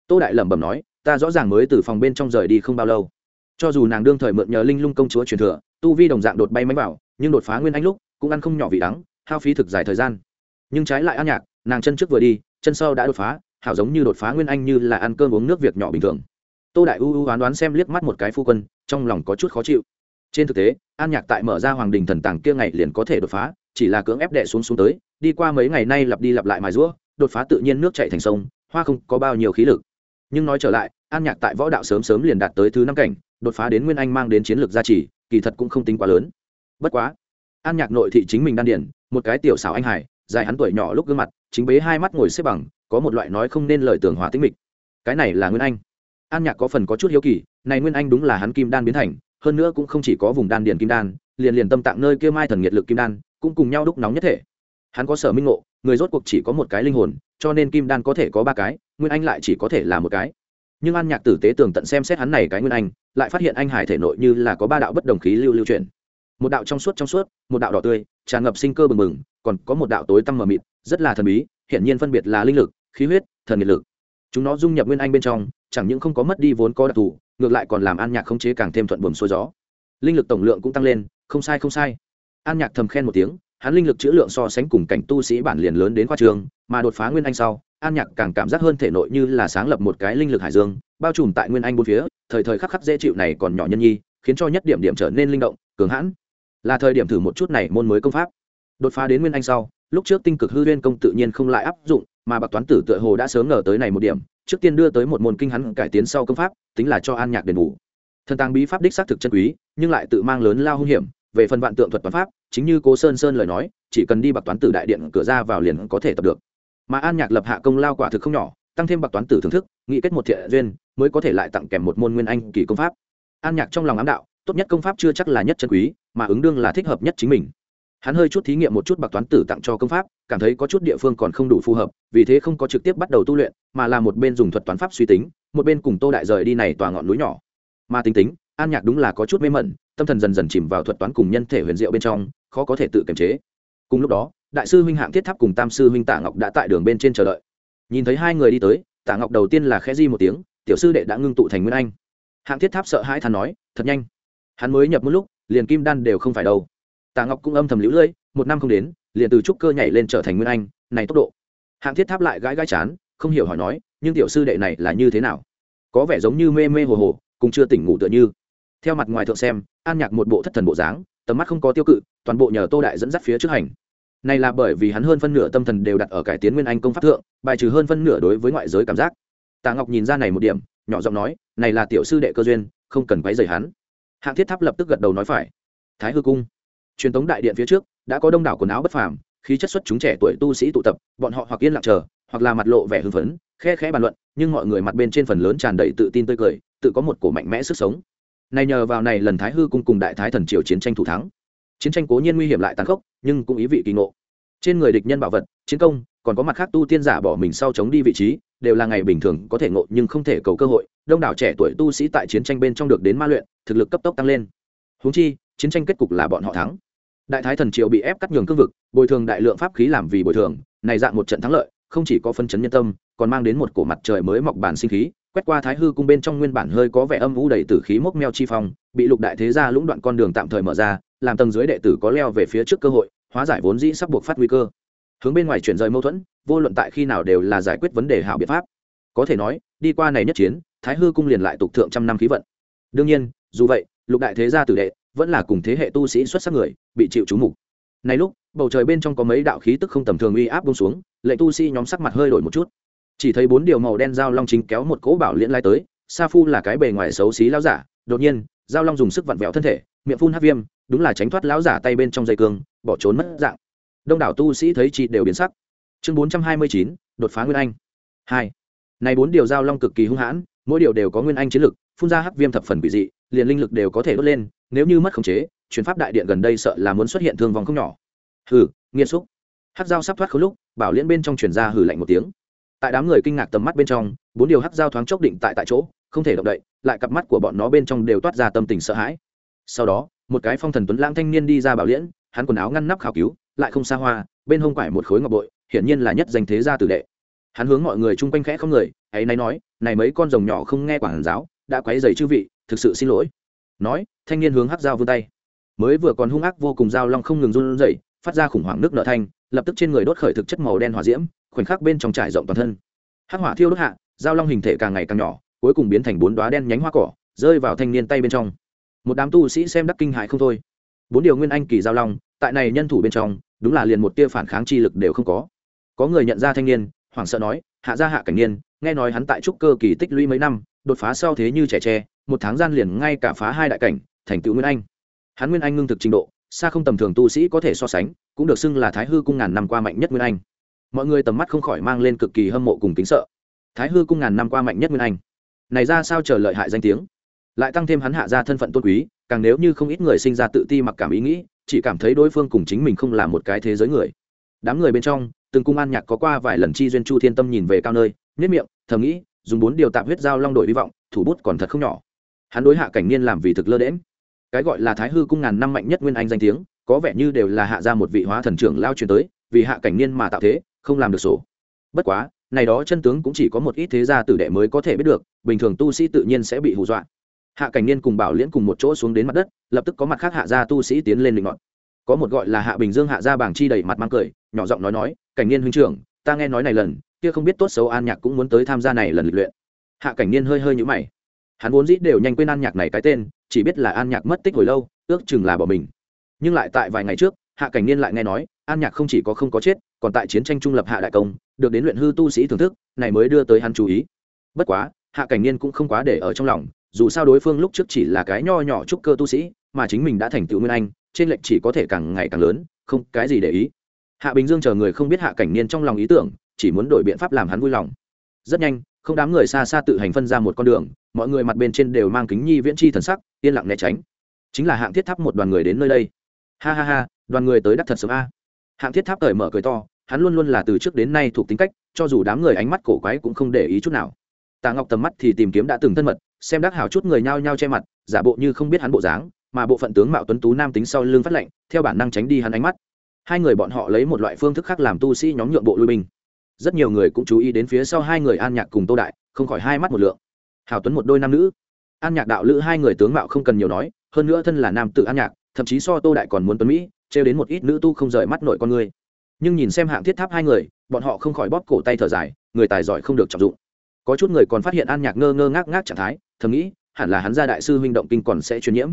Tô đại lẩm bẩm nói, ta rõ ràng mới từ phòng bên trong rời đi không bao lâu. Cho dù nàng đương thời mượn nhờ linh lung công chúa truyền thừa, tu vi đồng dạng đột bay máy vào, nhưng đột phá nguyên anh lúc, cũng ăn không nhỏ vị đắng, hao phí thực dài thời gian. Nhưng trái lại ăn nhạc, nàng chân trước vừa đi, chân sau đã đột phá, hảo giống như đột phá nguyên anh như là ăn cơm uống nước việc nhỏ bình thường. Tô đại u u đoán đoán xem liếc mắt một cái phu quân, trong lòng có chút khó chịu. Trên thực tế, an nhạc tại mở ra hoàng đình thần tàng kia ngày liền có thể đột phá, chỉ là cưỡng ép đệ xuống xuống tới đi qua mấy ngày nay lặp đi lặp lại mài rũa, đột phá tự nhiên nước chạy thành sông, hoa không có bao nhiêu khí lực. Nhưng nói trở lại, an nhạc tại võ đạo sớm sớm liền đạt tới thứ năm cảnh, đột phá đến nguyên anh mang đến chiến lược gia trì, kỳ thật cũng không tính quá lớn. Bất quá, an nhạc nội thị chính mình đan điển, một cái tiểu xảo anh hải dài hắn tuổi nhỏ lúc gương mặt, chính bế hai mắt ngồi xếp bằng, có một loại nói không nên lời tưởng hòa tính mịch. Cái này là nguyên anh. An nhạc có phần có chút hiếu kỳ, này nguyên anh đúng là hắn kim đan biến thành, hơn nữa cũng không chỉ có vùng đan điền kim đan, liền liền tâm tạng nơi kia mai thần nhiệt lực kim đan, cũng cùng nhau đúc nóng nhất thể hắn có sở minh ngộ, người rốt cuộc chỉ có một cái linh hồn, cho nên kim đan có thể có ba cái, nguyên anh lại chỉ có thể là một cái. Nhưng an nhạc tử tế tường tận xem xét hắn này cái nguyên anh, lại phát hiện anh hải thể nội như là có ba đạo bất đồng khí lưu lưu chuyển. Một đạo trong suốt trong suốt, một đạo đỏ tươi, tràn ngập sinh cơ bừng bừng, còn có một đạo tối tăm mờ mịt, rất là thần bí hiện nhiên phân biệt là linh lực, khí huyết, thần nhiệt lực. Chúng nó dung nhập nguyên anh bên trong, chẳng những không có mất đi vốn có đặc thù, ngược lại còn làm an nhạc khống chế càng thêm thuận buồm xuôi gió. Linh lực tổng lượng cũng tăng lên, không sai không sai. An nhạc thầm khen một tiếng hắn linh lực chữ lượng so sánh cùng cảnh tu sĩ bản liền lớn đến khoa trường, mà đột phá nguyên anh sau, an nhạc càng cảm giác hơn thể nội như là sáng lập một cái linh lực hải dương, bao trùm tại nguyên anh bốn phía, thời thời khắc khắc dễ chịu này còn nhỏ nhân nhi, khiến cho nhất điểm điểm trở nên linh động, cường hãn. Là thời điểm thử một chút này môn mới công pháp. Đột phá đến nguyên anh sau, lúc trước tinh cực hư liên công tự nhiên không lại áp dụng, mà bạc toán tử tựa hồ đã sớm ngờ tới này một điểm, trước tiên đưa tới một môn kinh hắn cải tiến sau công pháp, tính là cho an nhạc đền bù. Thần tàng bí pháp đích xác thực chân quý, nhưng lại tự mang lớn lao hung hiểm về phần vạn tượng thuật toán pháp, chính như cố sơn sơn lời nói, chỉ cần đi bạc toán tử đại điện cửa ra vào liền có thể tập được. Mà an nhạc lập hạ công lao quả thực không nhỏ, tăng thêm bạc toán tử thưởng thức nghĩ kết một thiện duyên, mới có thể lại tặng kèm một môn nguyên anh kỳ công pháp. An nhạc trong lòng ám đạo, tốt nhất công pháp chưa chắc là nhất chân quý, mà ứng đương là thích hợp nhất chính mình. Hắn hơi chút thí nghiệm một chút bạc toán tử tặng cho công pháp, cảm thấy có chút địa phương còn không đủ phù hợp, vì thế không có trực tiếp bắt đầu tu luyện, mà là một bên dùng thuật toán pháp suy tính, một bên cùng tô đại rời đi này tòa ngọn núi nhỏ. Mà tính tính, an nhạc đúng là có chút mê mẩn tâm thần dần dần chìm vào thuật toán cùng nhân thể huyền diệu bên trong, khó có thể tự kiềm chế. Cùng lúc đó, đại sư huynh hạng thiết tháp cùng tam sư huynh tạ ngọc đã tại đường bên trên chờ đợi. Nhìn thấy hai người đi tới, tạ ngọc đầu tiên là khẽ di một tiếng, tiểu sư đệ đã ngưng tụ thành nguyên anh. Hạng thiết tháp sợ hãi thắn nói, thật nhanh. Hắn mới nhập một lúc, liền kim đan đều không phải đâu. Tạ ngọc cũng âm thầm lũ lưỡi một năm không đến, liền từ trúc cơ nhảy lên trở thành nguyên anh, này tốc độ. Hạng thiết tháp lại gãi gãi chán, không hiểu hỏi nói, nhưng tiểu sư đệ này là như thế nào? Có vẻ giống như mê mê hồ hồ cũng chưa tỉnh ngủ tựa như theo mặt ngoài thượng xem, an nhạc một bộ thất thần bộ dáng, tầm mắt không có tiêu cự, toàn bộ nhờ tô đại dẫn dắt phía trước hành. Này là bởi vì hắn hơn phân nửa tâm thần đều đặt ở cải tiến nguyên anh công pháp thượng, bài trừ hơn phân nửa đối với ngoại giới cảm giác. Tạ ngọc nhìn ra này một điểm, nhỏ giọng nói, này là tiểu sư đệ cơ duyên, không cần quấy rầy hắn. Hạng thiết tháp lập tức gật đầu nói phải. Thái hư cung. Truyền thống đại điện phía trước, đã có đông đảo quần áo bất phàm, khí chất xuất chúng trẻ tuổi tu sĩ tụ tập, bọn họ hoặc yên lặng chờ, hoặc là mặt lộ vẻ hưng phấn, khe khẽ bàn luận, nhưng mọi người mặt bên trên phần lớn tràn đầy tự tin tươi cười, tự có một cổ mạnh mẽ sức sống này nhờ vào này lần thái hư cung cùng đại thái thần triều chiến tranh thủ thắng. Chiến tranh cố nhiên nguy hiểm lại tàn khốc, nhưng cũng ý vị kỳ ngộ. Trên người địch nhân bảo vật, chiến công, còn có mặt khác tu tiên giả bỏ mình sau chống đi vị trí, đều là ngày bình thường, có thể ngộ nhưng không thể cầu cơ hội. Đông đảo trẻ tuổi tu sĩ tại chiến tranh bên trong được đến ma luyện, thực lực cấp tốc tăng lên. Húng chi, chiến tranh kết cục là bọn họ thắng. Đại thái thần triều bị ép cắt nhường cương vực, bồi thường đại lượng pháp khí làm vì bồi thường, này dạng một trận thắng lợi, không chỉ có phân chấn nhân tâm, còn mang đến một cổ mặt trời mới mọc bản sinh khí quét qua thái hư cung bên trong nguyên bản hơi có vẻ âm vũ đầy tử khí mốc meo chi phong, bị lục đại thế gia lũng đoạn con đường tạm thời mở ra, làm tầng dưới đệ tử có leo về phía trước cơ hội, hóa giải vốn dĩ sắp buộc phát nguy cơ. Hướng bên ngoài chuyển rời mâu thuẫn, vô luận tại khi nào đều là giải quyết vấn đề hảo biện pháp. Có thể nói, đi qua này nhất chiến, thái hư cung liền lại tục thượng trăm năm khí vận. Đương nhiên, dù vậy, lục đại thế gia tử đệ vẫn là cùng thế hệ tu sĩ xuất sắc người, bị chịu chú mục. Này lúc, bầu trời bên trong có mấy đạo khí tức không tầm thường uy áp bông xuống, lệ tu sĩ nhóm sắc mặt hơi đổi một chút chỉ thấy bốn điều màu đen dao long chính kéo một cỗ bảo liễn lai tới, sa phu là cái bề ngoài xấu xí lão giả, đột nhiên dao long dùng sức vặn vẹo thân thể, miệng phun hát viêm, đúng là tránh thoát lão giả tay bên trong dây cương, bỏ trốn mất dạng. Đông đảo tu sĩ thấy chị đều biến sắc. Chương bốn trăm hai mươi chín, đột phá nguyên anh. Hai. Này bốn điều dao long cực kỳ hung hãn, mỗi điều đều có nguyên anh chiến lực, phun ra hắc viêm thập phần bị dị, liền linh lực đều có thể đốt lên, nếu như mất khống chế, chuyển pháp đại điện gần đây sợ là muốn xuất hiện thương vong không nhỏ. Hừ, nghiêm xúc hắc dao sắp thoát khối lúc, bảo liễn bên trong truyền ra hừ lạnh một tiếng tại đám người kinh ngạc tầm mắt bên trong, bốn điều hắc dao thoáng chốc định tại tại chỗ, không thể động đậy, lại cặp mắt của bọn nó bên trong đều toát ra tâm tình sợ hãi. Sau đó, một cái phong thần tuấn lãng thanh niên đi ra bảo liễn, hắn quần áo ngăn nắp khảo cứu, lại không xa hoa, bên hông quải một khối ngọc bội, hiển nhiên là nhất danh thế gia tử đệ. Hắn hướng mọi người chung quanh khẽ không người ấy nay nói, này mấy con rồng nhỏ không nghe quản giáo, đã quấy dày chư vị, thực sự xin lỗi. Nói, thanh niên hướng hắc dao vươn tay. Mới vừa còn hung ác vô cùng dao long không ngừng run rẩy, phát ra khủng hoảng nước nợ thanh lập tức trên người đốt khởi thực chất màu đen hỏa diễm, khoảnh khắc bên trong trải rộng toàn thân. Hắc hỏa thiêu đốt hạ, giao long hình thể càng ngày càng nhỏ, cuối cùng biến thành bốn đoá đen nhánh hoa cỏ, rơi vào thanh niên tay bên trong. Một đám tu sĩ xem đắc kinh hại không thôi. Bốn điều nguyên anh kỳ giao long, tại này nhân thủ bên trong, đúng là liền một tia phản kháng chi lực đều không có. Có người nhận ra thanh niên, hoảng sợ nói, hạ gia hạ cảnh niên, nghe nói hắn tại trúc cơ kỳ tích lũy mấy năm, đột phá sau thế như trẻ tre, một tháng gian liền ngay cả phá hai đại cảnh, thành tựu nguyên anh. Hắn nguyên anh ngưng thực trình độ, xa không tầm thường tu sĩ có thể so sánh cũng được xưng là thái hư cung ngàn năm qua mạnh nhất nguyên anh. Mọi người tầm mắt không khỏi mang lên cực kỳ hâm mộ cùng kính sợ. Thái hư cung ngàn năm qua mạnh nhất nguyên anh. Này ra sao chờ lợi hại danh tiếng? Lại tăng thêm hắn hạ ra thân phận tôn quý, càng nếu như không ít người sinh ra tự ti mặc cảm ý nghĩ, chỉ cảm thấy đối phương cùng chính mình không là một cái thế giới người. Đám người bên trong, từng cung an nhạc có qua vài lần chi duyên chu thiên tâm nhìn về cao nơi nhất miệng, thầm nghĩ, dùng bốn điều tạm huyết giao long đổi hy vọng, thủ bút còn thật không nhỏ. Hắn đối hạ cảnh niên làm vì thực lơ đễm cái gọi là thái hư cung ngàn năm mạnh nhất nguyên anh danh tiếng có vẻ như đều là hạ ra một vị hóa thần trưởng lao truyền tới, vì hạ cảnh niên mà tạo thế, không làm được sổ. Bất quá, này đó chân tướng cũng chỉ có một ít thế gia tử đệ mới có thể biết được, bình thường tu sĩ tự nhiên sẽ bị hù dọa. Hạ cảnh niên cùng bảo liễn cùng một chỗ xuống đến mặt đất, lập tức có mặt khác hạ gia tu sĩ tiến lên định ngọn có một gọi là hạ bình dương hạ gia bảng chi đầy mặt mang cười, nhỏ giọng nói nói, cảnh niên huynh trưởng, ta nghe nói này lần, kia không biết tốt xấu an nhạc cũng muốn tới tham gia này lần lịch luyện. Hạ cảnh niên hơi hơi nhũ mày. Hắn vốn dĩ đều nhanh quên an nhạc này cái tên, chỉ biết là an nhạc mất tích hồi lâu, ước chừng là bỏ mình nhưng lại tại vài ngày trước, hạ cảnh niên lại nghe nói, an nhạc không chỉ có không có chết, còn tại chiến tranh trung lập hạ đại công, được đến luyện hư tu sĩ thưởng thức, này mới đưa tới hắn chú ý. Bất quá, hạ cảnh niên cũng không quá để ở trong lòng, dù sao đối phương lúc trước chỉ là cái nho nhỏ trúc cơ tu sĩ, mà chính mình đã thành tựu nguyên anh, trên lệnh chỉ có thể càng ngày càng lớn, không cái gì để ý. Hạ bình dương chờ người không biết hạ cảnh niên trong lòng ý tưởng, chỉ muốn đổi biện pháp làm hắn vui lòng. Rất nhanh, không đám người xa xa tự hành phân ra một con đường, mọi người mặt bên trên đều mang kính nhi viễn chi thần sắc, yên lặng né tránh. Chính là hạng thiết tháp một đoàn người đến nơi đây ha ha ha, đoàn người tới đắc thật sớm a. Hạng thiết tháp cởi mở cười to, hắn luôn luôn là từ trước đến nay thuộc tính cách, cho dù đám người ánh mắt cổ quái cũng không để ý chút nào. Tạ ngọc tầm mắt thì tìm kiếm đã từng thân mật, xem đắc hào chút người nhao nhao che mặt, giả bộ như không biết hắn bộ dáng, mà bộ phận tướng mạo tuấn tú nam tính sau lưng phát lệnh, theo bản năng tránh đi hắn ánh mắt. Hai người bọn họ lấy một loại phương thức khác làm tu sĩ nhóm nhượng bộ lui binh. Rất nhiều người cũng chú ý đến phía sau hai người an nhạc cùng tô đại, không khỏi hai mắt một lượng. Hào tuấn một đôi nam nữ. An nhạc đạo lữ hai người tướng mạo không cần nhiều nói, hơn nữa thân là nam tự an nhạc thậm chí so tô đại còn muốn tuấn mỹ, trêu đến một ít nữ tu không rời mắt nội con người. Nhưng nhìn xem hạng thiết tháp hai người, bọn họ không khỏi bóp cổ tay thở dài, người tài giỏi không được trọng dụng. Có chút người còn phát hiện an nhạc ngơ ngơ ngác ngác trạng thái, thầm nghĩ, hẳn là hắn gia đại sư huynh động kinh còn sẽ truyền nhiễm.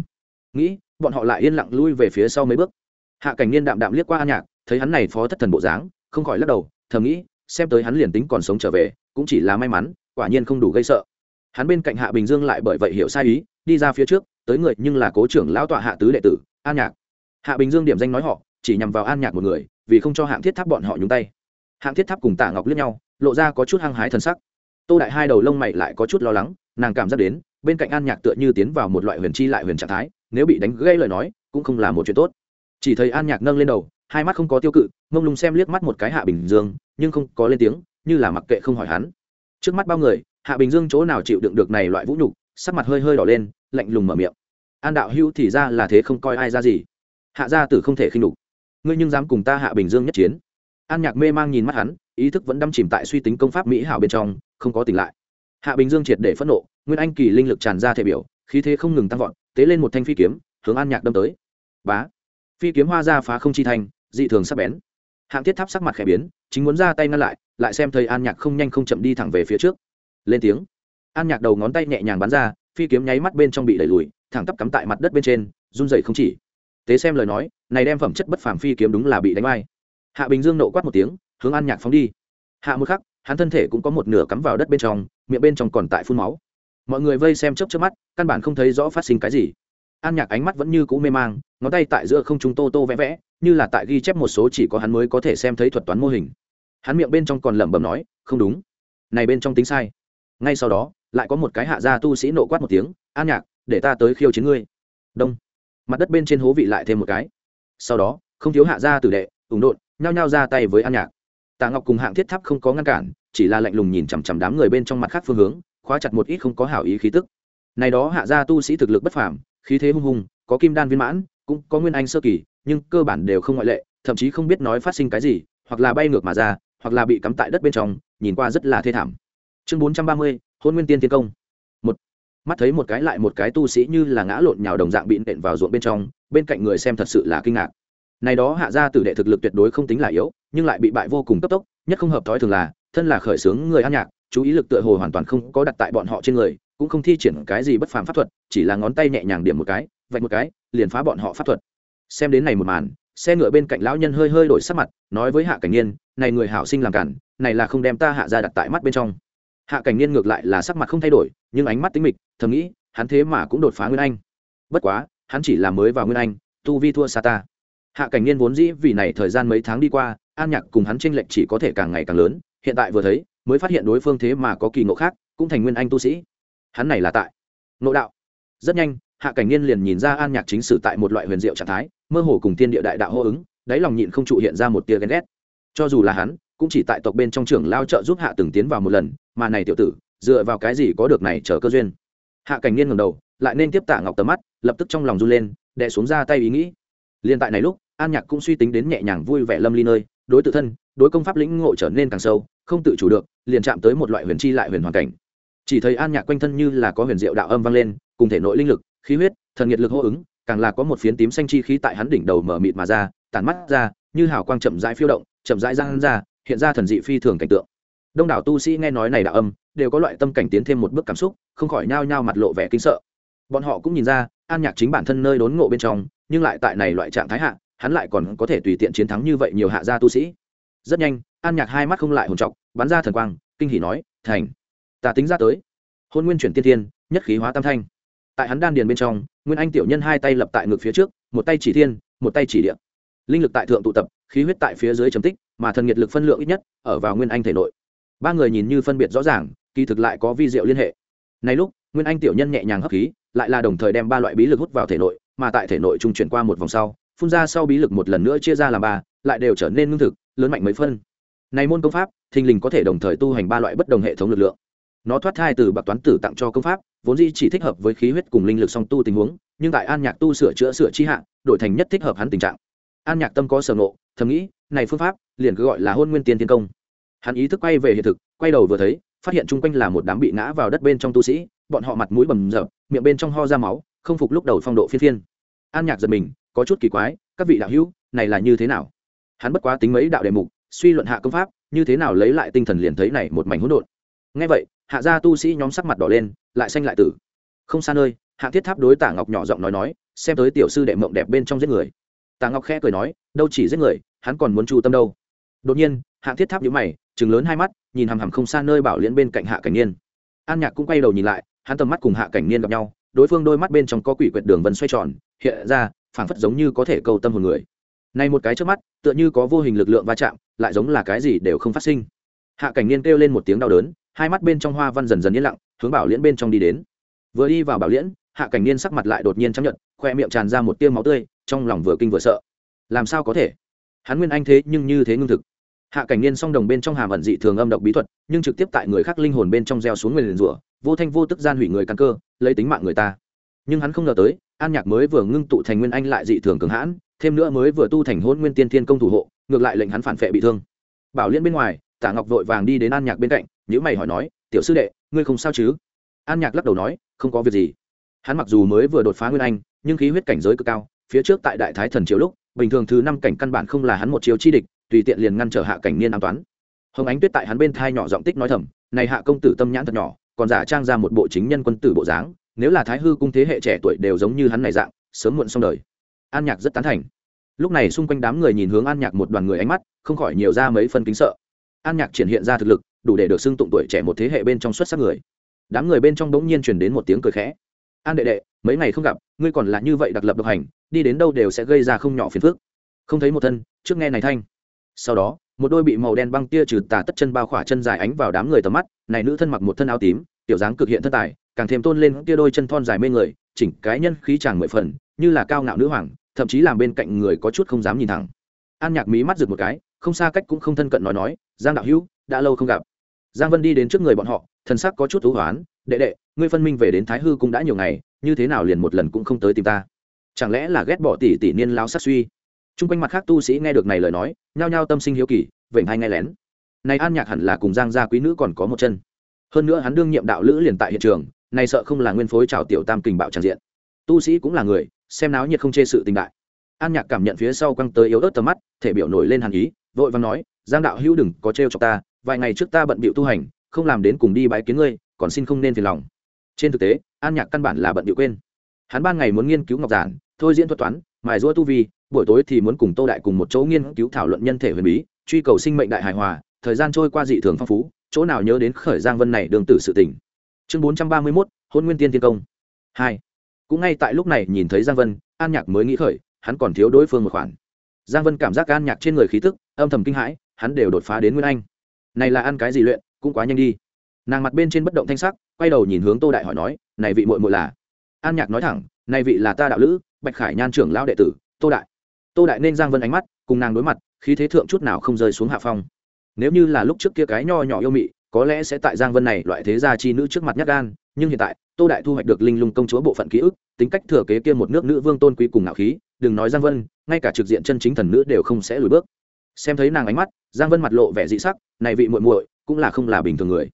Nghĩ, bọn họ lại yên lặng lui về phía sau mấy bước. Hạ cảnh niên đạm đạm liếc qua an nhạc, thấy hắn này phó thất thần bộ dáng, không khỏi lắc đầu, thầm nghĩ, xem tới hắn liền tính còn sống trở về, cũng chỉ là may mắn, quả nhiên không đủ gây sợ. Hắn bên cạnh hạ bình dương lại bởi vậy hiểu sai ý, đi ra phía trước, tới người nhưng là cố trưởng lão tọa hạ tứ đệ tử an nhạc. Hạ bình dương điểm danh nói họ, chỉ nhằm vào an nhạc một người, vì không cho hạng thiết tháp bọn họ nhúng tay. Hạng thiết tháp cùng tả ngọc liếc nhau, lộ ra có chút hăng hái thần sắc. Tô đại hai đầu lông mày lại có chút lo lắng, nàng cảm giác đến, bên cạnh an nhạc tựa như tiến vào một loại huyền chi lại huyền trạng thái, nếu bị đánh gây lời nói, cũng không là một chuyện tốt. Chỉ thấy an nhạc nâng lên đầu, hai mắt không có tiêu cự, mông lung xem liếc mắt một cái hạ bình dương, nhưng không có lên tiếng, như là mặc kệ không hỏi hắn. Trước mắt bao người, hạ bình dương chỗ nào chịu đựng được này loại vũ nhục, sắc mặt hơi hơi đỏ lên, lạnh lùng mở miệng an đạo hưu thì ra là thế không coi ai ra gì. Hạ gia tử không thể khinh đục ngươi nhưng dám cùng ta hạ bình dương nhất chiến. An nhạc mê mang nhìn mắt hắn ý thức vẫn đâm chìm tại suy tính công pháp mỹ hảo bên trong không có tỉnh lại. Hạ bình dương triệt để phẫn nộ nguyên anh kỳ linh lực tràn ra thể biểu khí thế không ngừng tăng vọt tế lên một thanh phi kiếm hướng an nhạc đâm tới. Bá! Phi kiếm hoa ra phá không chi thành, dị thường sắp bén. Hạng thiết tháp sắc mặt khẽ biến chính muốn ra tay ngăn lại lại xem thấy an nhạc không nhanh không chậm đi thẳng về phía trước. Lên tiếng. An nhạc đầu ngón tay nhẹ nhàng bắn ra phi kiếm nháy mắt bên trong bị đẩy lùi thẳng tắp cắm tại mặt đất bên trên, run dậy không chỉ. Tế xem lời nói, này đem phẩm chất bất phàm phi kiếm đúng là bị đánh bay hạ bình dương nộ quát một tiếng, hướng an nhạc phóng đi. Hạ một khắc, hắn thân thể cũng có một nửa cắm vào đất bên trong, miệng bên trong còn tại phun máu. Mọi người vây xem chớp chớp mắt, căn bản không thấy rõ phát sinh cái gì. An nhạc ánh mắt vẫn như cũ mê mang, ngón tay tại giữa không chúng tô tô vẽ vẽ, như là tại ghi chép một số chỉ có hắn mới có thể xem thấy thuật toán mô hình. Hắn miệng bên trong còn lẩm bẩm nói, không đúng. Này bên trong tính sai. Ngay sau đó, lại có một cái hạ gia tu sĩ nộ quát một tiếng, an nhạc để ta tới khiêu chiến ngươi. Đông. Mặt đất bên trên hố vị lại thêm một cái. Sau đó, không thiếu hạ gia tử đệ, ủng độn, nhao nhao ra tay với an nhạc. Tạ ngọc cùng hạng thiết tháp không có ngăn cản, chỉ là lạnh lùng nhìn chằm chằm đám người bên trong mặt khác phương hướng, khóa chặt một ít không có hảo ý khí tức. Này đó hạ gia tu sĩ thực lực bất phàm, khí thế hung hùng, có kim đan viên mãn, cũng có nguyên anh sơ kỳ, nhưng cơ bản đều không ngoại lệ, thậm chí không biết nói phát sinh cái gì, hoặc là bay ngược mà ra, hoặc là bị cắm tại đất bên trong, nhìn qua rất là thê thảm. Chương bốn trăm ba mươi, hôn nguyên tiên tiến công mắt thấy một cái lại một cái tu sĩ như là ngã lộn nhào đồng dạng bị nện vào ruộng bên trong, bên cạnh người xem thật sự là kinh ngạc. Này đó hạ gia tử đệ thực lực tuyệt đối không tính là yếu, nhưng lại bị bại vô cùng cấp tốc, nhất không hợp thói thường là, thân là khởi xướng người ăn nhạc, chú ý lực tựa hồ hoàn toàn không có đặt tại bọn họ trên người, cũng không thi triển cái gì bất phàm pháp thuật, chỉ là ngón tay nhẹ nhàng điểm một cái, vạch một cái, liền phá bọn họ pháp thuật. Xem đến này một màn, xe ngựa bên cạnh lão nhân hơi hơi đổi sắc mặt, nói với hạ cảnh niên, này người hảo sinh làm cản, này là không đem ta hạ ra đặt tại mắt bên trong. Hạ cảnh niên ngược lại là sắc mặt không thay đổi, nhưng ánh mắt tính mịch thầm nghĩ, hắn thế mà cũng đột phá nguyên anh. Bất quá, hắn chỉ là mới vào nguyên anh, tu vi thua xa ta. Hạ cảnh niên vốn dĩ vì này thời gian mấy tháng đi qua, an nhạc cùng hắn tranh lệch chỉ có thể càng ngày càng lớn, hiện tại vừa thấy, mới phát hiện đối phương thế mà có kỳ ngộ khác, cũng thành nguyên anh tu sĩ. Hắn này là tại nội đạo. Rất nhanh, hạ cảnh niên liền nhìn ra an nhạc chính sử tại một loại huyền diệu trạng thái, mơ hồ cùng tiên địa đại đạo hô ứng, đáy lòng nhịn không trụ hiện ra một tia ghen ghét. Cho dù là hắn, cũng chỉ tại tộc bên trong trưởng lao trợ giúp hạ từng tiến vào một lần, mà này tiểu tử, dựa vào cái gì có được này chờ cơ duyên? Hạ cảnh niên ngầm đầu, lại nên tiếp tạ ngọc tầm mắt, lập tức trong lòng run lên, đè xuống ra tay ý nghĩ. Liên tại này lúc, an nhạc cũng suy tính đến nhẹ nhàng vui vẻ lâm ly nơi, đối tự thân, đối công pháp lĩnh ngộ trở nên càng sâu, không tự chủ được, liền chạm tới một loại huyền chi lại huyền hoàn cảnh. Chỉ thấy an nhạc quanh thân như là có huyền diệu đạo âm vang lên, cùng thể nội linh lực, khí huyết, thần nhiệt lực hô ứng, càng là có một phiến tím xanh chi khí tại hắn đỉnh đầu mở mịt mà ra, tản mắt ra, như hào quang chậm rãi phiêu động, chậm rãi giang ra, hiện ra thần dị phi thường cảnh tượng. Đông đảo tu sĩ nghe nói này đạo âm đều có loại tâm cảnh tiến thêm một bước cảm xúc, không khỏi nhao nhao mặt lộ vẻ kinh sợ. Bọn họ cũng nhìn ra, an nhạc chính bản thân nơi đốn ngộ bên trong, nhưng lại tại này loại trạng thái hạ, hắn lại còn có thể tùy tiện chiến thắng như vậy nhiều hạ gia tu sĩ. Rất nhanh, an nhạc hai mắt không lại hồn trọc bắn ra thần quang, kinh hỉ nói, thành, ta tính ra tới. Hôn nguyên chuyển tiên thiên, nhất khí hóa tam thanh. Tại hắn đan điền bên trong, nguyên anh tiểu nhân hai tay lập tại ngực phía trước, một tay chỉ thiên, một tay chỉ địa. Linh lực tại thượng tụ tập, khí huyết tại phía dưới chấm tích, mà thần nhiệt lực phân lượng ít nhất, ở vào nguyên anh thể nội. Ba người nhìn như phân biệt rõ ràng kỳ thực lại có vi diệu liên hệ. Này lúc, nguyên anh tiểu nhân nhẹ nhàng hấp khí, lại là đồng thời đem ba loại bí lực hút vào thể nội, mà tại thể nội trung chuyển qua một vòng sau, phun ra sau bí lực một lần nữa chia ra làm ba, lại đều trở nên ngưng thực, lớn mạnh mấy phân. Này môn công pháp, thình lình có thể đồng thời tu hành ba loại bất đồng hệ thống lực lượng. Nó thoát thai từ bạc toán tử tặng cho công pháp, vốn dĩ chỉ thích hợp với khí huyết cùng linh lực song tu tình huống, nhưng tại an nhạc tu sửa chữa sửa chi hạ đổi thành nhất thích hợp hắn tình trạng. An nhạc tâm có sở ngộ, thầm nghĩ, này phương pháp, liền cứ gọi là hôn nguyên tiên tiên công. Hắn ý thức quay về hiện thực, quay đầu vừa thấy phát hiện chung quanh là một đám bị ngã vào đất bên trong tu sĩ, bọn họ mặt mũi bầm rợp miệng bên trong ho ra máu, không phục lúc đầu phong độ phiên phiên. An nhạc giật mình, có chút kỳ quái, các vị đạo hữu, này là như thế nào? Hắn bất quá tính mấy đạo đề mục, suy luận hạ công pháp, như thế nào lấy lại tinh thần liền thấy này một mảnh hỗn độn. Ngay vậy, hạ gia tu sĩ nhóm sắc mặt đỏ lên, lại xanh lại tử. Không xa nơi, hạ thiết tháp đối tả ngọc nhỏ giọng nói nói, xem tới tiểu sư đệ mộng đẹp bên trong giết người. Tả ngọc khẽ cười nói, đâu chỉ giết người, hắn còn muốn chu tâm đâu. Đột nhiên Hạng thiết tháp nhíu mày chừng lớn hai mắt, nhìn hằm hằm không xa nơi bảo liễn bên cạnh hạ cảnh niên. An nhạc cũng quay đầu nhìn lại, hắn tầm mắt cùng hạ cảnh niên gặp nhau, đối phương đôi mắt bên trong có quỷ quyệt đường vân xoay tròn, hiện ra, phảng phất giống như có thể câu tâm hồn người. Này một cái trước mắt, tựa như có vô hình lực lượng va chạm, lại giống là cái gì đều không phát sinh. Hạ cảnh niên kêu lên một tiếng đau đớn, hai mắt bên trong hoa văn dần dần yên lặng, hướng bảo liễn bên trong đi đến. Vừa đi vào bảo liễn, hạ cảnh niên sắc mặt lại đột nhiên chấp nhận khoe miệng tràn ra một tiêu máu tươi, trong lòng vừa kinh vừa sợ. Làm sao có thể? Hắn nguyên anh thế nhưng như thế ngưng thực hạ cảnh niên song đồng bên trong hàm ẩn dị thường âm độc bí thuật, nhưng trực tiếp tại người khác linh hồn bên trong gieo xuống người liền rủa, vô thanh vô tức gian hủy người căn cơ, lấy tính mạng người ta. Nhưng hắn không ngờ tới, an nhạc mới vừa ngưng tụ thành nguyên anh lại dị thường cường hãn, thêm nữa mới vừa tu thành hôn nguyên tiên thiên công thủ hộ, ngược lại lệnh hắn phản phệ bị thương. Bảo liên bên ngoài, tả ngọc vội vàng đi đến an nhạc bên cạnh nhữ mày hỏi nói, tiểu sư đệ, ngươi không sao chứ? An nhạc lắc đầu nói, không có việc gì. Hắn mặc dù mới vừa đột phá nguyên anh, nhưng khí huyết cảnh giới cực cao, phía trước tại đại thái thần triều lúc, bình thường thứ năm cảnh căn bản không là hắn một chiếu chi địch tùy tiện liền ngăn trở hạ cảnh niên an toán. Hồng ánh tuyết tại hắn bên thai nhỏ giọng tích nói thầm, này hạ công tử tâm nhãn thật nhỏ, còn giả trang ra một bộ chính nhân quân tử bộ dáng, nếu là thái hư cung thế hệ trẻ tuổi đều giống như hắn này dạng, sớm muộn xong đời. An nhạc rất tán thành. Lúc này xung quanh đám người nhìn hướng an nhạc một đoàn người ánh mắt, không khỏi nhiều ra mấy phân kính sợ. An nhạc triển hiện ra thực lực, đủ để được xưng tụng tuổi trẻ một thế hệ bên trong xuất sắc người. Đám người bên trong bỗng nhiên truyền đến một tiếng cười khẽ. An đệ đệ, mấy ngày không gặp, ngươi còn là như vậy đặc lập độc hành, đi đến đâu đều sẽ gây ra không nhỏ phiền phức. Không thấy một thân, trước nghe này thanh sau đó, một đôi bị màu đen băng tia trừ tà tất chân bao khỏa chân dài ánh vào đám người tầm mắt, này nữ thân mặc một thân áo tím, tiểu dáng cực hiện thân tài, càng thêm tôn lên tia đôi chân thon dài mê người, chỉnh cái nhân khí chàng mười phần, như là cao ngạo nữ hoàng, thậm chí làm bên cạnh người có chút không dám nhìn thẳng. An nhạc mí mắt rực một cái, không xa cách cũng không thân cận nói nói, giang đạo hữu, đã lâu không gặp. Giang vân đi đến trước người bọn họ, thần sắc có chút thú hoán, đệ đệ, ngươi phân minh về đến thái hư cũng đã nhiều ngày, như thế nào liền một lần cũng không tới tìm ta? Chẳng lẽ là ghét bỏ tỷ tỷ niên lao sát suy? T r u n g quanh mặt khác tu sĩ nghe được này lời nói, nhao nhao tâm sinh hiếu kỳ, vểnh hay nghe lén. Này an nhạc hẳn là cùng giang gia quý nữ còn có một chân. Hơn nữa hắn đương nhiệm đạo lữ liền tại hiện trường, này sợ không là nguyên phối trào tiểu tam kình bạo tràn diện. Tu sĩ cũng là người, xem náo nhiệt không chê sự tình đại. An nhạc cảm nhận phía sau quăng tới yếu ớt tầm mắt, thể biểu nổi lên hàn ý, vội và nói, giang đạo hữu đừng có trêu cho ta, vài ngày trước ta bận bịu tu hành, không làm đến cùng đi bái kiến ngươi, còn xin không nên phiền lòng. Trên thực tế, an nhạc căn bản là bận bịu quên. Hắn ban ngày muốn nghiên cứu ngọc giản, thôi diễn thuật toán, mài giũa tu vi buổi tối thì muốn cùng tô đại cùng một chỗ nghiên cứu thảo luận nhân thể huyền bí, truy cầu sinh mệnh đại hài hòa, thời gian trôi qua dị thường phong phú, chỗ nào nhớ đến khởi giang vân này đường tử sự tỉnh chương bốn trăm ba mươi mốt, hôn nguyên tiên tiên công. Hai. Cũng ngay tại lúc này nhìn thấy giang vân, an nhạc mới nghĩ khởi, hắn còn thiếu đối phương một khoản. Giang vân cảm giác an nhạc trên người khí tức, âm thầm kinh hãi, hắn đều đột phá đến nguyên anh. Này là ăn cái gì luyện, cũng quá nhanh đi. Nàng mặt bên trên bất động thanh sắc, quay đầu nhìn hướng tô đại hỏi nói, này vị muội muội là? An nhạc nói thẳng, này vị là ta đạo lữ, bạch khải nhan trưởng lão đệ tử, tô đại tô đại nên giang vân ánh mắt, cùng nàng đối mặt, khí thế thượng chút nào không rơi xuống hạ phong. Nếu như là lúc trước kia cái nho nhỏ yêu mị, có lẽ sẽ tại giang vân này loại thế gia chi nữ trước mặt nhát gan, nhưng hiện tại, tô đại thu hoạch được linh lung công chúa bộ phận ký ức, tính cách thừa kế kia một nước nữ vương tôn quý cùng ngạo khí, đừng nói giang vân, ngay cả trực diện chân chính thần nữ đều không sẽ lùi bước. Xem thấy nàng ánh mắt, giang vân mặt lộ vẻ dị sắc, này vị muội muội, cũng là không là bình thường người.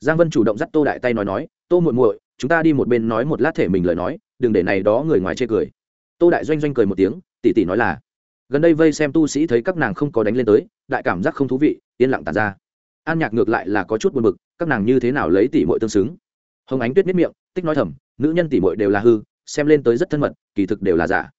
Giang vân chủ động dắt tô đại tay nói nói, tô muội muội, chúng ta đi một bên nói một lát thể mình lời nói, đừng để này đó người ngoài chê cười. Tô đại doanh doanh cười một tiếng, tỉ tỉ nói là gần đây vây xem tu sĩ thấy các nàng không có đánh lên tới, đại cảm giác không thú vị, yên lặng tàn ra. An nhạc ngược lại là có chút buồn bực, các nàng như thế nào lấy tỉ muội tương xứng? Hồng ánh tuyết miết miệng, tích nói thầm, nữ nhân tỉ muội đều là hư, xem lên tới rất thân mật, kỳ thực đều là giả.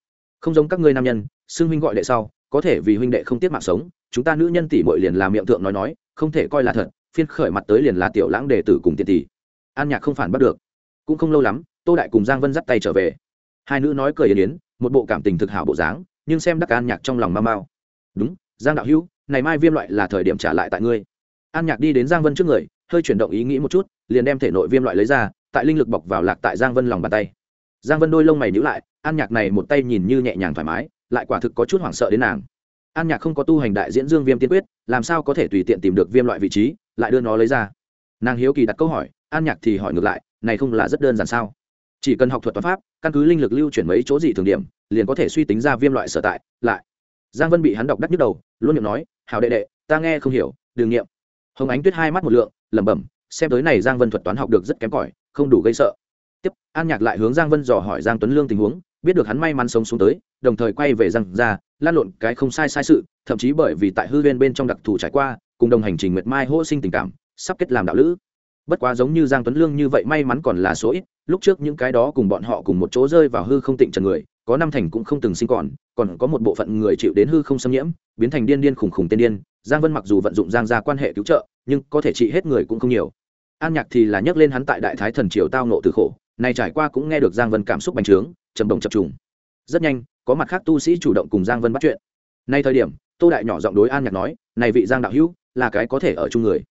Không giống các ngươi nam nhân, xưng huynh gọi đệ sau, có thể vì huynh đệ không tiết mạng sống, chúng ta nữ nhân tỷ muội liền làm miệng thượng nói nói, không thể coi là thật, phiên khởi mặt tới liền là tiểu lãng đệ tử cùng tiện tỷ. An nhạc không phản bắt được. Cũng không lâu lắm, tô đại cùng giang vân dắt tay trở về. Hai nữ nói cười yến yến, một bộ cảm tình thực hảo bộ dáng nhưng xem đắc an nhạc trong lòng mau mau. Đúng, giang đạo hữu, này mai viêm loại là thời điểm trả lại tại ngươi. An nhạc đi đến giang vân trước người, hơi chuyển động ý nghĩ một chút, liền đem thể nội viêm loại lấy ra, tại linh lực bọc vào lạc tại giang vân lòng bàn tay. Giang vân đôi lông mày nhữ lại, an nhạc này một tay nhìn như nhẹ nhàng thoải mái, lại quả thực có chút hoảng sợ đến nàng. An nhạc không có tu hành đại diễn dương viêm tiên quyết, làm sao có thể tùy tiện tìm được viêm loại vị trí, lại đưa nó lấy ra. Nàng hiếu kỳ đặt câu hỏi, an nhạc thì hỏi ngược lại, này không là rất đơn giản sao? Chỉ cần học thuật toán pháp căn cứ linh lực lưu chuyển mấy chỗ gì thường điểm, liền có thể suy tính ra viêm loại sở tại, lại. Giang vân bị hắn đọc đắc nhức đầu, luôn miệng nói hào đệ đệ, ta nghe không hiểu đường nghiệm. Hồng ánh tuyết hai mắt một lượng, lẩm bẩm, xem tới này giang vân thuật toán học được rất kém cỏi, không đủ gây sợ. Tiếp, an nhạc lại hướng giang vân dò hỏi giang tuấn lương tình huống, biết được hắn may mắn sống xuống tới, đồng thời quay về rằng ra, lan lộn cái không sai sai sự, thậm chí bởi vì tại hư viên bên trong đặc thù trải qua, cùng đồng hành trình nguyệt mai hô sinh tình cảm, sắp kết làm đạo lữ. Bất quá giống như giang tuấn lương như vậy may mắn còn là số ít lúc trước những cái đó cùng bọn họ cùng một chỗ rơi vào hư không tịnh trần người, có năm thành cũng không từng sinh còn còn có một bộ phận người chịu đến hư không xâm nhiễm, biến thành điên điên khủng khủng tên điên. Giang vân mặc dù vận dụng giang ra quan hệ cứu trợ, nhưng có thể trị hết người cũng không nhiều. An nhạc thì là nhắc lên hắn tại đại thái thần triều tao nộ từ khổ này trải qua cũng nghe được giang vân cảm xúc bành trướng, trầm động chập trùng. Rất nhanh, có mặt khác tu sĩ chủ động cùng giang vân bắt chuyện. Nay thời điểm, tô đại nhỏ giọng đối an nhạc nói, này vị giang đạo hữu, là cái có thể ở chung người.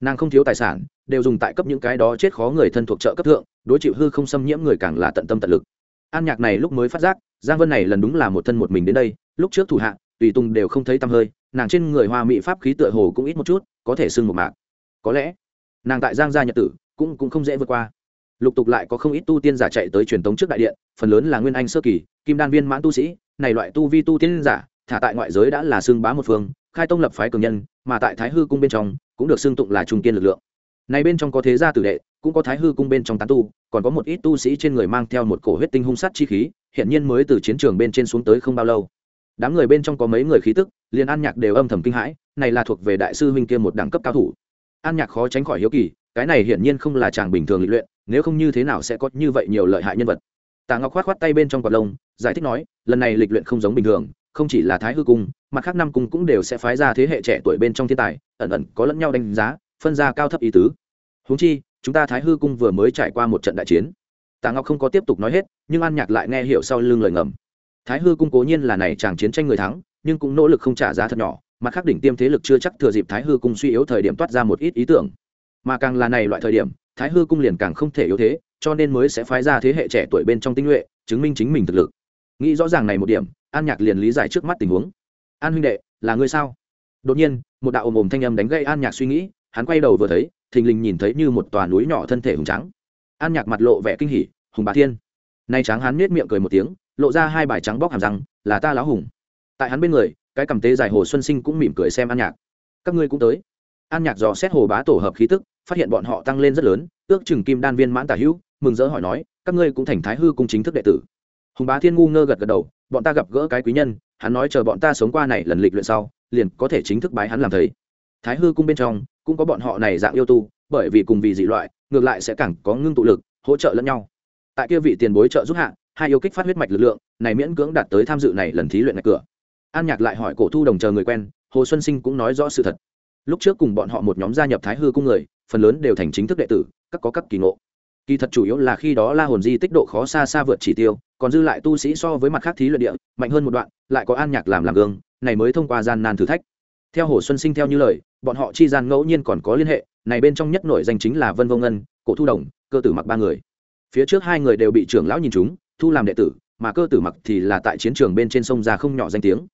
Nàng không thiếu tài sản, đều dùng tại cấp những cái đó chết khó người thân thuộc trợ cấp thượng đối chịu hư không xâm nhiễm người càng là tận tâm tận lực. An nhạc này lúc mới phát giác, giang vân này lần đúng là một thân một mình đến đây, lúc trước thủ hạ, tùy tùng đều không thấy tăm hơi, nàng trên người hoa mỹ pháp khí tựa hồ cũng ít một chút, có thể sưng một mạc. Có lẽ, nàng tại giang gia nhật tử, cũng cũng không dễ vượt qua. Lục tục lại có không ít tu tiên giả chạy tới truyền tống trước đại điện, phần lớn là nguyên anh sơ kỳ, kim đan viên mãn tu sĩ, này loại tu vi tu tiên giả, thả tại ngoại giới đã là xưng bá một phương, khai tông lập phái cường nhân, mà tại thái hư cung bên trong, cũng được xưng tụng là trung kiên lực lượng. Này bên trong có thế gia tử đệ cũng có thái hư cung bên trong tán tu, còn có một ít tu sĩ trên người mang theo một cổ huyết tinh hung sát chi khí hiện nhiên mới từ chiến trường bên trên xuống tới không bao lâu. Đám người bên trong có mấy người khí tức, liền an nhạc đều âm thầm kinh hãi, này là thuộc về đại sư huynh kia một đẳng cấp cao thủ. An nhạc khó tránh khỏi hiếu kỳ, cái này hiển nhiên không là chàng bình thường lịch luyện, nếu không như thế nào sẽ có như vậy nhiều lợi hại nhân vật. Tạ ngọc khoát khoát tay bên trong quạt lông, giải thích nói, lần này lịch luyện không giống bình thường, không chỉ là thái hư cung, mặt khác năm cung cũng đều sẽ phái ra thế hệ trẻ tuổi bên trong thiên tài, ẩn ẩn có lẫn nhau đánh giá, phân ra cao thấp ý tứ. Huống chi chúng ta thái hư cung vừa mới trải qua một trận đại chiến. Tạ ngọc không có tiếp tục nói hết, nhưng an nhạc lại nghe hiểu sau lưng lời ngầm. Thái hư cung cố nhiên là này chàng chiến tranh người thắng, nhưng cũng nỗ lực không trả giá thật nhỏ, mặt khác đỉnh tiêm thế lực chưa chắc thừa dịp thái hư cung suy yếu thời điểm toát ra một ít ý tưởng. Mà càng là này loại thời điểm, thái hư cung liền càng không thể yếu thế, cho nên mới sẽ phái ra thế hệ trẻ tuổi bên trong tinh nhuệ, chứng minh chính mình thực lực. Nghĩ rõ ràng này một điểm, an nhạc liền lý giải trước mắt tình huống. An huynh đệ, là ngươi sao? Đột nhiên, một đạo ồm ồm thanh âm đánh gây an nhạc suy nghĩ hắn quay đầu vừa thấy, thình lình nhìn thấy như một tòa núi nhỏ thân thể hùng trắng an nhạc mặt lộ vẻ kinh hỉ, hùng bá thiên. Nay tráng hắn nết miệng cười một tiếng, lộ ra hai bài trắng bóc hàm răng, là ta lão hùng. Tại hắn bên người, cái cầm tế dài hồ xuân sinh cũng mỉm cười xem an nhạc. Các ngươi cũng tới. An nhạc dò xét hồ bá tổ hợp khí tức, phát hiện bọn họ tăng lên rất lớn, ước chừng kim đan viên mãn tả hữu, mừng rỡ hỏi nói, các ngươi cũng thành thái hư cung chính thức đệ tử. Hùng bá thiên ngu ngơ gật gật đầu, bọn ta gặp gỡ cái quý nhân, hắn nói chờ bọn ta sống qua này lần lịch luyện sau, liền có thể chính thức bái hắn làm thầy. Thái hư cung bên trong cũng có bọn họ này dạng yêu tu, bởi vì cùng vì dị loại, ngược lại sẽ càng có ngưng tụ lực, hỗ trợ lẫn nhau. Tại kia vị tiền bối trợ giúp hạ, hai yêu kích phát huyết mạch lực lượng, này miễn cưỡng đạt tới tham dự này lần thí luyện ngạch cửa. An nhạc lại hỏi cổ thu đồng chờ người quen, hồ xuân sinh cũng nói rõ sự thật. Lúc trước cùng bọn họ một nhóm gia nhập thái hư cung người, phần lớn đều thành chính thức đệ tử, các có các kỳ ngộ. Kỳ thật chủ yếu là khi đó la hồn di tích độ khó xa xa vượt chỉ tiêu, còn dư lại tu sĩ so với mặt khác thí luyện địa, mạnh hơn một đoạn, lại có an nhạc làm làm gương, này mới thông qua gian nan thử thách. Theo hồ xuân sinh theo như lời bọn họ chi gian ngẫu nhiên còn có liên hệ, này bên trong nhất nổi danh chính là vân vô ngân, cổ thu đồng, cơ tử mặc ba người. Phía trước hai người đều bị trưởng lão nhìn chúng, thu làm đệ tử, mà cơ tử mặc thì là tại chiến trường bên trên sông ra không nhỏ danh tiếng.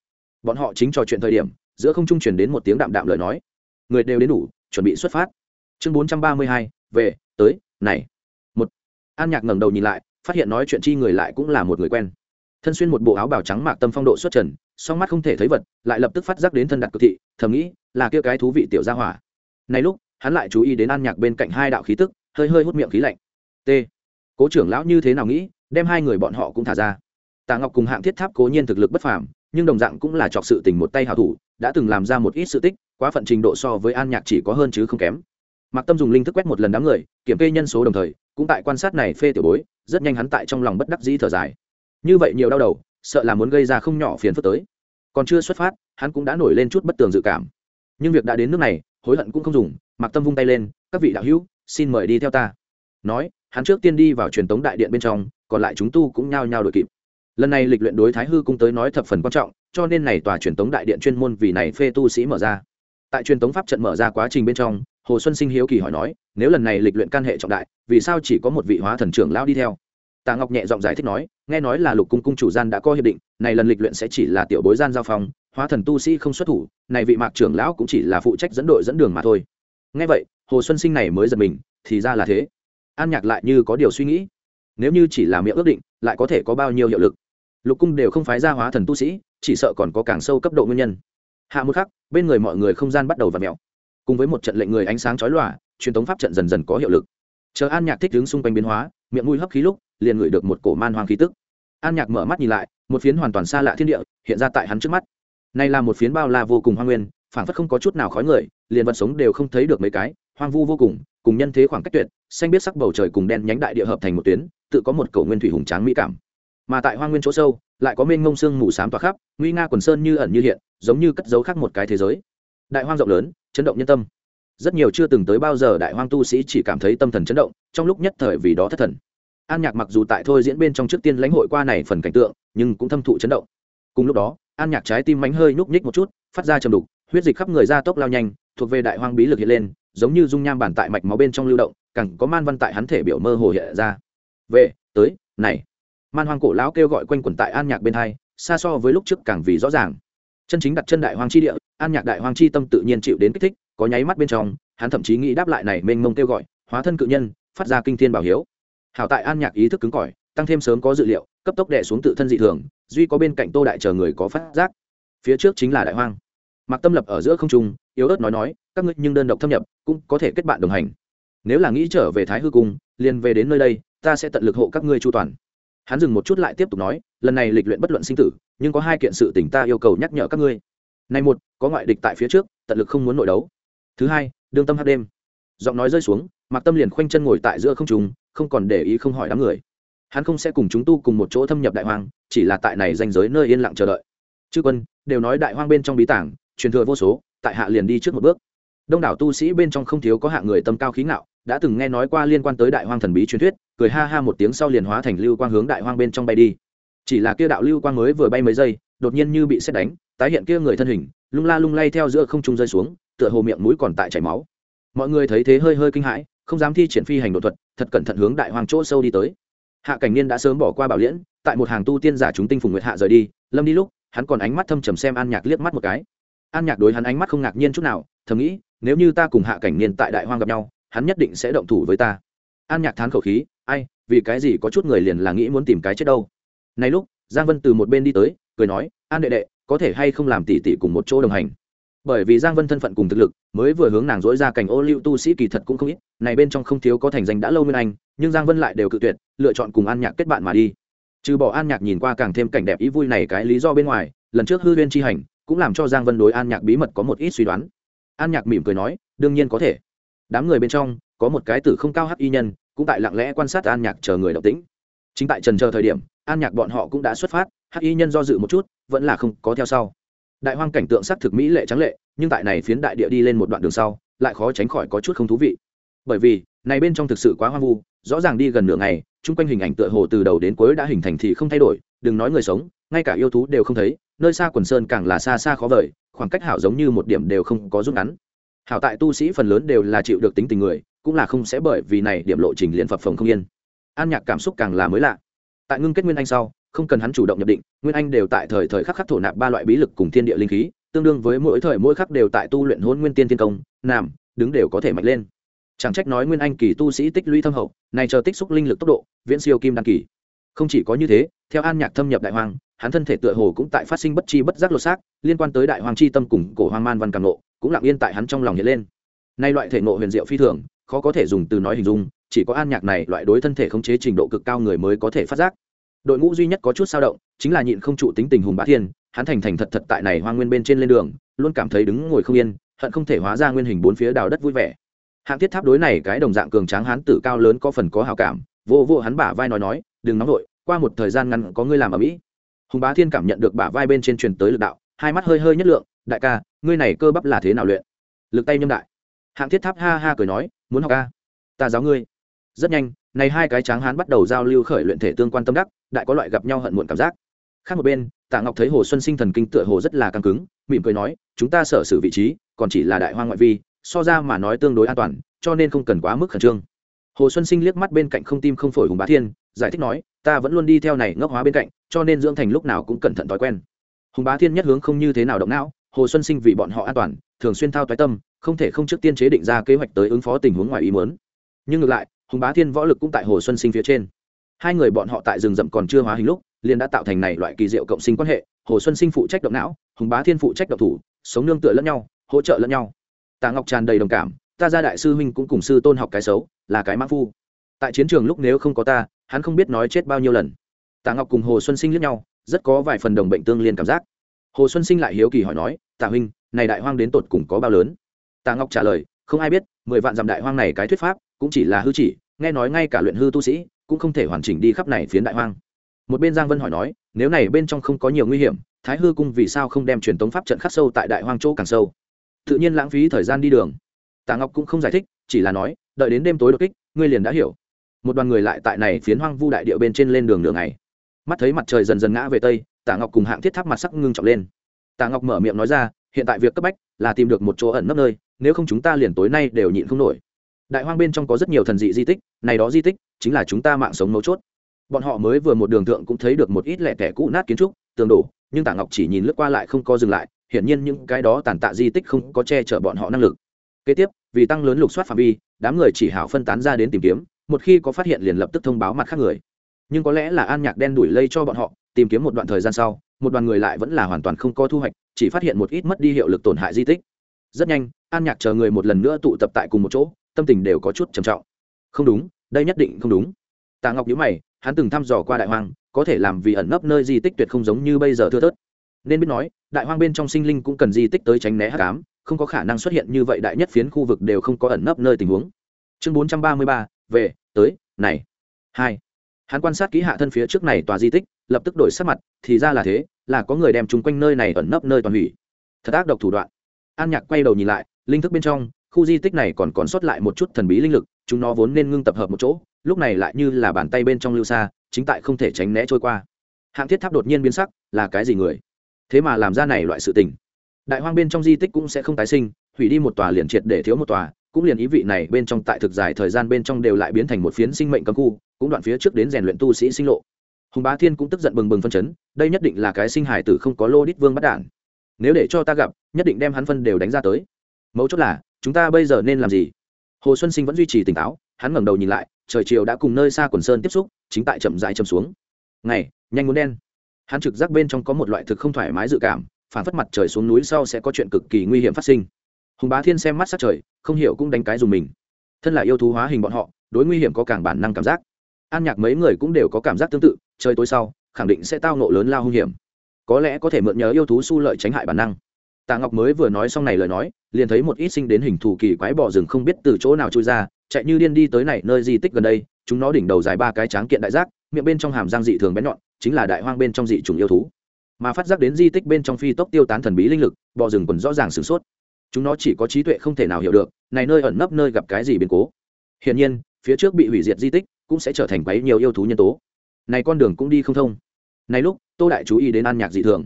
Bọn họ chính trò chuyện thời điểm, giữa không trung truyền đến một tiếng đạm đạm lời nói. Người đều đến đủ, chuẩn bị xuất phát. Chương bốn trăm ba mươi hai, về, tới, này. Một. An nhạc ngẩng đầu nhìn lại, phát hiện nói chuyện chi người lại cũng là một người quen thân xuyên một bộ áo bào trắng mạc tâm phong độ xuất trần, song mắt không thể thấy vật, lại lập tức phát giác đến thân đặt cực thị, thầm nghĩ, là kia cái thú vị tiểu gia hỏa. Này lúc, hắn lại chú ý đến an nhạc bên cạnh hai đạo khí tức, hơi hơi hút miệng khí lạnh. T. Cố trưởng lão như thế nào nghĩ, đem hai người bọn họ cũng thả ra. Tà ngọc cùng hạng thiết tháp cố nhiên thực lực bất phàm, nhưng đồng dạng cũng là trọc sự tình một tay hảo thủ, đã từng làm ra một ít sự tích, quá phận trình độ so với an nhạc chỉ có hơn chứ không kém. Mạc tâm dùng linh thức quét một lần đám người, kiểm kê nhân số đồng thời, cũng tại quan sát này phê tiểu bối, rất nhanh hắn tại trong lòng bất đắc dĩ thở dài như vậy nhiều đau đầu, sợ là muốn gây ra không nhỏ phiền phức tới. Còn chưa xuất phát, hắn cũng đã nổi lên chút bất tường dự cảm. Nhưng việc đã đến nước này, hối hận cũng không dùng Mặc tâm vung tay lên, các vị đạo hữu, xin mời đi theo ta. Nói, hắn trước tiên đi vào truyền tống đại điện bên trong, còn lại chúng tu cũng nhao nhao đội kịp. Lần này lịch luyện đối thái hư cung tới nói thập phần quan trọng, cho nên này tòa truyền tống đại điện chuyên môn vì này phê tu sĩ mở ra. Tại truyền tống pháp trận mở ra quá trình bên trong, hồ xuân sinh hiếu kỳ hỏi nói, nếu lần này lịch luyện can hệ trọng đại, vì sao chỉ có một vị hóa thần trưởng lao đi theo? Tạ ngọc nhẹ giọng giải thích nói nghe nói là lục cung cung chủ gian đã có hiệp định này lần lịch luyện sẽ chỉ là tiểu bối gian giao phong hóa thần tu sĩ không xuất thủ này vị mạc trưởng lão cũng chỉ là phụ trách dẫn đội dẫn đường mà thôi. Nghe vậy hồ xuân sinh này mới giật mình thì ra là thế. An nhạc lại như có điều suy nghĩ. Nếu như chỉ là miệng ước định lại có thể có bao nhiêu hiệu lực? Lục cung đều không phái ra hóa thần tu sĩ chỉ sợ còn có càng sâu cấp độ nguyên nhân. Hạ một khắc bên người mọi người không gian bắt đầu v mèo, mẹo cùng với một trận lệnh người ánh sáng chói lòa truyền thống pháp trận dần dần có hiệu lực. Chờ an nhạc thích đứng xung quanh biến hóa miệng mũi hấp khí lúc liền ngửi được một cổ man hoang khí tức. An nhạc mở mắt nhìn lại, một phiến hoàn toàn xa lạ thiên địa hiện ra tại hắn trước mắt. Này là một phiến bao la vô cùng hoang nguyên, phảng phất không có chút nào khói người, liền vật sống đều không thấy được mấy cái, hoang vu vô cùng cùng nhân thế khoảng cách tuyệt, xanh biết sắc bầu trời cùng đen nhánh đại địa hợp thành một tuyến, tự có một cầu nguyên thủy hùng tráng mỹ cảm. Mà tại hoang nguyên chỗ sâu, lại có mênh mông sương mù sám tỏa khắp, nguy nga quần sơn như ẩn như hiện, giống như cất dấu khác một cái thế giới. Đại hoang rộng lớn, chấn động nhân tâm. Rất nhiều chưa từng tới bao giờ đại hoang tu sĩ chỉ cảm thấy tâm thần chấn động, trong lúc nhất thời vì đó thất thần an nhạc mặc dù tại thôi diễn bên trong trước tiên lãnh hội qua này phần cảnh tượng, nhưng cũng thâm thụ chấn động. Cùng lúc đó, an nhạc trái tim mánh hơi nhúc nhích một chút, phát ra trầm đục, huyết dịch khắp người ra tốc lao nhanh, thuộc về đại hoang bí lực hiện lên, giống như dung nham bản tại mạch máu bên trong lưu động cẳng có man văn tại hắn thể biểu mơ hồ hiện ra. Về, tới, này. Man hoang cổ lão kêu gọi quanh quẩn tại an nhạc bên hai, xa so với lúc trước càng vì rõ ràng. Chân chính đặt chân đại hoang chi địa, an nhạc đại hoang chi tâm tự nhiên chịu đến kích thích, có nháy mắt bên trong, hắn thậm chí nghĩ đáp lại này mênh mông kêu gọi, hóa thân cự nhân, phát ra kinh thiên bảo hiếu hảo tại an nhạc ý thức cứng cỏi, tăng thêm sớm có dự liệu, cấp tốc đẻ xuống tự thân dị thường, duy có bên cạnh tô đại chờ người có phát giác. Phía trước chính là đại hoang. Mặc tâm lập ở giữa không trung, yếu ớt nói nói, các ngươi nhưng đơn độc thâm nhập, cũng có thể kết bạn đồng hành. Nếu là nghĩ trở về thái hư cung, liền về đến nơi đây, ta sẽ tận lực hộ các ngươi chu toàn. Hắn dừng một chút lại tiếp tục nói, lần này lịch luyện bất luận sinh tử, nhưng có hai kiện sự tỉnh ta yêu cầu nhắc nhở các ngươi. Này một, có ngoại địch tại phía trước, tận lực không muốn nội đấu. Thứ hai, đương tâm hát đêm. Giọng nói rơi xuống mặc tâm liền khoanh chân ngồi tại giữa không trùng không còn để ý không hỏi đám người. Hắn không sẽ cùng chúng tu cùng một chỗ thâm nhập đại hoang, chỉ là tại này danh giới nơi yên lặng chờ đợi. Chư quân, đều nói đại hoang bên trong bí tảng, truyền thừa vô số, tại hạ liền đi trước một bước. Đông đảo tu sĩ bên trong không thiếu có hạng người tâm cao khí ngạo, đã từng nghe nói qua liên quan tới đại hoang thần bí truyền thuyết, cười ha ha một tiếng sau liền hóa thành lưu quang hướng đại hoang bên trong bay đi. Chỉ là kia đạo lưu quang mới vừa bay mấy giây, đột nhiên như bị xét đánh, tái hiện kia người thân hình, lung la lung lay theo giữa không trung rơi xuống, tựa hồ miệng mũi còn tại chảy máu. Mọi người thấy thế hơi hơi kinh hãi không dám thi triển phi hành đột thuật, thật cẩn thận hướng đại hoàng chỗ sâu đi tới. Hạ cảnh niên đã sớm bỏ qua bảo liễn, tại một hàng tu tiên giả chúng tinh phùng nguyệt hạ rời đi, lâm đi lúc, hắn còn ánh mắt thâm trầm xem an nhạc liếc mắt một cái. An nhạc đối hắn ánh mắt không ngạc nhiên chút nào, thầm nghĩ, nếu như ta cùng hạ cảnh niên tại đại hoang gặp nhau, hắn nhất định sẽ động thủ với ta. An nhạc thán khẩu khí, ai, vì cái gì có chút người liền là nghĩ muốn tìm cái chết đâu? Này lúc, giang vân từ một bên đi tới, cười nói, an đệ đệ, có thể hay không làm tỷ tỷ cùng một chỗ đồng hành? Bởi vì giang vân thân phận cùng thực lực mới vừa hướng nàng dỗi ra cảnh ô liu tu sĩ kỳ thật cũng không ít, này bên trong không thiếu có thành danh đã lâu nguyên anh, nhưng giang vân lại đều cự tuyệt, lựa chọn cùng an nhạc kết bạn mà đi. Trừ bỏ an nhạc nhìn qua càng thêm cảnh đẹp ý vui này cái lý do bên ngoài, lần trước hư huyên chi hành cũng làm cho giang vân đối an nhạc bí mật có một ít suy đoán. An nhạc mỉm cười nói, đương nhiên có thể. Đám người bên trong, có một cái tử không cao hắc y nhân, cũng tại lặng lẽ quan sát an nhạc chờ người động tĩnh. Chính tại trần chờ thời điểm, an nhạc bọn họ cũng đã xuất phát, hắc y nhân do dự một chút, vẫn là không có theo sau. Đại hoang cảnh tượng sắc thực mỹ lệ trắng lệ nhưng tại này phiến đại địa đi lên một đoạn đường sau, lại khó tránh khỏi có chút không thú vị. Bởi vì, này bên trong thực sự quá hoang vu, rõ ràng đi gần nửa ngày, chung quanh hình ảnh tựa hồ từ đầu đến cuối đã hình thành thì không thay đổi, đừng nói người sống, ngay cả yêu thú đều không thấy, nơi xa quần sơn càng là xa xa khó vời, khoảng cách hảo giống như một điểm đều không có rút ngắn. Hảo tại tu sĩ phần lớn đều là chịu được tính tình người, cũng là không sẽ bởi vì này điểm lộ trình liền phập phồng không yên. An nhạc cảm xúc càng là mới lạ. Tại ngưng kết nguyên anh sau, không cần hắn chủ động nhập định, nguyên anh đều tại thời thời khắc khắc thổ nạp ba loại bí lực cùng thiên địa linh khí tương đương với mỗi thời mỗi khắc đều tại tu luyện hôn nguyên tiên thiên công, nằm, đứng đều có thể mạnh lên. Chẳng trách nói nguyên anh kỳ tu sĩ tích lũy thâm hậu, này chờ tích xúc linh lực tốc độ, viễn siêu kim đăng kỳ. Không chỉ có như thế, theo an nhạc thâm nhập đại hoàng hắn thân thể tựa hồ cũng tại phát sinh bất chi bất giác lột xác, liên quan tới đại hoàng chi tâm cùng cổ hoang man văn càng nộ cũng lặng yên tại hắn trong lòng hiện lên. Nay loại thể nộ huyền diệu phi thường, khó có thể dùng từ nói hình dung, chỉ có an nhạc này loại đối thân thể khống chế trình độ cực cao người mới có thể phát giác. Đội ngũ duy nhất có chút sao động, chính là nhịn không trụ tính tình hùng bá thiên hắn thành thành thật thật tại này hoang nguyên bên trên lên đường, luôn cảm thấy đứng ngồi không yên, hận không thể hóa ra nguyên hình bốn phía đào đất vui vẻ. Hạng thiết tháp đối này cái đồng dạng cường tráng Hán tử cao lớn có phần có hào cảm, vô vô hắn bả vai nói nói, đừng nóng vội, qua một thời gian ngắn có ngươi làm ở mỹ. Hùng bá thiên cảm nhận được bả vai bên trên truyền tới lực đạo, hai mắt hơi hơi nhất lượng, đại ca, ngươi này cơ bắp là thế nào luyện? Lực tay nhâm đại. Hạng thiết tháp ha ha cười nói, muốn học ca ta giáo ngươi. Rất nhanh, này hai cái tráng hán bắt đầu giao lưu khởi luyện thể tương quan tâm đắc, đại có loại gặp nhau hận muộn cảm giác khác một bên, tạ ngọc thấy hồ xuân sinh thần kinh tựa hồ rất là căng cứng, mỉm cười nói, chúng ta sở xử vị trí, còn chỉ là đại hoa ngoại vi, so ra mà nói tương đối an toàn, cho nên không cần quá mức khẩn trương. Hồ xuân sinh liếc mắt bên cạnh không tim không phổi hùng bá thiên, giải thích nói, ta vẫn luôn đi theo này ngốc hóa bên cạnh, cho nên dưỡng thành lúc nào cũng cẩn thận thói quen. Hùng bá thiên nhất hướng không như thế nào động não, hồ xuân sinh vì bọn họ an toàn, thường xuyên thao toái tâm, không thể không trước tiên chế định ra kế hoạch tới ứng phó tình huống ngoài ý muốn. Nhưng ngược lại, hùng bá thiên võ lực cũng tại hồ xuân sinh phía trên. Hai người bọn họ tại rừng rậm còn chưa hóa hình lúc liền đã tạo thành này loại kỳ diệu cộng sinh quan hệ, hồ xuân sinh phụ trách động não, hùng bá thiên phụ trách động thủ, sống nương tựa lẫn nhau, hỗ trợ lẫn nhau. Tạ ngọc tràn đầy đồng cảm, ta ra đại sư huynh cũng cùng sư tôn học cái xấu, là cái mã phu. Tại chiến trường lúc nếu không có ta, hắn không biết nói chết bao nhiêu lần. Tạ ngọc cùng hồ xuân sinh lẫn nhau, rất có vài phần đồng bệnh tương liên cảm giác. Hồ xuân sinh lại hiếu kỳ hỏi nói, tạ huynh, này đại hoang đến tột cùng có bao lớn? Tạ ngọc trả lời, không ai biết, mười vạn dặm đại hoang này cái thuyết pháp cũng chỉ là hư chỉ, nghe nói ngay cả luyện hư tu sĩ cũng không thể hoàn chỉnh đi khắp này phiến đại hoang một bên giang vân hỏi nói, nếu này bên trong không có nhiều nguy hiểm, thái hư cung vì sao không đem truyền tống pháp trận khắc sâu tại đại hoang chỗ càng sâu? Tự nhiên lãng phí thời gian đi đường. Tạ ngọc cũng không giải thích, chỉ là nói, đợi đến đêm tối đột kích, ngươi liền đã hiểu. Một đoàn người lại tại này phiến hoang vu đại địa bên trên lên đường đường này mắt thấy mặt trời dần dần ngã về tây, tạ ngọc cùng hạng thiết tháp mặt sắc ngưng trọng lên. Tạ ngọc mở miệng nói ra, hiện tại việc cấp bách là tìm được một chỗ ẩn nấp nơi, nếu không chúng ta liền tối nay đều nhịn không nổi. Đại hoang bên trong có rất nhiều thần dị di tích, này đó di tích chính là chúng ta mạng sống mấu chốt bọn họ mới vừa một đường thượng cũng thấy được một ít lẻ tẻ cũ nát kiến trúc, tường đổ, nhưng tạ ngọc chỉ nhìn lướt qua lại không co dừng lại, hiển nhiên những cái đó tàn tạ di tích không có che chở bọn họ năng lực. Kế tiếp, vì tăng lớn lục soát phạm vi, đám người chỉ hảo phân tán ra đến tìm kiếm, một khi có phát hiện liền lập tức thông báo mặt khác người. Nhưng có lẽ là an nhạc đen đuổi lây cho bọn họ, tìm kiếm một đoạn thời gian sau, một đoàn người lại vẫn là hoàn toàn không có thu hoạch, chỉ phát hiện một ít mất đi hiệu lực tổn hại di tích. Rất nhanh, an nhạc chờ người một lần nữa tụ tập tại cùng một chỗ, tâm tình đều có chút trầm trọng. Không đúng, đây nhất định không đúng. Tạ ngọc nhữ mày hắn từng thăm dò qua đại hoang, có thể làm vì ẩn nấp nơi di tích tuyệt không giống như bây giờ thưa thớt. Nên biết nói, đại hoang bên trong sinh linh cũng cần di tích tới tránh né hát cám không có khả năng xuất hiện như vậy đại nhất phiến khu vực đều không có ẩn nấp nơi tình huống. Chương bốn trăm ba mươi ba, về, tới, này. Hai. Hắn quan sát kỹ hạ thân phía trước này tòa di tích, lập tức đổi sắc mặt, thì ra là thế, là có người đem chung quanh nơi này ẩn nấp nơi toàn hủy. Thật ác độc thủ đoạn. An nhạc quay đầu nhìn lại, linh thức bên trong, khu di tích này còn còn sót lại một chút thần bí linh lực, chúng nó vốn nên ngưng tập hợp một chỗ lúc này lại như là bàn tay bên trong lưu xa, chính tại không thể tránh né trôi qua. Hạng thiết tháp đột nhiên biến sắc, là cái gì người? Thế mà làm ra này loại sự tình. Đại hoang bên trong di tích cũng sẽ không tái sinh, hủy đi một tòa liền triệt để thiếu một tòa, cũng liền ý vị này bên trong tại thực dài thời gian bên trong đều lại biến thành một phiến sinh mệnh cấm khu, cũng đoạn phía trước đến rèn luyện tu sĩ sinh lộ. Hùng bá thiên cũng tức giận bừng bừng phân chấn, đây nhất định là cái sinh hải tử không có lô đít vương bắt đản nếu để cho ta gặp, nhất định đem hắn phân đều đánh ra tới. Mấu chốt là, chúng ta bây giờ nên làm gì? Hồ xuân sinh vẫn duy trì tỉnh táo hắn ngẩng đầu nhìn lại, trời chiều đã cùng nơi xa quần sơn tiếp xúc, chính tại chậm rãi chầm xuống. Ngày, nhanh muốn đen. Hắn trực giác bên trong có một loại thực không thoải mái dự cảm, phản phất mặt trời xuống núi sau sẽ có chuyện cực kỳ nguy hiểm phát sinh. Hùng bá thiên xem mắt sát trời, không hiểu cũng đánh cái dùng mình. Thân là yêu thú hóa hình bọn họ, đối nguy hiểm có càng bản năng cảm giác. An nhạc mấy người cũng đều có cảm giác tương tự, trời tối sau, khẳng định sẽ tao nộ lớn lao hung hiểm. Có lẽ có thể mượn nhớ yêu thú su lợi tránh hại bản năng tạ ngọc mới vừa nói xong này lời nói, liền thấy một ít sinh đến hình thù kỳ quái bò rừng không biết từ chỗ nào trôi ra, chạy như điên đi tới này nơi di tích gần đây, chúng nó đỉnh đầu dài ba cái tráng kiện đại giác, miệng bên trong hàm răng dị thường bén nhọn, chính là đại hoang bên trong dị trùng yêu thú. Mà phát giác đến di tích bên trong phi tốc tiêu tán thần bí linh lực, bò rừng còn rõ ràng sửng sốt. Chúng nó chỉ có trí tuệ không thể nào hiểu được, này nơi ẩn nấp nơi gặp cái gì biến cố. Hiển nhiên, phía trước bị hủy diệt di tích, cũng sẽ trở thành bấy nhiều yêu thú nhân tố. Này con đường cũng đi không thông. Này lúc, tô đại chú ý đến an nhạc dị thường.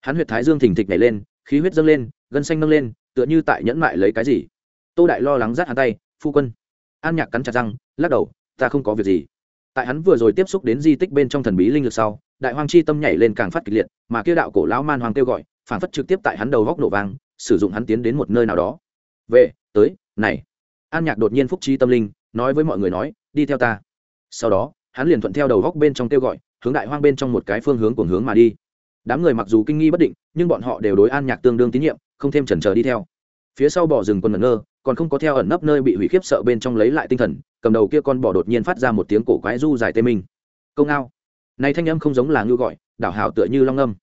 Hắn huyệt thái dương thình thịch nhảy lên khí huyết dâng lên, gân xanh nâng lên, tựa như tại nhẫn mại lấy cái gì. Tô đại lo lắng rát hắn tay, phu quân. An nhạc cắn chặt răng, lắc đầu, ta không có việc gì. Tại hắn vừa rồi tiếp xúc đến di tích bên trong thần bí linh lực sau, đại hoàng chi tâm nhảy lên càng phát kịch liệt, mà kia đạo cổ lão man hoàng kêu gọi, phản phất trực tiếp tại hắn đầu góc nổ vang, sử dụng hắn tiến đến một nơi nào đó. Về, tới, này. An nhạc đột nhiên phúc chi tâm linh, nói với mọi người nói, đi theo ta. Sau đó, hắn liền thuận theo đầu góc bên trong kêu gọi, hướng đại hoang bên trong một cái phương hướng của hướng mà đi đám người mặc dù kinh nghi bất định, nhưng bọn họ đều đối an nhạc tương đương tín nhiệm, không thêm chần chờ đi theo. Phía sau bỏ rừng quân ngẩn ngơ, còn không có theo ẩn nấp nơi bị hủy khiếp sợ bên trong lấy lại tinh thần, cầm đầu kia con bò đột nhiên phát ra một tiếng cổ quái du dài tê minh. Công ao này thanh âm không giống là ngưu gọi, đảo hảo tựa như long âm.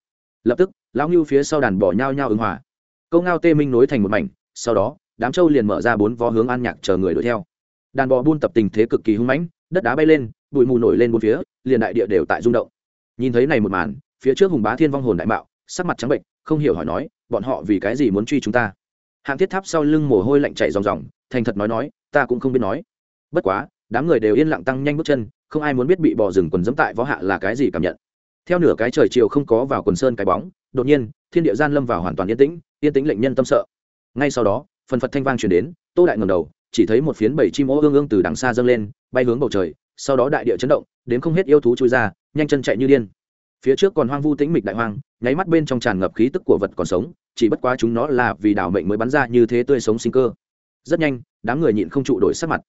Lập tức, lão ngưu phía sau đàn bò nhao nhao ứng hòa. Công ngao tê minh nối thành một mảnh, sau đó, đám trâu liền mở ra bốn vó hướng an nhạc chờ người đuổi theo. Đàn bò buôn tập tình thế cực kỳ hung mãnh, đất đá bay lên, bụi mù nổi lên bốn phía, liền đại địa đều tại rung động. Nhìn thấy này một màn phía trước hùng bá thiên vong hồn đại mạo, sắc mặt trắng bệnh, không hiểu hỏi nói, bọn họ vì cái gì muốn truy chúng ta? Hạng thiết tháp sau lưng mồ hôi lạnh chảy ròng ròng, thành thật nói nói, ta cũng không biết nói. Bất quá, đám người đều yên lặng tăng nhanh bước chân, không ai muốn biết bị bỏ rừng quần dẫm tại võ hạ là cái gì cảm nhận. Theo nửa cái trời chiều không có vào quần sơn cái bóng, đột nhiên, thiên địa gian lâm vào hoàn toàn yên tĩnh yên tĩnh lệnh nhân tâm sợ. Ngay sau đó, phần phật thanh vang truyền đến, tô đại ngầm đầu, chỉ thấy một phiến bảy chim ô ương ương từ đằng xa dâng lên, bay hướng bầu trời, sau đó đại địa chấn động, đến không hết yêu thú chui ra, nhanh chân chạy như điên phía trước còn hoang vu tĩnh mịch đại hoang, nháy mắt bên trong tràn ngập khí tức của vật còn sống, chỉ bất quá chúng nó là vì đảo mệnh mới bắn ra như thế tươi sống sinh cơ. Rất nhanh, đám người nhịn không trụ đổi sắc mặt.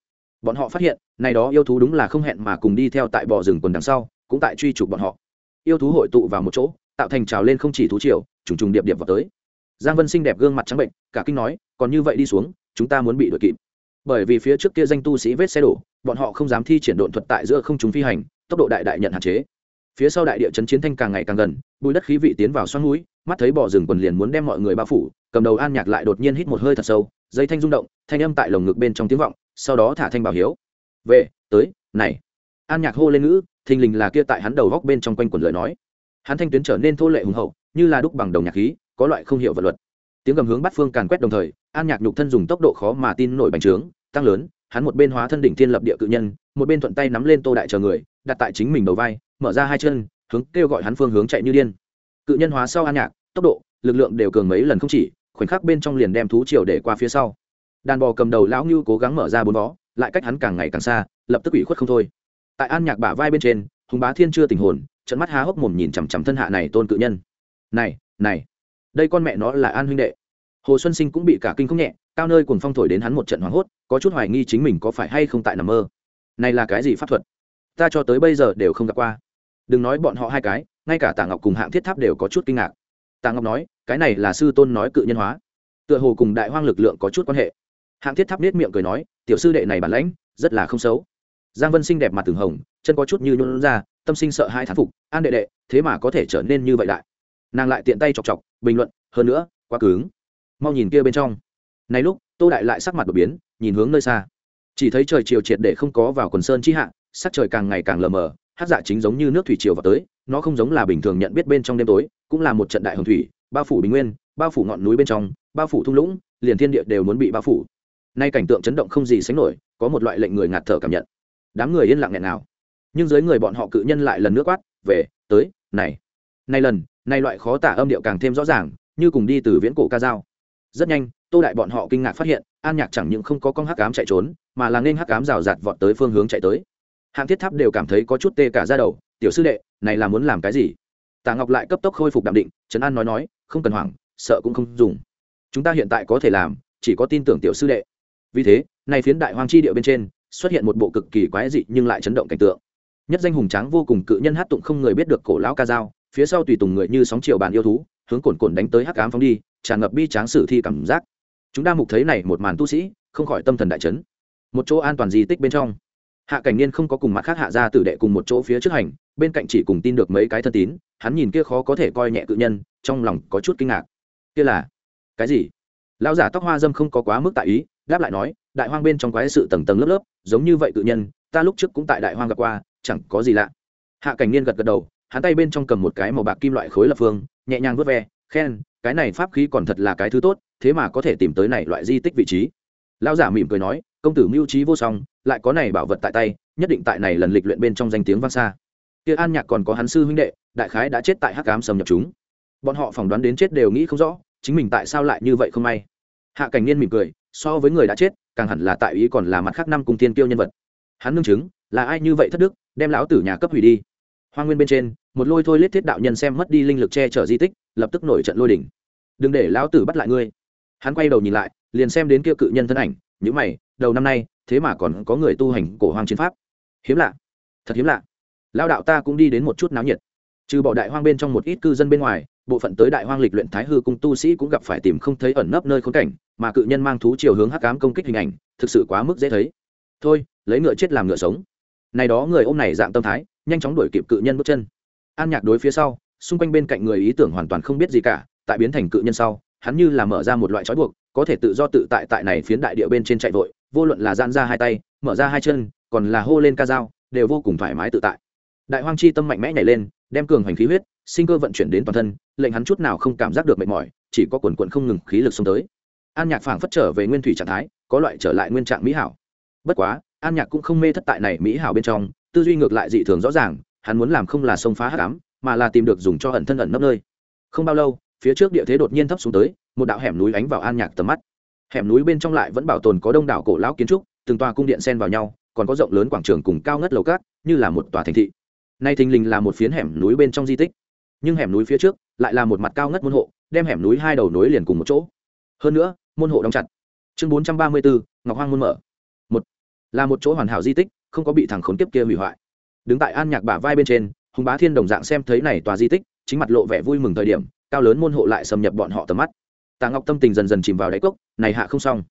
Bọn họ phát hiện, này đó yêu thú đúng là không hẹn mà cùng đi theo tại bò rừng quần đằng sau, cũng tại truy trục bọn họ. Yêu thú hội tụ vào một chỗ, tạo thành trào lên không chỉ thú triều, trùng trùng điệp điệp vào tới. Giang vân xinh đẹp gương mặt trắng bệnh, cả kinh nói, còn như vậy đi xuống, chúng ta muốn bị đuổi kịp. Bởi vì phía trước kia danh tu sĩ vết xe đổ, bọn họ không dám thi triển độn thuật tại giữa không chúng phi hành, tốc độ đại đại nhận hạn chế phía sau đại địa chấn chiến thanh càng ngày càng gần bùi đất khí vị tiến vào xoắn núi, mắt thấy bò rừng quần liền muốn đem mọi người bao phủ, cầm đầu an nhạc lại đột nhiên hít một hơi thật sâu, dây thanh rung động, thanh âm tại lồng ngực bên trong tiếng vọng, sau đó thả thanh bảo hiếu. Về, tới, này. An nhạc hô lên ngữ, thình lình là kia tại hắn đầu góc bên trong quanh quần lời nói. Hắn thanh tuyến trở nên thô lệ hùng hậu, như là đúc bằng đồng nhạc khí, có loại không hiểu vật luật. Tiếng gầm hướng bắt phương càn quét đồng thời, an nhạc nhục thân dùng tốc độ khó mà tin nổi bành trướng, tăng lớn, hắn một bên hóa thân đỉnh thiên lập địa cự nhân, một bên thuận tay nắm lên tô đại chờ người, đặt tại chính mình đầu vai mở ra hai chân, hướng kêu gọi hắn phương hướng chạy như điên. Cự nhân hóa sau an nhạc, tốc độ, lực lượng đều cường mấy lần không chỉ, khoảnh khắc bên trong liền đem thú triều để qua phía sau. Đàn bò cầm đầu lão ngưu cố gắng mở ra bốn vó, lại cách hắn càng ngày càng xa, lập tức ủy khuất không thôi. Tại an nhạc bả vai bên trên, hùng bá thiên chưa tình hồn trận mắt há hốc mồm nhìn chằm chằm thân hạ này tôn cự nhân. Này này, đây con mẹ nó là an huynh đệ. Hồ xuân sinh cũng bị cả kinh không nhẹ, cao nơi cùng phong thổi đến hắn một trận hoảng hốt, có chút hoài nghi chính mình có phải hay không tại nằm mơ. Này là cái gì pháp thuật? Ta cho tới bây giờ đều không gặp qua đừng nói bọn họ hai cái, ngay cả tạ ngọc cùng hạng thiết tháp đều có chút kinh ngạc. Tạ ngọc nói, cái này là sư tôn nói cự nhân hóa. Tựa hồ cùng đại hoang lực lượng có chút quan hệ. Hạng thiết tháp nết miệng cười nói, tiểu sư đệ này bản lãnh, rất là không xấu. Giang vân sinh đẹp mặt từng hồng, chân có chút như nôn ra, tâm sinh sợ hai thán phục, an đệ đệ, thế mà có thể trở nên như vậy đại nàng lại tiện tay chọc chọc, bình luận, hơn nữa, quá cứng. Mau nhìn kia bên trong. Này lúc, tô đại lại sắc mặt đột biến, nhìn hướng nơi xa. Chỉ thấy trời chiều triệt để không có vào quần sơn chi hạ, sắc trời càng ngày càng lờ mờ hát dạ chính giống như nước thủy triều vào tới, nó không giống là bình thường nhận biết bên trong đêm tối, cũng là một trận đại hồng thủy, bao phủ bình nguyên, bao phủ ngọn núi bên trong, bao phủ thung lũng, liền thiên địa đều muốn bị bao phủ. Nay cảnh tượng chấn động không gì sánh nổi, có một loại lệnh người ngạt thở cảm nhận. Đám người yên lặng nghẹn nào. Nhưng dưới người bọn họ cự nhân lại lần nước quát, về, tới, này. Nay lần, nay loại khó tả âm điệu càng thêm rõ ràng, như cùng đi từ viễn cổ ca dao. Rất nhanh, tô đại bọn họ kinh ngạc phát hiện, an nhạc chẳng những không có con hắc cám chạy trốn, mà là nên hắc cám rào rạt vọt tới phương hướng chạy tới hạng thiết tháp đều cảm thấy có chút tê cả ra đầu, tiểu sư đệ, này là muốn làm cái gì? Tạ ngọc lại cấp tốc khôi phục đạm định, trấn an nói nói, không cần hoảng, sợ cũng không dùng. Chúng ta hiện tại có thể làm, chỉ có tin tưởng tiểu sư đệ. Vì thế, này phiến đại hoang chi địa bên trên, xuất hiện một bộ cực kỳ quái dị nhưng lại chấn động cảnh tượng. Nhất danh hùng tráng vô cùng cự nhân hát tụng không người biết được cổ lão ca dao, phía sau tùy tùng người như sóng chiều bàn yêu thú, hướng cồn cồn đánh tới hắc ám phóng đi, tràn ngập bi tráng sử thi cảm giác. Chúng ta mục thấy này một màn tu sĩ, không khỏi tâm thần đại chấn. Một chỗ an toàn di tích bên trong hạ cảnh niên không có cùng mặt khác hạ ra tử đệ cùng một chỗ phía trước hành, bên cạnh chỉ cùng tin được mấy cái thân tín, hắn nhìn kia khó có thể coi nhẹ cự nhân, trong lòng có chút kinh ngạc. Kia là cái gì? Lão giả tóc hoa dâm không có quá mức tại ý, đáp lại nói, đại hoang bên trong quái sự tầng tầng lớp lớp, giống như vậy cự nhân, ta lúc trước cũng tại đại hoang gặp qua, chẳng có gì lạ. Hạ cảnh niên gật gật đầu, hắn tay bên trong cầm một cái màu bạc kim loại khối lập phương, nhẹ nhàng vớt ve, khen, cái này pháp khí còn thật là cái thứ tốt, thế mà có thể tìm tới này loại di tích vị trí. Lão giả mỉm cười nói công tử mưu trí vô song, lại có này bảo vật tại tay, nhất định tại này lần lịch luyện bên trong danh tiếng vang xa. Kia an nhạc còn có hắn sư huynh đệ, đại khái đã chết tại hắc cám Sầm nhập chúng. Bọn họ phỏng đoán đến chết đều nghĩ không rõ, chính mình tại sao lại như vậy không may. Hạ cảnh niên mỉm cười, so với người đã chết, càng hẳn là tại ý còn là mặt khác năm cùng tiên kiêu nhân vật. Hắn nương chứng, là ai như vậy thất đức, đem lão tử nhà cấp hủy đi. Hoa nguyên bên trên, một lôi thôi lết thiết đạo nhân xem mất đi linh lực che chở di tích, lập tức nổi trận lôi đỉnh. Đừng để lão tử bắt lại ngươi. Hắn quay đầu nhìn lại, liền xem đến kia cự nhân thân ảnh những mày, đầu năm nay, thế mà còn có người tu hành cổ hoang chiến pháp. Hiếm lạ, thật hiếm lạ. Lao đạo ta cũng đi đến một chút náo nhiệt. Trừ bỏ đại hoang bên trong một ít cư dân bên ngoài, bộ phận tới đại hoang lịch luyện thái hư cung tu sĩ cũng gặp phải tìm không thấy ẩn nấp nơi khốn cảnh, mà cự nhân mang thú chiều hướng hắc cám công kích hình ảnh, thực sự quá mức dễ thấy. Thôi, lấy ngựa chết làm ngựa sống. Này đó người ôm này dạng tâm thái, nhanh chóng đuổi kịp cự nhân bước chân. An nhạc đối phía sau, xung quanh bên cạnh người ý tưởng hoàn toàn không biết gì cả, tại biến thành cự nhân sau, hắn như là mở ra một loại trói buộc có thể tự do tự tại tại này phiến đại địa bên trên chạy vội, vô luận là gian ra hai tay, mở ra hai chân, còn là hô lên ca dao, đều vô cùng thoải mái tự tại. Đại hoang chi tâm mạnh mẽ nhảy lên, đem cường hành khí huyết, sinh cơ vận chuyển đến toàn thân, lệnh hắn chút nào không cảm giác được mệt mỏi, chỉ có quần quận không ngừng khí lực xông tới. An nhạc phảng phất trở về nguyên thủy trạng thái, có loại trở lại nguyên trạng mỹ hảo. Bất quá, an nhạc cũng không mê thất tại này mỹ hảo bên trong, tư duy ngược lại dị thường rõ ràng, hắn muốn làm không là xông phá hát đám mà là tìm được dùng cho ẩn thân ẩn nấp nơi. Không bao lâu, phía trước địa thế đột nhiên thấp xuống tới một đạo hẻm núi ánh vào an nhạc tầm mắt. Hẻm núi bên trong lại vẫn bảo tồn có đông đảo cổ lão kiến trúc, từng tòa cung điện xen vào nhau, còn có rộng lớn quảng trường cùng cao ngất lầu cát như là một tòa thành thị. Nay thình lình là một phiến hẻm núi bên trong di tích. Nhưng hẻm núi phía trước lại là một mặt cao ngất môn hộ, đem hẻm núi hai đầu nối liền cùng một chỗ. Hơn nữa, môn hộ đóng chặt. Chương bốn trăm ba mươi bốn, ngọc hoang môn mở. Một, là một chỗ hoàn hảo di tích, không có bị thằng khốn kiếp kia hủy hoại. Đứng tại an nhạc bả vai bên trên, hùng bá thiên đồng dạng xem thấy này tòa di tích, chính mặt lộ vẻ vui mừng thời điểm, cao lớn môn hộ lại xâm nhập bọn họ tầm mắt tạ ngọc tâm tình dần dần chìm vào đáy cốc, này hạ không xong.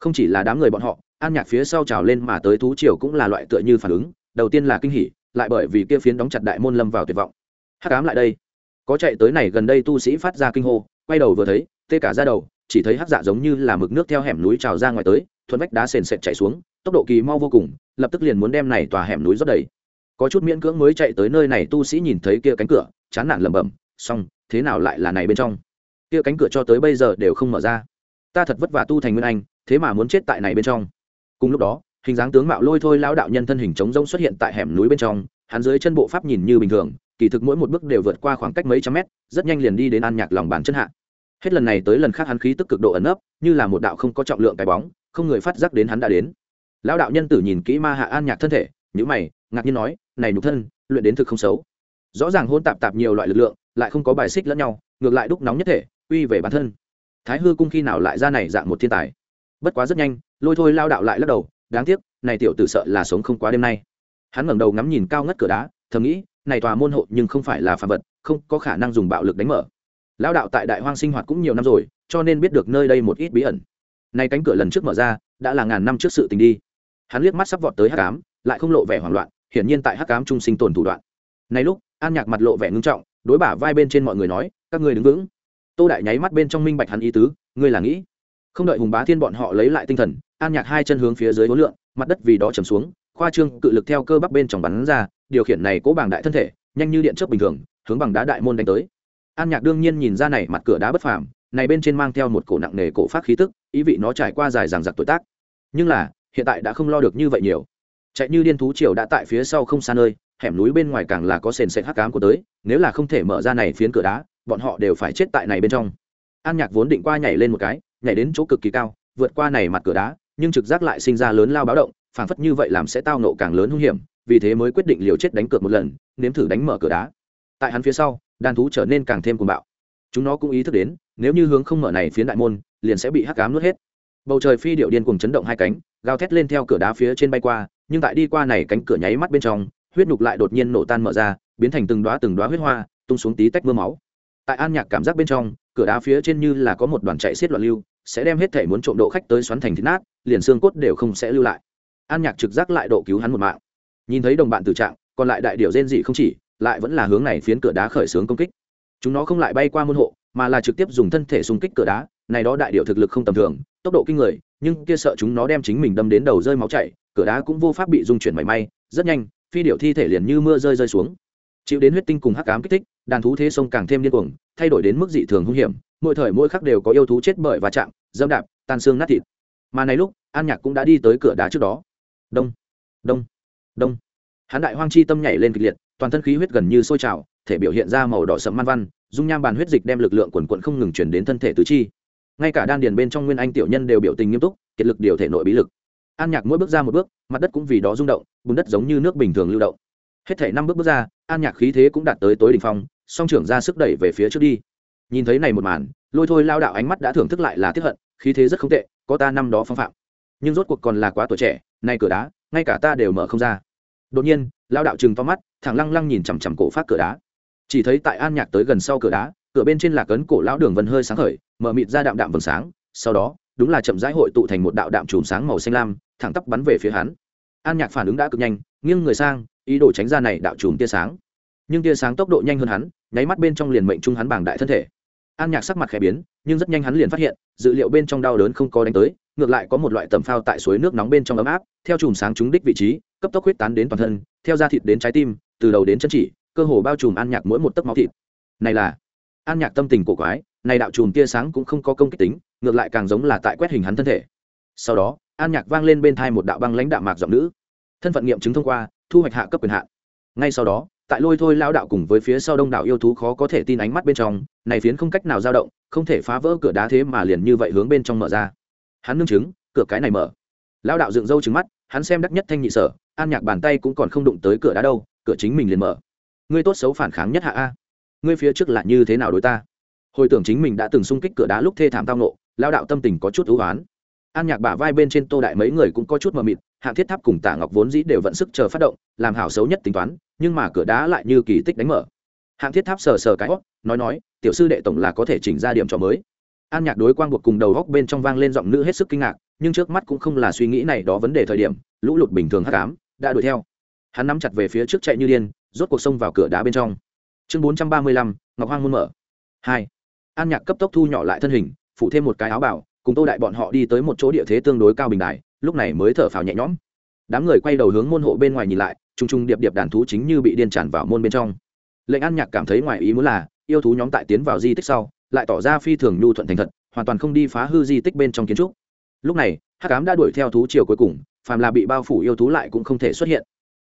Không chỉ là đám người bọn họ, an nhạc phía sau trào lên mà tới thú triều cũng là loại tựa như phản ứng, đầu tiên là kinh hỉ, lại bởi vì kia phiến đóng chặt đại môn lâm vào tuyệt vọng. Hắc ám lại đây. Có chạy tới này gần đây tu sĩ phát ra kinh hô, quay đầu vừa thấy, tê cả ra đầu, chỉ thấy hắc dạ giống như là mực nước theo hẻm núi trào ra ngoài tới, thuận vách đá sền sệt chạy xuống, tốc độ kỳ mau vô cùng, lập tức liền muốn đem này tòa hẻm núi rót đầy. Có chút miễn cưỡng mới chạy tới nơi này tu sĩ nhìn thấy kia cánh cửa, chán nản lẩm bẩm, xong, thế nào lại là này bên trong? Kia cánh cửa cho tới bây giờ đều không mở ra. Ta thật vất vả tu thành nguyên anh, thế mà muốn chết tại này bên trong. Cùng lúc đó, hình dáng tướng mạo lôi thôi lão đạo nhân thân hình trống rông xuất hiện tại hẻm núi bên trong, hắn dưới chân bộ pháp nhìn như bình thường, kỳ thực mỗi một bước đều vượt qua khoảng cách mấy trăm mét, rất nhanh liền đi đến an nhạc lòng bàn chân hạ. Hết lần này tới lần khác hắn khí tức cực độ ẩn ấp như là một đạo không có trọng lượng cái bóng, không người phát giác đến hắn đã đến. Lão đạo nhân tử nhìn kỹ ma hạ an nhạc thân thể nhữ mày, ngạc nhiên nói, này nhục thân, luyện đến thực không xấu. Rõ ràng hôn tạp tạp nhiều loại lực lượng, lại không có bài xích lẫn nhau, ngược lại đúc nóng nhất thể uy về bản thân. Thái hư cung khi nào lại ra này dạng một thiên tài? Bất quá rất nhanh, lôi thôi lao đạo lại lắc đầu, đáng tiếc, này tiểu tử sợ là sống không quá đêm nay. Hắn ngẩng đầu ngắm nhìn cao ngất cửa đá, thầm nghĩ, này tòa môn hộ nhưng không phải là phạm vật, không có khả năng dùng bạo lực đánh mở. Lao đạo tại đại hoang sinh hoạt cũng nhiều năm rồi, cho nên biết được nơi đây một ít bí ẩn. Nay cánh cửa lần trước mở ra, đã là ngàn năm trước sự tình đi. Hắn liếc mắt sắp vọt tới hắc ám, lại không lộ vẻ hoảng loạn, hiển nhiên tại hắc ám trung sinh tồn thủ đoạn. Này lúc, an nhạc mặt lộ vẻ ngưng trọng, đối bả vai bên trên mọi người nói, các ngươi đứng vững tô đại nháy mắt bên trong minh bạch hắn ý tứ, ngươi là nghĩ, không đợi hùng bá thiên bọn họ lấy lại tinh thần, an nhạc hai chân hướng phía dưới hối lượng mặt đất vì đó chầm xuống, khoa trương cự lực theo cơ bắp bên trong bắn ra, điều khiển này cố bảng đại thân thể, nhanh như điện chớp bình thường, hướng bằng đá đại môn đánh tới. An nhạc đương nhiên nhìn ra này mặt cửa đá bất phàm, này bên trên mang theo một cổ nặng nề cổ phát khí tức, ý vị nó trải qua dài dằng dặc tuổi tác. Nhưng là, hiện tại đã không lo được như vậy nhiều. Chạy như điên thú triều đã tại phía sau không xa nơi, hẻm núi bên ngoài càng là có sền sệt hắc cám của tới, nếu là không thể mở ra này phiến cửa đá bọn họ đều phải chết tại này bên trong. An nhạc vốn định qua nhảy lên một cái, nhảy đến chỗ cực kỳ cao, vượt qua này mặt cửa đá, nhưng trực giác lại sinh ra lớn lao báo động, phảng phất như vậy làm sẽ tao nộ càng lớn hung hiểm, vì thế mới quyết định liều chết đánh cược một lần, nếm thử đánh mở cửa đá. Tại hắn phía sau, đàn thú trở nên càng thêm cuồng bạo. Chúng nó cũng ý thức đến, nếu như hướng không mở này phiến đại môn, liền sẽ bị hắc cám nuốt hết. Bầu trời phi điệu điên cùng chấn động hai cánh, gào thét lên theo cửa đá phía trên bay qua, nhưng tại đi qua này cánh cửa nháy mắt bên trong, huyết nhục lại đột nhiên nổ tan mở ra, biến thành từng đoá từng đoá huyết hoa, tung xuống tí tách mưa máu tại an nhạc cảm giác bên trong, cửa đá phía trên như là có một đoàn chạy xiết loạn lưu, sẽ đem hết thể muốn trộm độ khách tới xoắn thành thịt nát, liền xương cốt đều không sẽ lưu lại. An nhạc trực giác lại độ cứu hắn một mạng. Nhìn thấy đồng bạn tử trạng, còn lại đại điệu rên dị không chỉ, lại vẫn là hướng này phiến cửa đá khởi xướng công kích. Chúng nó không lại bay qua môn hộ, mà là trực tiếp dùng thân thể xung kích cửa đá, này đó đại điệu thực lực không tầm thường, tốc độ kinh người, nhưng kia sợ chúng nó đem chính mình đâm đến đầu rơi máu chảy, cửa đá cũng vô pháp bị dung chuyển mảy may, rất nhanh, phi điệu thi thể liền như mưa rơi rơi xuống chịu đến huyết tinh cùng hắc ám kích thích, đàn thú thế sông càng thêm điên cuồng, thay đổi đến mức dị thường hung hiểm, mỗi thời mỗi khắc đều có yêu thú chết bởi và chạm, dẫm đạp, tan xương nát thịt. Mà này lúc, an nhạc cũng đã đi tới cửa đá trước đó. Đông đông đông. Hắn đại hoang chi tâm nhảy lên kịch liệt, toàn thân khí huyết gần như sôi trào, thể biểu hiện ra màu đỏ sẫm man văn, dung nham bàn huyết dịch đem lực lượng quần quận không ngừng chuyển đến thân thể tứ chi. Ngay cả đan điền bên trong nguyên anh tiểu nhân đều biểu tình nghiêm túc, kiệt lực điều thể nội bí lực. An nhạc mỗi bước ra một bước, mặt đất cũng vì đó rung động, bùn đất giống như nước bình thường lưu động hết thể năm bước bước ra, an nhạc khí thế cũng đạt tới tối đ ỉ n h phong, song trưởng ra sức đẩy về phía trước đi. Nhìn thấy này một màn, lôi thôi lao đạo ánh mắt đã thưởng thức lại là tiếp hận, khí thế rất không tệ, có ta năm đó phong phạm. Nhưng rốt cuộc còn là quá tuổi trẻ, nay cửa đá, ngay cả ta đều mở không ra. Đột nhiên, lao đạo chừng to mắt, thẳng lăng lăng nhìn chằm chằm cổ phát cửa đá. Chỉ thấy tại an nhạc tới gần sau cửa đá, cửa bên trên là cấn cổ lão đường vân hơi sáng khởi, mở mịt ra đạm đạm vầng sáng, sau đó, đúng là chậm rãi hội tụ thành một đạo đạm chùm sáng màu xanh lam, thẳng tắp bắn về phía hắn. An nhạc phản ứng đã cực nhanh, nghiêng người sang ý đồ tránh ra này đạo chùm tia sáng. Nhưng tia sáng tốc độ nhanh hơn hắn, nháy mắt bên trong liền mệnh trung hắn bảng đại thân thể. An nhạc sắc mặt khẽ biến, nhưng rất nhanh hắn liền phát hiện dữ liệu bên trong đau đớn không có đánh tới, ngược lại có một loại tầm phao tại suối nước nóng bên trong ấm áp, theo chùm sáng trúng đích vị trí, cấp tốc huyết tán đến toàn thân, theo da thịt đến trái tim, từ đầu đến chân chỉ, cơ hồ bao trùm an nhạc mỗi một tấc máu thịt. Này là, an nhạc tâm tình cổ quái, này đạo chùm tia sáng cũng không có công kích tính, ngược lại càng giống là tại quét hình hắn thân thể. Sau đó, an nhạc vang lên bên thai một đạo băng lãnh đạo mạc giọng nữ. Thân phận nghiệm chứng thông qua thu hoạch hạ cấp quyền hạn. Ngay sau đó, tại lôi thôi lao đạo cùng với phía sau đông đảo yêu thú khó có thể tin ánh mắt bên trong, này phiến không cách nào dao động, không thể phá vỡ cửa đá thế mà liền như vậy hướng bên trong mở ra. Hắn nương chứng cửa cái này mở. Lao đạo dựng râu trứng mắt, hắn xem đắc nhất thanh nhị sở, an nhạc bàn tay cũng còn không đụng tới cửa đá đâu, cửa chính mình liền mở. Ngươi tốt xấu phản kháng nhất hạ a. Ngươi phía trước là như thế nào đối ta? Hồi tưởng chính mình đã từng xung kích cửa đá lúc thê thảm tao nộ lao đạo tâm tình có chút ưu oán an nhạc bả vai bên trên tô đại mấy người cũng có chút mờ mịt Hạng thiết tháp cùng tả ngọc vốn dĩ đều vận sức chờ phát động, làm hảo xấu nhất tính toán, nhưng mà cửa đá lại như kỳ tích đánh mở. Hạng thiết tháp sờ sờ cái hót nói nói, tiểu sư đệ tổng là có thể chỉnh ra điểm trò mới. An nhạc đối quang buộc cùng đầu góc bên trong vang lên giọng nữ hết sức kinh ngạc, nhưng trước mắt cũng không là suy nghĩ này đó vấn đề thời điểm, lũ lụt bình thường hắc ám, đã đuổi theo. Hắn nắm chặt về phía trước chạy như điên, rốt cuộc sông vào cửa đá bên trong. Chương bốn trăm ba mươi lăm, ngọc hoang muôn mở. Hai. An nhạc cấp tốc thu nhỏ lại thân hình, phủ thêm một cái áo bảo, cùng tô đại bọn họ đi tới một chỗ địa thế tương đối cao bình đài lúc này mới thở phào nhẹ nhõm. Đám người quay đầu hướng môn hộ bên ngoài nhìn lại t r u n g t r u n g điệp điệp đàn thú chính như bị điên tràn vào môn bên trong. Lệnh an nhạc cảm thấy ngoài ý muốn là, yêu thú nhóm tại tiến vào di tích sau, lại tỏ ra phi thường nhu thuận thành thật, hoàn toàn không đi phá hư di tích bên trong kiến trúc. Lúc này, hắc cám đã đuổi theo thú chiều cuối cùng, phàm là bị bao phủ yêu thú lại cũng không thể xuất hiện.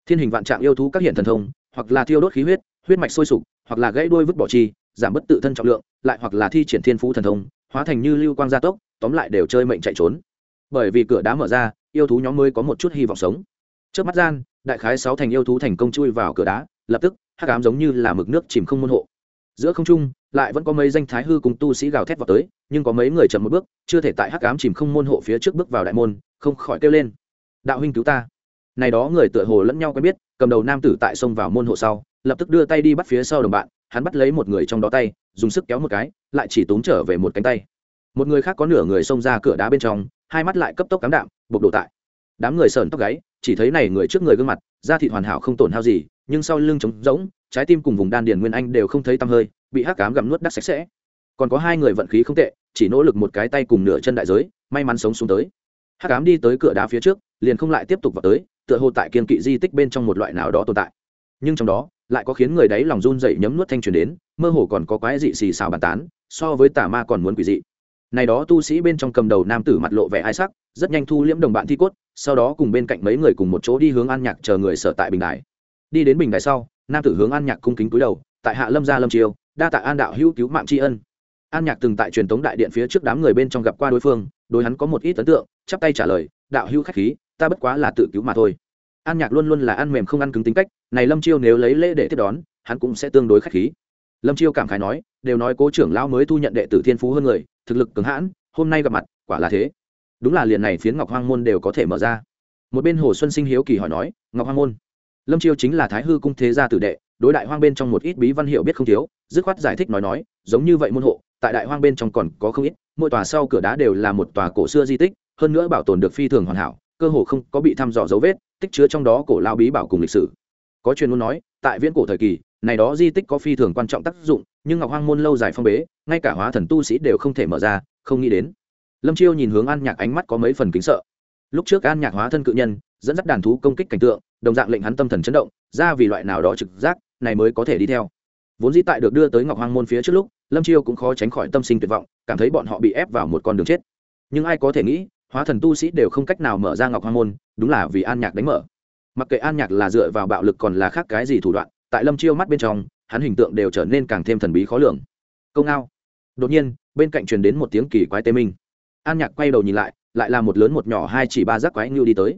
Thiên hình vạn trạng yêu thú các hiện thần thông, hoặc là thiêu đốt khí huyết huyết mạch sôi sục, hoặc là gãy đuôi vứt bỏ chi, giảm bất tự thân trọng lượng, lại hoặc là thi triển thiên phú thần thông, hóa thành như lưu quang gia tốc, tóm lại đều chơi mệnh chạy trốn bởi vì cửa đá mở ra, yêu thú nhóm mới có một chút hy vọng sống. Trước mắt gian, đại khái sáu thành yêu thú thành công chui vào cửa đá, lập tức, hắc ám giống như là mực nước chìm không môn hộ. Giữa không trung, lại vẫn có mấy danh thái hư cùng tu sĩ gào thét vào tới, nhưng có mấy người chậm một bước, chưa thể tại hắc ám chìm không môn hộ phía trước bước vào đại môn, không khỏi kêu lên. Đạo huynh cứu ta. Này đó người tựa hồ lẫn nhau quen biết, cầm đầu nam tử tại xông vào môn hộ sau, lập tức đưa tay đi bắt phía sau đồng bạn, hắn bắt lấy một người trong đó tay, dùng sức kéo một cái, lại chỉ túm trở về một cánh tay. Một người khác có nửa người xông ra cửa đá bên trong hai mắt lại cấp tốc cám đạm, bộc đổ tại. Đám người sờn tóc gáy, chỉ thấy này người trước người gương mặt, da thịt hoàn hảo không tổn hao gì, nhưng sau lưng trống rỗng, trái tim cùng vùng đan điền nguyên anh đều không thấy tăm hơi, bị hắc cám gặm nuốt đắt sạch sẽ. Còn có hai người vận khí không tệ, chỉ nỗ lực một cái tay cùng nửa chân đại giới, may mắn sống xuống tới. Hắc cám đi tới cửa đá phía trước, liền không lại tiếp tục vào tới, tựa hồ tại kiên kỵ di tích bên trong một loại nào đó tồn tại. Nhưng trong đó, lại có khiến người đấy lòng run dậy nhấm nuốt thanh truyền đến, mơ hồ còn có quái dị xì xào bàn tán, so với tà ma còn muốn quỷ dị này đó tu sĩ bên trong cầm đầu nam tử mặt lộ vẻ ai sắc, rất nhanh thu liễm đồng bạn thi cốt, sau đó cùng bên cạnh mấy người cùng một chỗ đi hướng an nhạc chờ người sở tại bình đài. Đi đến bình đài sau, nam tử hướng an nhạc cung kính cúi đầu, tại hạ lâm gia lâm triều, đa tạ an đạo hữu cứu mạng tri ân. An nhạc từng tại truyền thống đại điện phía trước đám người bên trong gặp qua đối phương, đối hắn có một ít ấn tượng, chắp tay trả lời, đạo hữu khách khí, ta bất quá là tự cứu mà thôi. An nhạc luôn luôn là ăn mềm không ăn cứng tính cách, này lâm chiêu nếu lấy lễ để tiếp đón, hắn cũng sẽ tương đối khách khí lâm chiêu cảm khái nói, đều nói cố trưởng lão mới thu nhận đệ tử thiên phú hơn người, thực lực cứng hãn, hôm nay gặp mặt, quả là thế. Đúng là liền này phiến ngọc hoang môn đều có thể mở ra. Một bên hồ xuân sinh hiếu kỳ hỏi nói, ngọc hoang môn? Lâm chiêu chính là thái hư cung thế gia tử đệ, đối đại hoang bên trong một ít bí văn hiệu biết không thiếu, dứt khoát giải thích nói nói, giống như vậy môn hộ, tại đại hoang bên trong còn có không ít, mỗi tòa sau cửa đá đều là một tòa cổ xưa di tích, hơn nữa bảo tồn được phi thường hoàn hảo, cơ hồ không có bị thăm dò dấu vết, tích chứa trong đó cổ lao bí bảo cùng lịch sử. Có truyền muốn nói, tại viễn cổ thời kỳ này đó di tích có phi thường quan trọng tác dụng, nhưng ngọc hoang môn lâu dài phong bế, ngay cả hóa thần tu sĩ đều không thể mở ra, không nghĩ đến. Lâm chiêu nhìn hướng an nhạc ánh mắt có mấy phần kính sợ. Lúc trước an nhạc hóa thân cự nhân, dẫn dắt đàn thú công kích cảnh tượng, đồng dạng lệnh hắn tâm thần chấn động, ra vì loại nào đó trực giác, này mới có thể đi theo. Vốn dĩ tại được đưa tới ngọc hoang môn phía trước lúc, lâm chiêu cũng khó tránh khỏi tâm sinh tuyệt vọng, cảm thấy bọn họ bị ép vào một con đường chết. Nhưng ai có thể nghĩ, hóa thần tu sĩ đều không cách nào mở ra ngọc hoang môn, đúng là vì an nhạc đánh mở. Mặc kệ an nhạc là dựa vào bạo lực còn là khác cái gì thủ đoạn tại lâm chiêu mắt bên trong, hắn hình tượng đều trở nên càng thêm thần bí khó lường. Câu ngao. Đột nhiên, bên cạnh truyền đến một tiếng kỳ quái tê minh. An nhạc quay đầu nhìn lại lại là một lớn một nhỏ hai chỉ ba giác quái ngưu đi tới.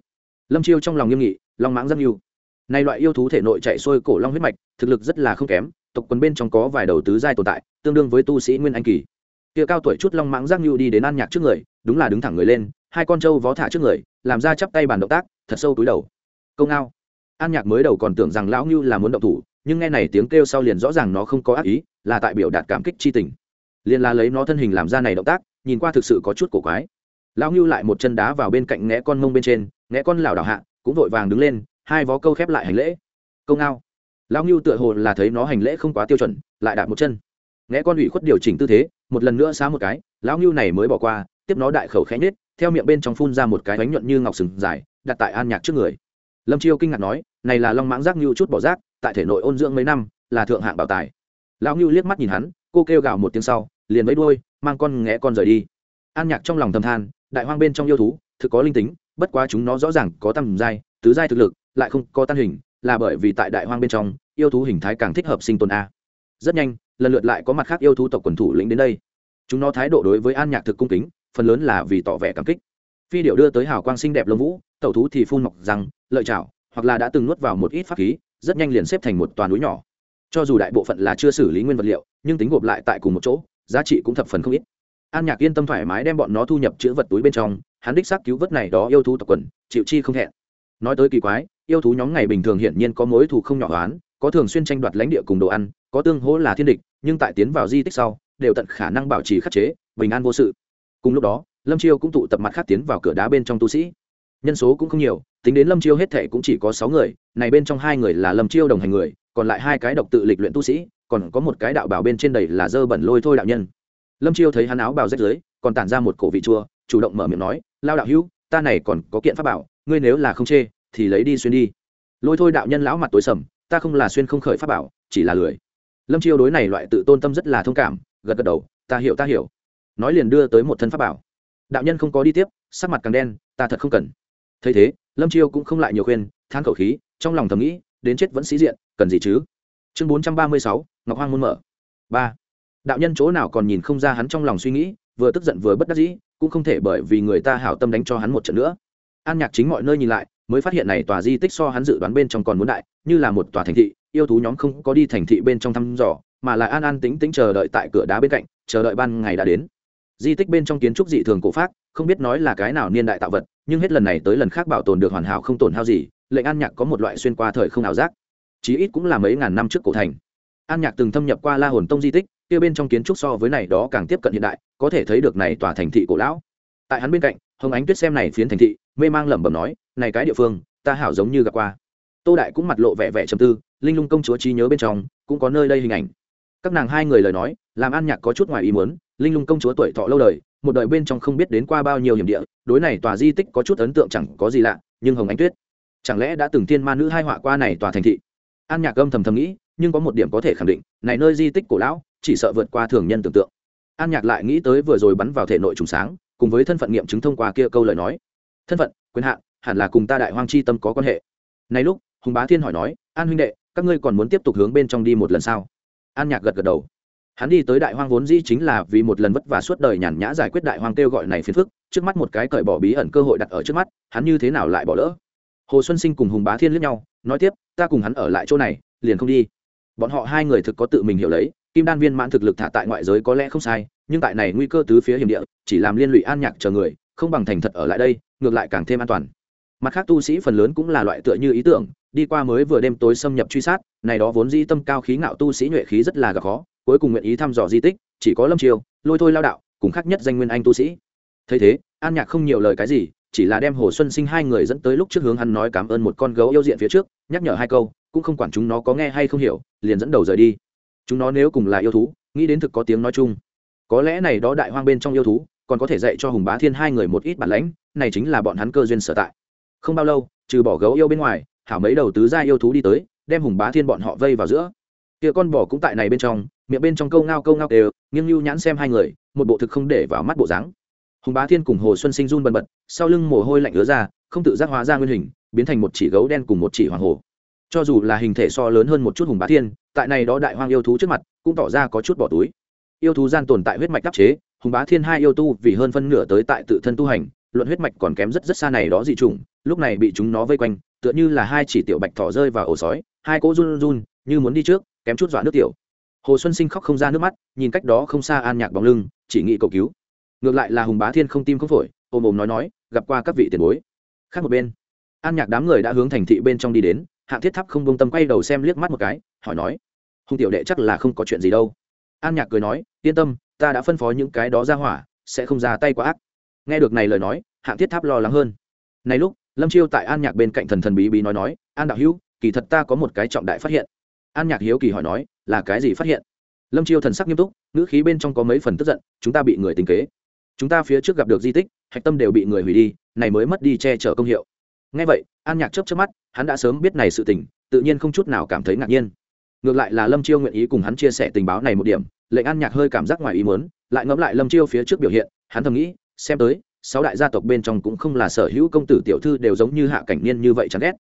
Lâm chiêu trong lòng nghiêm nghị, long mãng giác ngưu. Nay loại yêu thú thể nội chạy xuôi cổ long huyết mạch, thực lực rất là không kém, tộc quần bên trong có vài đầu tứ giai tồn tại, tương đương với tu sĩ nguyên anh kỳ. Kia cao tuổi chút long mãng giác ngưu đi đến an nhạc trước người, đúng là đứng thẳng người lên, hai con trâu vó thả trước người, làm ra chắp tay bàn động tác, thật sâu túi đầu. Câu ngao an nhạc mới đầu còn tưởng rằng lão ngưu là muốn động thủ, nhưng nghe này tiếng kêu sau liền rõ ràng nó không có ác ý, là tại biểu đạt cảm kích chi tình. Liền là lấy nó thân hình làm ra này động tác, nhìn qua thực sự có chút cổ quái. Lão ngưu lại một chân đá vào bên cạnh ngẽ con mông bên trên, ngẽ con lảo đảo hạ, cũng vội vàng đứng lên, hai vó câu khép lại hành lễ. Câu ngao. Lão ngưu tựa hồ là thấy nó hành lễ không quá tiêu chuẩn, lại đạp một chân. Ngẽ con ủy khuất điều chỉnh tư thế, một lần nữa xá một cái, lão ngưu này mới bỏ qua, tiếp nó đại khẩu khẽ nhết theo miệng bên trong phun ra một cái bánh nhuận như ngọc sừng dài, đặt tại an nhạc trước người. Lâm chiêu kinh ngạc nói này là long mãng rác như chút bỏ rác, tại thể nội ôn dưỡng mấy năm, là thượng hạng bảo tài. Lão như liếc mắt nhìn hắn, cô kêu gào một tiếng sau, liền mấy đuôi, mang con nghé con rời đi. An nhạc trong lòng thầm than, đại hoang bên trong yêu thú, thực có linh tính, bất quá chúng nó rõ ràng có tầm giai, tứ giai thực lực, lại không có tan hình, là bởi vì tại đại hoang bên trong, yêu thú hình thái càng thích hợp sinh tồn a. Rất nhanh, lần lượt lại có mặt khác yêu thú tộc quần thủ lĩnh đến đây. Chúng nó thái độ đối với an nhạc thực cung kính, phần lớn là vì tỏ vẻ cảm kích. Phi điệu đưa tới hào quang xinh đẹp lông vũ, tẩu thú thì phun mọc rằng lợi chảo hoặc là đã từng nuốt vào một ít pháp khí, rất nhanh liền xếp thành một toàn núi nhỏ. Cho dù đại bộ phận là chưa xử lý nguyên vật liệu, nhưng tính gộp lại tại cùng một chỗ, giá trị cũng thập phần không ít. An nhạc yên tâm thoải mái đem bọn nó thu nhập chữ vật túi bên trong, hắn đích xác cứu vớt này đó yêu thú tộc quần, chịu chi không hẹn nói tới kỳ quái, yêu thú nhóm ngày bình thường hiển nhiên có mối thù không nhỏ oán, có thường xuyên tranh đoạt lãnh địa cùng đồ ăn, có tương hỗ là thiên địch, nhưng tại tiến vào di tích sau, đều tận khả năng bảo trì khắc chế, bình an vô sự. Cùng lúc đó, lâm chiêu cũng tụ tập mặt khác tiến vào cửa đá bên trong tu sĩ nhân số cũng không nhiều, tính đến lâm chiêu hết thệ cũng chỉ có sáu người, này bên trong hai người là lâm chiêu đồng hành người, còn lại hai cái độc tự lịch luyện tu sĩ, còn có một cái đạo bảo bên trên đầy là dơ bẩn lôi thôi đạo nhân. Lâm chiêu thấy hắn áo bào rách dưới còn tản ra một cổ vị chua, chủ động mở miệng nói, lao đạo hữu, ta này còn có kiện pháp bảo, ngươi nếu là không chê, thì lấy đi xuyên đi. Lôi thôi đạo nhân lão mặt tối sầm, ta không là xuyên không khởi pháp bảo, chỉ là lười. Lâm chiêu đối này loại tự tôn tâm rất là thông cảm, gật gật đầu, ta hiểu ta hiểu. Nói liền đưa tới một thân pháp bảo. Đạo nhân không có đi tiếp, sắc mặt càng đen, ta thật không cần thấy thế, lâm chiêu cũng không lại nhiều khuyên than khẩu khí, trong lòng thầm nghĩ, đến chết vẫn sĩ diện, cần gì chứ? Chương bốn trăm ba mươi sáu, ngọc hoang muốn mở. Ba. Đạo nhân chỗ nào còn nhìn không ra hắn trong lòng suy nghĩ, vừa tức giận vừa bất đắc dĩ, cũng không thể bởi vì người ta hảo tâm đánh cho hắn một trận nữa. An nhạc chính mọi nơi nhìn lại, mới phát hiện này tòa di tích so hắn dự đoán bên trong còn muốn đại, như là một tòa thành thị, yêu thú nhóm không có đi thành thị bên trong thăm dò, mà lại an an tính tính chờ đợi tại cửa đá bên cạnh, chờ đợi ban ngày đã đến di tích bên trong kiến trúc dị thường cổ pháp không biết nói là cái nào niên đại tạo vật, nhưng hết lần này tới lần khác bảo tồn được hoàn hảo không tổn hao gì, lệnh an nhạc có một loại xuyên qua thời không ảo giác. Chí ít cũng là mấy ngàn năm trước cổ thành. An nhạc từng thâm nhập qua la hồn tông di tích, kia bên trong kiến trúc so với này đó càng tiếp cận hiện đại, có thể thấy được này tòa thành thị cổ lão. Tại hắn bên cạnh, hồng ánh tuyết xem này phiến thành thị, mê mang lẩm bẩm nói, này cái địa phương, ta hảo giống như gặp qua. Tô đại cũng mặt lộ vẻ vẻ trầm tư, linh lung công chúa trí nhớ bên trong, cũng có nơi đây hình ảnh. Các nàng hai người lời nói, làm an nhạc có chút ngoài ý muốn linh lung công chúa tuổi thọ lâu đời, một đời bên trong không biết đến qua bao nhiêu hiểm địa, đối này tòa di tích có chút ấn tượng chẳng có gì lạ, nhưng hồng ánh tuyết, chẳng lẽ đã từng thiên ma nữ hai họa qua này tòa thành thị? An nhạc âm thầm thầm nghĩ, nhưng có một điểm có thể khẳng định, này nơi di tích cổ lão, chỉ sợ vượt qua thường nhân tưởng tượng. An nhạc lại nghĩ tới vừa rồi bắn vào thể nội trùng sáng, cùng với thân phận nghiệm chứng thông qua kia câu lời nói. Thân phận, quyền hạn, hẳn là cùng ta đại hoang chi tâm có quan hệ. Này lúc, hùng bá thiên hỏi nói, an huynh đệ, các ngươi còn muốn tiếp tục hướng bên trong đi một lần sao? An nhạc gật gật đầu hắn đi tới đại hoang vốn dĩ chính là vì một lần vất vả suốt đời nhàn nhã giải quyết đại hoang kêu gọi này phiền phức, trước mắt một cái cởi bỏ bí ẩn cơ hội đặt ở trước mắt, hắn như thế nào lại bỏ lỡ? Hồ xuân sinh cùng hùng bá thiên lướt nhau, nói tiếp, ta cùng hắn ở lại chỗ này, liền không đi. Bọn họ hai người thực có tự mình hiểu lấy, kim đan viên mãn thực lực thả tại ngoại giới có lẽ không sai, nhưng tại này nguy cơ tứ phía hiểm địa, chỉ làm liên lụy an nhạc chờ người, không bằng thành thật ở lại đây, ngược lại càng thêm an toàn. Mặt khác tu sĩ phần lớn cũng là loại tựa như ý tưởng, đi qua mới vừa đêm tối xâm nhập truy sát, này đó vốn di tâm cao khí ngạo tu sĩ nhuệ khí rất là gặp khó cuối cùng nguyện ý thăm dò di tích, chỉ có lâm triều, lôi thôi lao đạo, cùng khác nhất danh nguyên anh tu sĩ. Thấy thế, an nhạc không nhiều lời cái gì, chỉ là đem hồ xuân sinh hai người dẫn tới lúc trước hướng hắn nói cảm ơn một con gấu yêu diện phía trước, nhắc nhở hai câu, cũng không quản chúng nó có nghe hay không hiểu, liền dẫn đầu rời đi. Chúng nó nếu cùng là yêu thú, nghĩ đến thực có tiếng nói chung. Có lẽ này đó đại hoang bên trong yêu thú, còn có thể dạy cho hùng bá thiên hai người một ít bản lãnh, này chính là bọn hắn cơ duyên sở tại. Không bao lâu, trừ bỏ gấu yêu bên ngoài, hảo mấy đầu tứ gia yêu thú đi tới, đem hùng bá thiên bọn họ vây vào giữa. Kia con bò cũng tại này bên trong miệng bên trong câu ngao câu ngao đều, nghiêng lưu nhãn xem hai người, một bộ thực không để vào mắt bộ dáng. Hùng bá thiên cùng hồ xuân sinh run bần bật, sau lưng mồ hôi lạnh ứa ra, không tự giác hóa ra nguyên hình, biến thành một chỉ gấu đen cùng một chỉ hoàng hồ cho dù là hình thể so lớn hơn một chút hùng bá thiên, tại này đó đại hoang yêu thú trước mặt, cũng tỏ ra có chút bỏ túi. Yêu thú gian tồn tại huyết mạch đắp chế, hùng bá thiên hai yêu tu vì hơn phân nửa tới tại tự thân tu hành, luận huyết mạch còn kém rất rất xa này đó dị chủng, lúc này bị chúng nó vây quanh, tựa như là hai chỉ tiểu bạch thỏ rơi vào ổ sói, hai cỗ run run, như muốn đi trước, kém chút dọa nước tiểu hồ xuân sinh khóc không ra nước mắt, nhìn cách đó không xa an nhạc bóng lưng, chỉ nghĩ cầu cứu. Ngược lại là hùng bá thiên không tim không phổi ôm ôm nói nói, gặp qua các vị tiền bối. Khác một bên, an nhạc đám người đã hướng thành thị bên trong đi đến hạng thiết tháp không bông tâm quay đầu xem liếc mắt một cái, hỏi nói, hùng tiểu đệ chắc là không có chuyện gì đâu. An nhạc cười nói, yên tâm, ta đã phân phó những cái đó ra hỏa, sẽ không ra tay quá ác. Nghe được này lời nói hạng thiết tháp lo lắng hơn. Này lúc, lâm chiêu tại an nhạc bên cạnh thần thần bí bí nói nói, an đạo hữu, kỳ thật ta có một cái trọng đại phát hiện. An nhạc hiếu kỳ hỏi nói là cái gì phát hiện? Lâm chiêu thần sắc nghiêm túc, ngữ khí bên trong có mấy phần tức giận, chúng ta bị người tình kế. Chúng ta phía trước gặp được di tích, hạch tâm đều bị người hủy đi, này mới mất đi che chở công hiệu. Ngay vậy, an nhạc chấp chấp mắt, hắn đã sớm biết này sự tình, tự nhiên không chút nào cảm thấy ngạc nhiên. Ngược lại là lâm chiêu nguyện ý cùng hắn chia sẻ tình báo này một điểm, lệnh an nhạc hơi cảm giác ngoài ý muốn, lại ngẫm lại lâm chiêu phía trước biểu hiện, hắn thầm nghĩ, xem tới, sáu đại gia tộc bên trong cũng không là sở hữu công tử tiểu thư đều giống như hạ cảnh niên như vậy chẳng ghét.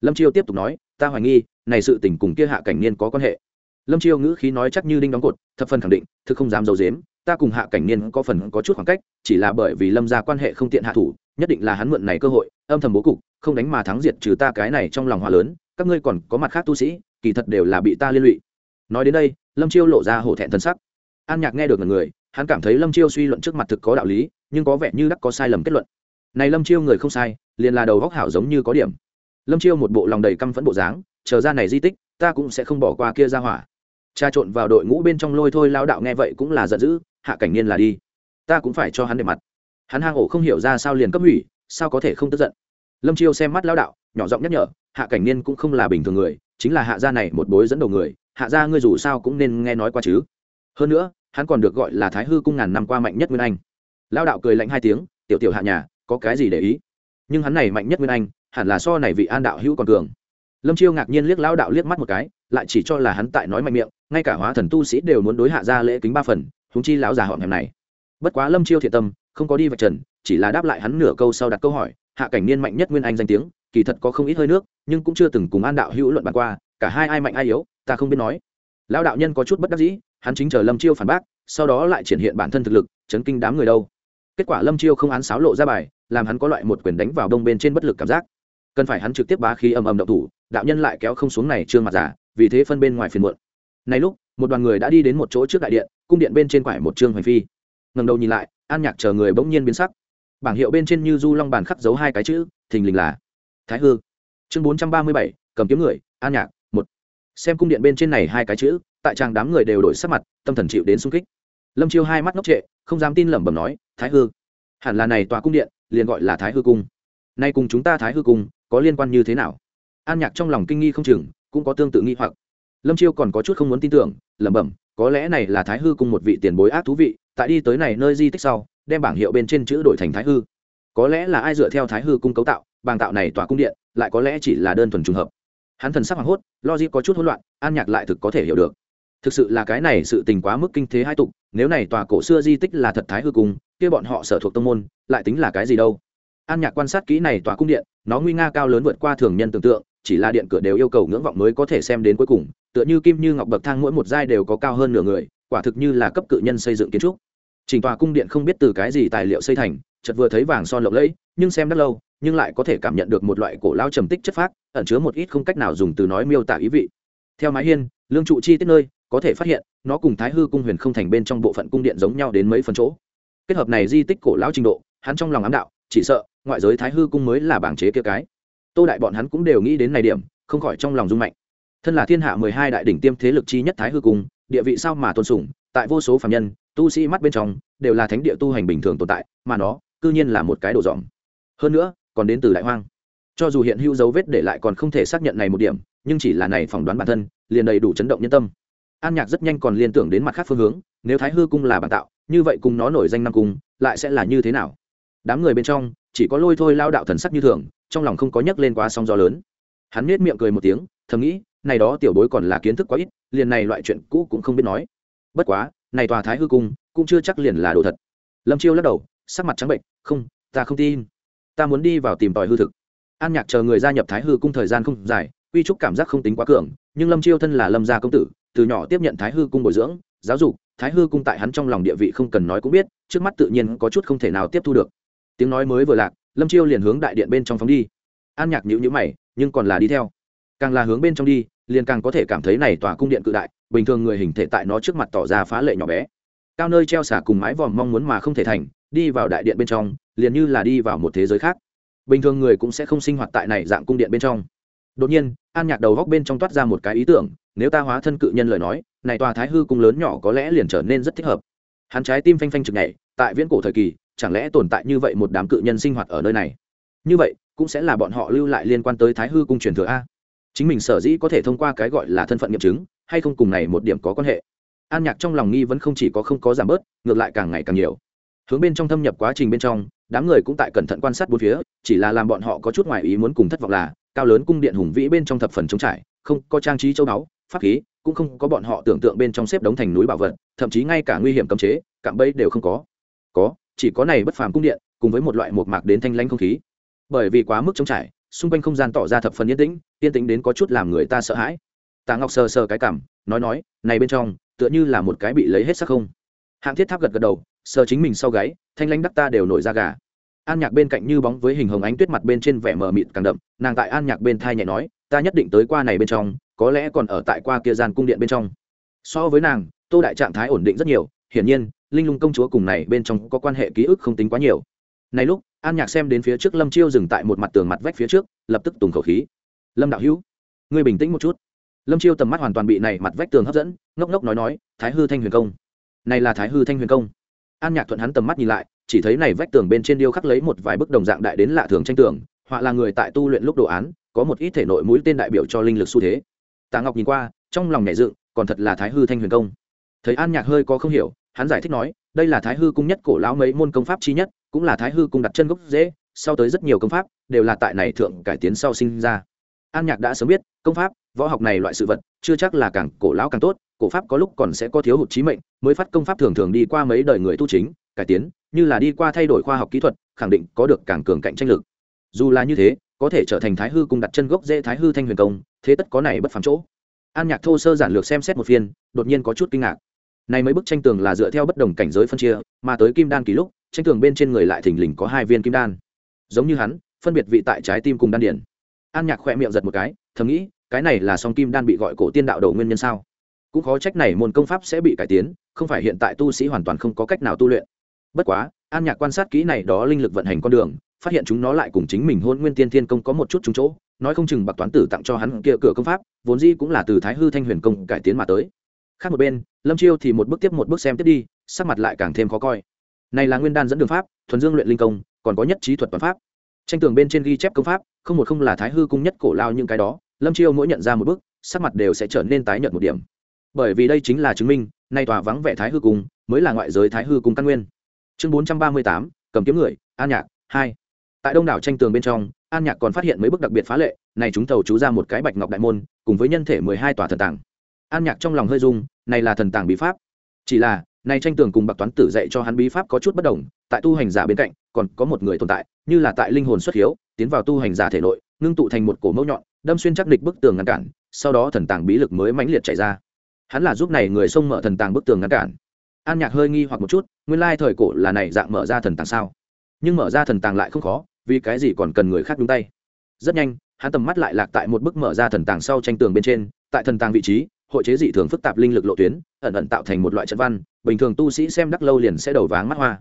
Lâm chiêu tiếp tục nói, ta hoài nghi, này sự tình cùng kia hạ cảnh niên có quan hệ lâm chiêu ngữ khí nói chắc như đinh đóng cột, thập phần khẳng định, thực không dám d i ấ u dếm ta cùng hạ cảnh niên có phần có chút khoảng cách, chỉ là bởi vì lâm ra quan hệ không tiện hạ thủ, nhất định là hắn mượn này cơ hội, âm thầm bố cục, không đánh mà thắng diệt trừ ta cái này trong lòng hòa lớn, các ngươi còn có mặt khác tu sĩ, kỳ thật đều là bị ta liên lụy. Nói đến đây, lâm chiêu lộ ra hổ thẹn thân sắc. An nhạc nghe được một người, hắn cảm thấy lâm chiêu suy luận trước mặt thực có đạo lý, nhưng có vẻ như đắc có sai lầm kết luận. Này lâm chiêu người không sai, liền là đầu góc hảo giống như có điểm. Lâm chiêu một bộ lòng đầy căm phẫn bộ dáng, chờ ra này di tích, ta cũng sẽ không bỏ qua kia ra hỏa cha trộn vào đội ngũ bên trong lôi thôi lao đạo nghe vậy cũng là giận dữ, hạ cảnh niên là đi, ta cũng phải cho hắn để mặt. Hắn hang ổ không hiểu ra sao liền cấp hủy, sao có thể không tức giận. Lâm chiêu xem mắt lao đạo, nhỏ giọng nhắc nhở, hạ cảnh niên cũng không là bình thường người, chính là hạ gia này một bối dẫn đầu người, hạ gia ngươi dù sao cũng nên nghe nói qua chứ. Hơn nữa, hắn còn được gọi là thái hư cung ngàn năm qua mạnh nhất nguyên anh. Lao đạo cười lạnh hai tiếng, tiểu tiểu hạ nhà, có cái gì để ý? Nhưng hắn này mạnh nhất nguyên anh, hẳn là so này vị an đạo hữu còn cường. Lâm chiêu ngạc nhiên liếc Lão đạo liếc mắt một cái, lại chỉ cho là hắn tại nói mạnh miệng ngay cả hóa thần tu sĩ đều muốn đối hạ ra lễ kính ba phần húng chi lão già họm hẻm này. Bất quá lâm chiêu thiện tâm, không có đi vạch trần, chỉ là đáp lại hắn nửa câu sau đặt câu hỏi, hạ cảnh niên mạnh nhất nguyên anh danh tiếng, kỳ thật có không ít hơi nước, nhưng cũng chưa từng cùng an đạo hữu luận bàn qua, cả hai ai mạnh ai yếu, ta không biết nói. Lão đạo nhân có chút bất đắc dĩ, hắn chính chờ lâm chiêu phản bác, sau đó lại triển hiện bản thân thực lực, chấn kinh đám người đâu. Kết quả lâm chiêu không án sáo lộ ra bài, làm hắn có loại một quyền đánh vào đông bên trên bất lực cảm giác. Cần phải hắn trực tiếp bá khí ầm ầm động thủ, đạo nhân lại kéo không xuống này trương mặt giả, vì thế phân bên ngoài phiền muộn này lúc, một đoàn người đã đi đến một chỗ trước đại điện, cung điện bên trên quải một trương hoành phi. Ngầm đầu nhìn lại, an nhạc chờ người bỗng nhiên biến sắc. Bảng hiệu bên trên như du long bàn khắc dấu hai cái chữ, thình lình là thái hư. Chương bốn trăm ba mươi bảy, cầm kiếm người, an nhạc, một. Xem cung điện bên trên này hai cái chữ, tại trang đám người đều đổi sắc mặt, tâm thần chịu đến sung kích. Lâm chiêu hai mắt ngốc trệ, không dám tin lẩm bẩm nói, thái hư? Hẳn là này tòa cung điện, liền gọi là thái hư cung. Nay cùng chúng ta thái hư cung, có liên quan như thế nào? An nhạc trong lòng kinh nghi không chừng, cũng có tương tự nghi hoặc lâm chiêu còn có chút không muốn tin tưởng, lẩm bẩm, có lẽ này là thái hư cung một vị tiền bối ác thú vị, tại đi tới này nơi di tích sau, đem bảng hiệu bên trên chữ đổi thành thái hư. Có lẽ là ai dựa theo thái hư cung cấu tạo bảng tạo này tòa cung điện, lại có lẽ chỉ là đơn thuần trùng hợp. Hắn thần sắc hoảng hốt, logic có chút hỗn loạn, an nhạc lại thực có thể hiểu được. Thực sự là cái này sự tình quá mức kinh thế hai tục, nếu này tòa cổ xưa di tích là thật thái hư cung, kia bọn họ sở thuộc tông môn, lại tính là cái gì đâu? An nhạc quan sát kỹ này tòa cung điện, nó nguy nga cao lớn vượt qua thường nhân tưởng tượng, chỉ là điện cửa đều yêu cầu ngưỡng vọng mới có thể xem đến cuối cùng tựa như kim như ngọc bậc thang mỗi một giai đều có cao hơn nửa người, quả thực như là cấp cự nhân xây dựng kiến trúc. Trình tòa cung điện không biết từ cái gì tài liệu xây thành, chợt vừa thấy vàng son lộng lẫy, nhưng xem rất lâu, nhưng lại có thể cảm nhận được một loại cổ lao trầm tích chất phác, ẩn chứa một ít không cách nào dùng từ nói miêu tả ý vị. Theo mái hiên, lương trụ chi tiết nơi, có thể phát hiện, nó cùng thái hư cung huyền không thành bên trong bộ phận cung điện giống nhau đến mấy phần chỗ. Kết hợp này di tích cổ lão trình độ, hắn trong lòng ám đạo, chỉ sợ, ngoại giới thái hư cung mới là bảng chế kia cái. Tô đại bọn hắn cũng đều nghĩ đến này điểm, không khỏi trong lòng rung mạnh thân là thiên hạ mười hai đại đỉnh tiêm thế lực chi nhất thái hư cung, địa vị sao mà tôn sùng, tại vô số phạm nhân, tu sĩ mắt bên trong, đều là thánh địa tu hành bình thường tồn tại, mà nó, cư nhiên là một cái đồ dòm hơn nữa, còn đến từ đại hoang. Cho dù hiện hữu dấu vết để lại còn không thể xác nhận này một điểm, nhưng chỉ là này phỏng đoán bản thân, liền đầy đủ chấn động nhân tâm. An nhạc rất nhanh còn liên tưởng đến mặt khác phương hướng, nếu thái hư cung là bản tạo, như vậy cùng nó nổi danh năm cung, lại sẽ là như thế nào? Đám người bên trong, chỉ có lôi thôi lao đạo thần sắc như thường, trong lòng không có nhấc lên quá sóng gió lớn. Hắn nết miệng cười một tiếng, thầm nghĩ này đó tiểu bối còn là kiến thức quá ít, liền này loại chuyện cũ cũng không biết nói. Bất quá, này tòa thái hư cung cũng chưa chắc liền là đồ thật. Lâm chiêu lắc đầu, sắc mặt trắng bệnh, không, ta không tin. Ta muốn đi vào tìm tòi hư thực. An nhạc chờ người gia nhập thái hư cung thời gian không dài, quy trúc cảm giác không tính quá cường, nhưng lâm chiêu thân là lâm gia công tử, từ nhỏ tiếp nhận thái hư cung bồi dưỡng, giáo dục, thái hư cung tại hắn trong lòng địa vị không cần nói cũng biết, trước mắt tự nhiên có chút không thể nào tiếp thu được. Tiếng nói mới vừa lạc, lâm chiêu liền hướng đại điện bên trong phóng đi. An nhạc nhữ nhữ mày, nhưng còn là đi theo càng là hướng bên trong đi, liền càng có thể cảm thấy này tòa cung điện cự đại, bình thường người hình thể tại nó trước mặt tỏ ra phá lệ nhỏ bé. Cao nơi treo xả cùng mái vòm mong muốn mà không thể thành, đi vào đại điện bên trong, liền như là đi vào một thế giới khác. Bình thường người cũng sẽ không sinh hoạt tại này dạng cung điện bên trong. Đột nhiên, an nhạc đầu góc bên trong toát ra một cái ý tưởng, nếu ta hóa thân cự nhân lời nói, này tòa thái hư cung lớn nhỏ có lẽ liền trở nên rất thích hợp. Hắn trái tim phanh phanh chực nhảy, tại viễn cổ thời kỳ, chẳng lẽ tồn tại như vậy một đám cự nhân sinh hoạt ở nơi này? Như vậy, cũng sẽ là bọn họ lưu lại liên quan tới thái hư cung truyền thừa a chính mình sở dĩ có thể thông qua cái gọi là thân phận nghiệm chứng, hay không cùng này một điểm có quan hệ. An nhạc trong lòng nghi vẫn không chỉ có không có giảm bớt, ngược lại càng ngày càng nhiều. Hướng bên trong thâm nhập quá trình bên trong, đám người cũng tại cẩn thận quan sát bốn phía, chỉ là làm bọn họ có chút ngoài ý muốn cùng thất vọng là, cao lớn cung điện hùng vĩ bên trong thập phần trống trải, không có trang trí châu báu, pháp khí, cũng không có bọn họ tưởng tượng bên trong xếp đống thành núi bảo vật, thậm chí ngay cả nguy hiểm cấm chế, cạm bẫy đều không có. Có, chỉ có này bất phàm cung điện, cùng với một loại một mạc đến thanh lãnh không khí. Bởi vì quá mức trống trải xung quanh không gian tỏ ra thập phần yên tĩnh yên tĩnh đến có chút làm người ta sợ hãi. Tạ ngọc sờ sờ cái cảm, nói nói, này bên trong, tựa như là một cái bị lấy hết sắc không. Hạng thiết tháp gật gật đầu, sờ chính mình sau gáy, thanh lãnh đắc ta đều nổi ra gà. An nhạc bên cạnh như bóng với hình hồng ánh tuyết mặt bên trên vẻ mờ mịt càng đậm, nàng tại an nhạc bên thai nhẹ nói, ta nhất định tới qua này bên trong, có lẽ còn ở tại qua kia gian cung điện bên trong. So với nàng, tô đại trạng thái ổn định rất nhiều, hiển nhiên, linh lung công chúa cùng này bên trong có quan hệ ký ức không tính quá nhiều. Này lúc an nhạc xem đến phía trước lâm chiêu dừng tại một mặt tường mặt vách phía trước, lập tức tùng khẩu khí. Lâm đạo hữu, ngươi bình tĩnh một chút. Lâm chiêu tầm mắt hoàn toàn bị này mặt vách tường hấp dẫn, ngốc ngốc nói nói, thái hư thanh huyền công. Này là thái hư thanh huyền công. An nhạc thuận hắn tầm mắt nhìn lại, chỉ thấy này vách tường bên trên điêu khắc lấy một vài bức đồng dạng đại đến lạ thường tranh tường, họa là người tại tu luyện lúc đồ án, có một ít thể nội mũi tên đại biểu cho linh lực xu thế. Tạ ngọc nhìn qua, trong lòng nhẹ dựng, còn thật là thái hư thanh huyền công. Thấy an nhạc hơi có không hiểu, hắn giải thích nói, đây là thái hư cung nhất cổ lão mấy môn công pháp chi nhất cũng là thái hư cung đặt chân gốc dễ sau tới rất nhiều công pháp, đều là tại này thượng cải tiến sau sinh ra. An nhạc đã sớm biết, công pháp, võ học này loại sự vật, chưa chắc là càng cổ lão càng tốt, cổ pháp có lúc còn sẽ có thiếu hụt trí mệnh, mới phát công pháp thường thường đi qua mấy đời người tu chính, cải tiến, như là đi qua thay đổi khoa học kỹ thuật, khẳng định có được càng cường cạnh tranh lực. Dù là như thế, có thể trở thành thái hư cung đặt chân gốc dễ thái hư thanh huyền công, thế tất có này bất phàm chỗ. An nhạc thô sơ giản lược xem xét một phiên, đột nhiên có chút kinh ngạc. Này mấy bức tranh tường là dựa theo bất đồng cảnh giới phân chia, mà tới kim đan kỳ lúc tranh tường bên trên người lại thình lình có hai viên kim đan. Giống như hắn, phân biệt vị tại trái tim cùng đan điển an nhạc khỏe miệng giật một cái, thầm nghĩ, cái này là song kim đan bị gọi cổ tiên đạo đầu nguyên nhân sao? Cũng khó trách này môn công pháp sẽ bị cải tiến, không phải hiện tại tu sĩ hoàn toàn không có cách nào tu luyện. Bất quá, an nhạc quan sát kỹ này đó linh lực vận hành con đường, phát hiện chúng nó lại cùng chính mình hôn nguyên tiên thiên công có một chút trúng chỗ, nói không chừng bạc toán tử tặng cho hắn kia cửa công pháp, vốn di cũng là từ thái hư thanh huyền công cải tiến mà tới. Khác một bên, lâm chiêu thì một bước tiếp một bước xem tiếp đi, sắc mặt lại càng thêm khó coi này là nguyên đan dẫn đường pháp, thuần dương luyện linh công, còn có nhất trí thuật toàn pháp. Tranh tường bên trên ghi chép công pháp, không một không là thái hư cung nhất cổ lao những cái đó, lâm chiêu mỗi nhận ra một bước, sắc mặt đều sẽ trở nên tái nhợt một điểm. Bởi vì đây chính là chứng minh, nay tòa vắng vẻ thái hư cung mới là ngoại giới thái hư cung căn nguyên. Chương bốn trăm ba mươi tám, cầm kiếm người, an nhạc, hai. Tại đông đảo tranh tường bên trong, an nhạc còn phát hiện mấy bức đặc biệt phá lệ, này chúng tàu chú ra một cái bạch ngọc đại môn, cùng với nhân thể mười hai tòa thần tàng. An nhạc trong lòng hơi dung này là thần tàng bí pháp. Chỉ là này tranh tường cùng bạc toán tử dạy cho hắn bí pháp có chút bất đồng, tại tu hành giả bên cạnh, còn có một người tồn tại, như là tại linh hồn xuất hiếu, tiến vào tu hành giả thể nội, ngưng tụ thành một cổ mẫu nhọn, đâm xuyên chắc địch bức tường ngăn cản, sau đó thần tàng bí lực mới mãnh liệt chạy ra. Hắn là giúp này người xông mở thần tàng bức tường ngăn cản. An nhạc hơi nghi hoặc một chút, nguyên lai thời cổ là này dạng mở ra thần tàng sao? Nhưng mở ra thần tàng lại không khó, vì cái gì còn cần người khác đúng tay? Rất nhanh, hắn tầm mắt lại lạc tại một bức mở ra thần tàng sau tranh tường bên trên, tại thần tàng vị trí, hội chế dị thường phức tạp linh lực lộ tuyến, ẩn ẩn tạo thành một loại trận văn bình thường tu sĩ xem đắc lâu liền sẽ đầu váng mắt hoa.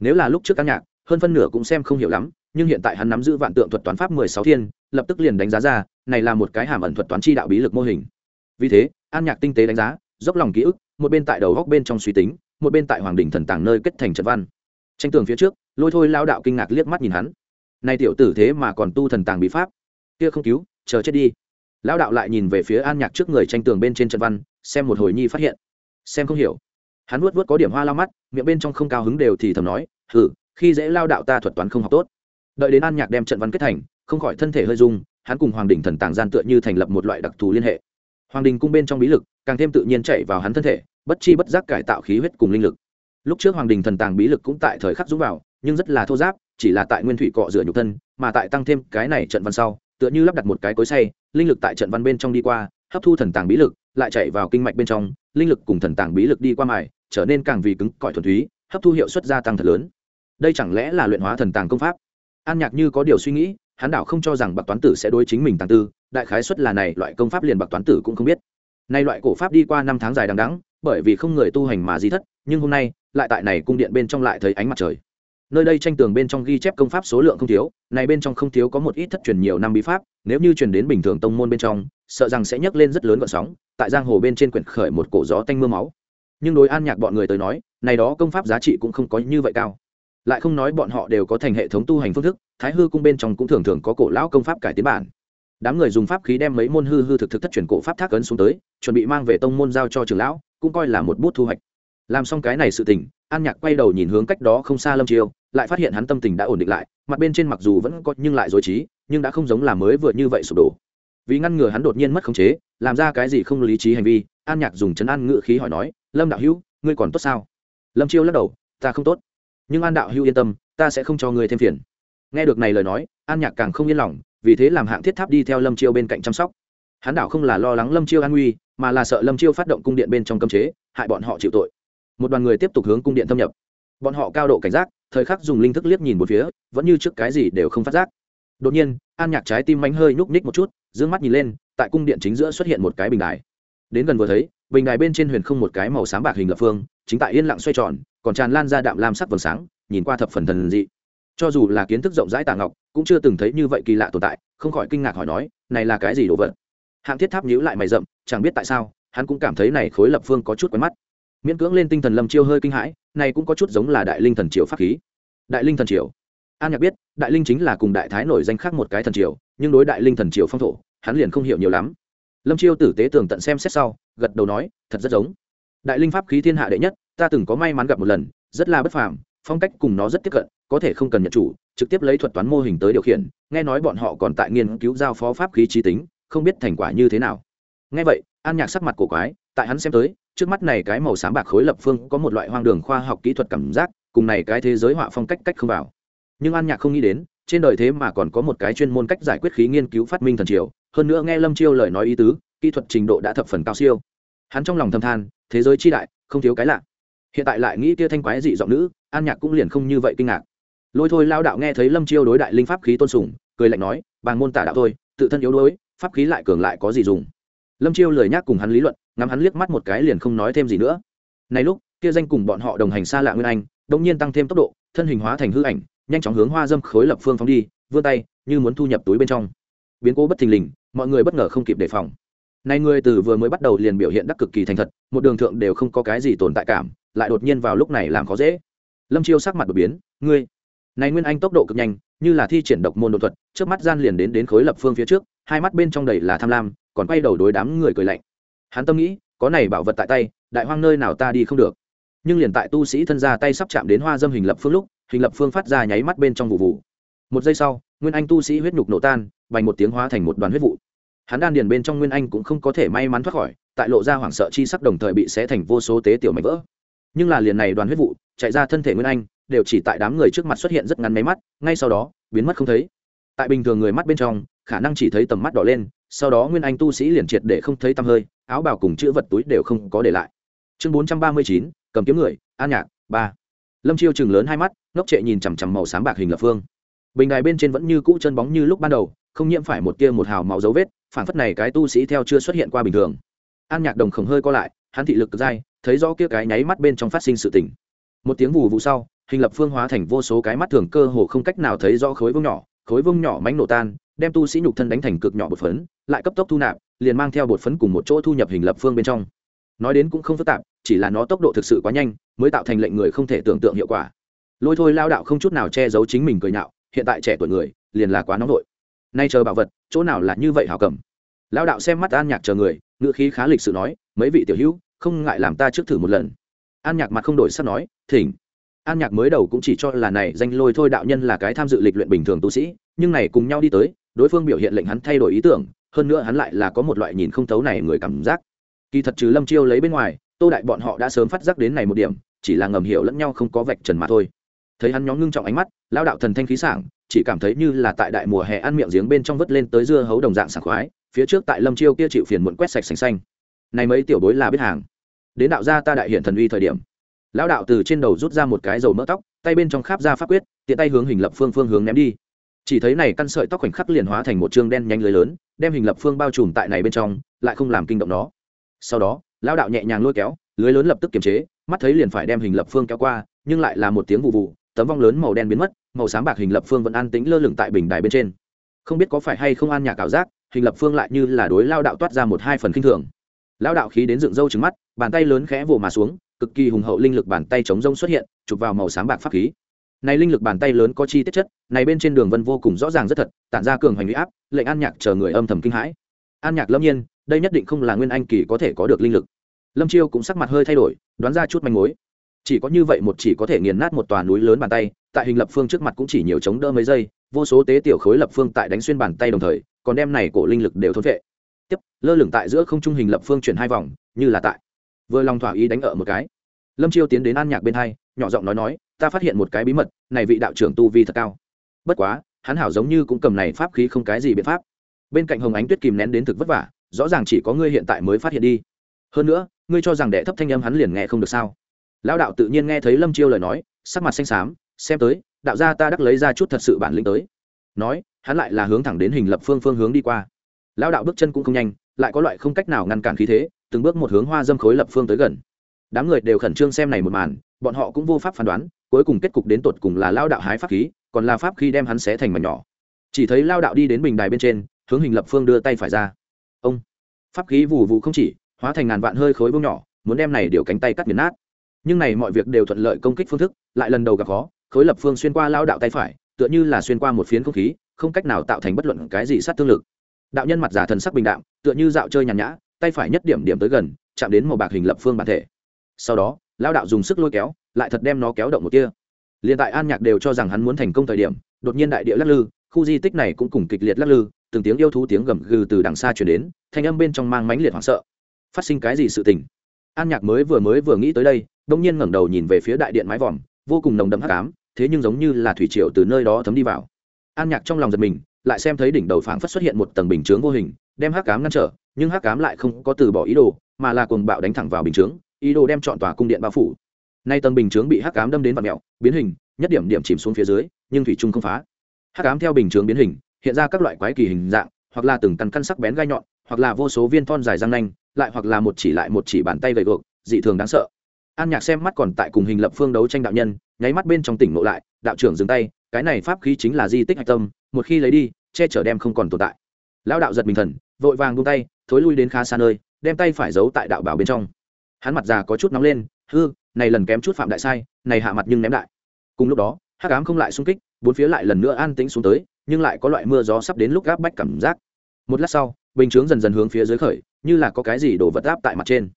Nếu là lúc trước căn nhạc, hơn phân nửa cũng xem không hiểu lắm, nhưng hiện tại hắn nắm giữ vạn tượng thuật toán pháp mười sáu thiên, lập tức liền đánh giá ra, này là một cái hàm ẩn thuật toán chi đạo bí lực mô hình. Vì thế an nhạc tinh tế đánh giá, dốc lòng ký ức, một bên tại đầu góc bên trong suy tính, một bên tại hoàng đình thần tàng nơi kết thành trận văn. Tranh tường phía trước, lôi thôi lao đạo kinh ngạc liếc mắt nhìn hắn. Nay tiểu tử thế mà còn tu thần tàng bí pháp. Kia không cứu, chờ chết đi. Lao đạo lại nhìn về phía an nhạc trước người tranh tường bên trên trận văn, xem một hồi nhi phát hiện. Xem không hiểu hắn vuốt vuốt có điểm hoa lao mắt, miệng bên trong không cao hứng đều thì thầm nói, hừ, khi dễ lao đạo ta thuật toán không học tốt. Đợi đến an nhạc đem trận văn kết thành, không khỏi thân thể hơi dung hắn cùng hoàng đình thần tàng gian tựa như thành lập một loại đặc thù liên hệ. Hoàng đình cung bên trong bí lực, càng thêm tự nhiên chạy vào hắn thân thể, bất chi bất giác cải tạo khí huyết cùng linh lực. Lúc trước hoàng đình thần tàng bí lực cũng tại thời khắc dũng vào, nhưng rất là thô giáp, chỉ là tại nguyên thủy cọ rửa nhục thân, mà tại tăng thêm cái này trận văn sau, tựa như lắp đặt một cái cối say linh lực tại trận văn bên trong đi qua, hấp thu thần tàng bí lực, lại chạy vào kinh mạch bên trong, linh lực cùng thần tàng bí lực đi qua mài trở nên càng vì cứng cỏi thuần túy, hấp thu hiệu suất gia tăng thật lớn. Đây chẳng lẽ là luyện hóa thần tàng công pháp? An nhạc như có điều suy nghĩ, hắn đảo không cho rằng bạc toán tử sẽ đối chính mình tàng tư, đại khái xuất là này, loại công pháp liền bạc toán tử cũng không biết. Nay loại cổ pháp đi qua năm tháng dài đằng đẵng, bởi vì không người tu hành mà di thất, nhưng hôm nay, lại tại này cung điện bên trong lại thấy ánh mặt trời. Nơi đây tranh tường bên trong ghi chép công pháp số lượng không thiếu, này bên trong không thiếu có một ít thất truyền nhiều năm bí pháp, nếu như truyền đến bình thường tông môn bên trong, sợ rằng sẽ nhấc lên rất lớn gợn sóng, tại giang hồ bên trên quyển khởi một cổ gió tanh mưa máu nhưng đối an nhạc bọn người tới nói, này đó công pháp giá trị cũng không có như vậy cao. Lại không nói bọn họ đều có thành hệ thống tu hành phương thức, thái hư cung bên trong cũng thường thường có cổ lão công pháp cải tiến bản. Đám người dùng pháp khí đem mấy môn hư hư thực thực thất truyền cổ pháp thác ấn xuống tới, chuẩn bị mang về tông môn giao cho trường lão, cũng coi là một bút thu hoạch. Làm xong cái này sự tình, an nhạc quay đầu nhìn hướng cách đó không xa lâm chiêu lại phát hiện hắn tâm tình đã ổn định lại, mặt bên trên mặc dù vẫn có nhưng lại dối trí, nhưng đã không giống là mới vừa như vậy sụp đổ. Vì ngăn ngừa hắn đột nhiên mất khống chế, làm ra cái gì không lý trí hành vi, an nhạc dùng chấn an ngự khí hỏi nói lâm đạo hữu, ngươi còn tốt sao? Lâm chiêu lắc đầu, ta không tốt. Nhưng an đạo hữu yên tâm, ta sẽ không cho ngươi thêm phiền. Nghe được này lời nói, an nhạc càng không yên lòng, vì thế làm hạng thiết tháp đi theo lâm chiêu bên cạnh chăm sóc. Hắn đảo không là lo lắng lâm chiêu an nguy, mà là sợ lâm chiêu phát động cung điện bên trong cấm chế, hại bọn họ chịu tội. Một đoàn người tiếp tục hướng cung điện thâm nhập. Bọn họ cao độ cảnh giác, thời khắc dùng linh thức liếc nhìn một phía, vẫn như trước cái gì đều không phát giác. Đột nhiên, an nhạc trái tim mánh hơi nhúc ních một chút d ư ơ n g mắt nhìn lên, tại cung điện chính giữa xuất hiện một cái bình đài. Đến gần vừa thấy bình đài bên trên huyền không một cái màu sáng bạc hình lập phương, chính tại yên lặng xoay tròn, còn tràn lan ra đạm lam sắc vầng sáng, nhìn qua thập phần thần dị. Cho dù là kiến thức rộng rãi tà ngọc, cũng chưa từng thấy như vậy kỳ lạ tồn tại, không khỏi kinh ngạc hỏi nói, này là cái gì đồ vật? Hạng thiết tháp nhíu lại mày rậm, chẳng biết tại sao, hắn cũng cảm thấy này khối lập phương có chút quen mắt. Miễn cưỡng lên tinh thần lâm chiêu hơi kinh hãi, này cũng có chút giống là đại linh thần triều pháp khí. Đại linh thần triều. An nhạc biết, đại linh chính là cùng đại thái nổi danh khác một cái thần triều, nhưng đối đại linh thần triều phong thổ, hắn liền không hiểu nhiều lắm lâm chiêu tử tế tường tận xem xét sau, gật đầu nói, thật rất giống. Đại linh pháp khí thiên hạ đệ nhất, ta từng có may mắn gặp một lần, rất là bất phàm, phong cách cùng nó rất tiếp cận, có thể không cần nhận chủ, trực tiếp lấy thuật toán mô hình tới điều khiển, nghe nói bọn họ còn tại nghiên cứu giao phó pháp khí trí tính, không biết thành quả như thế nào. Nghe vậy, an nhạc sắc mặt cổ quái, tại hắn xem tới, trước mắt này cái màu xám bạc khối lập phương có một loại hoang đường khoa học kỹ thuật cảm giác, cùng này cái thế giới họa phong cách cách không vào. Nhưng an nhạc không nghĩ đến, trên đời thế mà còn có một cái chuyên môn cách giải quyết khí nghiên cứu phát minh thần triều hơn nữa nghe lâm chiêu lời nói ý tứ, kỹ thuật trình độ đã thập phần cao siêu. Hắn trong lòng thâm than, thế giới chi đại, không thiếu cái lạ. Hiện tại lại nghĩ kia thanh quái dị giọng nữ, an nhạc cũng liền không như vậy kinh ngạc. Lôi thôi lao đạo nghe thấy lâm chiêu đối đại linh pháp khí tôn sùng, cười lạnh nói bằng môn tả đạo thôi, tự thân yếu đuối, pháp khí lại cường lại có gì dùng? Lâm chiêu lời nhắc cùng hắn lý luận, ngắm hắn liếc mắt một cái liền không nói thêm gì nữa. Này lúc, kia danh cùng bọn họ đồng hành xa lạ nguyên anh đông nhiên tăng thêm tốc độ, thân hình hóa thành hư ảnh, nhanh chóng hướng hoa dâm khối lập phương phóng đi, vươn tay, như muốn thu nhập túi bên trong biến cố bất thình lình, mọi người bất ngờ không kịp đề phòng. Nay người từ vừa mới bắt đầu liền biểu hiện đắc cực kỳ thành thật, một đường thượng đều không có cái gì tồn tại cảm, lại đột nhiên vào lúc này làm khó dễ. Lâm chiêu sắc mặt đột biến, ngươi, này nguyên anh tốc độ cực nhanh, như là thi triển độc môn đột thuật trước mắt gian liền đến đến khối lập phương phía trước, hai mắt bên trong đầy là tham lam, còn quay đầu đối đám người cười lạnh. Hắn tâm nghĩ, có này bảo vật tại tay, đại hoang nơi nào ta đi không được. Nhưng liền tại tu sĩ thân ra tay sắp chạm đến hoa dâm hình lập phương lúc, hình lập phương phát ra nháy mắt bên trong vụ vụ một giây sau, nguyên anh tu sĩ huyết nhục nổ tan, bành một tiếng hóa thành một đoàn huyết vụ. Hắn đan điền bên trong nguyên anh cũng không có thể may mắn thoát khỏi, tại lộ ra hoảng sợ chi sắc đồng thời bị xé thành vô số tế tiểu mảnh vỡ. Nhưng là liền này đoàn huyết vụ, chạy ra thân thể nguyên anh, đều chỉ tại đám người trước mặt xuất hiện rất ngắn máy mắt, ngay sau đó, biến mất không thấy. Tại bình thường người mắt bên trong, khả năng chỉ thấy tầm mắt đỏ lên, sau đó nguyên anh tu sĩ liền triệt để không thấy tăm hơi, áo bào cùng chữ vật túi đều không có để lại. Chương bốn trăm ba mươi chín, cầm kiếm người, an nhạc, ba. Lâm chiêu chừng lớn hai mắt, ngốc trệ nhìn chằm chằm màu sáng bạc hình lập phương bình đài bên trên vẫn như cũ chân bóng như lúc ban đầu, không nhiễm phải một tia một hào máu dấu vết, phản phất này cái tu sĩ theo chưa xuất hiện qua bình thường. An nhạc đồng khổng hơi co lại, hắn thị lực dai, thấy rõ kia cái nháy mắt bên trong phát sinh sự tỉnh một tiếng vù vụ sau, hình lập phương hóa thành vô số cái mắt thường cơ hồ không cách nào thấy rõ khối vương nhỏ, khối vương nhỏ mánh nổ tan, đem tu sĩ nhục thân đánh thành cực nhỏ bột phấn, lại cấp tốc thu nạp, liền mang theo bột phấn cùng một chỗ thu nhập hình lập phương bên trong. Nói đến cũng không phức tạp, chỉ là nó tốc độ thực sự quá nhanh, mới tạo thành lệnh người không thể tưởng tượng hiệu quả. Lôi thôi lao đạo không chút nào che giấu chính mình cười nhạo hiện tại trẻ tuổi người liền là quá nóng vội. Nay chờ bảo vật, chỗ nào là như vậy hảo cầm? Lao đạo xem mắt an nhạc chờ người, ngữ khí khá lịch sự nói, mấy vị tiểu hữu, không ngại làm ta trước thử một lần. An nhạc mặt không đổi sắp nói, thỉnh. An nhạc mới đầu cũng chỉ cho là này danh lôi thôi đạo nhân là cái tham dự lịch luyện bình thường tu sĩ, nhưng này cùng nhau đi tới, đối phương biểu hiện lệnh hắn thay đổi ý tưởng, hơn nữa hắn lại là có một loại nhìn không thấu này người cảm giác. Kỳ thật trừ lâm chiêu lấy bên ngoài, tô đại bọn họ đã sớm phát giác đến này một điểm, chỉ là ngầm hiểu lẫn nhau không có vạch trần mà thôi thấy hắn nhóm ngưng trọng ánh mắt lao đạo thần thanh khí sảng, chỉ cảm thấy như là tại đại mùa hè ăn miệng giếng bên trong vớt lên tới dưa hấu đồng dạng sảng khoái, phía trước tại lâm chiêu kia chịu phiền muộn quét sạch sành xanh. Này mấy tiểu bối là biết hàng. Đến đạo gia ta đại hiện thần uy thời điểm. Lão đạo từ trên đầu rút ra một cái dầu mỡ tóc, tay bên trong kháp ra pháp quyết, tiện tay hướng hình lập phương phương hướng ném đi. Chỉ thấy này căn sợi tóc khoảnh khắc liền hóa thành một chương đen nhanh lưới lớn, đem hình lập phương bao trùm tại này bên trong, lại không làm kinh động nó. Sau đó, lão đạo nhẹ nhàng lôi kéo, lưới lớn lập tức kiềm chế, mắt thấy liền phải đem hình lập phương kéo qua, nhưng lại là một tiếng vụ vụ tấm vong lớn màu đen biến mất, màu sáng bạc hình lập phương vẫn an tĩnh lơ lửng tại bình đài bên trên. Không biết có phải hay không an nhạc ảo giác, hình lập phương lại như là đối lao đạo toát ra một hai phần khinh thường. Lao đạo khí đến dựng râu trứng mắt, bàn tay lớn khẽ vồ mà xuống, cực kỳ hùng hậu linh lực bàn tay chống rông xuất hiện, chụp vào màu sáng bạc pháp khí. Này linh lực bàn tay lớn có chi tiết chất, này bên trên đường vân vô cùng rõ ràng rất thật, tản ra cường hành huy áp, lệnh an nhạc chờ người âm thầm kinh hãi. An nhạc lâm nhiên, đây nhất định không là nguyên anh kỳ có thể có được linh lực. Lâm chiêu cũng sắc mặt hơi thay đổi, đoán ra chút manh mối chỉ có như vậy một chỉ có thể nghiền nát một tòa núi lớn bàn tay, tại hình lập phương trước mặt cũng chỉ nhiều chống đỡ mấy giây, vô số tế tiểu khối lập phương tại đánh xuyên bàn tay đồng thời, còn đem này cổ linh lực đều thôn vệ. Tiếp, lơ lửng tại giữa không trung hình lập phương chuyển hai vòng, như là tại. Vừa lòng thỏa ý đánh ở một cái. Lâm chiêu tiến đến an nhạc bên hai, nhỏ giọng nói nói, ta phát hiện một cái bí mật, này vị đạo trưởng tu vi thật cao. Bất quá, hắn hảo giống như cũng cầm này pháp khí không cái gì biện pháp. Bên cạnh hồng ánh tuyết kìm nén đến thực vất vả, rõ ràng chỉ có ngươi hiện tại mới phát hiện đi. Hơn nữa, ngươi cho rằng đệ thấp thanh âm hắn liền nghe không được sao? Lão đạo tự nhiên nghe thấy lâm chiêu lời nói, sắc mặt xanh xám, xem tới, đạo gia ta đắc lấy ra chút thật sự bản lĩnh tới. Nói, hắn lại là hướng thẳng đến hình lập phương phương hướng đi qua. Lão đạo bước chân cũng không nhanh, lại có loại không cách nào ngăn cản khí thế, từng bước một hướng hoa dâm khối lập phương tới gần. Đám người đều khẩn trương xem này một màn, bọn họ cũng vô pháp phán đoán, cuối cùng kết cục đến tột cùng là lao đạo hái pháp khí, còn là pháp khi đem hắn xé thành mảnh nhỏ. Chỉ thấy lao đạo đi đến bình đài bên trên, hướng hình lập phương đưa tay phải ra. Ông! Pháp khí vù vù không chỉ, hóa thành ngàn vạn hơi khối vông nhỏ, muốn đem này điều cánh tay cắt miền nát nhưng này mọi việc đều thuận lợi công kích phương thức, lại lần đầu gặp khó, khối lập phương xuyên qua lao đạo tay phải, tựa như là xuyên qua một phiến không khí, không cách nào tạo thành bất luận cái gì sát thương lực. Đạo nhân mặt giả thần sắc bình đạm, tựa như dạo chơi nhàn nhã, tay phải nhất điểm điểm tới gần, chạm đến màu bạc hình lập phương bản thể. Sau đó, lao đạo dùng sức lôi kéo, lại thật đem nó kéo động một kia liền tại an nhạc đều cho rằng hắn muốn thành công thời điểm, đột nhiên đại địa lắc lư, khu di tích này cũng cùng kịch liệt lắc lư, từng tiếng yêu thú tiếng gầm gừ từ đằng xa chuyển đến, thanh âm bên trong mang mãnh liệt hoảng sợ. Phát sinh cái gì sự tình? An nhạc mới vừa mới vừa nghĩ tới đây đông nhiên ngẩng đầu nhìn về phía đại điện mái vòm, vô cùng nồng đậm hắc ám, thế nhưng giống như là thủy triều từ nơi đó thấm đi vào. An nhạc trong lòng giật mình, lại xem thấy đỉnh đầu phảng phất xuất hiện một tầng bình chướng vô hình, đem hắc ám ngăn trở, nhưng hắc ám lại không có từ bỏ ý đồ, mà là cuồng bạo đánh thẳng vào bình chướng, ý đồ đem chọn tòa cung điện bao phủ. Nay tầng bình chướng bị hắc ám đâm đến vạt mẹo biến hình, nhất điểm điểm chìm xuống phía dưới, nhưng thủy trung không phá. Hắc ám theo bình chướng biến hình, hiện ra các loại quái kỳ hình dạng, hoặc là từng căn căn sắc bén gai nhọn, hoặc là vô số viên thon dài răng nanh lại hoặc là một chỉ lại một chỉ bàn tay gầy gộc dị thường đáng sợ. An nhạc xem mắt còn tại cùng hình lập phương đấu tranh đạo nhân, nháy mắt bên trong tỉnh ngộ lại, đạo trưởng dừng tay, cái này pháp khí chính là di tích hạch tâm, một khi lấy đi, che chở đem không còn tồn tại. Lão đạo giật bình thần, vội vàng buông tay, thối lui đến khá xa nơi, đem tay phải giấu tại đạo bảo bên trong. Hắn mặt già có chút nóng lên, hư, này lần kém chút phạm đại sai, này hạ mặt nhưng ném đại cùng lúc đó, hắc ám không lại xung kích, bốn phía lại lần nữa an tĩnh xuống tới, nhưng lại có loại mưa gió sắp đến lúc gáp bách cảm giác. Một lát sau bình chướng dần dần hướng phía dưới khởi, như là có cái gì đổ vật áp tại mặt trên.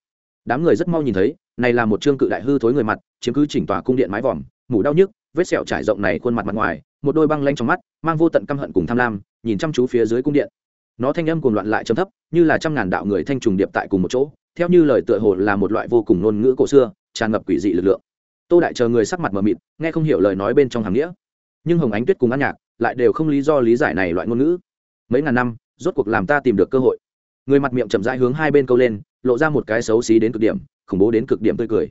Đám người rất mau nhìn thấy, này là một trương cự đại hư thối người mặt, chiếm cứ chỉnh tòa cung điện mái vòm, mủ đau nhức, vết sẹo trải rộng này khuôn mặt mặt ngoài, một đôi băng lanh trong mắt, mang vô tận căm hận cùng tham lam, nhìn chăm chú phía dưới cung điện. Nó thanh âm cuồng loạn lại trầm thấp, như là trăm ngàn đạo người thanh trùng điệp tại cùng một chỗ, theo như lời tựa hồ là một loại vô cùng ngôn ngữ cổ xưa, tràn ngập quỷ dị lực lượng. Tô đại chờ người sắc mặt mờ mịt, nghe không hiểu lời nói bên trong hàng nghĩa. Nhưng hồng ánh tuyết cùng ăn nhạc lại đều không lý do lý giải này loại ngôn ngữ. Mấy ngàn năm rốt cuộc làm ta tìm được cơ hội. Người mặt miệng chậm rãi hướng hai bên câu lên, lộ ra một cái xấu xí đến cực điểm, khủng bố đến cực điểm tươi cười.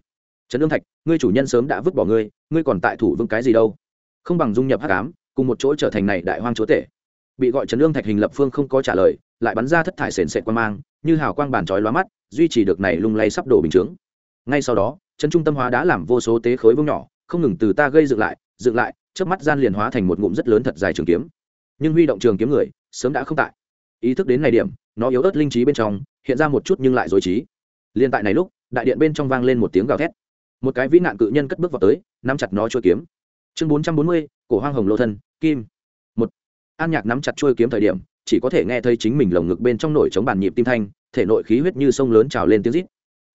Trấn ương thạch, ngươi chủ nhân sớm đã vứt bỏ ngươi ngươi còn tại thủ vững cái gì đâu? Không bằng dung nhập hắc ám, cùng một chỗ trở thành này đại hoang chúa tể. Bị gọi trấn ương thạch hình lập phương không có trả lời, lại bắn ra thất thải sền sệt quan mang, như hào quang bàn chói lóa mắt, duy trì được này lung lay sắp đổ bình chướng. Ngay sau đó, trấn trung tâm hóa đã làm vô số tế khối vương nhỏ, không ngừng từ ta gây dựng lại dựng lại trước mắt gian liền hóa thành một ngụm rất lớn thật dài trường kiếm. Nhưng huy động trường kiếm người, sớm đã không tại ý thức đến này điểm, nó yếu ớt linh trí bên trong, hiện ra một chút nhưng lại dối trí. Liên tại này lúc, đại điện bên trong vang lên một tiếng gào thét. Một cái vĩ nạn cự nhân cất bước vào tới, nắm chặt nó trôi kiếm. Chương bốn trăm bốn mươi, cổ hoang hồng lô thân, kim. Một. An nhạc nắm chặt trôi kiếm thời điểm, chỉ có thể nghe thấy chính mình lồng ngực bên trong nổi chống bàn nhịp tim thanh, thể nội khí huyết như sông lớn trào lên tiếng rít.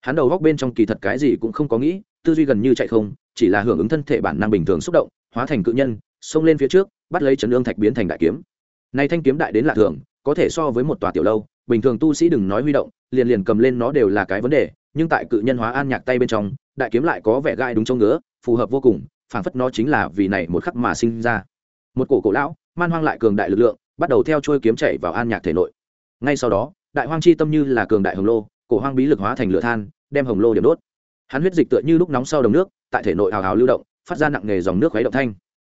Hắn đầu góc bên trong kỳ thật cái gì cũng không có nghĩ, tư duy gần như chạy không, chỉ là hưởng ứng thân thể bản năng bình thường xúc động, hóa thành cự nhân, xông lên phía trước, bắt lấy trấn ương thạch biến thành đại kiếm. Này thanh kiếm đại đến lạ thường có thể so với một tòa tiểu lâu, bình thường tu sĩ đừng nói huy động, liền liền cầm lên nó đều là cái vấn đề, nhưng tại cự nhân hóa an nhạc tay bên trong, đại kiếm lại có vẻ gai đúng trong ngứa, phù hợp vô cùng, phảng phất nó chính là vì này một khắc mà sinh ra. Một cổ cổ lão, man hoang lại cường đại lực lượng, bắt đầu theo trôi kiếm chạy vào an nhạc thể nội. Ngay sau đó, đại hoang chi tâm như là cường đại hồng lô, cổ hoang bí lực hóa thành lửa than, đem hồng lô điểm đốt. Hắn huyết dịch tựa như lúc nóng sau đồng nước, tại thể nội hào hào lưu động, phát ra nặng nghề dòng nước khuấy động thanh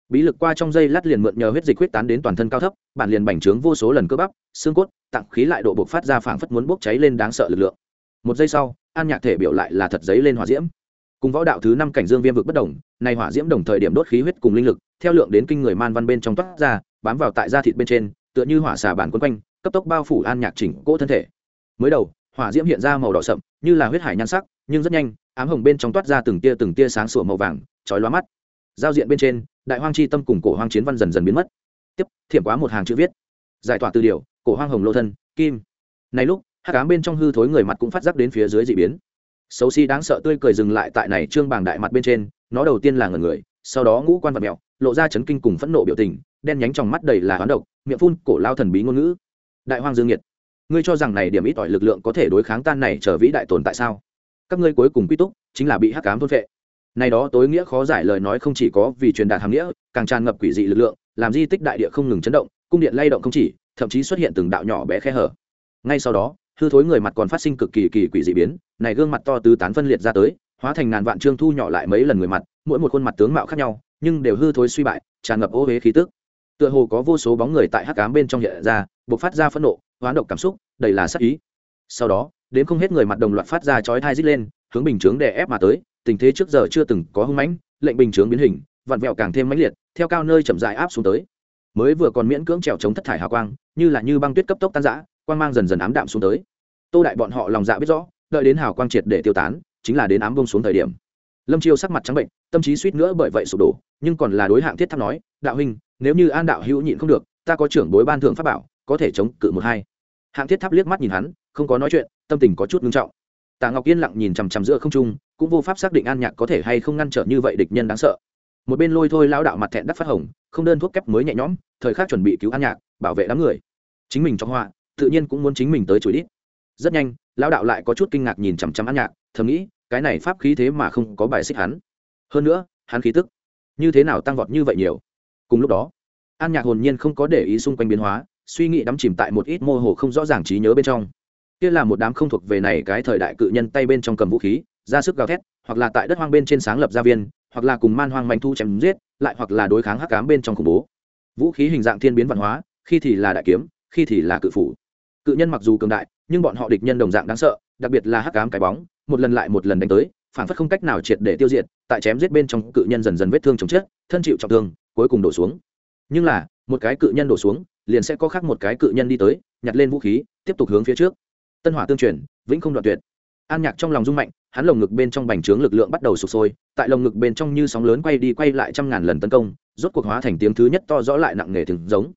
bí lực qua trong dây lát liền mượn nhờ huyết dịch huyết tán đến toàn thân cao thấp, bản liền bành trướng vô số lần cơ bắp, xương cốt tặng khí lại độ bộc phát ra phảng phất muốn bốc cháy lên đáng sợ lực lượng. Một giây sau, an nhạc thể biểu lại là thật giấy lên hỏa diễm. Cùng võ đạo thứ năm cảnh dương viêm vực bất đồng, này hỏa diễm đồng thời điểm đốt khí huyết cùng linh lực, theo lượng đến kinh người man văn bên trong toát ra, bám vào tại da thịt bên trên, tựa như hỏa xà bản quấn quanh, cấp tốc bao phủ an nhạc chỉnh cỗ thân thể. Mới đầu, hỏa diễm hiện ra màu đỏ sậm, như là huyết hải nhan sắc, nhưng rất nhanh, ám hồng bên trong toát ra từng tia từng tia sáng sủa màu vàng, chói lóa mắt giao diện bên trên, đại hoang chi tâm cùng cổ hoang chiến văn dần dần biến mất. Tiếp, thiểm quá một hàng chữ viết. Giải tỏa từ điều, cổ hoang hồng lô thân, kim. Này lúc hát cám bên trong hư thối người mặt cũng phát giác đến phía dưới d ị biến. Xấu xí đáng sợ tươi cười dừng lại tại này trương bảng đại mặt bên trên, nó đầu tiên là ngần người, sau đó ngũ quan vật mẹo, lộ ra chấn kinh cùng phẫn nộ biểu tình, đen nhánh trong mắt đầy là hoán độc, miệng phun cổ lao thần bí ngôn ngữ. Đại hoang dương nhiệt. Ngươi cho rằng này điểm ít ỏi lực lượng có thể đối kháng tan này trở vĩ đại tồn tại sao? Các ngươi cuối cùng quy túc chính là bị hắc cám thôn vệ này đó tối nghĩa khó giải lời nói không chỉ có vì truyền đạt hàm nghĩa, càng tràn ngập quỷ dị lực lượng, làm di tích đại địa không ngừng chấn động, cung điện lay động không chỉ, thậm chí xuất hiện từng đạo nhỏ bé khe hở. Ngay sau đó, hư thối người mặt còn phát sinh cực kỳ kỳ quỷ dị biến, này gương mặt to tứ tán phân liệt ra tới, hóa thành ngàn vạn trương thu nhỏ lại mấy lần người mặt, mỗi một khuôn mặt tướng mạo khác nhau, nhưng đều hư thối suy bại, tràn ngập ô uế khí tức. Tựa hồ có vô số bóng người tại hắc ám bên trong hiện ra, bộc phát ra phẫn nộ, hoán độc cảm xúc, đầy là sát ý. Sau đó, đến không hết người mặt đồng loạt phát ra chói tai rít lên, hướng bình chướng đè ép mà tới tình thế trước giờ chưa từng có hưng mãnh, lệnh bình chướng biến hình, vặn vẹo càng thêm mãnh liệt, theo cao nơi chậm dại áp xuống tới. Mới vừa còn miễn cưỡng trèo chống thất thải hào quang, như là như băng tuyết cấp tốc tan rã, quang mang dần dần ám đạm xuống tới. Tô đại bọn họ lòng dạ biết rõ, đợi đến hào quang triệt để tiêu tán, chính là đến ám bông xuống thời điểm. Lâm chiêu sắc mặt trắng bệnh, tâm trí suýt nữa bởi vậy sụp đổ, nhưng còn là đối hạng thiết tháp nói, đạo huynh, nếu như an đạo hữu nhịn không được, ta có trưởng bối ban thượng pháp bảo, có thể chống cự một hai. Hạng thiết tháp liếc mắt nhìn hắn, không có nói chuyện, tâm tình có chút ngưng trọng tạ ngọc yên lặng nhìn chằm chằm giữa không trung, cũng vô pháp xác định an nhạc có thể hay không ngăn trở như vậy địch nhân đáng sợ. Một bên lôi thôi lao đạo mặt thẹn đắc phát hồng, không đơn thuốc kép mới nhẹ nhõm, thời khắc chuẩn bị cứu an nhạc, bảo vệ đám người. Chính mình trong họa, tự nhiên cũng muốn chính mình tới chửi đít. Rất nhanh lao đạo lại có chút kinh ngạc nhìn chằm chằm an nhạc, thầm nghĩ, cái này pháp khí thế mà không có bài xích hắn. Hơn nữa, hắn khí tức, như thế nào tăng vọt như vậy nhiều? Cùng lúc đó, an nhạc hồn nhiên không có để ý xung quanh biến hóa, suy nghĩ đắm chìm tại một ít mô hồ không rõ ràng trí nhớ bên trong kia là một đám không thuộc về này cái thời đại cự nhân tay bên trong cầm vũ khí, ra sức gào thét, hoặc là tại đất hoang bên trên sáng lập gia viên, hoặc là cùng man hoang manh thu chém giết, lại hoặc là đối kháng hắc cám bên trong khủng bố. Vũ khí hình dạng thiên biến văn hóa, khi thì là đại kiếm, khi thì là cự phủ. Cự nhân mặc dù cường đại, nhưng bọn họ địch nhân đồng dạng đáng sợ, đặc biệt là hắc cám cái bóng, một lần lại một lần đánh tới, phản phất không cách nào triệt để tiêu diệt, tại chém giết bên trong cự nhân dần dần vết thương chồng chết, thân chịu trọng thương, cuối cùng đổ xuống. Nhưng là, một cái cự nhân đổ xuống, liền sẽ có khác một cái cự nhân đi tới, nhặt lên vũ khí, tiếp tục hướng phía trước tân hỏa tương truyền, vĩnh không đoạn tuyệt. An nhạc trong lòng rung mạnh, hắn lồng ngực bên trong bành trướng lực lượng bắt đầu sụp sôi, tại lồng ngực bên trong như sóng lớn quay đi quay lại trăm ngàn lần tấn công, rốt cuộc hóa thành tiếng thứ nhất to rõ lại nặng nề thường giống.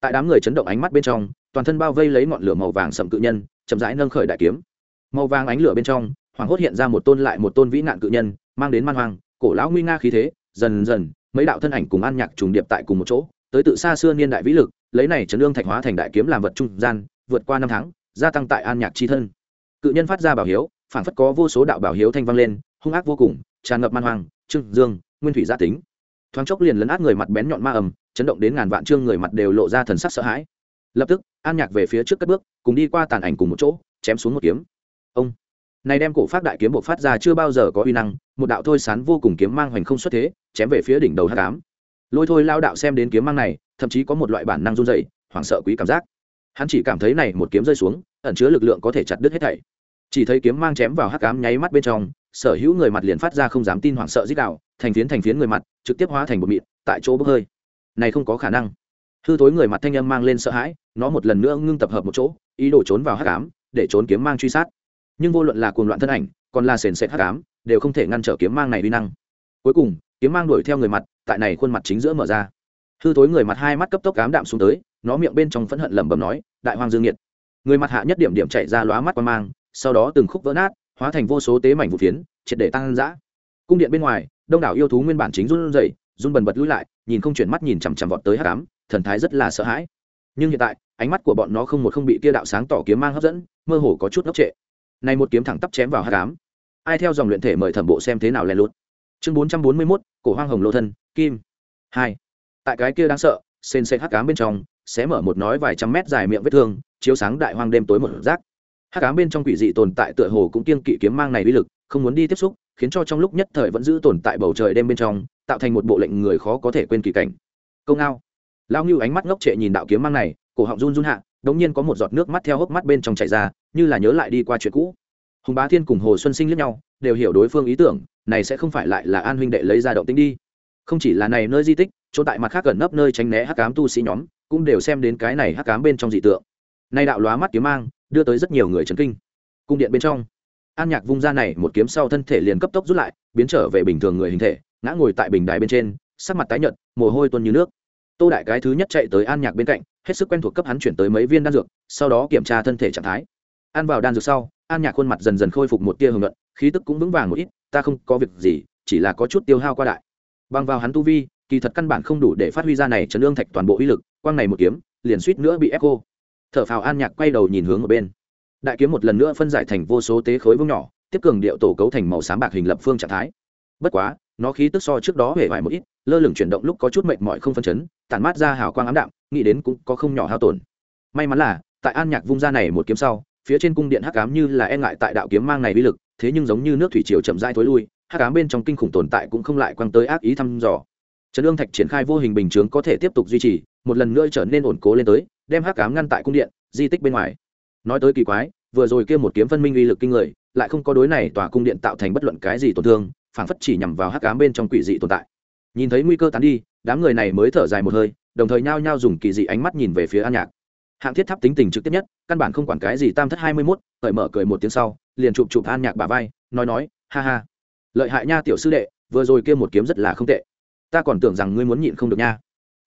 Tại đám người chấn động ánh mắt bên trong, toàn thân bao vây lấy ngọn lửa màu vàng sậm cự nhân, chậm rãi nâng khởi đại kiếm. Màu vàng ánh lửa bên trong hoàng hốt hiện ra một tôn lại một tôn vĩ nạn cự nhân, mang đến man hoang, cổ lão nguy nga khí thế, dần dần, mấy đạo thân ảnh cùng an nhạc trùng điệp tại cùng một chỗ, tới tự xa xưa niên đại vĩ lực, lấy này chấn lương thạch hóa thành đại kiếm làm vật trung gian, vượt qua năm tháng gia tăng tại an nhạc chi thân. Cự nhân phát ra bảo hiếu phản phất có vô số đạo bảo hiếu thanh vang lên, hung ác vô cùng, tràn ngập man hoàng trương dương, nguyên thủy gia tính. Thoáng chốc liền lấn át người mặt bén nhọn ma ầm, chấn động đến ngàn vạn trương người mặt đều lộ ra thần sắc sợ hãi. Lập tức, an nhạc về phía trước cất bước, cùng đi qua tàn ảnh cùng một chỗ, chém xuống một kiếm. Ông! Này đem cổ phát đại kiếm bộ phát ra chưa bao giờ có uy năng, một đạo thôi sán vô cùng kiếm mang hoành không xuất thế, chém về phía đỉnh đầu hát cám lôi thôi lao đạo xem đến kiếm mang này, thậm chí có một loại bản năng run dày hoảng sợ quý cảm giác hắn chỉ cảm thấy này một kiếm rơi xuống, ẩn chứa lực lượng có thể chặt đứt hết thảy. Chỉ thấy kiếm mang chém vào hắc ám nháy mắt bên trong, sở hữu người mặt liền phát ra không dám tin hoảng sợ dích đạo thành phiến thành phiến người mặt, trực tiếp hóa thành bột mịn, tại chỗ bốc hơi. Này không có khả năng. Hư thối người mặt thanh âm mang lên sợ hãi, nó một lần nữa ngưng tập hợp một chỗ, ý đồ trốn vào hắc ám, để trốn kiếm mang truy sát. Nhưng vô luận là cuồng loạn thân ảnh, còn là sền sệt hắc ám, đều không thể ngăn trở kiếm mang này uy năng. Cuối cùng, kiếm mang đuổi theo người mặt, tại này khuôn mặt chính giữa mở ra. Hư thối người mặt hai mắt cấp tốc cám đạm xuống tới nó miệng bên trong phẫn hận lẩm bẩm nói, đại hoàng dương nhiệt người mặt hạ nhất điểm điểm chạy ra lóa mắt qua mang, sau đó từng khúc vỡ nát, hóa thành vô số tế mảnh vụ phiến, triệt để tăng dã cung điện bên ngoài, đông đảo yêu thú nguyên bản chính run rẩy, run bần bật lùi lại, nhìn không chuyển mắt nhìn chằm chằm vọt tới hắc ám, thần thái rất là sợ hãi. Nhưng hiện tại, ánh mắt của bọn nó không một không bị kia đạo sáng tỏ kiếm mang hấp dẫn, mơ hồ có chút ngốc trệ. Này một kiếm thẳng tắp chém vào hắc ám. Ai theo dòng luyện thể mời thẩm bộ xem thế nào lén lút. Chương bốn trăm bốn mươi mốt, cổ hoang hồng lô thân, kim hai. Tại cái kia đáng sợ sên sệt hắc ám bên trong sẽ mở một nói vài trăm mét dài miệng vết thương, chiếu sáng đại hoang đêm tối một rác. Hát cám bên trong quỷ dị tồn tại tựa hồ cũng kiên kỵ kiếm mang này uy lực, không muốn đi tiếp xúc, khiến cho trong lúc nhất thời vẫn giữ tồn tại bầu trời đêm bên trong, tạo thành một bộ lệnh người khó có thể quên kỳ cảnh. Công ao lao ngưu ánh mắt ngốc trệ nhìn đạo kiếm mang này, cổ họng run run hạ, đống nhiên có một giọt nước mắt theo hốc mắt bên trong chảy ra, như là nhớ lại đi qua chuyện cũ. Hùng bá thiên cùng hồ xuân sinh lẫn nhau, đều hiểu đối phương ý tưởng, này sẽ không phải lại là an huynh đệ lấy ra động tính đi không chỉ là này nơi di tích, chỗ tại mặt khác gần nấp nơi tránh né hắc cám tu sĩ nhóm, cũng đều xem đến cái này hắc cám bên trong dị tượng. Nay đạo lóa mắt kiếm mang, đưa tới rất nhiều người chấn kinh. Cung điện bên trong, an nhạc vung ra này một kiếm sau thân thể liền cấp tốc rút lại, biến trở về bình thường người hình thể, ngã ngồi tại bình đài bên trên, sắc mặt tái nhợt, mồ hôi tuôn như nước. Tô đại cái thứ nhất chạy tới an nhạc bên cạnh, hết sức quen thuộc cấp hắn chuyển tới mấy viên đan dược, sau đó kiểm tra thân thể trạng thái. Ăn vào đan dược sau, an nhạc khuôn mặt dần dần khôi phục một tia hưởng luận khí tức cũng vững vàng một ít, ta không có việc gì, chỉ là có chút tiêu hao qua đại bằng vào hắn tu vi, kỳ thật căn bản không đủ để phát huy ra này chấn ương thạch toàn bộ uy lực, quang này một kiếm, liền suýt nữa bị ép cô thở phào an nhạc quay đầu nhìn hướng ở bên. Đại kiếm một lần nữa phân giải thành vô số tế khối vương nhỏ, tiếp cường điệu tổ cấu thành màu xám bạc hình lập phương trạng thái. Bất quá, nó khí tức so trước đó hề vải một ít, lơ lửng chuyển động lúc có chút mệt mỏi không phân chấn, tản mát ra hào quang ám đạm, nghĩ đến cũng có không nhỏ hao tổn. May mắn là, tại an nhạc vung ra này một kiếm sau, phía trên cung điện hắc ám như là e ngại tại đạo kiếm mang này uy lực, thế nhưng giống như nước thủy triều chậm rãi thối lui hắc ám bên trong kinh khủng tồn tại cũng không lại quăng tới ác ý thăm dò. Trấn ương thạch triển khai vô hình bình chướng có thể tiếp tục duy trì, một lần nữa trở nên ổn cố lên tới, đem hắc ám ngăn tại cung điện, di tích bên ngoài. Nói tới kỳ quái, vừa rồi kia một kiếm phân minh uy lực kinh người, lại không có đối này tòa cung điện tạo thành bất luận cái gì tổn thương phản phất chỉ nhằm vào hắc ám bên trong quỷ dị tồn tại. Nhìn thấy nguy cơ tán đi, đám người này mới thở dài một hơi, đồng thời nhao nhao dùng kỳ dị ánh mắt nhìn về phía an nhạc. Hạng thiết tháp tính tình trực tiếp nhất, căn bản không quản cái gì tam thất hai mươi mốt, cởi mở cười một tiếng sau, liền chụp chụp an nhạc bà vai, nói nói, ha ha lợi hại nha tiểu sư đệ, vừa rồi kia một kiếm rất là không tệ. Ta còn tưởng rằng ngươi muốn nhịn không được nha.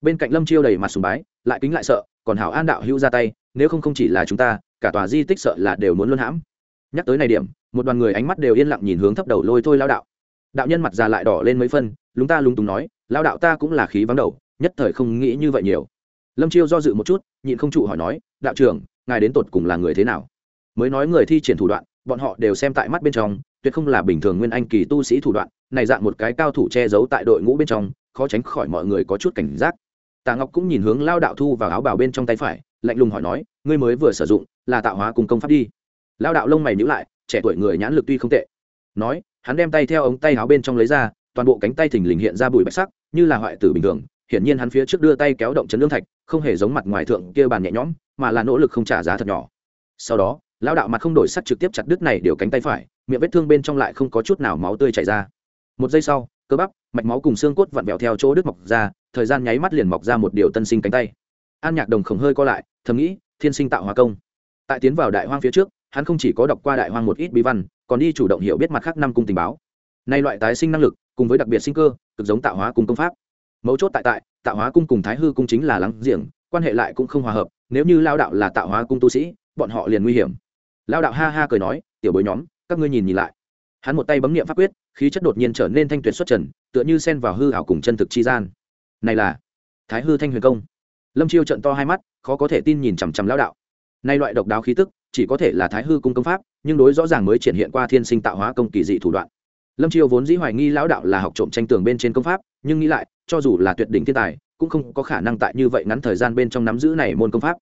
Bên cạnh lâm chiêu đầy mặt sùng bái, lại kính lại sợ, còn hảo an đạo hữu ra tay, nếu không không chỉ là chúng ta, cả tòa di tích sợ là đều muốn luân hãm. Nhắc tới này điểm, một đoàn người ánh mắt đều yên lặng nhìn hướng thấp đầu lôi thôi lao đạo. Đạo nhân mặt già lại đỏ lên mấy phân, lúng ta lúng túng nói, lao đạo ta cũng là khí vắng đầu, nhất thời không nghĩ như vậy nhiều. Lâm chiêu do dự một chút, nhịn không trụ hỏi nói, đạo trưởng, ngài đến tột cùng là người thế nào? Mới nói người thi triển thủ đoạn, bọn họ đều xem tại mắt bên trong tuyệt không là bình thường nguyên anh kỳ tu sĩ thủ đoạn, này dạng một cái cao thủ che giấu tại đội ngũ bên trong, khó tránh khỏi mọi người có chút cảnh giác. Tạ ngọc cũng nhìn hướng lao đạo thu vào áo bào bên trong tay phải, lạnh lùng hỏi nói, ngươi mới vừa sử dụng, là tạo hóa cùng công pháp đi. Lao đạo lông mày nhữ lại, trẻ tuổi người nhãn lực tuy không tệ. Nói, hắn đem tay theo ống tay áo bên trong lấy ra, toàn bộ cánh tay thình lình hiện ra bụi bạch sắc, như là hoại tử bình thường. Hiển nhiên hắn phía trước đưa tay kéo động chấn lương thạch, không hề giống mặt ngoài thượng kia bàn nhẹ nhõm, mà là nỗ lực không trả giá thật nhỏ. Sau đó, lao đạo mặt không đổi sắc trực tiếp chặt đứt này điều cánh tay phải miệng vết thương bên trong lại không có chút nào máu tươi chảy ra. Một giây sau, cơ bắp, mạch máu cùng xương cốt vặn vẹo theo chỗ đứt mọc ra, thời gian nháy mắt liền mọc ra một điều tân sinh cánh tay. An nhạc đồng khổng hơi co lại, thầm nghĩ, thiên sinh tạo hóa công. Tại tiến vào đại hoang phía trước, hắn không chỉ có đọc qua đại hoang một ít bí văn, còn đi chủ động hiểu biết mặt khác năm cung tình báo. Nay loại tái sinh năng lực, cùng với đặc biệt sinh cơ, cực giống tạo hóa cung công pháp. Mấu chốt tại tại, tạo hóa cung cùng thái hư cung chính là lắng giềng, quan hệ lại cũng không hòa hợp, nếu như lao đạo là tạo hóa cung tu sĩ, bọn họ liền nguy hiểm. Lao đạo ha ha cười nói, tiểu bối nhóm các ngươi nhìn nhìn lại. Hắn một tay bấm nghiệm pháp quyết, khí chất đột nhiên trở nên thanh tuyệt xuất trần, tựa như sen vào hư hảo cùng chân thực chi gian. Này là thái hư thanh huyền công. Lâm chiêu trận to hai mắt, khó có thể tin nhìn chằm chằm lao đạo. Nay loại độc đáo khí tức, chỉ có thể là thái hư cung công pháp, nhưng đối rõ ràng mới triển hiện qua thiên sinh tạo hóa công kỳ dị thủ đoạn. Lâm chiêu vốn dĩ hoài nghi lão đạo là học trộm tranh tường bên trên công pháp, nhưng nghĩ lại, cho dù là tuyệt đỉnh thiên tài, cũng không có khả năng tại như vậy ngắn thời gian bên trong nắm giữ này môn công pháp.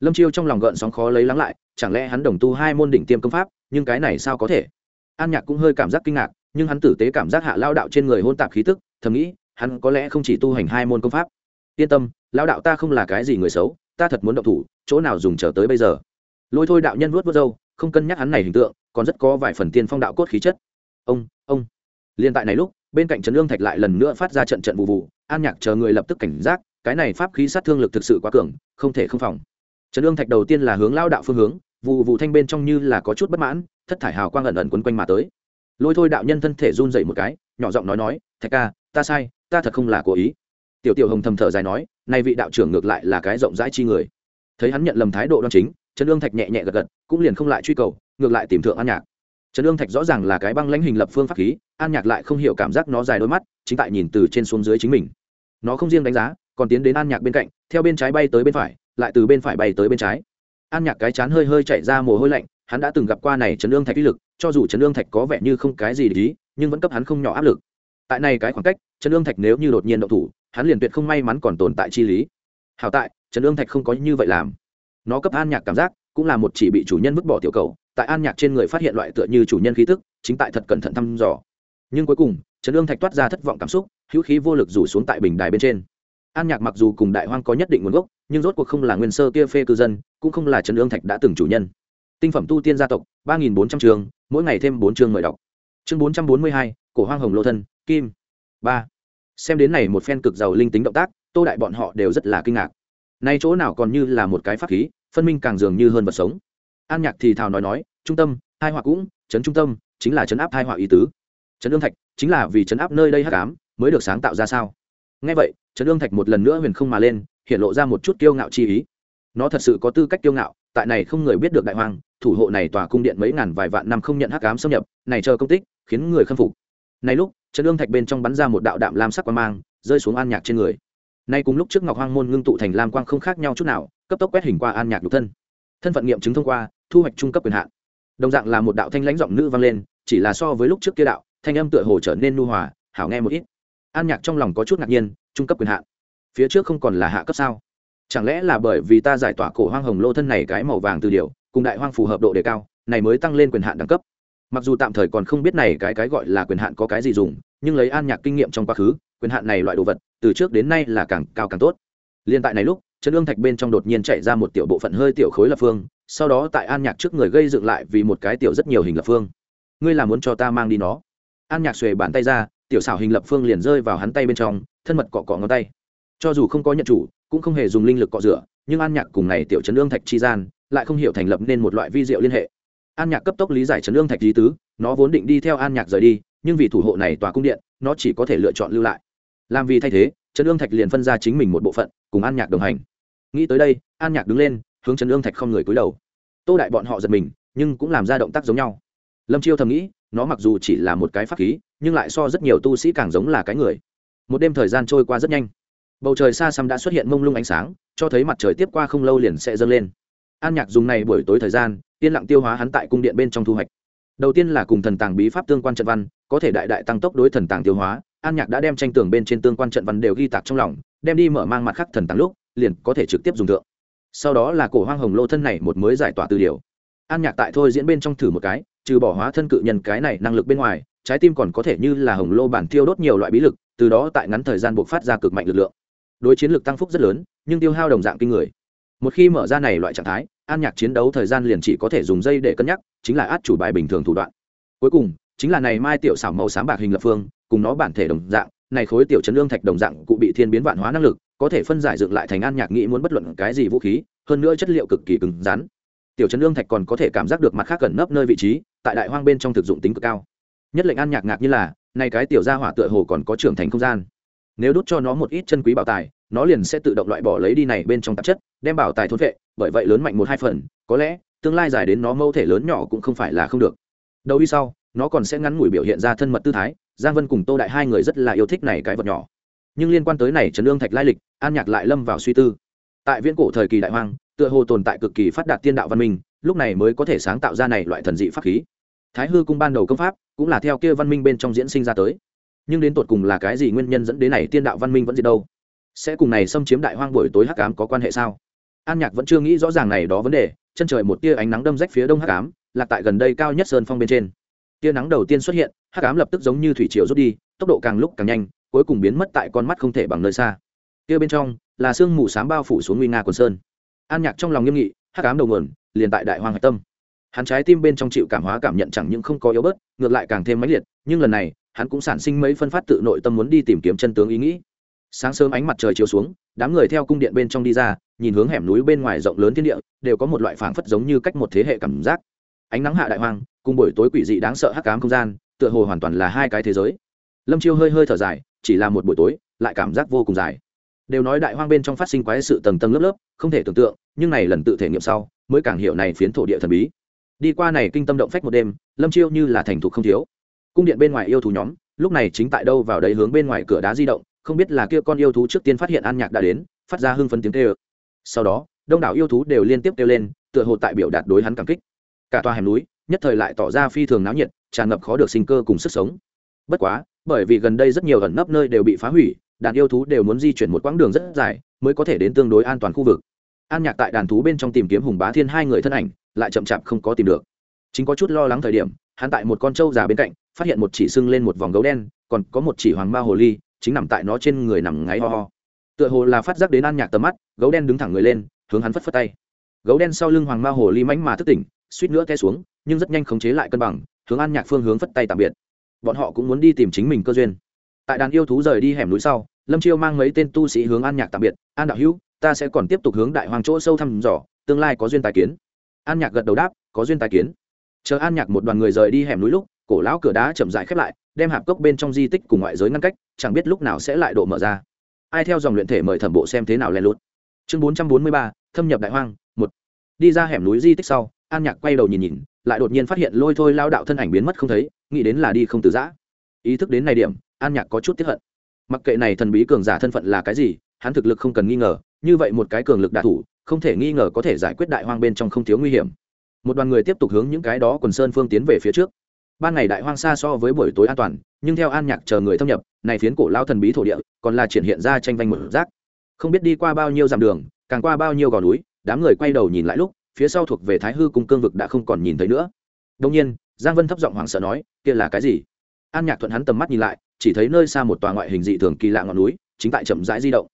Lâm chiêu trong lòng gợn sóng khó lấy lắng lại, chẳng lẽ hắn đồng tu hai môn đỉnh tiêm công pháp nhưng cái này sao có thể? An nhạc cũng hơi cảm giác kinh ngạc, nhưng hắn tử tế cảm giác hạ lao đạo trên người hôn tạp khí tức, thầm nghĩ, hắn có lẽ không chỉ tu hành hai môn công pháp. Yên tâm lao đạo ta không là cái gì người xấu, ta thật muốn động thủ, chỗ nào dùng chờ tới bây giờ. Lôi thôi đạo nhân vuốt vớt râu, không cân nhắc hắn này hình tượng, còn rất có vài phần tiên phong đạo cốt khí chất. Ông ông. Liên tại này lúc, bên cạnh trấn ương thạch lại lần nữa phát ra trận trận vụ vụ, an nhạc chờ người lập tức cảnh giác, cái này pháp khí sát thương lực thực sự quá cường, không thể không phòng. Trấn ương thạch đầu tiên là hướng lao đạo phương hướng vụ vụ thanh bên trong như là có chút bất mãn, thất thải hào quang ẩn ẩn quấn quanh mà tới. Lôi thôi đạo nhân thân thể run dậy một cái, nhỏ giọng nói nói, thạch ca, ta sai, ta thật không là cố ý. Tiểu tiểu hồng thầm thở dài nói, nay vị đạo trưởng ngược lại là cái rộng rãi chi người. Thấy hắn nhận lầm thái độ đoan chính, trần ương thạch nhẹ nhẹ gật gật, cũng liền không lại truy cầu, ngược lại tìm thượng an nhạc. Trần ương thạch rõ ràng là cái băng lãnh hình lập phương pháp khí, an nhạc lại không hiểu cảm giác nó dài đôi mắt, chính tại nhìn từ trên xuống dưới chính mình. Nó không riêng đánh giá, còn tiến đến an nhạc bên cạnh, theo bên trái bay tới bên phải, lại từ bên phải bay tới bên trái an nhạc cái chán hơi hơi chạy ra mồ hôi lạnh, hắn đã từng gặp qua này trấn lương thạch uy lực, cho dù trấn lương thạch có vẻ như không cái gì để ý, nhưng vẫn cấp hắn không nhỏ áp lực. Tại này cái khoảng cách, trấn ương thạch nếu như đột nhiên động thủ, hắn liền tuyệt không may mắn còn tồn tại chi lý. Hảo tại, trấn ương thạch không có như vậy làm. Nó cấp an nhạc cảm giác, cũng là một chỉ bị chủ nhân vứt bỏ tiểu cầu, tại an nhạc trên người phát hiện loại tựa như chủ nhân khí tức, chính tại thật cẩn thận thăm dò. Nhưng cuối cùng, trấn ương thạch toát ra thất vọng cảm xúc, hữu khí vô lực rủ xuống tại bình đài bên trên an nhạc mặc dù cùng đại hoang có nhất định nguồn gốc, nhưng rốt cuộc không là nguyên sơ kia phê cư dân, cũng không là trấn ương thạch đã từng chủ nhân. Tinh phẩm tu tiên gia tộc, ba nghìn bốn trăm trường, mỗi ngày thêm bốn chương mời đọc. Chương bốn trăm bốn mươi hai, cổ hoang hồng lô thân, kim. Ba. Xem đến này một phen cực giàu linh tính động tác, tô đại bọn họ đều rất là kinh ngạc. Nay chỗ nào còn như là một cái pháp khí, phân minh càng dường như hơn vật sống. An nhạc thì thào nói nói, trung tâm, hai họa cũng chấn trung tâm, chính là chấn áp hai họa ý tứ. Chấn ương thạch, chính là vì chấn áp nơi đây hắc ám, mới được sáng tạo ra sao? Ngay vậy, Trần ương thạch một lần nữa huyền không mà lên, hiện lộ ra một chút kiêu ngạo chi ý. Nó thật sự có tư cách kiêu ngạo, tại này không người biết được đại hoang, thủ hộ này tòa cung điện mấy ngàn vài vạn năm không nhận hắc ám xâm nhập, này chờ công tích, khiến người khâm phục. Này lúc, Trần ương thạch bên trong bắn ra một đạo đạm lam sắc quang mang, rơi xuống an nhạc trên người. Nay cùng lúc trước ngọc hoang môn ngưng tụ thành lam quang không khác nhau chút nào, cấp tốc quét hình qua an nhạc nhục thân. Thân phận nghiệm chứng thông qua, thu hoạch trung cấp quyền hạn. Đồng dạng là một đạo thanh lãnh giọng nữ vang lên, chỉ là so với lúc trước kia đạo, thanh âm tựa hồ trở nên nu hòa, hảo nghe một ít an nhạc trong lòng có chút ngạc nhiên, trung cấp quyền hạn. Phía trước không còn là hạ cấp sao? Chẳng lẽ là bởi vì ta giải tỏa cổ hoang hồng lô thân này cái màu vàng từ điều cùng đại hoang phù hợp độ đề cao, này mới tăng lên quyền hạn đẳng cấp. Mặc dù tạm thời còn không biết này cái cái gọi là quyền hạn có cái gì dùng, nhưng lấy an nhạc kinh nghiệm trong quá khứ, quyền hạn này loại đồ vật, từ trước đến nay là càng cao càng tốt. Liên tại này lúc chân ương thạch bên trong đột nhiên chạy ra một tiểu bộ phận hơi tiểu khối lập phương, sau đó tại an nhạc trước người gây dựng lại vì một cái tiểu rất nhiều hình lập phương. Ngươi là muốn cho ta mang đi nó? An nhạc xuề bàn tay ra tiểu xảo hình lập phương liền rơi vào hắn tay bên trong, thân mật cọ cọ ngón tay. Cho dù không có nhận chủ, cũng không hề dùng linh lực cọ rửa, nhưng an nhạc cùng này tiểu trấn ương thạch chi gian, lại không hiểu thành lập nên một loại vi diệu liên hệ. An nhạc cấp tốc lý giải trấn ương thạch lý tứ, nó vốn định đi theo an nhạc rời đi, nhưng vì thủ hộ này tòa cung điện, nó chỉ có thể lựa chọn lưu lại. Làm vì thay thế, trấn ương thạch liền phân ra chính mình một bộ phận, cùng an nhạc đồng hành. Nghĩ tới đây, an nhạc đứng lên, hướng trấn ương thạch không người cúi đầu. Tô đại bọn họ giật mình, nhưng cũng làm ra động tác giống nhau lâm chiêu thầm nghĩ, nó mặc dù chỉ là một cái pháp khí, nhưng lại so rất nhiều tu sĩ càng giống là cái người. Một đêm thời gian trôi qua rất nhanh. Bầu trời xa xăm đã xuất hiện mông lung ánh sáng, cho thấy mặt trời tiếp qua không lâu liền sẽ dâng lên. An nhạc dùng này buổi tối thời gian, yên lặng tiêu hóa hắn tại cung điện bên trong thu hoạch. Đầu tiên là cùng thần tàng bí pháp tương quan trận văn, có thể đại đại tăng tốc đối thần tàng tiêu hóa. An nhạc đã đem tranh tường bên trên tương quan trận văn đều ghi tạc trong lòng, đem đi mở mang mặt khắc thần tàng lúc, liền có thể trực tiếp dùng thượng. Sau đó là cổ hoang hồng lô thân này một mới giải tỏa từ điều an nhạc tại thôi diễn bên trong thử một cái, trừ bỏ hóa thân cự nhân cái này năng lực bên ngoài, trái tim còn có thể như là hồng lô bản tiêu đốt nhiều loại bí lực, từ đó tại ngắn thời gian buộc phát ra cực mạnh lực lượng. Đối chiến lực tăng phúc rất lớn, nhưng tiêu hao đồng dạng kinh người. Một khi mở ra này loại trạng thái, an nhạc chiến đấu thời gian liền chỉ có thể dùng dây để cân nhắc, chính là át chủ bài bình thường thủ đoạn. Cuối cùng, chính là này mai tiểu xảo màu sáng bạc hình lập phương, cùng nó bản thể đồng dạng, này khối tiểu chấn lương thạch đồng dạng cụ bị thiên biến vạn hóa năng lực, có thể phân giải dựng lại thành an nhạc nghĩ muốn bất luận cái gì vũ khí, hơn nữa chất liệu cực kỳ cứng rắn tiểu chấn lương thạch còn có thể cảm giác được mặt khác gần nấp nơi vị trí, tại đại hoang bên trong thực dụng tính cực cao. Nhất lệnh an nhạc ngạc như là, nay cái tiểu gia hỏa tựa hồ còn có trưởng thành không gian. Nếu đốt cho nó một ít chân quý bảo tài, nó liền sẽ tự động loại bỏ lấy đi này bên trong tạp chất, đem bảo tài thôn vệ, bởi vậy lớn mạnh một hai phần, có lẽ, tương lai dài đến nó mâu thể lớn nhỏ cũng không phải là không được. Đầu đi sau, nó còn sẽ ngắn ngủi biểu hiện ra thân mật tư thái, giang vân cùng tô đại hai người rất là yêu thích này cái vật nhỏ. Nhưng liên quan tới này trần lương thạch lai lịch, an nhạc lại lâm vào suy tư. Tại viễn cổ thời kỳ đại hoang tựa hồ tồn tại cực kỳ phát đạt tiên đạo văn minh, lúc này mới có thể sáng tạo ra này loại thần dị pháp khí. Thái hư cung ban đầu công pháp cũng là theo kia văn minh bên trong diễn sinh ra tới. Nhưng đến tột cùng là cái gì nguyên nhân dẫn đến này tiên đạo văn minh vẫn gì đâu? Sẽ cùng này xâm chiếm đại hoang buổi tối hắc ám có quan hệ sao? An nhạc vẫn chưa nghĩ rõ ràng này đó vấn đề, chân trời một tia ánh nắng đâm rách phía đông hắc ám, lạc tại gần đây cao nhất sơn phong bên trên. Tia nắng đầu tiên xuất hiện, hắc ám lập tức giống như thủy triều rút đi, tốc độ càng lúc càng nhanh, cuối cùng biến mất tại con mắt không thể bằng nơi xa. Tia bên trong là sương mù sám bao phủ xuống nguy nga quần sơn an nhạc trong lòng nghiêm nghị, hắc ám đầu nguồn, liền tại đại hoang hạch tâm. Hắn trái tim bên trong chịu cảm hóa cảm nhận chẳng những không có yếu bớt, ngược lại càng thêm mãnh liệt, nhưng lần này, hắn cũng sản sinh mấy phân phát tự nội tâm muốn đi tìm kiếm chân tướng ý nghĩ. Sáng sớm ánh mặt trời chiếu xuống, đám người theo cung điện bên trong đi ra, nhìn hướng hẻm núi bên ngoài rộng lớn thiên địa, đều có một loại phảng phất giống như cách một thế hệ cảm giác. Ánh nắng hạ đại hoang, cùng buổi tối quỷ dị đáng sợ hắc cám không gian, tựa hồ hoàn toàn là hai cái thế giới. Lâm chiêu hơi hơi thở dài, chỉ là một buổi tối, lại cảm giác vô cùng dài đều nói đại hoang bên trong phát sinh quái sự tầng tầng lớp lớp, không thể tưởng tượng, nhưng này lần tự thể nghiệm sau, mới càng hiểu này phiến thổ địa thần bí. Đi qua này kinh tâm động phách một đêm, lâm chiêu như là thành thục không thiếu. Cung điện bên ngoài yêu thú nhóm, lúc này chính tại đâu vào đấy hướng bên ngoài cửa đá di động, không biết là kia con yêu thú trước tiên phát hiện an nhạc đã đến, phát ra hưng phấn tiếng kêu. Sau đó, đông đảo yêu thú đều liên tiếp kêu lên, tựa hồ tại biểu đạt đối hắn cảm kích. Cả tòa hẻm núi, nhất thời lại tỏ ra phi thường náo nhiệt, tràn ngập khó được sinh cơ cùng sức sống. Bất quá, bởi vì gần đây rất nhiều ẩn nấp nơi đều bị phá hủy đàn yêu thú đều muốn di chuyển một quãng đường rất dài mới có thể đến tương đối an toàn khu vực. An nhạc tại đàn thú bên trong tìm kiếm hùng bá thiên hai người thân ảnh, lại chậm chạp không có tìm được. Chính có chút lo lắng thời điểm, hắn tại một con trâu già bên cạnh, phát hiện một chỉ sưng lên một vòng gấu đen, còn có một chỉ hoàng ma hồ ly, chính nằm tại nó trên người nằm ngáy ho ho. Tựa hồ là phát giác đến an nhạc tầm mắt, gấu đen đứng thẳng người lên, hướng hắn phất phất tay. Gấu đen sau lưng hoàng ma hồ ly mánh mà thức tỉnh, suýt nữa té xuống, nhưng rất nhanh khống chế lại cân bằng, hướng an nhạc phương hướng phất tay tạm biệt. Bọn họ cũng muốn đi tìm chính mình cơ duyên tại đàn yêu thú rời đi hẻm núi sau, lâm chiêu mang mấy tên tu sĩ hướng an nhạc tạm biệt, an đạo hữu, ta sẽ còn tiếp tục hướng đại hoàng chỗ sâu thăm dò, tương lai có duyên tài kiến. An nhạc gật đầu đáp, có duyên tài kiến. Chờ an nhạc một đoàn người rời đi hẻm núi lúc, cổ lão cửa đá chậm dại khép lại, đem hạp cốc bên trong di tích cùng ngoại giới ngăn cách, chẳng biết lúc nào sẽ lại độ mở ra. Ai theo dòng luyện thể mời thẩm bộ xem thế nào len lút. Chương bốn trăm bốn mươi ba, thâm nhập đại hoang, một. Đi ra hẻm núi di tích sau, an nhạc quay đầu nhìn nhìn, lại đột nhiên phát hiện lôi thôi lao đạo thân ảnh biến mất không thấy, nghĩ đến là đi không từ giã ý thức đến này điểm, an nhạc có chút tiếp hận. Mặc kệ này thần bí cường giả thân phận là cái gì, hắn thực lực không cần nghi ngờ, như vậy một cái cường lực đạ thủ, không thể nghi ngờ có thể giải quyết đại hoang bên trong không thiếu nguy hiểm. Một đoàn người tiếp tục hướng những cái đó quần sơn phương tiến về phía trước. Ban ngày đại hoang xa so với buổi tối an toàn, nhưng theo an nhạc chờ người thâm nhập, này phiến cổ lao thần bí thổ địa còn là triển hiện ra tranh vanh một rác. Không biết đi qua bao nhiêu dặm đường, càng qua bao nhiêu gò núi, đám người quay đầu nhìn lại lúc, phía sau thuộc về thái hư cung cương vực đã không còn nhìn thấy nữa. Đông nhiên, giang vân thấp giọng hoảng sợ nói, kia là cái gì? An nhạc thuận hắn tầm mắt nhìn lại, chỉ thấy nơi xa một tòa ngoại hình dị thường kỳ lạ ngọn núi, chính tại chậm rãi di động.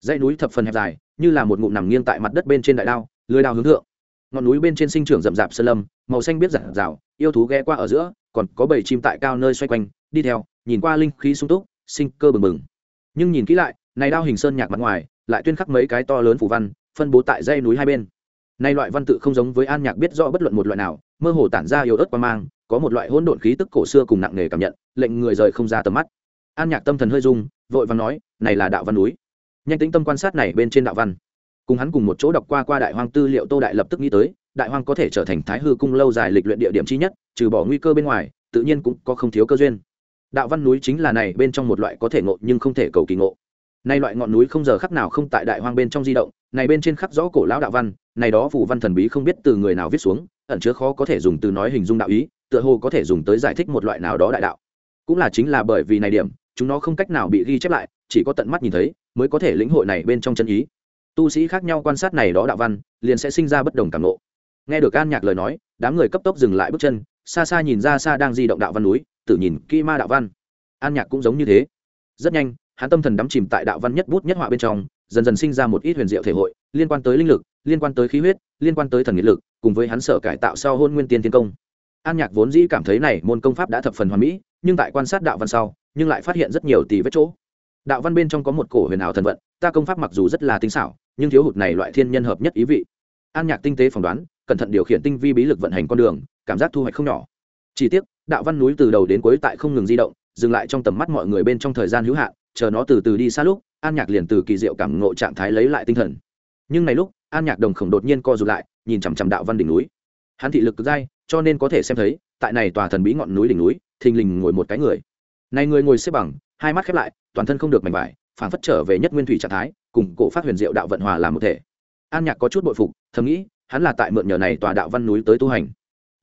Dãy núi thập phần hẹp dài, như là một ngụm nằm nghiêng tại mặt đất bên trên đại đao, lưới đao hướng thượng. Ngọn núi bên trên sinh trưởng rậm rạp sơn lâm, màu xanh biết giản rào yêu thú ghé qua ở giữa, còn có bầy chim tại cao nơi xoay quanh, đi theo, nhìn qua linh khí sung túc, sinh cơ bừng bừng. Nhưng nhìn kỹ lại, này đao hình sơn nhạc mặt ngoài, lại tuyên khắc mấy cái to lớn phủ văn, phân bố tại dãy núi hai bên. Nay loại văn tự không giống với an nhạc biết rõ bất luận một loại nào, mơ hồ tản ra yếu ớt qua mang, có một loại hỗn độn khí tức cổ xưa cùng nặng nề cảm nhận lệnh người rời không ra tầm mắt. An nhạc tâm thần hơi rung, vội vàng nói, này là đạo văn núi. Nhanh tính tâm quan sát này bên trên đạo văn. Cùng hắn cùng một chỗ đọc qua qua đại hoang tư liệu tô đại lập tức nghĩ tới, đại hoang có thể trở thành thái hư cung lâu dài lịch luyện địa điểm chi nhất, trừ bỏ nguy cơ bên ngoài, tự nhiên cũng có không thiếu cơ duyên. Đạo văn núi chính là này bên trong một loại có thể ngộ nhưng không thể cầu kỳ ngộ. Nay loại ngọn núi không giờ khắc nào không tại đại hoang bên trong di động, này bên trên khắc rõ cổ lão đạo văn, này đó phù văn thần bí không biết từ người nào viết xuống, ẩn chứa khó có thể dùng từ nói hình dung đạo ý, tựa hồ có thể dùng tới giải thích một loại nào đó đại đạo cũng là chính là bởi vì này điểm, chúng nó không cách nào bị ghi chép lại, chỉ có tận mắt nhìn thấy mới có thể lĩnh hội này bên trong chân ý. Tu sĩ khác nhau quan sát này đó đạo văn, liền sẽ sinh ra bất đồng cảm ngộ. Nghe được an nhạc lời nói, đám người cấp tốc dừng lại bước chân, xa xa nhìn ra xa đang di động đạo văn núi, tự nhìn kỹ ma đạo văn. An nhạc cũng giống như thế. Rất nhanh, hắn tâm thần đắm chìm tại đạo văn nhất bút nhất họa bên trong, dần dần sinh ra một ít huyền diệu thể hội, liên quan tới linh lực, liên quan tới khí huyết, liên quan tới thần nghị lực, cùng với hắn sở cải tạo sau hôn nguyên tiên tiến công an nhạc vốn dĩ cảm thấy này môn công pháp đã thập phần hoàn mỹ, nhưng tại quan sát đạo văn sau, nhưng lại phát hiện rất nhiều tỷ vết chỗ. Đạo văn bên trong có một cổ huyền ảo thần vận, ta công pháp mặc dù rất là tinh xảo, nhưng thiếu hụt này loại thiên nhân hợp nhất ý vị. An nhạc tinh tế phỏng đoán, cẩn thận điều khiển tinh vi bí lực vận hành con đường, cảm giác thu hoạch không nhỏ. Chỉ tiếc, đạo văn núi từ đầu đến cuối tại không ngừng di động, dừng lại trong tầm mắt mọi người bên trong thời gian hữu hạn, chờ nó từ từ đi xa lúc, an nhạc liền từ kỳ diệu cảm ngộ trạng thái lấy lại tinh thần. Nhưng này lúc, an nhạc đồng khổng đột nhiên co rụt lại, nhìn chằm chằm đạo văn đỉnh núi. Hắn thị lực cực dai cho nên có thể xem thấy, tại này tòa thần bí ngọn núi đỉnh núi, thình lình ngồi một cái người. Này người ngồi xếp bằng, hai mắt khép lại, toàn thân không được mảnh vải phản phất trở về nhất nguyên thủy trạng thái, cùng cổ phát huyền diệu đạo vận hòa làm một thể. An nhạc có chút bội phục, thầm nghĩ, hắn là tại mượn nhờ này tòa đạo văn núi tới tu hành.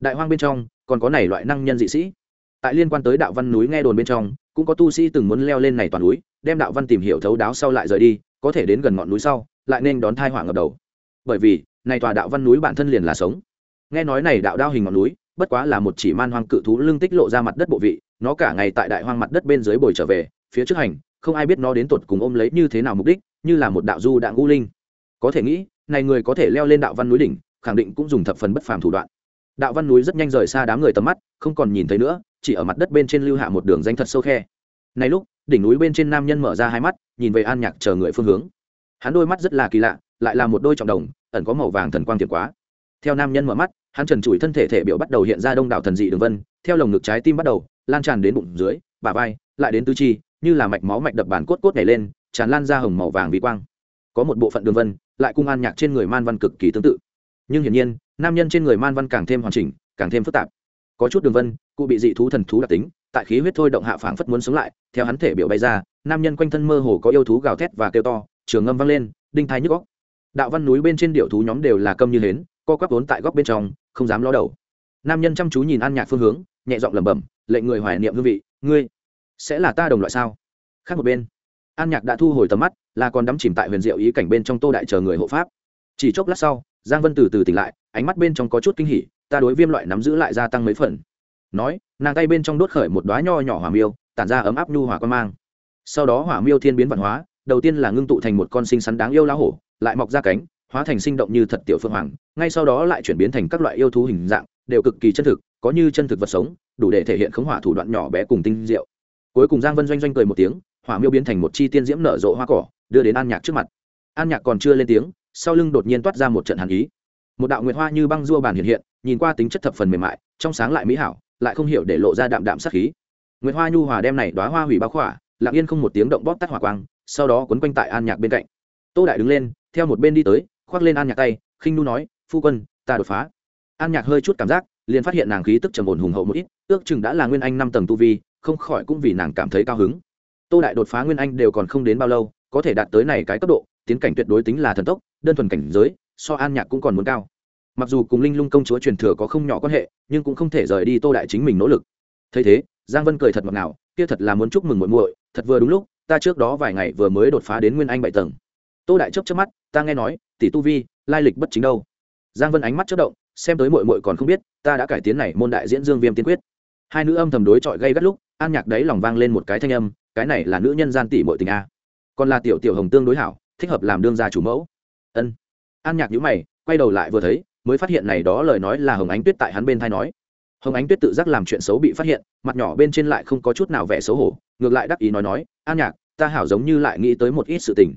Đại hoang bên trong, còn có này loại năng nhân dị sĩ. Tại liên quan tới đạo văn núi nghe đồn bên trong, cũng có tu sĩ từng muốn leo lên này toàn núi, đem đạo văn tìm hiểu thấu đáo sau lại rời đi, có thể đến gần ngọn núi sau, lại nên đón thai hỏa ngập đầu. Bởi vì, này tòa đạo văn núi bản thân liền là sống nghe nói này đạo đao hình ngọn núi, bất quá là một chỉ man hoang cự thú lưng tích lộ ra mặt đất bộ vị, nó cả ngày tại đại hoang mặt đất bên dưới bồi trở về, phía trước hành, không ai biết nó đến tột cùng ôm lấy như thế nào mục đích, như là một đạo du đạn ngũ linh. Có thể nghĩ, này người có thể leo lên đạo văn núi đỉnh, khẳng định cũng dùng thập phần bất phàm thủ đoạn. Đạo văn núi rất nhanh rời xa đám người tầm mắt, không còn nhìn thấy nữa, chỉ ở mặt đất bên trên lưu hạ một đường danh thật sâu khe. Này lúc, đỉnh núi bên trên nam nhân mở ra hai mắt, nhìn về an nhạc chờ người phương hướng. Hắn đôi mắt rất là kỳ lạ, lại là một đôi trọng đồng, ẩn có màu vàng thần quang tiệt quá. Theo nam nhân mở mắt hắn trần trụi thân thể thể biểu bắt đầu hiện ra đông đảo thần dị đường vân, theo lồng ngực trái tim bắt đầu, lan tràn đến bụng dưới, bả vai, lại đến tứ chi, như là mạch máu mạch đập bàn cốt cốt nhảy lên, tràn lan ra hồng màu vàng vì quang. Có một bộ phận đường vân, lại cung an nhạc trên người man văn cực kỳ tương tự. Nhưng hiển nhiên, nam nhân trên người man văn càng thêm hoàn chỉnh, càng thêm phức tạp. Có chút đường vân, cụ bị dị thú thần thú đặc tính, tại khí huyết thôi động hạ phảng phất muốn sống lại, theo hắn thể biểu bay ra, nam nhân quanh thân mơ hồ có yêu thú gào thét và kêu to, trường ngâm vang lên, đinh thái nhức góc đạo văn núi bên trên điệu thú nhóm đều là câm như hến co quắp vốn tại góc bên trong, không dám ló đầu. Nam nhân chăm chú nhìn an nhạc phương hướng, nhẹ giọng lẩm bẩm, lệnh người hoài niệm hương vị, ngươi sẽ là ta đồng loại sao? Khác một bên, an nhạc đã thu hồi tầm mắt, là còn đắm chìm tại huyền diệu ý cảnh bên trong tô đại chờ người hộ pháp. Chỉ chốc lát sau, giang vân từ từ tỉnh lại, ánh mắt bên trong có chút kinh hỉ, ta đối viêm loại nắm giữ lại gia tăng mấy phần. Nói, nàng tay bên trong đốt khởi một đoá nho nhỏ hỏa miêu, tản ra ấm áp nhu hỏa quan mang. Sau đó hỏa miêu thiên biến văn hóa, đầu tiên là ngưng tụ thành một con sinh sắn đáng yêu lá hổ, lại mọc ra cánh hóa thành sinh động như thật tiểu phương hoàng, ngay sau đó lại chuyển biến thành các loại yêu thú hình dạng, đều cực kỳ chân thực, có như chân thực vật sống, đủ để thể hiện khống hỏa thủ đoạn nhỏ bé cùng tinh diệu. Cuối cùng giang vân doanh doanh cười một tiếng, hỏa miêu biến thành một chi tiên diễm nở rộ hoa cỏ, đưa đến an nhạc trước mặt. An nhạc còn chưa lên tiếng, sau lưng đột nhiên toát ra một trận hàn ý. Một đạo nguyệt hoa như băng dua bàn hiện hiện, nhìn qua tính chất thập phần mềm mại, trong sáng lại mỹ hảo, lại không hiểu để lộ ra đạm đạm sát khí. Nguyệt hoa nhu hòa đem này đoá hoa hủy bao khỏa, lặng yên không một tiếng động bóp tắt hỏa quang, sau đó quấn quanh tại an nhạc bên cạnh. Tô đại đứng lên, theo một bên đi tới khoác lên an nhạc tay, khinh nu nói, phu quân, ta đột phá. An nhạc hơi chút cảm giác, liền phát hiện nàng khí tức trầm ổn hùng hậu một ít, ước chừng đã là nguyên anh năm tầng tu vi, không khỏi cũng vì nàng cảm thấy cao hứng. Tô đại đột phá nguyên anh đều còn không đến bao lâu, có thể đạt tới này cái cấp độ, tiến cảnh tuyệt đối tính là thần tốc, đơn thuần cảnh giới, so an nhạc cũng còn muốn cao. Mặc dù cùng linh lung công chúa truyền thừa có không nhỏ quan hệ, nhưng cũng không thể rời đi tô đại chính mình nỗ lực. Thấy thế, giang vân cười thật ngọt ngào, kia thật là muốn chúc mừng muội muội, thật vừa đúng lúc, ta trước đó vài ngày vừa mới đột phá đến nguyên anh bảy tầng. Tô đại chớp chớp mắt, ta nghe nói tỷ tu vi, lai lịch bất chính đâu. Giang vân ánh mắt chớp động, xem tới muội muội còn không biết, ta đã cải tiến này môn đại diễn dương viêm tiên quyết. Hai nữ âm thầm đối chọi gây gắt lúc, an nhạc đấy lòng vang lên một cái thanh âm, cái này là nữ nhân gian tỷ muội tình a. Còn là tiểu tiểu hồng tương đối hảo, thích hợp làm đương gia chủ mẫu. Ân. An nhạc nhữ mày, quay đầu lại vừa thấy, mới phát hiện này đó lời nói là hồng ánh tuyết tại hắn bên thai nói. Hồng ánh tuyết tự giác làm chuyện xấu bị phát hiện, mặt nhỏ bên trên lại không có chút nào vẻ xấu hổ, ngược lại đắc ý nói nói, an nhạc, ta hảo giống như lại nghĩ tới một ít sự tình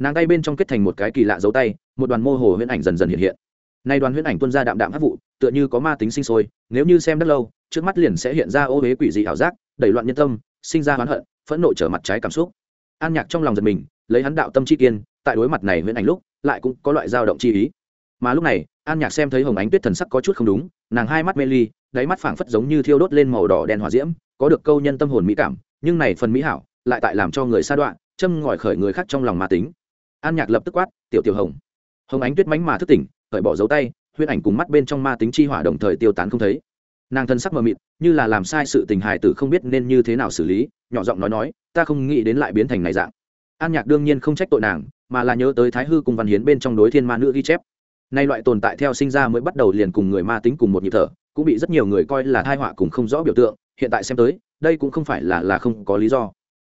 nàng tay bên trong kết thành một cái kỳ lạ dấu tay, một đoàn mô hồ huyễn ảnh dần dần hiện hiện. Nay đoàn huyễn ảnh tuôn ra đạm đạm hấp vụ, tựa như có ma tính sinh sôi, nếu như xem đất lâu, trước mắt liền sẽ hiện ra ô huế quỷ dị ảo giác, đẩy loạn nhân tâm, sinh ra oán hận, phẫn nộ trở mặt trái cảm xúc. An nhạc trong lòng giật mình, lấy hắn đạo tâm chi kiên, tại đối mặt này huyễn ảnh lúc, lại cũng có loại dao động chi ý. Mà lúc này, an nhạc xem thấy hồng ánh tuyết thần sắc có chút không đúng, nàng hai mắt mê ly, đáy mắt phảng phất giống như thiêu đốt lên màu đỏ đen hòa diễm, có được câu nhân tâm hồn mỹ cảm, nhưng này phần mỹ hảo, lại tại làm cho người xa đoạn châm ngòi khởi người khác trong lòng ma tính an nhạc lập tức quát, tiểu tiểu hồng. Hồng ánh tuyết mánh mà thức tỉnh khởi bỏ dấu tay, huyễn ảnh cùng mắt bên trong ma tính chi hỏa đồng thời tiêu tán không thấy. Nàng thân sắc mờ mịt, như là làm sai sự tình hài tử không biết nên như thế nào xử lý, nhỏ giọng nói nói, ta không nghĩ đến lại biến thành này dạng. An nhạc đương nhiên không trách tội nàng, mà là nhớ tới thái hư cùng văn hiến bên trong đối thiên ma nữ ghi chép. Nay loại tồn tại theo sinh ra mới bắt đầu liền cùng người ma tính cùng một nhịp thở, cũng bị rất nhiều người coi là thai họa cùng không rõ biểu tượng, hiện tại xem tới, đây cũng không phải là là không có lý do.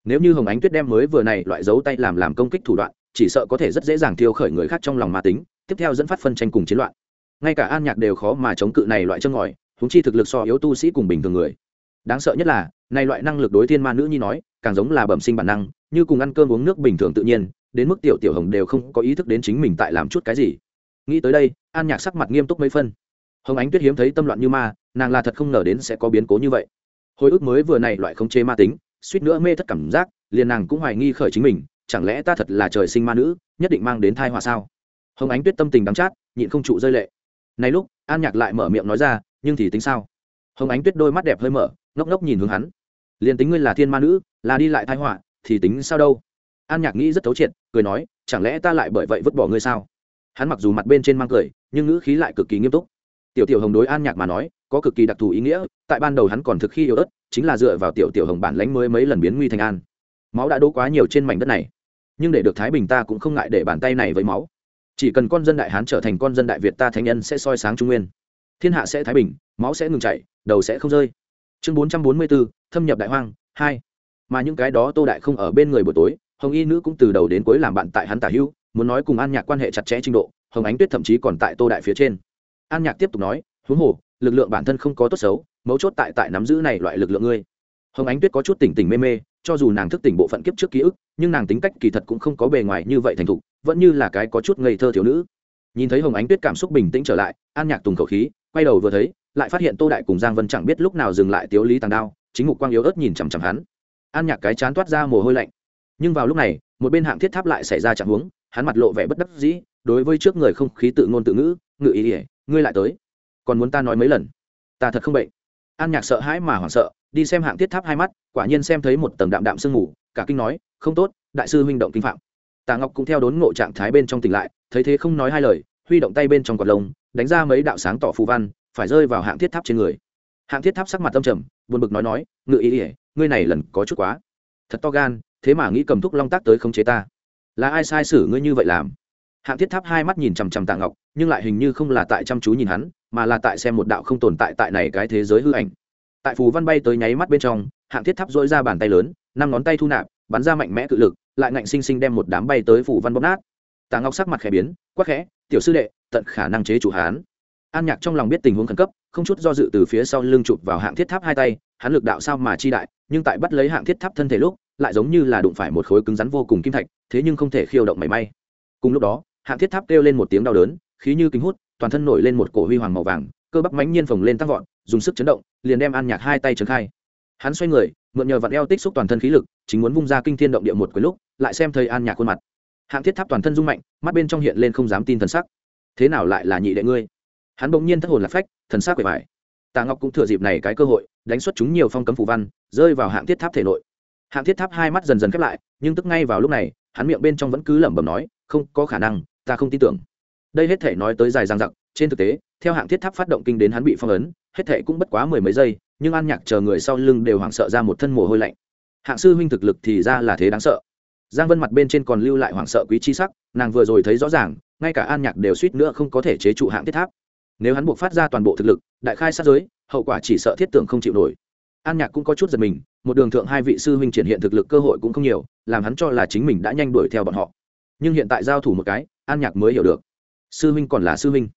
Nếu như hồng ánh tuyết đem mới vừa này loại dấu tay làm làm công kích thủ đoạn chỉ sợ có thể rất dễ dàng tiêu khởi người khác trong lòng ma tính, tiếp theo dẫn phát phân tranh cùng chiến loạn. Ngay cả an nhạc đều khó mà chống cự này loại chân ngòi húng chi thực lực so yếu tu sĩ cùng bình thường người. Đáng sợ nhất là, này loại năng lực đối thiên ma nữ nhi nói, càng giống là bẩm sinh bản năng, như cùng ăn cơm uống nước bình thường tự nhiên, đến mức tiểu tiểu hồng đều không có ý thức đến chính mình tại làm chút cái gì. Nghĩ tới đây, an nhạc sắc mặt nghiêm túc mấy phân. Hồng ánh tuyết hiếm thấy tâm loạn như ma, nàng là thật không ngờ đến sẽ có biến cố như vậy. Hồi ức mới vừa này loại không chế ma tính, suýt nữa mê thất cảm giác, liền nàng cũng hoài nghi khởi chính mình chẳng lẽ ta thật là trời sinh ma nữ, nhất định mang đến thai họa sao? Hồng ánh tuyết tâm tình đắm chát, nhịn không trụ rơi lệ. Này lúc, an nhạc lại mở miệng nói ra, nhưng thì tính sao? Hồng ánh tuyết đôi mắt đẹp hơi mở, ngốc ngốc nhìn hướng hắn. Liền tính ngươi là thiên ma nữ, là đi lại thai họa, thì tính sao đâu? An nhạc nghĩ rất thấu triệt, cười nói, chẳng lẽ ta lại bởi vậy vứt bỏ ngươi sao? Hắn mặc dù mặt bên trên mang cười, nhưng ngữ khí lại cực kỳ nghiêm túc. Tiểu tiểu hồng đối an nhạc mà nói, có cực kỳ đặc thù ý nghĩa, tại ban đầu hắn còn thực khi yếu ớt, chính là dựa vào tiểu tiểu hồng bản lánh mới mấy lần biến nguy thành an máu đã đỗ quá nhiều trên mảnh đất này. Nhưng để được thái bình ta cũng không ngại để bàn tay này với máu. Chỉ cần con dân đại hán trở thành con dân đại việt ta thánh nhân sẽ soi sáng trung nguyên. Thiên hạ sẽ thái bình, máu sẽ ngừng chảy, đầu sẽ không rơi. Chương bốn trăm bốn mươi bốn thâm nhập đại hoang, hai. Mà những cái đó tô đại không ở bên người buổi tối, hồng y nữ cũng từ đầu đến cuối làm bạn tại hắn tả hữu, muốn nói cùng an nhạc quan hệ chặt chẽ trình độ, hồng ánh tuyết thậm chí còn tại tô đại phía trên. An nhạc tiếp tục nói, huống hồ, lực lượng bản thân không có tốt xấu, mấu chốt tại tại nắm giữ này loại lực lượng ngươi. Hồng ánh tuyết có chút tỉnh tỉnh mê mê cho dù nàng thức tỉnh bộ phận kiếp trước ký ức, nhưng nàng tính cách kỳ thật cũng không có bề ngoài như vậy thành thục, vẫn như là cái có chút ngây thơ thiếu nữ. Nhìn thấy hồng ánh tuyết cảm xúc bình tĩnh trở lại, an nhạc tùng khẩu khí, quay đầu vừa thấy, lại phát hiện tô đại cùng giang vân chẳng biết lúc nào dừng lại tiếu lý tàng đao, chính mục quang yếu ớt nhìn chằm chằm hắn. An nhạc cái chán toát ra mồ hôi lạnh. Nhưng vào lúc này, một bên hạng thiết tháp lại xảy ra trạng huống, hắn mặt lộ vẻ bất đắc dĩ, đối với trước người không khí tự ngôn tự ngữ, ngự ý ỉa ngươi lại tới. Còn muốn ta nói mấy lần? Ta thật không bệnh. An nhạc sợ hãi mà hoảng sợ đi xem hạng thiết tháp hai mắt, quả nhiên xem thấy một tầng đạm đạm sương mù, cả kinh nói, không tốt, đại sư huynh động kinh phạm. Tà ngọc cũng theo đốn ngộ trạng thái bên trong tỉnh lại, thấy thế không nói hai lời, huy động tay bên trong quạt lông, đánh ra mấy đạo sáng tỏ phù văn, phải rơi vào hạng thiết tháp trên người. Hạng thiết tháp sắc mặt tâm trầm, buồn bực nói nói, ngự ý ỉa ngươi này lần có chút quá. Thật to gan, thế mà nghĩ cầm thúc long tác tới khống chế ta. Là ai sai sử ngươi như vậy làm? Hạng thiết tháp hai mắt nhìn chằm chằm tạ ngọc, nhưng lại hình như không là tại chăm chú nhìn hắn, mà là tại xem một đạo không tồn tại tại này cái thế giới hư ảnh tại phù văn bay tới nháy mắt bên trong, hạng thiết tháp dỗi ra bàn tay lớn, năm ngón tay thu nạp, bắn ra mạnh mẽ cự lực, lại ngạnh sinh sinh đem một đám bay tới phù văn bóp nát. Tà ngọc sắc mặt khẽ biến, quắc khẽ, tiểu sư đệ, tận khả năng chế chủ hán. An nhạc trong lòng biết tình huống khẩn cấp, không chút do dự từ phía sau lưng chụp vào hạng thiết tháp hai tay, hắn lực đạo sao mà chi đại, nhưng tại bắt lấy hạng thiết tháp thân thể lúc, lại giống như là đụng phải một khối cứng rắn vô cùng kim thạch, thế nhưng không thể khiêu động mảy may. Cùng lúc đó, hạng thiết tháp kêu lên một tiếng đau đớn, khí như kính hút, toàn thân nổi lên một cổ huy hoàng màu vàng, cơ bắp mãnh nhiên phồng lên tăng vọt dùng sức chấn động, liền đem an nhạc hai tay trấn khai. Hắn xoay người, mượn nhờ vặn eo tích xúc toàn thân khí lực, chính muốn vung ra kinh thiên động địa một cuối lúc, lại xem thấy an nhạc khuôn mặt. Hạng thiết tháp toàn thân rung mạnh, mắt bên trong hiện lên không dám tin thần sắc. Thế nào lại là nhị đệ ngươi? Hắn bỗng nhiên thất hồn lạc phách, thần sắc quệ vải. Tạ ngọc cũng thừa dịp này cái cơ hội, đánh xuất chúng nhiều phong cấm phù văn, rơi vào hạng thiết tháp thể nội. Hạng thiết tháp hai mắt dần dần khép lại, nhưng tức ngay vào lúc này, hắn miệng bên trong vẫn cứ lẩm bẩm nói, không có khả năng, ta không tin tưởng. Đây hết thể nói tới dài dang dặc trên thực tế, theo hạng thiết tháp phát động kinh đến hắn bị phong ấn, hết thệ cũng bất quá mười mấy giây, nhưng an nhạc chờ người sau lưng đều hoảng sợ ra một thân mồ hôi lạnh. Hạng sư huynh thực lực thì ra là thế đáng sợ. Giang vân mặt bên trên còn lưu lại hoảng sợ quý chi sắc, nàng vừa rồi thấy rõ ràng, ngay cả an nhạc đều suýt nữa không có thể chế trụ hạng thiết tháp. Nếu hắn buộc phát ra toàn bộ thực lực, đại khai sát giới, hậu quả chỉ sợ thiết tưởng không chịu nổi. An nhạc cũng có chút giật mình, một đường thượng hai vị sư huynh triển hiện thực lực cơ hội cũng không nhiều, làm hắn cho là chính mình đã nhanh đuổi theo bọn họ. Nhưng hiện tại giao thủ một cái, an nhạc mới hiểu được. Sư huynh còn là sư huynh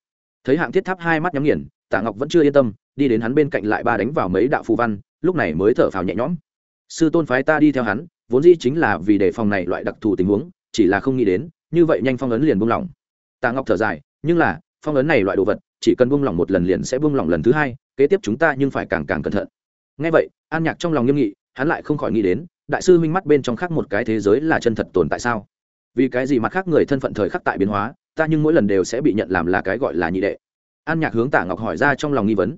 thấy hạng thiết tháp hai mắt nhắm nghiền, tạ ngọc vẫn chưa yên tâm, đi đến hắn bên cạnh lại ba đánh vào mấy đạo phù văn, lúc này mới thở phào nhẹ nhõm. Sư tôn phái ta đi theo hắn, vốn dĩ chính là vì đề phòng này loại đặc thù tình huống, chỉ là không nghĩ đến, như vậy nhanh phong ấn liền buông lỏng. Tạ ngọc thở dài, nhưng là, phong ấn này loại đồ vật, chỉ cần buông lỏng một lần liền sẽ buông lỏng lần thứ hai, kế tiếp chúng ta nhưng phải càng càng cẩn thận. Ngay vậy, an nhạc trong lòng nghiêm nghị, hắn lại không khỏi nghĩ đến, đại sư minh mắt bên trong khác một cái thế giới là chân thật tồn tại sao? Vì cái gì mặt khác người thân phận thời khắc tại biến hóa ta nhưng mỗi lần đều sẽ bị nhận làm là cái gọi là nhị đệ. An nhạc hướng tạ ngọc hỏi ra trong lòng nghi vấn.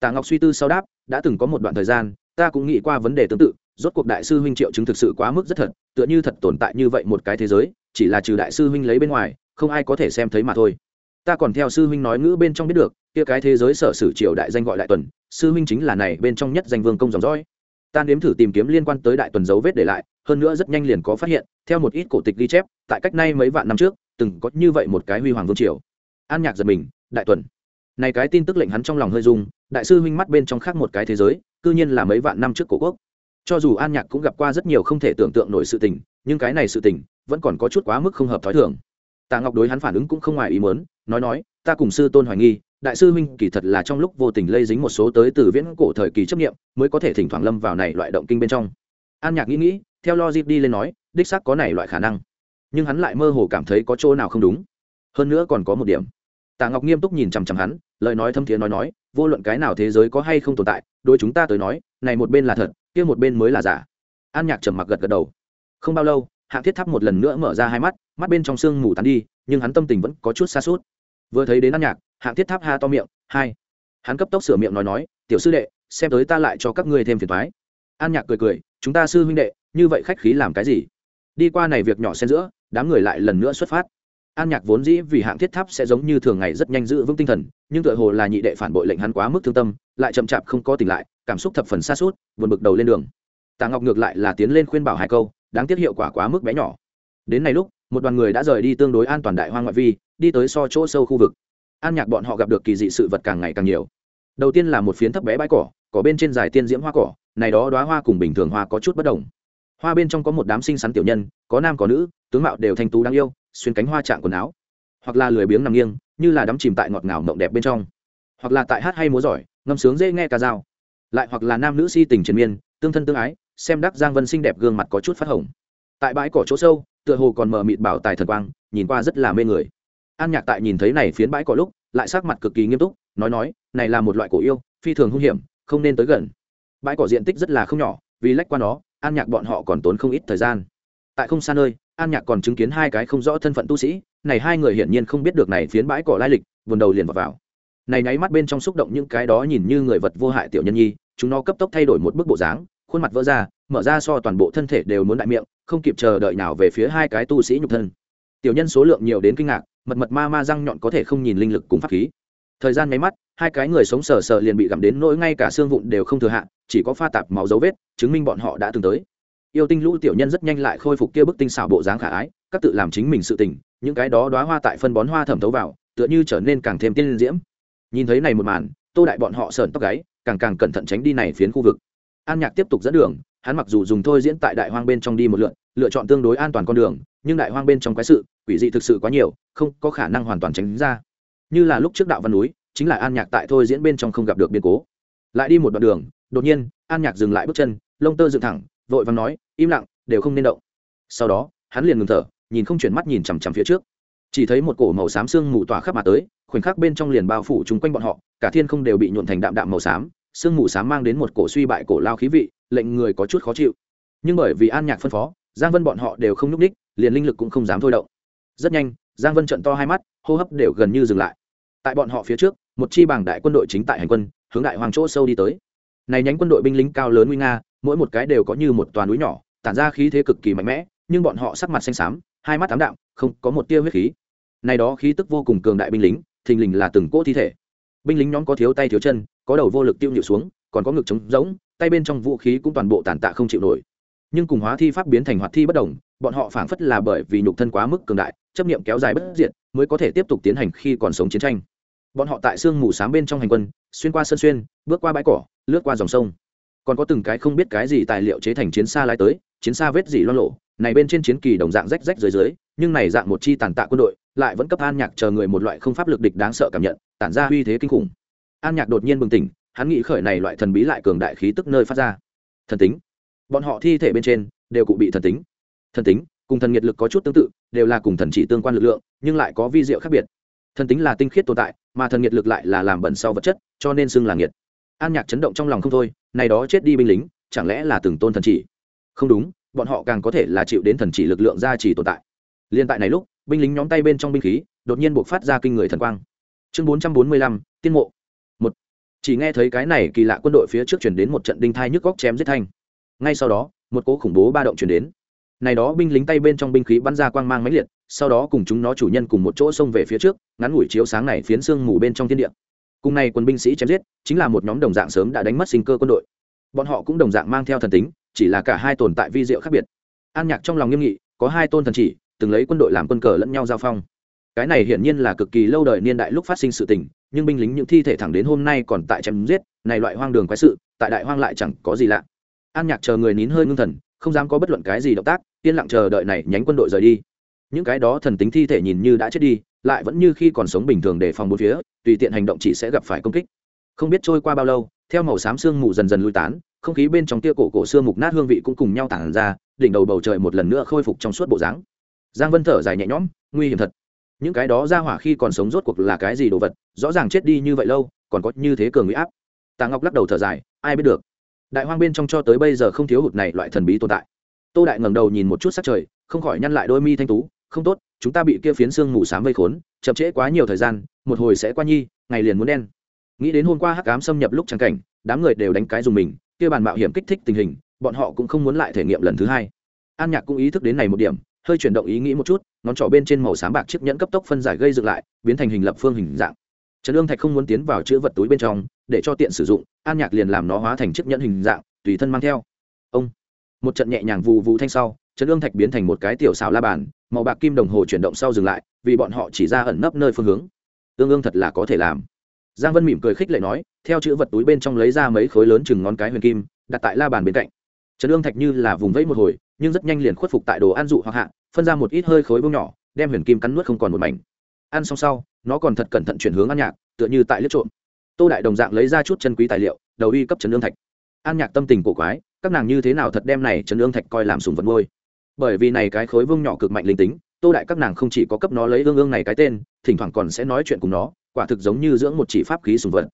Tạ ngọc suy tư sau đáp, đã từng có một đoạn thời gian, ta cũng nghĩ qua vấn đề tương tự, rốt cuộc đại sư huynh triệu chứng thực sự quá mức rất thật, tựa như thật tồn tại như vậy một cái thế giới, chỉ là trừ đại sư huynh lấy bên ngoài, không ai có thể xem thấy mà thôi. Ta còn theo sư huynh nói ngữ bên trong biết được, kia cái thế giới sở sử triều đại danh gọi đại tuần, sư huynh chính là này bên trong nhất danh vương công dòng dõi. Ta nếm thử tìm kiếm liên quan tới đại tuần dấu vết để lại, hơn nữa rất nhanh liền có phát hiện, theo một ít cổ tịch ghi chép, tại cách nay mấy vạn năm trước từng có như vậy một cái huy hoàng vương triều. An nhạc giật mình, đại tuần. Này cái tin tức lệnh hắn trong lòng hơi dung đại sư huynh mắt bên trong khác một cái thế giới, cư nhiên là mấy vạn năm trước cổ quốc. Cho dù an nhạc cũng gặp qua rất nhiều không thể tưởng tượng nổi sự tình, nhưng cái này sự tình vẫn còn có chút quá mức không hợp thói thường. Tạ ngọc đối hắn phản ứng cũng không ngoài ý mớn nói nói, ta cùng sư tôn hoài nghi, đại sư huynh kỳ thật là trong lúc vô tình lây dính một số tới từ viễn cổ thời kỳ chấp nghiệm mới có thể thỉnh thoảng lâm vào này loại động kinh bên trong. An nhạc nghĩ nghĩ, theo logic đi lên nói, đích xác có này loại khả năng nhưng hắn lại mơ hồ cảm thấy có chỗ nào không đúng. Hơn nữa còn có một điểm. Tạ ngọc nghiêm túc nhìn chằm chằm hắn, lời nói thâm thiế nói nói, vô luận cái nào thế giới có hay không tồn tại đôi chúng ta tới nói, này một bên là thật, kia một bên mới là giả. An nhạc trầm mặc gật gật đầu. Không bao lâu hạng thiết tháp một lần nữa mở ra hai mắt mắt bên trong sương mù tắn đi, nhưng hắn tâm tình vẫn có chút xa suốt vừa thấy đến an nhạc hạng thiết tháp ha to miệng, hai. Hắn cấp tốc sửa miệng nói nói, tiểu sư đệ, xem tới ta lại cho các ngươi thêm phiền thoái an nhạc cười cười, chúng ta sư huynh đệ, như vậy khách khí làm cái gì? Đi qua này việc nhỏ xen giữa đám người lại lần nữa xuất phát. An nhạc vốn dĩ vì hạng thiết tháp sẽ giống như thường ngày rất nhanh giữ vững tinh thần, nhưng tựa hồ là nhị đệ phản bội lệnh hắn quá mức thương tâm, lại chậm chạp không có tỉnh lại, cảm xúc thập phần xa suốt buồn bực đầu lên đường. Tạ ngọc ngược lại là tiến lên khuyên bảo hai câu, đáng tiếc hiệu quả quá mức bé nhỏ. Đến này lúc, một đoàn người đã rời đi tương đối an toàn đại hoang ngoại vi, đi tới so chỗ sâu khu vực. An nhạc bọn họ gặp được kỳ dị sự vật càng ngày càng nhiều. Đầu tiên là một phiến thấp bé bãi cỏ cỏ bên trên dài tiên diễm hoa cỏ, này đó đoá hoa cùng bình thường hoa có chút bất đồng hoa bên trong có một đám xinh xắn tiểu nhân, có nam có nữ, tướng mạo đều thanh tú đáng yêu, xuyên cánh hoa trạng quần áo. Hoặc là lười biếng nằm nghiêng, như là đắm chìm tại ngọt ngào mộng đẹp bên trong. Hoặc là tại hát hay múa giỏi, ngâm sướng dễ nghe ca dao. Lại hoặc là nam nữ si tình triền miên, tương thân tương ái, xem đắc giang vân xinh đẹp gương mặt có chút phát hồng. Tại bãi cỏ chỗ sâu, tựa hồ còn mờ mịt bảo tài thần quang, nhìn qua rất là mê người. An nhạc tại nhìn thấy này phiến bãi cỏ lúc, lại sắc mặt cực kỳ nghiêm túc, nói nói, này là một loại cổ yêu, phi thường hung hiểm, không nên tới gần. Bãi cỏ diện tích rất là không nhỏ, vì lách qua nó an nhạc bọn họ còn tốn không ít thời gian. Tại không xa nơi an nhạc còn chứng kiến hai cái không rõ thân phận tu sĩ này hai người hiển nhiên không biết được này phiến bãi cỏ lai lịch buồn đầu liền vào, vào. này nháy mắt bên trong xúc động những cái đó nhìn như người vật vô hại tiểu nhân nhi chúng nó cấp tốc thay đổi một bức bộ dáng khuôn mặt vỡ ra mở ra so toàn bộ thân thể đều muốn đại miệng không kịp chờ đợi nào về phía hai cái tu sĩ nhục thân. Tiểu nhân số lượng nhiều đến kinh ngạc mật mật ma ma răng nhọn có thể không nhìn linh lực cùng pháp khí thời gian nháy mắt, hai cái người sống sờ sờ liền bị gặm đến nỗi ngay cả xương vụn đều không thừa hạ, chỉ có pha tạp máu dấu vết, chứng minh bọn họ đã từng tới. Yêu tinh lũ tiểu nhân rất nhanh lại khôi phục kia bức tinh xảo bộ dáng khả ái, các tự làm chính mình sự tình, những cái đó đoá hoa tại phân bón hoa thẩm thấu vào, tựa như trở nên càng thêm tiên diễm. Nhìn thấy này một màn, tô đại bọn họ sờn tóc gáy, càng càng cẩn thận tránh đi này phiến khu vực. An nhạc tiếp tục dẫn đường, hắn mặc dù dùng thôi diễn tại đại hoang bên trong đi một lượn, lựa chọn tương đối an toàn con đường, nhưng đại hoang bên trong quái sự, quỷ dị thực sự quá nhiều, không có khả năng hoàn toàn tránh ra như là lúc trước đạo văn núi, chính là an nhạc tại thôi diễn bên trong không gặp được biến cố. Lại đi một đoạn đường, đột nhiên, an nhạc dừng lại bước chân, lông tơ dựng thẳng, vội vàng nói, im lặng, đều không nên động. Sau đó, hắn liền ngừng thở, nhìn không chuyển mắt nhìn chằm chằm phía trước. Chỉ thấy một cổ màu xám sương mù tỏa khắp mà tới, khoảnh khắc bên trong liền bao phủ chung quanh bọn họ, cả thiên không đều bị nhuộn thành đạm đạm màu xám sương mù xám mang đến một cổ suy bại cổ lao khí vị, lệnh người có chút khó chịu. Nhưng bởi vì an nhạc phân phó, giang vân bọn họ đều không nhúc ních liền linh lực cũng không dám thôi động. Rất nhanh, giang vân trận to hai mắt, hô hấp đều gần như dừng lại tại bọn họ phía trước, một chi bảng đại quân đội chính tại hành quân, hướng đại hoàng chỗ sâu đi tới. Này nhánh quân đội binh lính cao lớn nguy nga, mỗi một cái đều có như một toàn núi nhỏ, tản ra khí thế cực kỳ mạnh mẽ, nhưng bọn họ sắc mặt xanh xám, hai mắt ám đạm, không có một tia huyết khí. Này đó khí tức vô cùng cường đại binh lính, thình lình là từng cỗ thi thể. Binh lính nhóm có thiếu tay thiếu chân, có đầu vô lực tiêu nhịu xuống, còn có ngực trống rỗng, tay bên trong vũ khí cũng toàn bộ tàn tạ không chịu nổi. Nhưng cùng hóa thi pháp biến thành hoạt thi bất đồng, bọn họ phảng phất là bởi vì nhục thân quá mức cường đại, chấp niệm kéo dài bất diệt, mới có thể tiếp tục tiến hành khi còn sống chiến tranh bọn họ tại sương mù s bên trong hành quân, xuyên qua sân xuyên, bước qua bãi cỏ, lướt qua dòng sông. Còn có từng cái không biết cái gì tài liệu chế thành chiến xa lái tới, chiến xa vết gì loan lộ, này bên trên chiến kỳ đồng dạng rách rách dưới dưới, nhưng này dạng một chi tàn tạ quân đội, lại vẫn cấp an nhạc chờ người một loại không pháp lực địch đáng sợ cảm nhận, tản ra uy thế kinh khủng. An nhạc đột nhiên bừng tỉnh, hắn nghĩ khởi này loại thần bí lại cường đại khí tức nơi phát ra. Thần tính. Bọn họ thi thể bên trên, đều cụ bị thần tính. Thần tính, cùng thần nhiệt lực có chút tương tự, đều là cùng thần chỉ tương quan lực lượng, nhưng lại có vi diệu khác biệt. Thần tính là tinh khiết tồn tại mà thần nhiệt lực lại là làm bẩn sau vật chất, cho nên xưng là nhiệt. An nhạc chấn động trong lòng không thôi, này đó chết đi binh lính, chẳng lẽ là từng tôn thần chỉ? Không đúng, bọn họ càng có thể là chịu đến thần chỉ lực lượng gia trì tồn tại. Liên tại này lúc, binh lính nhóm tay bên trong binh khí, đột nhiên buộc phát ra kinh người thần quang. Chương bốn trăm bốn mươi lăm, tiên mộ. Một. Chỉ nghe thấy cái này kỳ lạ quân đội phía trước chuyển đến một trận đinh thai nhức góc chém giết thanh. Ngay sau đó, một cỗ khủng bố ba động chuyển đến. Này đó binh lính tay bên trong binh khí bắn ra quang mang máy liệt sau đó cùng chúng nó chủ nhân cùng một chỗ xông về phía trước, ngắn ngủi chiếu sáng này phiến sương mù bên trong thiên địa. Cùng này quân binh sĩ chém giết, chính là một nhóm đồng dạng sớm đã đánh mất sinh cơ quân đội. Bọn họ cũng đồng dạng mang theo thần tính, chỉ là cả hai tồn tại vi diệu khác biệt. An nhạc trong lòng nghiêm nghị, có hai tôn thần chỉ, từng lấy quân đội làm quân cờ lẫn nhau giao phong. Cái này hiển nhiên là cực kỳ lâu đời niên đại lúc phát sinh sự tình, nhưng binh lính những thi thể thẳng đến hôm nay còn tại chém giết, này loại hoang đường quái sự, tại đại hoang lại chẳng có gì lạ. An nhạc chờ người nín hơi ngưng thần, không dám có bất luận cái gì động tác, yên lặng chờ đợi này nhánh quân đội rời đi những cái đó thần tính thi thể nhìn như đã chết đi, lại vẫn như khi còn sống bình thường để phòng bốn phía, tùy tiện hành động chỉ sẽ gặp phải công kích. Không biết trôi qua bao lâu, theo màu xám sương mù dần dần lui tán, không khí bên trong tia cổ cổ xương mục nát hương vị cũng cùng nhau tản ra, đỉnh đầu bầu trời một lần nữa khôi phục trong suốt bộ dáng. Giang vân thở dài nhẹ nhõm, nguy hiểm thật. Những cái đó ra hỏa khi còn sống rốt cuộc là cái gì đồ vật, rõ ràng chết đi như vậy lâu, còn có như thế cường huy áp. Tạ ngọc lắc đầu thở dài, ai biết được. Đại hoang bên trong cho tới bây giờ không thiếu hụt này loại thần bí tồn tại. Tô đại ngẩng đầu nhìn một chút sắc trời, không khỏi nhăn lại đôi mi thanh tú không tốt, chúng ta bị kia phiến xương mù sám vây khốn, chậm trễ quá nhiều thời gian, một hồi sẽ qua nhi, ngày liền muốn đen. Nghĩ đến hôm qua hắc ám xâm nhập lúc trắng cảnh, đám người đều đánh cái dùng mình, kia bàn mạo hiểm kích thích tình hình, bọn họ cũng không muốn lại thể nghiệm lần thứ hai. An nhạc cũng ý thức đến này một điểm, hơi chuyển động ý nghĩ một chút, ngón trỏ bên trên màu sáng bạc chiếc nhẫn cấp tốc phân giải gây dựng lại, biến thành hình lập phương hình dạng. Trần ương thạch không muốn tiến vào chữ vật túi bên trong, để cho tiện sử dụng, an nhạc liền làm nó hóa thành chiếc nhẫn hình dạng, tùy thân mang theo. Ông. Một trận nhẹ nhàng vù vù thanh sau trấn ương thạch biến thành một cái tiểu xào la bàn, màu bạc kim đồng hồ chuyển động sau dừng lại, vì bọn họ chỉ ra ẩn nấp nơi phương hướng. Tương ương thật là có thể làm. Giang vân mỉm cười khích lệ nói, theo chữ vật túi bên trong lấy ra mấy khối lớn chừng ngón cái huyền kim, đặt tại la bàn bên cạnh. Trấn ương thạch như là vùng vẫy một hồi, nhưng rất nhanh liền khuất phục tại đồ ăn dụ hoặc hạ, phân ra một ít hơi khối bông nhỏ, đem huyền kim cắn nuốt không còn một mảnh. Ăn xong sau, nó còn thật cẩn thận chuyển hướng ăn nhạc, tựa như tại liếc trộm. Tô đại đồng dạng lấy ra chút chân quý tài liệu, đầu y cấp trấn ương thạch. An nhạc tâm tình cổ quái, các nàng như thế nào thật đem này trấn ương thạch coi làm sùng vật ngôi bởi vì này cái khối vương nhỏ cực mạnh linh tính, tô đại các nàng không chỉ có cấp nó lấy ương ương này cái tên, thỉnh thoảng còn sẽ nói chuyện cùng nó, quả thực giống như dưỡng một chỉ pháp khí sùng vật.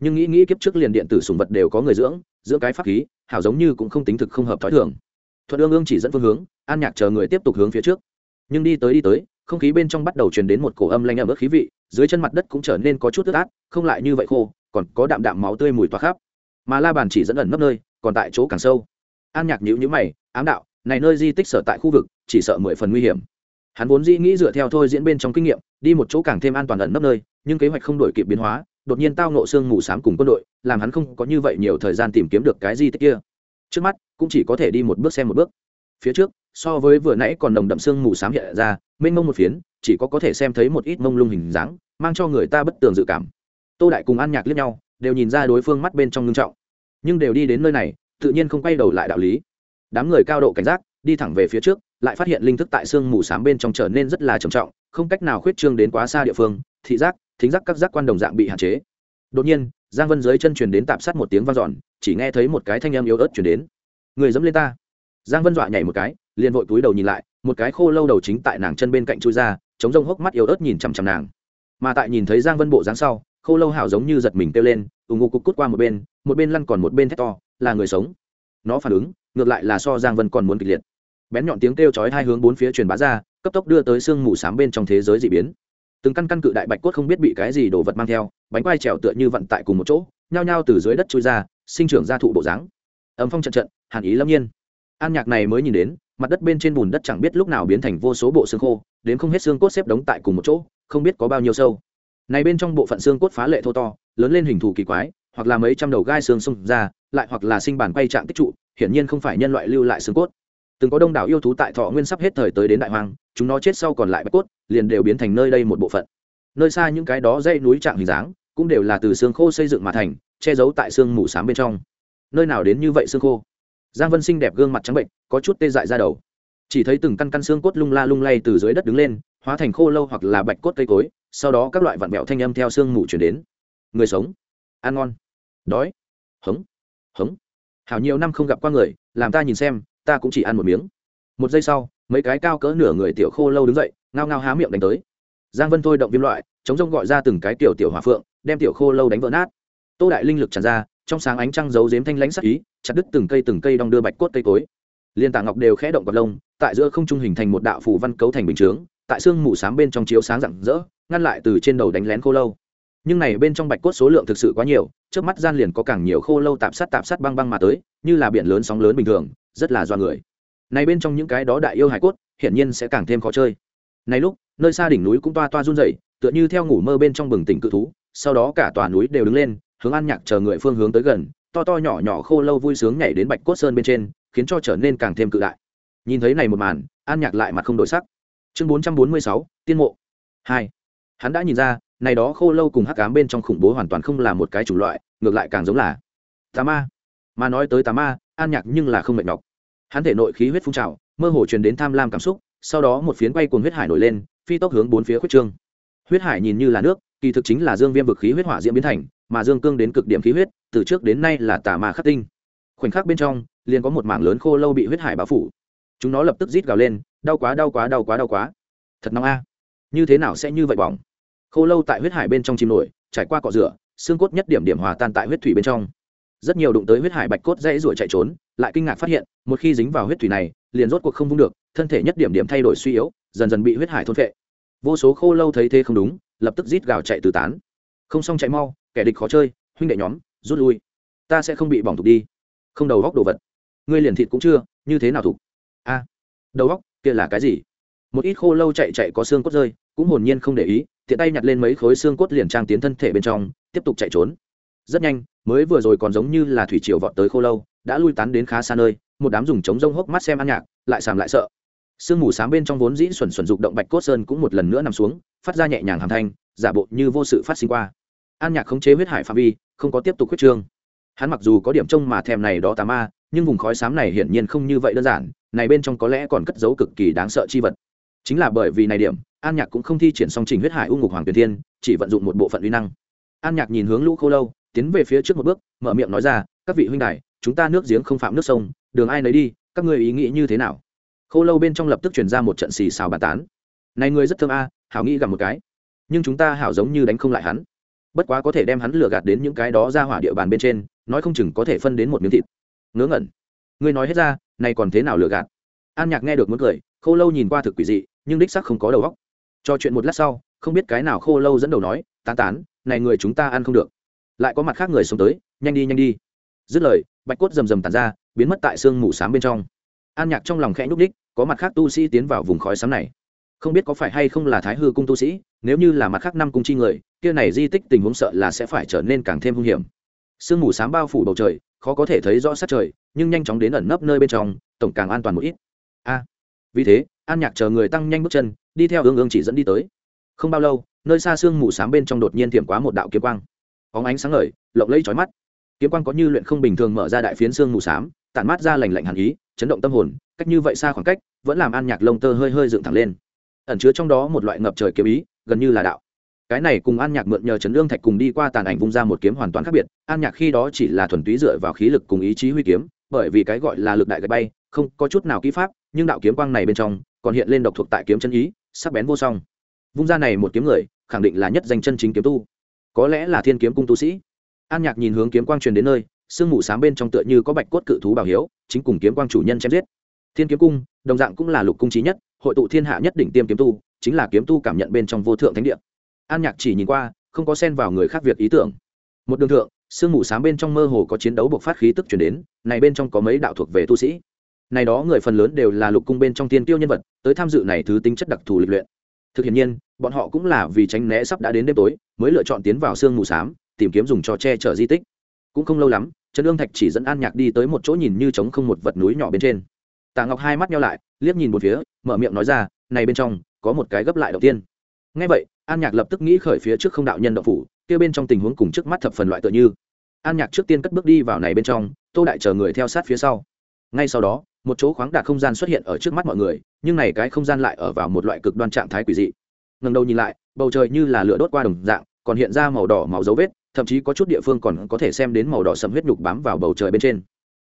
Nhưng nghĩ nghĩ kiếp trước liền điện tử sùng vật đều có người dưỡng dưỡng cái pháp khí, hảo giống như cũng không tính thực không hợp thói thường. Thuận ương ương chỉ dẫn phương hướng, an nhạc chờ người tiếp tục hướng phía trước. Nhưng đi tới đi tới, không khí bên trong bắt đầu truyền đến một cổ âm lanh ẩm ướt khí vị, dưới chân mặt đất cũng trở nên có chút ướt át, không lại như vậy khô, còn có đạm đạm máu tươi mùi toa khắp. Mà la bàn chỉ dẫn ẩn nấp nơi, còn tại chỗ càng sâu. An nhạc nhữ nhữ mày, ám đạo này nơi di tích sở tại khu vực, chỉ sợ mười phần nguy hiểm. Hắn vốn dĩ nghĩ dựa theo thôi diễn bên trong kinh nghiệm, đi một chỗ càng thêm an toàn ẩn nấp nơi, nhưng kế hoạch không đổi kịp biến hóa, đột nhiên tao nộ xương mù s á m cùng quân đội, làm hắn không có như vậy nhiều thời gian tìm kiếm được cái di tích kia. Trước mắt, cũng chỉ có thể đi một bước xem một bước. Phía trước, so với vừa nãy còn nồng đậm xương mù s á m hiện ra, mênh mông một phiến, chỉ có có thể xem thấy một ít mông lung hình dáng, mang cho người ta bất tường dự cảm. Tô đại cùng an nhạc liếc nhau, đều nhìn ra đối phương mắt bên trong ngưng trọng. Nhưng đều đi đến nơi này, tự nhiên không quay đầu lại đạo lý đám người cao độ cảnh giác, đi thẳng về phía trước, lại phát hiện linh thức tại xương mù s á m bên trong trở nên rất là trầm trọng, không cách nào khuyết trương đến quá xa địa phương, thị giác, thính giác các giác quan đồng dạng bị hạn chế. Đột nhiên, giang vân dưới chân truyền đến tạm sát một tiếng vang dọn, chỉ nghe thấy một cái thanh âm yếu ớt chuyển đến. Người dẫm lên ta. Giang vân dọa nhảy một cái, liền vội túi đầu nhìn lại, một cái khô lâu đầu chính tại nàng chân bên cạnh chui ra, chống rông hốc mắt yếu ớt nhìn chằm chằm nàng. Mà tại nhìn thấy giang vân bộ dáng sau, khô lâu hảo giống như giật mình kêu lên, ù ngụ cục cút qua một bên một bên lăn còn một bên thét to, là người sống. Nó phản ứng ngược lại là so giang vân còn muốn kịch liệt. Bén nhọn tiếng kêu chói hai hướng bốn phía truyền bá ra, cấp tốc đưa tới sương mù s bên trong thế giới d ị biến. Từng căn căn cự đại bạch cốt không biết bị cái gì đồ vật mang theo, bánh quai trèo tựa như vận tại cùng một chỗ, nhao nhao từ dưới đất trôi ra, sinh trưởng ra thụ bộ dáng. Ấm phong trận trận, hàn ý lâm nhiên. An nhạc này mới nhìn đến, mặt đất bên trên bùn đất chẳng biết lúc nào biến thành vô số bộ xương khô, đến không hết xương cốt xếp đống tại cùng một chỗ, không biết có bao nhiêu sâu. Này bên trong bộ phận xương cốt phá lệ thô to, lớn lên hình thù kỳ quái, hoặc là mấy trăm đầu gai xương xông ra lại hoặc là sinh bản quay trạng tích trụ, hiển nhiên không phải nhân loại lưu lại xương cốt. Từng có đông đảo yêu thú tại thọ nguyên sắp hết thời tới đến đại hoang, chúng nó chết sau còn lại bạch cốt, liền đều biến thành nơi đây một bộ phận. Nơi xa những cái đó dây núi trạng hình dáng, cũng đều là từ xương khô xây dựng mà thành, che giấu tại xương mù sám bên trong. Nơi nào đến như vậy xương khô? Giang vân sinh đẹp gương mặt trắng bệnh, có chút tê dại ra đầu. Chỉ thấy từng căn căn xương cốt lung la lung lay từ dưới đất đứng lên, hóa thành khô lâu hoặc là bạch cốt cây cối, sau đó các loại vạn mẹo thanh âm theo xương mù chuyển đến. Người sống. Ăn ngon. Đói. Hống hống. Hảo nhiều năm không gặp qua người, làm ta nhìn xem, ta cũng chỉ ăn một miếng. Một giây sau, mấy cái cao cỡ nửa người tiểu khô lâu đứng dậy, ngao ngao há miệng đánh tới. Giang vân thôi động viêm loại, chống rông gọi ra từng cái tiểu tiểu hòa phượng, đem tiểu khô lâu đánh vỡ nát. Tô đại linh lực tràn ra, trong sáng ánh trăng giấu dếm thanh lãnh sắc ý, chặt đứt từng cây từng cây đong đưa bạch cốt cây cối. Liên tạ ngọc đều khẽ động vật lông, tại giữa không trung hình thành một đạo phủ văn cấu thành bình chướng, tại xương mù sáng bên trong chiếu sáng rạng rỡ, ngăn lại từ trên đầu đánh lén khô lâu nhưng này bên trong bạch cốt số lượng thực sự quá nhiều, trước mắt gian liền có càng nhiều khô lâu tạp sát tạp sát băng băng mà tới, như là biển lớn sóng lớn bình thường, rất là do người. Này bên trong những cái đó đại yêu hải cốt, hiển nhiên sẽ càng thêm khó chơi. Này lúc, nơi xa đỉnh núi cũng toa toa run rẩy, tựa như theo ngủ mơ bên trong bừng tỉnh cự thú, sau đó cả tòa núi đều đứng lên, hướng an nhạc chờ người phương hướng tới gần, to to nhỏ nhỏ khô lâu vui sướng nhảy đến bạch cốt sơn bên trên, khiến cho trở nên càng thêm cự đại. Nhìn thấy này một màn, an nhạc lại mặt không đổi sắc. Chương bốn trăm bốn mươi sáu, tiên mộ. Hai. Hắn đã nhìn ra này đó khô lâu cùng hắc ám bên trong khủng bố hoàn toàn không là một cái chủng loại, ngược lại càng giống là tà ma. Mà nói tới tà ma, an nhạc nhưng là không mệt nhọc. Hắn thể nội khí huyết phun trào, mơ hồ truyền đến tham lam cảm xúc, sau đó một phiến bay cuồng huyết hải nổi lên, phi tốc hướng bốn phía khuyết trương. Huyết hải nhìn như là nước, kỳ thực chính là dương viêm vực khí huyết hỏa diễm biến thành, mà dương cương đến cực điểm khí huyết, từ trước đến nay là tà ma khắc tinh. Khoảnh khắc bên trong, liền có một mảng lớn khô lâu bị huyết hải bao phủ. Chúng nó lập tức rít gào lên, đau quá đau quá đau quá đau quá. Thật nóng a. Như thế nào sẽ như vậy bỏng? Khô lâu tại huyết hải bên trong chìm nổi, trải qua cọ rửa, xương cốt nhất điểm điểm hòa tan tại huyết thủy bên trong. Rất nhiều đụng tới huyết hải bạch cốt dễ ruổi chạy trốn, lại kinh ngạc phát hiện, một khi dính vào huyết thủy này, liền rốt cuộc không vung được, thân thể nhất điểm điểm thay đổi suy yếu, dần dần bị huyết hải thôn phệ. Vô số khô lâu thấy thế không đúng, lập tức rít gào chạy từ tán. Không xong chạy mau, kẻ địch khó chơi, huynh đệ nhóm, rút lui. Ta sẽ không bị bỏng thục đi. Không đầu góc đồ vật. Ngươi liền thịt cũng chưa, như thế nào thục? A, đầu góc, kia là cái gì? Một ít khô lâu chạy chạy có xương cốt rơi cũng hồn nhiên không để ý, tiện tay nhặt lên mấy khối xương cốt liền trang tiến thân thể bên trong, tiếp tục chạy trốn. Rất nhanh, mới vừa rồi còn giống như là thủy triều vọt tới khô lâu, đã lui tán đến khá xa nơi, một đám dùng trống rông hốc mắt xem ăn nhạc, lại sàm lại sợ. Sương mù sáng bên trong vốn dĩ xuẩn xuẩn dục động bạch cốt sơn cũng một lần nữa nằm xuống, phát ra nhẹ nhàng hàm thanh, giả bộ như vô sự phát sinh qua. An nhạc khống chế huyết hải phạm vi, không có tiếp tục huyết trương. Hắn mặc dù có điểm trông mà thèm này đó tà ma, nhưng vùng khói xám này hiển nhiên không như vậy đơn giản, này bên trong có lẽ còn cất giấu cực kỳ đáng sợ chi vật. Chính là bởi vì này điểm an nhạc cũng không thi triển song trình huyết hải u ngục hoàng tuyển thiên, chỉ vận dụng một bộ phận uy năng. An nhạc nhìn hướng lũ khô lâu, tiến về phía trước một bước, mở miệng nói ra, các vị huynh đài, chúng ta nước giếng không phạm nước sông, đường ai nấy đi, các người ý nghĩ như thế nào? Khô lâu bên trong lập tức chuyển ra một trận xì xào bàn tán. Này người rất thơm a, hảo nghĩ gặp một cái. Nhưng chúng ta hảo giống như đánh không lại hắn. Bất quá có thể đem hắn lừa gạt đến những cái đó ra hỏa địa bàn bên trên, nói không chừng có thể phân đến một miếng thịt. Ngớ ngẩn. Ngươi nói hết ra, này còn thế nào lừa gạt? An nhạc nghe được muốn cười, khô lâu nhìn qua thực quỷ dị, nhưng đích sắc không có đầu óc cho chuyện một lát sau, không biết cái nào khô lâu dẫn đầu nói, tán tán, này người chúng ta ăn không được. Lại có mặt khác người sống tới, nhanh đi nhanh đi. Dứt lời, bạch cốt rầm rầm tàn ra, biến mất tại sương mù s á m bên trong. An nhạc trong lòng khẽ nhúc đích có mặt khác tu sĩ tiến vào vùng khói sám này. Không biết có phải hay không là thái hư cung tu sĩ, nếu như là mặt khác năm cung chi người, kia này di tích tình huống sợ là sẽ phải trở nên càng thêm hung hiểm. Sương mù s á m bao phủ bầu trời, khó có thể thấy rõ sát trời, nhưng nhanh chóng đến ẩn nấp nơi bên trong, tổng càng an toàn một ít. A, vì thế, an nhạc chờ người tăng nhanh bước chân đi theo ương ương chỉ dẫn đi tới. Không bao lâu, nơi xa sương mù s á m bên trong đột nhiên thiểm quá một đạo kiếm quang. Óng ánh sáng ngời, lộng lẫy trói mắt. Kiếm quang có như luyện không bình thường mở ra đại phiến sương mù s á m tản mát ra lành lạnh hàn ý, chấn động tâm hồn, cách như vậy xa khoảng cách, vẫn làm an nhạc lông tơ hơi hơi dựng thẳng lên. Ẩn chứa trong đó một loại ngập trời kiếm ý, gần như là đạo. Cái này cùng an nhạc mượn nhờ trấn lương thạch cùng đi qua tàn ảnh vung ra một kiếm hoàn toàn khác biệt, an nhạc khi đó chỉ là thuần túy dựa vào khí lực cùng ý chí huy kiếm, bởi vì cái gọi là lực đại gạch bay, không có chút nào kỹ pháp, nhưng đạo kiếm quang này bên trong, còn hiện lên độc thuộc tại kiếm chân ý sắc bén vô song. Vung ra này một kiếm người, khẳng định là nhất danh chân chính kiếm tu. Có lẽ là thiên kiếm cung tu sĩ. An nhạc nhìn hướng kiếm quang truyền đến nơi, sương mù sáng bên trong tựa như có bạch cốt cự thú bảo hiếu, chính cùng kiếm quang chủ nhân chém giết. Thiên kiếm cung, đồng dạng cũng là lục cung trí nhất, hội tụ thiên hạ nhất đỉnh tiêm kiếm tu, chính là kiếm tu cảm nhận bên trong vô thượng thánh địa. An nhạc chỉ nhìn qua, không có xen vào người khác việc ý tưởng. Một đường thượng, sương mù sáng bên trong mơ hồ có chiến đấu buộc phát khí tức chuyển đến, này bên trong có mấy đạo thuộc về tu sĩ này đó người phần lớn đều là lục cung bên trong tiên tiêu nhân vật, tới tham dự này thứ tính chất đặc thù lịch luyện. Thực hiện nhiên, bọn họ cũng là vì tránh né sắp đã đến đêm tối, mới lựa chọn tiến vào sương mù s á m tìm kiếm dùng cho che chở di tích. Cũng không lâu lắm, trần ương thạch chỉ dẫn an nhạc đi tới một chỗ nhìn như trống không một vật núi nhỏ bên trên. Tạ ngọc hai mắt nhau lại, liếc nhìn một phía, mở miệng nói ra, này bên trong, có một cái gấp lại đầu tiên. Ngay vậy, an nhạc lập tức nghĩ khởi phía trước không đạo nhân động phủ, kia bên trong tình huống cùng trước mắt thập phần loại tựa như. An nhạc trước tiên cất bước đi vào này bên trong, tô đại chờ người theo sát phía sau ngay sau đó, một chỗ khoáng đạt không gian xuất hiện ở trước mắt mọi người, nhưng này cái không gian lại ở vào một loại cực đoan trạng thái quỷ dị. Ngần đầu nhìn lại, bầu trời như là lửa đốt qua đồng dạng, còn hiện ra màu đỏ màu dấu vết, thậm chí có chút địa phương còn có thể xem đến màu đỏ sầm huyết nhục bám vào bầu trời bên trên.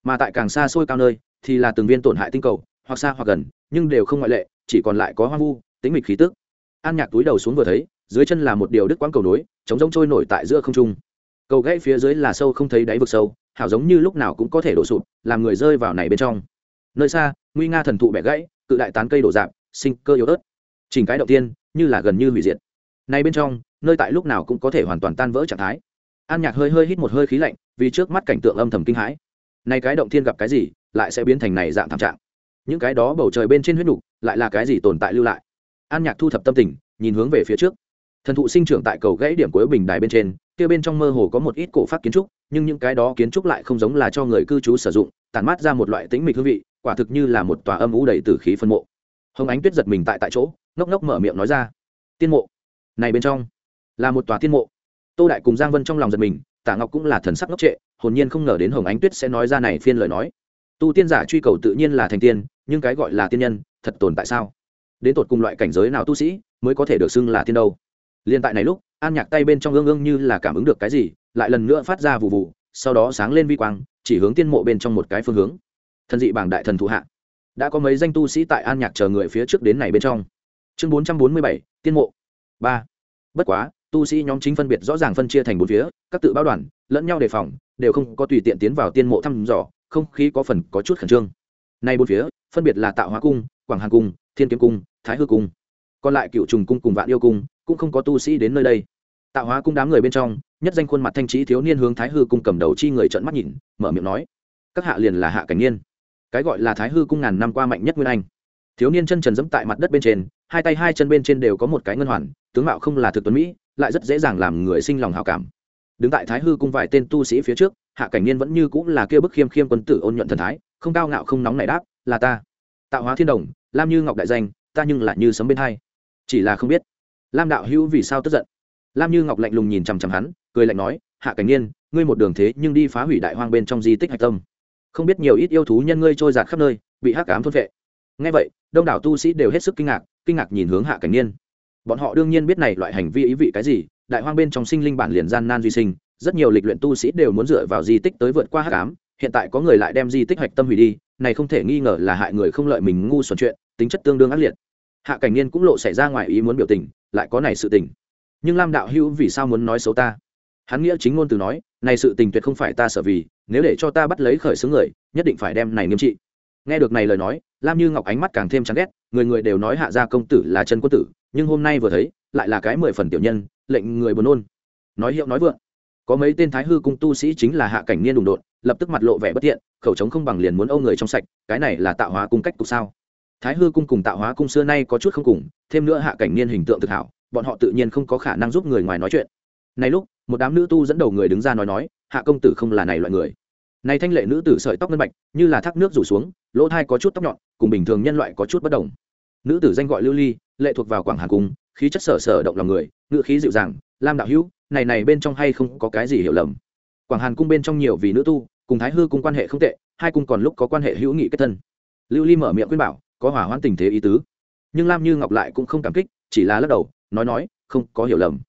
Mà tại càng xa xôi cao nơi, thì là từng viên tổn hại tinh cầu, hoặc xa hoặc gần, nhưng đều không ngoại lệ, chỉ còn lại có hoang vu tính mịch khí tức. An nhạc túi đầu xuống vừa thấy, dưới chân là một điều đức quãng cầu nối chống rông trôi nổi tại giữa không trung. Cầu gãy phía dưới là sâu không thấy đáy vực sâu hảo giống như lúc nào cũng có thể đổ sụp làm người rơi vào này bên trong. Nơi xa nguy nga thần thụ bẻ gãy cự đại tán cây đổ dạp sinh cơ yếu ớt. Chỉnh cái đầu tiên như là gần như hủy diệt. Này bên trong nơi tại lúc nào cũng có thể hoàn toàn tan vỡ trạng thái. An nhạc hơi hơi hít một hơi khí lạnh vì trước mắt cảnh tượng âm thầm kinh hãi. Này cái động thiên gặp cái gì lại sẽ biến thành này dạng thảm trạng. Những cái đó bầu trời bên trên huyết đủ, lại là cái gì tồn tại lưu lại? An nhạc thu thập tâm tình nhìn hướng về phía trước. Thần thụ sinh trưởng tại cầu gãy điểm cuối bình đài bên trên kia bên trong mơ hồ có một ít cổ pháp kiến trúc, nhưng những cái đó kiến trúc lại không giống là cho người cư trú sử dụng tàn mát ra một loại tĩnh mịch hương vị, quả thực như là một tòa âm ú đầy tử khí phân mộ. Hồng ánh tuyết giật mình tại tại chỗ, ngốc ngốc mở miệng nói ra, tiên mộ, này bên trong là một tòa tiên mộ. Tô đại cùng giang vân trong lòng giật mình tả ngọc cũng là thần sắc ngốc trệ, hồn nhiên không ngờ đến hồng ánh tuyết sẽ nói ra này phiên lời nói. Tu tiên giả truy cầu tự nhiên là thành tiên, nhưng cái gọi là tiên nhân, thật tồn tại sao? Đến tột cùng loại cảnh giới nào tu sĩ mới có thể được xưng là tiên đâu? Liên tại này lúc, an nhạc tay bên trong ương ương như là cảm ứng được cái gì, lại lần nữa phát ra vụ vụ sau đó sáng lên vi quang, chỉ hướng tiên mộ bên trong một cái phương hướng. Thần dị bảng đại thần thụ hạ. Đã có mấy danh tu sĩ tại an nhạc chờ người phía trước đến này bên trong. Chương bốn trăm bốn mươi bảy, tiên mộ. Ba. Bất quá, tu sĩ nhóm chính phân biệt rõ ràng phân chia thành bốn phía, các tự báo đoàn, lẫn nhau đề phòng, đều không có tùy tiện tiến vào tiên mộ thăm dò, không khí có phần có chút khẩn trương. Nay bốn phía, phân biệt là tạo hóa cung, quảng hàn cung, thiên kiếm cung, thái hư cung. Còn lại cựu trùng cung cùng vạn yêu cung cũng không có tu sĩ đến nơi đây. Tạo hóa cung đám người bên trong, nhất danh khuôn mặt thanh trí thiếu niên hướng thái hư cung cầm đầu chi người trợn mắt nhìn, mở miệng nói, các hạ liền là hạ cảnh niên. Cái gọi là thái hư cung ngàn năm qua mạnh nhất nguyên anh. Thiếu niên chân trần dẫm tại mặt đất bên trên, hai tay hai chân bên trên đều có một cái ngân hoàn, tướng mạo không là thực tuấn mỹ, lại rất dễ dàng làm người sinh lòng hào cảm. Đứng tại thái hư cung vài tên tu sĩ phía trước, hạ cảnh niên vẫn như cũng là kia bức khiêm khiêm quân tử ôn nhuận thần thái, không cao ngạo không nóng này đáp, là ta. Tạo hóa thiên đồng, lam như ngọc đại danh, ta nhưng lại như sấm bên hai. Chỉ là không biết lam đạo hữu vì sao tức giận? Lam như ngọc lạnh lùng nhìn chằm chằm hắn, cười lạnh nói, hạ cảnh niên, ngươi một đường thế nhưng đi phá hủy đại hoang bên trong di tích hạch tâm. Không biết nhiều ít yêu thú nhân ngươi trôi giạt khắp nơi, bị hắc ám thôn vệ ngay vậy, đông đảo tu sĩ đều hết sức kinh ngạc kinh ngạc nhìn hướng hạ cảnh niên. Bọn họ đương nhiên biết này loại hành vi ý vị cái gì, đại hoang bên trong sinh linh bản liền gian nan duy sinh, rất nhiều lịch luyện tu sĩ đều muốn dựa vào di tích tới vượt qua hắc ám, hiện tại có người lại đem di tích hạch tâm hủy đi, này không thể nghi ngờ là hại người không lợi mình ngu xuẩn chuyện, tính chất tương đương ác liệt. Hạ cảnh niên cũng lộ xảy ra ngoài ý muốn biểu tình lại có này sự tình. Nhưng lam đạo hữu vì sao muốn nói xấu ta? Hắn nghĩa chính ngôn từ nói, này sự tình tuyệt không phải ta sở vì, nếu để cho ta bắt lấy khởi xướng người, nhất định phải đem này nghiêm trị. Nghe được này lời nói, lam như ngọc ánh mắt càng thêm chán ghét, người người đều nói hạ gia công tử là chân quân tử, nhưng hôm nay vừa thấy, lại là cái mười phần tiểu nhân, lệnh người buồn nôn. Nói hiệu nói vượng. Có mấy tên thái hư cung tu sĩ chính là hạ cảnh niên đùng đột, lập tức mặt lộ vẻ bất thiện khẩu trống không bằng liền muốn âu người trong sạch, cái này là tạo hóa cung cách cục sao? Thái hư cung cùng tạo hóa cung xưa nay có chút không cùng, thêm nữa hạ cảnh niên hình tượng thực hảo, bọn họ tự nhiên không có khả năng giúp người ngoài nói chuyện. Này lúc, một đám nữ tu dẫn đầu người đứng ra nói nói, hạ công tử không là này loại người. Này thanh lệ nữ tử sợi tóc ngân bạch, như là thác nước rủ xuống, lỗ thai có chút tóc nhọn, cùng bình thường nhân loại có chút bất đồng. Nữ tử danh gọi lưu ly, lệ thuộc vào quảng hà cung, khí chất sở sở động lòng người ngự khí dịu dàng, lam đạo hữu, này này bên trong hay không có cái gì hiểu lầm. Quảng hàn cung bên trong nhiều vì nữ tu, cùng thái hư cung quan hệ không tệ, hai cung còn lúc có quan hệ hữu nghị kết thân. Lưu ly mở miệng khuyên bảo có hỏa hoãn tình thế ý tứ. Nhưng lam như ngọc lại cũng không cảm kích, chỉ là lắc đầu, nói nói, không có hiểu lầm.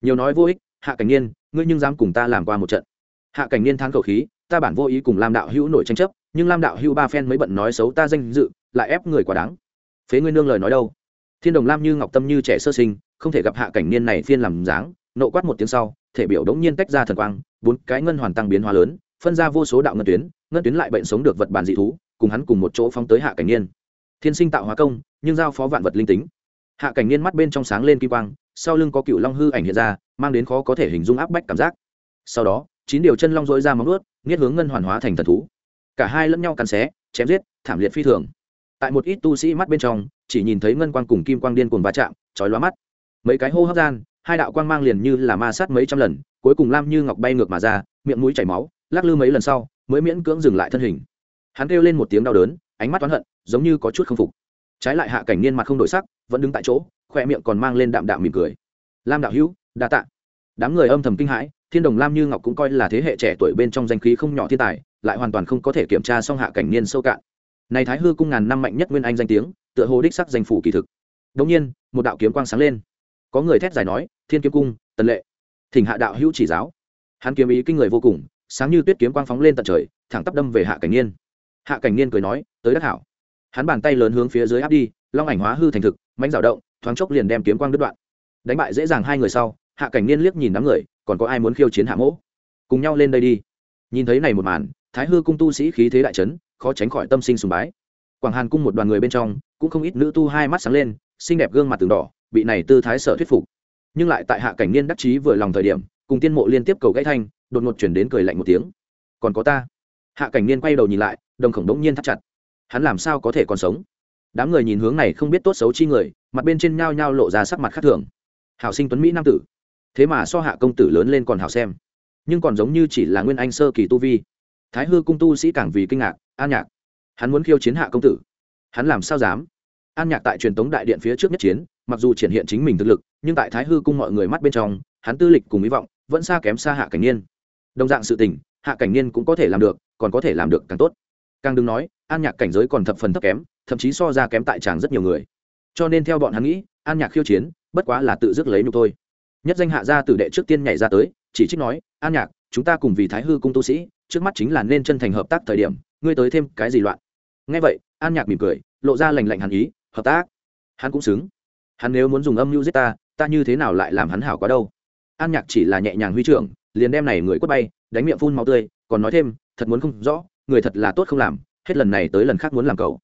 Nhiều nói vô ích, hạ cảnh niên, ngươi nhưng dám cùng ta làm qua một trận. Hạ cảnh niên thán cầu khí, ta bản vô ý cùng lam đạo hữu nổi tranh chấp, nhưng lam đạo hữu ba phen mới bận nói xấu ta danh dự, lại ép người quá đáng. Phế ngươi nương lời nói đâu? Thiên đồng lam như ngọc tâm như trẻ sơ sinh, không thể gặp hạ cảnh niên này phiên làm dáng, nộ quát một tiếng sau, thể biểu đống nhiên tách ra thần quang, bốn cái ngân hoàn tăng biến hóa lớn, phân ra vô số đạo ngân tuyến ngân tuyến lại bệnh sống được vật bàn dị thú, cùng hắn cùng một chỗ phóng tới hạ cảnh niên thiên sinh tạo hóa công, nhưng giao phó vạn vật linh tính. Hạ cảnh niên mắt bên trong sáng lên kim quang, sau lưng có cựu long hư ảnh hiện ra, mang đến khó có thể hình dung áp bách cảm giác. Sau đó, chín điều chân long dối ra móng ướt nghiết hướng ngân hoàn hóa thành thần thú. Cả hai lẫn nhau cắn xé, chém giết, thảm liệt phi thường. Tại một ít tu sĩ mắt bên trong, chỉ nhìn thấy ngân quang cùng kim quang điên cuồng va chạm, chói lóa mắt. Mấy cái hô hấp gian, hai đạo quang mang liền như là ma sát mấy trăm lần, cuối cùng lam như ngọc bay ngược mà ra, miệng mũi chảy máu, lắc lư mấy lần sau, mới miễn cưỡng dừng lại thân hình. Hắn kêu lên một tiếng đau đớn ánh mắt oán hận, giống như có chút không phục. Trái lại hạ cảnh niên mặt không đổi sắc, vẫn đứng tại chỗ, khoe miệng còn mang lên đạm đạm mỉm cười. Lam đạo hữu, đa tạ. Đám người âm thầm kinh hãi, thiên đồng lam như ngọc cũng coi là thế hệ trẻ tuổi bên trong danh khí không nhỏ thiên tài, lại hoàn toàn không có thể kiểm tra xong hạ cảnh niên sâu cạn. Này thái hư cung ngàn năm mạnh nhất nguyên anh danh tiếng, tựa hồ đích sắc danh phủ kỳ thực. Đống nhiên, một đạo kiếm quang sáng lên. Có người thét giải nói, thiên kiếm cung, tần lệ. Thỉnh hạ đạo hữu chỉ giáo. Hắn kiếm ý kinh người vô cùng, sáng như tuyết kiếm quang phóng lên tận trời, thẳng tắp đâm về hạ cảnh niên hạ cảnh niên cười nói, tới Đắc hảo. Hắn bàn tay lớn hướng phía dưới áp đi, long ảnh hóa hư thành thực mánh rào động, thoáng chốc liền đem kiếm quang đứt đoạn. Đánh bại dễ dàng hai người sau, hạ cảnh niên liếc nhìn đám người, còn có ai muốn khiêu chiến hạ mỗ? Cùng nhau lên đây đi. Nhìn thấy này một màn, thái hư cung tu sĩ khí thế đại trấn khó tránh khỏi tâm sinh sùng bái. Quảng hàn cung một đoàn người bên trong, cũng không ít nữ tu hai mắt sáng lên, xinh đẹp gương mặt từng đỏ, bị này tư thái sở thuyết phục. Nhưng lại tại hạ cảnh niên đắc chí vừa lòng thời điểm, cùng tiên mộ liên tiếp cầu gãy thanh, đột ngột chuyển đến cười lạnh một tiếng. Còn có ta. Hạ cảnh niên quay đầu nhìn lại đồng khổng đống nhiên thắt chặt. Hắn làm sao có thể còn sống? Đám người nhìn hướng này không biết tốt xấu chi người, mặt bên trên nhao nhao lộ ra sắc mặt khác thường. Hảo sinh tuấn mỹ nam tử. Thế mà so hạ công tử lớn lên còn hảo xem. Nhưng còn giống như chỉ là nguyên anh sơ kỳ tu vi. Thái hư cung tu sĩ càng vì kinh ngạc, an nhạc. Hắn muốn khiêu chiến hạ công tử. Hắn làm sao dám? An nhạc tại truyền tống đại điện phía trước nhất chiến, mặc dù triển hiện chính mình thực lực, nhưng tại thái hư cung mọi người mắt bên trong, hắn tư lịch cùng hy vọng vẫn xa kém xa hạ cảnh niên. Đồng dạng sự tình, hạ cảnh niên cũng có thể làm được, còn có thể làm được càng tốt càng đừng nói, an nhạc cảnh giới còn thập phần thấp kém, thậm chí so ra kém tại tràng rất nhiều người. Cho nên theo bọn hắn nghĩ, an nhạc khiêu chiến, bất quá là tự dứt lấy nhục thôi. Nhất danh hạ gia tử đệ trước tiên nhảy ra tới, chỉ trích nói, an nhạc, chúng ta cùng vì thái hư cung tu sĩ, trước mắt chính là nên chân thành hợp tác thời điểm, ngươi tới thêm cái gì loạn? Ngay vậy, an nhạc mỉm cười, lộ ra lành lạnh hàn ý, hợp tác? Hắn cũng xứng. Hắn nếu muốn dùng âm mưu giết ta ta như thế nào lại làm hắn hảo quá đâu? An nhạc chỉ là nhẹ nhàng huy trưởng, liền đem này người quất bay, đánh miệng phun máu tươi, còn nói thêm, thật muốn không rõ người thật là tốt không làm, hết lần này tới lần khác muốn làm cầu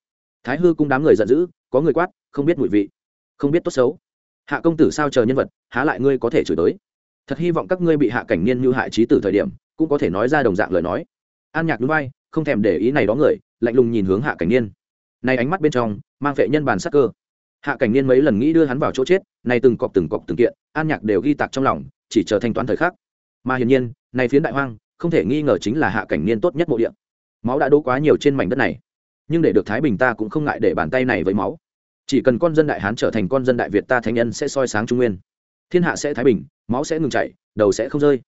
thái hư cung đám người giận dữ, có người quát, không biết mùi vị, không biết tốt xấu. Hạ công tử sao chờ nhân vật, há lại ngươi có thể chửi tới. Thật hy vọng các ngươi bị hạ cảnh niên như hại trí tử thời điểm, cũng có thể nói ra đồng dạng lời nói. An nhạc núi bay không thèm để ý này đó người, lạnh lùng nhìn hướng hạ cảnh niên. Nay ánh mắt bên trong, mang vệ nhân bàn sắc cơ. Hạ cảnh niên mấy lần nghĩ đưa hắn vào chỗ chết nay từng cọc từng cọc từng kiện, an nhạc đều ghi tạc trong lòng, chỉ chờ thanh toán thời khắc. Mà hiển nhiên, này phiến đại hoang, không thể nghi ngờ chính là hạ cảnh niên tốt nhất mộ địa máu đã đỗ quá nhiều trên mảnh đất này. Nhưng để được thái bình ta cũng không ngại để bàn tay này với máu. Chỉ cần con dân đại hán trở thành con dân đại việt ta thánh nhân sẽ soi sáng trung nguyên. Thiên hạ sẽ thái bình, máu sẽ ngừng chảy, đầu sẽ không rơi.